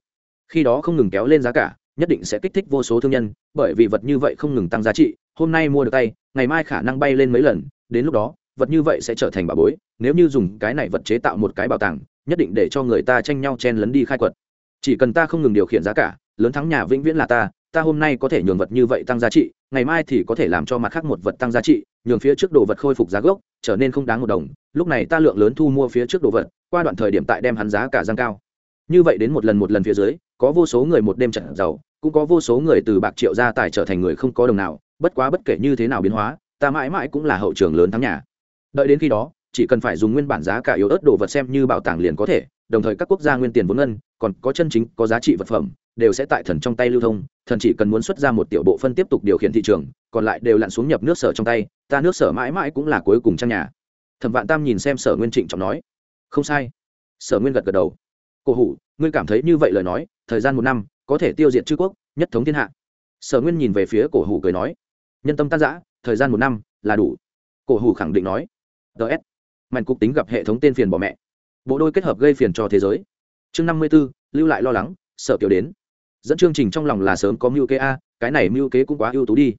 Khi đó không ngừng kéo lên giá cả, nhất định sẽ kích thích vô số thương nhân, bởi vì vật như vậy không ngừng tăng giá trị, hôm nay mua được tay, ngày mai khả năng bay lên mấy lần, đến lúc đó vật như vậy sẽ trở thành bảo bối, nếu như dùng cái này vật chế tạo một cái bảo tàng, nhất định để cho người ta tranh nhau chen lấn đi khai quật. Chỉ cần ta không ngừng điều khiển giá cả, lớn thắng nhà vĩnh viễn là ta ta hôm nay có thể nhường vật như vậy tăng giá trị, ngày mai thì có thể làm cho mặt khác một vật tăng giá trị, nhường phía trước đồ vật khôi phục giá gốc, trở nên không đáng một đồng, lúc này ta lượng lớn thu mua phía trước đồ vật, qua đoạn thời điểm tại đem hắn giá cả giang cao. Như vậy đến một lần một lần phía dưới, có vô số người một đêm trận giàu, cũng có vô số người từ bạc triệu gia tài trở thành người không có đồng nào, bất quá bất kể như thế nào biến hóa, ta mãi mãi cũng là hậu trường lớn thắng nhà đợi đến khi đó, chỉ cần phải dùng nguyên bản giá cả yếu ớt đồ vật xem như bảo tàng liền có thể, đồng thời các quốc gia nguyên tiền vốn ngân, còn có chân chính, có giá trị vật phẩm, đều sẽ tại thần trong tay lưu thông, thần chỉ cần muốn xuất ra một tiểu bộ phân tiếp tục điều khiển thị trường, còn lại đều lặn xuống nhập nước sở trong tay, ta nước sở mãi mãi cũng là cuối cùng trong nhà. Thẩm vạn tam nhìn xem sở nguyên trịnh trọng nói, không sai. Sở nguyên gật gật đầu. Cổ hủ, ngươi cảm thấy như vậy lời nói, thời gian một năm, có thể tiêu diệt chư quốc, nhất thống thiên hạ. Sở nguyên nhìn về phía cổ hủ cười nói, nhân tâm tan giã thời gian một năm là đủ. Cổ hủ khẳng định nói ts mạnh cục tính gặp hệ thống tên phiền bỏ mẹ. Bộ đôi kết hợp gây phiền cho thế giới. Chương năm mươi b ố lưu lại lo lắng, sợ kiểu đến. Dẫn chương trình trong lòng là sớm có mưu kế a, cái này mưu kế cũng quá ưu tú đi.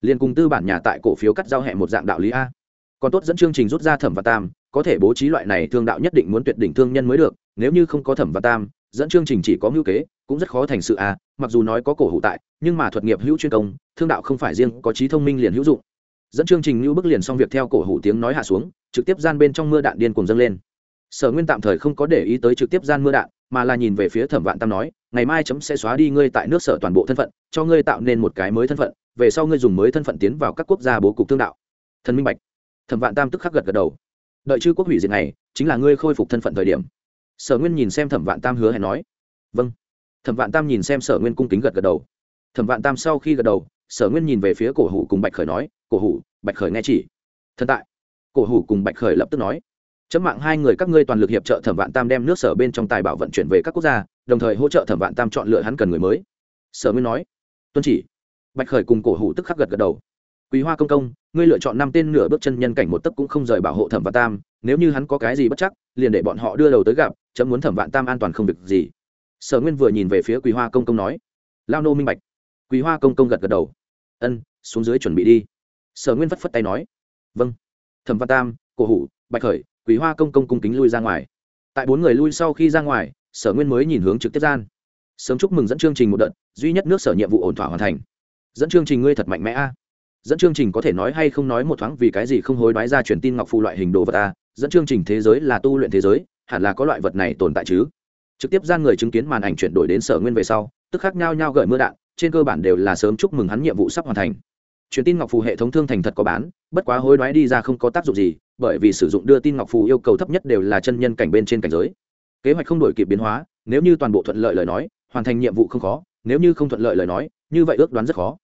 Liền cùng tư bản nhà tại cổ phiếu cắt giao hẹ một dạng đạo lý a. Còn tốt dẫn chương trình rút ra thẩm và tam, có thể bố trí loại này thương đạo nhất định muốn tuyệt đỉnh thương nhân mới được, nếu như không có thẩm và tam, dẫn chương trình chỉ có mưu kế, cũng rất khó thành sự a, mặc dù nói có cổ hữu tại, nhưng mà thuật nghiệp hữu chuyên công, thương đạo không phải riêng có trí thông minh liền hữu dụng dẫn chương trình như bức liền xong việc theo cổ hủ tiếng nói hạ xuống, trực tiếp gian bên trong mưa đạn điên cùng dâng lên. Sở nguyên tạm thời không có để ý tới trực tiếp gian mưa đạn, mà là nhìn về phía thẩm vạn tam nói, ngày mai chấm sẽ xóa đi ngươi tại nước sở toàn bộ thân phận, cho ngươi tạo nên một cái mới thân phận, về sau ngươi dùng mới thân phận tiến vào các quốc gia bố cục thương đạo. Thần minh bạch. Thẩm vạn tam tức khắc gật gật đầu. Đợi chư quốc hủy diệt này, chính là ngươi khôi phục thân phận thời điểm. Sở nguyên nhìn xem thẩm vạn tam hứa hẹn nói. Vâng. Thẩm vạn tam nhìn xem sở nguyên cung kính gật gật đầu. Thẩm vạn tam sau khi gật đầu, sở nguyên nhìn về phía cổ hủ cùng bạch khởi nói cổ hủ, bạch khởi nghe chỉ. Thân tại. Cổ hủ cùng bạch khởi lập tức nói. Chấm mạng hai người các ngươi toàn lực hiệp trợ thẩm vạn tam đem nước sở bên trong tài bảo vận chuyển về các quốc gia, đồng thời hỗ trợ thẩm vạn tam chọn lựa hắn cần người mới. Sở nguyên nói. Tuân chỉ. Bạch khởi cùng cổ hủ tức khắc gật gật đầu. Quý hoa công công, ngươi lựa chọn năm tên nửa bước chân nhân cảnh một tấc cũng không rời bảo hộ thẩm vạn tam, nếu như hắn có cái gì bất chắc, liền để bọn họ đưa đầu tới gặp, chấm muốn thẩm vạn tam an toàn không việc gì. Sở nguyên vừa nhìn về phía quý hoa công công nói. Lao nô minh bạch. Quý hoa công công gật gật đầu. Ân, xuống dưới chuẩn bị đi sở nguyên phất phất tay nói vâng. Thẩm văn tam, cổ hủ, bạch khởi, quý hoa công công cung kính lui ra ngoài. Tại bốn người lui sau khi ra ngoài, sở nguyên mới nhìn hướng trực tiếp gian. Sớm chúc mừng dẫn chương trình một đợt, duy nhất nước sở nhiệm vụ ổn thỏa hoàn thành. Dẫn chương trình ngươi thật mạnh mẽ a. Dẫn chương trình có thể nói hay không nói một thoáng, vì cái gì không hối đoái ra truyền tin ngọc phù loại hình đồ vật a? Dẫn chương trình thế giới là tu luyện thế giới, hẳn là có loại vật này tồn tại chứ? Trực tiếp gian người chứng kiến màn ảnh chuyển đổi đến sở nguyên về sau, tức khắc nhau nhau gợi mưa đạn, trên cơ bản đều là sớm chúc mừng hắn nhiệm vụ sắp hoàn thành truyền tin ngọc phù hệ thống thương thành thật có bán, bất quá hối đoái đi ra không có tác dụng gì, bởi vì sử dụng đưa tin ngọc phù yêu cầu thấp nhất đều là chân nhân cảnh bên trên cảnh giới. Kế hoạch không đổi kịp biến hóa, nếu như toàn bộ thuận lợi lời nói, hoàn thành nhiệm vụ không khó, nếu như không thuận lợi lời nói, như vậy ước đoán rất khó.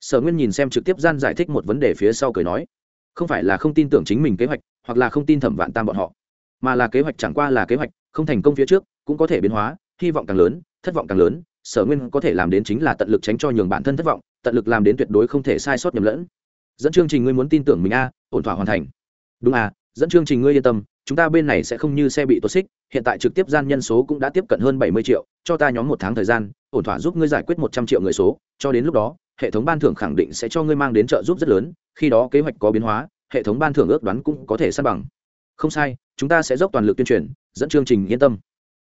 Sở nguyên nhìn xem trực tiếp gian giải thích một vấn đề phía sau cười nói, không phải là không tin tưởng chính mình kế hoạch, hoặc là không tin thẩm vạn tam bọn họ, mà là kế hoạch chẳng qua là kế hoạch, không thành công phía trước, cũng có thể biến hóa, hy vọng càng lớn, thất vọng càng lớn, sở nguyên có thể làm đến chính là tận lực tránh cho nhường bản thân thất vọng tận lực làm đến tuyệt đối không thể sai sót nhầm lẫn. Dẫn chương trình ngươi muốn tin tưởng mình a, ổn thỏa hoàn thành. Đúng à dẫn chương trình ngươi yên tâm, chúng ta bên này sẽ không như xe bị tuột xích, hiện tại trực tiếp gian nhân số cũng đã tiếp cận hơn bảy mươi triệu, cho ta nhóm một tháng thời gian, ổn thỏa giúp ngươi giải quyết một trăm triệu người số, cho đến lúc đó, hệ thống ban thưởng khẳng định sẽ cho ngươi mang đến trợ giúp rất lớn, khi đó kế hoạch có biến hóa, hệ thống ban thưởng ước đoán cũng có thể san bằng. Không sai, chúng ta sẽ dốc toàn lực tuyên truyền, dẫn chương trình yên tâm.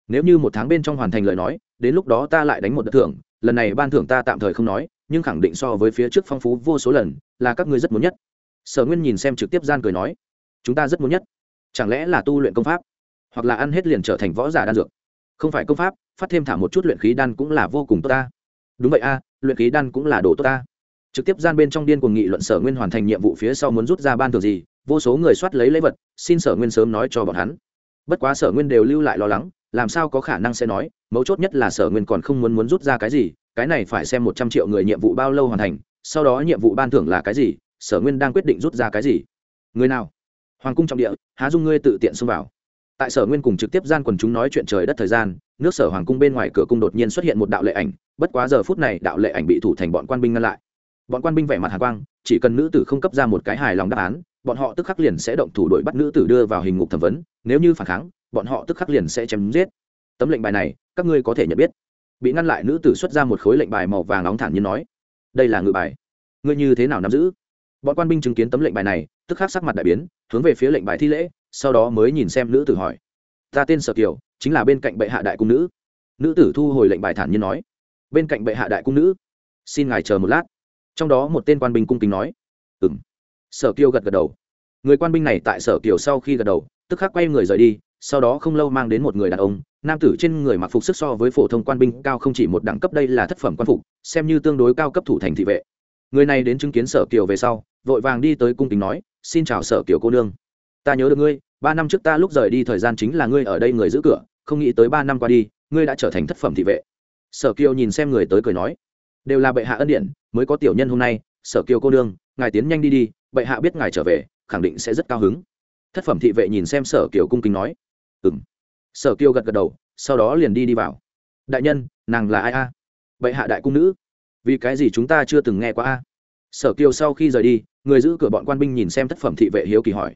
Nếu như một tháng bên trong hoàn thành lời nói, đến lúc đó ta lại đánh một đợt thưởng, lần này ban thưởng ta tạm thời không nói nhưng khẳng định so với phía trước phong phú vô số lần, là các ngươi rất muốn nhất. Sở nguyên nhìn xem trực tiếp gian cười nói, chúng ta rất muốn nhất. Chẳng lẽ là tu luyện công pháp? Hoặc là ăn hết liền trở thành võ giả đan dược? Không phải công pháp, phát thêm thả một chút luyện khí đan cũng là vô cùng tốt ta. Đúng vậy a, luyện khí đan cũng là đồ tốt ta. Trực tiếp gian bên trong điên cuồng nghị luận sở nguyên hoàn thành nhiệm vụ phía sau muốn rút ra ban thường gì, vô số người soát lấy lễ vật, xin sở nguyên sớm nói cho bọn hắn. Bất quá sở nguyên đều lưu lại lo lắng, làm sao có khả năng sẽ nói, mấu chốt nhất là sở nguyên còn không muốn muốn rút ra cái gì cái này phải xem một trăm triệu người nhiệm vụ bao lâu hoàn thành, sau đó nhiệm vụ ban thưởng là cái gì, sở nguyên đang quyết định rút ra cái gì. Người nào? Hoàng cung trọng địa, há dung ngươi tự tiện xông vào. Tại sở nguyên cùng trực tiếp gian quần chúng nói chuyện trời đất thời gian, nước sở hoàng cung bên ngoài cửa cung đột nhiên xuất hiện một đạo lệ ảnh, bất quá giờ phút này đạo lệ ảnh bị thủ thành bọn quan binh ngăn lại. Bọn quan binh vẻ mặt hạ quang, chỉ cần nữ tử không cấp ra một cái hài lòng đáp án, bọn họ tức khắc liền sẽ động thủ đội bắt nữ tử đưa vào hình ngục thẩm vấn, nếu như phản kháng, bọn họ tức khắc liền sẽ chém giết. Tấm lệnh bài này, các ngươi có thể nhận biết bị ngăn lại nữ tử xuất ra một khối lệnh bài màu vàng nóng thản nhiên nói, đây là ngự bài. Ngươi như thế nào nắm giữ? Bọn quan binh chứng kiến tấm lệnh bài này, tức khắc sắc mặt đại biến, hướng về phía lệnh bài thi lễ, sau đó mới nhìn xem nữ tử hỏi, ta tên sở kiều, chính là bên cạnh bệ hạ đại cung nữ. Nữ tử thu hồi lệnh bài thản nhiên nói, bên cạnh bệ hạ đại cung nữ, xin ngài chờ một lát. Trong đó một tên quan binh cung kính nói, ừm. Sở kiều gật gật đầu. Người quan binh này tại sở kiều sau khi gật đầu, tức khắc quay người rời đi sau đó không lâu mang đến một người đàn ông, nam tử trên người mặc phục sức so với phổ thông quan binh cao không chỉ một đẳng cấp đây là thất phẩm quan phục, xem như tương đối cao cấp thủ thành thị vệ. Người này đến chứng kiến sở kiều về sau, vội vàng đi tới cung kính nói, xin chào sở kiều cô nương. Ta nhớ được ngươi, ba năm trước ta lúc rời đi thời gian chính là ngươi ở đây người giữ cửa, không nghĩ tới ba năm qua đi, ngươi đã trở thành thất phẩm thị vệ. Sở kiều nhìn xem người tới cười nói, đều là bệ hạ ân điện mới có tiểu nhân hôm nay, sở kiều cô nương, ngài tiến nhanh đi đi, bệ hạ biết ngài trở về, khẳng định sẽ rất cao hứng. Thất phẩm thị vệ nhìn xem sở kiều cung kính nói ừ m sở kiều gật gật đầu, sau đó liền đi đi vào. Đại nhân, nàng là ai a? Bệ hạ đại cung nữ. Vì cái gì chúng ta chưa từng nghe qua a? Sở kiều sau khi rời đi, người giữ cửa bọn quan binh nhìn xem tác phẩm thị vệ hiếu kỳ hỏi.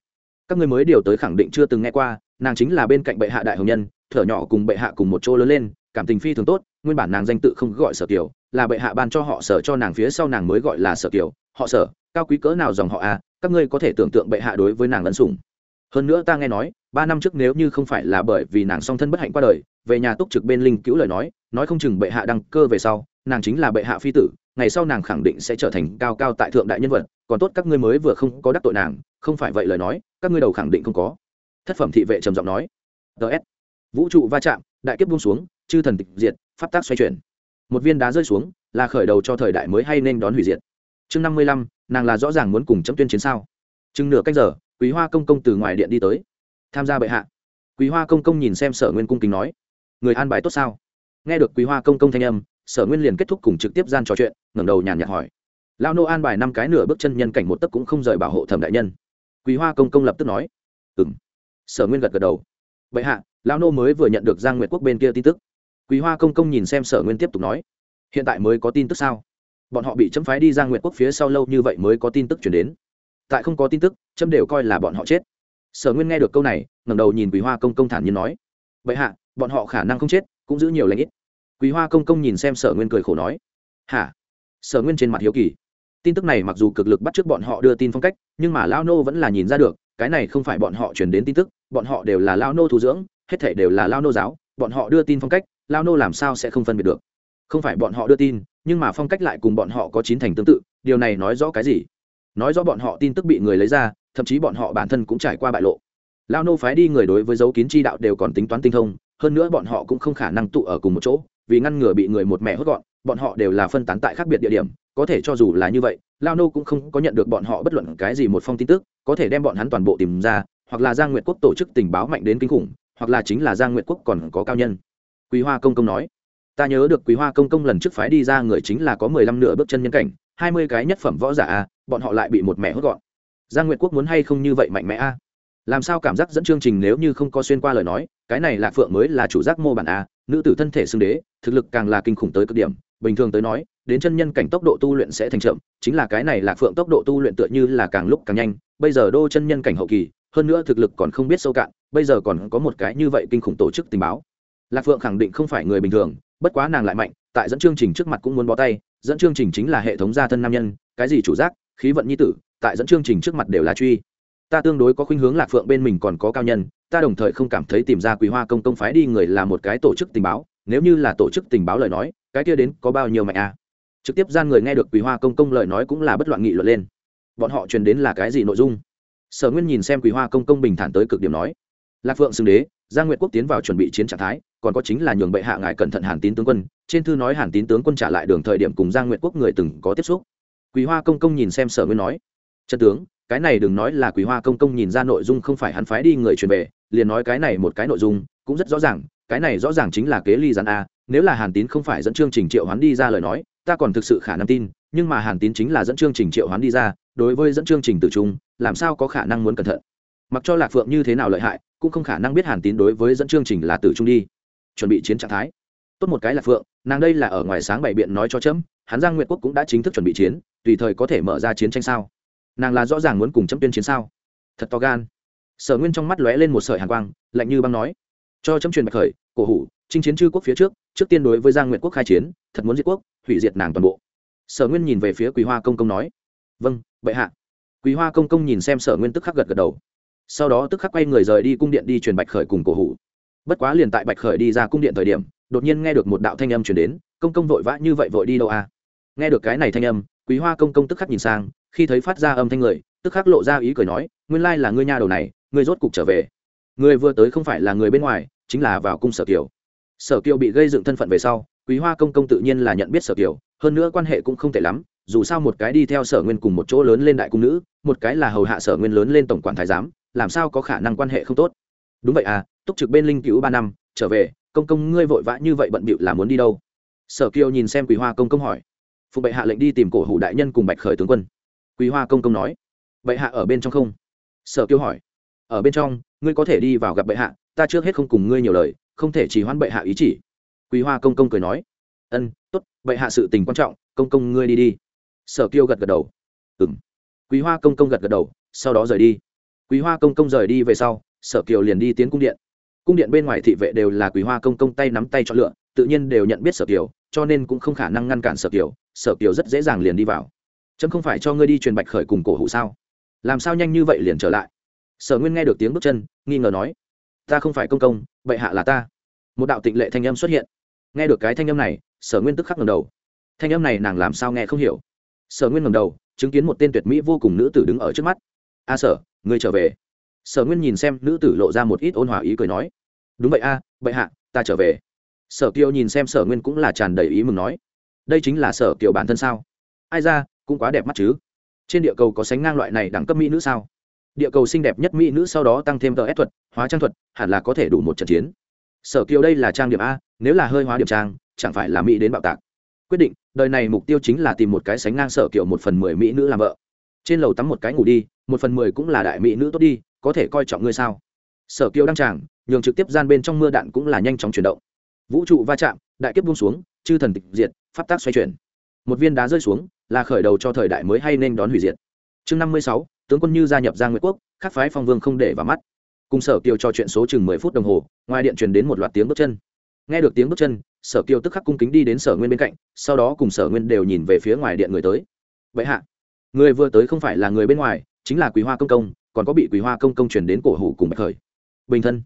Các người mới điều tới khẳng định chưa từng nghe qua, nàng chính là bên cạnh bệ hạ đại hồng nhân, thở nhỏ cùng bệ hạ cùng một chỗ lớn lên, cảm tình phi thường tốt, nguyên bản nàng danh tự không gọi sở kiều là bệ hạ ban cho họ sở cho nàng phía sau nàng mới gọi là sở kiều họ sở, cao quý cỡ nào dòng họ a? Các ngươi có thể tưởng tượng bệ hạ đối với nàng lẫn sủng hơn nữa ta nghe nói, ba năm trước nếu như không phải là bởi vì nàng song thân bất hạnh qua đời, về nhà túc trực bên linh cứu lời nói nói không chừng bệ hạ đăng cơ về sau, nàng chính là bệ hạ phi tử, ngày sau nàng khẳng định sẽ trở thành cao cao tại thượng đại nhân vật, còn tốt các ngươi mới vừa không có đắc tội nàng, không phải vậy lời nói, các ngươi đầu khẳng định không có. Thất phẩm thị vệ trầm giọng nói. Ts vũ trụ va chạm, đại kiếp buông xuống, chư thần tịch diệt, pháp tác xoay chuyển. Một viên đá rơi xuống, là khởi đầu cho thời đại mới hay nên đón hủy diệt. Chương năm mươi lăm, nàng là rõ ràng muốn cùng chấm tuyên chiến sao? Chừng nửa cách giờ quý hoa công công từ ngoài điện đi tới. Tham gia bệ hạ. Quý hoa công công nhìn xem sở nguyên cung kính nói, người an bài tốt sao? Nghe được quý hoa công công thanh âm, sở nguyên liền kết thúc cùng trực tiếp gian trò chuyện, ngẩng đầu nhàn nhạt hỏi lao nô an bài năm cái nửa bước chân nhân cảnh một tấc cũng không rời bảo hộ thẩm đại nhân. Quý hoa công công lập tức nói ừ m sở nguyên gật gật đầu, bệ hạ lao nô mới vừa nhận được giang nguyệt quốc bên kia tin tức. Quý hoa công công nhìn xem sở nguyên tiếp tục nói, hiện tại mới có tin tức sao? Bọn họ bị chấm phái đi giang nguyệt quốc phía sau lâu như vậy mới có tin tức chuyển đến tại không có tin tức trâm đều coi là bọn họ chết. Sở nguyên nghe được câu này, ngẩng đầu nhìn quý hoa công công thản nhiên nói vậy hạ, bọn họ khả năng không chết, cũng giữ nhiều lãnh ít. Quý hoa công công nhìn xem sở nguyên cười khổ nói, hả? Sở nguyên trên mặt hiếu kỳ. Tin tức này mặc dù cực lực bắt t r ư ớ c bọn họ đưa tin phong cách, nhưng mà lao nô vẫn là nhìn ra được, cái này không phải bọn họ chuyển đến tin tức, bọn họ đều là lao nô thu dưỡng, hết thể đều là lao nô giáo, bọn họ đưa tin phong cách lao nô làm sao sẽ không phân biệt được? Không phải bọn họ đưa tin, nhưng mà phong cách lại cùng bọn họ có chín thành tương tự, điều này nói rõ cái gì? Nói rõ bọn họ tin tức bị người lấy ra, thậm chí bọn họ bản thân cũng trải qua bại lộ. Lao nô phái đi người đối với dấu kín chi đạo đều còn tính toán tinh thông, hơn nữa bọn họ cũng không khả năng tụ ở cùng một chỗ, vì ngăn ngừa bị người một mẹ hốt gọn, bọn họ đều là phân tán tại khác biệt địa điểm, có thể cho dù là như vậy, lao nô cũng không có nhận được bọn họ bất luận cái gì một phong tin tức, có thể đem bọn hắn toàn bộ tìm ra, hoặc là giang nguyệt quốc tổ chức tình báo mạnh đến kinh khủng, hoặc là chính là giang nguyệt quốc còn có cao nhân. Quý hoa công công nói, ta nhớ được quý hoa công công lần trước phái đi ra người chính là có mười lăm nửa bước chân nhân cảnh, hai mươi cái nhất phẩm võ giả a bọn họ lại bị một mẹ hốt gọn. Giang nguyệt quốc muốn hay không như vậy mạnh mẽ a? Làm sao cảm giác dẫn chương trình nếu như không có xuyên qua lời nói, cái này lạc phượng mới là chủ giác mô bản a, nữ tử thân thể xưng đế, thực lực càng là kinh khủng tới cực điểm. Bình thường tới nói, đến chân nhân cảnh tốc độ tu luyện sẽ thành chậm, chính là cái này lạc phượng tốc độ tu luyện tựa như là càng lúc càng nhanh, bây giờ đô chân nhân cảnh hậu kỳ, hơn nữa thực lực còn không biết sâu cạn, bây giờ còn có một cái như vậy kinh khủng tổ chức tình báo. Lạc phượng khẳng định không phải người bình thường, bất quá nàng lại mạnh, tại dẫn chương trình trước mặt cũng muốn bó tay, dẫn chương trình chính là hệ thống gia thân nam nhân, cái gì chủ giác khí vận nhi tử, tại dẫn chương trình trước mặt đều là truy. Ta tương đối có khuynh hướng lạc phượng bên mình còn có cao nhân, ta đồng thời không cảm thấy tìm ra quý hoa công công phái đi người là một cái tổ chức tình báo, nếu như là tổ chức tình báo lời nói, cái kia đến có bao nhiêu mạnh à? Trực tiếp gian người nghe được quý hoa công công lời nói cũng là bất loạn nghị luận lên. Bọn họ truyền đến là cái gì nội dung? Sở nguyên nhìn xem quý hoa công công bình thản tới cực điểm nói. Lạc phượng xưng đế, giang nguyệt quốc tiến vào chuẩn bị chiến trạng thái, còn có chính là nhường bệ hạ ngài cẩn thận hàn tín tướng quân, trên thư nói hàn tín tướng quân trả lại đường thời điểm cùng giang nguyệt quốc người từng có tiếp xúc quý hoa công công nhìn xem sở nguyên nói, trần tướng, cái này đừng nói là quý hoa công công nhìn ra nội dung không phải hắn phái đi người truyền về, liền nói cái này một cái nội dung cũng rất rõ ràng, cái này rõ ràng chính là kế ly gián a, nếu là hàn tín không phải dẫn chương trình triệu hoán đi ra lời nói, ta còn thực sự khả năng tin, nhưng mà hàn tín chính là dẫn chương trình triệu hoán đi ra, đối với dẫn chương trình tử trung, làm sao có khả năng muốn cẩn thận? Mặc cho lạc phượng như thế nào lợi hại, cũng không khả năng biết hàn tín đối với dẫn chương trình là tử trung đi. Chuẩn bị chiến trạng thái. Tốt một cái lạc phượng nàng đây là ở ngoài sáng bảy biện nói cho chấm, hắn giang nguyệt quốc cũng đã chính thức chuẩn bị chiến, tùy thời có thể mở ra chiến tranh sao? Nàng là rõ ràng muốn cùng chấm tuyên chiến sao? Thật to gan. Sở nguyên trong mắt lóe lên một sợi hàn quang, lạnh như băng nói. Cho chấm truyền bạch khởi, cổ hủ, chinh chiến chư quốc phía trước trước tiên đối với giang nguyệt quốc khai chiến, thật muốn diệt quốc, hủy diệt nàng toàn bộ. Sở nguyên nhìn về phía quý hoa công công nói. Vâng bệ hạ. Quý hoa công công nhìn xem sở nguyên tức khắc gật gật đầu. Sau đó tức khắc quay người rời đi cung điện đi truyền bạch khởi cùng cổ hủ bất quá liền tại bạch khởi đi ra cung điện thời điểm, đột nhiên nghe được một đạo thanh âm chuyển đến, công công vội vã như vậy vội đi đâu à? Nghe được cái này thanh âm, quý hoa công công tức khắc nhìn sang, khi thấy phát ra âm thanh người, tức khắc lộ ra ý cười nói, nguyên lai là ngươi nha đầu này, ngươi rốt cục trở về. Người vừa tới không phải là người bên ngoài, chính là vào cung sở kiều. Sở kiều bị gây dựng thân phận về sau, quý hoa công công tự nhiên là nhận biết sở kiều, hơn nữa quan hệ cũng không tệ lắm, dù sao một cái đi theo sở nguyên cùng một chỗ lớn lên đại cung nữ, một cái là hầu hạ sở nguyên lớn lên tổng quản thái giám, làm sao có khả năng quan hệ không tốt? Đúng vậy à túc trực bên linh cứu ba năm trở về công công ngươi vội vã như vậy bận bịu là muốn đi đâu? Sở kiều nhìn xem quý hoa công công hỏi. Phụ bệ hạ lệnh đi tìm cổ hủ đại nhân cùng bạch khởi tướng quân. Quý hoa công công nói. Bệ hạ ở bên trong không? Sở kiều hỏi. Ở bên trong ngươi có thể đi vào gặp bệ hạ ta trước hết không cùng ngươi nhiều lời không thể chỉ hoãn bệ hạ ý chỉ. Quý hoa công công cười nói. Ân tốt, bệ hạ sự tình quan trọng công công ngươi đi đi. Sở kiêu gật gật đầu. Ừ m quý hoa công công gật gật đầu sau đó rời đi. Quý hoa công công rời đi về sau sở kiều liền đi tiến cung điện. Cung điện bên ngoài thị vệ đều là quý hoa công công tay nắm tay chọn lựa, tự nhiên đều nhận biết sở kiều, cho nên cũng không khả năng ngăn cản sở kiều sở kiều rất dễ dàng liền đi vào. Chấm không phải cho ngươi đi truyền bạch khởi cùng cổ hủ sao? Làm sao nhanh như vậy liền trở lại? Sở nguyên nghe được tiếng bước chân, nghi ngờ nói, ta không phải công công, bệ hạ là ta. Một đạo tịnh lệ thanh âm xuất hiện. Nghe được cái thanh âm này, sở nguyên tức khắc ngầm đầu. Thanh âm này nàng làm sao nghe không hiểu? Sở nguyên ngầm đầu, chứng kiến một tên tuyệt mỹ vô cùng nữ tử đứng ở trước mắt. A sở, ngươi trở về sở nguyên nhìn xem nữ tử lộ ra một ít ôn hòa ý cười nói, đúng vậy a, bệ hạ, ta trở về. Sở kiều nhìn xem sở nguyên cũng là tràn đầy ý mừng nói, đây chính là sở kiều bản thân sao? Ai ra, cũng quá đẹp mắt chứ. Trên địa cầu có sánh ngang loại này đẳng cấp mỹ nữ sao? Địa cầu xinh đẹp nhất mỹ nữ sau đó tăng thêm tờ ép thuật, hóa trang thuật, hẳn là có thể đủ một trận chiến. Sở kiều đây là trang điểm a, nếu là hơi hóa điểm trang, chẳng phải là mỹ đến bạo tạc. Quyết định, đời này mục tiêu chính là tìm một cái sánh ngang sở kiều một phần mười mỹ nữ làm vợ trên lầu tắm một cái ngủ đi, một phần mười cũng là đại mỹ nữ tốt đi, có thể coi trọng ngươi sao? Sở kiều đăng tràng nhường trực tiếp gian bên trong mưa đạn cũng là nhanh chóng chuyển động. Vũ trụ va chạm, đại kiếp buông xuống, chư thần tịch diệt, pháp tác xoay chuyển. Một viên đá rơi xuống, là khởi đầu cho thời đại mới hay nên đón hủy diệt. Chương năm mươi sáu, tướng quân như gia nhập giang nguyệt quốc các phái phong vương không để vào mắt. Cùng sở kiều cho chuyện số chừng mười phút đồng hồ, ngoài điện truyền đến một loạt tiếng bước chân. Nghe được tiếng bước chân, sở kiều tức khắc cung kính đi đến sở nguyên bên cạnh, sau đó cùng sở nguyên đều nhìn về phía ngoài điện người tới. Vậy hạ người vừa tới không phải là người bên ngoài, chính là quý hoa công công, còn có bị quý hoa công công truyền đến cổ hủ cùng bạch khởi. Bình thân.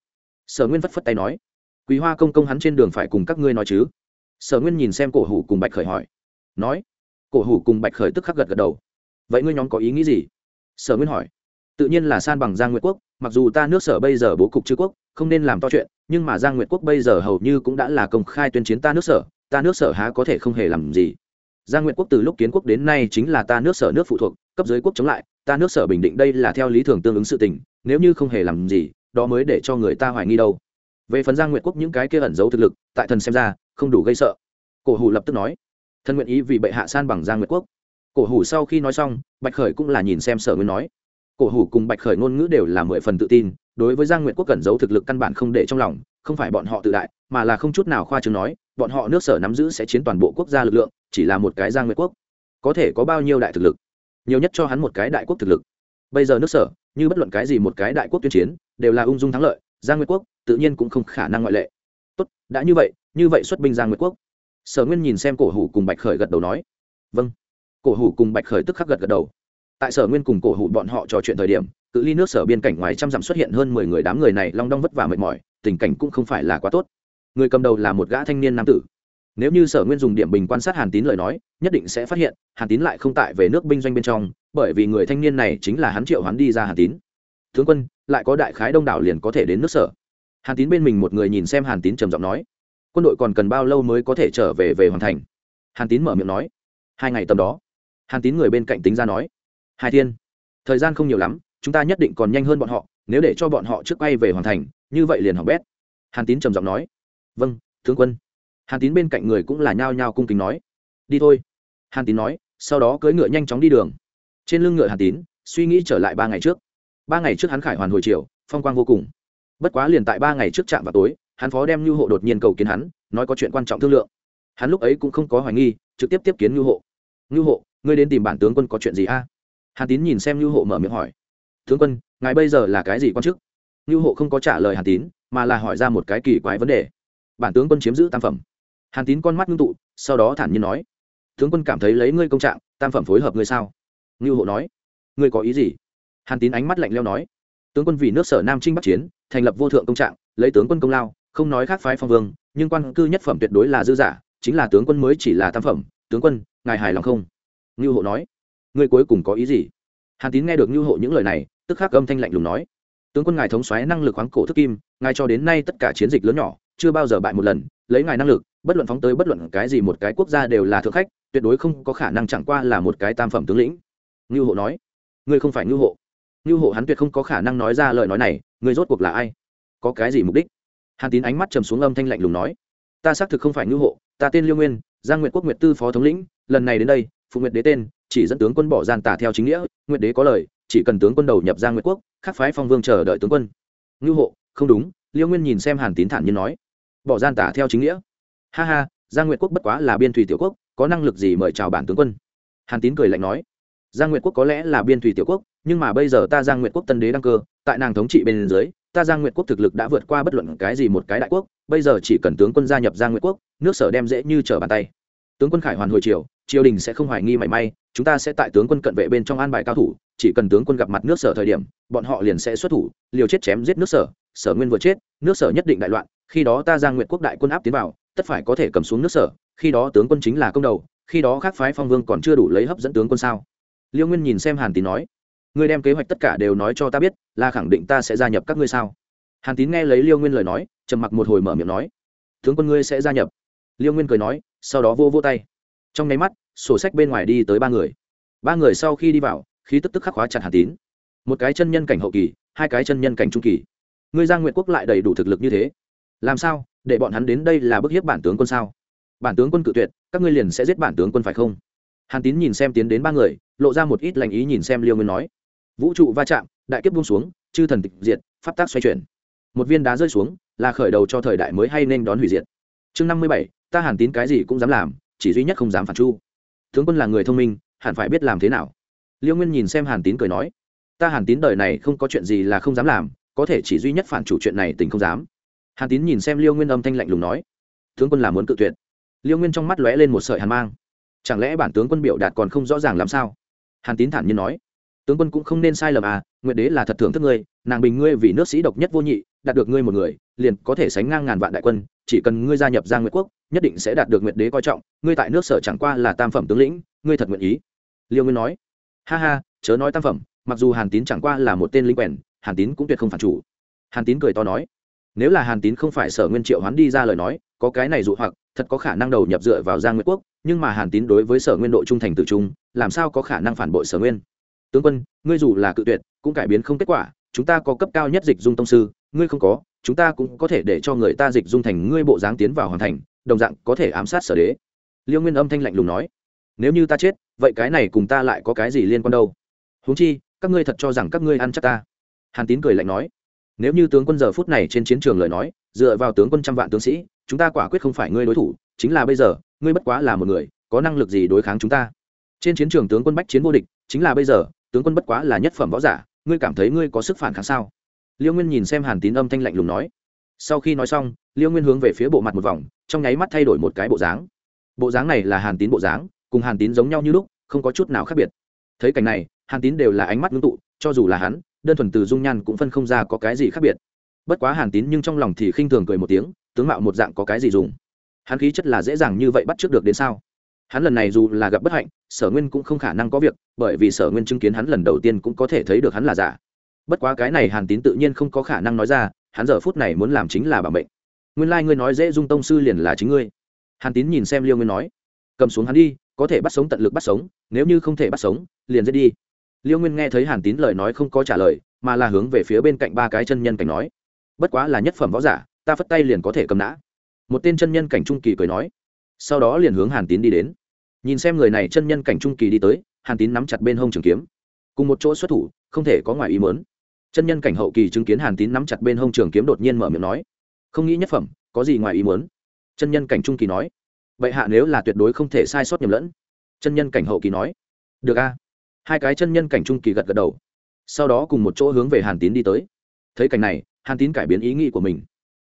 Sở nguyên phất phất tay nói. Quý hoa công công hắn trên đường phải cùng các ngươi nói chứ? Sở nguyên nhìn xem cổ hủ cùng bạch khởi hỏi. Nói. Cổ hủ cùng bạch khởi tức khắc gật gật đầu. Vậy ngươi nhóm có ý nghĩ gì? Sở nguyên hỏi. Tự nhiên là san bằng giang nguyệt quốc, mặc dù ta nước sở bây giờ bố cục chư quốc, không nên làm to chuyện, nhưng mà giang nguyệt quốc bây giờ hầu như cũng đã là công khai tuyên chiến ta nước sở, ta nước sở há có thể không hề làm gì giang nguyệt quốc từ lúc kiến quốc đến nay chính là ta nước sở nước phụ thuộc, cấp dưới quốc chống lại, ta nước sở bình định đây là theo lý thường tương ứng sự tình, nếu như không hề làm gì, đó mới để cho người ta hoài nghi đâu. Về phần giang nguyệt quốc những cái kia ẩn giấu thực lực, tại thần xem ra, không đủ gây sợ. Cổ hủ lập tức nói thân nguyện ý vì bệ hạ san bằng giang nguyệt quốc. Cổ hủ sau khi nói xong, bạch khởi cũng là nhìn xem sở nguyên nói. Cổ hủ cùng bạch khởi ngôn ngữ đều là mười phần tự tin, đối với giang nguyệt quốc cẩn giấu thực lực căn bản không để trong lòng không phải bọn họ tự đại, mà là không chút nào khoa chứng nói, bọn họ nước sở nắm giữ sẽ chiến toàn bộ quốc gia lực lượng, chỉ là một cái giang nguyệt quốc. Có thể có bao nhiêu đại thực lực? Nhiều nhất cho hắn một cái đại quốc thực lực. Bây giờ nước sở, như bất luận cái gì một cái đại quốc tuyên chiến, đều là ung dung thắng lợi, giang nguyệt quốc tự nhiên cũng không khả năng ngoại lệ. Tốt, đã như vậy như vậy xuất binh giang nguyệt quốc. Sở nguyên nhìn xem cổ hủ cùng bạch khởi gật đầu nói. Vâng. Cổ hủ cùng bạch khởi tức khắc gật gật đầu. Tại sở nguyên cùng cổ hủ bọn họ trò chuyện thời điểm, cự ly nước sở biên cảnh ngoài trăm dặm xuất hiện hơn mười người đám người này long đong vất vả mệt mỏi tình cảnh cũng không phải là quá tốt. Người cầm đầu là một gã thanh niên nam tử. Nếu như sở nguyên dùng điểm bình quan sát hàn tín lời nói, nhất định sẽ phát hiện, hàn tín lại không tại về nước binh doanh bên trong, bởi vì người thanh niên này chính là hắn triệu hắn đi ra hàn tín. Tướng quân, lại có đại khái đông đảo liền có thể đến nước sở. Hàn tín bên mình một người nhìn xem hàn tín trầm giọng nói, quân đội còn cần bao lâu mới có thể trở về về hoàn thành? Hàn tín mở miệng nói, hai ngày tầm đó. Hàn tín người bên cạnh tính ra nói, hai thiên, thời gian không nhiều lắm, chúng ta nhất định còn nhanh hơn bọn họ, nếu để cho bọn họ trước quay về hoàn thành như vậy liền hỏng bét. Hàn tín trầm giọng nói vâng tướng quân. Hàn tín bên cạnh người cũng là nhao nhao cung kính nói, đi thôi. Hàn tín nói, sau đó cưỡi ngựa nhanh chóng đi đường. Trên lưng ngựa hàn tín, suy nghĩ trở lại ba ngày trước. Ba ngày trước hắn khải hoàn hồi chiều phong quang vô cùng. Bất quá liền tại ba ngày trước trạm vào tối, hắn phó đem lưu hộ đột nhiên cầu kiến hắn, nói có chuyện quan trọng thương lượng. Hắn lúc ấy cũng không có hoài nghi, trực tiếp tiếp kiến lưu hộ. Lưu hộ, ngươi đến tìm bản tướng quân có chuyện gì a? Hàn tín nhìn xem lưu hộ mở miệng hỏi, tướng quân, ngài bây giờ là cái gì quan chức? Lưu hộ không có trả lời hàn tín, mà là hỏi ra một cái kỳ quái vấn đề. Bản tướng quân chiếm giữ tam phẩm. Hàn tín con mắt ngưng tụ, sau đó thản nhiên nói, tướng quân cảm thấy lấy ngươi công trạng, tam phẩm phối hợp ngươi sao? Ngưu hộ nói, ngươi có ý gì? Hàn tín ánh mắt lạnh leo nói, tướng quân vì nước sở nam trinh bắc chiến, thành lập vô thượng công trạng, lấy tướng quân công lao, không nói khác phái phong vương, nhưng quan cư nhất phẩm tuyệt đối là dư giả, chính là tướng quân mới chỉ là tam phẩm. Tướng quân, ngài hài lòng không? Ngưu hộ nói, ngươi cuối cùng có ý gì? Hàn tín nghe được ngưu hộ những lời này, tức khắc âm thanh lạnh lùng nói tướng quân ngài thống xoáy năng lực khoáng cổ thức kim, ngài cho đến nay tất cả chiến dịch lớn nhỏ, chưa bao giờ bại một lần, lấy ngài năng lực, bất luận phóng tới bất luận cái gì một cái quốc gia đều là thượng khách, tuyệt đối không có khả năng chẳng qua là một cái tam phẩm tướng lĩnh. Ngưu hộ nói. Ngươi không phải ngưu hộ. Ngưu hộ hắn tuyệt không có khả năng nói ra lời nói này, ngươi rốt cuộc là ai? Có cái gì mục đích? Hàn tín ánh mắt trầm xuống âm thanh lạnh lùng nói. Ta xác thực không phải ngưu hộ, ta tên liêu nguyên, giang nguyện quốc nguyện tư phó thống lĩnh, lần này đến đây phụ nguyện đế tên, chỉ dẫn tướng quân bỏ gian tả theo chính nghĩa nguyện đế có lời chỉ cần tướng quân đầu nhập giang Nguyệt quốc, khắc phái phong vương chờ đợi tướng quân. Ngưu hộ, không đúng, liêu nguyên nhìn xem hàn tín thản nhiên nói. Bỏ gian tả theo chính nghĩa. Ha ha, giang nguyệt quốc bất quá là biên thủy tiểu quốc, có năng lực gì mời chào bản tướng quân? Hàn tín cười lạnh nói. Giang nguyệt quốc có lẽ là biên thủy tiểu quốc, nhưng mà bây giờ ta giang nguyệt quốc tân đế đăng cơ, tại nàng thống trị bên dưới, ta giang nguyệt quốc thực lực đã vượt qua bất luận cái gì một cái đại quốc, bây giờ chỉ cần tướng quân gia nhập giang nguyệt quốc, nước sở đem dễ như trở bàn tay. Tướng quân khải hoàn hồi triều triều đình sẽ không hoài nghi mảy may, chúng ta sẽ tại tướng quân cận vệ bên trong an bài cao thủ chỉ cần tướng quân gặp mặt nước sở thời điểm, bọn họ liền sẽ xuất thủ, liều chết chém giết nước sở sở nguyên vừa chết, nước sở nhất định đại loạn, khi đó ta giang nguyện quốc đại quân áp tiến vào, tất phải có thể cầm xuống nước sở, khi đó tướng quân chính là công đầu, khi đó khác phái phong vương còn chưa đủ lấy hấp dẫn tướng quân sao? Liêu nguyên nhìn xem hàn tín nói, ngươi đem kế hoạch tất cả đều nói cho ta biết, là khẳng định ta sẽ gia nhập các ngươi sao? Hàn tín nghe lấy liêu nguyên lời nói, trầm mặc một hồi mở miệng nói, tướng quân ngươi sẽ gia nhập. Liêu nguyên cười nói, sau đó vô vô tay. Trong nháy mắt, sổ sách bên ngoài đi tới ba người. Ba người sau khi đi vào khí tức tức khắc hóa chặt hàn tín. Một cái chân nhân cảnh hậu kỳ, hai cái chân nhân cảnh trung kỳ. Ngươi giang nguyện quốc lại đầy đủ thực lực như thế. Làm sao? Để bọn hắn đến đây là bức hiếp bản tướng quân sao? Bản tướng quân cự tuyệt, các ngươi liền sẽ giết bản tướng quân phải không? Hàn tín nhìn xem tiến đến ba người, lộ ra một ít lành ý nhìn xem liêu nguyên nói. Vũ trụ va chạm, đại kiếp buông xuống, chư thần tịch diệt, pháp tác xoay chuyển. Một viên đá rơi xuống, là khởi đầu cho thời đại mới hay nên đón hủy diệt. Chương năm mươi bảy, ta hàn tín cái gì cũng dám làm, chỉ duy nhất không dám phản chu. Tướng quân là người thông minh, hẳn phải biết làm thế nào liêu nguyên nhìn xem hàn tín cười nói, ta hàn tín đời này không có chuyện gì là không dám làm, có thể chỉ duy nhất phản chủ chuyện này tình không dám. Hàn tín nhìn xem liêu nguyên âm thanh lạnh lùng nói, tướng quân là muốn cự tuyệt. Liêu nguyên trong mắt lóe lên một sợi hàn mang. Chẳng lẽ bản tướng quân biểu đạt còn không rõ ràng làm sao? Hàn tín thản nhiên nói, tướng quân cũng không nên sai lầm à nguyện đế là thật thưởng thức ngươi, nàng bình ngươi vì nước sĩ độc nhất vô nhị, đạt được ngươi một người, liền có thể sánh ngang ngàn vạn đại quân, chỉ cần ngươi gia nhập giang nguyệt quốc, nhất định sẽ đạt được nguyệt đế coi trọng, ngươi tại nước sở chẳng qua là tam phẩm tướng lĩnh, ngươi thật nguyện ý. Liêu nguyên nói ha ha, chớ nói tam phẩm, mặc dù hàn tín chẳng qua là một tên lính quèn, hàn tín cũng tuyệt không phản chủ. Hàn tín cười to nói, nếu là hàn tín không phải sở nguyên triệu hoán đi ra lời nói, có cái này dụ hoặc, thật có khả năng đầu nhập dựa vào giang nguyệt quốc, nhưng mà hàn tín đối với sở nguyên độ trung thành tự trung, làm sao có khả năng phản bội sở nguyên? Tướng quân, ngươi dù là cự tuyệt, cũng cải biến không kết quả, chúng ta có cấp cao nhất dịch dung tông sư, ngươi không có, chúng ta cũng có thể để cho người ta dịch dung thành ngươi bộ dáng tiến vào hoàn thành, đồng dạng có thể ám sát sở đế. Liêu nguyên âm thanh lạnh lùng nói nếu như ta chết, vậy cái này cùng ta lại có cái gì liên quan đâu? Huống chi, các ngươi thật cho rằng các ngươi ăn chắc ta. Hàn tín cười lạnh nói, nếu như tướng quân giờ phút này trên chiến trường lời nói, dựa vào tướng quân trăm vạn tướng sĩ, chúng ta quả quyết không phải ngươi đối thủ, chính là bây giờ, ngươi bất quá là một người, có năng lực gì đối kháng chúng ta? Trên chiến trường tướng quân bách chiến vô địch, chính là bây giờ, tướng quân bất quá là nhất phẩm võ giả, ngươi cảm thấy ngươi có sức phản kháng sao? Liêu nguyên nhìn xem hàn tín âm thanh lạnh lùng nói. Sau khi nói xong, liêu nguyên hướng về phía bộ mặt một vòng, trong nháy mắt thay đổi một cái bộ dáng. Bộ dáng này là hàn tín bộ dáng cùng hàn tín giống nhau như lúc, không có chút nào khác biệt. Thấy cảnh này, hàn tín đều là ánh mắt ngưng tụ, cho dù là hắn, đơn thuần từ dung nhan cũng phân không ra có cái gì khác biệt. Bất quá hàn tín nhưng trong lòng thì khinh thường cười một tiếng, tướng mạo một dạng có cái gì dùng. Hắn khí chất là dễ dàng như vậy bắt trước được đến sao? Hắn lần này dù là gặp bất hạnh, sở nguyên cũng không khả năng có việc, bởi vì sở nguyên chứng kiến hắn lần đầu tiên cũng có thể thấy được hắn là giả. Bất quá cái này hàn tín tự nhiên không có khả năng nói ra, hắn giờ phút này muốn làm chính là bảo mệnh. Nguyên lai、like、ngươi nói dễ dung tông sư liền là chính ngươi. Hàn tín nhìn xem liêu nguyên nói, cầm xuống hắn đi có thể bắt sống tận lực bắt sống, nếu như không thể bắt sống, liền giết đi. Liêu nguyên nghe thấy hàn tín lời nói không có trả lời, mà là hướng về phía bên cạnh ba cái chân nhân cảnh nói, bất quá là nhất phẩm võ giả, ta phất tay liền có thể cầm nã. Một tên chân nhân cảnh trung kỳ cười nói, sau đó liền hướng hàn tín đi đến. Nhìn xem người này chân nhân cảnh trung kỳ đi tới, hàn tín nắm chặt bên hông trường kiếm, cùng một chỗ xuất thủ, không thể có ngoài ý mớn chân nhân cảnh hậu kỳ chứng kiến hàn tín nắm chặt bên hông trường kiếm đột nhiên mở miệng nói, không nghĩ nhất phẩm, có gì ngoài ý muốn? Chân nhân cảnh trung kỳ nói vậy hạ nếu là tuyệt đối không thể sai sót nhầm lẫn. Chân nhân cảnh hậu kỳ nói. Được a. Hai cái chân nhân cảnh trung kỳ gật gật đầu. Sau đó cùng một chỗ hướng về hàn tín đi tới. Thấy cảnh này, hàn tín cải biến ý nghĩ của mình.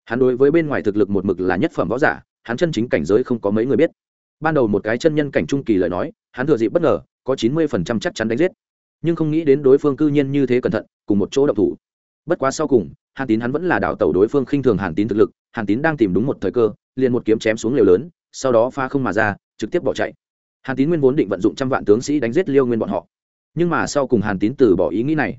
Hắn đối với bên ngoài thực lực một mực là nhất phẩm võ giả, hắn chân chính cảnh giới không có mấy người biết. Ban đầu một cái chân nhân cảnh trung kỳ lời nói, hắn thừa dịp bất ngờ, có chín mươi phần trăm chắc chắn đánh giết. Nhưng không nghĩ đến đối phương cư nhiên như thế cẩn thận, cùng một chỗ động thủ. Bất quá sau cùng, hàn tín hắn vẫn là đảo tàu đối phương khinh thường hàn tín thực lực, hàn tín đang tìm đúng một thời cơ, liền một kiếm chém xuống liều lớn sau đó pha không mà ra, trực tiếp bỏ chạy. Hàn tín nguyên vốn định vận dụng trăm vạn tướng sĩ đánh giết liêu nguyên bọn họ. Nhưng mà sau cùng hàn tín từ bỏ ý nghĩ này.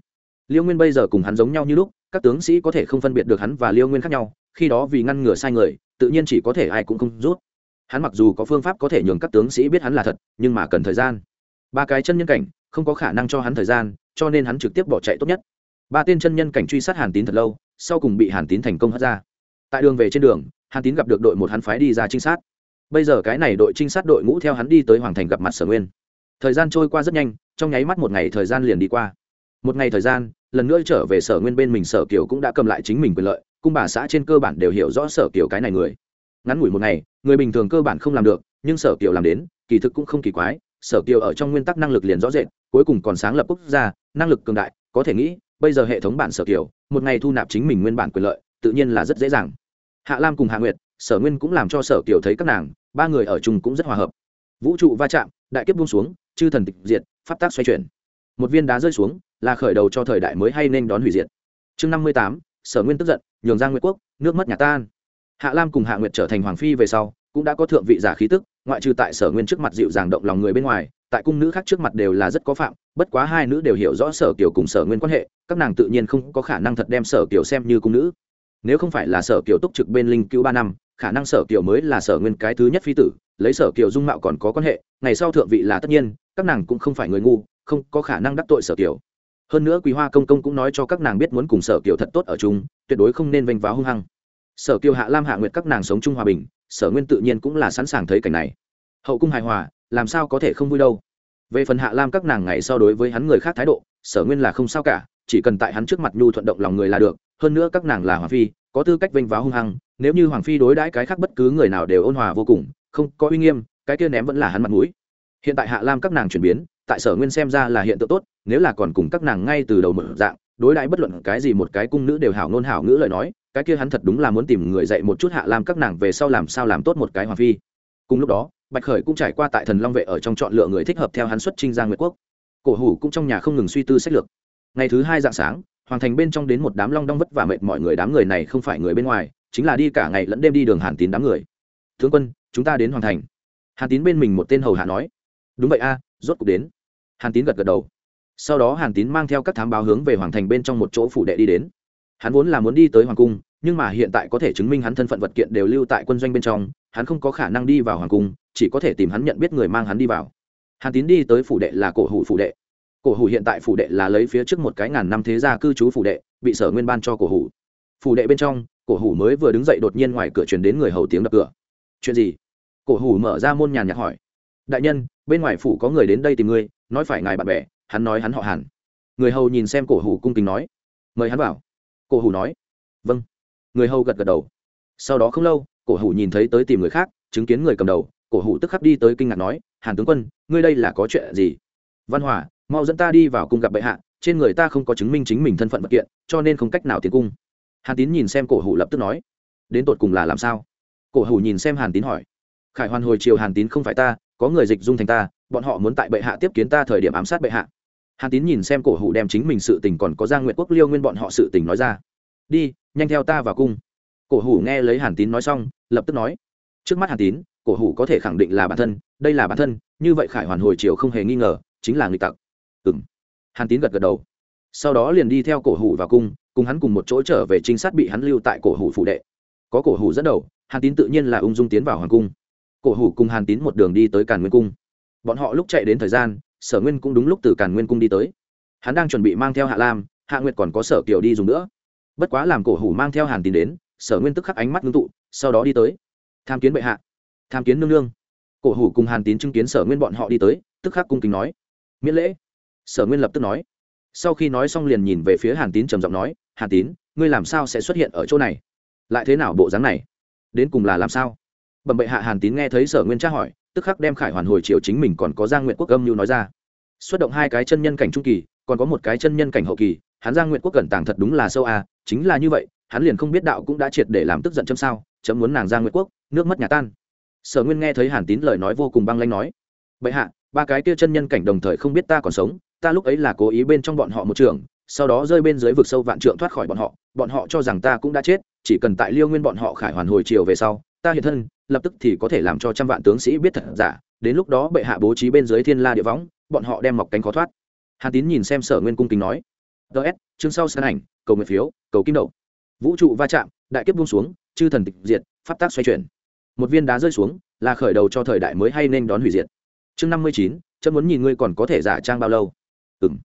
Liêu nguyên bây giờ cùng hắn giống nhau như lúc, các tướng sĩ có thể không phân biệt được hắn và liêu nguyên khác nhau, khi đó vì ngăn ngừa sai người, tự nhiên chỉ có thể ai cũng không rút. Hắn mặc dù có phương pháp có thể nhường các tướng sĩ biết hắn là thật, nhưng mà cần thời gian. Ba cái chân nhân cảnh, không có khả năng cho hắn thời gian, cho nên hắn trực tiếp bỏ chạy tốt nhất. Ba tên chân nhân cảnh truy sát hàn tín thật lâu, sau cùng bị hàn tín thành công hất ra. Tại đường về trên đường, hàn tín gặp được đội một hắn phái đi ra trinh sát bây giờ cái này đội trinh sát đội ngũ theo hắn đi tới hoàng thành gặp mặt sở nguyên. Thời gian trôi qua rất nhanh, trong nháy mắt một ngày thời gian liền đi qua. Một ngày thời gian, lần nữa trở về sở nguyên bên mình, sở kiều cũng đã cầm lại chính mình quyền lợi, cung bà xã trên cơ bản đều hiểu rõ sở kiều cái này người. Ngắn ngủi một ngày, người bình thường cơ bản không làm được, nhưng sở kiều làm đến, kỳ thực cũng không kỳ quái, sở kiều ở trong nguyên tắc năng lực liền rõ rệt, cuối cùng còn sáng lập quốc gia, năng lực cường đại, có thể nghĩ, bây giờ hệ thống bản sở kiều, một ngày thu nạp chính mình nguyên bản quyền lợi, tự nhiên là rất dễ dàng. Hạ lam cùng hạ nguyệt sở nguyên cũng làm cho sở kiều thấy các nàng, ba người ở chung cũng rất hòa hợp. Vũ trụ va chạm, đại kiếp buông xuống, chư thần tịch diệt, pháp tác xoay chuyển. Một viên đá rơi xuống, là khởi đầu cho thời đại mới hay nên đón hủy diệt. Chương năm mươi tám, sở nguyên tức giận, nhường giang nguyệt quốc, nước mất nhà tan. Hạ lam cùng hạ nguyệt trở thành hoàng phi về sau, cũng đã có thượng vị giả khí tức, ngoại trừ tại sở nguyên trước mặt dịu dàng động lòng người bên ngoài, tại cung nữ khác trước mặt đều là rất có phạm, bất quá hai nữ đều hiểu rõ sở kiều cùng sở nguyên quan hệ, các nàng tự nhiên không có khả năng thật đem sở kiều xem như cung nữ. Nếu không phải là sở kiều túc trực bên linh cứu ba năm khả năng sở kiều mới là sở nguyên cái thứ nhất phi tử, lấy sở kiều dung mạo còn có quan hệ, ngày sau thượng vị là tất nhiên, các nàng cũng không phải người ngu, không có khả năng đắc tội sở kiều. Hơn nữa quý hoa công công cũng nói cho các nàng biết muốn cùng sở kiều thật tốt ở chung, tuyệt đối không nên vênh váo hung hăng. Sở kiều hạ lam hạ nguyệt các nàng sống chung hòa bình, sở nguyên tự nhiên cũng là sẵn sàng thấy cảnh này. Hậu cung hài hòa, làm sao có thể không vui đâu. Về phần hạ lam các nàng ngày sau đối với hắn người khác thái độ, sở nguyên là không sao cả, chỉ cần tại hắn trước mặt nhu thuận động lòng người là được, hơn nữa các nàng là hoàng phi có tư cách vênh váo hung hăng, nếu như hoàng phi đối đãi cái khác bất cứ người nào đều ôn hòa vô cùng, không có uy nghiêm, cái kia ném vẫn là hắn mặt mũi. Hiện tại hạ lam các nàng chuyển biến, tại sở nguyên xem ra là hiện tượng tốt, nếu là còn cùng các nàng ngay từ đầu mở dạng, đối đãi bất luận cái gì một cái cung nữ đều hảo ngôn hảo ngữ lời nói, cái kia hắn thật đúng là muốn tìm người dạy một chút hạ lam các nàng về sau làm sao làm tốt một cái hoàng phi. Cùng lúc đó, bạch khởi cũng trải qua tại thần long vệ ở trong chọn lựa người thích hợp theo hắn xuất trinh ra nguyệt quốc. Cổ hủ cũng trong nhà không ngừng suy tư sách lược. Ngày thứ hai dạng sáng hoàng thành bên trong đến một đám long đong vất vả mệt mọi người, đám người này không phải người bên ngoài, chính là đi cả ngày lẫn đêm đi đường hàn tín đám người. Tướng quân, chúng ta đến hoàng thành. Hàn tín bên mình một tên hầu hạ nói. Đúng vậy a, rốt cuộc đến. Hàn tín gật gật đầu. Sau đó hàn tín mang theo các thám báo hướng về hoàng thành bên trong một chỗ phủ đệ đi đến. Hắn vốn là muốn đi tới hoàng cung, nhưng mà hiện tại có thể chứng minh hắn thân phận vật kiện đều lưu tại quân doanh bên trong, hắn không có khả năng đi vào hoàng cung, chỉ có thể tìm hắn nhận biết người mang hắn đi vào. Hàn tín đi tới phủ đệ là cổ hủ phủ đệ cổ hủ hiện tại phủ đệ là lấy phía trước một cái ngàn năm thế gia cư trú phủ đệ, bị sở nguyên ban cho cổ hủ. Phủ đệ bên trong, cổ hủ mới vừa đứng dậy đột nhiên ngoài cửa truyền đến người hầu tiếng đập cửa. Chuyện gì? Cổ hủ mở ra môn nhàn nhạc hỏi. Đại nhân, bên ngoài phủ có người đến đây tìm ngươi, nói phải ngài bạn bè, hắn nói hắn họ hàn. Người hầu nhìn xem cổ hủ cung kính nói. Mời hắn vào. Cổ hủ nói. Vâng. Người hầu gật gật đầu. Sau đó không lâu, cổ hủ nhìn thấy tới tìm người khác, chứng kiến người cầm đầu, cổ hủ tức khắc đi tới kinh ngạc nói. Hàn tướng quân, ngươi đây là có chuyện gì? Văn hòa mau dẫn ta đi vào cung gặp bệ hạ, trên người ta không có chứng minh chính mình thân phận vật kiện, cho nên không cách nào tiến cung. Hàn tín nhìn xem cổ hủ lập tức nói. Đến tột cùng là làm sao? Cổ hủ nhìn xem hàn tín hỏi. Khải hoàn hồi chiều hàn tín không phải ta, có người dịch dung thành ta, bọn họ muốn tại bệ hạ tiếp kiến ta thời điểm ám sát bệ hạ. Hàn tín nhìn xem cổ hủ đem chính mình sự tình còn có giang nguyện quốc liêu nguyên bọn họ sự tình nói ra. Đi, nhanh theo ta vào cung. Cổ hủ nghe lấy hàn tín nói xong, lập tức nói. Trước mắt hàn tín, cổ hủ có thể khẳng định là bản thân, đây là bản thân, như vậy khải hoàn hồi chiều không hề nghi ngờ, chính là người tặc ừ m hàn tín gật gật đầu. Sau đó liền đi theo cổ hủ vào cung, cùng hắn cùng một chỗ trở về trinh sát bị hắn lưu tại cổ hủ phụ đệ. Có cổ hủ dẫn đầu, hàn tín tự nhiên là ung dung tiến vào hoàng cung. Cổ hủ cùng hàn tín một đường đi tới càn nguyên cung. Bọn họ lúc chạy đến thời gian, sở nguyên cũng đúng lúc từ càn nguyên cung đi tới. Hắn đang chuẩn bị mang theo hạ lam, hạ nguyệt còn có sở kiều đi dùng nữa. Bất quá làm cổ hủ mang theo hàn tín đến, sở nguyên tức khắc ánh mắt ngưng tụ, sau đó đi tới. Tham kiến bệ hạ. Tham kiến nương nương. Cổ hủ cùng hàn tín chứng kiến sở nguyên bọn họ đi tới, tức khắc cung kính nói, miễn lễ sở nguyên lập tức nói. Sau khi nói xong liền nhìn về phía hàn tín trầm giọng nói, hàn tín, ngươi làm sao sẽ xuất hiện ở chỗ này? Lại thế nào bộ dáng này? Đến cùng là làm sao? Bẩm bệ hạ hàn tín nghe thấy sở nguyên tra hỏi, tức khắc đem khải hoàn hồi triều chính mình còn có giang nguyện quốc âm như nói ra. Xuất động hai cái chân nhân cảnh trung kỳ, còn có một cái chân nhân cảnh hậu kỳ, hắn giang nguyện quốc cẩn tàng thật đúng là sâu à chính là như vậy, hắn liền không biết đạo cũng đã triệt để làm tức giận châm sao, chấm muốn nàng giang nguyện quốc, nước mất nhà tan. Sở nguyên nghe thấy hàn tín lời nói vô cùng băng lanh nói, bệ hạ, ba cái kia chân nhân cảnh đồng thời không biết ta còn sống ta lúc ấy là cố ý bên trong bọn họ một trường, sau đó rơi bên dưới vực sâu vạn trượng thoát khỏi bọn họ bọn họ cho rằng ta cũng đã chết, chỉ cần tại liêu nguyên bọn họ khải hoàn hồi chiều về sau, ta hiện thân, lập tức thì có thể làm cho trăm vạn tướng sĩ biết thật giả, đến lúc đó bệ hạ bố trí bên dưới thiên la địa võng, bọn họ đem mọc cánh khó thoát. Hàn tín nhìn xem sở nguyên cung kính nói ts chương sau sân ảnh, cầu nguyện phiếu, cầu kim đậu vũ trụ va chạm, đại kiếp buông xuống, chư thần tịch diệt, pháp tác xoay chuyển. Một viên đá rơi xuống, là khởi đầu cho thời đại mới hay nên đón hủy diệt. Chương năm mươi chín chân muốn nhìn ngươi còn có thể giả trang bao lâu ừng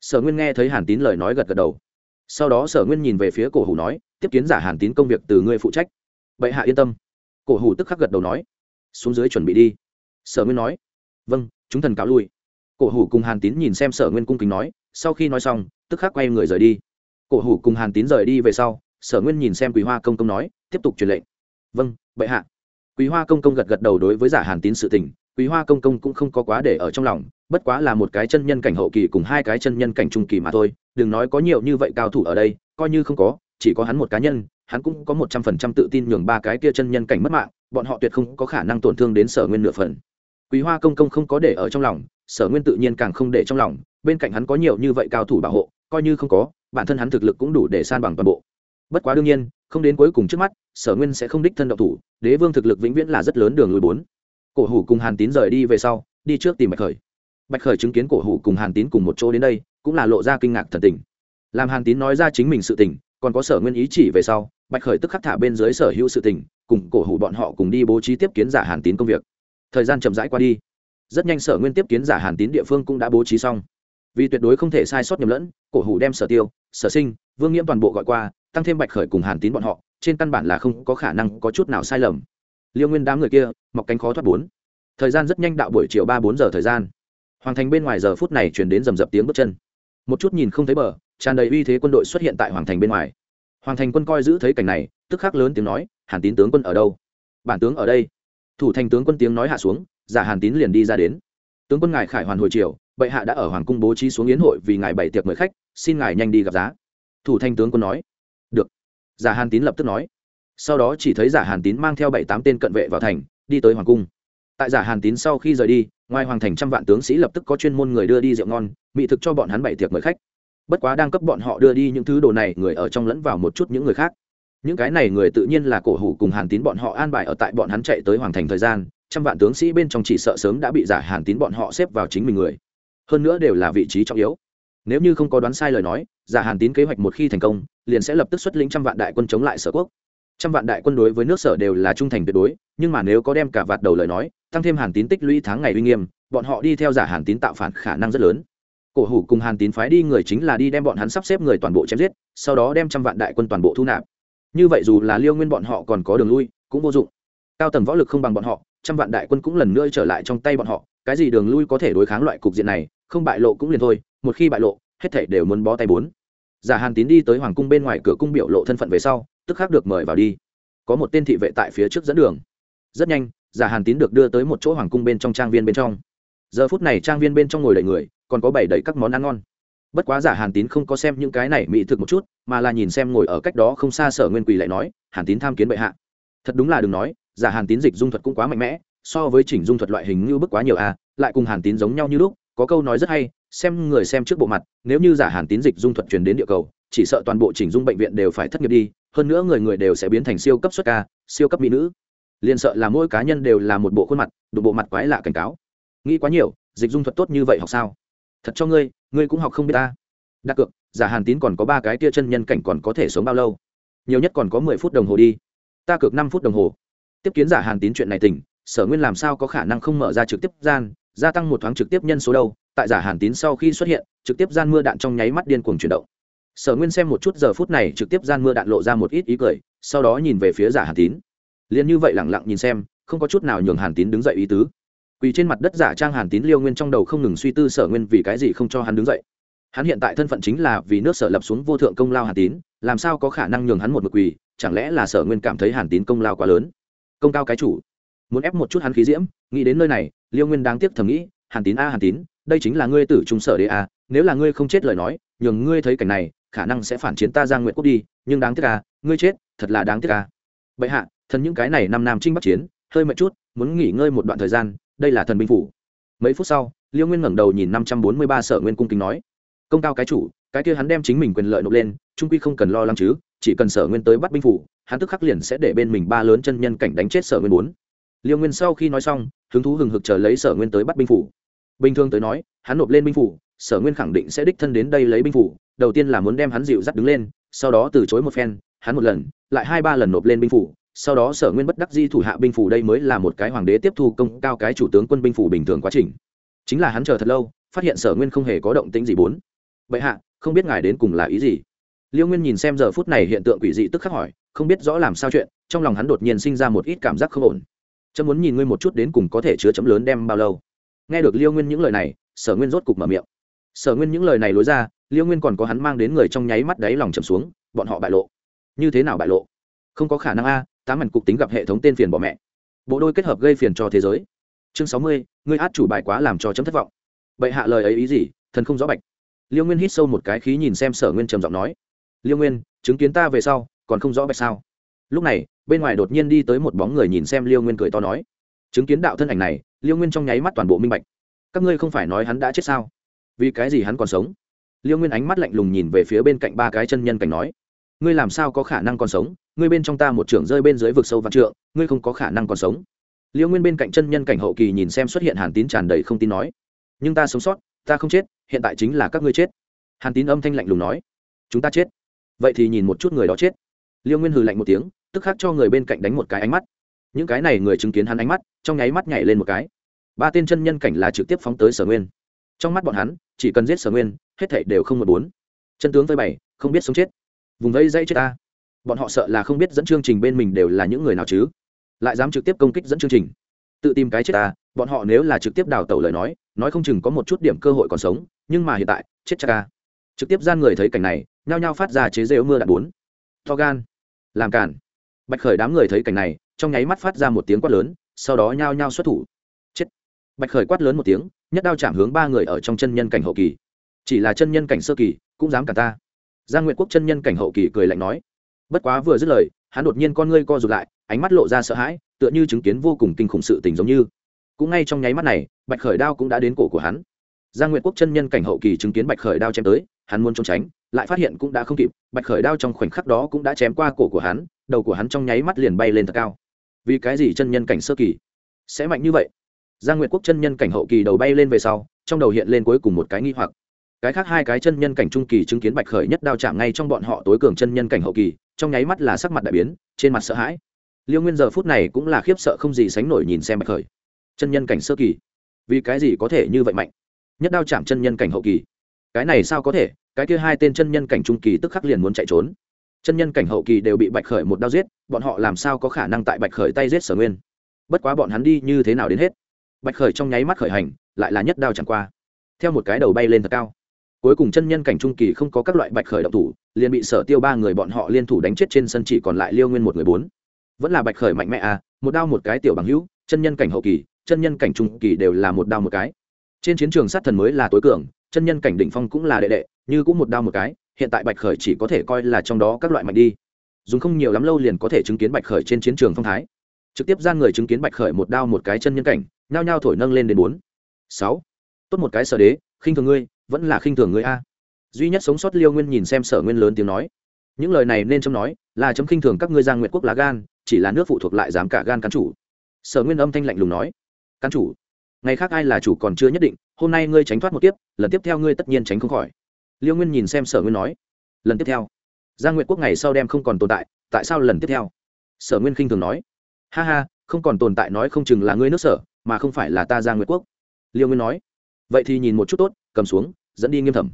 sở nguyên nghe thấy hàn tín lời nói gật gật đầu. Sau đó sở nguyên nhìn về phía cổ hủ nói, tiếp kiến giả hàn tín công việc từ ngươi phụ trách. Bệ hạ yên tâm. Cổ hủ tức khắc gật đầu nói, xuống dưới chuẩn bị đi. Sở nguyên nói vâng chúng thần cáo lui. Cổ hủ cùng hàn tín nhìn xem sở nguyên cung kính nói, sau khi nói xong, tức khắc quay người rời đi. Cổ hủ cùng hàn tín rời đi về sau, sở nguyên nhìn xem quý hoa công công nói, tiếp tục truyền lệnh. Vâng bệ hạ. Quý hoa công công gật gật đầu đối với giả hàn tín sự tình quý hoa công công cũng không có quá để ở trong lòng, bất quá là một cái chân nhân cảnh hậu kỳ cùng hai cái chân nhân cảnh trung kỳ mà thôi, đừng nói có nhiều như vậy cao thủ ở đây, coi như không có, chỉ có hắn một cá nhân, hắn cũng có một trăm phần trăm tự tin nhường ba cái kia chân nhân cảnh mất mạng, bọn họ tuyệt không có khả năng tổn thương đến sở nguyên nửa phần. Quý hoa công công không có để ở trong lòng, sở nguyên tự nhiên càng không để trong lòng, bên cạnh hắn có nhiều như vậy cao thủ bảo hộ, coi như không có, bản thân hắn thực lực cũng đủ để san bằng toàn bộ. Bất quá đương nhiên, không đến cuối cùng trước mắt, sở nguyên sẽ không đích thân độc thủ, đế vương thực lực vĩnh viễn là rất lớn đường lùi bốn cổ hủ cùng hàn tín rời đi về sau, đi trước tìm bạch khởi. Bạch khởi chứng kiến cổ hủ cùng hàn tín cùng một chỗ đến đây, cũng là lộ ra kinh ngạc thần tình. Làm hàn tín nói ra chính mình sự tình, còn có sở nguyên ý chỉ về sau, bạch khởi tức khắc thả bên dưới sở hữu sự tình, cùng cổ hủ bọn họ cùng đi bố trí tiếp kiến giả hàn tín công việc. Thời gian chậm rãi qua đi. Rất nhanh sở nguyên tiếp kiến giả hàn tín địa phương cũng đã bố trí xong. Vì tuyệt đối không thể sai sót nhầm lẫn, cổ hủ đem sở tiêu, sở sinh, vương nghiễm toàn bộ gọi qua, tăng thêm bạch khởi cùng hàn tín bọn họ, trên căn bản là không có khả năng có chút nào sai lầm liêu nguyên đám người kia, mọc cánh khó thoát bốn. Thời gian rất nhanh đạo buổi chiều ba bốn giờ thời gian. Hoàng thành bên ngoài giờ phút này chuyển đến rầm rập tiếng bước chân. Một chút nhìn không thấy bờ, tràn đầy uy thế quân đội xuất hiện tại hoàng thành bên ngoài. Hoàng thành quân coi giữ thấy cảnh này, tức khắc lớn tiếng nói, hàn tín tướng quân ở đâu? Bản tướng ở đây. Thủ thành tướng quân tiếng nói hạ xuống, giả hàn tín liền đi ra đến. Tướng quân ngài khải hoàn hồi chiều bệ hạ đã ở hoàng cung bố trí xuống yến hội vì ngài bảy tiệc mời khách, xin ngài nhanh đi gặp giá. Thủ thành tướng quân nói. Được. Giả hàn tín lập tức nói sau đó chỉ thấy giả hàn tín mang theo bảy tám tên cận vệ vào thành, đi tới hoàng cung. Tại giả hàn tín sau khi rời đi, ngoài hoàng thành trăm vạn tướng sĩ lập tức có chuyên môn người đưa đi rượu ngon, mỹ thực cho bọn hắn bảy tiệc mời khách. Bất quá đang cấp bọn họ đưa đi những thứ đồ này, người ở trong lẫn vào một chút những người khác. Những cái này người tự nhiên là cổ hủ cùng hàn tín bọn họ an bài ở tại bọn hắn chạy tới hoàng thành thời gian, trăm vạn tướng sĩ bên trong chỉ sợ sớm đã bị giả hàn tín bọn họ xếp vào chính mình người. Hơn nữa đều là vị trí trọng yếu. Nếu như không có đoán sai lời nói, giả hàn tín kế hoạch một khi thành công, liền sẽ lập tức xuất lĩnh trăm vạn đại quân chống lại sở quốc trăm vạn đại quân đối với nước sở đều là trung thành tuyệt đối, nhưng mà nếu có đem cả vạt đầu lời nói, tăng thêm hàn tín tích lũy tháng ngày uy nghiêm, bọn họ đi theo giả hàn tín tạo phản khả năng rất lớn. Cổ hủ cùng hàn tín phái đi người chính là đi đem bọn hắn sắp xếp người toàn bộ chém giết, sau đó đem trăm vạn đại quân toàn bộ thu nạp. Như vậy dù là liêu nguyên bọn họ còn có đường lui, cũng vô dụng. Cao tầng võ lực không bằng bọn họ, trăm vạn đại quân cũng lần nữa trở lại trong tay bọn họ, cái gì đường lui có thể đối kháng loại cục diện này, không bại lộ cũng liền thôi, một khi bại lộ, hết thảy đều muốn bó tay bốn. Giả hàn tín đi tới hoàng cung bên ngoài cửa cung biểu lộ thân phận về sau tức khắc được mời vào đi. Có một tên thị vệ tại phía trước dẫn đường. Rất nhanh, giả hàn tín được đưa tới một chỗ hoàng cung bên trong trang viên bên trong. Giờ phút này trang viên bên trong ngồi đầy người, còn có bảy đầy các món ăn ngon. Bất quá giả hàn tín không có xem những cái này mỹ thực một chút, mà là nhìn xem ngồi ở cách đó không xa sở nguyên quỳ lại nói, hàn tín tham kiến bệ hạ. Thật đúng là đừng nói, giả hàn tín dịch dung thuật cũng quá mạnh mẽ, so với chỉnh dung thuật loại hình như bức quá nhiều a lại cùng hàn tín giống nhau như lúc, có câu nói rất hay, xem người xem trước bộ mặt, nếu như giả hàn tín dịch dung thuật truyền đến địa cầu, chỉ sợ toàn bộ chỉnh dung bệnh viện đều phải thất nghiệp đi hơn nữa người người đều sẽ biến thành siêu cấp xuất ca, siêu cấp mỹ nữ. Liền sợ là mỗi cá nhân đều là một bộ khuôn mặt, đụng bộ mặt quái lạ cảnh cáo. Nghĩ quá nhiều, dịch dung thuật tốt như vậy học sao? Thật cho ngươi ngươi cũng học không biết ta. Đặt cược, giả hàn tín còn có ba cái tia chân nhân cảnh còn có thể sống bao lâu? Nhiều nhất còn có mười phút đồng hồ đi. Ta cược năm phút đồng hồ. Tiếp kiến giả hàn tín chuyện này tỉnh, sở nguyên làm sao có khả năng không mở ra trực tiếp gian, gia tăng một thoáng trực tiếp nhân số đâu? Tại giả hàn tín sau khi xuất hiện, trực tiếp gian mưa đạn trong nháy mắt điên cuồng chuyển động sở nguyên xem một chút giờ phút này trực tiếp gian mưa đạn lộ ra một ít ý cười, sau đó nhìn về phía giả hàn tín. Liền như vậy lẳng lặng nhìn xem, không có chút nào nhường hàn tín đứng dậy ý tứ. Quỳ trên mặt đất giả trang hàn tín liêu nguyên trong đầu không ngừng suy tư sở nguyên vì cái gì không cho hắn đứng dậy. Hắn hiện tại thân phận chính là vì nước sở lập xuống vô thượng công lao hàn tín, làm sao có khả năng nhường hắn một mực quỳ, chẳng lẽ là sở nguyên cảm thấy hàn tín công lao quá lớn? Công cao cái chủ. Muốn ép một chút hắn khí diễm, nghĩ đến nơi này, liêu nguyên đáng tiếc thầm nghĩ, hàn tín a hàn tín đây chính là ngươi tử trung sở đế à? nếu là ngươi không chết lời nói nhường ngươi thấy cảnh này khả năng sẽ phản chiến ta giang nguyện quốc đi nhưng đáng tiếc à, ngươi chết thật là đáng tiếc à. bệ hạ thần những cái này năm nam trinh bắc chiến hơi mệt chút muốn nghỉ ngơi một đoạn thời gian đây là thần binh phủ mấy phút sau liêu nguyên ngẩng đầu nhìn năm trăm bốn mươi ba sở nguyên cung kính nói công cao cái chủ cái kia hắn đem chính mình quyền lợi nộp lên trung quy không cần lo lắng chứ chỉ cần sở nguyên tới bắt binh phủ hắn tức khắc liền sẽ để bên mình ba lớn chân nhân cảnh đánh chết sở nguyên bốn liêu nguyên sau khi nói xong hứng thú hừng hực chờ lấy sở nguyên tới bắt binh phủ bình thường tới nói, hắn nộp lên binh phủ, sở nguyên khẳng định sẽ đích thân đến đây lấy binh phủ, đầu tiên là muốn đem hắn dịu dắt đứng lên, sau đó từ chối một phen, hắn một lần, lại hai ba lần nộp lên binh phủ, sau đó sở nguyên bất đắc di thủ hạ binh phủ đây mới là một cái hoàng đế tiếp thu công cao cái chủ tướng quân binh phủ bình thường quá trình. Chính là hắn chờ thật lâu, phát hiện sở nguyên không hề có động tĩnh gì bốn. Bệ hạ, không biết ngài đến cùng là ý gì? Liêu nguyên nhìn xem giờ phút này hiện tượng quỷ dị tức khắc hỏi, không biết rõ làm sao chuyện, trong lòng hắn đột nhiên sinh ra một ít cảm giác không ổn. Chấm muốn nhìn ngươi một chút đến cùng có thể chứa chấm lớn đem bao lâu? Nghe được liêu nguyên những lời này, sở nguyên rốt cục mở miệng. Sở nguyên những lời này lối ra, liêu nguyên còn có hắn mang đến người trong nháy mắt đáy lòng chầm xuống, bọn họ bại lộ. Như thế nào bại lộ? Không có khả năng a, tám mảnh cục tính gặp hệ thống tên phiền bỏ mẹ. Bộ đôi kết hợp gây phiền cho thế giới. Chương sáu mươi, ngươi át chủ bài quá làm cho chấm thất vọng. Bệ hạ lời ấy ý gì? Thần không rõ bạch. Liêu nguyên hít sâu một cái khí nhìn xem sở nguyên trầm giọng nói. Liêu nguyên, chứng kiến ta về sau, còn không rõ bạch sao? Lúc này, bên ngoài đột nhiên đi tới một bóng người nhìn xem liêu nguyên cười to nói chứng kiến đạo thân ảnh này, liêu nguyên trong nháy mắt toàn bộ minh bạch. Các ngươi không phải nói hắn đã chết sao? Vì cái gì hắn còn sống? Liêu nguyên ánh mắt lạnh lùng nhìn về phía bên cạnh ba cái chân nhân cảnh nói. Ngươi làm sao có khả năng còn sống? Ngươi bên trong ta một trưởng rơi bên dưới vực sâu vạn trượng, ngươi không có khả năng còn sống. Liêu nguyên bên cạnh chân nhân cảnh hậu kỳ nhìn xem xuất hiện hàn tín tràn đầy không tin nói. Nhưng ta sống sót, ta không chết, hiện tại chính là các ngươi chết. Hàn tín âm thanh lạnh lùng nói. Chúng ta chết. Vậy thì nhìn một chút người đó chết. Liêu nguyên hừ lạnh một tiếng, tức khắc cho người bên cạnh đánh một cái ánh mắt những cái này người chứng kiến hắn ánh mắt, trong nháy mắt nhảy lên một cái. Ba tên chân nhân cảnh là trực tiếp phóng tới sở nguyên. Trong mắt bọn hắn, chỉ cần giết sở nguyên, hết thảy đều không một bốn. Chân tướng với bảy không biết sống chết. Vùng vây dây chết ta. Bọn họ sợ là không biết dẫn chương trình bên mình đều là những người nào chứ. Lại dám trực tiếp công kích dẫn chương trình. Tự tìm cái chết ta, bọn họ nếu là trực tiếp đào tẩu lời nói nói không chừng có một chút điểm cơ hội còn sống, nhưng mà hiện tại, chết cha ca trực tiếp gian người thấy cảnh này, nhao nhao phát ra chế rêu mưa đạn bốn. To gan. Làm cản bạch khởi đám người thấy cảnh này trong nháy mắt phát ra một tiếng quát lớn, sau đó nhao nhao xuất thủ. Chết. Bạch khởi quát lớn một tiếng, nhất đao chạm hướng ba người ở trong chân nhân cảnh hậu kỳ. Chỉ là chân nhân cảnh sơ kỳ, cũng dám cả ta. Giang nguyện quốc chân nhân cảnh hậu kỳ cười lạnh nói. Bất quá vừa dứt lời, hắn đột nhiên con ngươi co rụt lại, ánh mắt lộ ra sợ hãi, tựa như chứng kiến vô cùng kinh khủng sự tình giống như. Cũng ngay trong nháy mắt này, bạch khởi đao cũng đã đến cổ của hắn. Giang nguyện quốc chân nhân cảnh hậu kỳ chứng kiến bạch khởi đao chém tới, hắn muốn trốn tránh, lại phát hiện cũng đã không kịp, bạch khởi đao trong khoảnh khắc đó cũng đã chém qua cổ của hắn, đầu của hắn trong nháy mắt liền bay lên thật cao vì cái gì chân nhân cảnh sơ kỳ? Sẽ mạnh như vậy? Giang nguyệt quốc chân nhân cảnh hậu kỳ đầu bay lên về sau, trong đầu hiện lên cuối cùng một cái nghi hoặc. Cái khác hai cái chân nhân cảnh trung kỳ chứng kiến bạch khởi nhất đao chạm ngay trong bọn họ tối cường chân nhân cảnh hậu kỳ, trong nháy mắt là sắc mặt đại biến, trên mặt sợ hãi. Liêu nguyên giờ phút này cũng là khiếp sợ không gì sánh nổi nhìn xem bạch khởi. Chân nhân cảnh sơ kỳ? Vì cái gì có thể như vậy mạnh? Nhất đao chạm chân nhân cảnh hậu kỳ. Cái này sao có thể? Cái kia hai tên chân nhân cảnh trung kỳ tức khắc liền muốn chạy trốn chân nhân cảnh hậu kỳ đều bị bạch khởi một đao giết, bọn họ làm sao có khả năng tại bạch khởi tay giết sở nguyên? Bất quá bọn hắn đi như thế nào đến hết? Bạch khởi trong nháy mắt khởi hành, lại là nhất đao chẳng qua. Theo một cái đầu bay lên thật cao. Cuối cùng chân nhân cảnh trung kỳ không có các loại bạch khởi động thủ, liền bị sở tiêu ba người bọn họ liên thủ đánh chết trên sân chỉ còn lại liêu nguyên một người bốn. Vẫn là bạch khởi mạnh mẽ à một đao một cái tiểu bằng hữu, chân nhân cảnh hậu kỳ, chân nhân cảnh trung kỳ đều là một đao một cái. Trên chiến trường sát thần mới là tối cường, chân nhân cảnh đỉnh phong cũng là đệ đệ, như cũng một đao một cái hiện tại bạch khởi chỉ có thể coi là trong đó các loại mạnh đi. Dùng không nhiều lắm lâu liền có thể chứng kiến bạch khởi trên chiến trường phong thái. Trực tiếp gian người chứng kiến bạch khởi một đao một cái chân nhân cảnh, nhao nhao thổi nâng lên đến bốn. Sáu. Tốt một cái sở đế, khinh thường ngươi, vẫn là khinh thường ngươi a. Duy nhất sống sót liêu nguyên nhìn xem sở nguyên lớn tiếng nói. Những lời này nên chấm nói, là chấm khinh thường các ngươi giang nguyện quốc lá gan, chỉ là nước phụ thuộc lại dám cả gan cán chủ. Sở nguyên âm thanh lạnh lùng nói. Cán chủ, ngày khác ai là chủ còn chưa nhất định, hôm nay ngươi tránh thoát một kiếp, lần tiếp theo ngươi tất nhiên tránh không khỏi liêu nguyên nhìn xem sở nguyên nói, lần tiếp theo, giang nguyệt quốc ngày sau đem không còn tồn tại tại sao lần tiếp theo? Sở nguyên khinh thường nói, ha ha, không còn tồn tại nói không chừng là ngươi nước sở, mà không phải là ta giang nguyệt quốc. Liêu nguyên nói, vậy thì nhìn một chút tốt, cầm xuống, dẫn đi nghiêm thẩm.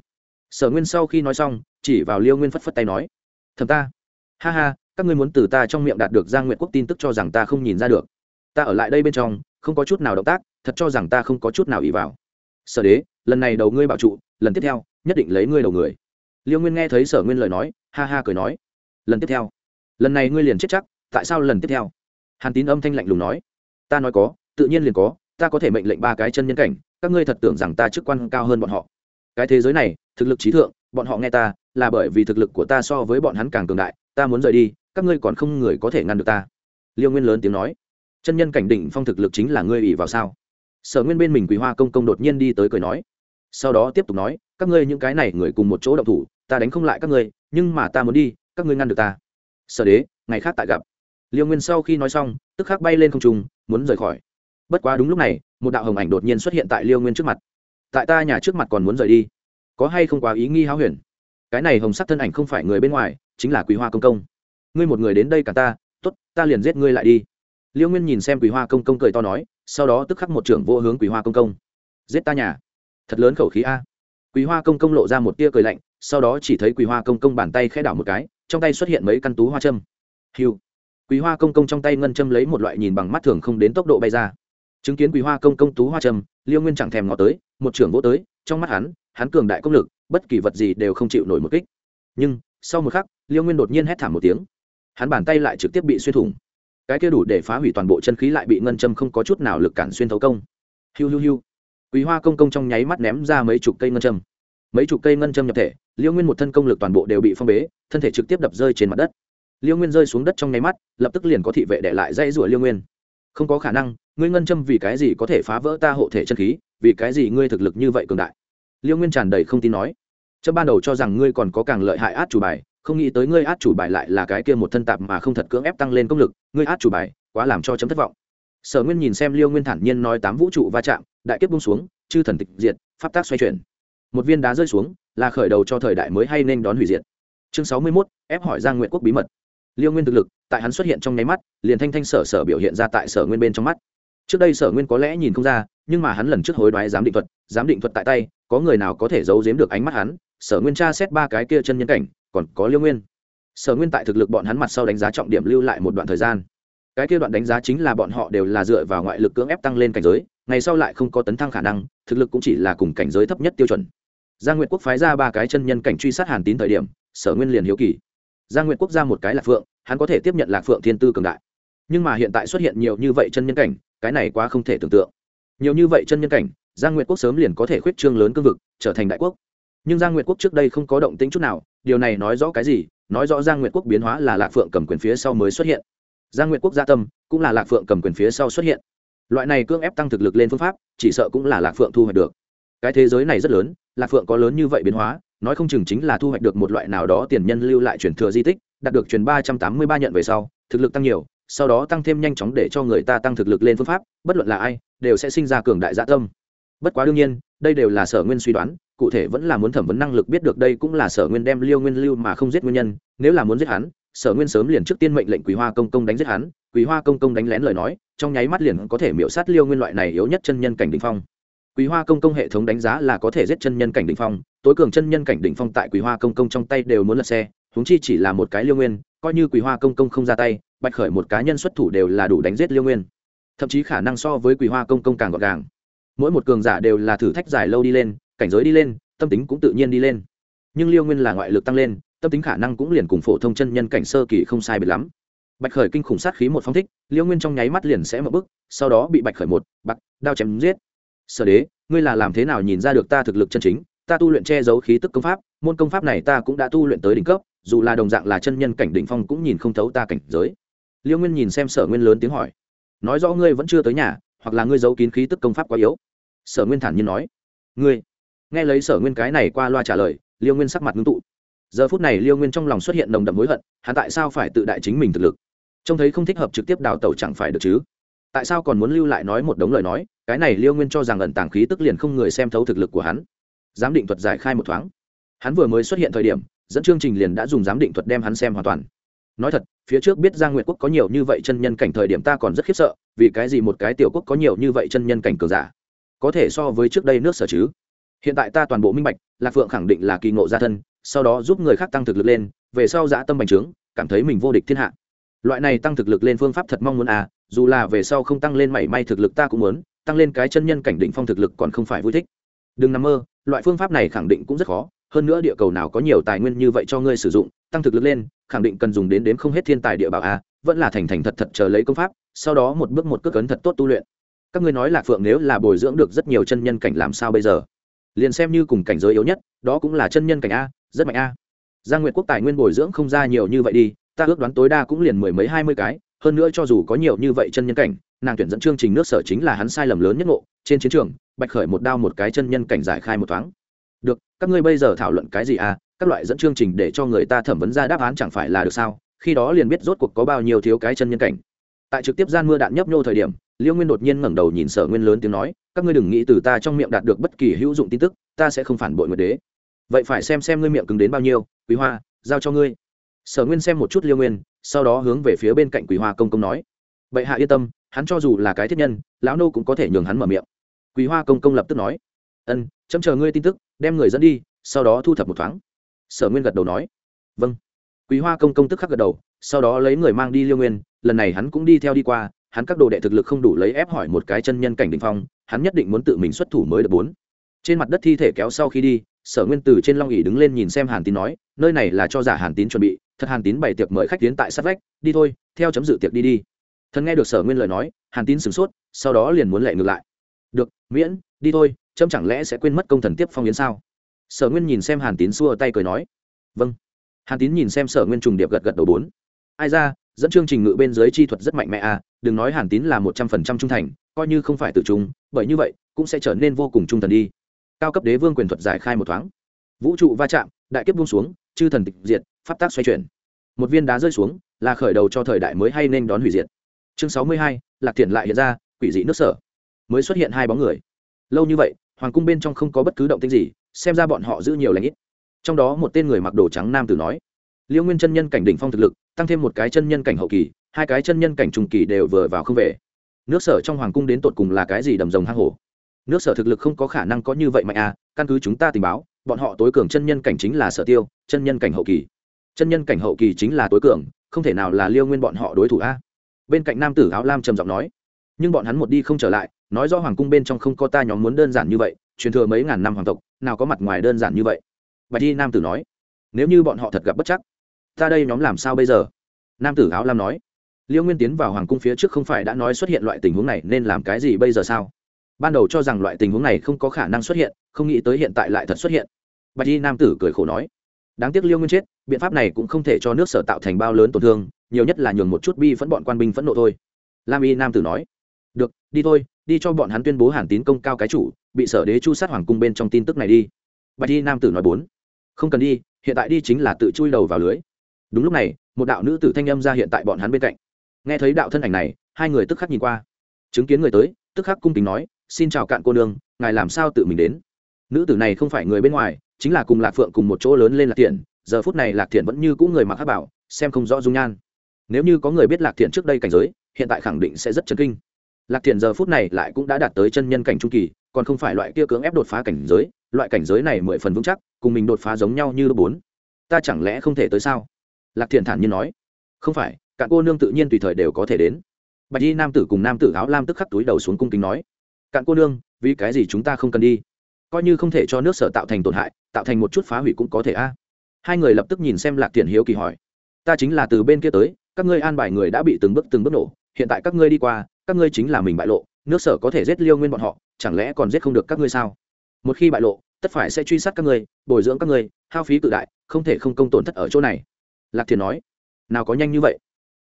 Sở nguyên sau khi nói xong, chỉ vào liêu nguyên phất phất tay nói thầm ta, ha ha, các ngươi muốn từ ta trong miệng đạt được giang nguyện quốc tin tức cho rằng ta không nhìn ra được. Ta ở lại đây bên trong, không có chút nào động tác, thật cho rằng ta không có chút nào ý vào. Sở đế lần này đầu ngươi bảo trụ, lần tiếp theo, nhất định lấy ngươi đầu người. Liêu nguyên nghe thấy sở nguyên lời nói, ha ha cười nói, lần tiếp theo, lần này ngươi liền chết chắc, tại sao lần tiếp theo? Hàn tín âm thanh lạnh lùng nói, ta nói có, tự nhiên liền có, ta có thể mệnh lệnh ba cái chân nhân cảnh, các ngươi thật tưởng rằng ta chức quan cao hơn bọn họ. Cái thế giới này, thực lực trí thượng, bọn họ nghe ta, là bởi vì thực lực của ta so với bọn hắn càng cường đại, ta muốn rời đi, các ngươi còn không người có thể ngăn được ta. Liêu nguyên lớn tiếng nói, chân nhân cảnh đỉnh phong thực lực chính là ngươi ủy vào sao? Sở nguyên bên mình quý hoa công công đột nhiên đi tới cười nói sau đó tiếp tục nói, các ngươi những cái này người cùng một chỗ động thủ, ta đánh không lại các ngươi, nhưng mà ta muốn đi, các ngươi ngăn được ta. Sở đế, ngày khác tại gặp. Liêu nguyên sau khi nói xong, tức khắc bay lên không trung, muốn rời khỏi. Bất quá đúng lúc này, một đạo hồng ảnh đột nhiên xuất hiện tại liêu nguyên trước mặt. Tại ta nhà trước mặt còn muốn rời đi. Có hay không quá ý nghi háo huyền? Cái này hồng sắc thân ảnh không phải người bên ngoài, chính là quý hoa công công. Ngươi một người đến đây cả ta t ố t ta liền giết ngươi lại đi. Liêu nguyên nhìn xem quý hoa công công cười to nói, sau đó tức khắc một trưởng vô hướng quý hoa công công. Giết ta nhà thật lớn khẩu khí a. Quý hoa công công lộ ra một tia cười lạnh, sau đó chỉ thấy quý hoa công công bàn tay khẽ đảo một cái, trong tay xuất hiện mấy căn tú hoa châm. Hiu quý hoa công công trong tay ngân châm lấy một loại nhìn bằng mắt thường không đến tốc độ bay ra. Chứng kiến quý hoa công công tú hoa châm, liêu nguyên chẳng thèm ngó tới, một trưởng vỗ tới, trong mắt hắn hắn cường đại công lực, bất kỳ vật gì đều không chịu nổi một kích. Nhưng, sau một khắc, liêu nguyên đột nhiên hét thảm một tiếng. Hắn bàn tay lại trực tiếp bị xuyên thủng. Cái kia đủ để phá hủy toàn bộ chân khí lại bị ngân châm không có chút nào lực cản xuyên thấu công. Hiu hiu hiu quý hoa công công trong nháy mắt ném ra mấy chục cây ngân châm. Mấy chục cây ngân châm nhập thể, liêu nguyên một thân công lực toàn bộ đều bị phong bế, thân thể trực tiếp đập rơi trên mặt đất. Liêu nguyên rơi xuống đất trong nháy mắt, lập tức liền có thị vệ để lại dãy rủa liêu nguyên. Không có khả năng, ngươi ngân châm vì cái gì có thể phá vỡ ta hộ thể chân khí, vì cái gì ngươi thực lực như vậy cường đại? Liêu nguyên tràn đầy không tin nói. Chấm ban đầu cho rằng ngươi còn có càng lợi hại át chủ bài, không nghĩ tới ngươi át chủ bài lại là cái kia một thân tạp mà không thật cưỡng ép tăng lên công lực, ngươi át chủ bài quá làm cho chấm thất vọng. Sở nguyên nhìn xem liêu nguyên thản nhiên nói tám vũ trụ va chạm đại kiếp bung xuống, chư thần tịch diệt, pháp tác xoay chuyển. Một viên đá rơi xuống, là khởi đầu cho thời đại mới hay nên đón hủy diệt. Chương sáu mươi mốt, ép hỏi giang nguyện quốc bí mật. Liêu nguyên thực lực, tại hắn xuất hiện trong nháy mắt, liền thanh thanh sở sở biểu hiện ra tại sở nguyên bên trong mắt. Trước đây sở nguyên có lẽ nhìn không ra, nhưng mà hắn lần trước hối đoái giám định thuật, giám định thuật tại tay, có người nào có thể giấu giếm được ánh mắt hắn? Sở nguyên tra xét ba cái kia chân nhân cảnh, còn có liêu nguyên. Sở nguyên tại thực lực bọn hắn mặt sau đánh giá trọng điểm lưu lại một đoạn thời gian. Cái kia đoạn đánh giá chính là bọn họ đều là dựa vào ngoại lực cưỡng ép tăng lên cảnh giới ngày sau lại không có tấn thăng khả năng, thực lực cũng chỉ là cùng cảnh giới thấp nhất tiêu chuẩn. Giang nguyệt quốc phái ra ba cái chân nhân cảnh truy sát hàn tín thời điểm, sở nguyên liền hiếu kỳ. Giang nguyệt quốc ra một cái lạc phượng, hắn có thể tiếp nhận lạc phượng thiên tư cường đại. Nhưng mà hiện tại xuất hiện nhiều như vậy chân nhân cảnh, cái này quá không thể tưởng tượng. Nhiều như vậy chân nhân cảnh, giang nguyệt quốc sớm liền có thể khuyết trương lớn cương vực, trở thành đại quốc. Nhưng giang nguyệt quốc trước đây không có động tĩnh chút nào, điều này nói rõ cái gì? Nói rõ giang nguyệt quốc biến hóa là lạc phượng cầm quyền phía sau mới xuất hiện. Giang nguyệt quốc gia tâm, cũng là lạc phượng cầm quyền phía sau xuất hiện loại này cưỡng ép tăng thực lực lên phương pháp, chỉ sợ cũng là lạc phượng thu hoạch được. Cái thế giới này rất lớn, lạc phượng có lớn như vậy biến hóa, nói không chừng chính là thu hoạch được một loại nào đó tiền nhân lưu lại truyền thừa di tích, đạt được truyền ba trăm tám mươi ba nhận về sau, thực lực tăng nhiều, sau đó tăng thêm nhanh chóng để cho người ta tăng thực lực lên phương pháp, bất luận là ai, đều sẽ sinh ra cường đại dã tâm. Bất quá đương nhiên, đây đều là sở nguyên suy đoán, cụ thể vẫn là muốn thẩm vấn năng lực biết được đây cũng là sở nguyên đem liêu nguyên lưu mà không giết nguyên nhân, nếu là muốn giết hắn, sở nguyên sớm liền trước tiên mệnh lệnh quý hoa công công đánh giết hắn quý hoa công công đánh lén lời nói trong nháy mắt liền có thể miễu sát liêu nguyên loại này yếu nhất chân nhân cảnh đỉnh phong. Quý hoa công công hệ thống đánh giá là có thể giết chân nhân cảnh đỉnh phong, tối cường chân nhân cảnh đỉnh phong tại quý hoa công công trong tay đều muốn lật xe húng chi chỉ là một cái liêu nguyên, coi như quý hoa công công không ra tay, bạch khởi một cá nhân xuất thủ đều là đủ đánh giết liêu nguyên. Thậm chí khả năng so với quý hoa công công càng gọn gàng. Mỗi một cường giả đều là thử thách dài lâu đi lên, cảnh giới đi lên, tâm tính cũng tự nhiên đi lên. Nhưng liêu nguyên là ngoại lực tăng lên, tâm tính khả năng cũng liền cùng phổ thông chân nhân cảnh sơ kỳ không sai biệt lắm bạch khởi kinh khủng sát khí một phong thích, liêu nguyên trong nháy mắt liền sẽ mở bức, sau đó bị bạch khởi một, bạc, đao chém giết. Sở đế, ngươi là làm thế nào nhìn ra được ta thực lực chân chính? Ta tu luyện che giấu khí tức công pháp, môn công pháp này ta cũng đã tu luyện tới đỉnh cấp, dù là đồng dạng là chân nhân cảnh đỉnh phong cũng nhìn không thấu ta cảnh giới. Liêu nguyên nhìn xem sở nguyên lớn tiếng hỏi. Nói rõ ngươi vẫn chưa tới nhà, hoặc là ngươi giấu kín khí tức công pháp quá yếu? Sở nguyên thản nhiên nói. Ngươi. Nghe lấy sở nguyên cái này qua loa trả lời, liêu nguyên sắc mặt ngưng tụ. Giờ phút này liêu nguyên trong lòng xuất hiện nồng đậm hối hận, hắn tại sao phải tự đại chính mình thực lực? Trông thấy không thích hợp trực tiếp đào tẩu chẳng phải được chứ? Tại sao còn muốn lưu lại nói một đống lời nói? Cái này liêu nguyên cho rằng ẩn tàng khí tức liền không người xem thấu thực lực của hắn. Giám định thuật giải khai một thoáng. Hắn vừa mới xuất hiện thời điểm, dẫn chương trình liền đã dùng giám định thuật đem hắn xem hoàn toàn. Nói thật, phía trước biết giang nguyệt quốc có nhiều như vậy chân nhân cảnh thời điểm ta còn rất khiếp sợ, vì cái gì một cái tiểu quốc có nhiều như vậy chân nhân cảnh cường giả? Có thể so với trước đây nước sở chứ? Hiện tại ta toàn bộ minh bạch, lạc phượng khẳng định là kỳ ngộ gia thân, sau đó giúp người khác tăng thực lực lên, về sau dã tâm bành trướng, cảm thấy mình vô địch thiên hạ loại này tăng thực lực lên phương pháp thật mong muốn à dù là về sau không tăng lên mảy may thực lực ta cũng muốn, tăng lên cái chân nhân cảnh định phong thực lực còn không phải vui thích. Đừng nằm mơ, loại phương pháp này khẳng định cũng rất khó, hơn nữa địa cầu nào có nhiều tài nguyên như vậy cho ngươi sử dụng, tăng thực lực lên, khẳng định cần dùng đến đếm không hết thiên tài địa bảo à? vẫn là thành thành thật thật chờ lấy công pháp, sau đó một bước một cước cấn thật tốt tu luyện. Các ngươi nói là phượng nếu là bồi dưỡng được rất nhiều chân nhân cảnh làm sao bây giờ? Liền xem như cùng cảnh giới yếu nhất, đó cũng là chân nhân cảnh a, rất mạnh a. Gia nguyệt quốc tài nguyên bồi dưỡng không ra nhiều như vậy đi ta ước đoán tối đa cũng liền mười mấy, hai mươi cái, hơn nữa cho dù có nhiều như vậy chân nhân cảnh, nàng tuyển dẫn chương trình nước sở chính là hắn sai lầm lớn nhất ngộ, trên chiến trường, bạch khởi một đao một cái chân nhân cảnh giải khai một thoáng. Được, các ngươi bây giờ thảo luận cái gì à? Các loại dẫn chương trình để cho người ta thẩm vấn ra đáp án chẳng phải là được sao? Khi đó liền biết rốt cuộc có bao nhiêu thiếu cái chân nhân cảnh. Tại trực tiếp gian mưa đạn nhấp nhô thời điểm, liêu nguyên đột nhiên ngẩng đầu nhìn sở nguyên lớn tiếng nói, các ngươi đừng nghĩ từ ta trong miệng đạt được bất kỳ hữu dụng tin tức, ta sẽ không phản bội nguyệt đế. Vậy phải xem xem ngươi miệng cứng đến bao nhiêu, quý hoa, giao cho ngươi sở nguyên xem một chút liêu nguyên, sau đó hướng về phía bên cạnh quý hoa công công nói. Vậy hạ yên tâm, hắn cho dù là cái thiết nhân, lão nô cũng có thể nhường hắn mở miệng. Quý hoa công công lập tức nói. Ân, chấm chờ ngươi tin tức, đem người dẫn đi, sau đó thu thập một thoáng. Sở nguyên gật đầu nói. Vâng. Quý hoa công công tức khắc gật đầu, sau đó lấy người mang đi liêu nguyên, lần này hắn cũng đi theo đi qua, hắn các đồ đệ thực lực không đủ lấy ép hỏi một cái chân nhân cảnh đình phong, hắn nhất định muốn tự mình xuất thủ mới được bốn. Trên mặt đất thi thể kéo sau khi đi sở nguyên từ trên long ỉ đứng lên nhìn xem hàn tín nói, nơi này là cho giả hàn tín chuẩn bị, thật hàn tín bày tiệc mời khách tiến tại sát vách, đi thôi, theo chấm dự tiệc đi đi. Thần nghe được sở nguyên lời nói, hàn tín sửng sốt, sau đó liền muốn lệ ngược lại. Được, miễn, đi thôi, chấm chẳng lẽ sẽ quên mất công thần tiếp phong yến sao? Sở nguyên nhìn xem hàn tín xua tay cười nói vâng. Hàn tín nhìn xem sở nguyên trùng điệp gật gật đầu bốn. Ai ra, dẫn chương trình ngự bên dưới chi thuật rất mạnh mẽ à đừng nói hàn tín là một trăm phần trăm trung thành, coi như không phải tự trung, bởi như vậy, cũng sẽ trở nên vô cùng trung thần đi cao cấp đế vương quyền thuật giải khai một thoáng. Vũ trụ va chạm, đại kiếp buông xuống, chư thần tịch diệt, pháp tác xoay chuyển. Một viên đá rơi xuống, là khởi đầu cho thời đại mới hay nên đón hủy diệt. Chương sáu mươi hai, lạc thiện lại hiện ra, quỷ dị nước sở. Mới xuất hiện hai bóng người. Lâu như vậy, hoàng cung bên trong không có bất cứ động tĩnh gì, xem ra bọn họ giữ nhiều lãnh ít. Trong đó một tên người mặc đồ trắng nam tử nói liễu nguyên chân nhân cảnh đỉnh phong thực lực, tăng thêm một cái chân nhân cảnh hậu kỳ, hai cái chân nhân cảnh trung kỳ đều vừa vào không về. Nước sở trong hoàng cung đến tột cùng là cái gì đầm rồng hang hổ? Nước sở thực lực không có khả năng có như vậy mạnh à căn cứ chúng ta tình báo, bọn họ tối cường chân nhân cảnh chính là sở tiêu, chân nhân cảnh hậu kỳ. Chân nhân cảnh hậu kỳ chính là tối cường, không thể nào là liêu nguyên bọn họ đối thủ a. Bên cạnh nam tử áo lam trầm giọng nói, nhưng bọn hắn một đi không trở lại, nói do hoàng cung bên trong không có ta nhóm muốn đơn giản như vậy, truyền thừa mấy ngàn năm hoàng tộc, nào có mặt ngoài đơn giản như vậy. Bạch y nam tử nói, nếu như bọn họ thật gặp bất chắc, ta đây nhóm làm sao bây giờ? Nam tử áo lam nói, liêu nguyên tiến vào hoàng cung phía trước không phải đã nói xuất hiện loại tình huống này nên làm cái gì bây giờ sao? Ban đầu cho rằng loại tình huống này không có khả năng xuất hiện, không nghĩ tới hiện tại lại thật xuất hiện. Bạch y nam tử cười khổ nói, đáng tiếc liêu nguyên chết, biện pháp này cũng không thể cho nước sở tạo thành bao lớn tổn thương, nhiều nhất là nhường một chút bi phẫn bọn quan binh phẫn nộ thôi. Lam y nam tử nói, được, đi thôi, đi cho bọn hắn tuyên bố hàn tín công cao cái chủ, bị sở đế chu sát hoàng cung bên trong tin tức này đi. Bạch y nam tử nói bốn, không cần đi, hiện tại đi chính là tự chui đầu vào lưới. Đúng lúc này, một đạo nữ tử thanh âm ra hiện tại bọn hắn bên cạnh. Nghe thấy đạo thân ảnh này, hai người tức khắc nhìn qua. Chứng kiến người tới, tức khắc cung kính nói xin chào cạn cô nương, ngài làm sao tự mình đến? Nữ tử này không phải người bên ngoài, chính là cùng lạc phượng cùng một chỗ lớn lên lạc thiện, giờ phút này lạc thiện vẫn như cũ người mặc hát bảo, xem không rõ dung nhan. Nếu như có người biết lạc thiện trước đây cảnh giới, hiện tại khẳng định sẽ rất chấn kinh. Lạc thiện giờ phút này lại cũng đã đạt tới chân nhân cảnh trung kỳ, còn không phải loại kia cưỡng ép đột phá cảnh giới, loại cảnh giới này mười phần vững chắc, cùng mình đột phá giống nhau như lúc bốn. Ta chẳng lẽ không thể tới sao? Lạc thiện thản nhiên nói. Không phải cả cô nương tự nhiên tùy thời đều có thể đến. Bạch y nam tử cùng nam tử áo lam tức khắc túi đầu xuống cung kính nói cạn cô nương, vì cái gì chúng ta không cần đi? Coi như không thể cho nước sở tạo thành tổn hại, tạo thành một chút phá hủy cũng có thể a. Hai người lập tức nhìn xem lạc thiện hiếu kỳ hỏi. Ta chính là từ bên kia tới, các ngươi an bài người đã bị từng bước từng bước nổ, hiện tại các ngươi đi qua, các ngươi chính là mình bại lộ, nước sở có thể giết liêu nguyên bọn họ, chẳng lẽ còn giết không được các ngươi sao? Một khi bại lộ, tất phải sẽ truy sát các ngươi, bồi dưỡng các ngươi, hao phí cự đại, không thể không công tổn thất ở chỗ này. Lạc thiền nói. Nào có nhanh như vậy?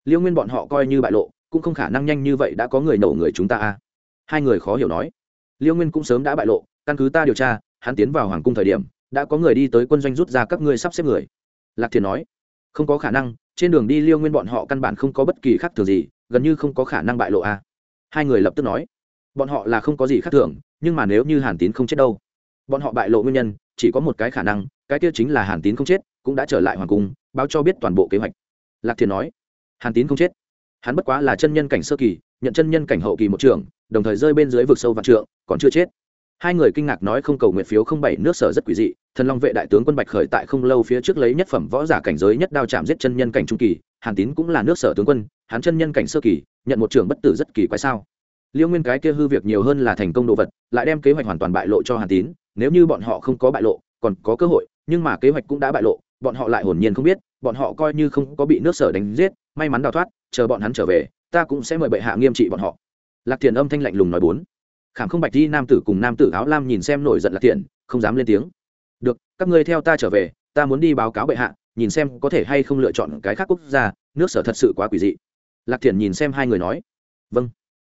Liêu nguyên bọn họ coi như bại lộ, cũng không khả năng nhanh như vậy đã có người nổ người chúng ta a hai người khó hiểu nói. Liêu nguyên cũng sớm đã bại lộ, căn cứ ta điều tra, hắn tiến vào hoàng cung thời điểm, đã có người đi tới quân doanh rút ra các ngươi sắp xếp người. Lạc thiền nói, không có khả năng, trên đường đi liêu nguyên bọn họ căn bản không có bất kỳ khác thường gì, gần như không có khả năng bại lộ a. Hai người lập tức nói, bọn họ là không có gì khác thường, nhưng mà nếu như hàn tín không chết đâu? Bọn họ bại lộ nguyên nhân, chỉ có một cái khả năng, cái kia chính là hàn tín không chết, cũng đã trở lại hoàng cung, báo cho biết toàn bộ kế hoạch. Lạc thiền nói, hàn tín không chết. Hắn bất quá là chân nhân cảnh sơ kỳ nhận chân nhân cảnh hậu kỳ một trường, đồng thời rơi bên dưới vực sâu vạn trượng, còn chưa chết. Hai người kinh ngạc nói không cầu nguyện phiếu không bảy nước sở rất quỷ dị, thần long vệ đại tướng quân bạch khởi tại không lâu phía trước lấy nhất phẩm võ giả cảnh giới nhất đao chạm giết chân nhân cảnh trung kỳ, hàn tín cũng là nước sở tướng quân, hắn chân nhân cảnh sơ kỳ, nhận một trường bất tử rất kỳ quái sao. Liêu nguyên cái kia hư việc nhiều hơn là thành công đồ vật, lại đem kế hoạch hoàn toàn bại lộ cho hàn tín, nếu như bọn họ không có bại lộ, còn có cơ hội, nhưng mà kế hoạch cũng đã bại lộ, bọn họ lại hồn nhiên không biết, bọn họ coi như không có bị nước sở đánh giết, may mắn đào thoát, chờ bọn hắn trở về ta cũng sẽ mời bệ hạ nghiêm trị bọn họ. Lạc thiền âm thanh lạnh lùng nói bốn. Khảm không bạch đi, nam tử cùng nam tử áo lam nhìn xem nổi giận lạc thiền, không dám lên tiếng. Được, các ngươi theo ta trở về, ta muốn đi báo cáo bệ hạ, nhìn xem có thể hay không lựa chọn cái khác quốc gia, nước sở thật sự quá quỷ dị. Lạc thiền nhìn xem hai người nói. Vâng.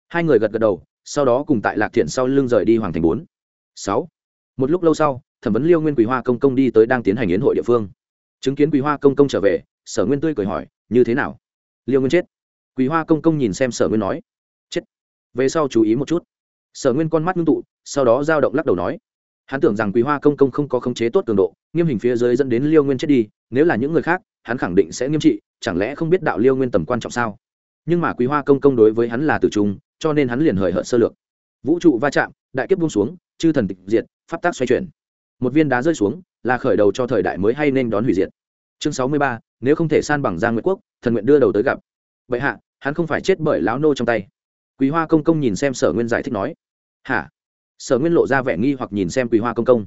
Hai người gật gật đầu, sau đó cùng tại lạc thiền sau lưng rời đi hoàng thành bốn. Sáu. Một lúc lâu sau, thẩm vấn liêu nguyên Quỳ hoa công công đi tới đang tiến hành yến hội địa phương. Chứng kiến Quỳ hoa công công trở về, sở nguyên tươi cười hỏi, như thế nào? Liêu nguyên chết quý hoa công công nhìn xem sở nguyên nói, chết. Về sau chú ý một chút. Sở nguyên con mắt ngưng tụ, sau đó giao động lắc đầu nói, hắn tưởng rằng quý hoa công công không có khống chế tốt cường độ, nghiêm hình phía dưới dẫn đến liêu nguyên chết đi, nếu là những người khác, hắn khẳng định sẽ nghiêm trị, chẳng lẽ không biết đạo liêu nguyên tầm quan trọng sao? Nhưng mà quý hoa công công đối với hắn là tử trung, cho nên hắn liền hời hợt sơ lược. Vũ trụ va chạm, đại kiếp buông xuống, chư thần tịch diệt, pháp tác xoay chuyển. Một viên đá rơi xuống, là khởi đầu cho thời đại mới hay nên đón hủy diệt. Chương sáu mươi ba, nếu không thể san bằng giang nguyệt quốc, thần nguyện đưa đầu tới gặp bệ hạ, hắn không phải chết bởi lão nô trong tay. Quý hoa công công nhìn xem sở nguyên giải thích nói. Hả? Sở nguyên lộ ra vẻ nghi hoặc nhìn xem quý hoa công công.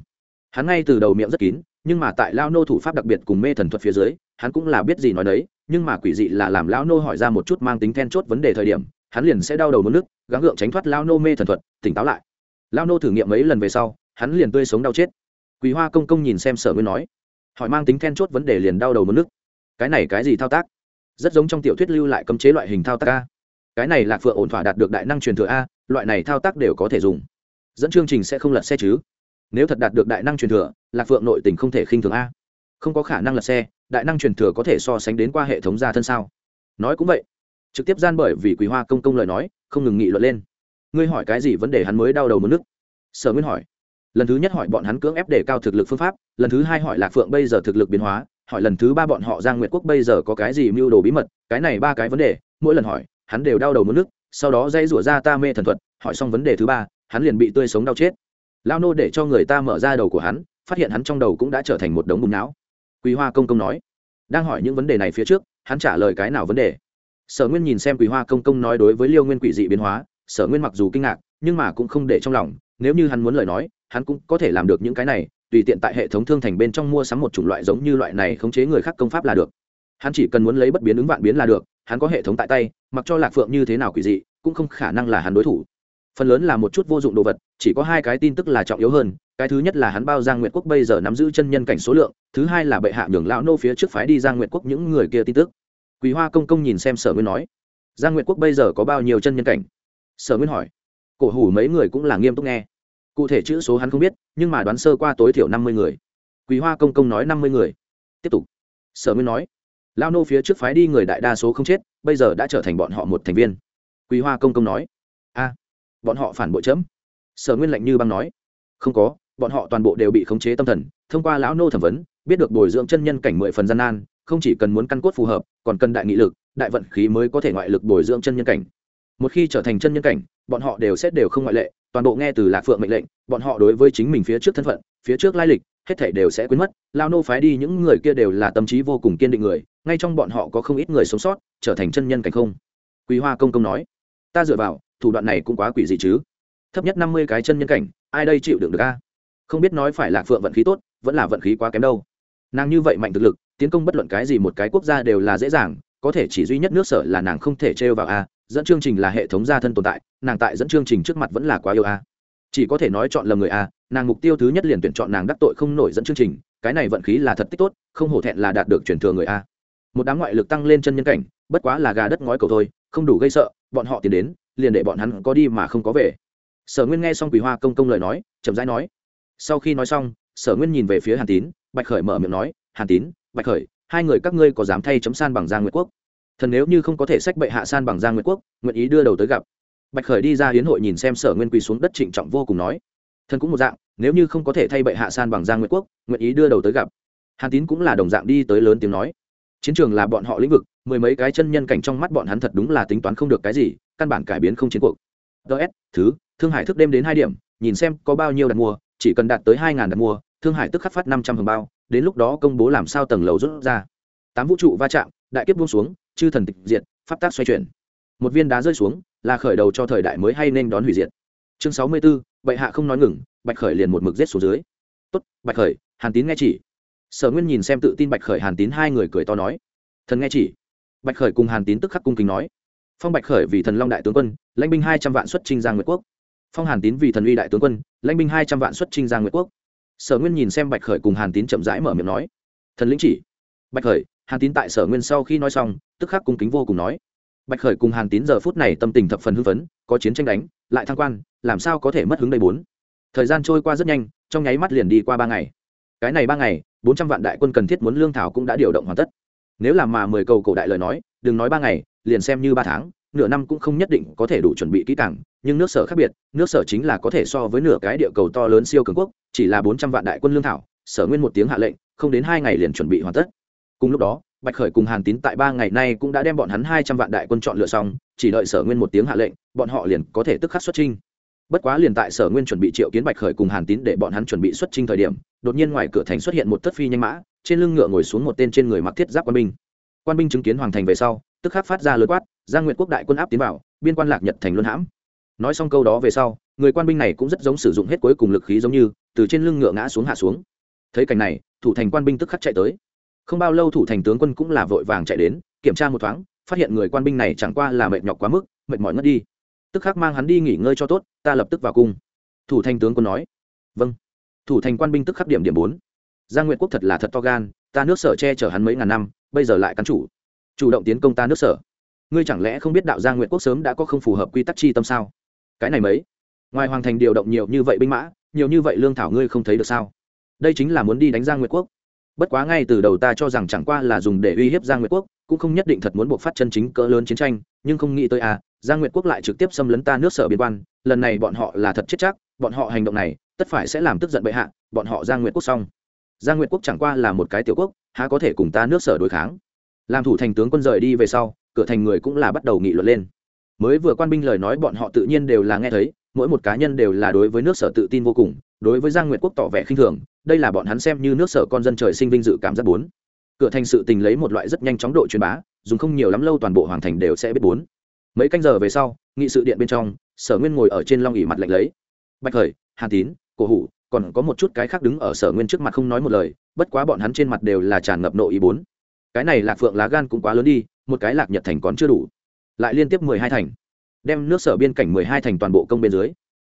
Hắn ngay từ đầu miệng rất kín, nhưng mà tại lao nô thủ pháp đặc biệt cùng mê thần thuật phía dưới, hắn cũng là biết gì nói đấy nhưng mà quỷ dị là làm lão nô hỏi ra một chút mang tính then chốt vấn đề thời điểm, hắn liền sẽ đau đầu mất nước, gắng gượng tránh thoát lao nô mê thần thuật, tỉnh táo lại. Lao nô thử nghiệm mấy lần về sau, hắn liền tươi sống đau chết. Quý hoa công công nhìn xem sở nguyên nói. Hỏi mang tính then chốt vấn đề liền đau đầu mất nước. Cái này cái gì thao tác? Rất giống trong tiểu thuyết lưu lại cấm chế loại hình thao tác a. Cái này lạc phượng ổn thỏa đạt được đại năng truyền thừa a, loại này thao tác đều có thể dùng. Dẫn chương trình sẽ không lật xe chứ? Nếu thật đạt được đại năng truyền thừa, lạc phượng nội tình không thể khinh thường a. Không có khả năng lật xe, đại năng truyền thừa có thể so sánh đến qua hệ thống gia thân sao? Nói cũng vậy. Trực tiếp gian bởi vì quý hoa công công lời nói, không ngừng nghị luận lên. Ngươi hỏi cái gì vấn đề hắn mới đau đầu một nước? Sở nguyên hỏi. Lần thứ nhất hỏi bọn hắn cưỡng ép để cao thực lực phương pháp, lần thứ hai hỏi lạc phượng bây giờ thực lực biến hóa hỏi lần thứ ba bọn họ giang nguyệt quốc bây giờ có cái gì mưu đồ bí mật, cái này ba cái vấn đề, mỗi lần hỏi, hắn đều đau đầu một nước, sau đó dây rủa ra ta mê thần thuật, hỏi xong vấn đề thứ ba, hắn liền bị tươi sống đau chết. Lao nô để cho người ta mở ra đầu của hắn, phát hiện hắn trong đầu cũng đã trở thành một đống bùn não. Quý hoa công công nói, đang hỏi những vấn đề này phía trước, hắn trả lời cái nào vấn đề? Sở nguyên nhìn xem quý hoa công công nói đối với liêu nguyên quỷ dị biến hóa, sở nguyên mặc dù kinh ngạc, nhưng mà cũng không để trong lòng, nếu như hắn muốn lời nói, hắn cũng có thể làm được những cái này tùy tiện tại hệ thống thương thành bên trong mua sắm một chủng loại giống như loại này khống chế người khác công pháp là được. Hắn chỉ cần muốn lấy bất biến ứng vạn biến là được, hắn có hệ thống tại tay, mặc cho lạc phượng như thế nào quỷ dị, cũng không khả năng là hắn đối thủ. Phần lớn là một chút vô dụng đồ vật, chỉ có hai cái tin tức là trọng yếu hơn, cái thứ nhất là hắn bao giang nguyệt quốc bây giờ nắm giữ chân nhân cảnh số lượng, thứ hai là bệ hạ nhường lão nô phía trước phái đi giang nguyệt quốc những người kia tin tức. Quý hoa công công nhìn xem sở nguyên nói, giang nguyệt quốc bây giờ có bao nhiêu chân nhân cảnh? Sở nguyên hỏi, cổ hủ mấy người cũng là nghiêm túc nghe cụ thể chữ số hắn không biết, nhưng mà đoán sơ qua tối thiểu năm mươi người. Quý hoa công công nói năm mươi người. Tiếp tục. Sở nguyên nói lao nô phía trước phái đi người đại đa số không chết, bây giờ đã trở thành bọn họ một thành viên. Quý hoa công công nói, a, bọn họ phản bội chấm. Sở nguyên lạnh như băng nói, không có, bọn họ toàn bộ đều bị khống chế tâm thần. Thông qua lão nô thẩm vấn, biết được bồi dưỡng chân nhân cảnh mười phần gian nan, không chỉ cần muốn căn cốt phù hợp, còn cần đại nghị lực, đại vận khí mới có thể ngoại lực bồi dưỡng chân nhân cảnh. Một khi trở thành chân nhân cảnh, bọn họ đều sẽ đều không ngoại lệ toàn bộ nghe từ lạc phượng mệnh lệnh, bọn họ đối với chính mình phía trước thân phận, phía trước lai lịch, hết thảy đều sẽ quên mất. Lao nô phái đi những người kia đều là tâm trí vô cùng kiên định người, ngay trong bọn họ có không ít người sống sót, trở thành chân nhân cảnh không? Quý hoa công công nói, ta dựa vào, thủ đoạn này cũng quá quỷ dị chứ. Thấp nhất năm mươi cái chân nhân cảnh, ai đây chịu đựng được a? Không biết nói phải lạc phượng vận khí tốt, vẫn là vận khí quá kém đâu. Nàng như vậy mạnh thực lực, tiến công bất luận cái gì một cái quốc gia đều là dễ dàng, có thể chỉ duy nhất nước sở là nàng không thể trêu vào a dẫn chương trình là hệ thống gia thân tồn tại, nàng tại dẫn chương trình trước mặt vẫn là quá yêu a. Chỉ có thể nói chọn lầm người a, nàng mục tiêu thứ nhất liền tuyển chọn nàng đắc tội không nổi dẫn chương trình, cái này vận khí là thật tích tốt, không hổ thẹn là đạt được truyền thừa người a. Một đám ngoại lực tăng lên chân nhân cảnh, bất quá là gà đất ngói cầu thôi, không đủ gây sợ, bọn họ tiến đến, liền để bọn hắn có đi mà không có về. Sở nguyên nghe xong quỳ hoa công công lời nói, chậm rãi nói. Sau khi nói xong, sở nguyên nhìn về phía hàn tín, bạch khởi mở miệng nói, hàn tín, bạch khởi, hai người các ngươi có dám thay chấm san bằng gia nguyệt quốc? Thần nếu như không có thể sách bệ hạ san bằng giang nguyệt quốc, nguyện ý đưa đầu tới gặp. Bạch khởi đi ra hiến hội nhìn xem sở nguyên quỳ xuống đất trịnh trọng vô cùng nói. Thần cũng một dạng, nếu như không có thể thay bệ hạ san bằng giang nguyệt quốc, nguyện ý đưa đầu tới gặp. Hàn tín cũng là đồng dạng đi tới lớn tiếng nói. Chiến trường là bọn họ lĩnh vực, mười mấy cái chân nhân cảnh trong mắt bọn hắn thật đúng là tính toán không được cái gì, căn bản cải biến không chiến cuộc. Ts thứ, thương hải thức đêm đến hai điểm, nhìn xem có bao nhiêu đặt mua, chỉ cần đạt tới hai ngàn đặt mua, thương hải tức khắc phát năm trăm hầm bao, đến lúc đó công bố làm sao tầng lầu rút ra. Tám vũ trụ va chạm, đại kiếp buông xuống chư thần tịch diệt pháp tác xoay chuyển. Một viên đá rơi xuống là khởi đầu cho thời đại mới hay nên đón hủy diệt. Chương sáu mươi 64, bệ hạ không nói ngừng bạch khởi liền một mực giết xuống dưới. Tốt bạch khởi hàn tín nghe chỉ. Sở nguyên nhìn xem tự tin bạch khởi hàn tín hai người cười to nói. Thần nghe chỉ. Bạch khởi cùng hàn tín tức khắc cung kính nói. Phong bạch khởi vì thần long đại tướng quân lãnh binh hai trăm vạn xuất trinh giang nguyệt quốc. Phong hàn tín vì thần uy đại tướng quân lãnh binh hai trăm vạn xuất trinh giang nguyệt quốc. Sở nguyên nhìn xem bạch khởi cùng hàn tín chậm rãi mở miệng nói. Thần lĩnh chỉ. Bạch khởi hàn tín tại sở nguyên sau khi nói xong, tức khắc cung kính vô cùng nói. Bạch khởi cùng hàn tín giờ phút này tâm tình thập phần hưng phấn, có chiến tranh đánh, lại thăng quan, làm sao có thể mất hứng đầy bốn? Thời gian trôi qua rất nhanh, trong nháy mắt liền đi qua ba ngày. Cái này ba ngày, bốn trăm vạn đại quân cần thiết muốn lương thảo cũng đã điều động hoàn tất. Nếu làm mà mười cầu cổ đại lời nói, đừng nói ba ngày, liền xem như ba tháng, nửa năm cũng không nhất định có thể đủ chuẩn bị kỹ càng, nhưng nước sở khác biệt, nước sở chính là có thể so với nửa cái địa cầu to lớn siêu cường quốc, chỉ là bốn trăm vạn đại quân lương thảo, sở nguyên một tiếng hạ lệnh, không đến hai ngày liền chuẩn bị hoàn tất cùng lúc đó, bạch khởi cùng hàn tín tại ba ngày nay cũng đã đem bọn hắn hai trăm vạn đại quân chọn lựa xong, chỉ đợi sở nguyên một tiếng hạ lệnh, bọn họ liền có thể tức khắc xuất trinh bất quá liền tại sở nguyên chuẩn bị triệu kiến bạch khởi cùng hàn tín để bọn hắn chuẩn bị xuất trinh thời điểm, đột nhiên ngoài cửa thành xuất hiện một thất phi nhanh mã, trên lưng ngựa ngồi xuống một tên trên người mặc thiết giáp quan binh. Quan binh chứng kiến hoàng thành về sau, tức khắc phát ra lượt quát giang nguyện quốc đại quân áp tiến vào, biên quan lạc nhật thành luân hãm. Nói xong câu đó về sau, người quan binh này cũng rất giống sử dụng hết cuối cùng lực khí giống như, từ trên lưng ngựa ngã xuống hạ xuống. Thấy cảnh này, thủ thành quan binh tức khắc chạy tới không bao lâu thủ thành tướng quân cũng là vội vàng chạy đến, kiểm tra một thoáng, phát hiện người quan binh này chẳng qua là mệt nhọc quá mức, mệt mỏi ngất đi. Tức khắc mang hắn đi nghỉ ngơi cho tốt, ta lập tức vào cung. Thủ thành tướng quân nói. Vâng. Thủ thành quan binh tức khắc điểm điểm bốn. Giang nguyện quốc thật là thật to gan, ta nước sở che chở hắn mấy ngàn năm, bây giờ lại cắn chủ. Chủ động tiến công ta nước sở. Ngươi chẳng lẽ không biết đạo giang nguyện quốc sớm đã có không phù hợp quy tắc chi tâm sao? Cái này mấy. Ngoài hoàng thành điều động nhiều như vậy binh mã, nhiều như vậy lương thảo ngươi không thấy được sao? Đây chính là muốn đi đánh giang nguyệt quốc bất quá ngay từ đầu ta cho rằng chẳng qua là dùng để uy hiếp giang nguyệt quốc, cũng không nhất định thật muốn buộc phát chân chính cỡ lớn chiến tranh, nhưng không nghĩ tới à giang nguyệt quốc lại trực tiếp xâm lấn ta nước sở biên quan, lần này bọn họ là thật chết chắc, bọn họ hành động này, tất phải sẽ làm tức giận bệ hạ, bọn họ giang nguyệt quốc xong. Giang nguyệt quốc chẳng qua là một cái tiểu quốc, há có thể cùng ta nước sở đối kháng. Làm thủ thành tướng quân rời đi về sau, cửa thành người cũng là bắt đầu nghị luận lên. Mới vừa quan binh lời nói bọn họ tự nhiên đều là nghe thấy, mỗi một cá nhân đều là đối với nước sở tự tin vô cùng, đối với giang nguyệt quốc tỏ vẻ khinh thường đây là bọn hắn xem như nước sở con dân trời sinh vinh dự cảm giác bốn. Cửa thành sự tình lấy một loại rất nhanh chóng độ truyền bá, dùng không nhiều lắm lâu toàn bộ hoàng thành đều sẽ biết bốn. Mấy canh giờ về sau, nghị sự điện bên trong, sở nguyên ngồi ở trên long ỉ mặt lạnh lấy. Bạch khởi, hàn tín, cổ hủ, còn có một chút cái khác đứng ở sở nguyên trước mặt không nói một lời, bất quá bọn hắn trên mặt đều là tràn ngập nội ý bốn. Cái này lạc phượng lá gan cũng quá lớn đi, một cái lạc nhật thành còn chưa đủ. Lại liên tiếp mười hai thành. Đem nước sở biên cảnh mười hai thành toàn bộ công bên dưới.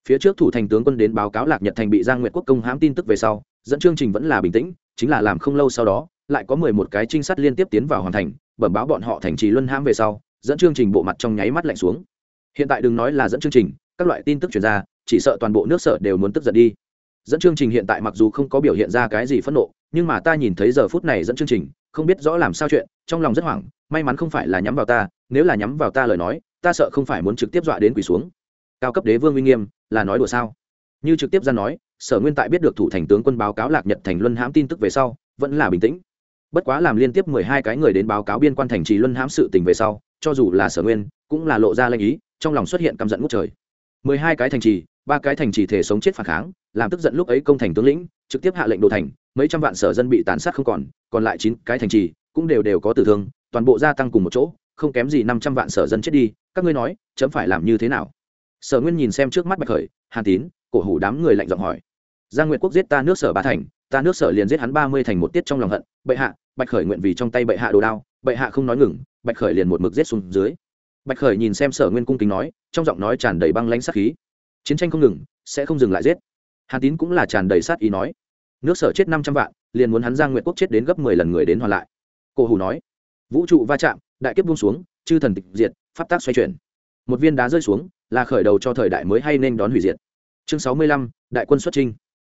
Phía trước thủ thành tướng quân đến báo cáo lạc nhật thành bị giang nguyện quốc công hãm tin tức về sau dẫn chương trình vẫn là bình tĩnh, chính là làm không lâu sau đó, lại có mười một cái trinh sát liên tiếp tiến vào hoàn thành, bẩm báo bọn họ thành trì luân hãm về sau, dẫn chương trình bộ mặt trong nháy mắt lạnh xuống. Hiện tại đừng nói là dẫn chương trình, các loại tin tức chuyển ra, chỉ sợ toàn bộ nước sở đều muốn tức giận đi. Dẫn chương trình hiện tại mặc dù không có biểu hiện ra cái gì phẫn nộ, nhưng mà ta nhìn thấy giờ phút này dẫn chương trình, không biết rõ làm sao chuyện, trong lòng rất hoảng, may mắn không phải là nhắm vào ta, nếu là nhắm vào ta lời nói, ta sợ không phải muốn trực tiếp dọa đến quỷ xuống. Cao cấp đế vương uy nghiêm, là nói đùa sao? Như trực tiếp ra nói sở nguyên tại biết được thủ thành tướng quân báo cáo lạc nhật thành luân hãm tin tức về sau, vẫn là bình tĩnh. Bất quá làm liên tiếp mười hai cái người đến báo cáo biên quan thành trì luân hãm sự tình về sau, cho dù là sở nguyên, cũng là lộ ra lanh ý, trong lòng xuất hiện căm giận ngút trời. Mười hai cái thành trì, ba cái thành trì thể sống chết phản kháng, làm tức giận lúc ấy công thành tướng lĩnh, trực tiếp hạ lệnh đồ thành, mấy trăm vạn sở dân bị tàn sát không còn còn lại chín cái thành trì cũng đều đều có tử thương, toàn bộ gia tăng cùng một chỗ, không kém gì năm trăm vạn sở dân chết đi, các ngươi nói, chấm phải làm như thế nào? Sở nguyên nhìn xem trước mắt bạch khởi, hàn tín cổ hủ đám người lạnh giọng hỏi. Giang nguyệt quốc giết ta nước sở ba thành, ta nước sở liền giết hắn ba mươi thành một tiết trong lòng hận. Bệ hạ, bạch khởi nguyện vì trong tay bệ hạ đồ đao, bệ hạ không nói ngừng, bạch khởi liền một mực giết xuống dưới. Bạch khởi nhìn xem sở nguyên cung kính nói, trong giọng nói tràn đầy băng lãnh sát khí. Chiến tranh không ngừng, sẽ không dừng lại giết. Hàn tín cũng là tràn đầy sát ý nói. Nước sở chết năm trăm vạn, liền muốn hắn giang nguyệt quốc chết đến gấp mười lần người đến hoàn lại. Cổ hủ nói. Vũ trụ va chạm, đại kiếp buông xuống, chư thần tịch diệt, pháp tác xoay chuyển. Một viên đá rơi xuống, là khởi đầu cho thời đại mới hay nên đón hủy diệt chương sáu mươi lăm, đại quân xuất trinh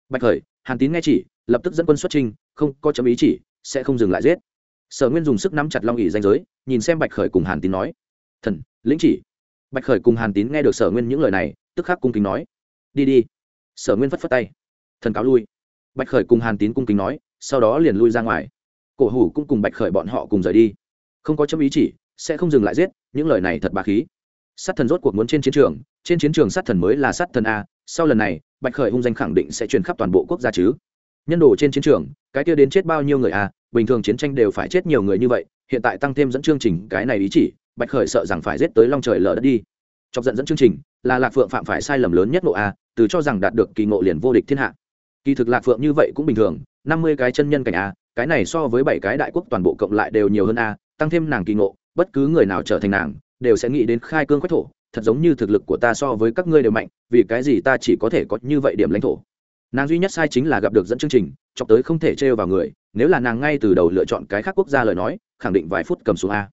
bạch khởi, hàn tín nghe chỉ, lập tức dẫn quân xuất trinh không có chấm ý chỉ, sẽ không dừng lại giết. Sở nguyên dùng sức nắm chặt long ỉ danh giới, nhìn xem bạch khởi cùng hàn tín nói. Thần, lĩnh chỉ. Bạch khởi cùng hàn tín nghe được sở nguyên những lời này, tức khắc cung kính nói. Đi đi. Sở nguyên phất phất tay. Thần cáo lui. Bạch khởi cùng hàn tín cung kính nói, sau đó liền lui ra ngoài. Cổ hủ cũng cùng bạch khởi bọn họ cùng rời đi. Không có chấm ý chỉ, sẽ không dừng lại giết, những lời này thật bà khí. Sát thần rốt cuộc muốn trên chiến trường, trên chiến trường sát thần mới là sát thần a sau lần này, bạch khởi hung danh khẳng định sẽ truyền khắp toàn bộ quốc gia chứ. Nhân đồ trên chiến trường, cái kia đến chết bao nhiêu người a bình thường chiến tranh đều phải chết nhiều người như vậy, hiện tại tăng thêm dẫn chương trình, cái này ý chỉ, bạch khởi sợ rằng phải giết tới long trời lở đất đi. Chọc giận dẫn chương trình, là lạc phượng phạm phải sai lầm lớn nhất ngộ a à, từ cho rằng đạt được kỳ ngộ liền vô địch thiên hạ. Kỳ thực lạc phượng như vậy cũng bình thường, năm mươi cái chân nhân cảnh a cái này so với bảy cái đại quốc toàn bộ cộng lại đều nhiều hơn a tăng thêm nàng kỳ ngộ, bất cứ người nào trở thành nàng, đều sẽ nghĩ đến khai cương quách thổ thật giống như thực lực của ta so với các ngươi đều mạnh, vì cái gì ta chỉ có thể có như vậy điểm lãnh thổ? Nàng duy nhất sai chính là gặp được dẫn chương trình, chọc tới không thể trêu vào người, nếu là nàng ngay từ đầu lựa chọn cái khác quốc gia lời nói, khẳng định vài phút cầm xuống a.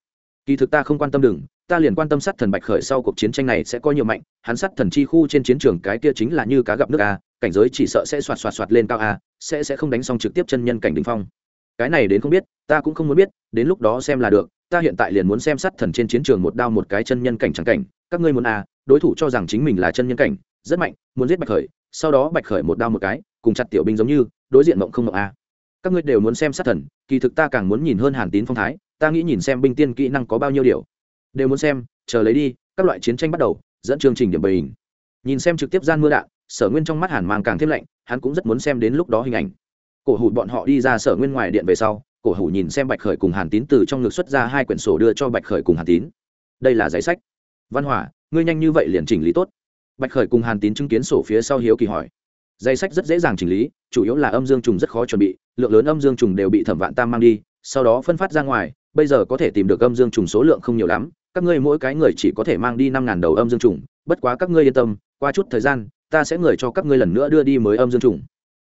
Kỳ thực ta không quan tâm đừng, ta liền quan tâm sát thần bạch khởi sau cuộc chiến tranh này sẽ có nhiều mạnh, hắn sát thần chi khu trên chiến trường cái kia chính là như cá gặp nước a, cảnh giới chỉ sợ sẽ soạt soạt soạt lên cao a, sẽ sẽ không đánh xong trực tiếp chân nhân cảnh đình phong. Cái này đến không biết, ta cũng không muốn biết, đến lúc đó xem là được, ta hiện tại liền muốn xem sát thần trên chiến trường một đao một cái chân nhân cảnh trắng cảnh các ngươi muốn à? đối thủ cho rằng chính mình là chân nhân cảnh, rất mạnh, muốn giết bạch khởi, sau đó bạch khởi một đao một cái, cùng chặt tiểu binh giống như, đối diện mộng không mộng a các ngươi đều muốn xem sát thần, kỳ thực ta càng muốn nhìn hơn hàn tín phong thái, ta nghĩ nhìn xem binh tiên kỹ năng có bao nhiêu điều đều muốn xem, chờ lấy đi, các loại chiến tranh bắt đầu, dẫn chương trình điểm bình. nhìn xem trực tiếp gian mưa đạn, sở nguyên trong mắt hàn mang càng thêm lạnh, hắn cũng rất muốn xem đến lúc đó hình ảnh cổ hủ bọn họ đi ra sở nguyên ngoài điện về sau, cổ hủ nhìn xem bạch khởi cùng hàn tín từ trong ngực xuất ra hai quyển sổ đưa cho bạch khởi cùng hàn tín đây là giấy sách văn hỏa ngươi nhanh như vậy liền chỉnh lý tốt. Bạch khởi cùng hàn tín chứng kiến sổ phía sau hiếu kỳ hỏi. Dây sách rất dễ dàng chỉnh lý, chủ yếu là âm dương trùng rất khó chuẩn bị, lượng lớn âm dương trùng đều bị thẩm vạn tam mang đi, sau đó phân phát ra ngoài, bây giờ có thể tìm được âm dương trùng số lượng không nhiều lắm, các ngươi mỗi cái người chỉ có thể mang đi năm ngàn đầu âm dương trùng, bất quá các ngươi yên tâm, qua chút thời gian, ta sẽ người cho các ngươi lần nữa đưa đi mới âm dương trùng.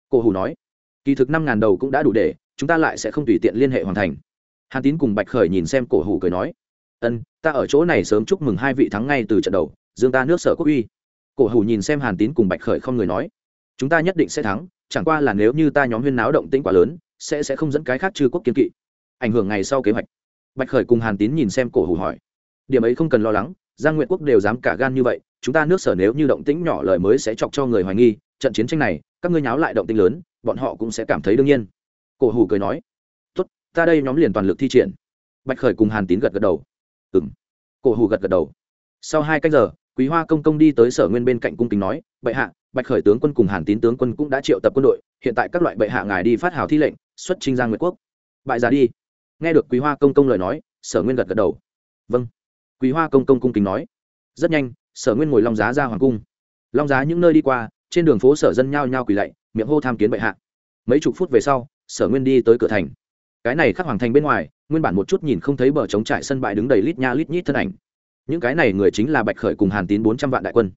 Cổ hủ nói. Kỳ thực năm ngàn đầu cũng đã đủ để, chúng ta lại sẽ không tùy tiện liên hệ hoàn thành. Hàn tín cùng bạch khởi nhìn xem cổ hủ cười nói ân, ta ở chỗ này sớm chúc mừng hai vị thắng ngay từ trận đầu, dương ta nước sở quốc uy. Cổ hủ nhìn xem hàn tín cùng bạch khởi không người nói, chúng ta nhất định sẽ thắng, chẳng qua là nếu như ta nhóm huyên náo động tĩnh quá lớn, sẽ sẽ không dẫn cái khác chư quốc kiên kỵ. Ảnh hưởng ngày sau kế hoạch. Bạch khởi cùng hàn tín nhìn xem cổ hủ hỏi, điểm ấy không cần lo lắng, giang nguyện quốc đều dám cả gan như vậy, chúng ta nước sở nếu như động tĩnh nhỏ lời mới sẽ chọc cho người hoài nghi, trận chiến tranh này, các ngươi nháo lại động tĩnh lớn, bọn họ cũng sẽ cảm thấy đương nhiên. Cổ hủ cười nói, tốt, ta đây nhóm liền toàn lực thi triển. Bạch khởi cùng hàn tín gật gật đầu ừng cổ hủ gật gật đầu. Sau hai cách giờ, quý hoa công công đi tới sở nguyên bên cạnh cung kính nói, bệ hạ, bạch khởi tướng quân cùng hàn tín tướng quân cũng đã triệu tập quân đội, hiện tại các loại bệ hạ ngài đi phát hào thi lệnh, xuất trinh giang nguyệt quốc. Bại giả đi. Nghe được quý hoa công công lời nói, sở nguyên gật gật đầu. Vâng. Quý hoa công công cung kính nói. Rất nhanh, sở nguyên ngồi long giá ra hoàng cung. Long giá những nơi đi qua, trên đường phố sở dân nhao nhao quỳ lạy, miệng hô tham kiến bệ hạ. Mấy chục phút về sau, sở nguyên đi tới cửa thành cái này khắc hoàng thành bên ngoài, nguyên bản một chút nhìn không thấy bờ trống trại sân bãi đứng đầy lít nha lít nhít thân ảnh. Những cái này người chính là bạch khởi cùng hàn tín bốn trăm vạn đại quân.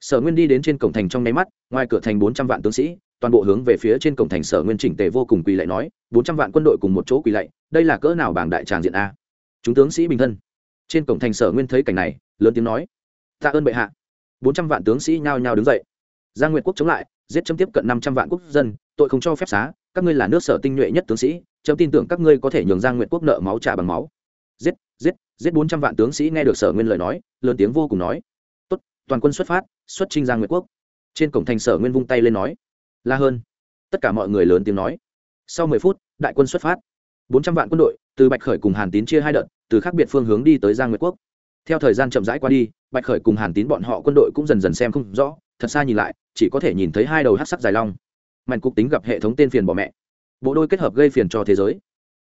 Sở nguyên đi đến trên cổng thành trong nháy mắt, ngoài cửa thành bốn trăm vạn tướng sĩ, toàn bộ hướng về phía trên cổng thành sở nguyên chỉnh tề vô cùng quỳ lạy nói, bốn trăm vạn quân đội cùng một chỗ quỳ lạy, đây là cỡ nào bảng đại tràng diện a? Chúng tướng sĩ bình thân. Trên cổng thành sở nguyên thấy cảnh này, lớn tiếng nói, tạ ơn bệ hạ. Bốn trăm vạn tướng sĩ nhao nhao đứng dậy. Giang nguyệt quốc chống lại, giết chấm tiếp cận năm trăm vạn quốc dân, tội không cho phép xá, các ngươi là nước sở tinh nhuệ nhất tướng sĩ chấm tin tưởng các ngươi có thể nhường giang nguyệt quốc nợ máu trả bằng máu. Giết giết giết bốn trăm vạn tướng sĩ nghe được sở nguyên lời nói, lớn tiếng vô cùng nói. Tốt, toàn quân xuất phát, xuất trinh giang nguyệt quốc. Trên cổng thành sở nguyên vung tay lên nói. La hơn tất cả mọi người lớn tiếng nói. Sau mười phút, đại quân xuất phát. Bốn trăm vạn quân đội, từ bạch khởi cùng hàn tín chia hai đợt, từ khác biệt phương hướng đi tới giang nguyệt quốc. Theo thời gian chậm rãi qua đi, bạch khởi cùng hàn tín bọn họ quân đội cũng dần dần xem không rõ, thật xa nhìn lại, chỉ có thể nhìn thấy hai đầu hát sắc dài long. Mạnh cục tính gặp hệ thống tên phiền bỏ mẹ bộ đôi kết hợp gây phiền cho thế giới.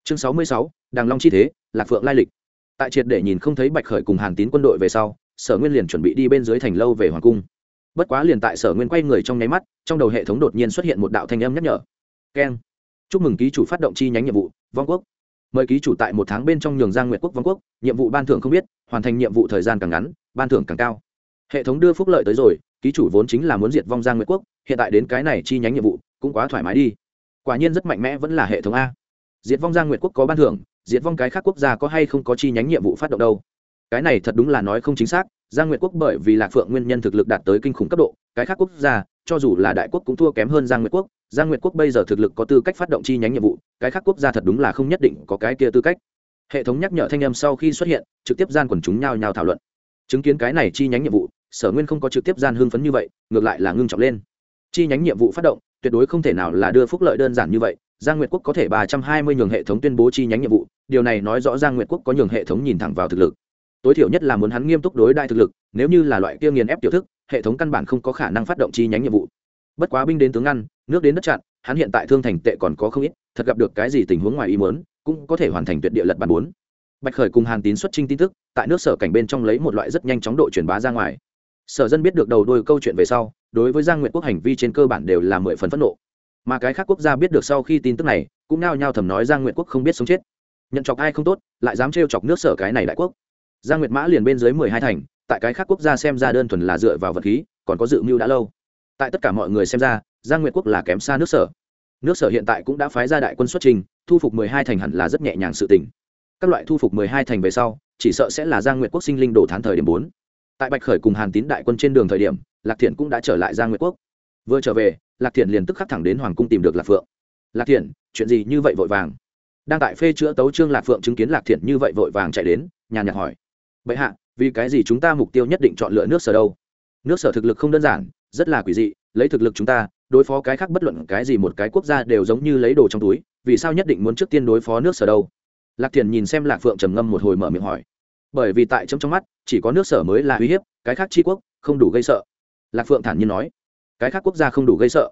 Chương sáu mươi sáu, đàng long chi thế, lạc phượng lai lịch. Tại triệt để nhìn không thấy bạch khởi cùng hàn tín quân đội về sau, sở nguyên liền chuẩn bị đi bên dưới thành lâu về hoàng cung. Bất quá liền tại sở nguyên quay người trong nháy mắt, trong đầu hệ thống đột nhiên xuất hiện một đạo thanh âm nhắc nhở. Keng. Chúc mừng ký chủ phát động chi nhánh nhiệm vụ, vong quốc. Mời ký chủ tại một tháng bên trong nhường giang nguyệt quốc vong quốc, nhiệm vụ ban thưởng không biết, hoàn thành nhiệm vụ thời gian càng ngắn, ban thưởng càng cao. Hệ thống đưa phúc lợi tới rồi, ký chủ vốn chính là muốn diệt vong giang nguyệt quốc, hiện tại đến cái này chi nhánh nhiệm vụ, cũng quá thoải mái đi quả nhiên rất mạnh mẽ vẫn là hệ thống a. Diệt vong giang nguyệt quốc có ban thưởng, diệt vong cái khác quốc gia có hay không có chi nhánh nhiệm vụ phát động đâu? Cái này thật đúng là nói không chính xác, giang nguyệt quốc bởi vì lạc phượng nguyên nhân thực lực đạt tới kinh khủng cấp độ, cái khác quốc gia, cho dù là đại quốc cũng thua kém hơn giang nguyệt quốc, giang nguyệt quốc bây giờ thực lực có tư cách phát động chi nhánh nhiệm vụ, cái khác quốc gia thật đúng là không nhất định có cái kia tư cách. Hệ thống nhắc nhở thanh âm sau khi xuất hiện, trực tiếp gian quần chúng nhao nhao thảo luận. Chứng kiến cái này chi nhánh nhiệm vụ, sở nguyên không có trực tiếp gian hưng phấn như vậy, ngược lại là ngưng trọng lên. Chi nhánh nhiệm vụ phát động tuyệt đối không thể nào là đưa phúc lợi đơn giản như vậy, giang nguyệt quốc có thể ba trăm hai mươi nhường hệ thống tuyên bố chi nhánh nhiệm vụ, điều này nói rõ giang nguyệt quốc có nhường hệ thống nhìn thẳng vào thực lực. Tối thiểu nhất là muốn hắn nghiêm túc đối đại thực lực, nếu như là loại kia nghiền ép tiểu thức, hệ thống căn bản không có khả năng phát động chi nhánh nhiệm vụ. Bất quá binh đến tướng ngăn, nước đến đất chặn, hắn hiện tại thương thành tệ còn có không ít, thật gặp được cái gì tình huống ngoài ý muốn, cũng có thể hoàn thành tuyệt địa lật bàn bốn. Bạch khởi cùng hàn tín xuất trinh tin tức, tại nước sở cảnh bên trong lấy một loại rất nhanh chóng độ truyền bá ra ngoài. Sở dân biết được đầu đôi câu chuyện về sau đối với giang nguyện quốc hành vi trên cơ bản đều là mười phần phẫn nộ. Mà cái khác quốc gia biết được sau khi tin tức này, cũng nao nhao thầm nói giang nguyện quốc không biết sống chết. Nhận chọc ai không tốt, lại dám trêu chọc nước sở cái này đại quốc. Giang nguyệt mã liền bên dưới mười hai thành, tại cái khác quốc gia xem ra đơn thuần là dựa vào vật khí, còn có dự mưu đã lâu. Tại tất cả mọi người xem ra, giang nguyệt quốc là kém xa nước sở. Nước sở hiện tại cũng đã phái ra đại quân xuất trình, thu phục mười hai thành hẳn là rất nhẹ nhàng sự tình. Các loại thu phục mười hai thành về sau, chỉ sợ sẽ là giang nguyệt quốc sinh linh đổ thán thời điểm bốn tại bạch khởi cùng hàn tín đại quân trên đường thời điểm, lạc thiện cũng đã trở lại giang nguyệt quốc. Vừa trở về, lạc thiện liền tức khắc thẳng đến hoàng cung tìm được lạc phượng. Lạc thiện chuyện gì như vậy vội vàng? Đang tại phê chữa tấu trương lạc phượng chứng kiến lạc thiện như vậy vội vàng chạy đến, nhàn nhạt hỏi. Bệ hạ, vì cái gì chúng ta mục tiêu nhất định chọn lựa nước sở đâu? Nước sở thực lực không đơn giản, rất là quỷ dị, lấy thực lực chúng ta, đối phó cái khác bất luận cái gì một cái quốc gia đều giống như lấy đồ trong túi, vì sao nhất định muốn trước tiên đối phó nước sở đâu? Lạc thiền nhìn xem lạc phượng trầm ngâm một hồi mở miệng hỏi. Bởi vì tại trong trong mắt chỉ có nước sở mới là uy hiếp, cái khác tri quốc không đủ gây sợ. Lạc phượng thản nhiên nói, cái khác quốc gia không đủ gây sợ.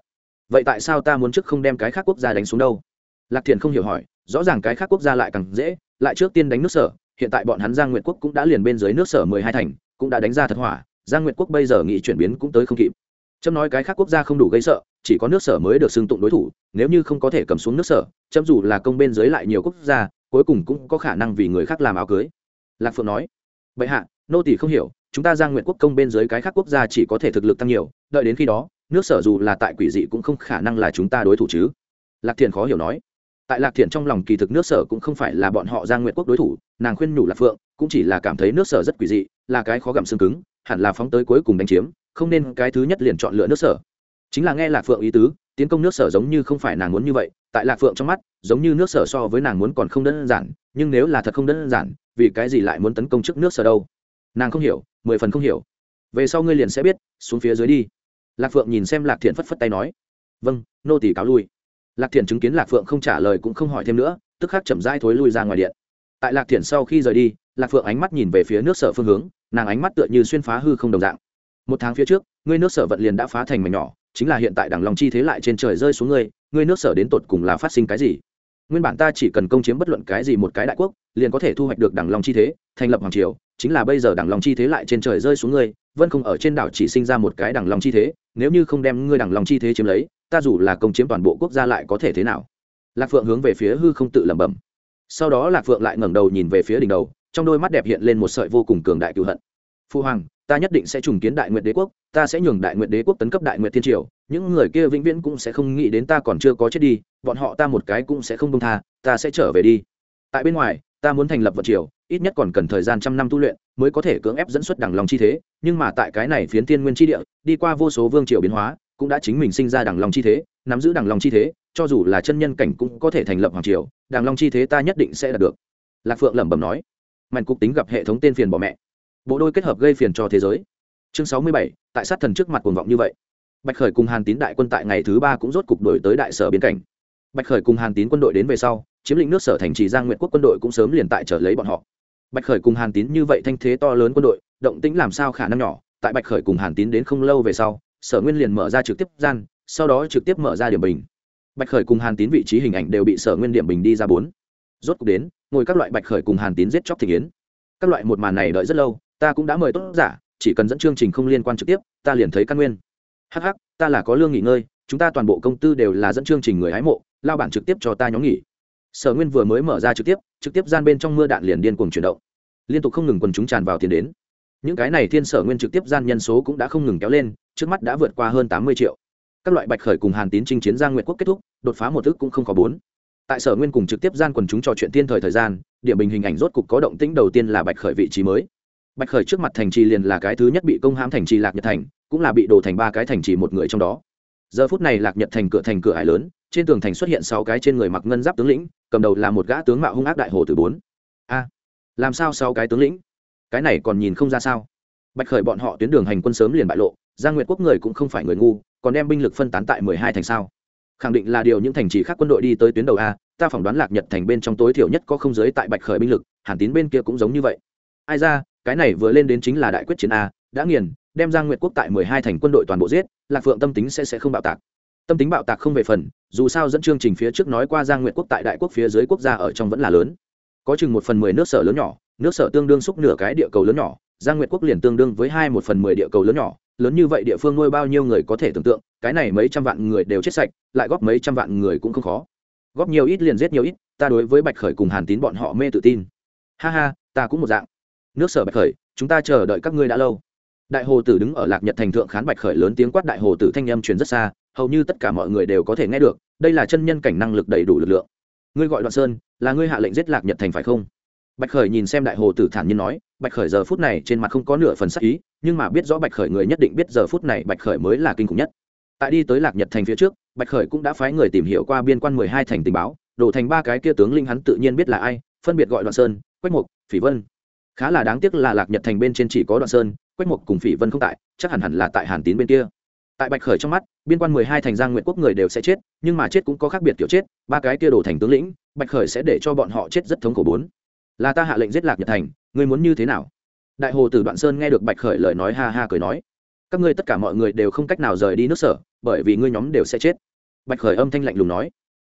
Vậy tại sao ta muốn trước không đem cái khác quốc gia đánh xuống đâu? Lạc thiền không hiểu hỏi, rõ ràng cái khác quốc gia lại càng dễ, lại trước tiên đánh nước sở, hiện tại bọn hắn giang nguyệt quốc cũng đã liền bên dưới nước sở mười hai thành, cũng đã đánh ra thật hỏa, giang nguyệt quốc bây giờ nghĩ chuyển biến cũng tới không kịp. Trâm nói cái khác quốc gia không đủ gây sợ, chỉ có nước sở mới được xưng tụng đối thủ, nếu như không có thể cầm xuống nước sở trâm dù là công bên dưới lại nhiều quốc gia, cuối cùng cũng có khả năng vì người khác làm áo cưới. Lạc phượng nói vậy hạ nô tỷ không hiểu, chúng ta giang nguyện quốc công bên dưới cái khác quốc gia chỉ có thể thực lực tăng nhiều, đợi đến khi đó, nước sở dù là tại quỷ dị cũng không khả năng là chúng ta đối thủ chứ. Lạc thiền khó hiểu nói. Tại lạc Thiền trong lòng kỳ thực nước sở cũng không phải là bọn họ giang nguyện quốc đối thủ, nàng khuyên nhủ lạc phượng, cũng chỉ là cảm thấy nước sở rất quỷ dị, là cái khó gặm xương cứng, hẳn là phóng tới cuối cùng đánh chiếm, không nên cái thứ nhất liền chọn lựa nước sở. Chính là nghe lạc phượng ý tứ, tiến công nước sở giống như không phải nàng muốn như vậy, tại lạc phượng trong mắt, giống như nước sở so với nàng muốn còn không đơn giản, nhưng nếu là thật không đơn giản, vì cái gì lại muốn tấn công trước nước sở đâu? Nàng không hiểu, mười phần không hiểu. Về sau ngươi liền sẽ biết, xuống phía dưới đi. Lạc phượng nhìn xem lạc thiện phất phất tay nói. Vâng nô tỷ cáo lui. Lạc thiện chứng kiến lạc phượng không trả lời cũng không hỏi thêm nữa, tức khắc chậm rãi thối lui ra ngoài điện. Tại lạc thiện sau khi rời đi, lạc phượng ánh mắt nhìn về phía nước sở phương hướng, nàng ánh mắt tựa như xuyên phá hư không đồng dạng. Một tháng phía trước, ngươi nước sở vận liền đã phá thành mảnh nhỏ, chính là hiện tại đằng lòng chi thế lại trên trời rơi xuống ngươi ngươi nước sở đến tột cùng là phát sinh cái gì? Nguyên bản ta chỉ cần công chiếm bất luận cái gì một cái đại quốc, liền có thể thu hoạch được đảng long chi thế, thành lập hoàng triều, chính là bây giờ đảng long chi thế lại trên trời rơi xuống ngươi, vân không ở trên đảo chỉ sinh ra một cái đảng long chi thế, nếu như không đem ngươi đảng long chi thế chiếm lấy, ta dù là công chiếm toàn bộ quốc gia lại có thể thế nào? Lạc phượng hướng về phía hư không tự lẩm bẩm. Sau đó lạc phượng lại ngẩng đầu nhìn về phía đỉnh đầu, trong đôi mắt đẹp hiện lên một sợi vô cùng cường đại cựu hận. Phu hoàng ta nhất định sẽ trùng kiến đại nguyện đế quốc, ta sẽ nhường đại nguyện đế quốc tấn cấp đại nguyện thiên triều, những người kia vĩnh viễn cũng sẽ không nghĩ đến ta còn chưa có chết đi, bọn họ ta một cái cũng sẽ không công tha, ta sẽ trở về đi. Tại bên ngoài, ta muốn thành lập vật triều, ít nhất còn cần thời gian trăm năm tu luyện mới có thể cưỡng ép dẫn xuất đẳng lòng chi thế, nhưng mà tại cái này phiến thiên nguyên chi địa, đi qua vô số vương triều biến hóa, cũng đã chính mình sinh ra đẳng lòng chi thế, nắm giữ đẳng lòng chi thế, cho dù là chân nhân cảnh cũng có thể thành lập hoàng triều đẳng long chi thế ta nhất định sẽ đạt được. Lạc phượng lẩm bẩm nói. Mạnh cục tính gặp hệ thống tên phiền bỏ mẹ bộ đôi kết hợp gây phiền cho thế giới. Chương sáu mươi bảy, tại sát thần trước mặt cuồng vọng như vậy. Bạch khởi cùng hàn tín đại quân tại ngày thứ ba cũng rốt cục đổi tới đại sở biên cảnh. Bạch khởi cùng hàn tín quân đội đến về sau, chiếm lĩnh nước sở thành trì giang nguyện quốc quân đội cũng sớm liền tại trở lấy bọn họ. Bạch khởi cùng hàn tín như vậy thanh thế to lớn quân đội, động tĩnh làm sao khả năng nhỏ, tại bạch khởi cùng hàn tín đến không lâu về sau, sở nguyên liền mở ra trực tiếp gian, sau đó trực tiếp mở ra điểm bình. Bạch khởi cùng hàn tín vị trí hình ảnh đều bị sở nguyên điểm bình đi ra bốn. Rốt cục đến, ngồi các loại bạch khởi cùng hàn tín giết chóc thị kiến. Các loại một màn này đợi rất lâu ta cũng đã mời tốt giả, chỉ cần dẫn chương trình không liên quan trực tiếp, ta liền thấy căn nguyên. Hh ta là có lương nghỉ ngơi, chúng ta toàn bộ công tư đều là dẫn chương trình người hái mộ, lao bản trực tiếp cho ta nhóm nghỉ. Sở nguyên vừa mới mở ra trực tiếp trực tiếp gian bên trong mưa đạn liền điên cuồng chuyển động. Liên tục không ngừng quần chúng tràn vào tiền đến. Những cái này thiên sở nguyên trực tiếp gian nhân số cũng đã không ngừng kéo lên, trước mắt đã vượt qua hơn tám mươi triệu. Các loại bạch khởi cùng hàn tín chinh chiến giang nguyện quốc kết thúc, đột phá một thức cũng không có bốn. Tại sở nguyên cùng trực tiếp gian quần chúng trò chuyện thiên thời thời gian, điểm bình hình ảnh rốt cục có động tĩnh đầu tiên là bạch khởi vị trí mới bạch khởi trước mặt thành trì liền là cái thứ nhất bị công hãm thành trì lạc nhật thành, cũng là bị đổ thành ba cái thành trì một người trong đó. Giờ phút này lạc nhật thành cửa thành cửa hải lớn, trên tường thành xuất hiện sáu cái trên người mặc ngân giáp tướng lĩnh, cầm đầu là một gã tướng mạo hung ác đại hồ từ bốn. A, làm sao sáu cái tướng lĩnh? Cái này còn nhìn không ra sao? Bạch khởi bọn họ tuyến đường hành quân sớm liền bại lộ, giang nguyệt quốc người cũng không phải người ngu, còn đem binh lực phân tán tại mười hai thành sao? Khẳng định là điều những thành trì khác quân đội đi tới tuyến đầu a, ta phỏng đoán lạc nhật thành bên trong tối thiểu nhất có không giới tại bạch khởi binh lực hàn tín bên kia cũng giống như vậy. Ai ra cái này vừa lên đến chính là đại quyết chiến a, đã nghiền, đem giang nguyệt quốc tại mười hai thành quân đội toàn bộ giết, lạc phượng tâm tính sẽ sẽ không bạo tạc. Tâm tính bạo tạc không về phần, dù sao dẫn chương trình phía trước nói qua giang nguyệt quốc tại đại quốc phía dưới quốc gia ở trong vẫn là lớn. Có chừng một phần mười nước sở lớn nhỏ, nước sở tương đương xúc nửa cái địa cầu lớn nhỏ, giang nguyệt quốc liền tương đương với hai một phần mười địa cầu lớn nhỏ, lớn như vậy địa phương nuôi bao nhiêu người có thể tưởng tượng, cái này mấy trăm vạn người đều chết sạch, lại góp mấy trăm vạn người cũng không khó. Góp nhiều ít liền giết nhiều ít, ta đối với bạch khởi cùng hàn tín bọn họ mê tự tin. Ha ha, ta cũng một dạng nước sở bạch khởi, chúng ta chờ đợi các ngươi đã lâu. Đại hồ tử đứng ở lạc nhật thành thượng khán bạch khởi lớn tiếng quát đại hồ tử thanh â m truyền rất xa, hầu như tất cả mọi người đều có thể nghe được, đây là chân nhân cảnh năng lực đầy đủ lực lượng. Ngươi gọi đoạn sơn, là ngươi hạ lệnh giết lạc nhật thành phải không? Bạch khởi nhìn xem đại hồ tử thản nhiên nói, bạch khởi giờ phút này trên mặt không có nửa phần sắc ý, nhưng mà biết rõ bạch khởi người nhất định biết giờ phút này bạch khởi mới là kinh khủng nhất. Tại đi tới lạc nhật thành phía trước, bạch khởi cũng đã phái người tìm hiểu qua biên quan mười hai thành tình báo, đổ thành ba cái kia tướng linh hắn tự nhiên biết là ai, phân biệt gọi đoạn sơn, quách mục, phỉ vân khá là đáng tiếc là lạc nhật thành bên trên chỉ có đoạn sơn, quách mục cùng phỉ vân không tại, chắc hẳn hẳn là tại hàn tín bên kia. Tại bạch khởi trong mắt, biên quan mười hai thành giang nguyện quốc người đều sẽ chết, nhưng mà chết cũng có khác biệt kiểu chết, ba cái kia đổ thành tướng lĩnh, bạch khởi sẽ để cho bọn họ chết rất thống khổ bốn. Là ta hạ lệnh giết lạc nhật thành, ngươi muốn như thế nào? Đại hồ tử đoạn sơn nghe được bạch khởi lời nói ha ha cười nói, các ngươi tất cả mọi người đều không cách nào rời đi nước sở, bởi vì ngươi nhóm đều sẽ chết. Bạch khởi âm thanh lạnh lùng nói,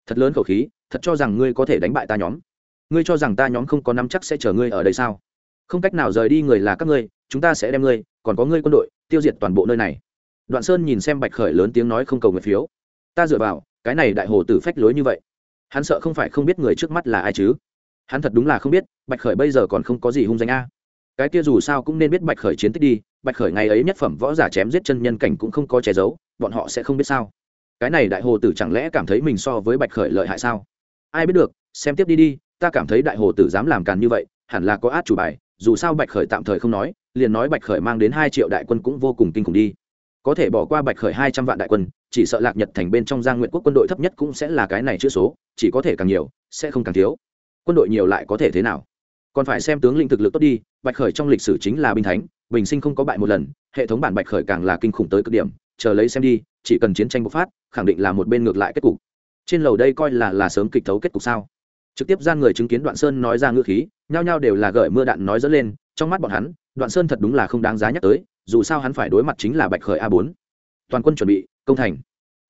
thật lớn khẩu khí, thật cho rằng ngươi có thể đánh bại ta nhóm. Ngươi cho rằng ta nhóm không có nắm chắc sẽ chờ ngươi ở đây sao? Không cách nào rời đi người là các ngươi, chúng ta sẽ đem ngươi, còn có ngươi quân đội, tiêu diệt toàn bộ nơi này. Đoạn sơn nhìn xem bạch khởi lớn tiếng nói không cầu nguyện phiếu. Ta dựa vào, cái này đại hồ tử phách lối như vậy. Hắn sợ không phải không biết người trước mắt là ai chứ? Hắn thật đúng là không biết, bạch khởi bây giờ còn không có gì hung danh a. Cái kia dù sao cũng nên biết bạch khởi chiến tích đi, bạch khởi ngày ấy nhất phẩm võ giả chém giết chân nhân cảnh cũng không có che giấu, bọn họ sẽ không biết sao. Cái này đại hồ tử chẳng lẽ cảm thấy mình so với bạch khởi lợi hại sao? Ai biết được, xem tiếp đi đi, ta cảm thấy đại hồ tử dám làm càn như vậy, hẳn là có át chủ bài dù sao bạch khởi tạm thời không nói, liền nói bạch khởi mang đến hai triệu đại quân cũng vô cùng kinh khủng đi. Có thể bỏ qua bạch khởi hai trăm vạn đại quân, chỉ sợ lạc nhật thành bên trong giang nguyện quốc quân đội thấp nhất cũng sẽ là cái này chữ số, chỉ có thể càng nhiều, sẽ không càng thiếu. Quân đội nhiều lại có thể thế nào? Còn phải xem tướng lĩnh thực lực tốt đi, bạch khởi trong lịch sử chính là binh thánh, bình sinh không có bại một lần, hệ thống bản bạch khởi càng là kinh khủng tới cực điểm, chờ lấy xem đi, chỉ cần chiến tranh bộc phát, khẳng định là một bên ngược lại kết cục. Trên lầu đây coi là là sớm kịch thấu kết cục sao? Trực tiếp gian người chứng kiến đoạn sơn nói ra ngữ khí, nhao nhao đều là gợi mưa đạn nói dẫn lên, trong mắt bọn hắn, đoạn sơn thật đúng là không đáng giá nhắc tới, dù sao hắn phải đối mặt chính là bạch khởi a bốn. Toàn quân chuẩn bị, công thành.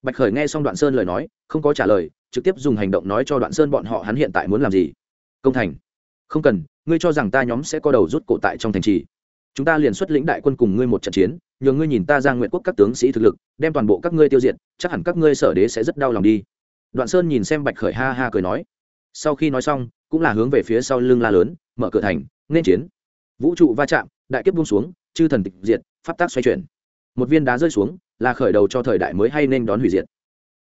Bạch khởi nghe xong đoạn sơn lời nói, không có trả lời, trực tiếp dùng hành động nói cho đoạn sơn bọn họ hắn hiện tại muốn làm gì. Công thành. Không cần, ngươi cho rằng ta nhóm sẽ có đầu rút cổ tại trong thành trì. Chúng ta liền xuất lĩnh đại quân cùng ngươi một trận chiến, nhờ ngươi nhìn ta ra nguyện quốc các tướng sĩ thực lực, đem toàn bộ các ngươi tiêu diệt, chắc hẳn các ngươi sở đế sẽ rất đau lòng đi. Đoạn sơn nhìn xem bạch khởi ha ha cười nói sau khi nói xong, cũng là hướng về phía sau lưng la lớn, mở cửa thành, nên chiến. Vũ trụ va chạm, đại kiếp buông xuống, chư thần tịch diệt, pháp tác xoay chuyển. Một viên đá rơi xuống, là khởi đầu cho thời đại mới hay nên đón hủy diệt.